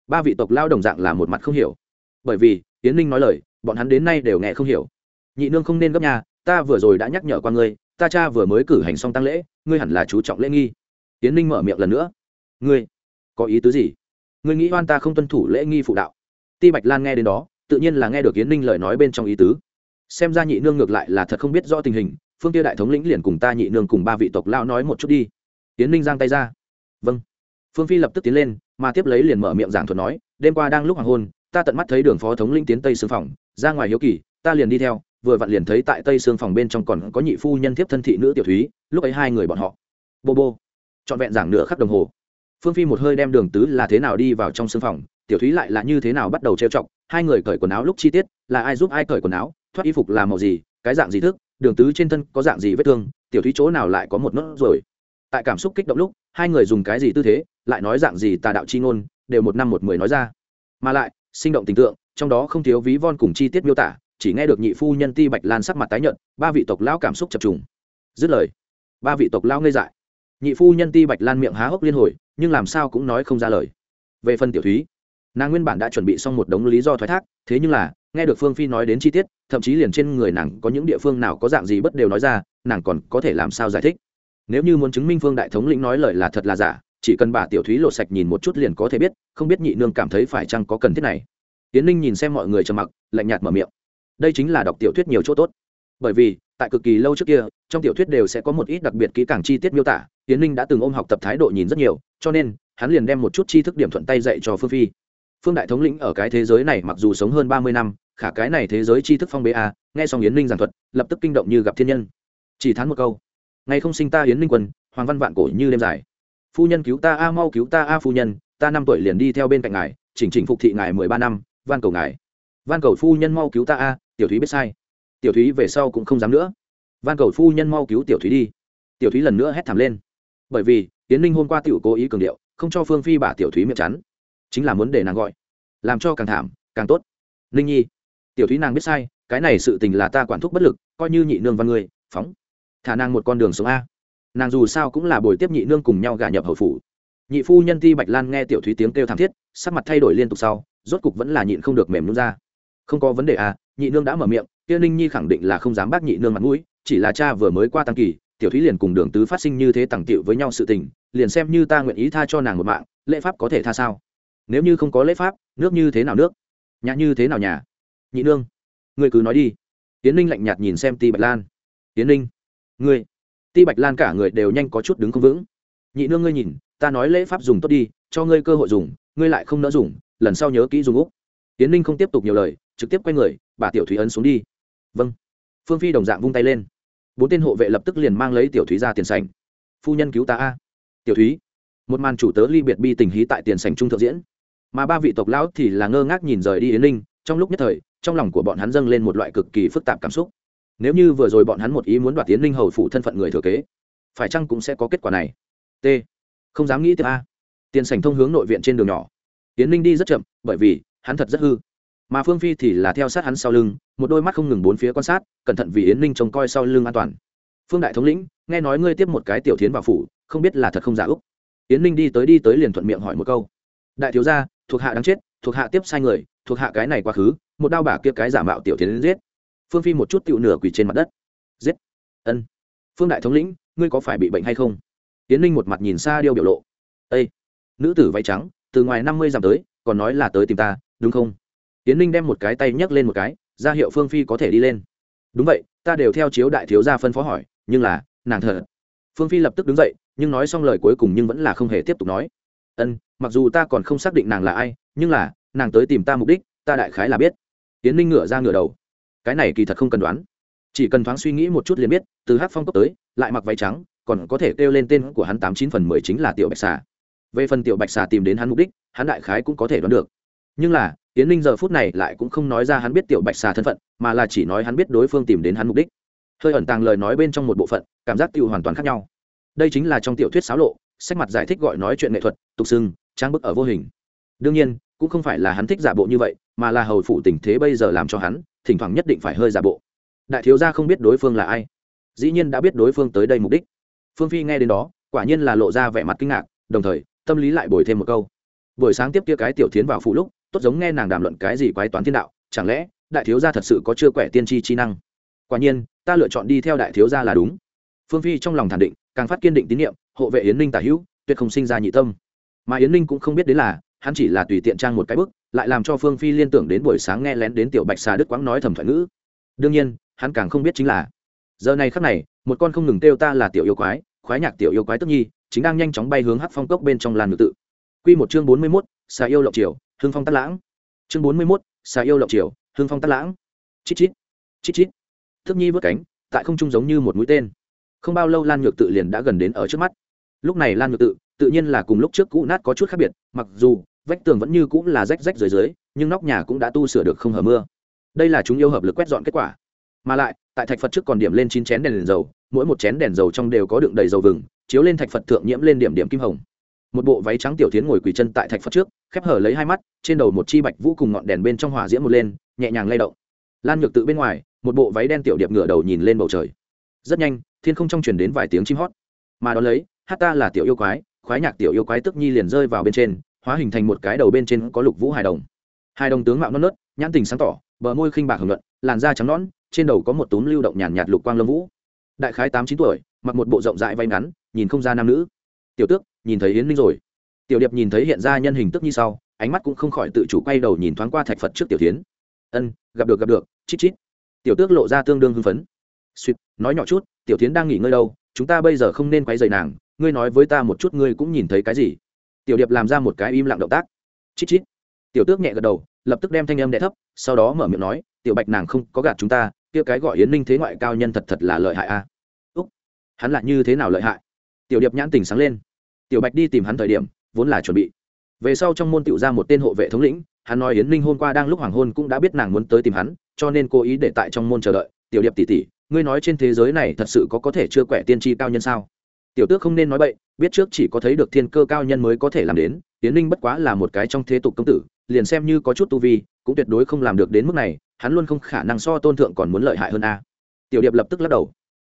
Ba vị tộc lao đồng dạng là một mặt không hiểu. Bởi vì tiến ninh nói lời, bọn hắn đến nay đều nghe không hiểu. Nhị nương không nên gấp nhà, ta vừa rồi đã nhắc nhở qua ngươi ta cha vừa mới cử hành xong tăng lễ, ngươi hẳn là chú trọng lễ nghi. Tiến ninh mở miệng lần nữa. Ngươi, có ý tứ gì? Ngươi nghĩ oan ta không tuân thủ lễ nghi phụ đạo? Ti bạch lan nghe đến đó, tự nhiên là nghe được yến ninh lời nói bên trong ý tứ. Xem ra nhị nương ngược lại là thật không biết rõ tình hình, phương tiêu đại thống lĩnh liền cùng ta nhị nương cùng ba vị tộc lao nói một chút đi. Yến ninh giang tay ra. Vâng. Phương phi lập tức tiến lên, mà tiếp lấy liền mở miệng giảng thuật nói, đêm qua đang lúc hoàng hôn, ta tận mắt thấy đường phó thống lĩnh tiến tây xương phòng, ra ngoài hiếu kỳ, ta liền đi theo vừa vặn liền thấy tại tây xương phòng bên trong còn có nhị phu nhân thiếp thân thị nữ tiểu thúy, lúc ấy hai người bọn họ. Bô bô. Trọn vẹn giảng nửa khắc đồng hồ. Phương phi một hơi đem đường tứ là thế nào đi vào trong xương phòng, tiểu thúy lại là như thế nào bắt đầu trêu chọc, hai người cởi quần áo lúc chi tiết, là ai giúp ai cởi quần áo, thoát y phục là màu gì, cái dạng gì thức, đường tứ trên thân có dạng gì vết thương, tiểu thúy chỗ nào lại có một nốt rồi tại cảm xúc kích động lúc, hai người dùng cái gì tư thế, lại nói dạng gì tà đạo chi ngôn, đều một năm một mười nói ra. Mà lại, sinh động tình tượng, trong đó không thiếu ví von cùng chi tiết miêu tả chỉ nghe được nhị phu nhân ti bạch lan sắc mặt tái nhợt, ba vị tộc lão cảm xúc chập trùng. Dứt lời, ba vị tộc lão ngây dại. Nhị phu nhân ti bạch lan miệng há hốc liên hồi, nhưng làm sao cũng nói không ra lời. Về phần tiểu thúy, nàng nguyên bản đã chuẩn bị xong một đống lý do thoái thác, thế nhưng là, nghe được phương phi nói đến chi tiết, thậm chí liền trên người nàng có những địa phương nào có dạng gì bất đều nói ra, nàng còn có thể làm sao giải thích. Nếu như muốn chứng minh phương đại thống lĩnh nói lời là thật là giả, chỉ cần bà tiểu thúy lộ sạch nhìn một chút liền có thể biết, không biết nhị nương cảm thấy phải chăng có cần thiết này. Tiến ninh nhìn xem mọi người trầm mặc, lạnh nhạt mở miệng đây chính là đọc tiểu thuyết nhiều chỗ tốt. Bởi vì, tại cực kỳ lâu trước kia, trong tiểu thuyết đều sẽ có một ít đặc biệt kỹ càng chi tiết miêu tả tiến ninh đã từng ôm học tập thái độ nhìn rất nhiều, cho nên, hắn liền đem một chút chi thức điểm thuận tay dạy cho phương phi. Phương đại thống lĩnh ở cái thế giới này mặc dù sống hơn ba mươi năm, khả cái này thế giới chi thức phong bế a nghe xong yến ninh giảng thuật, lập tức kinh động như gặp thiên nhân. Chỉ thán một câu. Ngày không sinh ta yến ninh quân hoàng văn vạn cổ như đêm dài. Phu nhân cứu ta a, mau cứu ta a, phu nhân, ta năm tuổi liền đi theo bên cạnh ngài, chỉnh chỉnh phục thị ngài mười ba năm, van cầu ngài. Van cầu phu nhân mau cứu ta a tiểu thúy biết sai. Tiểu thúy về sau cũng không dám nữa. Van cầu phu nhân mau cứu tiểu thúy đi. Tiểu thúy lần nữa hét thảm lên. Bởi vì tiến ninh hôm qua tiểu cố ý cường điệu, không cho phương phi bả tiểu thúy miệng chắn. Chính là muốn để nàng gọi. Làm cho càng thảm, càng tốt. Ninh nhi, tiểu thúy nàng biết sai, cái này sự tình là ta quản thúc bất lực, coi như nhị nương văn người phóng. Thả nàng một con đường sống a. Nàng dù sao cũng là buổi tiếp nhị nương cùng nhau gả nhập hậu phủ. Nhị phu nhân ti bạch lan nghe tiểu thúy tiếng kêu thảm thiết, sắc mặt thay đổi liên tục sau, rốt cục vẫn là nhịn không được mềm nhún ra. Không có vấn đề à nhị nương đã mở miệng, kia ninh nhi khẳng định là không dám bác nhị nương mặt mũi, chỉ là cha vừa mới qua tăng kỳ, tiểu thúy liền cùng đường tứ phát sinh như thế tặng tiệu với nhau sự tình, liền xem như ta nguyện ý tha cho nàng một mạng, lễ pháp có thể tha sao? Nếu như không có lễ pháp, nước như thế nào nước? Nhà như thế nào nhà? Nhị nương người cứ nói đi. Tiến ninh lạnh nhạt nhìn xem ti bạch lan. Tiến ninh, ngươi. Ti bạch lan cả người đều nhanh có chút đứng không vững. Nhị nương ngươi nhìn, ta nói lễ pháp dùng tốt đi, cho ngươi cơ hội dùng, ngươi lại không nỡ dùng, lần sau nhớ kỹ dùng úc. Tiến ninh không tiếp tục nhiều lời trực tiếp quay người, bà tiểu thúy ấn xuống đi. Vâng. Phương phi đồng dạng vung tay lên. Bốn tên hộ vệ lập tức liền mang lấy tiểu thúy ra tiền sảnh. Phu nhân cứu ta a. Tiểu thúy, một màn chủ tớ ly biệt bi tình hí tại tiền sảnh trung thượng diễn. Mà ba vị tộc lão thì là ngơ ngác nhìn rời đi yến ninh, trong lúc nhất thời, trong lòng của bọn hắn dâng lên một loại cực kỳ phức tạp cảm xúc. Nếu như vừa rồi bọn hắn một ý muốn đoạt tiến linh hầu phụ thân phận người thừa kế, phải chăng cũng sẽ có kết quả này? T. Không dám nghĩ tiếp a. Tiền sảnh thông hướng nội viện trên đường nhỏ. Tiến linh đi rất chậm, bởi vì hắn thật rất hư mà phương phi thì là theo sát hắn sau lưng, một đôi mắt không ngừng bốn phía quan sát, cẩn thận vì yến ninh trông coi sau lưng an toàn. Phương đại thống lĩnh, nghe nói ngươi tiếp một cái tiểu tiến vào phủ, không biết là thật không giả úc yến ninh đi tới đi tới liền thuận miệng hỏi một câu. Đại thiếu gia, thuộc hạ đáng chết, thuộc hạ tiếp sai người, thuộc hạ cái này quá khứ, một đao bả kia cái giả mạo tiểu tiến giết. Phương phi một chút tựu nửa quỳ trên mặt đất. Giết. Ân. Phương đại thống lĩnh, ngươi có phải bị bệnh hay không? Yến ninh một mặt nhìn xa điêu biểu lộ. Ây nữ tử váy trắng, từ ngoài năm mươi dặm tới, còn nói là tới tìm ta, đúng không? Tiến ninh đem một cái tay nhấc lên một cái, ra hiệu phương phi có thể đi lên. Đúng vậy, ta đều theo chiếu đại thiếu gia phân phó hỏi, nhưng là, nàng thờ phương phi lập tức đứng dậy, nhưng nói xong lời cuối cùng nhưng vẫn là không hề tiếp tục nói. Ân, mặc dù ta còn không xác định nàng là ai, nhưng là, nàng tới tìm ta mục đích, ta đại khái là biết. Tiến ninh ngửa ra ngửa đầu. Cái này kỳ thật không cần đoán. Chỉ cần thoáng suy nghĩ một chút liền biết, từ hát phong cấp tới, lại mặc váy trắng, còn có thể kêu lên tên của hắn tám chín phần mười chính là tiểu bạch xà. Về phần tiểu bạch xà tìm đến hắn mục đích, hắn đại khái cũng có thể đoán được. Nhưng là yến ninh giờ phút này lại cũng không nói ra hắn biết tiểu bạch xà thân phận, mà là chỉ nói hắn biết đối phương tìm đến hắn mục đích. Hơi ẩn tàng lời nói bên trong một bộ phận, cảm giác tiêu hoàn toàn khác nhau. Đây chính là trong tiểu thuyết xáo lộ, sách mặt giải thích gọi nói chuyện nghệ thuật, tục xưng, trang bức ở vô hình. Đương nhiên, cũng không phải là hắn thích giả bộ như vậy, mà là hầu phụ tình thế bây giờ làm cho hắn, thỉnh thoảng nhất định phải hơi giả bộ. Đại thiếu gia không biết đối phương là ai. Dĩ nhiên đã biết đối phương tới đây mục đích. Phương phi nghe đến đó, quả nhiên là lộ ra vẻ mặt kinh ngạc, đồng thời, tâm lý lại bồi thêm một câu. Buổi sáng tiếp kia cái tiểu tiến vào phụ lúc tốt giống nghe nàng đàm luận cái gì quái toán thiên đạo chẳng lẽ đại thiếu gia thật sự có chưa quẻ tiên tri chi năng? Quả nhiên ta lựa chọn đi theo đại thiếu gia là đúng. Phương phi trong lòng thản định càng phát kiên định tín nhiệm hộ vệ yến ninh tả hữu tuyệt không sinh ra nhị tâm. Mà yến ninh cũng không biết đến là hắn chỉ là tùy tiện trang một cái bức lại làm cho phương phi liên tưởng đến buổi sáng nghe lén đến tiểu bạch xà đức quãng nói thầm thoại ngữ. Đương nhiên hắn càng không biết chính là giờ này khắc này một con không ngừng kêu ta là tiểu yêu quái khoái nhạc tiểu yêu quái tức nhi chính đang nhanh chóng bay hướng hắc phong cốc bên trong làn ngự tự. Quy một chương bốn mươi 41, xà yêu lộng triều hương phong tắt lãng. Chương bốn mươi mốt xà yêu lộng triều hương phong tắt lãng. Chít chít chít chít. Thức nhi vớt cánh tại không trung giống như một mũi tên. Không bao lâu lan nhược tự liền đã gần đến ở trước mắt. Lúc này lan nhược tự tự nhiên là cùng lúc trước cũ nát có chút khác biệt mặc dù vách tường vẫn như cũng là rách rách dưới dưới nhưng nóc nhà cũng đã tu sửa được không hở mưa. Đây là chúng yêu hợp lực quét dọn kết quả. Mà lại tại thạch phật trước còn điểm lên chín chén đèn, đèn dầu mỗi một chén đèn dầu trong đều có đựng đầy dầu vừng chiếu lên thạch phật thượng nhiễm lên điểm điểm kim hồng một bộ váy trắng tiểu tiến ngồi quỳ chân tại thạch phật trước khép hở lấy hai mắt trên đầu một chi bạch vũ cùng ngọn đèn bên trong hỏa diễm một lên nhẹ nhàng lay động. Lan nhược tự bên ngoài một bộ váy đen tiểu điệp ngửa đầu nhìn lên bầu trời. Rất nhanh thiên không trong truyền đến vài tiếng chim hót. Mà đón lấy hát ta là tiểu yêu quái khoái nhạc tiểu yêu quái tức nhi liền rơi vào bên trên hóa hình thành một cái đầu bên trên có lục vũ hài đồng. Hai đồng tướng mạo non nớt nhãn tình sáng tỏ bờ môi khinh bạc hưởng luận làn da trắng nõn trên đầu có một túm lưu động nhàn nhạt, lục quang lâm vũ. Đại khái tám chín tuổi mặc một bộ rộng rãi vay ngắn nhìn không ra nam nữ. Tiểu tước nhìn thấy yến ninh rồi tiểu điệp nhìn thấy hiện ra nhân hình tức như sau ánh mắt cũng không khỏi tự chủ quay đầu nhìn thoáng qua thạch phật trước tiểu tiến ân gặp được gặp được chít chít tiểu tước lộ ra tương đương hưng phấn suýt nói nhỏ chút tiểu tiến đang nghỉ ngơi đâu chúng ta bây giờ không nên quay dày nàng ngươi nói với ta một chút ngươi cũng nhìn thấy cái gì tiểu điệp làm ra một cái im lặng động tác chít chít tiểu tước nhẹ gật đầu lập tức đem thanh âm đẹ thấp sau đó mở miệng nói tiểu bạch nàng không có gạt chúng ta kia cái gọi yến ninh thế ngoại cao nhân thật thật là lợi hại a úc hắn lại như thế nào lợi hại tiểu điệp nhãn tình sáng lên tiểu bạch đi tìm hắn thời điểm, vốn là chuẩn bị. Về sau trong môn tiểu ra một tên hộ vệ thống lĩnh, hắn nói yến ninh hôm qua đang lúc hoàng hôn cũng đã biết nàng muốn tới tìm hắn, cho nên cố ý để tại trong môn chờ đợi. Tiểu điệp tỉ tỉ ngươi nói trên thế giới này thật sự có có thể chưa quẻ tiên tri cao nhân sao? Tiểu tước không nên nói bậy, biết trước chỉ có thấy được thiên cơ cao nhân mới có thể làm đến, Yến ninh bất quá là một cái trong thế tục công tử, liền xem như có chút tu vi, cũng tuyệt đối không làm được đến mức này, hắn luôn không khả năng so tôn thượng còn muốn lợi hại hơn a. Tiểu điệp lập tức lắc đầu.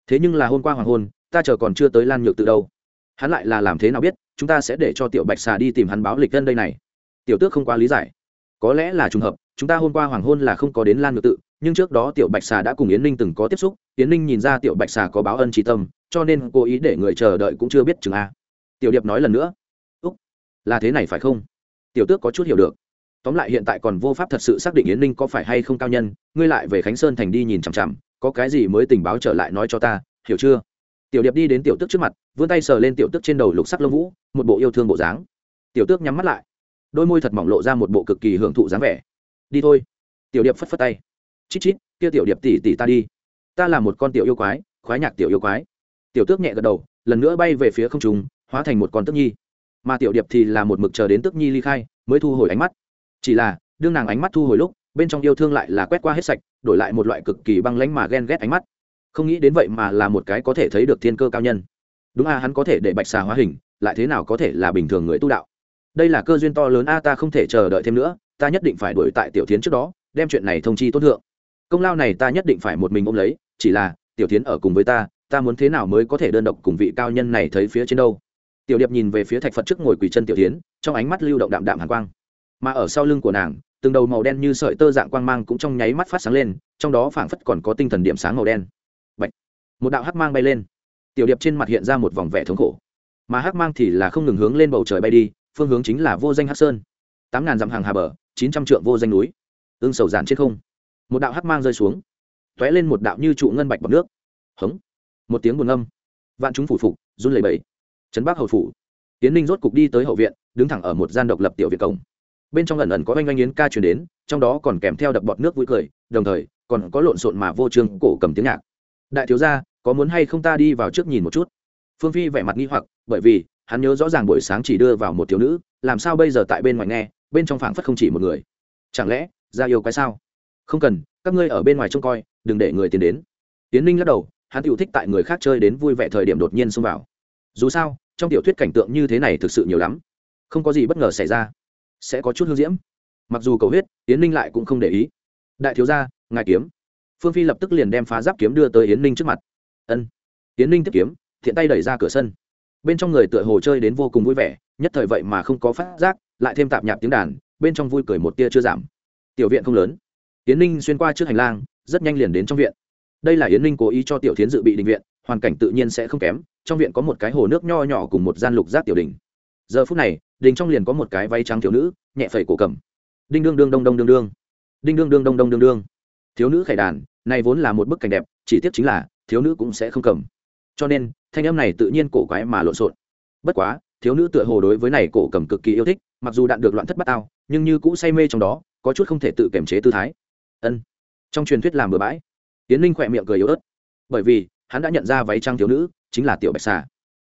Thế nhưng là hôm qua hoàng hôn, ta chờ còn chưa tới lan nhược từ đâu hắn lại là làm thế nào biết, chúng ta sẽ để cho tiểu bạch xà đi tìm hắn báo lịch dân đây này? Tiểu tước không quá lý giải. Có lẽ là trùng hợp, chúng ta hôm qua hoàng hôn là không có đến lan nhược tự, nhưng trước đó tiểu bạch xà đã cùng yến ninh từng có tiếp xúc, yến ninh nhìn ra tiểu bạch xà có báo ân trí tâm, cho nên cố ý để người chờ đợi cũng chưa biết chừng a. Tiểu điệp nói lần nữa. Úc, là thế này phải không? Tiểu tước có chút hiểu được. Tóm lại hiện tại còn vô pháp thật sự xác định yến ninh có phải hay không cao nhân, ngươi lại về khánh sơn thành đi nhìn chằm chằm, có cái gì mới tình báo trở lại nói cho ta, hiểu chưa? Tiểu điệp đi đến tiểu tước trước mặt, vươn tay sờ lên tiểu tước trên đầu lục sắc lông vũ, một bộ yêu thương bộ dáng. Tiểu tước nhắm mắt lại, đôi môi thật mỏng lộ ra một bộ cực kỳ hưởng thụ dáng vẻ. Đi thôi. Tiểu điệp phất phất tay. Chít chít, kia tiểu điệp tỉ tỉ ta đi. Ta là một con tiểu yêu quái, khoái nhạc tiểu yêu quái. Tiểu tước nhẹ gật đầu, lần nữa bay về phía không trùng hóa thành một con tước nhi. Mà tiểu điệp thì là một mực chờ đến tước nhi ly khai, mới thu hồi ánh mắt. Chỉ là, đương nàng ánh mắt thu hồi lúc, bên trong yêu thương lại là quét qua hết sạch, đổi lại một loại cực kỳ băng lánh mà ghen ghét ánh mắt không nghĩ đến vậy mà là một cái có thể thấy được thiên cơ cao nhân. Đúng a, hắn có thể để bạch xà hóa hình, lại thế nào có thể là bình thường người tu đạo? Đây là cơ duyên to lớn a, ta không thể chờ đợi thêm nữa, ta nhất định phải đuổi tại tiểu tiến trước đó, đem chuyện này thông chi tốt thượng. Công lao này ta nhất định phải một mình ôm lấy, chỉ là, tiểu tiến ở cùng với ta ta muốn thế nào mới có thể đơn độc cùng vị cao nhân này thấy phía trên đâu? Tiểu điệp nhìn về phía thạch phật trước ngồi quỳ chân tiểu tiến trong ánh mắt lưu động đạm đạm hàn quang. Mà ở sau lưng của nàng, từng đầu màu đen như sợi tơ dạng quang mang cũng trong nháy mắt phát sáng lên, trong đó phảng phất còn có tinh thần điểm sáng màu đen một đạo hắc mang bay lên. Tiểu điệp trên mặt hiện ra một vòng vẻ thống khổ. Mà hắc mang thì là không ngừng hướng lên bầu trời bay đi, phương hướng chính là vô danh hắc sơn. Tám ngàn dặm hàng hà bờ, chín trăm trượng vô danh núi. Ương sầu giản trên không. Một đạo hắc mang rơi xuống t ó é lên một đạo như trụ ngân bạch bọc nước. Hống. Một tiếng buồn âm. Vạn chúng phủ phục, run lầy bẫy trấn bắc hậu phủ. Tiến ninh rốt cục đi tới hậu viện, đứng thẳng ở một gian độc lập tiểu viện cổng. Bên trong lần ẩn có oanh oanh yến ca chuyển đến, trong đó còn kèm theo đập bọt nước vui cười, đồng thời còn có lộn xộn mà vô trương cổ cầm tiếng nhạc. Đại thiếu gia có muốn hay không ta đi vào trước nhìn một chút? Phương phi vẻ mặt nghi hoặc, bởi vì, hắn nhớ rõ ràng buổi sáng chỉ đưa vào một thiếu nữ, làm sao bây giờ tại bên ngoài nghe, bên trong phảng phất không chỉ một người. Chẳng lẽ, ra yêu quái sao? Không cần, các ngươi ở bên ngoài trông coi, đừng để người tiến đến. Tiến ninh lắc đầu, hắn tiểu thích tại người khác chơi đến vui vẻ thời điểm đột nhiên xông vào. Dù sao, trong tiểu thuyết cảnh tượng như thế này thực sự nhiều lắm. Không có gì bất ngờ xảy ra. Sẽ có chút hương diễm. Mặc dù cầu huyết, yến ninh lại cũng không để ý. Đại thiếu gia, ngài kiếm. Phương phi lập tức liền đem phá giáp kiếm đưa tới yến ninh trước mặt ân. Tiến ninh tiếp kiếm, thiện tay đẩy ra cửa sân. Bên trong người tựa hồ chơi đến vô cùng vui vẻ, nhất thời vậy mà không có phát giác, lại thêm tạp nhạp tiếng đàn, bên trong vui cười một tia chưa giảm. Tiểu viện không lớn. Tiến ninh xuyên qua trước hành lang, rất nhanh liền đến trong viện. Đây là yến ninh cố ý cho tiểu tiến dự bị định viện, hoàn cảnh tự nhiên sẽ không kém, trong viện có một cái hồ nước nho nhỏ cùng một gian lục giác tiểu đình. Giờ phút này, đình trong liền có một cái váy trắng thiếu nữ, nhẹ phẩy cổ cầm. Đinh đương đương đông đông đương đương. Đinh đương đương đông đông đương đương. Thiếu nữ khải đàn, này vốn là một bức cảnh đẹp, chỉ tiếc chính là thiếu nữ cũng sẽ không cầm. Cho nên, thanh âm này tự nhiên cổ quái mà lộn xộn. Bất quá, thiếu nữ tựa hồ đối với này cổ cầm cực kỳ yêu thích, mặc dù đạn được loạn thất bát ao nhưng như cũ say mê trong đó, có chút không thể tự kiềm chế tư thái. Ân. Trong truyền thuyết làm bừa bãi tiến linh khỏe miệng cười yếu ớt. Bởi vì, hắn đã nhận ra váy trang thiếu nữ chính là tiểu bạch xà.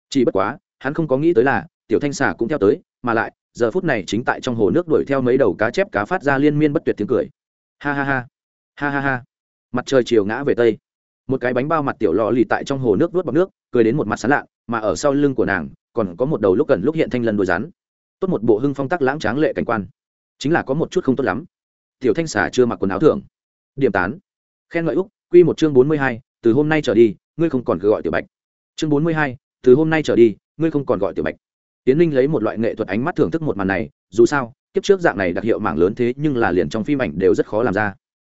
Chỉ bất quá, hắn không có nghĩ tới là tiểu thanh xà cũng theo tới, mà lại, giờ phút này chính tại trong hồ nước đuổi theo mấy đầu cá chép cá phát ra liên miên bất tuyệt tiếng cười. Ha ha ha. Ha ha ha. Mặt trời chiều ngã về tây một cái bánh bao mặt tiểu lò lì tại trong hồ nước vớt bọc nước, cười đến một mặt sán lạ, mà ở sau lưng của nàng, còn có một đầu lúc cần lúc hiện thanh lần đôi rắn. Tốt một bộ hưng phong tắc lãng tráng lệ cảnh quan. Chính là có một chút không tốt lắm. Tiểu thanh xà chưa mặc quần áo thưởng điểm tán. Khen ngợi úc q một chương bốn mươi hai, từ hôm nay trở đi, ngươi không còn cứ gọi tiểu bạch. Chương bốn mươi hai, từ hôm nay trở đi, ngươi không còn gọi tiểu bạch. Tiến ninh lấy một loại nghệ thuật ánh mắt thưởng thức một màn này, dù sao, kiếp trước dạng này đặc hiệu mạng lớn thế nhưng là liền trong phim ảnh đều rất khó làm ra.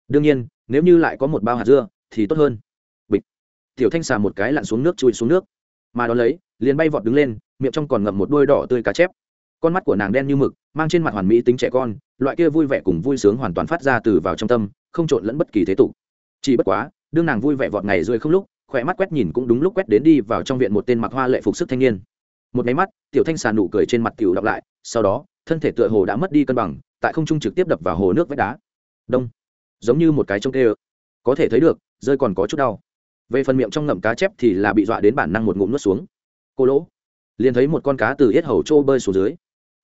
Đương nhiên, nếu như lại có một bao hạt dưa, thì tốt hơn tiểu thanh xà một cái lặn xuống nước chui xuống nước. Mà đón lấy, liền bay vọt đứng lên, miệng trong còn ngậm một đôi đỏ tươi cá chép. Con mắt của nàng đen như mực, mang trên mặt hoàn mỹ tính trẻ con, loại kia vui vẻ cùng vui sướng hoàn toàn phát ra từ vào trong tâm, không trộn lẫn bất kỳ thế tục. Chỉ bất quá, đương nàng vui vẻ vọt ngày rơi không lúc, khỏe mắt quét nhìn cũng đúng lúc quét đến đi vào trong viện một tên mặc hoa lệ phục sức thanh niên. Một máy mắt, tiểu thanh xà nụ cười trên mặt tiểu đọc lại, sau đó, thân thể tựa hồ đã mất đi cân bằng, tại không trung trực tiếp đập vào hồ nước vách đá. Đông. Giống như một cái trông kê ơ có thể thấy được, rơi còn có chút đau về phần miệng trong ngậm cá chép thì là bị dọa đến bản năng một ngụm nuốt xuống. Cô lỗ. Liền thấy một con cá từ hết hầu trô bơi xuống dưới.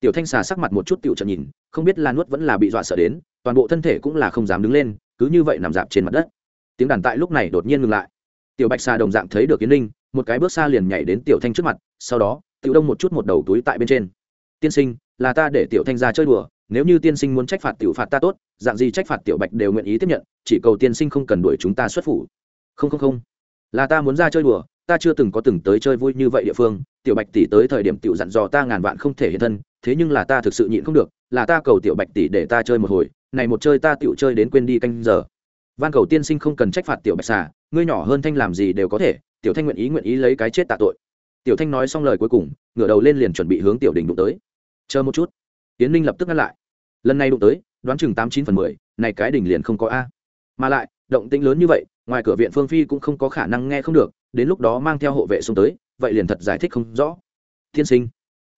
Tiểu thanh xà sắc mặt một chút tiểu trận nhìn, không biết là nuốt vẫn là bị dọa sợ đến, toàn bộ thân thể cũng là không dám đứng lên, cứ như vậy nằm dạp trên mặt đất. Tiếng đàn tại lúc này đột nhiên ngừng lại. Tiểu bạch xà đồng dạng thấy được kiến linh một cái bước xa liền nhảy đến tiểu thanh trước mặt, sau đó, tiểu đông một chút một đầu túi tại bên trên. Tiên sinh, là ta để tiểu thanh ra chơi đùa, nếu như tiên sinh muốn trách phạt tiểu phạt ta tốt, dạng gì trách phạt tiểu bạch đều nguyện ý tiếp nhận, chỉ cầu tiên sinh không cần đuổi chúng ta xuất phủ. Không không không là ta muốn ra chơi đùa, ta chưa từng có từng tới chơi vui như vậy địa phương, tiểu bạch tỷ tới thời điểm tiểu dặn dò ta ngàn vạn không thể hiện thân, thế nhưng là ta thực sự nhịn không được, là ta cầu tiểu bạch tỷ để ta chơi một hồi, này một chơi ta tiểu chơi đến quên đi canh giờ. Van cầu tiên sinh không cần trách phạt tiểu bạch xà, ngươi nhỏ hơn thanh làm gì đều có thể, tiểu thanh nguyện ý nguyện ý lấy cái chết tạ tội. Tiểu thanh nói xong lời cuối cùng, ngửa đầu lên liền chuẩn bị hướng tiểu đình đụng tới. Chờ một chút. Tiến ninh lập tức ngăn lại. Lần này đụng tới, đoán chừng tám chín phần mười, này cái đỉnh liền không có a. Mà lại, động tĩnh lớn như vậy ngoài cửa viện phương phi cũng không có khả năng nghe không được, đến lúc đó mang theo hộ vệ xuống tới, vậy liền thật giải thích không rõ. Tiên sinh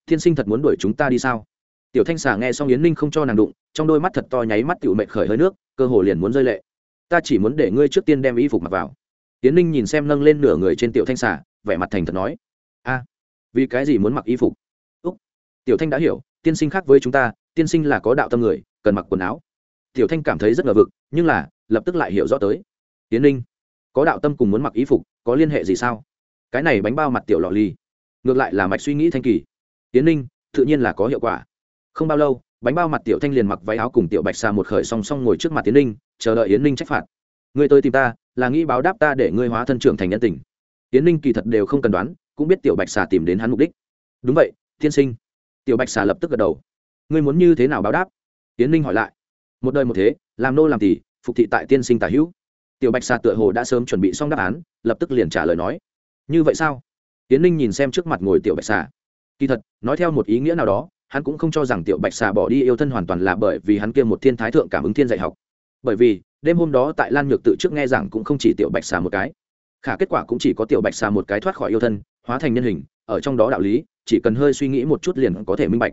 tiên sinh thật muốn đuổi chúng ta đi sao? Tiểu thanh xà nghe xong yến ninh không cho nàng đụng, trong đôi mắt thật to nháy mắt tiểu mệnh khởi hơi nước, cơ hồ liền muốn rơi lệ. Ta chỉ muốn để ngươi trước tiên đem y phục mặc vào. Yến ninh nhìn xem nâng lên nửa người trên tiểu thanh xà, vẻ mặt thành thật nói. A, vì cái gì muốn mặc y phục? Úc, tiểu thanh đã hiểu, tiên sinh khác với chúng ta, tiên sinh là có đạo tâm người, cần mặc quần áo. Tiểu thanh cảm thấy rất ngờ vực, nhưng là, lập tức lại hiểu rõ tới tiến ninh, có đạo tâm cùng muốn mặc ý phục, có liên hệ gì sao? Cái này bánh bao mặt tiểu lọ ly ngược lại là mạch suy nghĩ thanh kỳ. Tiến ninh, tự nhiên là có hiệu quả. Không bao lâu, bánh bao mặt tiểu thanh liền mặc váy áo cùng tiểu bạch xà một khởi song song ngồi trước mặt tiến ninh, chờ đợi yến ninh trách phạt. Ngươi tới tìm ta, là nghĩ báo đáp ta để ngươi hóa thân trưởng thành nhân tình. Yến ninh kỳ thật đều không cần đoán, cũng biết tiểu bạch xà tìm đến hắn mục đích. Đúng vậy Thiên sinh. Tiểu bạch xà lập tức gật đầu. Ngươi muốn như thế nào báo đáp? Yến ninh hỏi lại. Một đời một thế, làm nô làm tỷ phục thị tại tiên sinh tả hữu tiểu bạch xà tựa hồ đã sớm chuẩn bị xong đáp án, lập tức liền trả lời nói. Như vậy sao? Tiến ninh nhìn xem trước mặt ngồi tiểu bạch xà kỳ thật, nói theo một ý nghĩa nào đó, hắn cũng không cho rằng tiểu bạch xà bỏ đi yêu thân hoàn toàn là bởi vì hắn kia một thiên thái thượng cảm ứng thiên dạy học. Bởi vì, đêm hôm đó tại lan nhược tự trước nghe rằng cũng không chỉ tiểu bạch xà một cái. Khả kết quả cũng chỉ có tiểu bạch xà một cái thoát khỏi yêu thân, hóa thành nhân hình, ở trong đó đạo lý, chỉ cần hơi suy nghĩ một chút liền có thể minh bạch.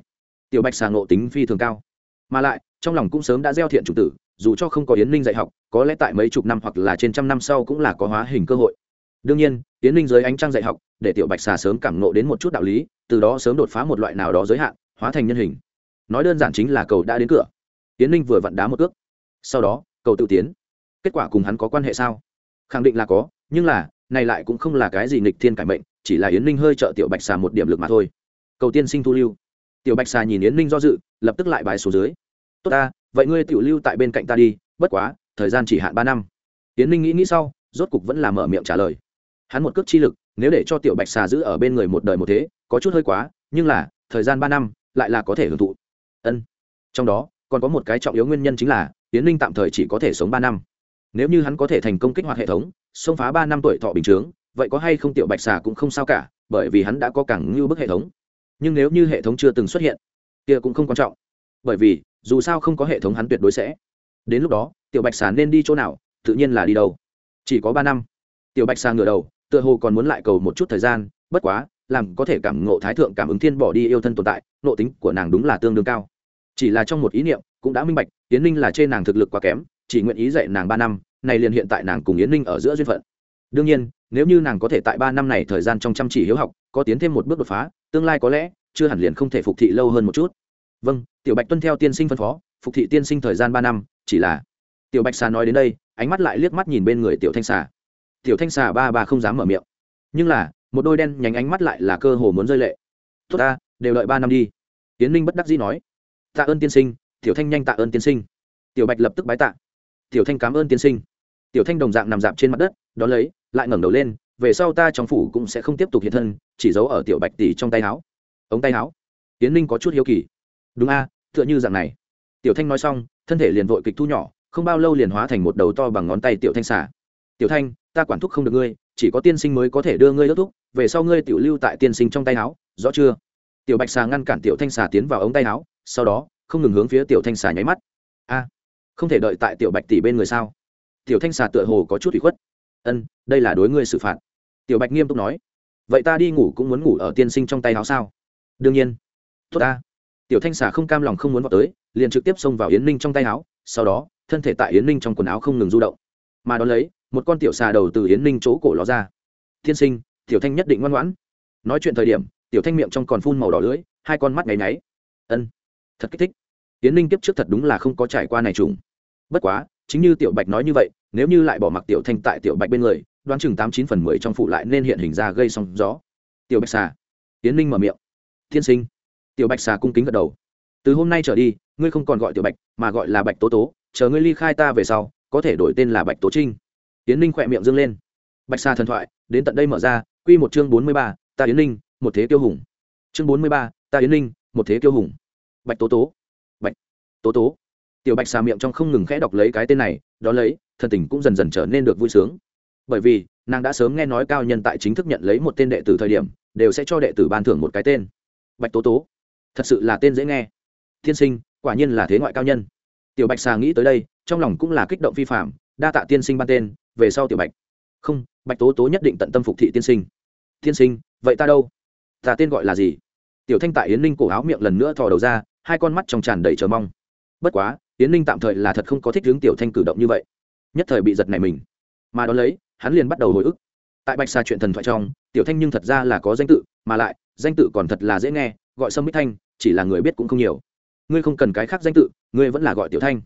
Tiểu bạch xà ngộ tính phi thường cao. Mà lại, trong lòng cũng sớm đã gieo thiện chủ tử dù cho không có yến ninh dạy học, có lẽ tại mấy chục năm hoặc là trên trăm năm sau cũng là có hóa hình cơ hội. Đương nhiên, yến ninh dưới ánh trăng dạy học, để tiểu bạch xà sớm cảm nộ đến một chút đạo lý, từ đó sớm đột phá một loại nào đó giới hạn, hóa thành nhân hình. Nói đơn giản chính là cầu đã đến cửa. Yến ninh vừa vặn đá một ước sau đó, cầu tự tiến. Kết quả cùng hắn có quan hệ sao? Khẳng định là có, nhưng là, này lại cũng không là cái gì nghịch thiên cải mệnh, chỉ là yến ninh hơi trợ tiểu bạch xà một điểm lực mà thôi. Cầu tiên sinh thu lưu. Tiểu bạch xà nhìn yến ninh do dự, lập tức lại bài số dưới. Tốt ta vậy ngươi tiểu lưu tại bên cạnh ta đi, bất quá, thời gian chỉ hạn ba năm. Tiến ninh nghĩ nghĩ sau, rốt cục vẫn là mở miệng trả lời. Hắn một cước chi lực, nếu để cho tiểu bạch xà giữ ở bên người một đời một thế, có chút hơi quá, nhưng là, thời gian ba năm, lại là có thể hưởng thụ. Ân. Trong đó, còn có một cái trọng yếu nguyên nhân chính là tiến ninh tạm thời chỉ có thể sống ba năm. Nếu như hắn có thể thành công kích hoạt hệ thống, xông phá ba năm tuổi thọ bình chướng, vậy có hay không tiểu bạch xà cũng không sao cả, bởi vì hắn đã có cảng ngưu bức hệ thống. Nhưng nếu như hệ thống chưa từng xuất hiện, kia cũng không quan trọng. Bởi vì dù sao không có hệ thống hắn tuyệt đối sẽ. Đến lúc đó, tiểu bạch xà nên đi chỗ nào, tự nhiên là đi đâu. Chỉ có ba năm. Tiểu bạch xà ngửa đầu, tựa hồ còn muốn lại cầu một chút thời gian, bất quá, làm có thể cảm ngộ thái thượng cảm ứng thiên bỏ đi yêu thân tồn tại, nộ tính của nàng đúng là tương đương cao. Chỉ là trong một ý niệm, cũng đã minh bạch, yến ninh là trên nàng thực lực quá kém, chỉ nguyện ý dạy nàng ba năm, này liền hiện tại nàng cùng yến ninh ở giữa duyên phận. Đương nhiên, nếu như nàng có thể tại ba năm này thời gian trong chăm chỉ hiếu học, có tiến thêm một bước đột phá, tương lai có lẽ, chưa hẳn liền không thể phục thị lâu hơn một chút vâng tiểu bạch tuân theo tiên sinh phân phó, phục thị tiên sinh thời gian ba năm, chỉ là tiểu bạch xà nói đến đây, ánh mắt lại liếc mắt nhìn bên người tiểu thanh xà. Tiểu thanh xà ba ba không dám mở miệng. Nhưng là, một đôi đen nhánh ánh mắt lại là cơ hồ muốn rơi lệ. Tốt ta, đều đợi ba năm đi. Tiến ninh bất đắc dĩ nói. Tạ ơn tiên sinh, tiểu thanh nhanh tạ ơn tiên sinh. Tiểu bạch lập tức bái tạ. Tiểu thanh cảm ơn tiên sinh. Tiểu thanh đồng dạng nằm dạp trên mặt đất, đón lấy, lại ngẩng đầu lên, về sau ta trong phủ cũng sẽ không tiếp tục hiện thân, chỉ giấu ở tiểu bạch tỷ trong tay áo. Ống tay áo. Tiến ninh có chút hiếu kỳ đúng a, tựa như dạng này. Tiểu thanh nói xong, thân thể liền vội kịch thu nhỏ, không bao lâu liền hóa thành một đầu to bằng ngón tay tiểu thanh xả. Tiểu thanh, ta quản thúc không được ngươi, chỉ có tiên sinh mới có thể đưa ngươi đốt thúc, về sau ngươi tiểu lưu tại tiên sinh trong tay áo, rõ chưa? Tiểu bạch xà ngăn cản tiểu thanh xà tiến vào ống tay áo, sau đó, không ngừng hướng phía tiểu thanh xà nháy mắt. A, không thể đợi tại tiểu bạch tỷ bên người sao? Tiểu thanh xà tựa hồ có chút bị khuất. Ân, đây là đối ngươi xử phạt. Tiểu bạch nghiêm túc nói. Vậy ta đi ngủ cũng muốn ngủ ở tiên sinh trong tay áo sao? Đương nhiên. Tốt ta tiểu thanh xà không cam lòng không muốn vào tới, liền trực tiếp xông vào yến ninh trong tay áo, sau đó, thân thể tại yến ninh trong quần áo không ngừng du động. Mà đón lấy, một con tiểu xà đầu từ yến ninh chỗ cổ ló ra. Tiên sinh, tiểu thanh nhất định ngoan ngoãn. Nói chuyện thời điểm, tiểu thanh miệng trong còn phun màu đỏ lưỡi, hai con mắt nháy náy ân, thật kích thích. Yến ninh tiếp trước thật đúng là không có trải qua này trùng bất quá, chính như tiểu bạch nói như vậy, nếu như lại bỏ mặc tiểu thanh tại tiểu bạch bên người, đoán chừng tám chín phần mười trong phụ lại nên hiện hình ra gây sóng gió. Tiểu bạch xà. Yến ninh mở miệng. Tiên sinh tiểu bạch xà cung kính gật đầu. Từ hôm nay trở đi, ngươi không còn gọi tiểu bạch, mà gọi là bạch tố tố, chờ ngươi ly khai ta về sau, có thể đổi tên là bạch tố trinh. Tiến ninh khỏe miệng dâng lên. Bạch xà thần thoại, đến tận đây mở ra q một chương bốn mươi ba, ta yến ninh, một thế tiêu hùng. Chương bốn mươi ba, ta yến ninh, một thế tiêu hùng. Bạch tố tố. Bạch tố tố. Tiểu bạch xà miệng trong không ngừng khẽ đọc lấy cái tên này, đó lấy, thần tình cũng dần dần trở nên được vui sướng. Bởi vì, nàng đã sớm nghe nói cao nhân tại chính thức nhận lấy một tên đệ tử thời điểm, đều sẽ cho đệ tử ban thưởng một cái tên. Bạch tố tố thật sự là tên dễ nghe. Tiên sinh, quả nhiên là thế ngoại cao nhân. Tiểu bạch xà nghĩ tới đây, trong lòng cũng là kích động phi phạm đa tạ tiên sinh ban tên, về sau tiểu bạch. Không, bạch tố tố nhất định tận tâm phục thị tiên sinh. Tiên sinh, vậy ta đâu? Ta tên gọi là gì? Tiểu thanh tại yến ninh cổ áo miệng lần nữa thò đầu ra, hai con mắt trong tràn đầy chờ mong. Bất quá, yến ninh tạm thời là thật không có thích hướng tiểu thanh cử động như vậy. Nhất thời bị giật này mình. Mà đón lấy, hắn liền bắt đầu hồi ức. Tại bạch xà chuyện thần thoại trong, tiểu thanh nhưng thật ra là có danh tự mà lại, danh tự còn thật là dễ nghe, gọi sâm bích thanh, chỉ là người biết cũng không nhiều. Ngươi không cần cái khác danh tự, ngươi vẫn là gọi tiểu thanh.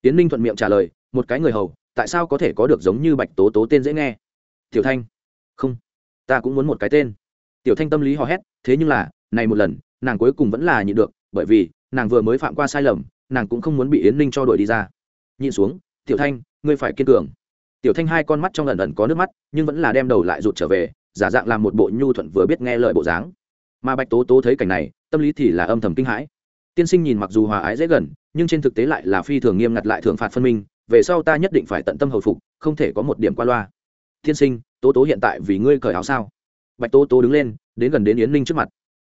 Tiến ninh thuận miệng trả lời, một cái người hầu, tại sao có thể có được giống như bạch tố tố tên dễ nghe? Tiểu thanh. Không, ta cũng muốn một cái tên. Tiểu thanh tâm lý hò hét, thế nhưng là, này một lần, nàng cuối cùng vẫn là nhịn được, bởi vì, nàng vừa mới phạm qua sai lầm, nàng cũng không muốn bị yến ninh cho đuổi đi ra. Nhìn xuống, tiểu thanh, ngươi phải kiên cường. Tiểu thanh hai con mắt trong lần ẩn có nước mắt, nhưng vẫn là đem đầu lại rụt trở về giả dạng làm một bộ nhu thuận vừa biết nghe lời bộ dáng. Mà bạch tố tố thấy cảnh này, tâm lý thì là âm thầm kinh hãi. Tiên sinh nhìn mặc dù hòa ái dễ gần, nhưng trên thực tế lại là phi thường nghiêm ngặt lại thường phạt phân minh, về sau ta nhất định phải tận tâm hồi phục, không thể có một điểm qua loa. Tiên sinh, tố tố hiện tại vì ngươi cởi áo sao? Bạch tố tố đứng lên, đến gần đến yến ninh trước mặt.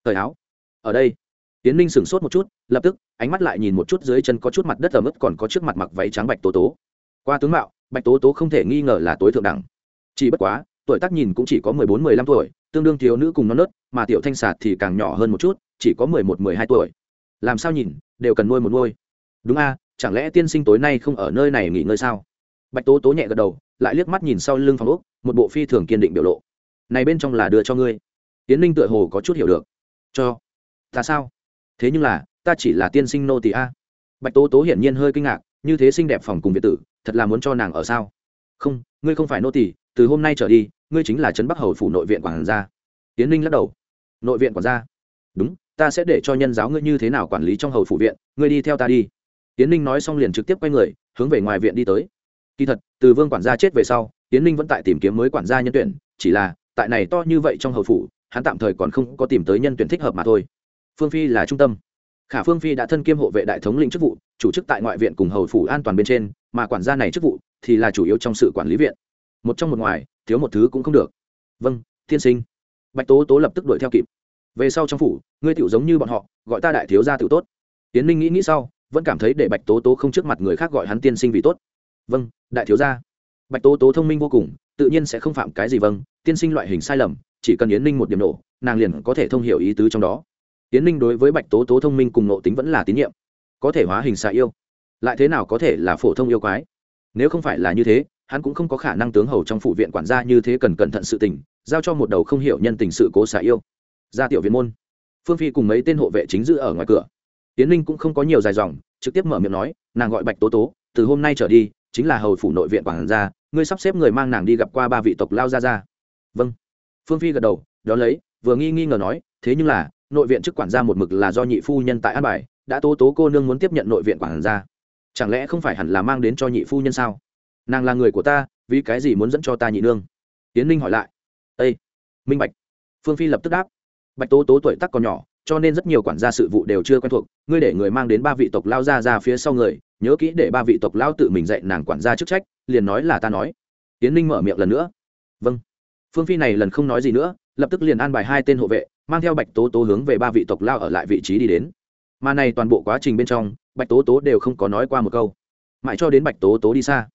Cởi áo? Ở đây. Yến ninh sửng sốt một chút, lập tức, ánh mắt lại nhìn một chút dưới chân có chút mặt đất ở mức còn có trước mặt mặc váy trắng bạch tố tố. Qua tướng mạo, bạch tố tố không thể nghi ngờ là tối thượng đẳng. Chỉ bất quá tuổi tác nhìn cũng chỉ có mười bốn, mười lăm tuổi, tương đương thiếu nữ cùng non nớt, mà tiểu thanh sạt thì càng nhỏ hơn một chút, chỉ có mười một, mười hai tuổi. Làm sao nhìn, đều cần nuôi một nuôi. Đúng a, chẳng lẽ tiên sinh tối nay không ở nơi này nghỉ ngơi sao? Bạch tố tố nhẹ gật đầu, lại liếc mắt nhìn sau lưng phòng úc một bộ phi thường kiên định biểu lộ. Này bên trong là đưa cho ngươi. Tiến ninh tựa hồ có chút hiểu được. Cho. Ta sao? Thế nhưng là, ta chỉ là tiên sinh nô tỳ a. Bạch tố tố hiển nhiên hơi kinh ngạc, như thế xinh đẹp phòng cùng việt tử, thật là muốn cho nàng ở sao? Không, ngươi không phải nô tỳ từ hôm nay trở đi, ngươi chính là trấn bắc hầu phủ nội viện quản gia. Tiến ninh lắc đầu. Nội viện quản gia? Đúng, ta sẽ để cho nhân giáo ngươi như thế nào quản lý trong hầu phủ viện, ngươi đi theo ta đi. Tiến ninh nói xong liền trực tiếp quay người, hướng về ngoài viện đi tới. Kỳ thật, từ vương quản gia chết về sau tiến ninh vẫn tại tìm kiếm mới quản gia nhân tuyển, chỉ là, tại này to như vậy trong hầu phủ, hắn tạm thời còn không có tìm tới nhân tuyển thích hợp mà thôi. Phương phi là trung tâm. Khả phương phi đã thân kiêm hộ vệ đại thống lĩnh chức vụ, chủ chức tại ngoại viện cùng hầu phủ an toàn bên trên, mà quản gia này chức vụ thì là chủ yếu trong sự quản lý viện một trong một ngoài, thiếu một thứ cũng không được. Vâng tiên sinh. Bạch tố tố lập tức đuổi theo kịp. Về sau trong phủ, ngươi tiểu giống như bọn họ, gọi ta đại thiếu gia tiểu tốt. Tiến ninh nghĩ nghĩ sau, vẫn cảm thấy để bạch tố tố không trước mặt người khác gọi hắn tiên sinh vì tốt. Vâng đại thiếu gia. Bạch tố tố thông minh vô cùng, tự nhiên sẽ không phạm cái gì vâng tiên sinh loại hình sai lầm, chỉ cần yến ninh một điểm nổ, nàng liền có thể thông hiểu ý tứ trong đó. Yến ninh đối với bạch tố tố thông minh cùng nộ tính vẫn là tín nhiệm. Có thể hóa hình xạ yêu. Lại thế nào có thể là phổ thông yêu quái? Nếu không phải là như thế hắn cũng không có khả năng tướng hầu trong phủ viện quản gia như thế cần cẩn thận sự tình, giao cho một đầu không hiểu nhân tình sự cố xả yêu. Ra tiểu viện môn. Phương phi cùng mấy tên hộ vệ chính giữ ở ngoài cửa. Tiến linh cũng không có nhiều dài dòng, trực tiếp mở miệng nói, nàng gọi bạch tố tố, từ hôm nay trở đi, chính là hầu phủ nội viện quản gia, ngươi sắp xếp người mang nàng đi gặp qua ba vị tộc lao gia gia. Vâng. Phương phi gật đầu đó lấy, vừa nghi nghi ngờ nói, thế nhưng là, nội viện chức quản gia một mực là do nhị phu nhân tại an bài, đã tố tố cô nương muốn tiếp nhận nội viện quản gia. Chẳng lẽ không phải hẳn là mang đến cho nhị phu nhân sao? Nàng là người của ta, vì cái gì muốn dẫn cho ta nhị nương? Tiến ninh hỏi lại. Â minh bạch. Phương phi lập tức đáp. Bạch tố tố tuổi tắc còn nhỏ, cho nên rất nhiều quản gia sự vụ đều chưa quen thuộc, ngươi để người mang đến ba vị tộc lao ra ra phía sau người, nhớ kỹ để ba vị tộc lao tự mình dạy nàng quản gia chức trách, liền nói là ta nói. Tiến ninh mở miệng lần nữa. Vâng. Phương phi này lần không nói gì nữa, lập tức liền an bài hai tên hộ vệ, mang theo bạch tố tố hướng về ba vị tộc lao ở lại vị trí đi đến. Mà này toàn bộ quá trình bên trong, bạch tố tố đều không có nói qua một câu. Mãi cho đến bạch tố tố đi xa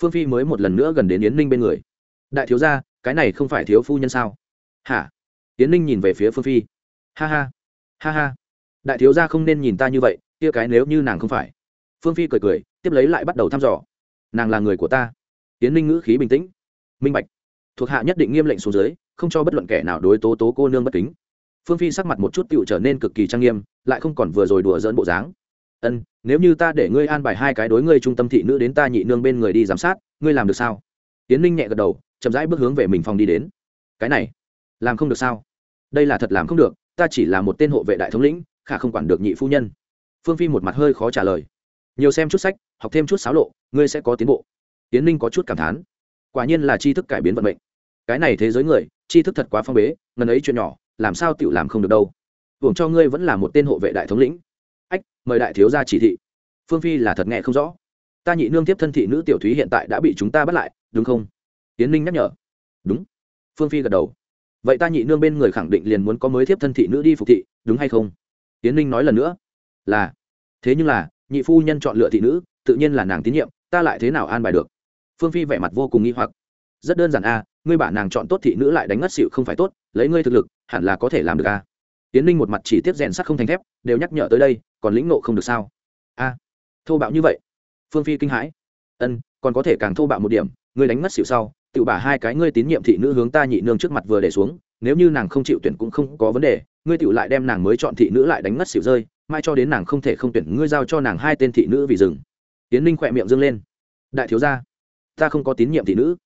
phương phi mới một lần nữa gần đến yến ninh bên người. Đại thiếu gia, cái này không phải thiếu phu nhân sao? Hả? Yến ninh nhìn về phía phương phi. Ha ha ha ha. Đại thiếu gia không nên nhìn ta như vậy, kia cái nếu như nàng không phải. Phương phi cười cười, tiếp lấy lại bắt đầu thăm dò. Nàng là người của ta. Yến ninh ngữ khí bình tĩnh. Minh bạch. Thuộc hạ nhất định nghiêm lệnh xuống dưới, không cho bất luận kẻ nào đối tố tố cô nương bất kính. Phương phi sắc mặt một chút tựu trở nên cực kỳ trang nghiêm, lại không còn vừa rồi đùa dỡn bộ dáng ân, nếu như ta để ngươi an bài hai cái đối ngươi trung tâm thị nữ đến ta nhị nương bên người đi giám sát, ngươi làm được sao? Tiến ninh nhẹ gật đầu, chậm rãi bước hướng về mình phòng đi đến. Cái này, làm không được sao? Đây là thật làm không được, ta chỉ là một tên hộ vệ đại thống lĩnh, khả không quản được nhị phu nhân. Phương phi một mặt hơi khó trả lời. Nhiều xem chút sách, học thêm chút xáo lộ, ngươi sẽ có tiến bộ. Tiến ninh có chút cảm thán. Quả nhiên là tri thức cải biến vận mệnh. Cái này thế giới người, tri thức thật quá phong bế, ngần ấy chuyện nhỏ, làm sao tự làm không được đâu. Hưởng cho ngươi vẫn là một tên hộ vệ đại thống lĩnh mời đại thiếu gia chỉ thị. Phương phi là thật nghe không rõ. Ta nhị nương tiếp thân thị nữ tiểu thúy hiện tại đã bị chúng ta bắt lại, đúng không? Tiến ninh nhắc nhở. Đúng. Phương phi gật đầu. Vậy ta nhị nương bên người khẳng định liền muốn có mới tiếp thân thị nữ đi phục thị, đúng hay không? Tiến ninh nói lần nữa. Là. Thế nhưng là, nhị phu nhân chọn lựa thị nữ, tự nhiên là nàng tín nhiệm, ta lại thế nào an bài được? Phương phi vẻ mặt vô cùng nghi hoặc. Rất đơn giản a, ngươi bảo nàng chọn tốt thị nữ lại đánh ngất xịu không phải tốt, lấy ngươi thực lực, hẳn là có thể làm được a. Tiến ninh một mặt chỉ tiếp rèn sắt không thành thép, đều nhắc nhở tới đây còn lĩnh nộ không được sao? A, thô bạo như vậy, phương phi kinh hãi. Ân, còn có thể càng thô bạo một điểm, ngươi đánh mất xịu sau tự bả hai cái ngươi tín nhiệm thị nữ hướng ta nhị nương trước mặt vừa để xuống, nếu như nàng không chịu tuyển cũng không có vấn đề, ngươi tự lại đem nàng mới chọn thị nữ lại đánh mất xịu rơi, mai cho đến nàng không thể không tuyển, ngươi giao cho nàng hai tên thị nữ vì dừng tiến ninh khỏe miệng dâng lên. Đại thiếu gia, ta không có tín nhiệm thị nữ.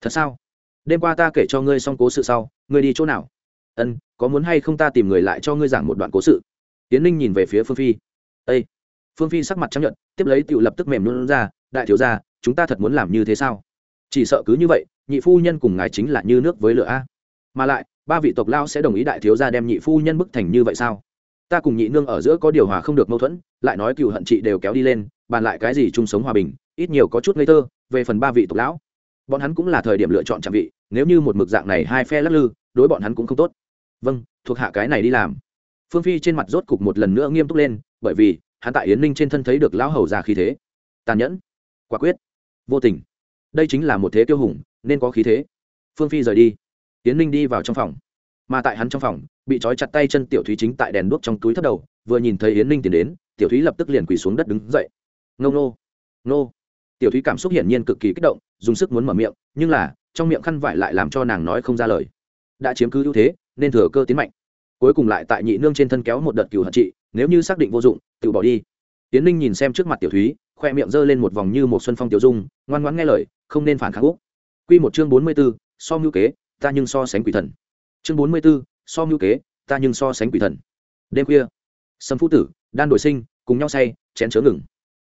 Thật sao? Đêm qua ta kể cho ngươi xong cố sự sau, ngươi đi chỗ nào? Ân, có muốn hay không ta tìm người lại cho ngươi giảng một đoạn cố sự? Tiến ninh nhìn về phía phương phi. Ây phương phi sắc mặt chấp nhận tiếp lấy tự lập tức mềm luôn ra, đại thiếu gia, chúng ta thật muốn làm như thế sao? Chỉ sợ cứ như vậy, nhị phu nhân cùng ngài chính là như nước với lửa a. Mà lại, ba vị tộc lao sẽ đồng ý đại thiếu gia đem nhị phu nhân bức thành như vậy sao? Ta cùng nhị nương ở giữa có điều hòa không được mâu thuẫn, lại nói cựu hận chị đều kéo đi lên, bàn lại cái gì chung sống hòa bình, ít nhiều có chút ngây thơ, về phần ba vị tộc lão, bọn hắn cũng là thời điểm lựa chọn trạm vị, nếu như một mực dạng này hai phe lắc lư, đối bọn hắn cũng không tốt. Vâng thuộc hạ cái này đi làm phương phi trên mặt rốt cục một lần nữa nghiêm túc lên, bởi vì, hắn tại yến ninh trên thân thấy được lão hầu già khí thế. Tàn nhẫn, quả quyết, vô tình. Đây chính là một thế tiêu hùng, nên có khí thế. Phương phi rời đi. Yến ninh đi vào trong phòng. Mà tại hắn trong phòng, bị trói chặt tay chân tiểu thúy chính tại đèn đuốc trong túi thất đầu, vừa nhìn thấy yến ninh tiến đến, tiểu thúy lập tức liền quỳ xuống đất đứng dậy. Ngâu nô nô tiểu thúy cảm xúc hiển nhiên cực kỳ kích động, dùng sức muốn mở miệng, nhưng là, trong miệng khăn vải lại làm cho nàng nói không ra lời. Đã chiếm cứ ưu thế, nên thừa cơ tiến mạnh cuối cùng lại tại nhị nương trên thân kéo một đợt cừu hận trị, nếu như xác định vô dụng, tự bỏ đi. Tiến ninh nhìn xem trước mặt tiểu thúy, khoe miệng giơ lên một vòng như một xuân phong tiểu dung, ngoan ngoãn nghe lời, không nên phản kháng úc. Q một chương bốn mươi b ố so ngữ kế, ta nhưng so sánh quỷ thần. Chương bốn mươi b ố so ngữ kế, ta nhưng so sánh quỷ thần. Đêm khuya, sâm phú tử, đan đổi sinh, cùng nhau say, chén chớ ngừng.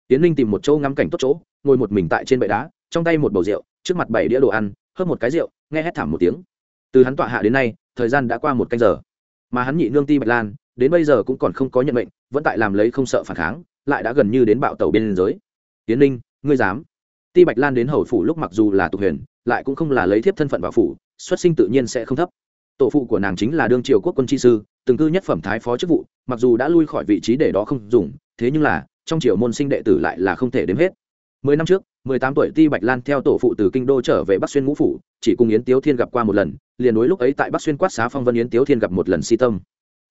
Tiến ninh tìm một chỗ ngắm cảnh tốt chỗ, ngồi một mình tại trên bệ đá, trong tay một bầu rượu, trước mặt bảy đĩa đồ ăn, hớp một cái rượu, nghe hét thảm một tiếng. Từ hắn tọa hạ đến nay, thời gian đã qua một canh giờ mà hắn nhị nương ti bạch lan, đến bây giờ cũng còn không có nhận mệnh, vẫn tại làm lấy không sợ phản kháng, lại đã gần như đến bạo tàu bên giới. Tiến ninh, ngươi dám? Ti bạch lan đến hầu phủ lúc mặc dù là tục huyền, lại cũng không là lấy thiếp thân phận vào phủ, xuất sinh tự nhiên sẽ không thấp. Tổ phụ của nàng chính là đương triều quốc quân chi sư, từng cư nhất phẩm thái phó chức vụ, mặc dù đã lui khỏi vị trí để đó không dùng, thế nhưng là, trong triều môn sinh đệ tử lại là không thể đếm hết. Mười năm trước, mười tám tuổi ti bạch lan theo tổ phụ từ kinh đô trở về bắc xuyên ngũ phủ, chỉ cùng yến tiếu thiên gặp qua một lần liền đối lúc ấy tại bắc xuyên quát xá phong vân yến tiếu thiên gặp một lần si tâm.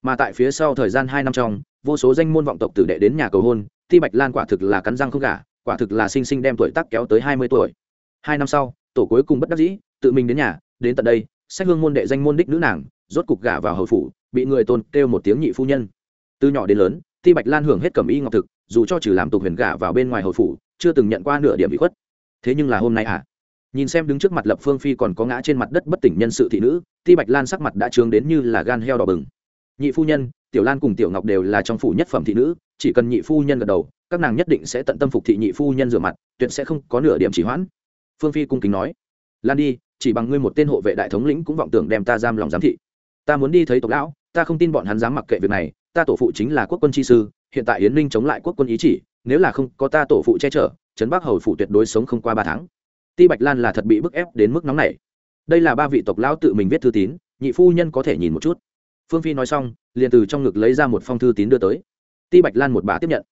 Mà tại phía sau thời gian hai năm trong, vô số danh môn vọng tộc tử đệ đến nhà cầu hôn, ti bạch lan quả thực là cắn răng không gả, quả thực là sinh sinh đem tuổi tác kéo tới hai mươi tuổi. Hai năm sau, tổ cuối cùng bất đắc dĩ, tự mình đến nhà, đến tận đây, sách hương môn đệ danh môn đích nữ nàng, rốt cục gả vào hầu phủ, bị người tôn kêu một tiếng nhị phu nhân. Từ nhỏ đến lớn, ti bạch lan hưởng hết cẩm y ngọc thực, dù cho trừ làm tục huyền gả vào bên ngoài hầu phủ, chưa từng nhận qua nửa điểm bị khuất. Thế nhưng là hôm nay à? Nhìn xem đứng trước mặt lập phương phi còn có ngã trên mặt đất bất tỉnh nhân sự thị nữ, ti bạch lan sắc mặt đã trướng đến như là gan heo đỏ bừng. Nhị phu nhân, tiểu lan cùng tiểu ngọc đều là trong phủ nhất phẩm thị nữ, chỉ cần nhị phu nhân gật đầu, các nàng nhất định sẽ tận tâm phục thị nhị phu nhân rửa mặt, tuyệt sẽ không có nửa điểm chỉ hoãn. Phương phi cung kính nói, lan đi, chỉ bằng ngươi một tên hộ vệ đại thống lĩnh cũng vọng tưởng đem ta giam lòng giám thị. Ta muốn đi thấy tộc lão, ta không tin bọn hắn dám mặc kệ việc này, ta tổ phụ chính là quốc quân chi sư, hiện tại yến ninh chống lại quốc quân ý chỉ, nếu là không có ta tổ phụ che chở, trấn bắc hầu phụ tuyệt đối sống không qua ba tháng ti bạch lan là thật bị bức ép đến mức nóng này đây là ba vị tộc lão tự mình viết thư tín, nhị phu nhân có thể nhìn một chút. Phương phi nói xong, liền từ trong ngực lấy ra một phong thư tín đưa tới. Ti bạch lan một bà tiếp nhận.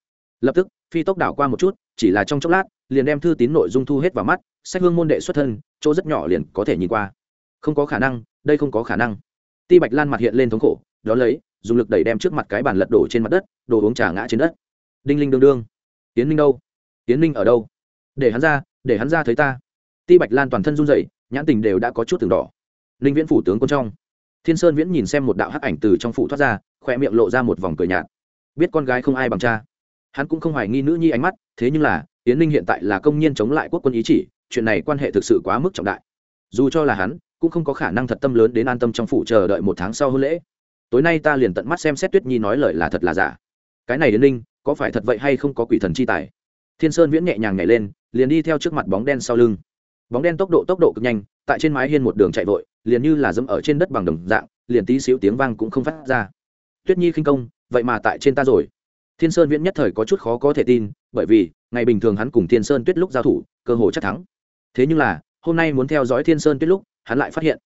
Lập tức, phi tốc đảo qua một chút, chỉ là trong chốc lát, liền đem thư tín nội dung thu hết vào mắt, sách hương môn đệ xuất thân, chỗ rất nhỏ liền có thể nhìn qua. Không có khả năng, đây không có khả năng. Ti bạch lan mặt hiện lên thống khổ, đó lấy, dùng lực đẩy đem trước mặt cái bàn lật đổ trên mặt đất, đồ uống trà ngã trên đất. Đinh linh đương đương. Tiến ninh đâu? Tiến ninh ở đâu? Để hắn ra, để hắn ra thấy ta ti bạch lan toàn thân run rẩy, nhãn tình đều đã có chút từng đỏ. Ninh viễn phủ tướng quân trong. Thiên sơn viễn nhìn xem một đạo hắc ảnh từ trong phủ thoát ra khoe miệng lộ ra một vòng cười nhạt. Biết con gái không ai bằng cha. Hắn cũng không hoài nghi nữ nhi ánh mắt, thế nhưng là, yến ninh hiện tại là công nhân chống lại quốc quân ý chỉ, chuyện này quan hệ thực sự quá mức trọng đại. Dù cho là hắn, cũng không có khả năng thật tâm lớn đến an tâm trong phủ chờ đợi một tháng sau hôn lễ. Tối nay ta liền tận mắt xem xét tuyết nhi nói lời là thật là giả. Cái này yến ninh, có phải thật vậy hay không có quỷ thần chi tài? Thiên sơn viễn nhẹ nhàng nhảy lên, liền đi theo trước mặt bóng đen sau lưng bóng đen tốc độ tốc độ cực nhanh, tại trên mái hiên một đường chạy vội, liền như là dẫm ở trên đất bằng đồng dạng, liền tí xíu tiếng vang cũng không phát ra. Tuyết nhi khinh công, vậy mà tại trên ta rồi. Thiên sơn viễn nhất thời có chút khó có thể tin, bởi vì, ngày bình thường hắn cùng thiên sơn tuyết lúc giao thủ, cơ hồ chắc thắng. Thế nhưng là, hôm nay muốn theo dõi thiên sơn tuyết lúc, hắn lại phát hiện,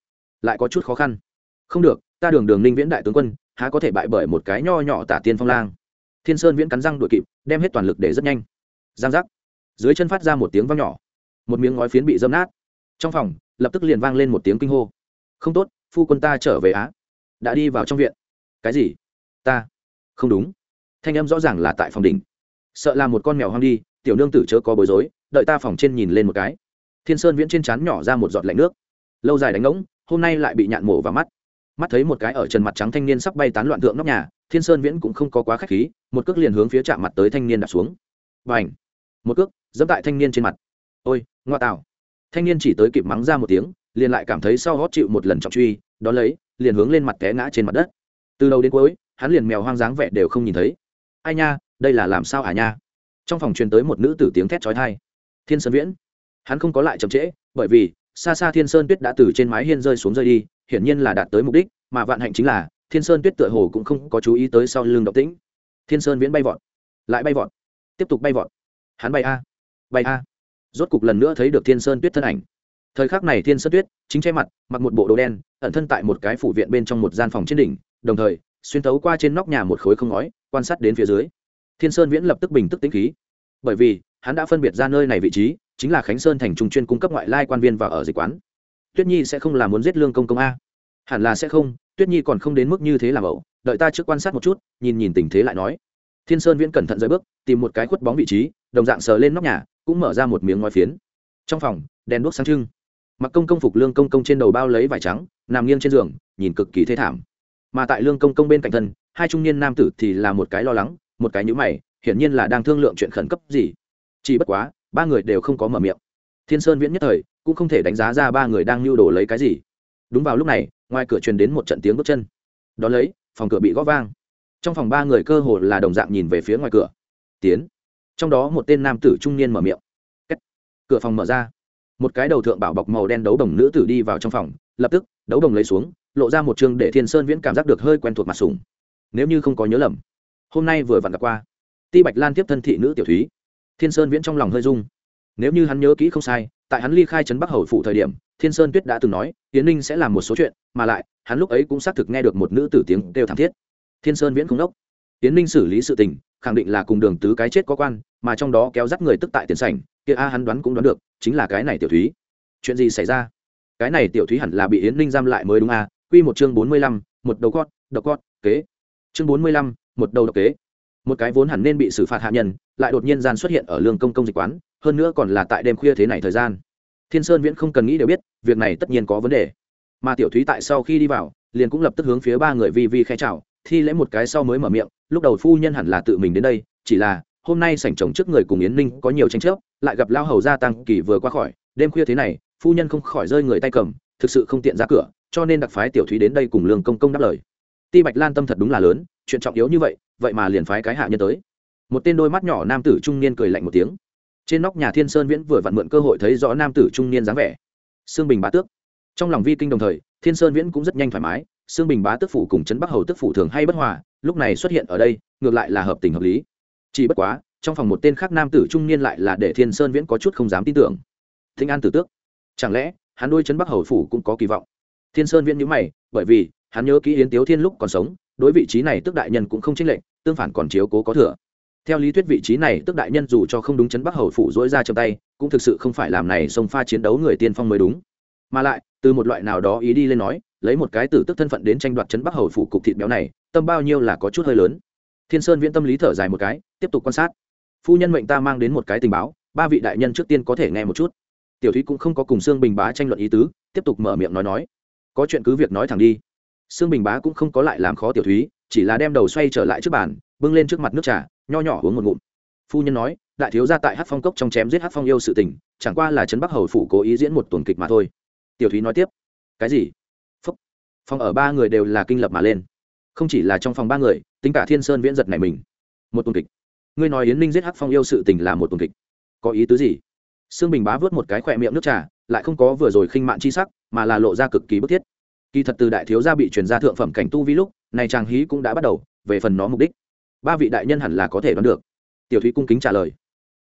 lại có chút khó khăn. Không được, ta đường đường ninh viễn đại tướng quân, há có thể bại bởi một cái nho nhỏ tả tiên phong lang. Thiên sơn viễn cắn răng đuổi kịp, đem hết toàn lực để rất nhanh. Giang giác. Dưới chân phát ra một tiếng vang nhỏ một miếng ngói phiến bị dâm nát. Trong phòng, lập tức liền vang lên một tiếng kinh hô. Không tốt, phu quân ta trở về á. Đã đi vào trong viện. Cái gì? Ta? Không đúng. Thanh âm rõ ràng là tại phòng đỉnh. Sợ là một con mèo hoang đi, tiểu nương tử chớ có bối rối, đợi ta phòng trên nhìn lên một cái. Thiên sơn viễn trên trán nhỏ ra một giọt lạnh nước. Lâu dài đánh ngỗng, hôm nay lại bị nhạn mổ vào mắt. Mắt thấy một cái ở trần mặt trắng thanh niên sắp bay tán loạn thượng nóc nhà, thiên sơn viễn cũng không có quá k h á c h khí, một cước liền hướng phía chạm mặt tới thanh niên đặt xuống. Và ảnh một cước, dẫm tại thanh niên trên mặt ôi, ngoa tạo thanh niên chỉ tới kịp mắng ra một tiếng, liền lại cảm thấy sau hót chịu một lần trọng truy, đón lấy, liền hướng lên mặt té ngã trên mặt đất. Từ đầu đến cuối, hắn liền mèo hoang dáng vẻ đều không nhìn thấy. Ai nha, đây là làm sao hả nha? Trong phòng truyền tới một nữ tử tiếng thét trói thai thiên sơn viễn. Hắn không có lại chậm trễ, bởi vì, xa xa thiên sơn tuyết đã từ trên mái hiên rơi xuống rơi đi, hiển nhiên là đạt tới mục đích, mà vạn hạnh chính là, thiên sơn tuyết tựa hồ cũng không có chú ý tới sau lưng động tĩnh. Thiên sơn viễn bay vọt. Lại bay vọt. Tiếp tục bay vọt. Hắn bay a. Bay a rốt cục lần nữa thấy được thiên sơn tuyết thân ảnh. Thời khắc này thiên sơn tuyết chính che mặt, mặc một bộ đồ đen, ẩn thân tại một cái phủ viện bên trong một gian phòng trên đỉnh, đồng thời, xuyên tấu qua trên nóc nhà một khối không ngói, quan sát đến phía dưới. Thiên sơn viễn lập tức bình tức tĩnh khí. Bởi vì, hắn đã phân biệt ra nơi này vị trí, chính là khánh sơn thành trung chuyên cung cấp ngoại lai quan viên và ở dịch quán. Tuyết nhi sẽ không là muốn giết lương công công a. Hẳn là sẽ không, tuyết nhi còn không đến mức như thế làm ẩu, đợi ta trước quan sát một chút, nhìn nhìn tình thế lại nói. Thiên sơn viễn cẩn thận rời bước, tìm một cái khuất bóng vị trí đồng dạng sờ lên nóc nhà, cũng mở ra một miếng ngói phiến. Trong phòng, đèn đuốc sáng trưng. Mặc công công phục lương công công trên đầu bao lấy vải trắng, nằm nghiêng trên giường, nhìn cực kỳ thê thảm. Mà tại lương công công bên cạnh thân, hai trung niên nam tử thì là một cái lo lắng, một cái nhữ mày, hiển nhiên là đang thương lượng chuyện khẩn cấp gì. Chỉ bất quá, ba người đều không có mở miệng. Thiên sơn viễn nhất thời, cũng không thể đánh giá ra ba người đang lưu đồ lấy cái gì. Đúng vào lúc này, ngoài cửa truyền đến một trận tiếng bước chân. Đón lấy, phòng cửa bị gõ vang. Trong phòng ba người cơ hồ là đồng dạng nhìn về phía ngoài cửa. Tiến trong đó một tên nam tử trung niên mở miệng. Kết. cửa phòng mở ra. Một cái đầu thượng bảo bọc màu đen đấu đồng nữ tử đi vào trong phòng, lập tức, đấu đồng lấy xuống, lộ ra một chương để thiên sơn viễn cảm giác được hơi quen thuộc mặt sùng nếu như không có nhớ lầm, hôm nay vừa vặn gặp qua. Ti bạch lan tiếp thân thị nữ tiểu thúy. Thiên sơn viễn trong lòng hơi rung. Nếu như hắn nhớ kỹ không sai, tại hắn ly khai trấn bắc hầu phủ thời điểm, thiên sơn tuyết đã từng nói tiến ninh sẽ làm một số chuyện, mà lại, hắn lúc ấy cũng xác thực nghe được một nữ tử tiếng kêu thảm thiết. Thiên sơn viễn không đốc tiến ninh xử lý sự tình, khẳng định là cùng đường tứ cái chết có quan, mà trong đó kéo dắt người tức tại tiền sảnh, kia a hắn đoán cũng đoán được, chính là cái này tiểu thúy. Chuyện gì xảy ra? Cái này tiểu thúy hẳn là bị yến ninh giam lại mới đúng a. Quy một chương bốn mươi lăm, một đầu cót độc cót, kế. Chương bốn mươi lăm, một đầu độc kế. Một cái vốn hẳn nên bị xử phạt hạ nhân, lại đột nhiên gian xuất hiện ở lương công công dịch quán, hơn nữa còn là tại đêm khuya thế này thời gian. Thiên sơn viễn không cần nghĩ đều biết, việc này tất nhiên có vấn đề. Mà tiểu thúy tại sau khi đi vào, liền cũng lập tức hướng phía ba người vi vi khai chào thi lễ một cái sau mới mở miệng, lúc đầu phu nhân hẳn là tự mình đến đây, chỉ là, hôm nay sảnh chồng trước người cùng yến ninh có nhiều tranh chấp, lại gặp lao hầu gia tăng kỳ vừa qua khỏi, đêm khuya thế này, phu nhân không khỏi rơi người tay cầm, thực sự không tiện ra cửa, cho nên đặc phái tiểu thúy đến đây cùng lương công công đáp lời. Ti bạch lan tâm thật đúng là lớn, chuyện trọng yếu như vậy vậy mà liền phái cái hạ nhân tới. Một tên đôi mắt nhỏ nam tử trung niên cười lạnh một tiếng. Trên nóc nhà thiên sơn viễn vừa vặn mượn cơ hội thấy rõ nam tử trung niên dáng vẻ. Sương bình bá tước. Trong lòng vi kinh đồng thời, thiên sơn viễn cũng rất nhanh thoải mái xương bình bá tước phủ cùng trấn bắc hầu tước phủ thường hay bất hòa, lúc này xuất hiện ở đây, ngược lại là hợp tình hợp lý. Chỉ bất quá, trong phòng một tên khác nam tử trung niên lại là để thiên sơn viễn có chút không dám tin tưởng. Thinh an tử tước, chẳng lẽ hắn đôi trấn bắc hầu phủ cũng có kỳ vọng? Thiên sơn viễn nhữ mày, bởi vì hắn nhớ kỹ yến tiếu thiên lúc còn sống, đối vị trí này tức đại nhân cũng không chênh lệch, tương phản còn chiếu cố có thừa. Theo lý thuyết vị trí này tức đại nhân dù cho không đúng chấn bắc hầu phủ dỗi ra trong tay, cũng thực sự không phải làm này xông pha chiến đấu người tiên phong mới đúng. Mà lại, từ một loại nào đó ý đi lên nói lấy một cái tử tức thân phận đến tranh đoạt trấn bắc hầu phủ cục thịt béo này, tâm bao nhiêu là có chút hơi lớn. Thiên sơn viễn tâm lý thở dài một cái, tiếp tục quan sát. Phu nhân mệnh ta mang đến một cái tình báo, ba vị đại nhân trước tiên có thể nghe một chút. Tiểu thúy cũng không có cùng sương bình bá tranh luận ý tứ, tiếp tục mở miệng nói nói. Có chuyện cứ việc nói thẳng đi. Sương bình bá cũng không có lại làm khó tiểu thúy, chỉ là đem đầu xoay trở lại trước bàn, bưng lên trước mặt nước trà, nho nhỏ uống một ngụm. Phu nhân nói, đại thiếu gia tại hát phong cốc trong chém giết hát phong yêu sự tình, chẳng qua là trấn bắc hầu phủ cố ý diễn một tuần kịch mà thôi. Tiểu thúy nói tiếp, cái gì? Phòng ở ba người đều là kinh lập mà lên. Không chỉ là trong phòng ba người, tính cả thiên sơn viễn giật này mình. Một tuần kịch. Ngươi nói yến ninh giết Hắc phong yêu sự tình là một tuần kịch. Có ý tứ gì? Sương bình bá vớt một cái khỏe miệng nước trà, lại không có vừa rồi khinh mạn chi sắc, mà là lộ ra cực kỳ bức thiết. Kỳ thật từ đại thiếu gia bị truyền ra thượng phẩm cảnh tu vi lúc, này chàng hí cũng đã bắt đầu, về phần nó mục đích. Ba vị đại nhân hẳn là có thể đoán được. Tiểu thúy cung kính trả lời.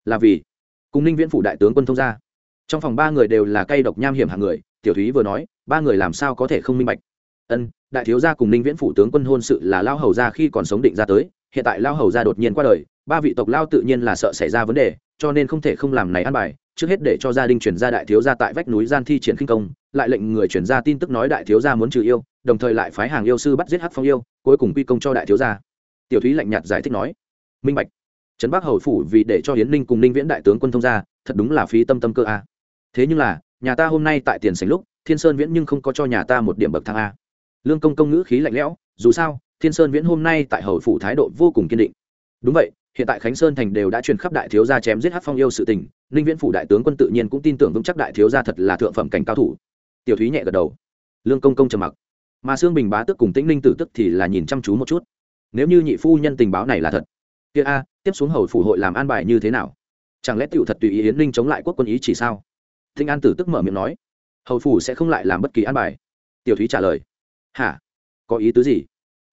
Là vì, cùng ninh viễn phủ đại tướng quân thông gia. Trong phòng ba người đều là cây độc nham hiểm hạng người, tiểu thúy vừa nói, ba người làm sao có thể không minh bạch? Ân, đại thiếu gia cùng ninh viễn phủ tướng quân hôn sự là lao hầu gia khi còn sống định ra tới, hiện tại lao hầu gia đột nhiên qua đời, ba vị tộc lao tự nhiên là sợ xảy ra vấn đề, cho nên không thể không làm này ăn bài, trước hết để cho gia đình chuyển ra đại thiếu gia tại vách núi gian thi triển khinh công, lại lệnh người chuyển ra tin tức nói đại thiếu gia muốn trừ yêu, đồng thời lại phái hàng yêu sư bắt giết hắc phong yêu, cuối cùng quy công cho đại thiếu gia. Tiểu thúy lạnh nhạt giải thích nói. Minh bạch. Trấn bắc hầu phủ vì để cho hiến ninh cùng ninh viễn đại tướng quân thông gia, thật đúng là phí tâm tâm cơ a. Thế nhưng là, nhà ta hôm nay tại tiền sánh lúc, thiên sơn viễn nhưng không có cho nhà ta một điểm bậc thang a lương công công ngữ khí lạnh lẽo, dù sao, thiên sơn viễn hôm nay tại hầu phủ thái độ vô cùng kiên định. Đúng vậy, hiện tại khánh sơn thành đều đã truyền khắp đại thiếu gia chém giết hát phong yêu sự tình, ninh viễn phủ đại tướng quân tự nhiên cũng tin tưởng vững chắc đại thiếu gia thật là thượng phẩm cảnh cao thủ. Tiểu thúy nhẹ gật đầu. Lương công công trầm mặc. Mà sương bình bá tức cùng tĩnh ninh tử tức thì là nhìn chăm chú một chút. Nếu như nhị phu nhân tình báo này là thật, kia a, tiếp xuống hầu phủ hội làm an bài như thế nào? Chẳng lẽ tựu thật tùy ý yến ninh chống lại quốc quân ý chỉ sao? Thinh an tử tức mở miệng nói. Hầu phủ sẽ không lại làm bất kỳ an bài. Tiểu thúy trả lời hả? Có ý tứ gì?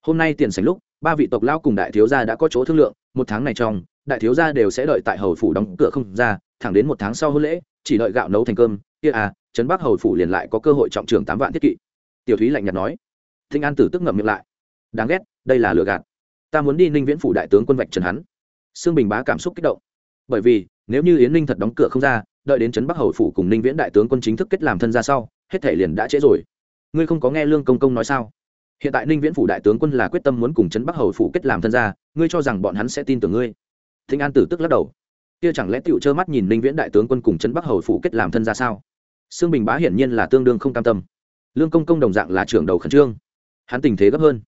Hôm nay tiền sảnh lúc, ba vị tộc lao cùng đại thiếu gia đã có chỗ thương lượng, một tháng này trong, đại thiếu gia đều sẽ đợi tại hầu phủ đóng cửa không ra, thẳng đến một tháng sau hôn lễ, chỉ đợi gạo nấu thành cơm. Kia à trấn bắc hầu phủ liền lại có cơ hội trọng trường tám vạn thiết kỵ. Tiểu thúy lạnh nhạt nói. Thinh an tử tức ngậm miệng lại. Đáng ghét, đây là lừa gạt. Ta muốn đi ninh viễn phủ đại tướng quân vạch trần hắn. Sương bình bá cảm xúc kích động. Bởi vì, nếu như yến ninh thật đóng cửa không ra, đợi đến trấn bắc hầu phủ cùng ninh viễn đại tướng quân chính thức kết làm thân ra sau, hết thể liền đã trễ rồi ngươi không có nghe lương công công nói sao? Hiện tại ninh viễn phủ đại tướng quân là quyết tâm muốn cùng trấn bắc hầu phủ kết làm thân gia, ngươi cho rằng bọn hắn sẽ tin tưởng ngươi? Thinh an tử tức lắc đầu. Kia chẳng lẽ tựu trơ mắt nhìn ninh viễn đại tướng quân cùng trấn bắc hầu phủ kết làm thân gia sao? Sương bình bá hiển nhiên là tương đương không cam tâm. Lương công công đồng dạng là trưởng đầu khẩn trương. Hắn tình thế gấp hơn.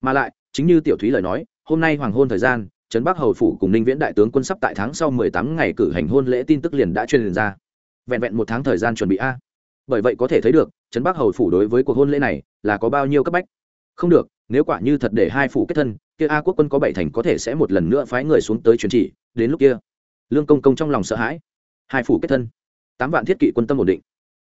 Mà lại chính như tiểu thúy lời nói hôm nay hoàng hôn thời gian trấn bắc hầu phủ cùng ninh viễn đại tướng quân sắp tại tháng sau mười tám ngày cử hành hôn lễ tin tức liền đã truyền ra. Vẹn vẹn một tháng thời gian chuẩn bị a bởi vậy có thể thấy được, trấn bắc hầu phủ đối với cuộc hôn lễ này là có bao nhiêu cấp bách. Không được, nếu quả như thật để hai phủ kết thân, kia a quốc quân có bảy thành có thể sẽ một lần nữa phái người xuống tới truyền chỉ, đến lúc kia, lương công công trong lòng sợ hãi. Hai phủ kết thân, tám vạn thiết kỵ quân tâm ổn định.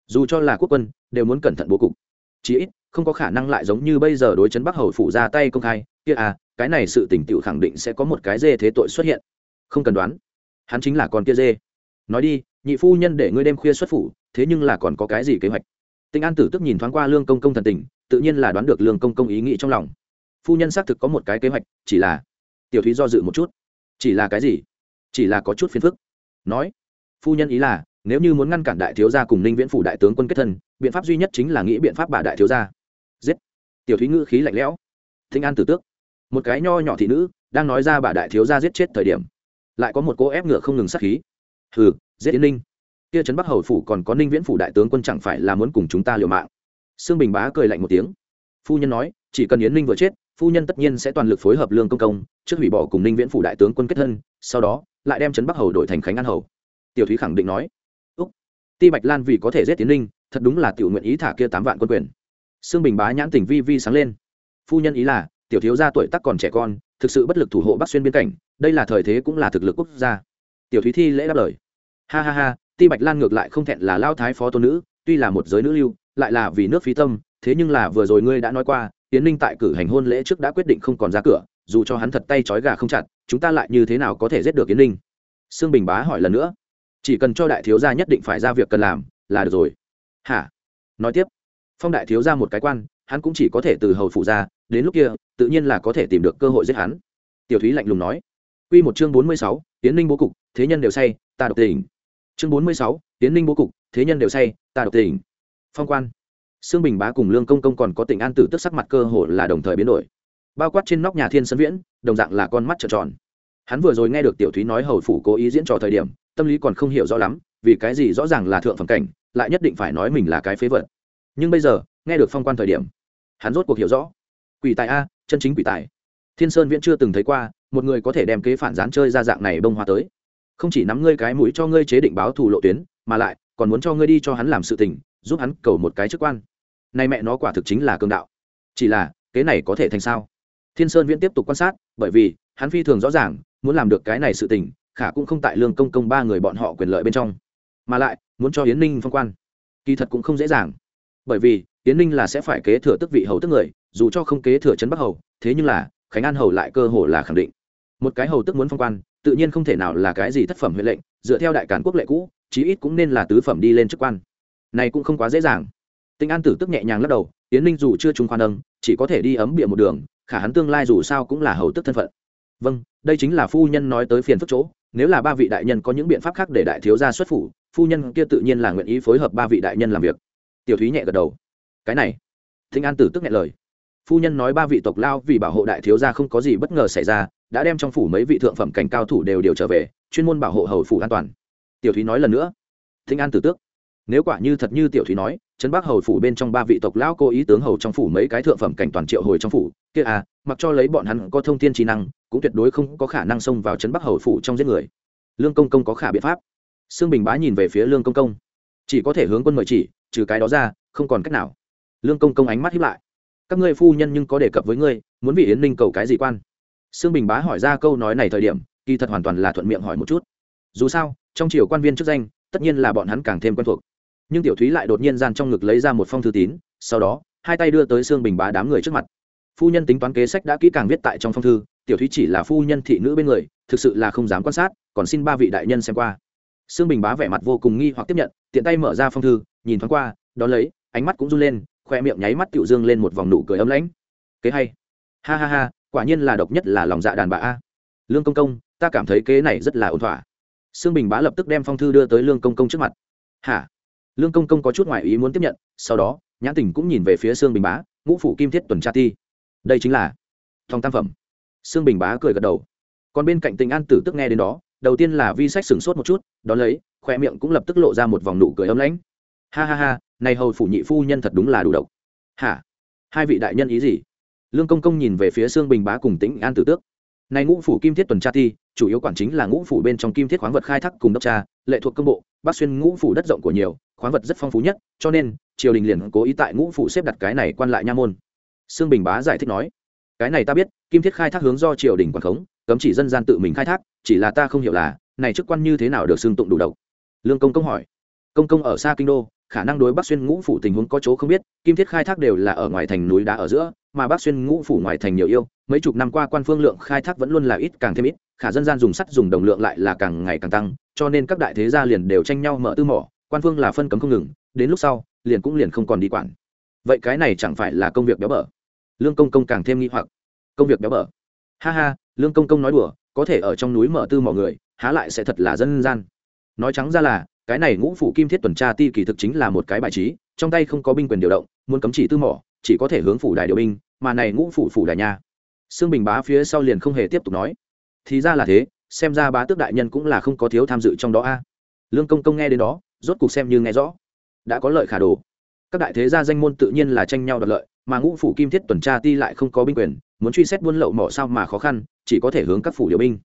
Dù cho là quốc quân, đều muốn cẩn thận bố cục. Chí ít, không có khả năng lại giống như bây giờ đối chấn bắc hầu phủ ra tay công khai, kia à cái này sự tỉnh tựu khẳng định sẽ có một cái dê thế tội xuất hiện. Không cần đoán. Hắn chính là con kia dê. Nói đi, nhị phu nhân để ngươi đêm khuya xuất phủ thế nhưng là còn có cái gì kế hoạch? Tinh an tử tức nhìn thoáng qua lương công công thần tình, tự nhiên là đoán được lương công công ý nghĩ trong lòng. Phu nhân xác thực có một cái kế hoạch, chỉ là tiểu thúy do dự một chút. Chỉ là cái gì? Chỉ là có chút phiền phức. Nói, phu nhân ý là, nếu như muốn ngăn cản đại thiếu gia cùng ninh viễn phủ đại tướng quân kết thân, biện pháp duy nhất chính là nghĩ biện pháp bà đại thiếu gia. Giết. Tiểu thúy ngữ khí lạnh lẽo. Thinh an tử tước một cái nho nhỏ thị nữ, đang nói ra bà đại thiếu gia giết chết thời điểm, lại có một cô ép ngựa không ngừng sát khí. Hừ, giết yến ninh kia trấn bắc hầu phủ còn có ninh viễn phủ đại tướng quân chẳng phải là muốn cùng chúng ta liều mạng? Sương bình bá cười lạnh một tiếng. Phu nhân nói, chỉ cần yến ninh vừa chết, phu nhân tất nhiên sẽ toàn lực phối hợp lương công công, trước hủy bỏ cùng ninh viễn phủ đại tướng quân kết thân, sau đó, lại đem trấn bắc hầu đổi thành khánh an hầu. Tiểu thúy khẳng định nói. Úc, ti bạch lan vì có thể giết tiến ninh, thật đúng là tiểu nguyện ý thả kia tám vạn quân quyền. Sương bình bá nhãn tình vi vi sáng lên. Phu nhân ý là, tiểu thiếu gia tuổi tác còn trẻ con, thực sự bất lực thủ hộ bắc xuyên biên cảnh, đây là thời thế cũng là thực lực quốc gia. Tiểu thúy thi lễ đáp lời. Ha ha ha ti bạch lan ngược lại không thẹn là lao thái phó tôn nữ tuy là một giới nữ lưu lại là vì nước phí tâm thế nhưng là vừa rồi ngươi đã nói qua tiến ninh tại cử hành hôn lễ trước đã quyết định không còn ra cửa dù cho hắn thật tay trói gà không chặt chúng ta lại như thế nào có thể giết được tiến ninh? Sương bình bá hỏi lần nữa. Chỉ cần cho đại thiếu gia nhất định phải ra việc cần làm là được rồi. Hả? Nói tiếp. Phong đại thiếu gia một cái quan hắn cũng chỉ có thể từ hầu phụ ra đến lúc kia tự nhiên là có thể tìm được cơ hội giết hắn. Tiểu thúy lạnh lùng nói. Quy một chương bốn mươi sáu, Tiến Ninh bố cục, thế nhân đều say, ta độc tình. Chương bốn mươi sáu, Tiến Ninh bố cục, thế nhân đều say, ta độc tình. Phong quan. Sương Bình Bá cùng Lương Công Công còn có Tỉnh An Tử tức sắc mặt cơ hồ là đồng thời biến đổi. Bao quát trên nóc nhà Thiên Sân Viễn, đồng dạng là con mắt trợn tròn. Hắn vừa rồi nghe được tiểu thúy nói hầu phủ cố ý diễn trò thời điểm, tâm lý còn không hiểu rõ lắm, vì cái gì rõ ràng là thượng phẩm cảnh, lại nhất định phải nói mình là cái phế vật. Nhưng bây giờ, nghe được phong quan thời điểm, hắn rốt cuộc hiểu rõ. Quỷ tài a, chân chính quỷ tài. Thiên Sơn Viễn chưa từng thấy qua, một người có thể đem kế phản gián chơi ra dạng này bông hoa tới không chỉ nắm ngươi cái mũi cho ngươi chế định báo thù lộ tuyến, mà lại, còn muốn cho ngươi đi cho hắn làm sự tình, giúp hắn cầu một cái chức quan. Nay mẹ nó quả thực chính là cương đạo. Chỉ là cái này có thể thành sao? Thiên sơn viễn tiếp tục quan sát, bởi vì, hắn phi thường rõ ràng, muốn làm được cái này sự tình, khả cũng không tại lương công công ba người bọn họ quyền lợi bên trong. Mà lại, muốn cho yến ninh phong quan, kỳ thật cũng không dễ dàng. Bởi vì, yến ninh là sẽ phải kế thừa tức vị hầu tức người, dù cho không kế thừa trấn bắc hầu, thế nhưng là, khánh an hầu lại cơ hồ là khẳng định. Một cái hầu tức muốn phong quan tự nhiên không thể nào là cái gì thất phẩm huệ lệnh, dựa theo đại cản quốc lệ cũ, chí ít cũng nên là tứ phẩm đi lên chức quan. Này cũng không quá dễ dàng. Tinh an tử tức nhẹ nhàng lắc đầu tiến ninh dù chưa trung khoan nâng, chỉ có thể đi ấm bịa một đường, khả hắn tương lai dù sao cũng là hầu tức thân phận. Vâng đây chính là phu nhân nói tới phiền phức chỗ, nếu là ba vị đại nhân có những biện pháp khác để đại thiếu gia xuất phủ, phu nhân kia tự nhiên là nguyện ý phối hợp ba vị đại nhân làm việc. Tiểu thúy nhẹ gật đầu. Cái này. Thinh an tử tức nhẹ lời phu nhân nói ba vị tộc lao vì bảo hộ đại thiếu gia không có gì bất ngờ xảy ra, đã đem trong phủ mấy vị thượng phẩm cảnh cao thủ đều điều trở về, chuyên môn bảo hộ hầu phủ an toàn. Tiểu thúy nói lần nữa thinh an tử tước. Nếu quả như thật như tiểu thúy nói, trấn bắc hầu phủ bên trong ba vị tộc lão cố ý tướng hầu trong phủ mấy cái thượng phẩm cảnh toàn triệu hồi trong phủ, kia à mặc cho lấy bọn hắn có thông tin trí năng, cũng tuyệt đối không có khả năng xông vào trấn bắc hầu phủ trong giết người. Lương công công có khả biện pháp. Sương bình bá nhìn về phía lương công công. Chỉ có thể hướng quân mời chỉ, trừ cái đó ra, không còn cách nào. Lương công công ánh mắt hiếp lại các ngươi phu nhân nhưng có đề cập với ngươi, muốn vị yến ninh cầu cái gì quan? Sương bình bá hỏi ra câu nói này thời điểm, kỳ thật hoàn toàn là thuận miệng hỏi một chút. Dù sao, trong triều quan viên chức danh, tất nhiên là bọn hắn càng thêm quen thuộc. Nhưng tiểu thúy lại đột nhiên gian trong ngực lấy ra một phong thư tín, sau đó, hai tay đưa tới sương bình bá đám người trước mặt. Phu nhân tính toán kế sách đã kỹ càng viết tại trong phong thư, tiểu thúy chỉ là phu nhân thị nữ bên người, thực sự là không dám quan sát, còn xin ba vị đại nhân xem qua. Sương bình bá vẻ mặt vô cùng nghi hoặc tiếp nhận, tiện tay mở ra phong thư, nhìn thoáng qua, đón lấy, ánh mắt cũng run lên khoe miệng nháy mắt tiểu dương lên một vòng nụ cười ấm lãnh. Kế hay. Ha ha ha, quả nhiên là độc nhất là lòng dạ đàn bà a. Lương công công, ta cảm thấy kế này rất là ổn thỏa. Sương bình bá lập tức đem phong thư đưa tới lương công công trước mặt. Hả? Lương công công có chút ngoại ý muốn tiếp nhận, sau đó, nhãn tình cũng nhìn về phía sương bình bá, ngũ phủ kim thiết tuần tra ti. Đây chính là thong tam phẩm. Sương bình bá cười gật đầu. Còn bên cạnh tình an tử tức nghe đến đó, đầu tiên là vi sách sửng sốt một chút, đón lấy, khoe miệng cũng lập tức lộ ra một vòng nụ cười ấm lãnh. Ha ha ha này hầu phủ nhị phu nhân thật đúng là đủ độc. Hả? Hai vị đại nhân ý gì? Lương công công nhìn về phía xương bình bá cùng tĩnh an tử tước. Này ngũ phủ kim thiết tuần tra ti chủ yếu quản chính là ngũ phủ bên trong kim thiết khoáng vật khai thác cùng đốc tra, lệ thuộc công bộ, bắc xuyên ngũ phủ đất rộng của nhiều, khoáng vật rất phong phú nhất, cho nên, triều đình liền cố ý tại ngũ phủ xếp đặt cái này quan lại nha môn. Xương bình bá giải thích nói, cái này ta biết, kim thiết khai thác hướng do triều đình quản khống, cấm chỉ dân gian tự mình khai thác, chỉ là ta không hiểu là, này chức quan như thế nào được xương tụng đủ độc. Lương công công hỏi, công công ở xa kinh đô khả năng đối bắc xuyên ngũ phủ tình huống có chỗ không biết, kim thiết khai thác đều là ở ngoài thành núi đá ở giữa, mà bắc xuyên ngũ phủ ngoài thành nhiều yêu, mấy chục năm qua quan phương lượng khai thác vẫn luôn là ít càng thêm ít, khả dân gian dùng sắt dùng đồng lượng lại là càng ngày càng tăng, cho nên các đại thế gia liền đều tranh nhau mở tư mỏ, quan phương là phân cấm không ngừng, đến lúc sau, liền cũng liền không còn đi quản. Vậy cái này chẳng phải là công việc béo bở? Lương công công càng thêm nghi hoặc. Công việc béo bở. Ha ha, lương công công nói đùa, có thể ở trong núi mở tư mỏ người, há lại sẽ thật là dân gian. Nói trắng ra là cái này ngũ phủ kim thiết tuần tra ti kỳ thực chính là một cái bài trí, trong tay không có binh quyền điều động, muốn cấm chỉ tư mỏ, chỉ có thể hướng phủ đài điều binh, mà này ngũ phủ phủ đài nha. Xương bình bá phía sau liền không hề tiếp tục nói. Thì ra là thế, xem ra bá tước đại nhân cũng là không có thiếu tham dự trong đó a. Lương công công nghe đến đó, rốt cuộc xem như nghe rõ. Đã có lợi khả đồ. Các đại thế gia danh môn tự nhiên là tranh nhau đoạt lợi, mà ngũ phủ kim thiết tuần tra ti lại không có binh quyền, muốn truy xét buôn lậu mỏ sao mà khó khăn, chỉ có thể hướng các phủ điều binh.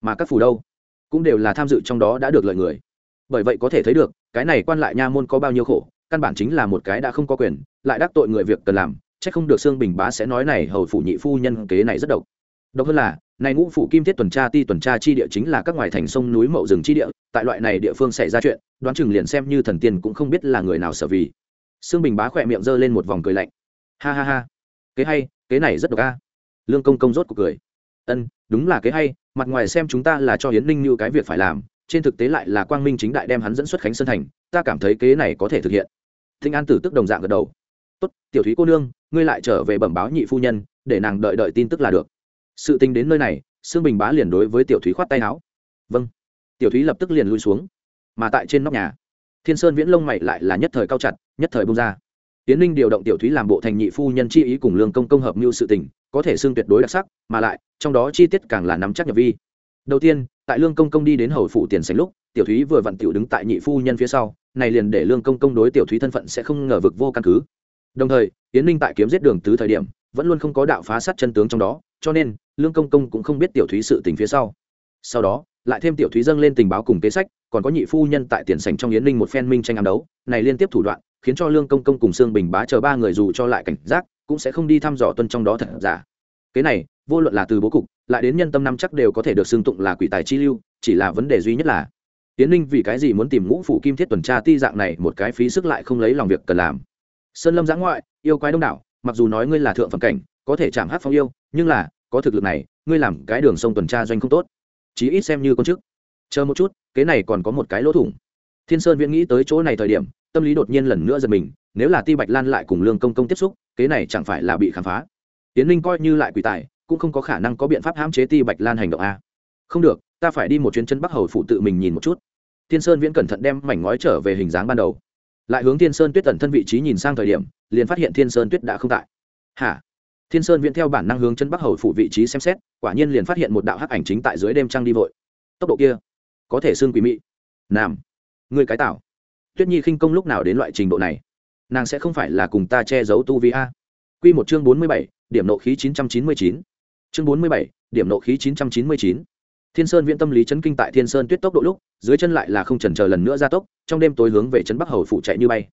Mà các phủ đâu? Cũng đều là tham dự trong đó đã được lợi người bởi vậy có thể thấy được, cái này quan lại nha môn có bao nhiêu khổ, căn bản chính là một cái đã không có quyền, lại đắc tội người việc cần làm, chắc không được xương bình bá sẽ nói này, hầu phủ nhị phu nhân kế này rất độc. Độc hơn là, này ngũ phủ kim thiết tuần tra ti tuần tra chi địa chính là các ngoài thành sông núi mậu rừng chi địa, tại loại này địa phương xảy ra chuyện, đoán chừng liền xem như thần tiên cũng không biết là người nào sở vì. Xương bình bá khỏe miệng giơ lên một vòng cười lạnh. Ha ha ha. Kế hay, kế này rất độc a. Lương công công rốt cuộc cười. Ân, đúng là kế hay, mặt ngoài xem chúng ta là cho hiến ninh như cái việc phải làm trên thực tế lại là quang minh chính đại đem hắn dẫn xuất khánh sơn thành, ta cảm thấy kế này có thể thực hiện. Thinh an tử tức đồng dạng gật đầu. Tốt, tiểu thúy cô nương, ngươi lại trở về bẩm báo nhị phu nhân, để nàng đợi đợi tin tức là được. Sự tình đến nơi này, sương bình bá liền đối với tiểu thúy khoát tay áo. Vâng. Tiểu thúy lập tức liền lui xuống. Mà tại trên nóc nhà, thiên sơn viễn lông mày lại là nhất thời cao chặt, nhất thời bông ra. Tiến ninh điều động tiểu thúy làm bộ thành nhị phu nhân chi ý cùng lương công công hợp mưu sự tình, có thể xưng tuyệt đối đặc sắc, mà lại, trong đó chi tiết càng là nắm chắc nhập vi. Đầu tiên tại lương công công đi đến hầu phủ tiền sảnh lúc, tiểu thúy vừa vặn tiểu đứng tại nhị phu nhân phía sau, này liền để lương công công đối tiểu thúy thân phận sẽ không ngờ vực vô căn cứ. Đồng thời, Yến ninh tại kiếm giết đường tứ thời điểm, vẫn luôn không có đạo phá sát chân tướng trong đó, cho nên, lương công công cũng không biết tiểu thúy sự tình phía sau. Sau đó, lại thêm tiểu thúy dâng lên tình báo cùng kế sách, còn có nhị phu nhân tại tiền sảnh trong yến ninh một phen minh tranh ám đấu, này liên tiếp thủ đoạn, khiến cho lương công công cùng sương bình bá chờ ba người dù cho lại cảnh giác, cũng sẽ không đi thăm dò tuân trong đó thật giả. Cái này vô luận là từ bố cục, lại đến nhân tâm năm chắc đều có thể được xưng tụng là quỷ tài chi lưu, chỉ là vấn đề duy nhất là tiến ninh vì cái gì muốn tìm ngũ phủ kim thiết tuần tra ti dạng này một cái phí sức lại không lấy lòng việc cần làm. Sơn lâm giã ngoại, yêu quái đông đảo, mặc dù nói ngươi là thượng phẩm cảnh, có thể chạm hát phong yêu, nhưng là, có thực lực này, ngươi làm cái đường sông tuần tra doanh không tốt. Chí ít xem như con chức. Chờ một chút cái này còn có một cái lỗ thủng. Thiên sơn viễn nghĩ tới chỗ này thời điểm, tâm lý đột nhiên lần nữa giật mình, nếu là ti bạch lan lại cùng lương công công tiếp xúc cái này chẳng phải là bị khám phá. Tiến linh coi như lại quỷ tài cũng không có khả năng có biện pháp hãm chế ti bạch lan hành động a. Không được, ta phải đi một chuyến chân bắc hầu phụ tự mình nhìn một chút. Thiên sơn viễn cẩn thận đem mảnh ngói trở về hình dáng ban đầu. Lại hướng thiên sơn tuyết tẩn thân vị trí nhìn sang thời điểm, liền phát hiện thiên sơn tuyết đã không tại. Hả? Thiên sơn viễn theo bản năng hướng chân bắc hầu phụ vị trí xem xét, quả nhiên liền phát hiện một đạo hắc ảnh chính tại dưới đêm trăng đi vội. Tốc độ kia, có thể xương quỷ mị. Nam người cái tảo. Tuyết nhi khinh công lúc nào đến loại trình độ này? Nàng sẽ không phải là cùng ta che giấu tu vi a. Q một chương bốn mươi bảy, điểm nộ khí chín trăm chín mươi chín chương bốn mươi bảy, điểm nộ khí chín trăm chín mươi chín. Thiên sơn viễn tâm lý chấn kinh tại thiên sơn tuyết tốc độ lúc, dưới chân lại là không chần chờ lần nữa ra tốc, trong đêm tối hướng về trấn bắc hầu phủ chạy như bay.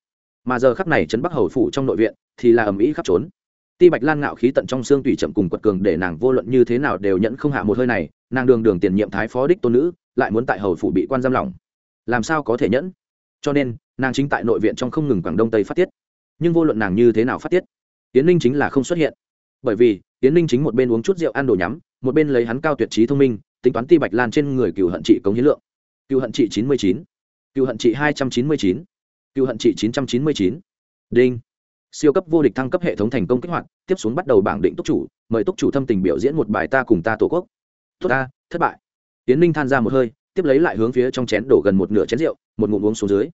Mà giờ khắp này trấn bắc hầu phủ trong nội viện thì là ầm ĩ khắp trốn. Ti bạch lan ngạo khí tận trong xương tùy chậm cùng quật cường để nàng vô luận như thế nào đều nhận không hạ một hơi này, nàng đường đường tiền nhiệm thái phó đích tôn nữ, lại muốn tại hầu phủ bị quan giam lỏng. Làm sao có thể nhẫn? Cho nên, nàng chính tại nội viện trong không ngừng quảng đông tây phát tiết. Nhưng vô luận nàng như thế nào phát tiết tiến linh chính là không xuất hiện. Bởi vì tiến ninh chính một bên uống chút rượu ăn đồ nhắm, một bên lấy hắn cao tuyệt trí thông minh, tính toán ti bạch lan trên người cựu hận trị cống hiến lượng. Cựu hận trị chín mươi chín. Cựu hận trị hai trăm chín mươi chín. Cựu hận trị chín trăm chín mươi chín. Đinh. Siêu cấp vô địch thăng cấp hệ thống thành công kích hoạt, tiếp xuống bắt đầu bảng định túc chủ, mời túc chủ thâm tình biểu diễn một bài ta cùng ta tổ quốc. Tốt ta, thất bại. Tiến ninh than ra một hơi, tiếp lấy lại hướng phía trong chén đổ gần một nửa chén rượu, một ngụm uống xuống dưới.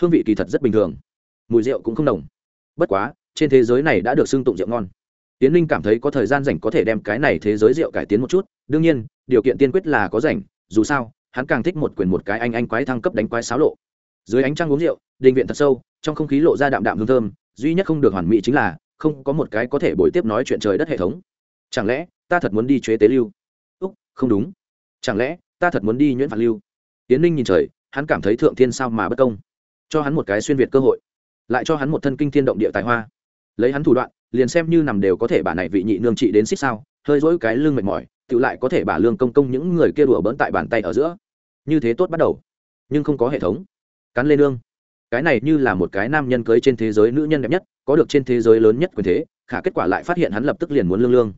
Hương vị kỳ thật rất bình thường. Mùi rượu cũng không đồng. Bất quá, trên thế giới này đã được xưng tụng rượu ngon tiến Linh cảm thấy có thời gian rảnh có thể đem cái này thế giới rượu cải tiến một chút, đương nhiên, điều kiện tiên quyết là có rảnh, dù sao, hắn càng thích một quyền một cái anh anh quái thăng cấp đánh quái xáo lộ. Dưới ánh trăng uống rượu, đình viện thật sâu, trong không khí lộ ra đạm đạm hương thơm, duy nhất không được hoàn mỹ chính là, không có một cái có thể bồi tiếp nói chuyện trời đất hệ thống. Chẳng lẽ, ta thật muốn đi chế tế lưu? Úc, không đúng. Chẳng lẽ, ta thật muốn đi nhuyễn phạt lưu? Tiến ninh nhìn trời, hắn cảm thấy thượng thiên sao mà bất công. Cho hắn một cái xuyên việt cơ hội. Lại cho hắn một thân kinh thiên động địa tài hoa lấy hắn thủ đoạn liền xem như nằm đều có thể bà này vị nhị nương trị đến xích sao hơi dỗi cái lưng mệt mỏi tự lại có thể bà lương công công những người kia đùa bỡn tại bàn tay ở giữa. Như thế tốt bắt đầu nhưng không có hệ thống. Cắn lên lương, cái này như là một cái nam nhân cưới trên thế giới nữ nhân đẹp nhất có được trên thế giới lớn nhất quyền thế khả kết quả lại phát hiện hắn lập tức liền muốn lương lương.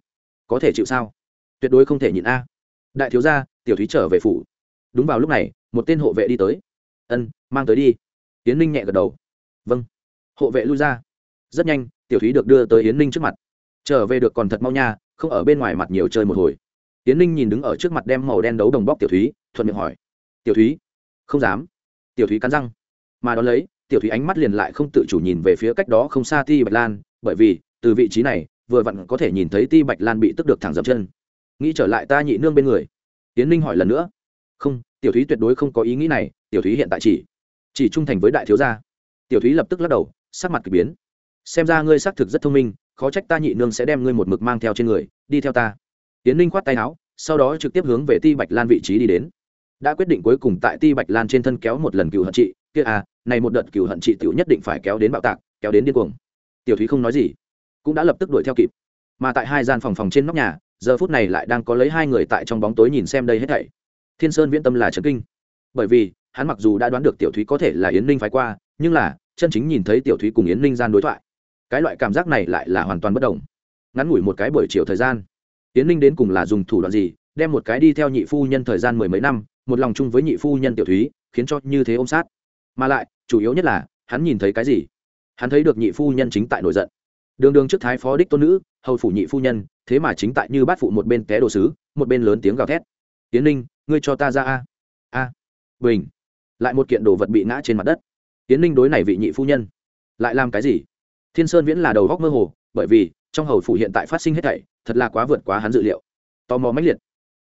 Có thể chịu sao? Tuyệt đối không thể nhịn a. Đại thiếu gia tiểu thúy trở về phủ. Đúng vào lúc này một tên hộ vệ đi tới. Ân mang tới đi. Tiến ninh nhẹ gật đầu. Vâng. Hộ vệ lui ra. Rất nhanh tiểu thúy được đưa tới yến ninh trước mặt. Trở về được còn thật mau nha, không ở bên ngoài mặt nhiều chơi một hồi. Yến ninh nhìn đứng ở trước mặt đem màu đen đấu đồng bóc tiểu thúy, thuận miệng hỏi. Tiểu thúy? Không dám. Tiểu thúy cắn răng. Mà đón lấy, tiểu thúy ánh mắt liền lại không tự chủ nhìn về phía cách đó không xa ti bạch lan, bởi vì, từ vị trí này, vừa vặn có thể nhìn thấy ti bạch lan bị tức được thẳng dập chân. Nghĩ trở lại ta nhị nương bên người. Tiến ninh hỏi lần nữa. Không, tiểu thúy tuyệt đối không có ý nghĩ này, tiểu thúy hiện tại chỉ chỉ trung thành với đại thiếu gia. Tiểu thúy lập tức lắc đầu, sắc mặt k ỳ biến xem ra ngươi xác thực rất thông minh khó trách ta nhị nương sẽ đem ngươi một mực mang theo trên người đi theo ta. Tiến ninh khoát tay áo sau đó trực tiếp hướng về ti bạch lan vị trí đi đến. Đã quyết định cuối cùng tại ti bạch lan trên thân kéo một lần cựu hận chị, kia à này một đợt cựu hận chị tiểu nhất định phải kéo đến bạo tạc kéo đến điên cuồng. Tiểu thúy không nói gì cũng đã lập tức đuổi theo kịp. Mà tại hai gian phòng phòng trên nóc nhà giờ phút này lại đang có lấy hai người tại trong bóng tối nhìn xem đây hết thảy. Thiên sơn viễn tâm là trấn kinh. Bởi vì hắn mặc dù đã đoán được tiểu thúy có thể là yến ninh phái qua nhưng là chân chính nhìn thấy tiểu thúy cùng yến ninh gian đối thoại cái loại cảm giác này lại là hoàn toàn bất đồng. Ngắn ngủi một cái buổi chiều thời gian, tiến ninh đến cùng là dùng thủ đoạn gì, đem một cái đi theo nhị phu nhân thời gian mười mấy năm, một lòng chung với nhị phu nhân tiểu thúy, khiến cho như thế ôm sát. Mà lại, chủ yếu nhất là, hắn nhìn thấy cái gì? Hắn thấy được nhị phu nhân chính tại nổi giận. Đường đường trước thái phó đích tôn nữ, hầu phủ nhị phu nhân, thế mà chính tại như bát phụ một bên té đồ sứ, một bên lớn tiếng gào thét. Tiến ninh, ngươi cho ta ra a. A. Bình. Lại một kiện đồ vật bị ngã trên mặt đất. Tiến ninh đối này vị nhị phu nhân. Lại làm cái gì? Thiên sơn viễn là đầu góc mơ hồ, bởi vì trong hầu phủ hiện tại phát sinh hết thảy, thật là quá vượt quá hắn dự liệu. Tò mò mãnh liệt,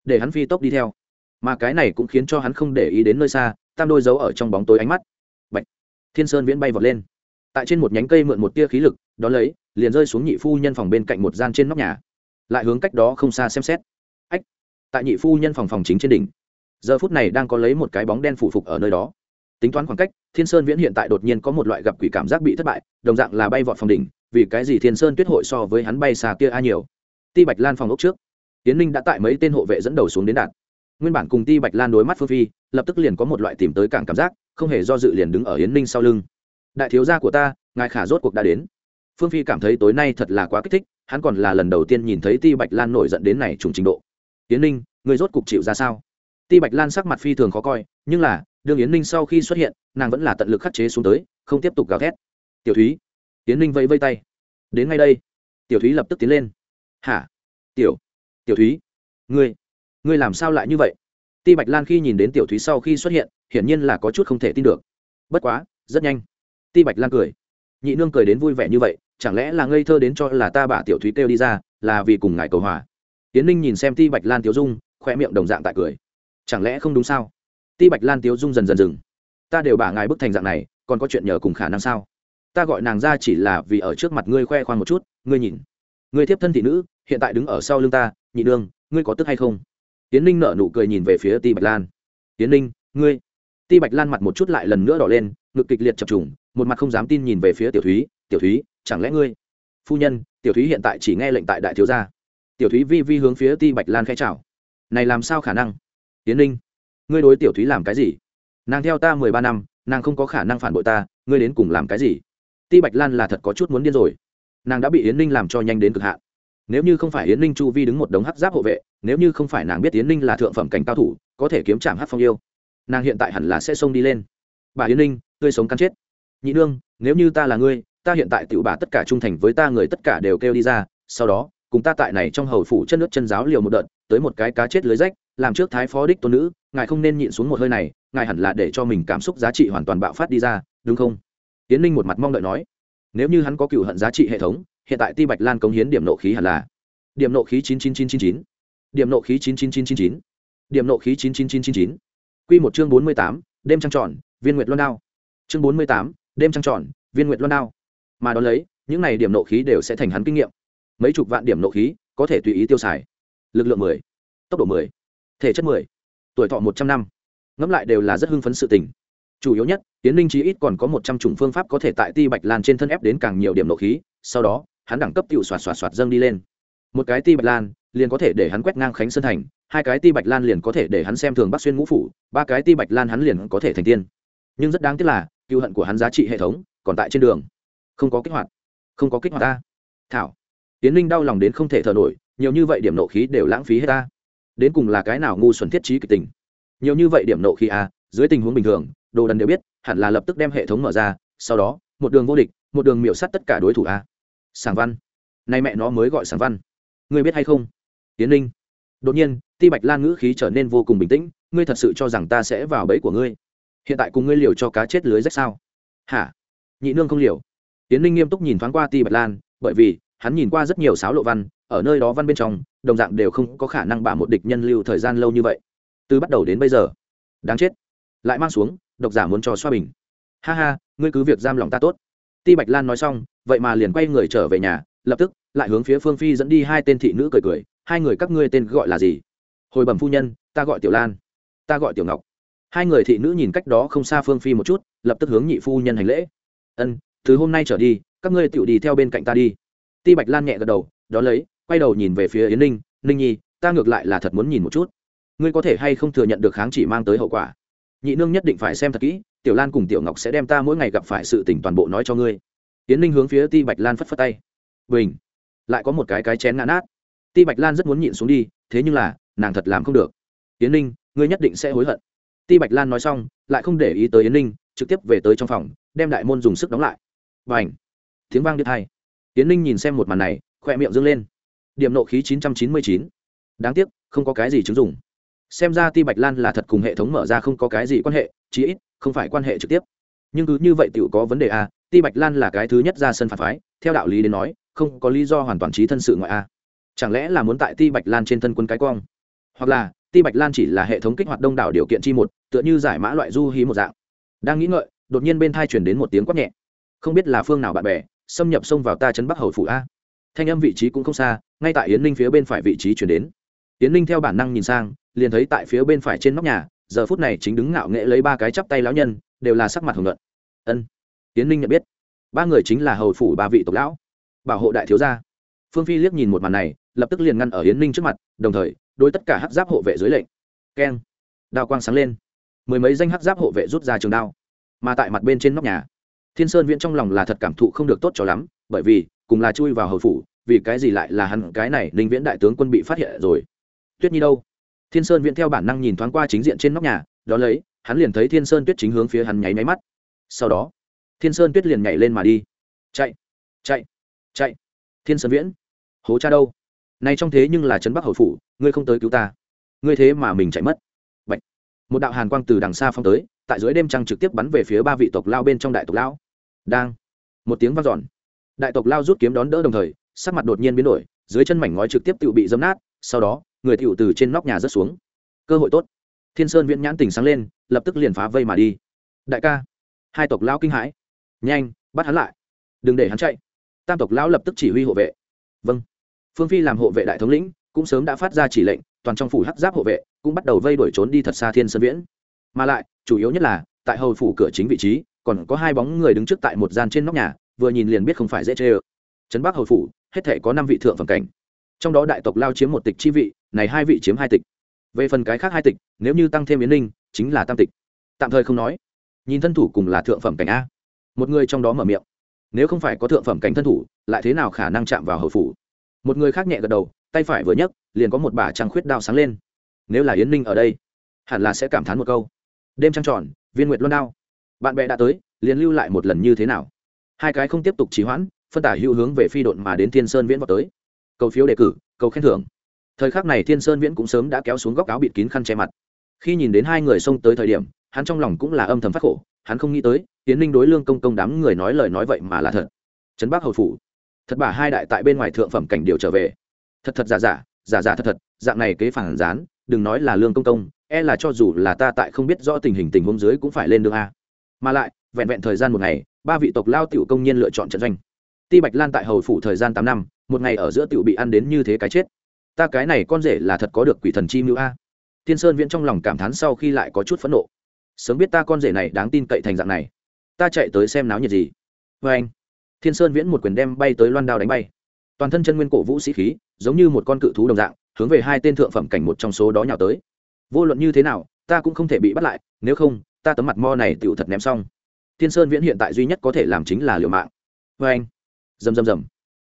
để hắn phi tốc đi theo. Mà cái này cũng khiến cho hắn không để ý đến nơi xa, tam đôi dấu ở trong bóng tối ánh mắt. Bạch. thiên sơn viễn bay vọt lên. Tại trên một nhánh cây mượn một tia khí lực đón lấy, liền rơi xuống nhị phu nhân phòng bên cạnh một gian trên nóc nhà. Lại hướng cách đó không xa xem xét. Ách! Tại nhị phu nhân phòng phòng chính trên đỉnh. Giờ phút này đang có lấy một cái bóng đen phủ phục ở nơi đó tính toán khoảng cách, thiên sơn viễn hiện tại đột nhiên có một loại gặp quỷ cảm giác bị thất bại, đồng dạng là bay vọt phòng đỉnh, vì cái gì thiên sơn tuyết hội so với hắn bay xa kia a nhiều? Ti bạch lan phòng ốc trước. Tiến ninh đã tại mấy tên hộ vệ dẫn đầu xuống đến đạt. Nguyên bản cùng ti bạch lan đối mắt phương phi, lập tức liền có một loại tìm tới cảng cảm giác, không hề do dự liền đứng ở yến ninh sau lưng. Đại thiếu gia của ta, ngài khả rốt cuộc đã đến. Phương phi cảm thấy tối nay thật là quá kích thích, hắn còn là lần đầu tiên nhìn thấy ti bạch lan nổi giận đến này trùng trình độ. Yến ninh người rốt cục chịu ra sao? Ti bạch lan sắc mặt phi thường khó coi, nhưng là đương yến ninh sau khi xuất hiện nàng vẫn là tận lực khắc chế xuống tới không tiếp tục gào thét tiểu thúy yến ninh vẫy vây tay đến ngay đây tiểu thúy lập tức tiến lên hả tiểu tiểu thúy ngươi ngươi làm sao lại như vậy ti bạch lan khi nhìn đến tiểu thúy sau khi xuất hiện hiển nhiên là có chút không thể tin được bất quá rất nhanh ti bạch lan cười nhị nương cười đến vui vẻ như vậy chẳng lẽ là ngây thơ đến cho là ta bà tiểu thúy kêu đi ra là vì cùng ngài cầu hòa tiến ninh nhìn xem ti bạch lan tiểu dung khoe miệng đồng dạng tại cười chẳng lẽ không đúng sao ti bạch lan tiếu dung dần dần dừng. Ta đều bà ngài bức thành dạng này, còn có chuyện nhờ cùng khả năng sao? Ta gọi nàng ra chỉ là vì ở trước mặt ngươi khoe khoang một chút, ngươi nhìn. Ngươi tiếp thân thị nữ, hiện tại đứng ở sau lưng ta, nhị nương ngươi có tức hay không? Tiến ninh nở nụ cười nhìn về phía ti bạch lan. Tiến ninh, ngươi. Ti bạch lan mặt một chút lại lần nữa đỏ lên, ngực kịch liệt chập trùng, một mặt không dám tin nhìn về phía tiểu thúy. Tiểu thúy, chẳng lẽ ngươi? Phu nhân, tiểu thúy hiện tại chỉ nghe lệnh tại đại thiếu gia. Tiểu thúy vi vi hướng phía ti bạch lan khai chào. Này làm sao khả năng? Tiến ninh ngươi đối tiểu thúy làm cái gì? Nàng theo ta mười ba năm, nàng không có khả năng phản bội ta, ngươi đến cùng làm cái gì? Ti bạch lan là thật có chút muốn điên rồi. Nàng đã bị yến ninh làm cho nhanh đến cực hạn. Nếu như không phải yến ninh chu vi đứng một đống hắc giáp hộ vệ, nếu như không phải nàng biết yến ninh là thượng phẩm cảnh cao thủ, có thể kiếm trảm hát phong yêu, nàng hiện tại hẳn là sẽ xông đi lên. Bà yến ninh tươi sống cắn chết. Nhị nương, nếu như ta là ngươi, ta hiện tại tự bà tất cả trung thành với ta người tất cả đều kêu đi ra, sau đó, cùng ta tại này trong hầu phủ chân nước chân giáo liều một đợt, tới một cái cá chết lưới rách làm trước thái phó đích tôn nữ, ngài không nên nhịn xuống một hơi này, ngài hẳn là để cho mình cảm xúc giá trị hoàn toàn bạo phát đi ra, đúng không? Tiến ninh một mặt mong đợi nói. Nếu như hắn có cựu hận giá trị hệ thống, hiện tại ti bạch lan cống hiến điểm nộ khí hẳn là điểm nộ khí chín chín chín chín chín, điểm nộ khí chín chín chín chín chín, điểm nộ khí chín chín chín chín chín. Q một chương bốn mươi tám, đêm trăng tròn, viên nguyệt loan đao. Chương bốn mươi tám, đêm trăng tròn, viên nguyệt loan đao. Mà đón lấy, những này điểm nộ khí đều sẽ thành hắn kinh nghiệm. Mấy chục vạn điểm nộ khí có thể tùy ý tiêu xài. Lực lượng mười, tốc độ mười thể chất mười, tuổi thọ một trăm năm. Ngẫm lại đều là rất hưng phấn sự tình. Chủ yếu nhất tiến linh chí ít còn có một trăm chủng phương pháp có thể tại ti bạch lan trên thân ép đến càng nhiều điểm nộ khí, sau đó, hắn đẳng cấp tự xoạt xoạt xoạt dâng đi lên. Một cái ti bạch lan, liền có thể để hắn quét ngang khánh sơn thành, hai cái ti bạch lan liền có thể để hắn xem thường bắc xuyên ngũ phủ, ba cái ti bạch lan hắn liền có thể thành tiên. Nhưng rất đáng tiếc là, cựu hận của hắn giá trị hệ thống còn tại trên đường. Không có kích hoạt. Không có kích hoạt ta. Thảo. Tiến linh đau lòng đến không thể thở nổi, nhiều như vậy điểm nộ khí đều lãng phí hết ta đến cùng là cái nào ngu xuẩn thiết trí kịch tình. Nhiều như vậy điểm nộ khi a, dưới tình huống bình thường, đồ đần đều biết, hẳn là lập tức đem hệ thống mở ra, sau đó, một đường vô địch, một đường miểu sát tất cả đối thủ a. Sảng văn. Nay mẹ nó mới gọi sảng văn. Ngươi biết hay không? Tiến linh đột nhiên, ti bạch lan ngữ khí trở nên vô cùng bình tĩnh, ngươi thật sự cho rằng ta sẽ vào bẫy của ngươi? Hiện tại cùng ngươi liều cho cá chết lưới rách sao? Hả? Nhị nương không liều. Tiến linh nghiêm túc nhìn thoáng qua ti bạch lan, bởi vì hắn nhìn qua rất nhiều sáo lộ văn ở nơi đó văn bên trong, đồng dạng đều không có khả năng bả một địch nhân lưu thời gian lâu như vậy. Từ bắt đầu đến bây giờ, đáng chết. Lại mang xuống, độc giả muốn cho xoa bình. Ha ha, ngươi cứ việc giam lòng ta tốt. Ti bạch lan nói xong, vậy mà liền quay người trở về nhà, lập tức lại hướng phía phương phi dẫn đi hai tên thị nữ cười cười. Hai người các ngươi tên gọi là gì? Hồi bẩm phu nhân, ta gọi tiểu lan. Ta gọi tiểu ngọc. Hai người thị nữ nhìn cách đó không xa phương phi một chút, lập tức hướng nhị phu nhân hành lễ. Ân, từ hôm nay trở đi, các ngươi tựu đi theo bên cạnh ta đi. Ti bạch lan nhẹ gật đầu, đón lấy quay đầu nhìn về phía yến ninh ninh nhi, ta ngược lại là thật muốn nhìn một chút. Ngươi có thể hay không thừa nhận được kháng chỉ mang tới hậu quả? Nhị nương nhất định phải xem thật kỹ, tiểu lan cùng tiểu ngọc sẽ đem ta mỗi ngày gặp phải sự tỉnh toàn bộ nói cho ngươi. Yến ninh hướng phía ti bạch lan phất phất tay. Bình. Lại có một cái cái chén ngã nát. Ti bạch lan rất muốn nhịn xuống đi, thế nhưng là, nàng thật làm không được. Yến ninh, ngươi nhất định sẽ hối hận. Ti bạch lan nói xong, lại không để ý tới yến ninh, trực tiếp về tới trong phòng, đem đại môn dùng sức đóng lại. Và ảnh tiếng vang đứt hai yến ninh nhìn xem một màn này khoe miệng dâng lên điểm nộ khí chín trăm chín mươi chín. Đáng tiếc, không có cái gì chứng dụng. Xem ra ti bạch lan là thật cùng hệ thống mở ra không có cái gì quan hệ, chí ít, không phải quan hệ trực tiếp. Nhưng cứ như vậy tựu có vấn đề a ti bạch lan là cái thứ nhất ra sân phản phái, theo đạo lý đến nói, không có lý do hoàn toàn trí thân sự ngoại a chẳng lẽ là muốn tại ti bạch lan trên thân quân cái quang? Hoặc là, ti bạch lan chỉ là hệ thống kích hoạt đông đảo điều kiện chi một, tựa như giải mã loại du hí một dạng. Đang nghĩ ngợi, đột nhiên bên thai chuyển đến một tiếng quát nhẹ. Không biết là phương nào bạn bè, xâm nhập xông vào ta chấn bắc hầu phủ a thanh âm vị trí cũng không xa, ngay tại yến ninh phía bên phải vị trí chuyển đến. Yến ninh theo bản năng nhìn sang, liền thấy tại phía bên phải trên nóc nhà, giờ phút này chính đứng ngạo nghễ lấy ba cái chắp tay lão nhân, đều là sắc mặt hồng luận ân, yến ninh nhận biết. Ba người chính là hầu phủ ba vị tộc lão. Bảo hộ đại thiếu gia. Phương phi liếc nhìn một màn này, lập tức liền ngăn ở yến ninh trước mặt, đồng thời, đối tất cả hắc giáp hộ vệ dưới lệnh. Keng. Đao quang sáng lên. Mười mấy danh hắc giáp hộ vệ rút ra trường đao. Mà tại mặt bên trên nóc nhà, thiên sơn viễn trong lòng là thật cảm thụ không được tốt cho lắm bởi vì, cùng là chui vào hầu phủ, vì cái gì lại là hắn, cái này ninh viễn đại tướng quân bị phát hiện rồi. Tuyết nhi đâu? Thiên sơn viễn theo bản năng nhìn thoáng qua chính diện trên nóc nhà, đó lấy, hắn liền thấy thiên sơn tuyết chính hướng phía hắn nháy máy mắt. Sau đó, thiên sơn tuyết liền nhảy lên mà đi. Chạy chạy chạy. Thiên sơn viễn, hố cha đâu? Nay trong thế nhưng là trấn bắc hầu phủ, ngươi không tới cứu ta. Ngươi thế mà mình chạy mất. Bạch. một đạo hàn quang từ đằng xa phong tới, tại dưới đêm trăng trực tiếp bắn về phía ba vị tộc lao bên trong đại tộc lão. Đang. Một tiếng vang dọn đại tộc lao rút kiếm đón đỡ đồng thời, sắc mặt đột nhiên biến đổi, dưới chân mảnh ngói trực tiếp tự bị dấm nát, sau đó, người tựu từ trên nóc nhà rớt xuống. Cơ hội tốt. Thiên sơn viễn nhãn tỉnh sáng lên, lập tức liền phá vây mà đi. Đại ca. Hai tộc lao kinh hãi. Nhanh, bắt hắn lại. Đừng để hắn chạy. Tam tộc lão lập tức chỉ huy hộ vệ. Vâng. Phương phi làm hộ vệ đại thống lĩnh, cũng sớm đã phát ra chỉ lệnh, toàn trong phủ hắc giáp hộ vệ, cũng bắt đầu vây đuổi trốn đi thật xa thiên sơn viễn. Mà lại, chủ yếu nhất là, tại hầu phủ cửa chính vị trí, còn có hai bóng người đứng trước tại một gian trên nóc nhà vừa nhìn liền biết không phải dễ chê ơ. Trấn bắc hầu phủ, hết thể có năm vị thượng phẩm cảnh. Trong đó đại tộc lao chiếm một tịch chi vị, này hai vị chiếm hai tịch. Về phần cái khác hai tịch, nếu như tăng thêm yến ninh, chính là tam tịch. Tạm thời không nói. Nhìn thân thủ cùng là thượng phẩm cảnh a. Một người trong đó mở miệng. Nếu không phải có thượng phẩm cảnh thân thủ, lại thế nào khả năng chạm vào hầu phủ? Một người khác nhẹ gật đầu, tay phải vừa nhấc, liền có một bả trăng khuyết đao sáng lên. Nếu là yến ninh ở đây, hẳn là sẽ cảm thán một câu. Đêm trăng tròn, viên nguyệt luân đao. Bạn bè đã tới, liền lưu lại một lần như thế nào? Hai cái không tiếp tục trì hoãn, phân tả hữu hướng về phi độn mà đến thiên sơn viễn vào tới. Cầu phiếu đề cử, cầu khen thưởng. Thời khắc này thiên sơn viễn cũng sớm đã kéo xuống góc áo bịt kín khăn che mặt. Khi nhìn đến hai người xông tới thời điểm, hắn trong lòng cũng là âm thầm phát khổ, hắn không nghĩ tới, tiến ninh đối lương công công đám người nói lời nói vậy mà là thật. Trấn bắc hầu phủ. Thật bà hai đại tại bên ngoài thượng phẩm cảnh điều trở về. Thật thật giả giả giả giả thật thật, dạng này kế phản gián, đừng nói là lương công công e là cho dù là ta tại không biết rõ tình hình tình huống dưới cũng phải lên đường a. Mà lại, vẹn vẹn thời gian một ngày ba vị tộc lao tiểu công nhân lựa chọn trận doanh. Ti bạch lan tại hầu phủ thời gian tám năm, một ngày ở giữa tiểu bị ăn đến như thế cái chết. Ta cái này con rể là thật có được quỷ thần chi mưu a. Tiên sơn viễn trong lòng cảm thán sau khi lại có chút phẫn nộ. Sớm biết ta con rể này đáng tin cậy thành dạng này. Ta chạy tới xem náo nhiệt gì. Vê anh, thiên sơn viễn một quyền đem bay tới loan đao đánh bay. Toàn thân chân nguyên cổ vũ sĩ khí, giống như một con cự thú đồng dạng, hướng về hai tên thượng phẩm cảnh một trong số đó nhào tới. Vô luận như thế nào, ta cũng không thể bị bắt lại, nếu không, ta tấm mặt mo này tựu thật ném xong thiên sơn viễn hiện tại duy nhất có thể làm chính là liều mạng. Vê anh. Rầm rầm rầm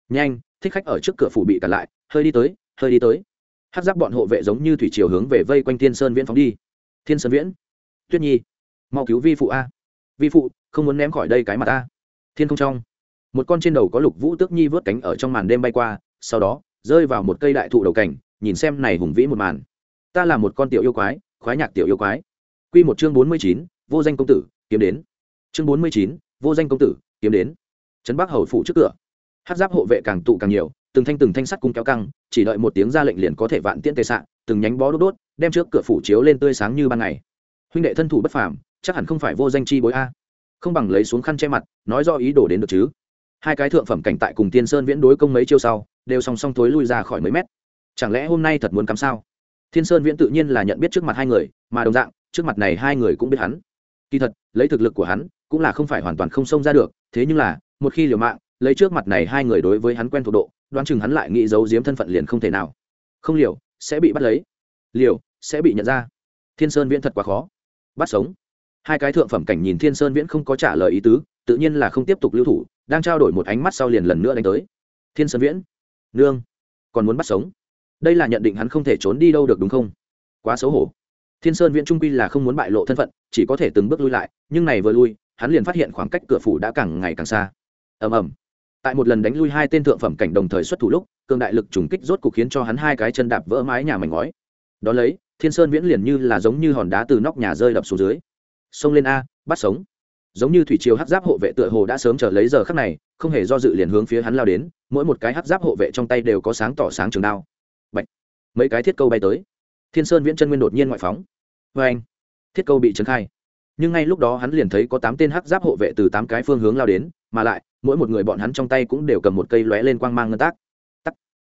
nhanh, thích khách ở trước cửa phủ bị cản lại, hơi đi tới, hơi đi tới. Hát giáp bọn hộ vệ giống như thủy chiều hướng về vây quanh thiên sơn viễn phóng đi. Thiên sơn viễn. Tuyết nhi. Mau cứu vi phụ a. Vi phụ, không muốn ném khỏi đây cái mặt ta thiên không trong. Một con trên đầu có lục vũ tước nhi vớt cánh ở trong màn đêm bay qua, sau đó, rơi vào một cây đại thụ đầu cảnh, nhìn xem này hùng vĩ một màn. Ta là một con tiểu yêu quái, khoái nhạc tiểu yêu quái. Q một chương bốn mươi chín, vô danh công tử, kiếm đến chương bốn mươi chín, vô danh công tử, kiếm đến. Trấn bắc hầu phủ trước cửa. Hát giáp hộ vệ càng tụ càng nhiều, từng thanh từng thanh sắt cung kéo căng, chỉ đợi một tiếng ra lệnh liền có thể vạn tiễn tề sạn từng nhánh bó đốt đốt, đem trước cửa phủ chiếu lên tươi sáng như ban ngày. Huynh đệ thân thủ bất phàm, chắc hẳn không phải vô danh chi bối a. Không bằng lấy xuống khăn che mặt, nói do ý đồ đến được chứ. Hai cái thượng phẩm cảnh tại cùng tiên sơn viễn đối công mấy chiêu sau, đều song song thối lui ra khỏi mấy mét. Chẳng lẽ hôm nay thật muốn cắm sao? Thiên sơn viễn tự nhiên là nhận biết trước mặt hai người, mà đồng dạng, trước mặt này hai người cũng biết hắn kỳ thật, lấy thực lực của hắn, cũng là không phải hoàn toàn không xông ra được, thế nhưng là, một khi liều mạng, lấy trước mặt này hai người đối với hắn quen thuộc độ, đoán chừng hắn lại nghĩ giấu giếm thân phận liền không thể nào. Không liều, sẽ bị bắt lấy. Liều, sẽ bị nhận ra. Thiên sơn viễn thật quá khó. Bắt sống. Hai cái thượng phẩm cảnh nhìn thiên sơn viễn không có trả lời ý tứ, tự nhiên là không tiếp tục lưu thủ, đang trao đổi một ánh mắt sau liền lần nữa đánh tới. Thiên sơn viễn. Nương, còn muốn bắt sống. Đây là nhận định hắn không thể trốn đi đâu được đúng không? Quá xấu hổ thiên sơn viễn trung quy là không muốn bại lộ thân phận, chỉ có thể từng bước lui lại, nhưng này vừa lui, hắn liền phát hiện khoảng cách cửa phủ đã càng ngày càng xa. Ầm ầm. Tại một lần đánh lui hai tên thượng phẩm cảnh đồng thời xuất thủ lúc, cường đại lực trùng kích rốt cục khiến cho hắn hai cái chân đạp vỡ mái nhà mảnh ngói. Đón lấy, thiên sơn viễn liền như là giống như hòn đá từ nóc nhà rơi đập xuống dưới. Xông lên a, bắt sống. Giống như thủy triều hắc giáp hộ vệ tựa hồ đã sớm chờ lấy giờ khắc này, không hề do dự liền hướng phía hắn lao đến, mỗi một cái hắc giáp hộ vệ trong tay đều có sáng tỏ sáng trường đao. Bạch. mấy cái thiết câu bay tới thiên sơn viễn chân nguyên đột nhiên ngoại phóng. Vê anh, thiết câu bị trấn khai. Nhưng ngay lúc đó hắn liền thấy có tám tên hắc giáp hộ vệ từ tám cái phương hướng lao đến, mà lại, mỗi một người bọn hắn trong tay cũng đều cầm một cây lóe lên quang mang ngân tác. Tắc.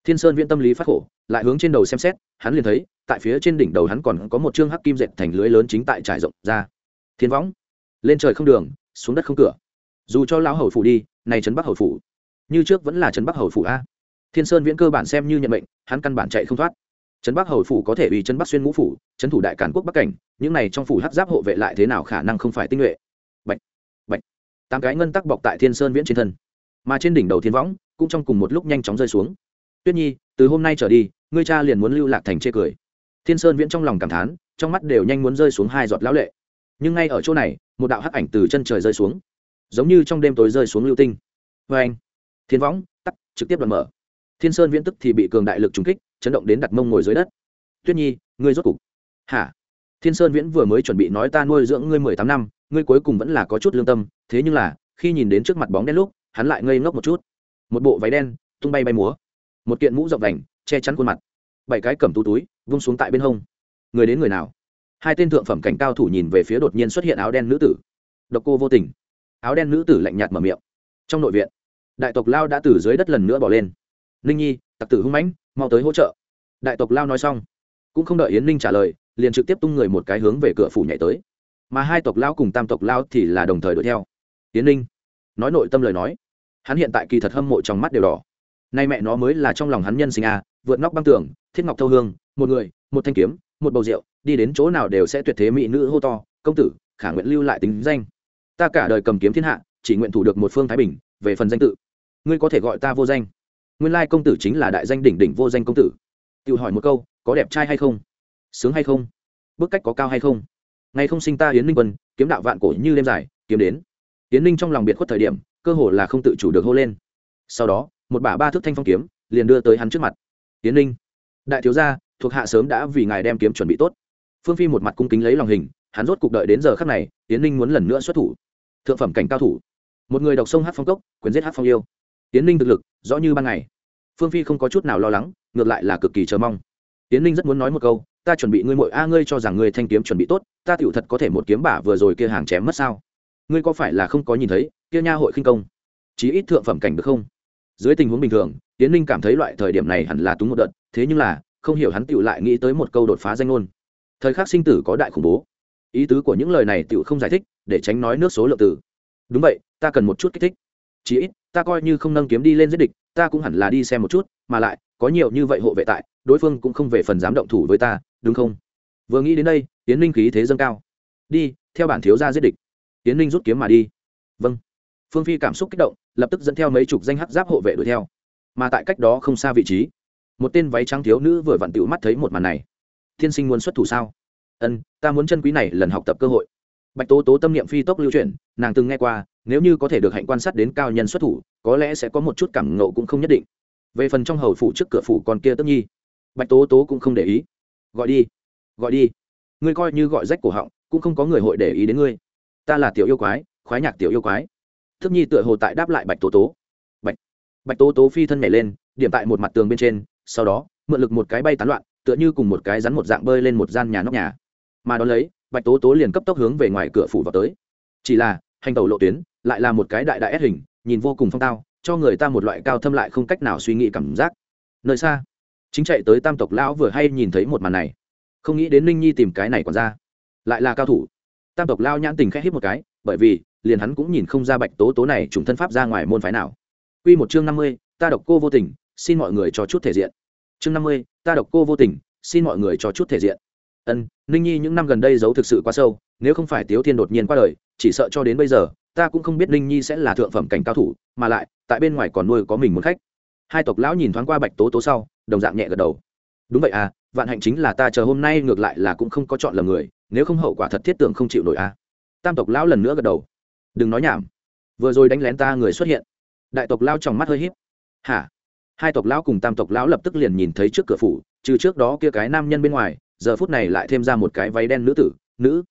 Thiên sơn viễn tâm lý phát khổ, lại hướng trên đầu xem xét, hắn liền thấy, tại phía trên đỉnh đầu hắn còn có một chương hắc kim dệt thành lưới lớn chính tại trải rộng ra. Thiên võng. Lên trời không đường, xuống đất không cửa. Dù cho lão hầu phủ đi, này trấn bắc hầu phủ, như trước vẫn là trấn bắc hầu phủ a. Thiên sơn viễn cơ bản xem như nhận mệnh, hắn căn bản chạy không thoát trấn bắc hầu phủ có thể ủy trấn bắc xuyên ngũ phủ trấn thủ đại cản quốc bắc cảnh những này trong phủ hát giáp hộ vệ lại thế nào khả năng không phải tinh nhuệ. Bạch, bạch, tám cái ngân tắc bọc tại thiên sơn viễn trên thân. Mà trên đỉnh đầu thiên võng cũng trong cùng một lúc nhanh chóng rơi xuống. Tuyết nhi từ hôm nay trở đi ngươi cha liền muốn lưu lạc thành chê cười. Thiên sơn viễn trong lòng cảm thán trong mắt đều nhanh muốn rơi xuống hai giọt lão lệ. Nhưng ngay ở chỗ này một đạo hắc ảnh từ chân trời rơi xuống. Giống như trong đêm tối rơi xuống lưu tinh. Vê anh thiên võng tắt trực tiếp đoạn mở. Thiên sơn viễn tức thì bị cường đại lực trúng kích chấn động đến đặt mông ngồi dưới đất. Tuyết nhi, ngươi rốt cục. Hả? Thiên sơn viễn vừa mới chuẩn bị nói ta nuôi dưỡng ngươi mười tám năm, ngươi cuối cùng vẫn là có chút lương tâm, thế nhưng là, khi nhìn đến trước mặt bóng đen lúc, hắn lại ngây ngốc một chút. Một bộ váy đen, tung bay bay múa. Một kiện mũ rộng đành che chắn khuôn mặt. Bảy cái cầm tú túi, vung xuống tại bên hông. Người đến người nào? Hai tên thượng phẩm cảnh cao thủ nhìn về phía đột nhiên xuất hiện áo đen nữ tử. Độc cô vô tình. Áo đen nữ tử lạnh nhạt mở miệng. Trong nội viện, đại tộc lao đã từ dưới đất lần nữa bỏ lên. Ninh nhi, tặc tử hung mãnh mau tới hỗ trợ. Đại tộc lao nói xong, cũng không đợi yến ninh trả lời, liền trực tiếp tung người một cái hướng về cửa phủ nhảy tới. Mà hai tộc lao cùng tam tộc lao thì là đồng thời đuổi theo. Yến ninh nói nội tâm lời nói, hắn hiện tại kỳ thật hâm mộ trong mắt đều đỏ. Nay mẹ nó mới là trong lòng hắn nhân sinh à vượt nóc băng tường, thiết ngọc thâu hương, một người, một thanh kiếm, một bầu rượu, đi đến chỗ nào đều sẽ tuyệt thế mỹ nữ hô to, công tử, khả nguyện lưu lại tính danh. Ta cả đời cầm kiếm thiên hạ, chỉ nguyện thủ được một phương thái bình, về phần danh tự. Ngươi có thể gọi ta vô danh nguyên lai công tử chính là đại danh đỉnh đỉnh vô danh công tử. Tự hỏi một câu, có đẹp trai hay không? Sướng hay không? Bức cách có cao hay không? Ngày không sinh ta hiến ninh quân, kiếm đạo vạn cổ như đêm dài, kiếm đến. Hiến ninh trong lòng biệt khuất thời điểm, cơ hồ là không tự chủ được hô lên. Sau đó, một bả ba thước thanh phong kiếm, liền đưa tới hắn trước mặt. Hiến ninh, đại thiếu gia, thuộc hạ sớm đã vì ngài đem kiếm chuẩn bị tốt. Phương phi một mặt cung kính lấy lòng hình, hắn rốt cục đợi đến giờ khắc này hiến ninh muốn lần nữa xuất thủ. Thượng phẩm cảnh cao thủ. Một người đọc sông hát phong cốc, quyền giết hát phong yêu tiến ninh thực lực, rõ như ban ngày. Phương phi không có chút nào lo lắng, ngược lại là cực kỳ chờ mong. Tiến ninh rất muốn nói một câu, ta chuẩn bị ngươi mội a, ngươi cho rằng ngươi thanh kiếm chuẩn bị tốt, ta tựu thật có thể một kiếm bả vừa rồi kia hàng chém mất sao? Ngươi có phải là không có nhìn thấy, kia nha hội khinh công? Chí ít thượng phẩm cảnh được không? Dưới tình huống bình thường, tiến ninh cảm thấy loại thời điểm này hẳn là túng một đợt, thế nhưng là, không hiểu hắn tựu lại nghĩ tới một câu đột phá danh ngôn. Thời khắc sinh tử có đại khủng bố. Ý tứ của những lời này tựu không giải thích, để tránh nói nước số lượng tử. Đúng vậy, ta cần một chút kích thích. Chí ít ta coi như không nâng kiếm đi lên giết địch, ta cũng hẳn là đi xem một chút, mà lại, có nhiều như vậy hộ vệ tại, đối phương cũng không về phần dám động thủ với ta, đúng không? Vừa nghĩ đến đây tiến ninh khí thế dâng cao. Đi, theo bản thiếu gia giết địch. Tiến ninh rút kiếm mà đi. Vâng. Phương phi cảm xúc kích động, lập tức dẫn theo mấy chục danh hắc giáp hộ vệ đuổi theo. Mà tại cách đó không xa vị trí, một tên váy trắng thiếu nữ vừa vặn tựu mắt thấy một màn này. Thiên sinh muốn xuất thủ sao? Ân, ta muốn chân quý này lần học tập cơ hội. Bạch tố tố tâm niệm phi tốc lưu chuyển, nàng từng nghe qua nếu như có thể được hạnh quan sát đến cao nhân xuất thủ, có lẽ sẽ có một chút cảm ngộ cũng không nhất định. Về phần trong hầu phủ trước cửa phủ còn kia tất nhi, bạch tố tố cũng không để ý. Gọi đi gọi đi. Ngươi coi như gọi rách cổ họng, cũng không có người hội để ý đến ngươi. Ta là tiểu yêu quái, khoái nhạc tiểu yêu quái. Thức nhi tựa hồ tại đáp lại bạch tố tố. Bạch bạch tố tố phi thân nhảy lên, điểm tại một mặt tường bên trên, sau đó, mượn lực một cái bay tán loạn, tựa như cùng một cái rắn một dạng bơi lên một gian nhà nóc nhà. Mà đón lấy, bạch tố tố liền cấp tốc hướng về ngoài cửa phủ vào tới. Chỉ là hành tàu lộ tuyến lại là một cái đại đại ép hình nhìn vô cùng phong tao cho người ta một loại cao thâm lại không cách nào suy nghĩ cảm giác nơi xa chính chạy tới tam tộc lão vừa hay nhìn thấy một màn này không nghĩ đến ninh nhi tìm cái này còn ra lại là cao thủ tam tộc lao nhãn tình khẽ hít một cái bởi vì liền hắn cũng nhìn không ra bạch tố tố này trùng thân pháp ra ngoài môn phái nào Quy một chương năm mươi, ta độc cô vô tình, xin mọi người cho chút thể diện. Chương năm mươi, ta độc cô vô tình, xin mọi người cho chút thể diện. Ân, Ninh Nhi những năm gần đây giấu thực sự quá sâu, nếu không phải Tiếu Thiên đột nhiên qua đời, chỉ sợ cho đến bây giờ, ta cũng không biết Ninh Nhi sẽ là thượng phẩm cảnh cao thủ, mà lại, tại bên ngoài còn nuôi có mình muốn khách. Hai tộc lão nhìn thoáng qua Bạch Tố Tố sau, đồng dạng nhẹ gật đầu. Đúng vậy à, vạn hạnh chính là ta chờ hôm nay ngược lại là cũng không có chọn lầm người, nếu không hậu quả thật thiết tưởng không chịu nổi à. Tam tộc lão lần nữa gật đầu. Đừng nói nhảm, vừa rồi đánh lén ta người xuất hiện. Đại tộc lão trong mắt hơi híp. Hả? Hai tộc lão cùng tam tộc lão lập tức liền nhìn thấy trước cửa phủ, trừ trước đó kia cái nam nhân bên ngoài, giờ phút này lại thêm ra một cái váy đen nữ tử nữ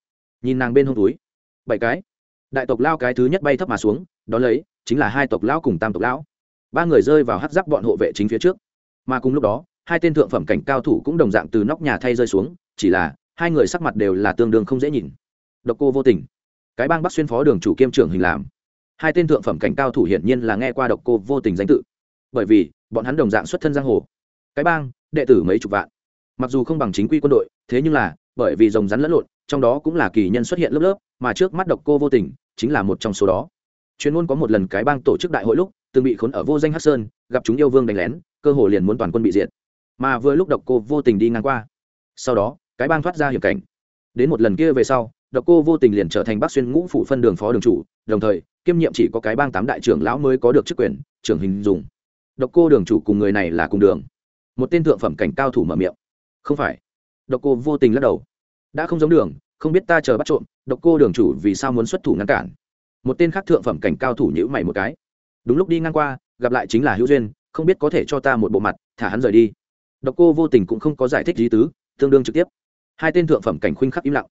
nhìn nàng bên hông túi bảy cái. Đại tộc lao cái thứ nhất bay thấp mà xuống đ ó lấy, chính là hai tộc lão cùng tam tộc lão. Ba người rơi vào hát giáp bọn hộ vệ chính phía trước. Mà cùng lúc đó, hai tên thượng phẩm cảnh cao thủ cũng đồng dạng từ nóc nhà thay rơi xuống, chỉ là hai người sắc mặt đều là tương đương không dễ nhìn. Độc cô vô tình. Cái bang bắc xuyên phó đường chủ kiêm trưởng hình làm. Hai tên thượng phẩm cảnh cao thủ hiển nhiên là nghe qua độc cô vô tình danh tự. Bởi vì, bọn hắn đồng dạng xuất thân giang hồ. Cái bang, đệ tử mấy chục vạn. Mặc dù không bằng chính quy quân đội, thế nhưng là, bởi vì rồng rắn lẫn lộn trong đó cũng là kỳ nhân xuất hiện lớp lớp, mà trước mắt độc cô vô tình chính là một trong số đó. Chuyên môn có một lần cái bang tổ chức đại hội lúc, từng bị khốn ở vô danh hắc sơn, gặp chúng yêu vương đánh lén, cơ hồ liền muốn toàn quân bị diệt. Mà vừa lúc độc cô vô tình đi ngang qua, sau đó, cái bang thoát ra hiểm cảnh. Đến một lần kia về sau, độc cô vô tình liền trở thành bác xuyên ngũ phụ phân đường phó đường chủ, đồng thời, kiêm nhiệm chỉ có cái bang tám đại trưởng lão mới có được chức quyền, trưởng hình dùng. Độc cô đường chủ cùng người này là cùng đường. Một tên thượng phẩm cảnh cao thủ mở miệng. Không phải. Độc cô vô tình lắc đầu đã không giống đường, không biết ta chờ bắt trộm, độc cô đường chủ vì sao muốn xuất thủ ngăn cản. Một tên khác thượng phẩm cảnh cao thủ nhữ mày một cái. Đúng lúc đi ngang qua, gặp lại chính là hữu duyên, không biết có thể cho ta một bộ mặt, thả hắn rời đi. Độc cô vô tình cũng không có giải thích lý tứ, tương đương trực tiếp. Hai tên thượng phẩm cảnh khuynh khắc im lặng.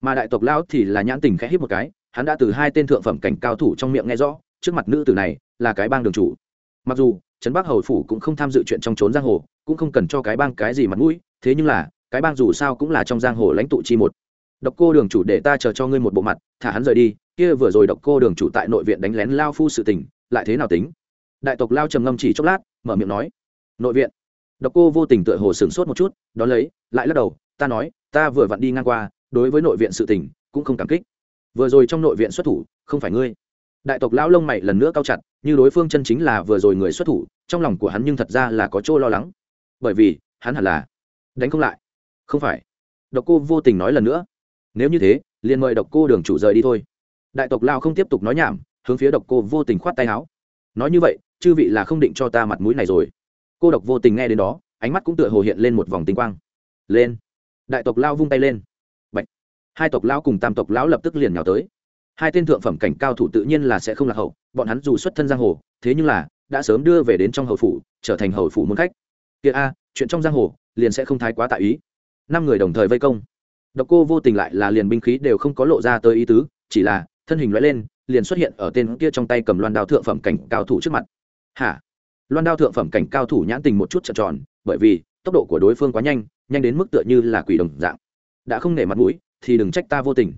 Mà đại tộc lão thì là nhãn tình khẽ hít một cái, hắn đã từ hai tên thượng phẩm cảnh cao thủ trong miệng nghe rõ, trước mặt nữ tử này là cái bang đường chủ. Mặc dù, trấn bắc hầu phủ cũng không tham dự chuyện trong trốn giang hồ, cũng không cần cho cái bang cái gì mặt mũi, thế nhưng là cái bang dù sao cũng là trong giang hồ lãnh tụ chi một. Độc cô đường chủ để ta chờ cho ngươi một bộ mặt, thả hắn rời đi, kia vừa rồi độc cô đường chủ tại nội viện đánh lén lao phu sự tình, lại thế nào tính? Đại tộc lao trầm ngâm chỉ chốc lát, mở miệng nói. Nội viện. Độc cô vô tình tựa hồ sửng sốt một chút, đón lấy, lại lắc đầu, ta nói, ta vừa vặn đi ngang qua, đối với nội viện sự tình, cũng không cảm kích. Vừa rồi trong nội viện xuất thủ, không phải ngươi. Đại tộc lão lông mày lần nữa cao chặt, như đối phương chân chính là vừa rồi người xuất thủ, trong lòng của hắn nhưng thật ra là có chỗ lo lắng. Bởi vì, hắn hẳn là đánh không lại không phải. Độc cô vô tình nói lần nữa. Nếu như thế, liền mời độc cô đường chủ rời đi thôi. Đại tộc lao không tiếp tục nói nhảm, hướng phía độc cô vô tình khoát tay áo. Nói như vậy, chư vị là không định cho ta mặt mũi này rồi. Cô độc vô tình nghe đến đó, ánh mắt cũng tựa hồ hiện lên một vòng tinh quang. Lên. Đại tộc lao vung tay lên. Bạch. hai tộc lao cùng tam tộc lão lập tức liền nhào tới. Hai tên thượng phẩm cảnh cao thủ tự nhiên là sẽ không là hậu, bọn hắn dù xuất thân giang hồ, thế nhưng là đã sớm đưa về đến trong hầu phủ, trở thành hầu phủ muốn khách. Kia a, chuyện trong giang hồ liền sẽ không thái quá tại ý năm người đồng thời vây công. Độc cô vô tình lại là liền binh khí đều không có lộ ra tới ý tứ, chỉ là, thân hình loại lên, liền xuất hiện ở tên kia trong tay cầm loan đao thượng phẩm cảnh cao thủ trước mặt. Hả? Loan đao thượng phẩm cảnh cao thủ nhãn tình một chút trợn tròn, bởi vì, tốc độ của đối phương quá nhanh nhanh đến mức tựa như là quỷ đồng dạng. Đã không nể mặt mũi, thì đừng trách ta vô tình.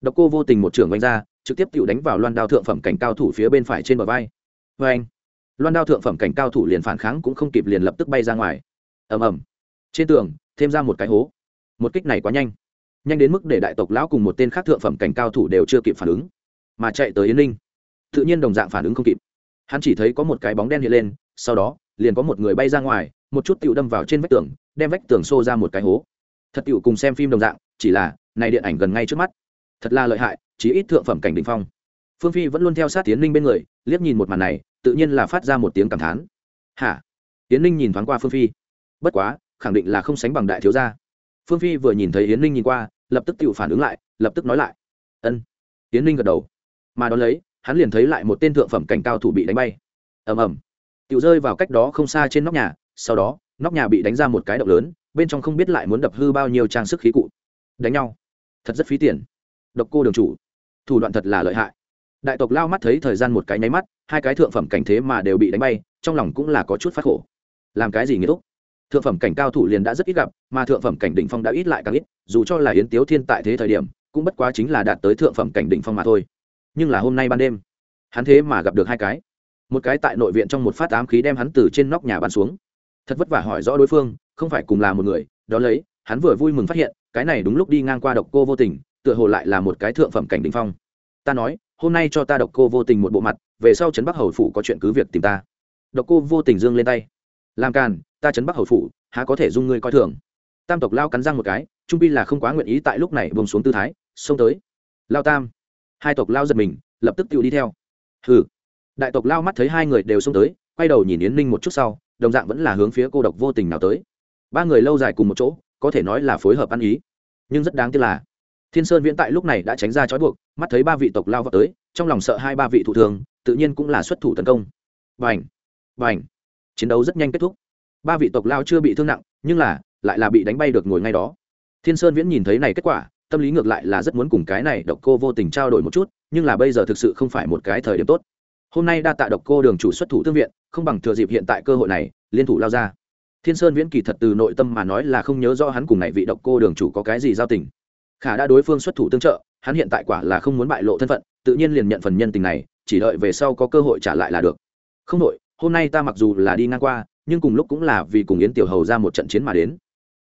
Độc cô vô tình một trưởng vanh ra, trực tiếp tự đánh vào loan đao thượng phẩm cảnh cao thủ phía bên phải trên bờ vai. Vê anh loan đao thượng phẩm cảnh cao thủ liền phản kháng cũng không kịp liền lập tức bay ra ngoài. Ầm ầm trên tường, thêm ra một cái hố. Một kích này quá nhanh. Nhanh đến mức để đại tộc lão cùng một tên khác thượng phẩm cảnh cao thủ đều chưa kịp phản ứng, mà chạy tới yến ninh tự nhiên đồng dạng phản ứng không kịp. Hắn chỉ thấy có một cái bóng đen hiện lên, sau đó, liền có một người bay ra ngoài, một chút tựu đâm vào trên vách tường, đem vách tường xô ra một cái hố. Thật tựu cùng xem phim đồng dạng, chỉ là, này điện ảnh gần ngay trước mắt. Thật là lợi hại chỉ ít thượng phẩm cảnh đ ỉ n h phong. Phương phi vẫn luôn theo sát tiến ninh bên người, liếc nhìn một màn này, tự nhiên là phát ra một tiếng cảm thán. Hả? Tiến ninh nhìn thoáng qua phương phi. Bất quá khẳng định là không sánh bằng đại thiếu gia. Phương phi vừa nhìn thấy yến ninh nhìn qua, lập tức tự phản ứng lại, lập tức nói lại. Ân. Yến ninh gật đầu. Mà đón lấy, hắn liền thấy lại một tên thượng phẩm cảnh cao thủ bị đánh bay. Ầm ầm. Tự rơi vào cách đó không xa trên nóc nhà, sau đó, nóc nhà bị đánh ra một cái động lớn, bên trong không biết lại muốn đập hư bao nhiêu trang sức khí cụ. Đánh nhau. Thật rất phí tiền. Độc cô đường chủ. Thủ đoạn thật là lợi hại. Đại tộc lao mắt thấy thời gian một cái nháy mắt, hai cái thượng phẩm cảnh thế mà đều bị đánh bay, trong lòng cũng là có chút phát khổ. Làm cái gì nghĩa túc thượng phẩm cảnh cao thủ liền đã rất ít gặp, mà thượng phẩm cảnh đỉnh phong đã ít lại càng ít, dù cho là yến tiếu thiên tại thế thời điểm, cũng bất quá chính là đạt tới thượng phẩm cảnh đỉnh phong mà thôi. Nhưng là hôm nay ban đêm, hắn thế mà gặp được hai cái. Một cái tại nội viện trong một phát ám khí đem hắn từ trên nóc nhà bắn xuống. Thật vất vả hỏi rõ đối phương, không phải cùng là một người, đó lấy, hắn vừa vui mừng phát hiện, cái này đúng lúc đi ngang qua độc cô vô tình, tựa hồ lại là một cái thượng phẩm cảnh đỉnh phong. Ta nói, hôm nay cho ta độc cô vô tình một bộ mặt, về sau trấn bắc hầu phủ có chuyện cứ việc tìm ta. Độc cô vô tình dương lên tay làm càn, ta chấn bắc hầu phủ, há có thể dung ngươi coi thường. Tam tộc lao cắn răng một cái, trung pi là không quá nguyện ý tại lúc này bông xuống tư thái, xông tới. Lao tam. Hai tộc lao giật mình, lập tức tự đi theo. Hừ. Đại tộc lao mắt thấy hai người đều xông tới, quay đầu nhìn yến ninh một chút sau, đồng dạng vẫn là hướng phía cô độc vô tình nào tới. Ba người lâu dài cùng một chỗ, có thể nói là phối hợp ăn ý. Nhưng rất đáng tiếc là, thiên sơn viễn tại lúc này đã tránh ra trói buộc, mắt thấy ba vị tộc lao vào tới, trong lòng sợ hai ba vị thủ thường, tự nhiên cũng là xuất thủ tấn công. Vành vành chiến đấu rất nhanh kết thúc. Ba vị tộc lao chưa bị thương nặng, nhưng là, lại là bị đánh bay được ngồi ngay đó. Thiên sơn viễn nhìn thấy này kết quả, tâm lý ngược lại là rất muốn cùng cái này độc cô vô tình trao đổi một chút, nhưng là bây giờ thực sự không phải một cái thời điểm tốt. Hôm nay đa tạ độc cô đường chủ xuất thủ thương viện, không bằng thừa dịp hiện tại cơ hội này, liên thủ lao ra. Thiên sơn viễn kỳ thật từ nội tâm mà nói là không nhớ rõ hắn cùng này vị độc cô đường chủ có cái gì giao tình. Khả đã đối phương xuất thủ tương trợ, hắn hiện tại quả là không muốn bại lộ thân phận, tự nhiên liền nhận phần nhân tình này, chỉ đợi về sau có cơ hội trả lại là được. Không đội hôm nay ta mặc dù là đi ngang qua, nhưng cùng lúc cũng là vì cùng yến tiểu hầu ra một trận chiến mà đến.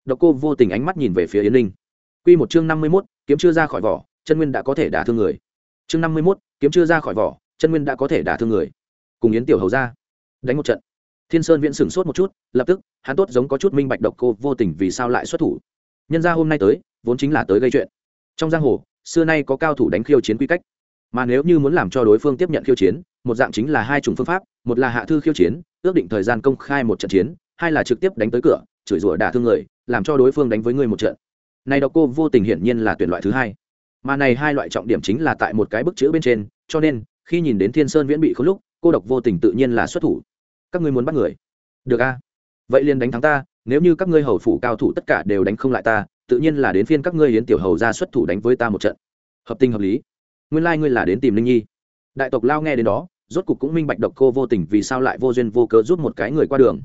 Độc cô vô tình ánh mắt nhìn về phía yến linh. Q một chương năm mươi mốt, kiếm chưa ra khỏi vỏ, chân nguyên đã có thể đả thương người. Chương năm mươi mốt, kiếm chưa ra khỏi vỏ, chân nguyên đã có thể đả thương người. Cùng yến tiểu hầu ra, đánh một trận. Thiên sơn viễn sửng sốt một chút, lập tức, hắn tốt giống có chút minh bạch độc cô vô tình vì sao lại xuất thủ. Nhân ra hôm nay tới, vốn chính là tới gây chuyện. Trong giang hồ, xưa nay có cao thủ đánh khiêu chiến quy cách mà nếu như muốn làm cho đối phương tiếp nhận khiêu chiến, một dạng chính là hai chủng phương pháp, một là hạ thư khiêu chiến, ước định thời gian công khai một trận chiến, hai là trực tiếp đánh tới cửa, chửi rủa đả thương người, làm cho đối phương đánh với người một trận. Này độc cô vô tình hiển nhiên là tuyển loại thứ hai. Mà này hai loại trọng điểm chính là tại một cái bức chữ bên trên, cho nên, khi nhìn đến thiên sơn viễn bị khốn lúc, cô độc vô tình tự nhiên là xuất thủ. Các ngươi muốn bắt người? Được a. Vậy liền đánh thắng ta, nếu như các ngươi hầu phủ cao thủ tất cả đều đánh không lại ta, tự nhiên là đến phiên các ngươi hiến tiểu hầu ra xuất thủ đánh với ta một trận. Hợp tình hợp lý nguyên lai、like、ngươi là đến tìm linh nhi. Đại tộc lao nghe đến đó, rốt cục cũng minh bạch độc cô vô tình vì sao lại vô duyên vô cớ giúp một cái người qua đường.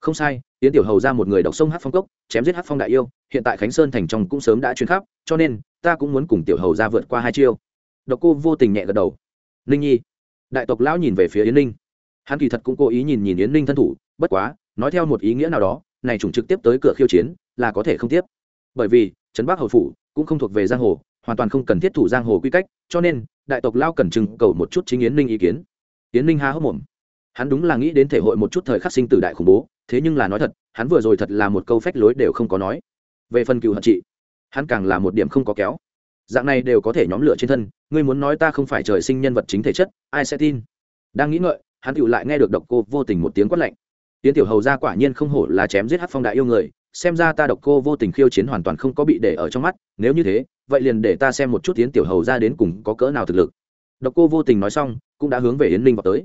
Không sai tiến tiểu hầu ra một người đọc sông hát phong cốc, chém giết hát phong đại yêu, hiện tại khánh sơn thành trong cũng sớm đã chuyến khắp, cho nên, ta cũng muốn cùng tiểu hầu ra vượt qua hai chiêu. Độc cô vô tình nhẹ gật đầu. Ninh nhi. Đại tộc lão nhìn về phía yến ninh hắn kỳ thật cũng cố ý nhìn nhìn yến ninh thân thủ, bất quá, nói theo một ý nghĩa nào đó, này chủng trực tiếp tới cửa khiêu chiến, là có thể không tiếp. Bởi vì, trấn bắc hầu phủ cũng không thuộc về giang hồ hoàn toàn không cần thiết thủ giang hồ quy cách, cho nên, đại tộc lao cần trưng cầu một chút chính yến ninh ý kiến. Yến ninh há hốc mồm. Hắn đúng là nghĩ đến thể hội một chút thời khắc sinh tử đại khủng bố, thế nhưng là nói thật, hắn vừa rồi thật là một câu phách lối đều không có nói. Về phần cựu hận trị, hắn càng là một điểm không có kéo. Dạng này đều có thể nhóm lửa trên thân, ngươi muốn nói ta không phải trời sinh nhân vật chính thể chất, ai sẽ tin? Đang nghĩ ngợi, hắn cựu lại nghe được độc cô vô tình một tiếng quát lạnh tiến tiểu hầu ra quả nhiên không hổ là chém giết hát phong đại yêu người, xem ra ta độc cô vô tình khiêu chiến hoàn toàn không có bị để ở trong mắt, nếu như thế, vậy liền để ta xem một chút tiến tiểu hầu ra đến cùng có cỡ nào thực lực. Độc cô vô tình nói xong, cũng đã hướng về yến ninh vào tới.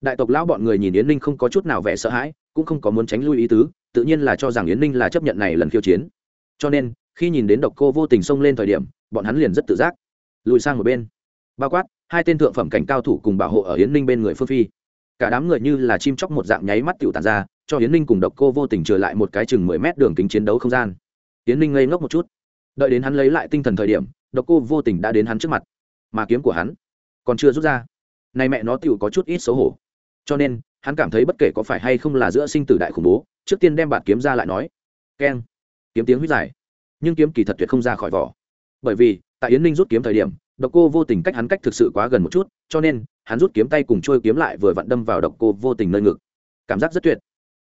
Đại tộc lão bọn người nhìn yến ninh không có chút nào vẻ sợ hãi, cũng không có muốn tránh lui ý tứ, tự nhiên là cho rằng yến ninh là chấp nhận này lần khiêu chiến. Cho nên, khi nhìn đến độc cô vô tình xông lên thời điểm, bọn hắn liền rất tự giác. Lùi sang một bên. Bao quát, hai tên thượng phẩm cảnh cao thủ cùng bảo hộ ở yến ninh bên người phương phi cả đám người như là chim chóc một dạng nháy mắt tiểu tàn ra, cho yến ninh cùng độc cô vô tình trở lại một cái chừng mười mét đường kính chiến đấu không gian. Yến ninh ngây ngốc một chút. Đợi đến hắn lấy lại tinh thần thời điểm, độc cô vô tình đã đến hắn trước mặt. Mà kiếm của hắn còn chưa rút ra. Nay mẹ nó tiểu có chút ít xấu hổ. Cho nên, hắn cảm thấy bất kể có phải hay không là giữa sinh tử đại khủng bố, trước tiên đem bản kiếm ra lại nói. Keng. Kiếm tiếng huyết dài. Nhưng kiếm kỳ thật tuyệt không ra khỏi vỏ. Bởi vì, tại yến ninh rút kiếm thời điểm, độc cô vô tình cách hắn cách thực sự quá gần một chút, cho nên hắn rút kiếm tay cùng trôi kiếm lại vừa vặn đâm vào độc cô vô tình nơi ngực. Cảm giác rất tuyệt.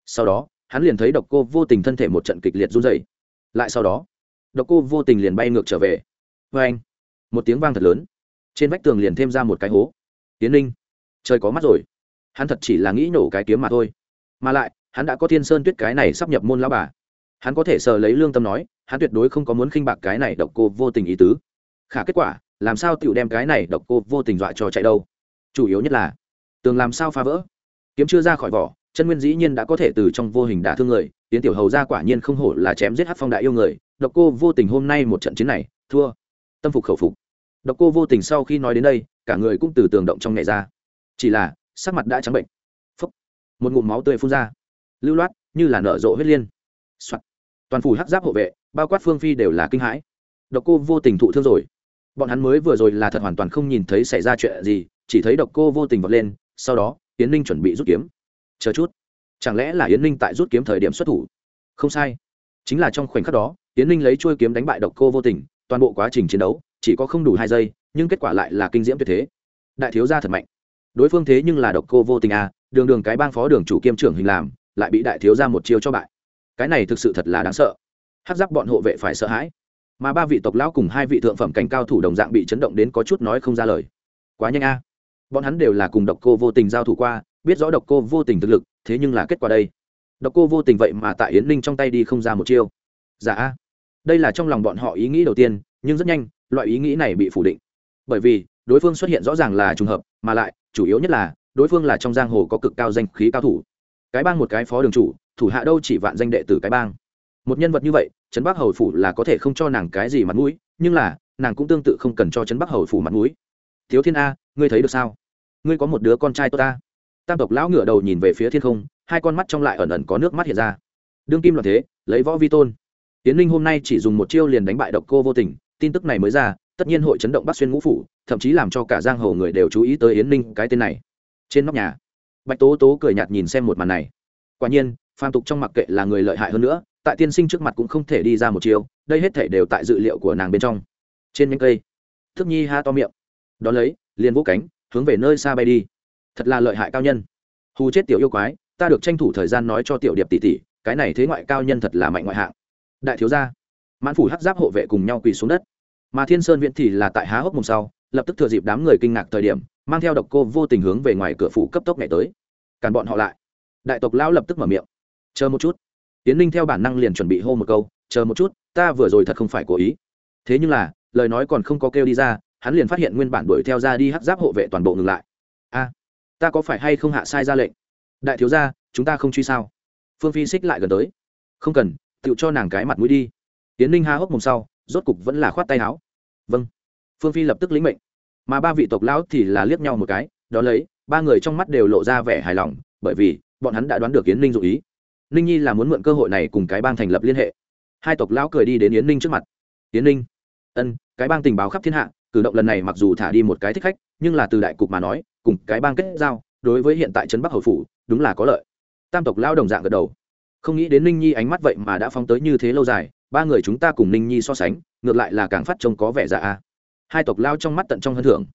Sau đó, hắn liền thấy độc cô vô tình thân thể một trận kịch liệt run dày lại sau đó, độc cô vô tình liền bay ngược trở về. Vê anh, một tiếng vang thật lớn. Trên vách tường liền thêm ra một cái hố. Tiến ninh, trời có mắt rồi. Hắn thật chỉ là nghĩ nổ cái kiếm mà thôi. Mà lại, hắn đã có thiên sơn tuyết cái này sắp nhập môn lão bà. Hắn có thể sờ lấy lương tâm nói, hắn tuyệt đối không có muốn khinh bạc cái này độc cô vô tình ý tứ. Khả kết quả, làm sao tựu đem cái này độc cô vô tình dọa cho chạy đâu? Chủ yếu nhất là, tường làm sao phá vỡ? Kiếm chưa ra khỏi vỏ, chân nguyên dĩ nhiên đã có thể từ trong vô hình đả thương người, tiến tiểu hầu ra quả nhiên không hổ là chém giết hát phong đại yêu người. Độc cô vô tình hôm nay một trận chiến này, thua. Tâm phục khẩu phục. Độc cô vô tình sau khi nói đến đây, cả người cũng từ tường động trong nhảy ra. Chỉ là, sắc mặt đã trắng bệnh. Phấp một ngụm máu tươi phun ra. Lưu loát, như là nở rộ huyết liên、Soạn. toàn phủ hắc giáp hộ vệ, bao quát phương phi đều là kinh hãi. Độc cô vô tình thụ thương rồi. Bọn hắn mới vừa rồi là thật hoàn toàn không nhìn thấy xảy ra chuyện gì chỉ thấy độc cô vô tình vọt lên, sau đó, yến ninh chuẩn bị rút kiếm. Chờ chút. Chẳng lẽ là yến ninh tại rút kiếm thời điểm xuất thủ? Không sai. Chính là trong khoảnh khắc đó, yến ninh lấy chuôi kiếm đánh bại độc cô vô tình, toàn bộ quá trình chiến đấu, chỉ có không đủ hai giây, nhưng kết quả lại là kinh diễm tuyệt thế. Đại thiếu gia thật mạnh. Đối phương thế nhưng là độc cô vô tình à đường đường cái bang phó đường chủ kiêm trưởng hình làm, lại bị đại thiếu gia một chiêu cho bại. Cái này thực sự thật là đáng sợ. Hát giáp bọn hộ vệ phải sợ hãi. Mà ba vị tộc lão cùng hai vị thượng phẩm cảnh cao thủ đồng dạng bị chấn động đến có chút nói không ra lời. Quá nhanh a bọn hắn đều là cùng độc cô vô tình giao thủ qua, biết rõ độc cô vô tình thực lực, thế nhưng là kết quả đây. Độc cô vô tình vậy mà tại yến ninh trong tay đi không ra một chiêu. Dạ đây là trong lòng bọn họ ý nghĩ đầu tiên, nhưng rất nhanh, loại ý nghĩ này bị phủ định. Bởi vì, đối phương xuất hiện rõ ràng là trùng hợp, mà lại, chủ yếu nhất là, đối phương là trong giang hồ có cực cao danh khí cao thủ. Cái bang một cái phó đường chủ, thủ hạ đâu chỉ vạn danh đệ tử cái bang. Một nhân vật như vậy, trấn bắc hầu phủ là có thể không cho nàng cái gì mặt mũi, nhưng là, nàng cũng tương tự không cần cho trấn bắc hầu phủ mặt mũi thiếu thiên a, ngươi thấy được sao? Ngươi có một đứa con trai tốt ta. Tam tộc lão ngửa đầu nhìn về phía thiên không, hai con mắt trong lại ẩn ẩn có nước mắt hiện ra. Đương kim là thế, lấy võ vi tôn. Tiến linh hôm nay chỉ dùng một chiêu liền đánh bại độc cô vô tình, tin tức này mới ra, tất nhiên hội chấn động bắc xuyên ngũ phủ, thậm chí làm cho cả giang hồ người đều chú ý tới yến ninh cái tên này. Trên nóc nhà, bạch tố tố cười nhạt nhìn xem một màn này. Quả nhiên Phan tục trong mặc kệ là người lợi hại hơn nữa, tại tiên sinh trước mặt cũng không thể đi ra một chiều đây hết thể đều tại dự liệu của nàng bên trong. Trên nhánh cây, thức nhi ha to miệng đ ó lấy, liền vũ cánh, hướng về nơi xa bay đi. Thật là lợi hại cao nhân. Hù chết tiểu yêu quái, ta được tranh thủ thời gian nói cho tiểu điệp tỷ tỷ, cái này thế ngoại cao nhân thật là mạnh ngoại hạng. Đại thiếu gia, mãn phủ hắc giáp hộ vệ cùng nhau quỳ xuống đất. Mà thiên sơn viện thì là tại há hốc mồm sau, lập tức thừa dịp đám người kinh ngạc thời điểm, mang theo độc cô vô tình hướng về ngoài cửa phủ cấp tốc nhảy tới. Cản bọn họ lại. Đại tộc lão lập tức mở miệng. Chờ một chút. Tiến ninh theo bản năng liền chuẩn bị hô một câu, chờ một chút, ta vừa rồi thật không phải cố ý. Thế nhưng là, lời nói còn không có kêu đi ra hắn liền phát hiện nguyên bản đuổi theo ra đi hắc giáp hộ vệ toàn bộ ngừng lại. A, ta có phải hay không hạ sai ra lệnh? Đại thiếu gia, chúng ta không truy sao? Phương phi xích lại gần tới. Không cần tự cho nàng cái mặt mũi đi. Tiến ninh ha hốc mồm sau, rốt cục vẫn là khoát tay áo. Vâng. Phương phi lập tức lĩnh mệnh. Mà ba vị tộc lão thì là liếc nhau một cái, đó lấy, ba người trong mắt đều lộ ra vẻ hài lòng, bởi vì, bọn hắn đã đoán được yến ninh dụ ý. Ninh nhi là muốn mượn cơ hội này cùng cái bang thành lập liên hệ. Hai tộc lão cười đi đến yến ninh trước mặt. Yến ninh, ân, cái bang tình báo khắp thiên hạ cử động lần này mặc dù thả đi một cái thích khách, nhưng là từ đại cục mà nói, cùng cái bang kết giao, đối với hiện tại trấn bắc hầu phủ, đúng là có lợi. Tam tộc lao đồng dạng gật đầu. Không nghĩ đến ninh nhi ánh mắt vậy mà đã phóng tới như thế lâu dài, ba người chúng ta cùng ninh nhi so sánh, ngược lại là càng phát trông có vẻ dạ a. Hai tộc lao trong mắt tận trong hơn thưởng.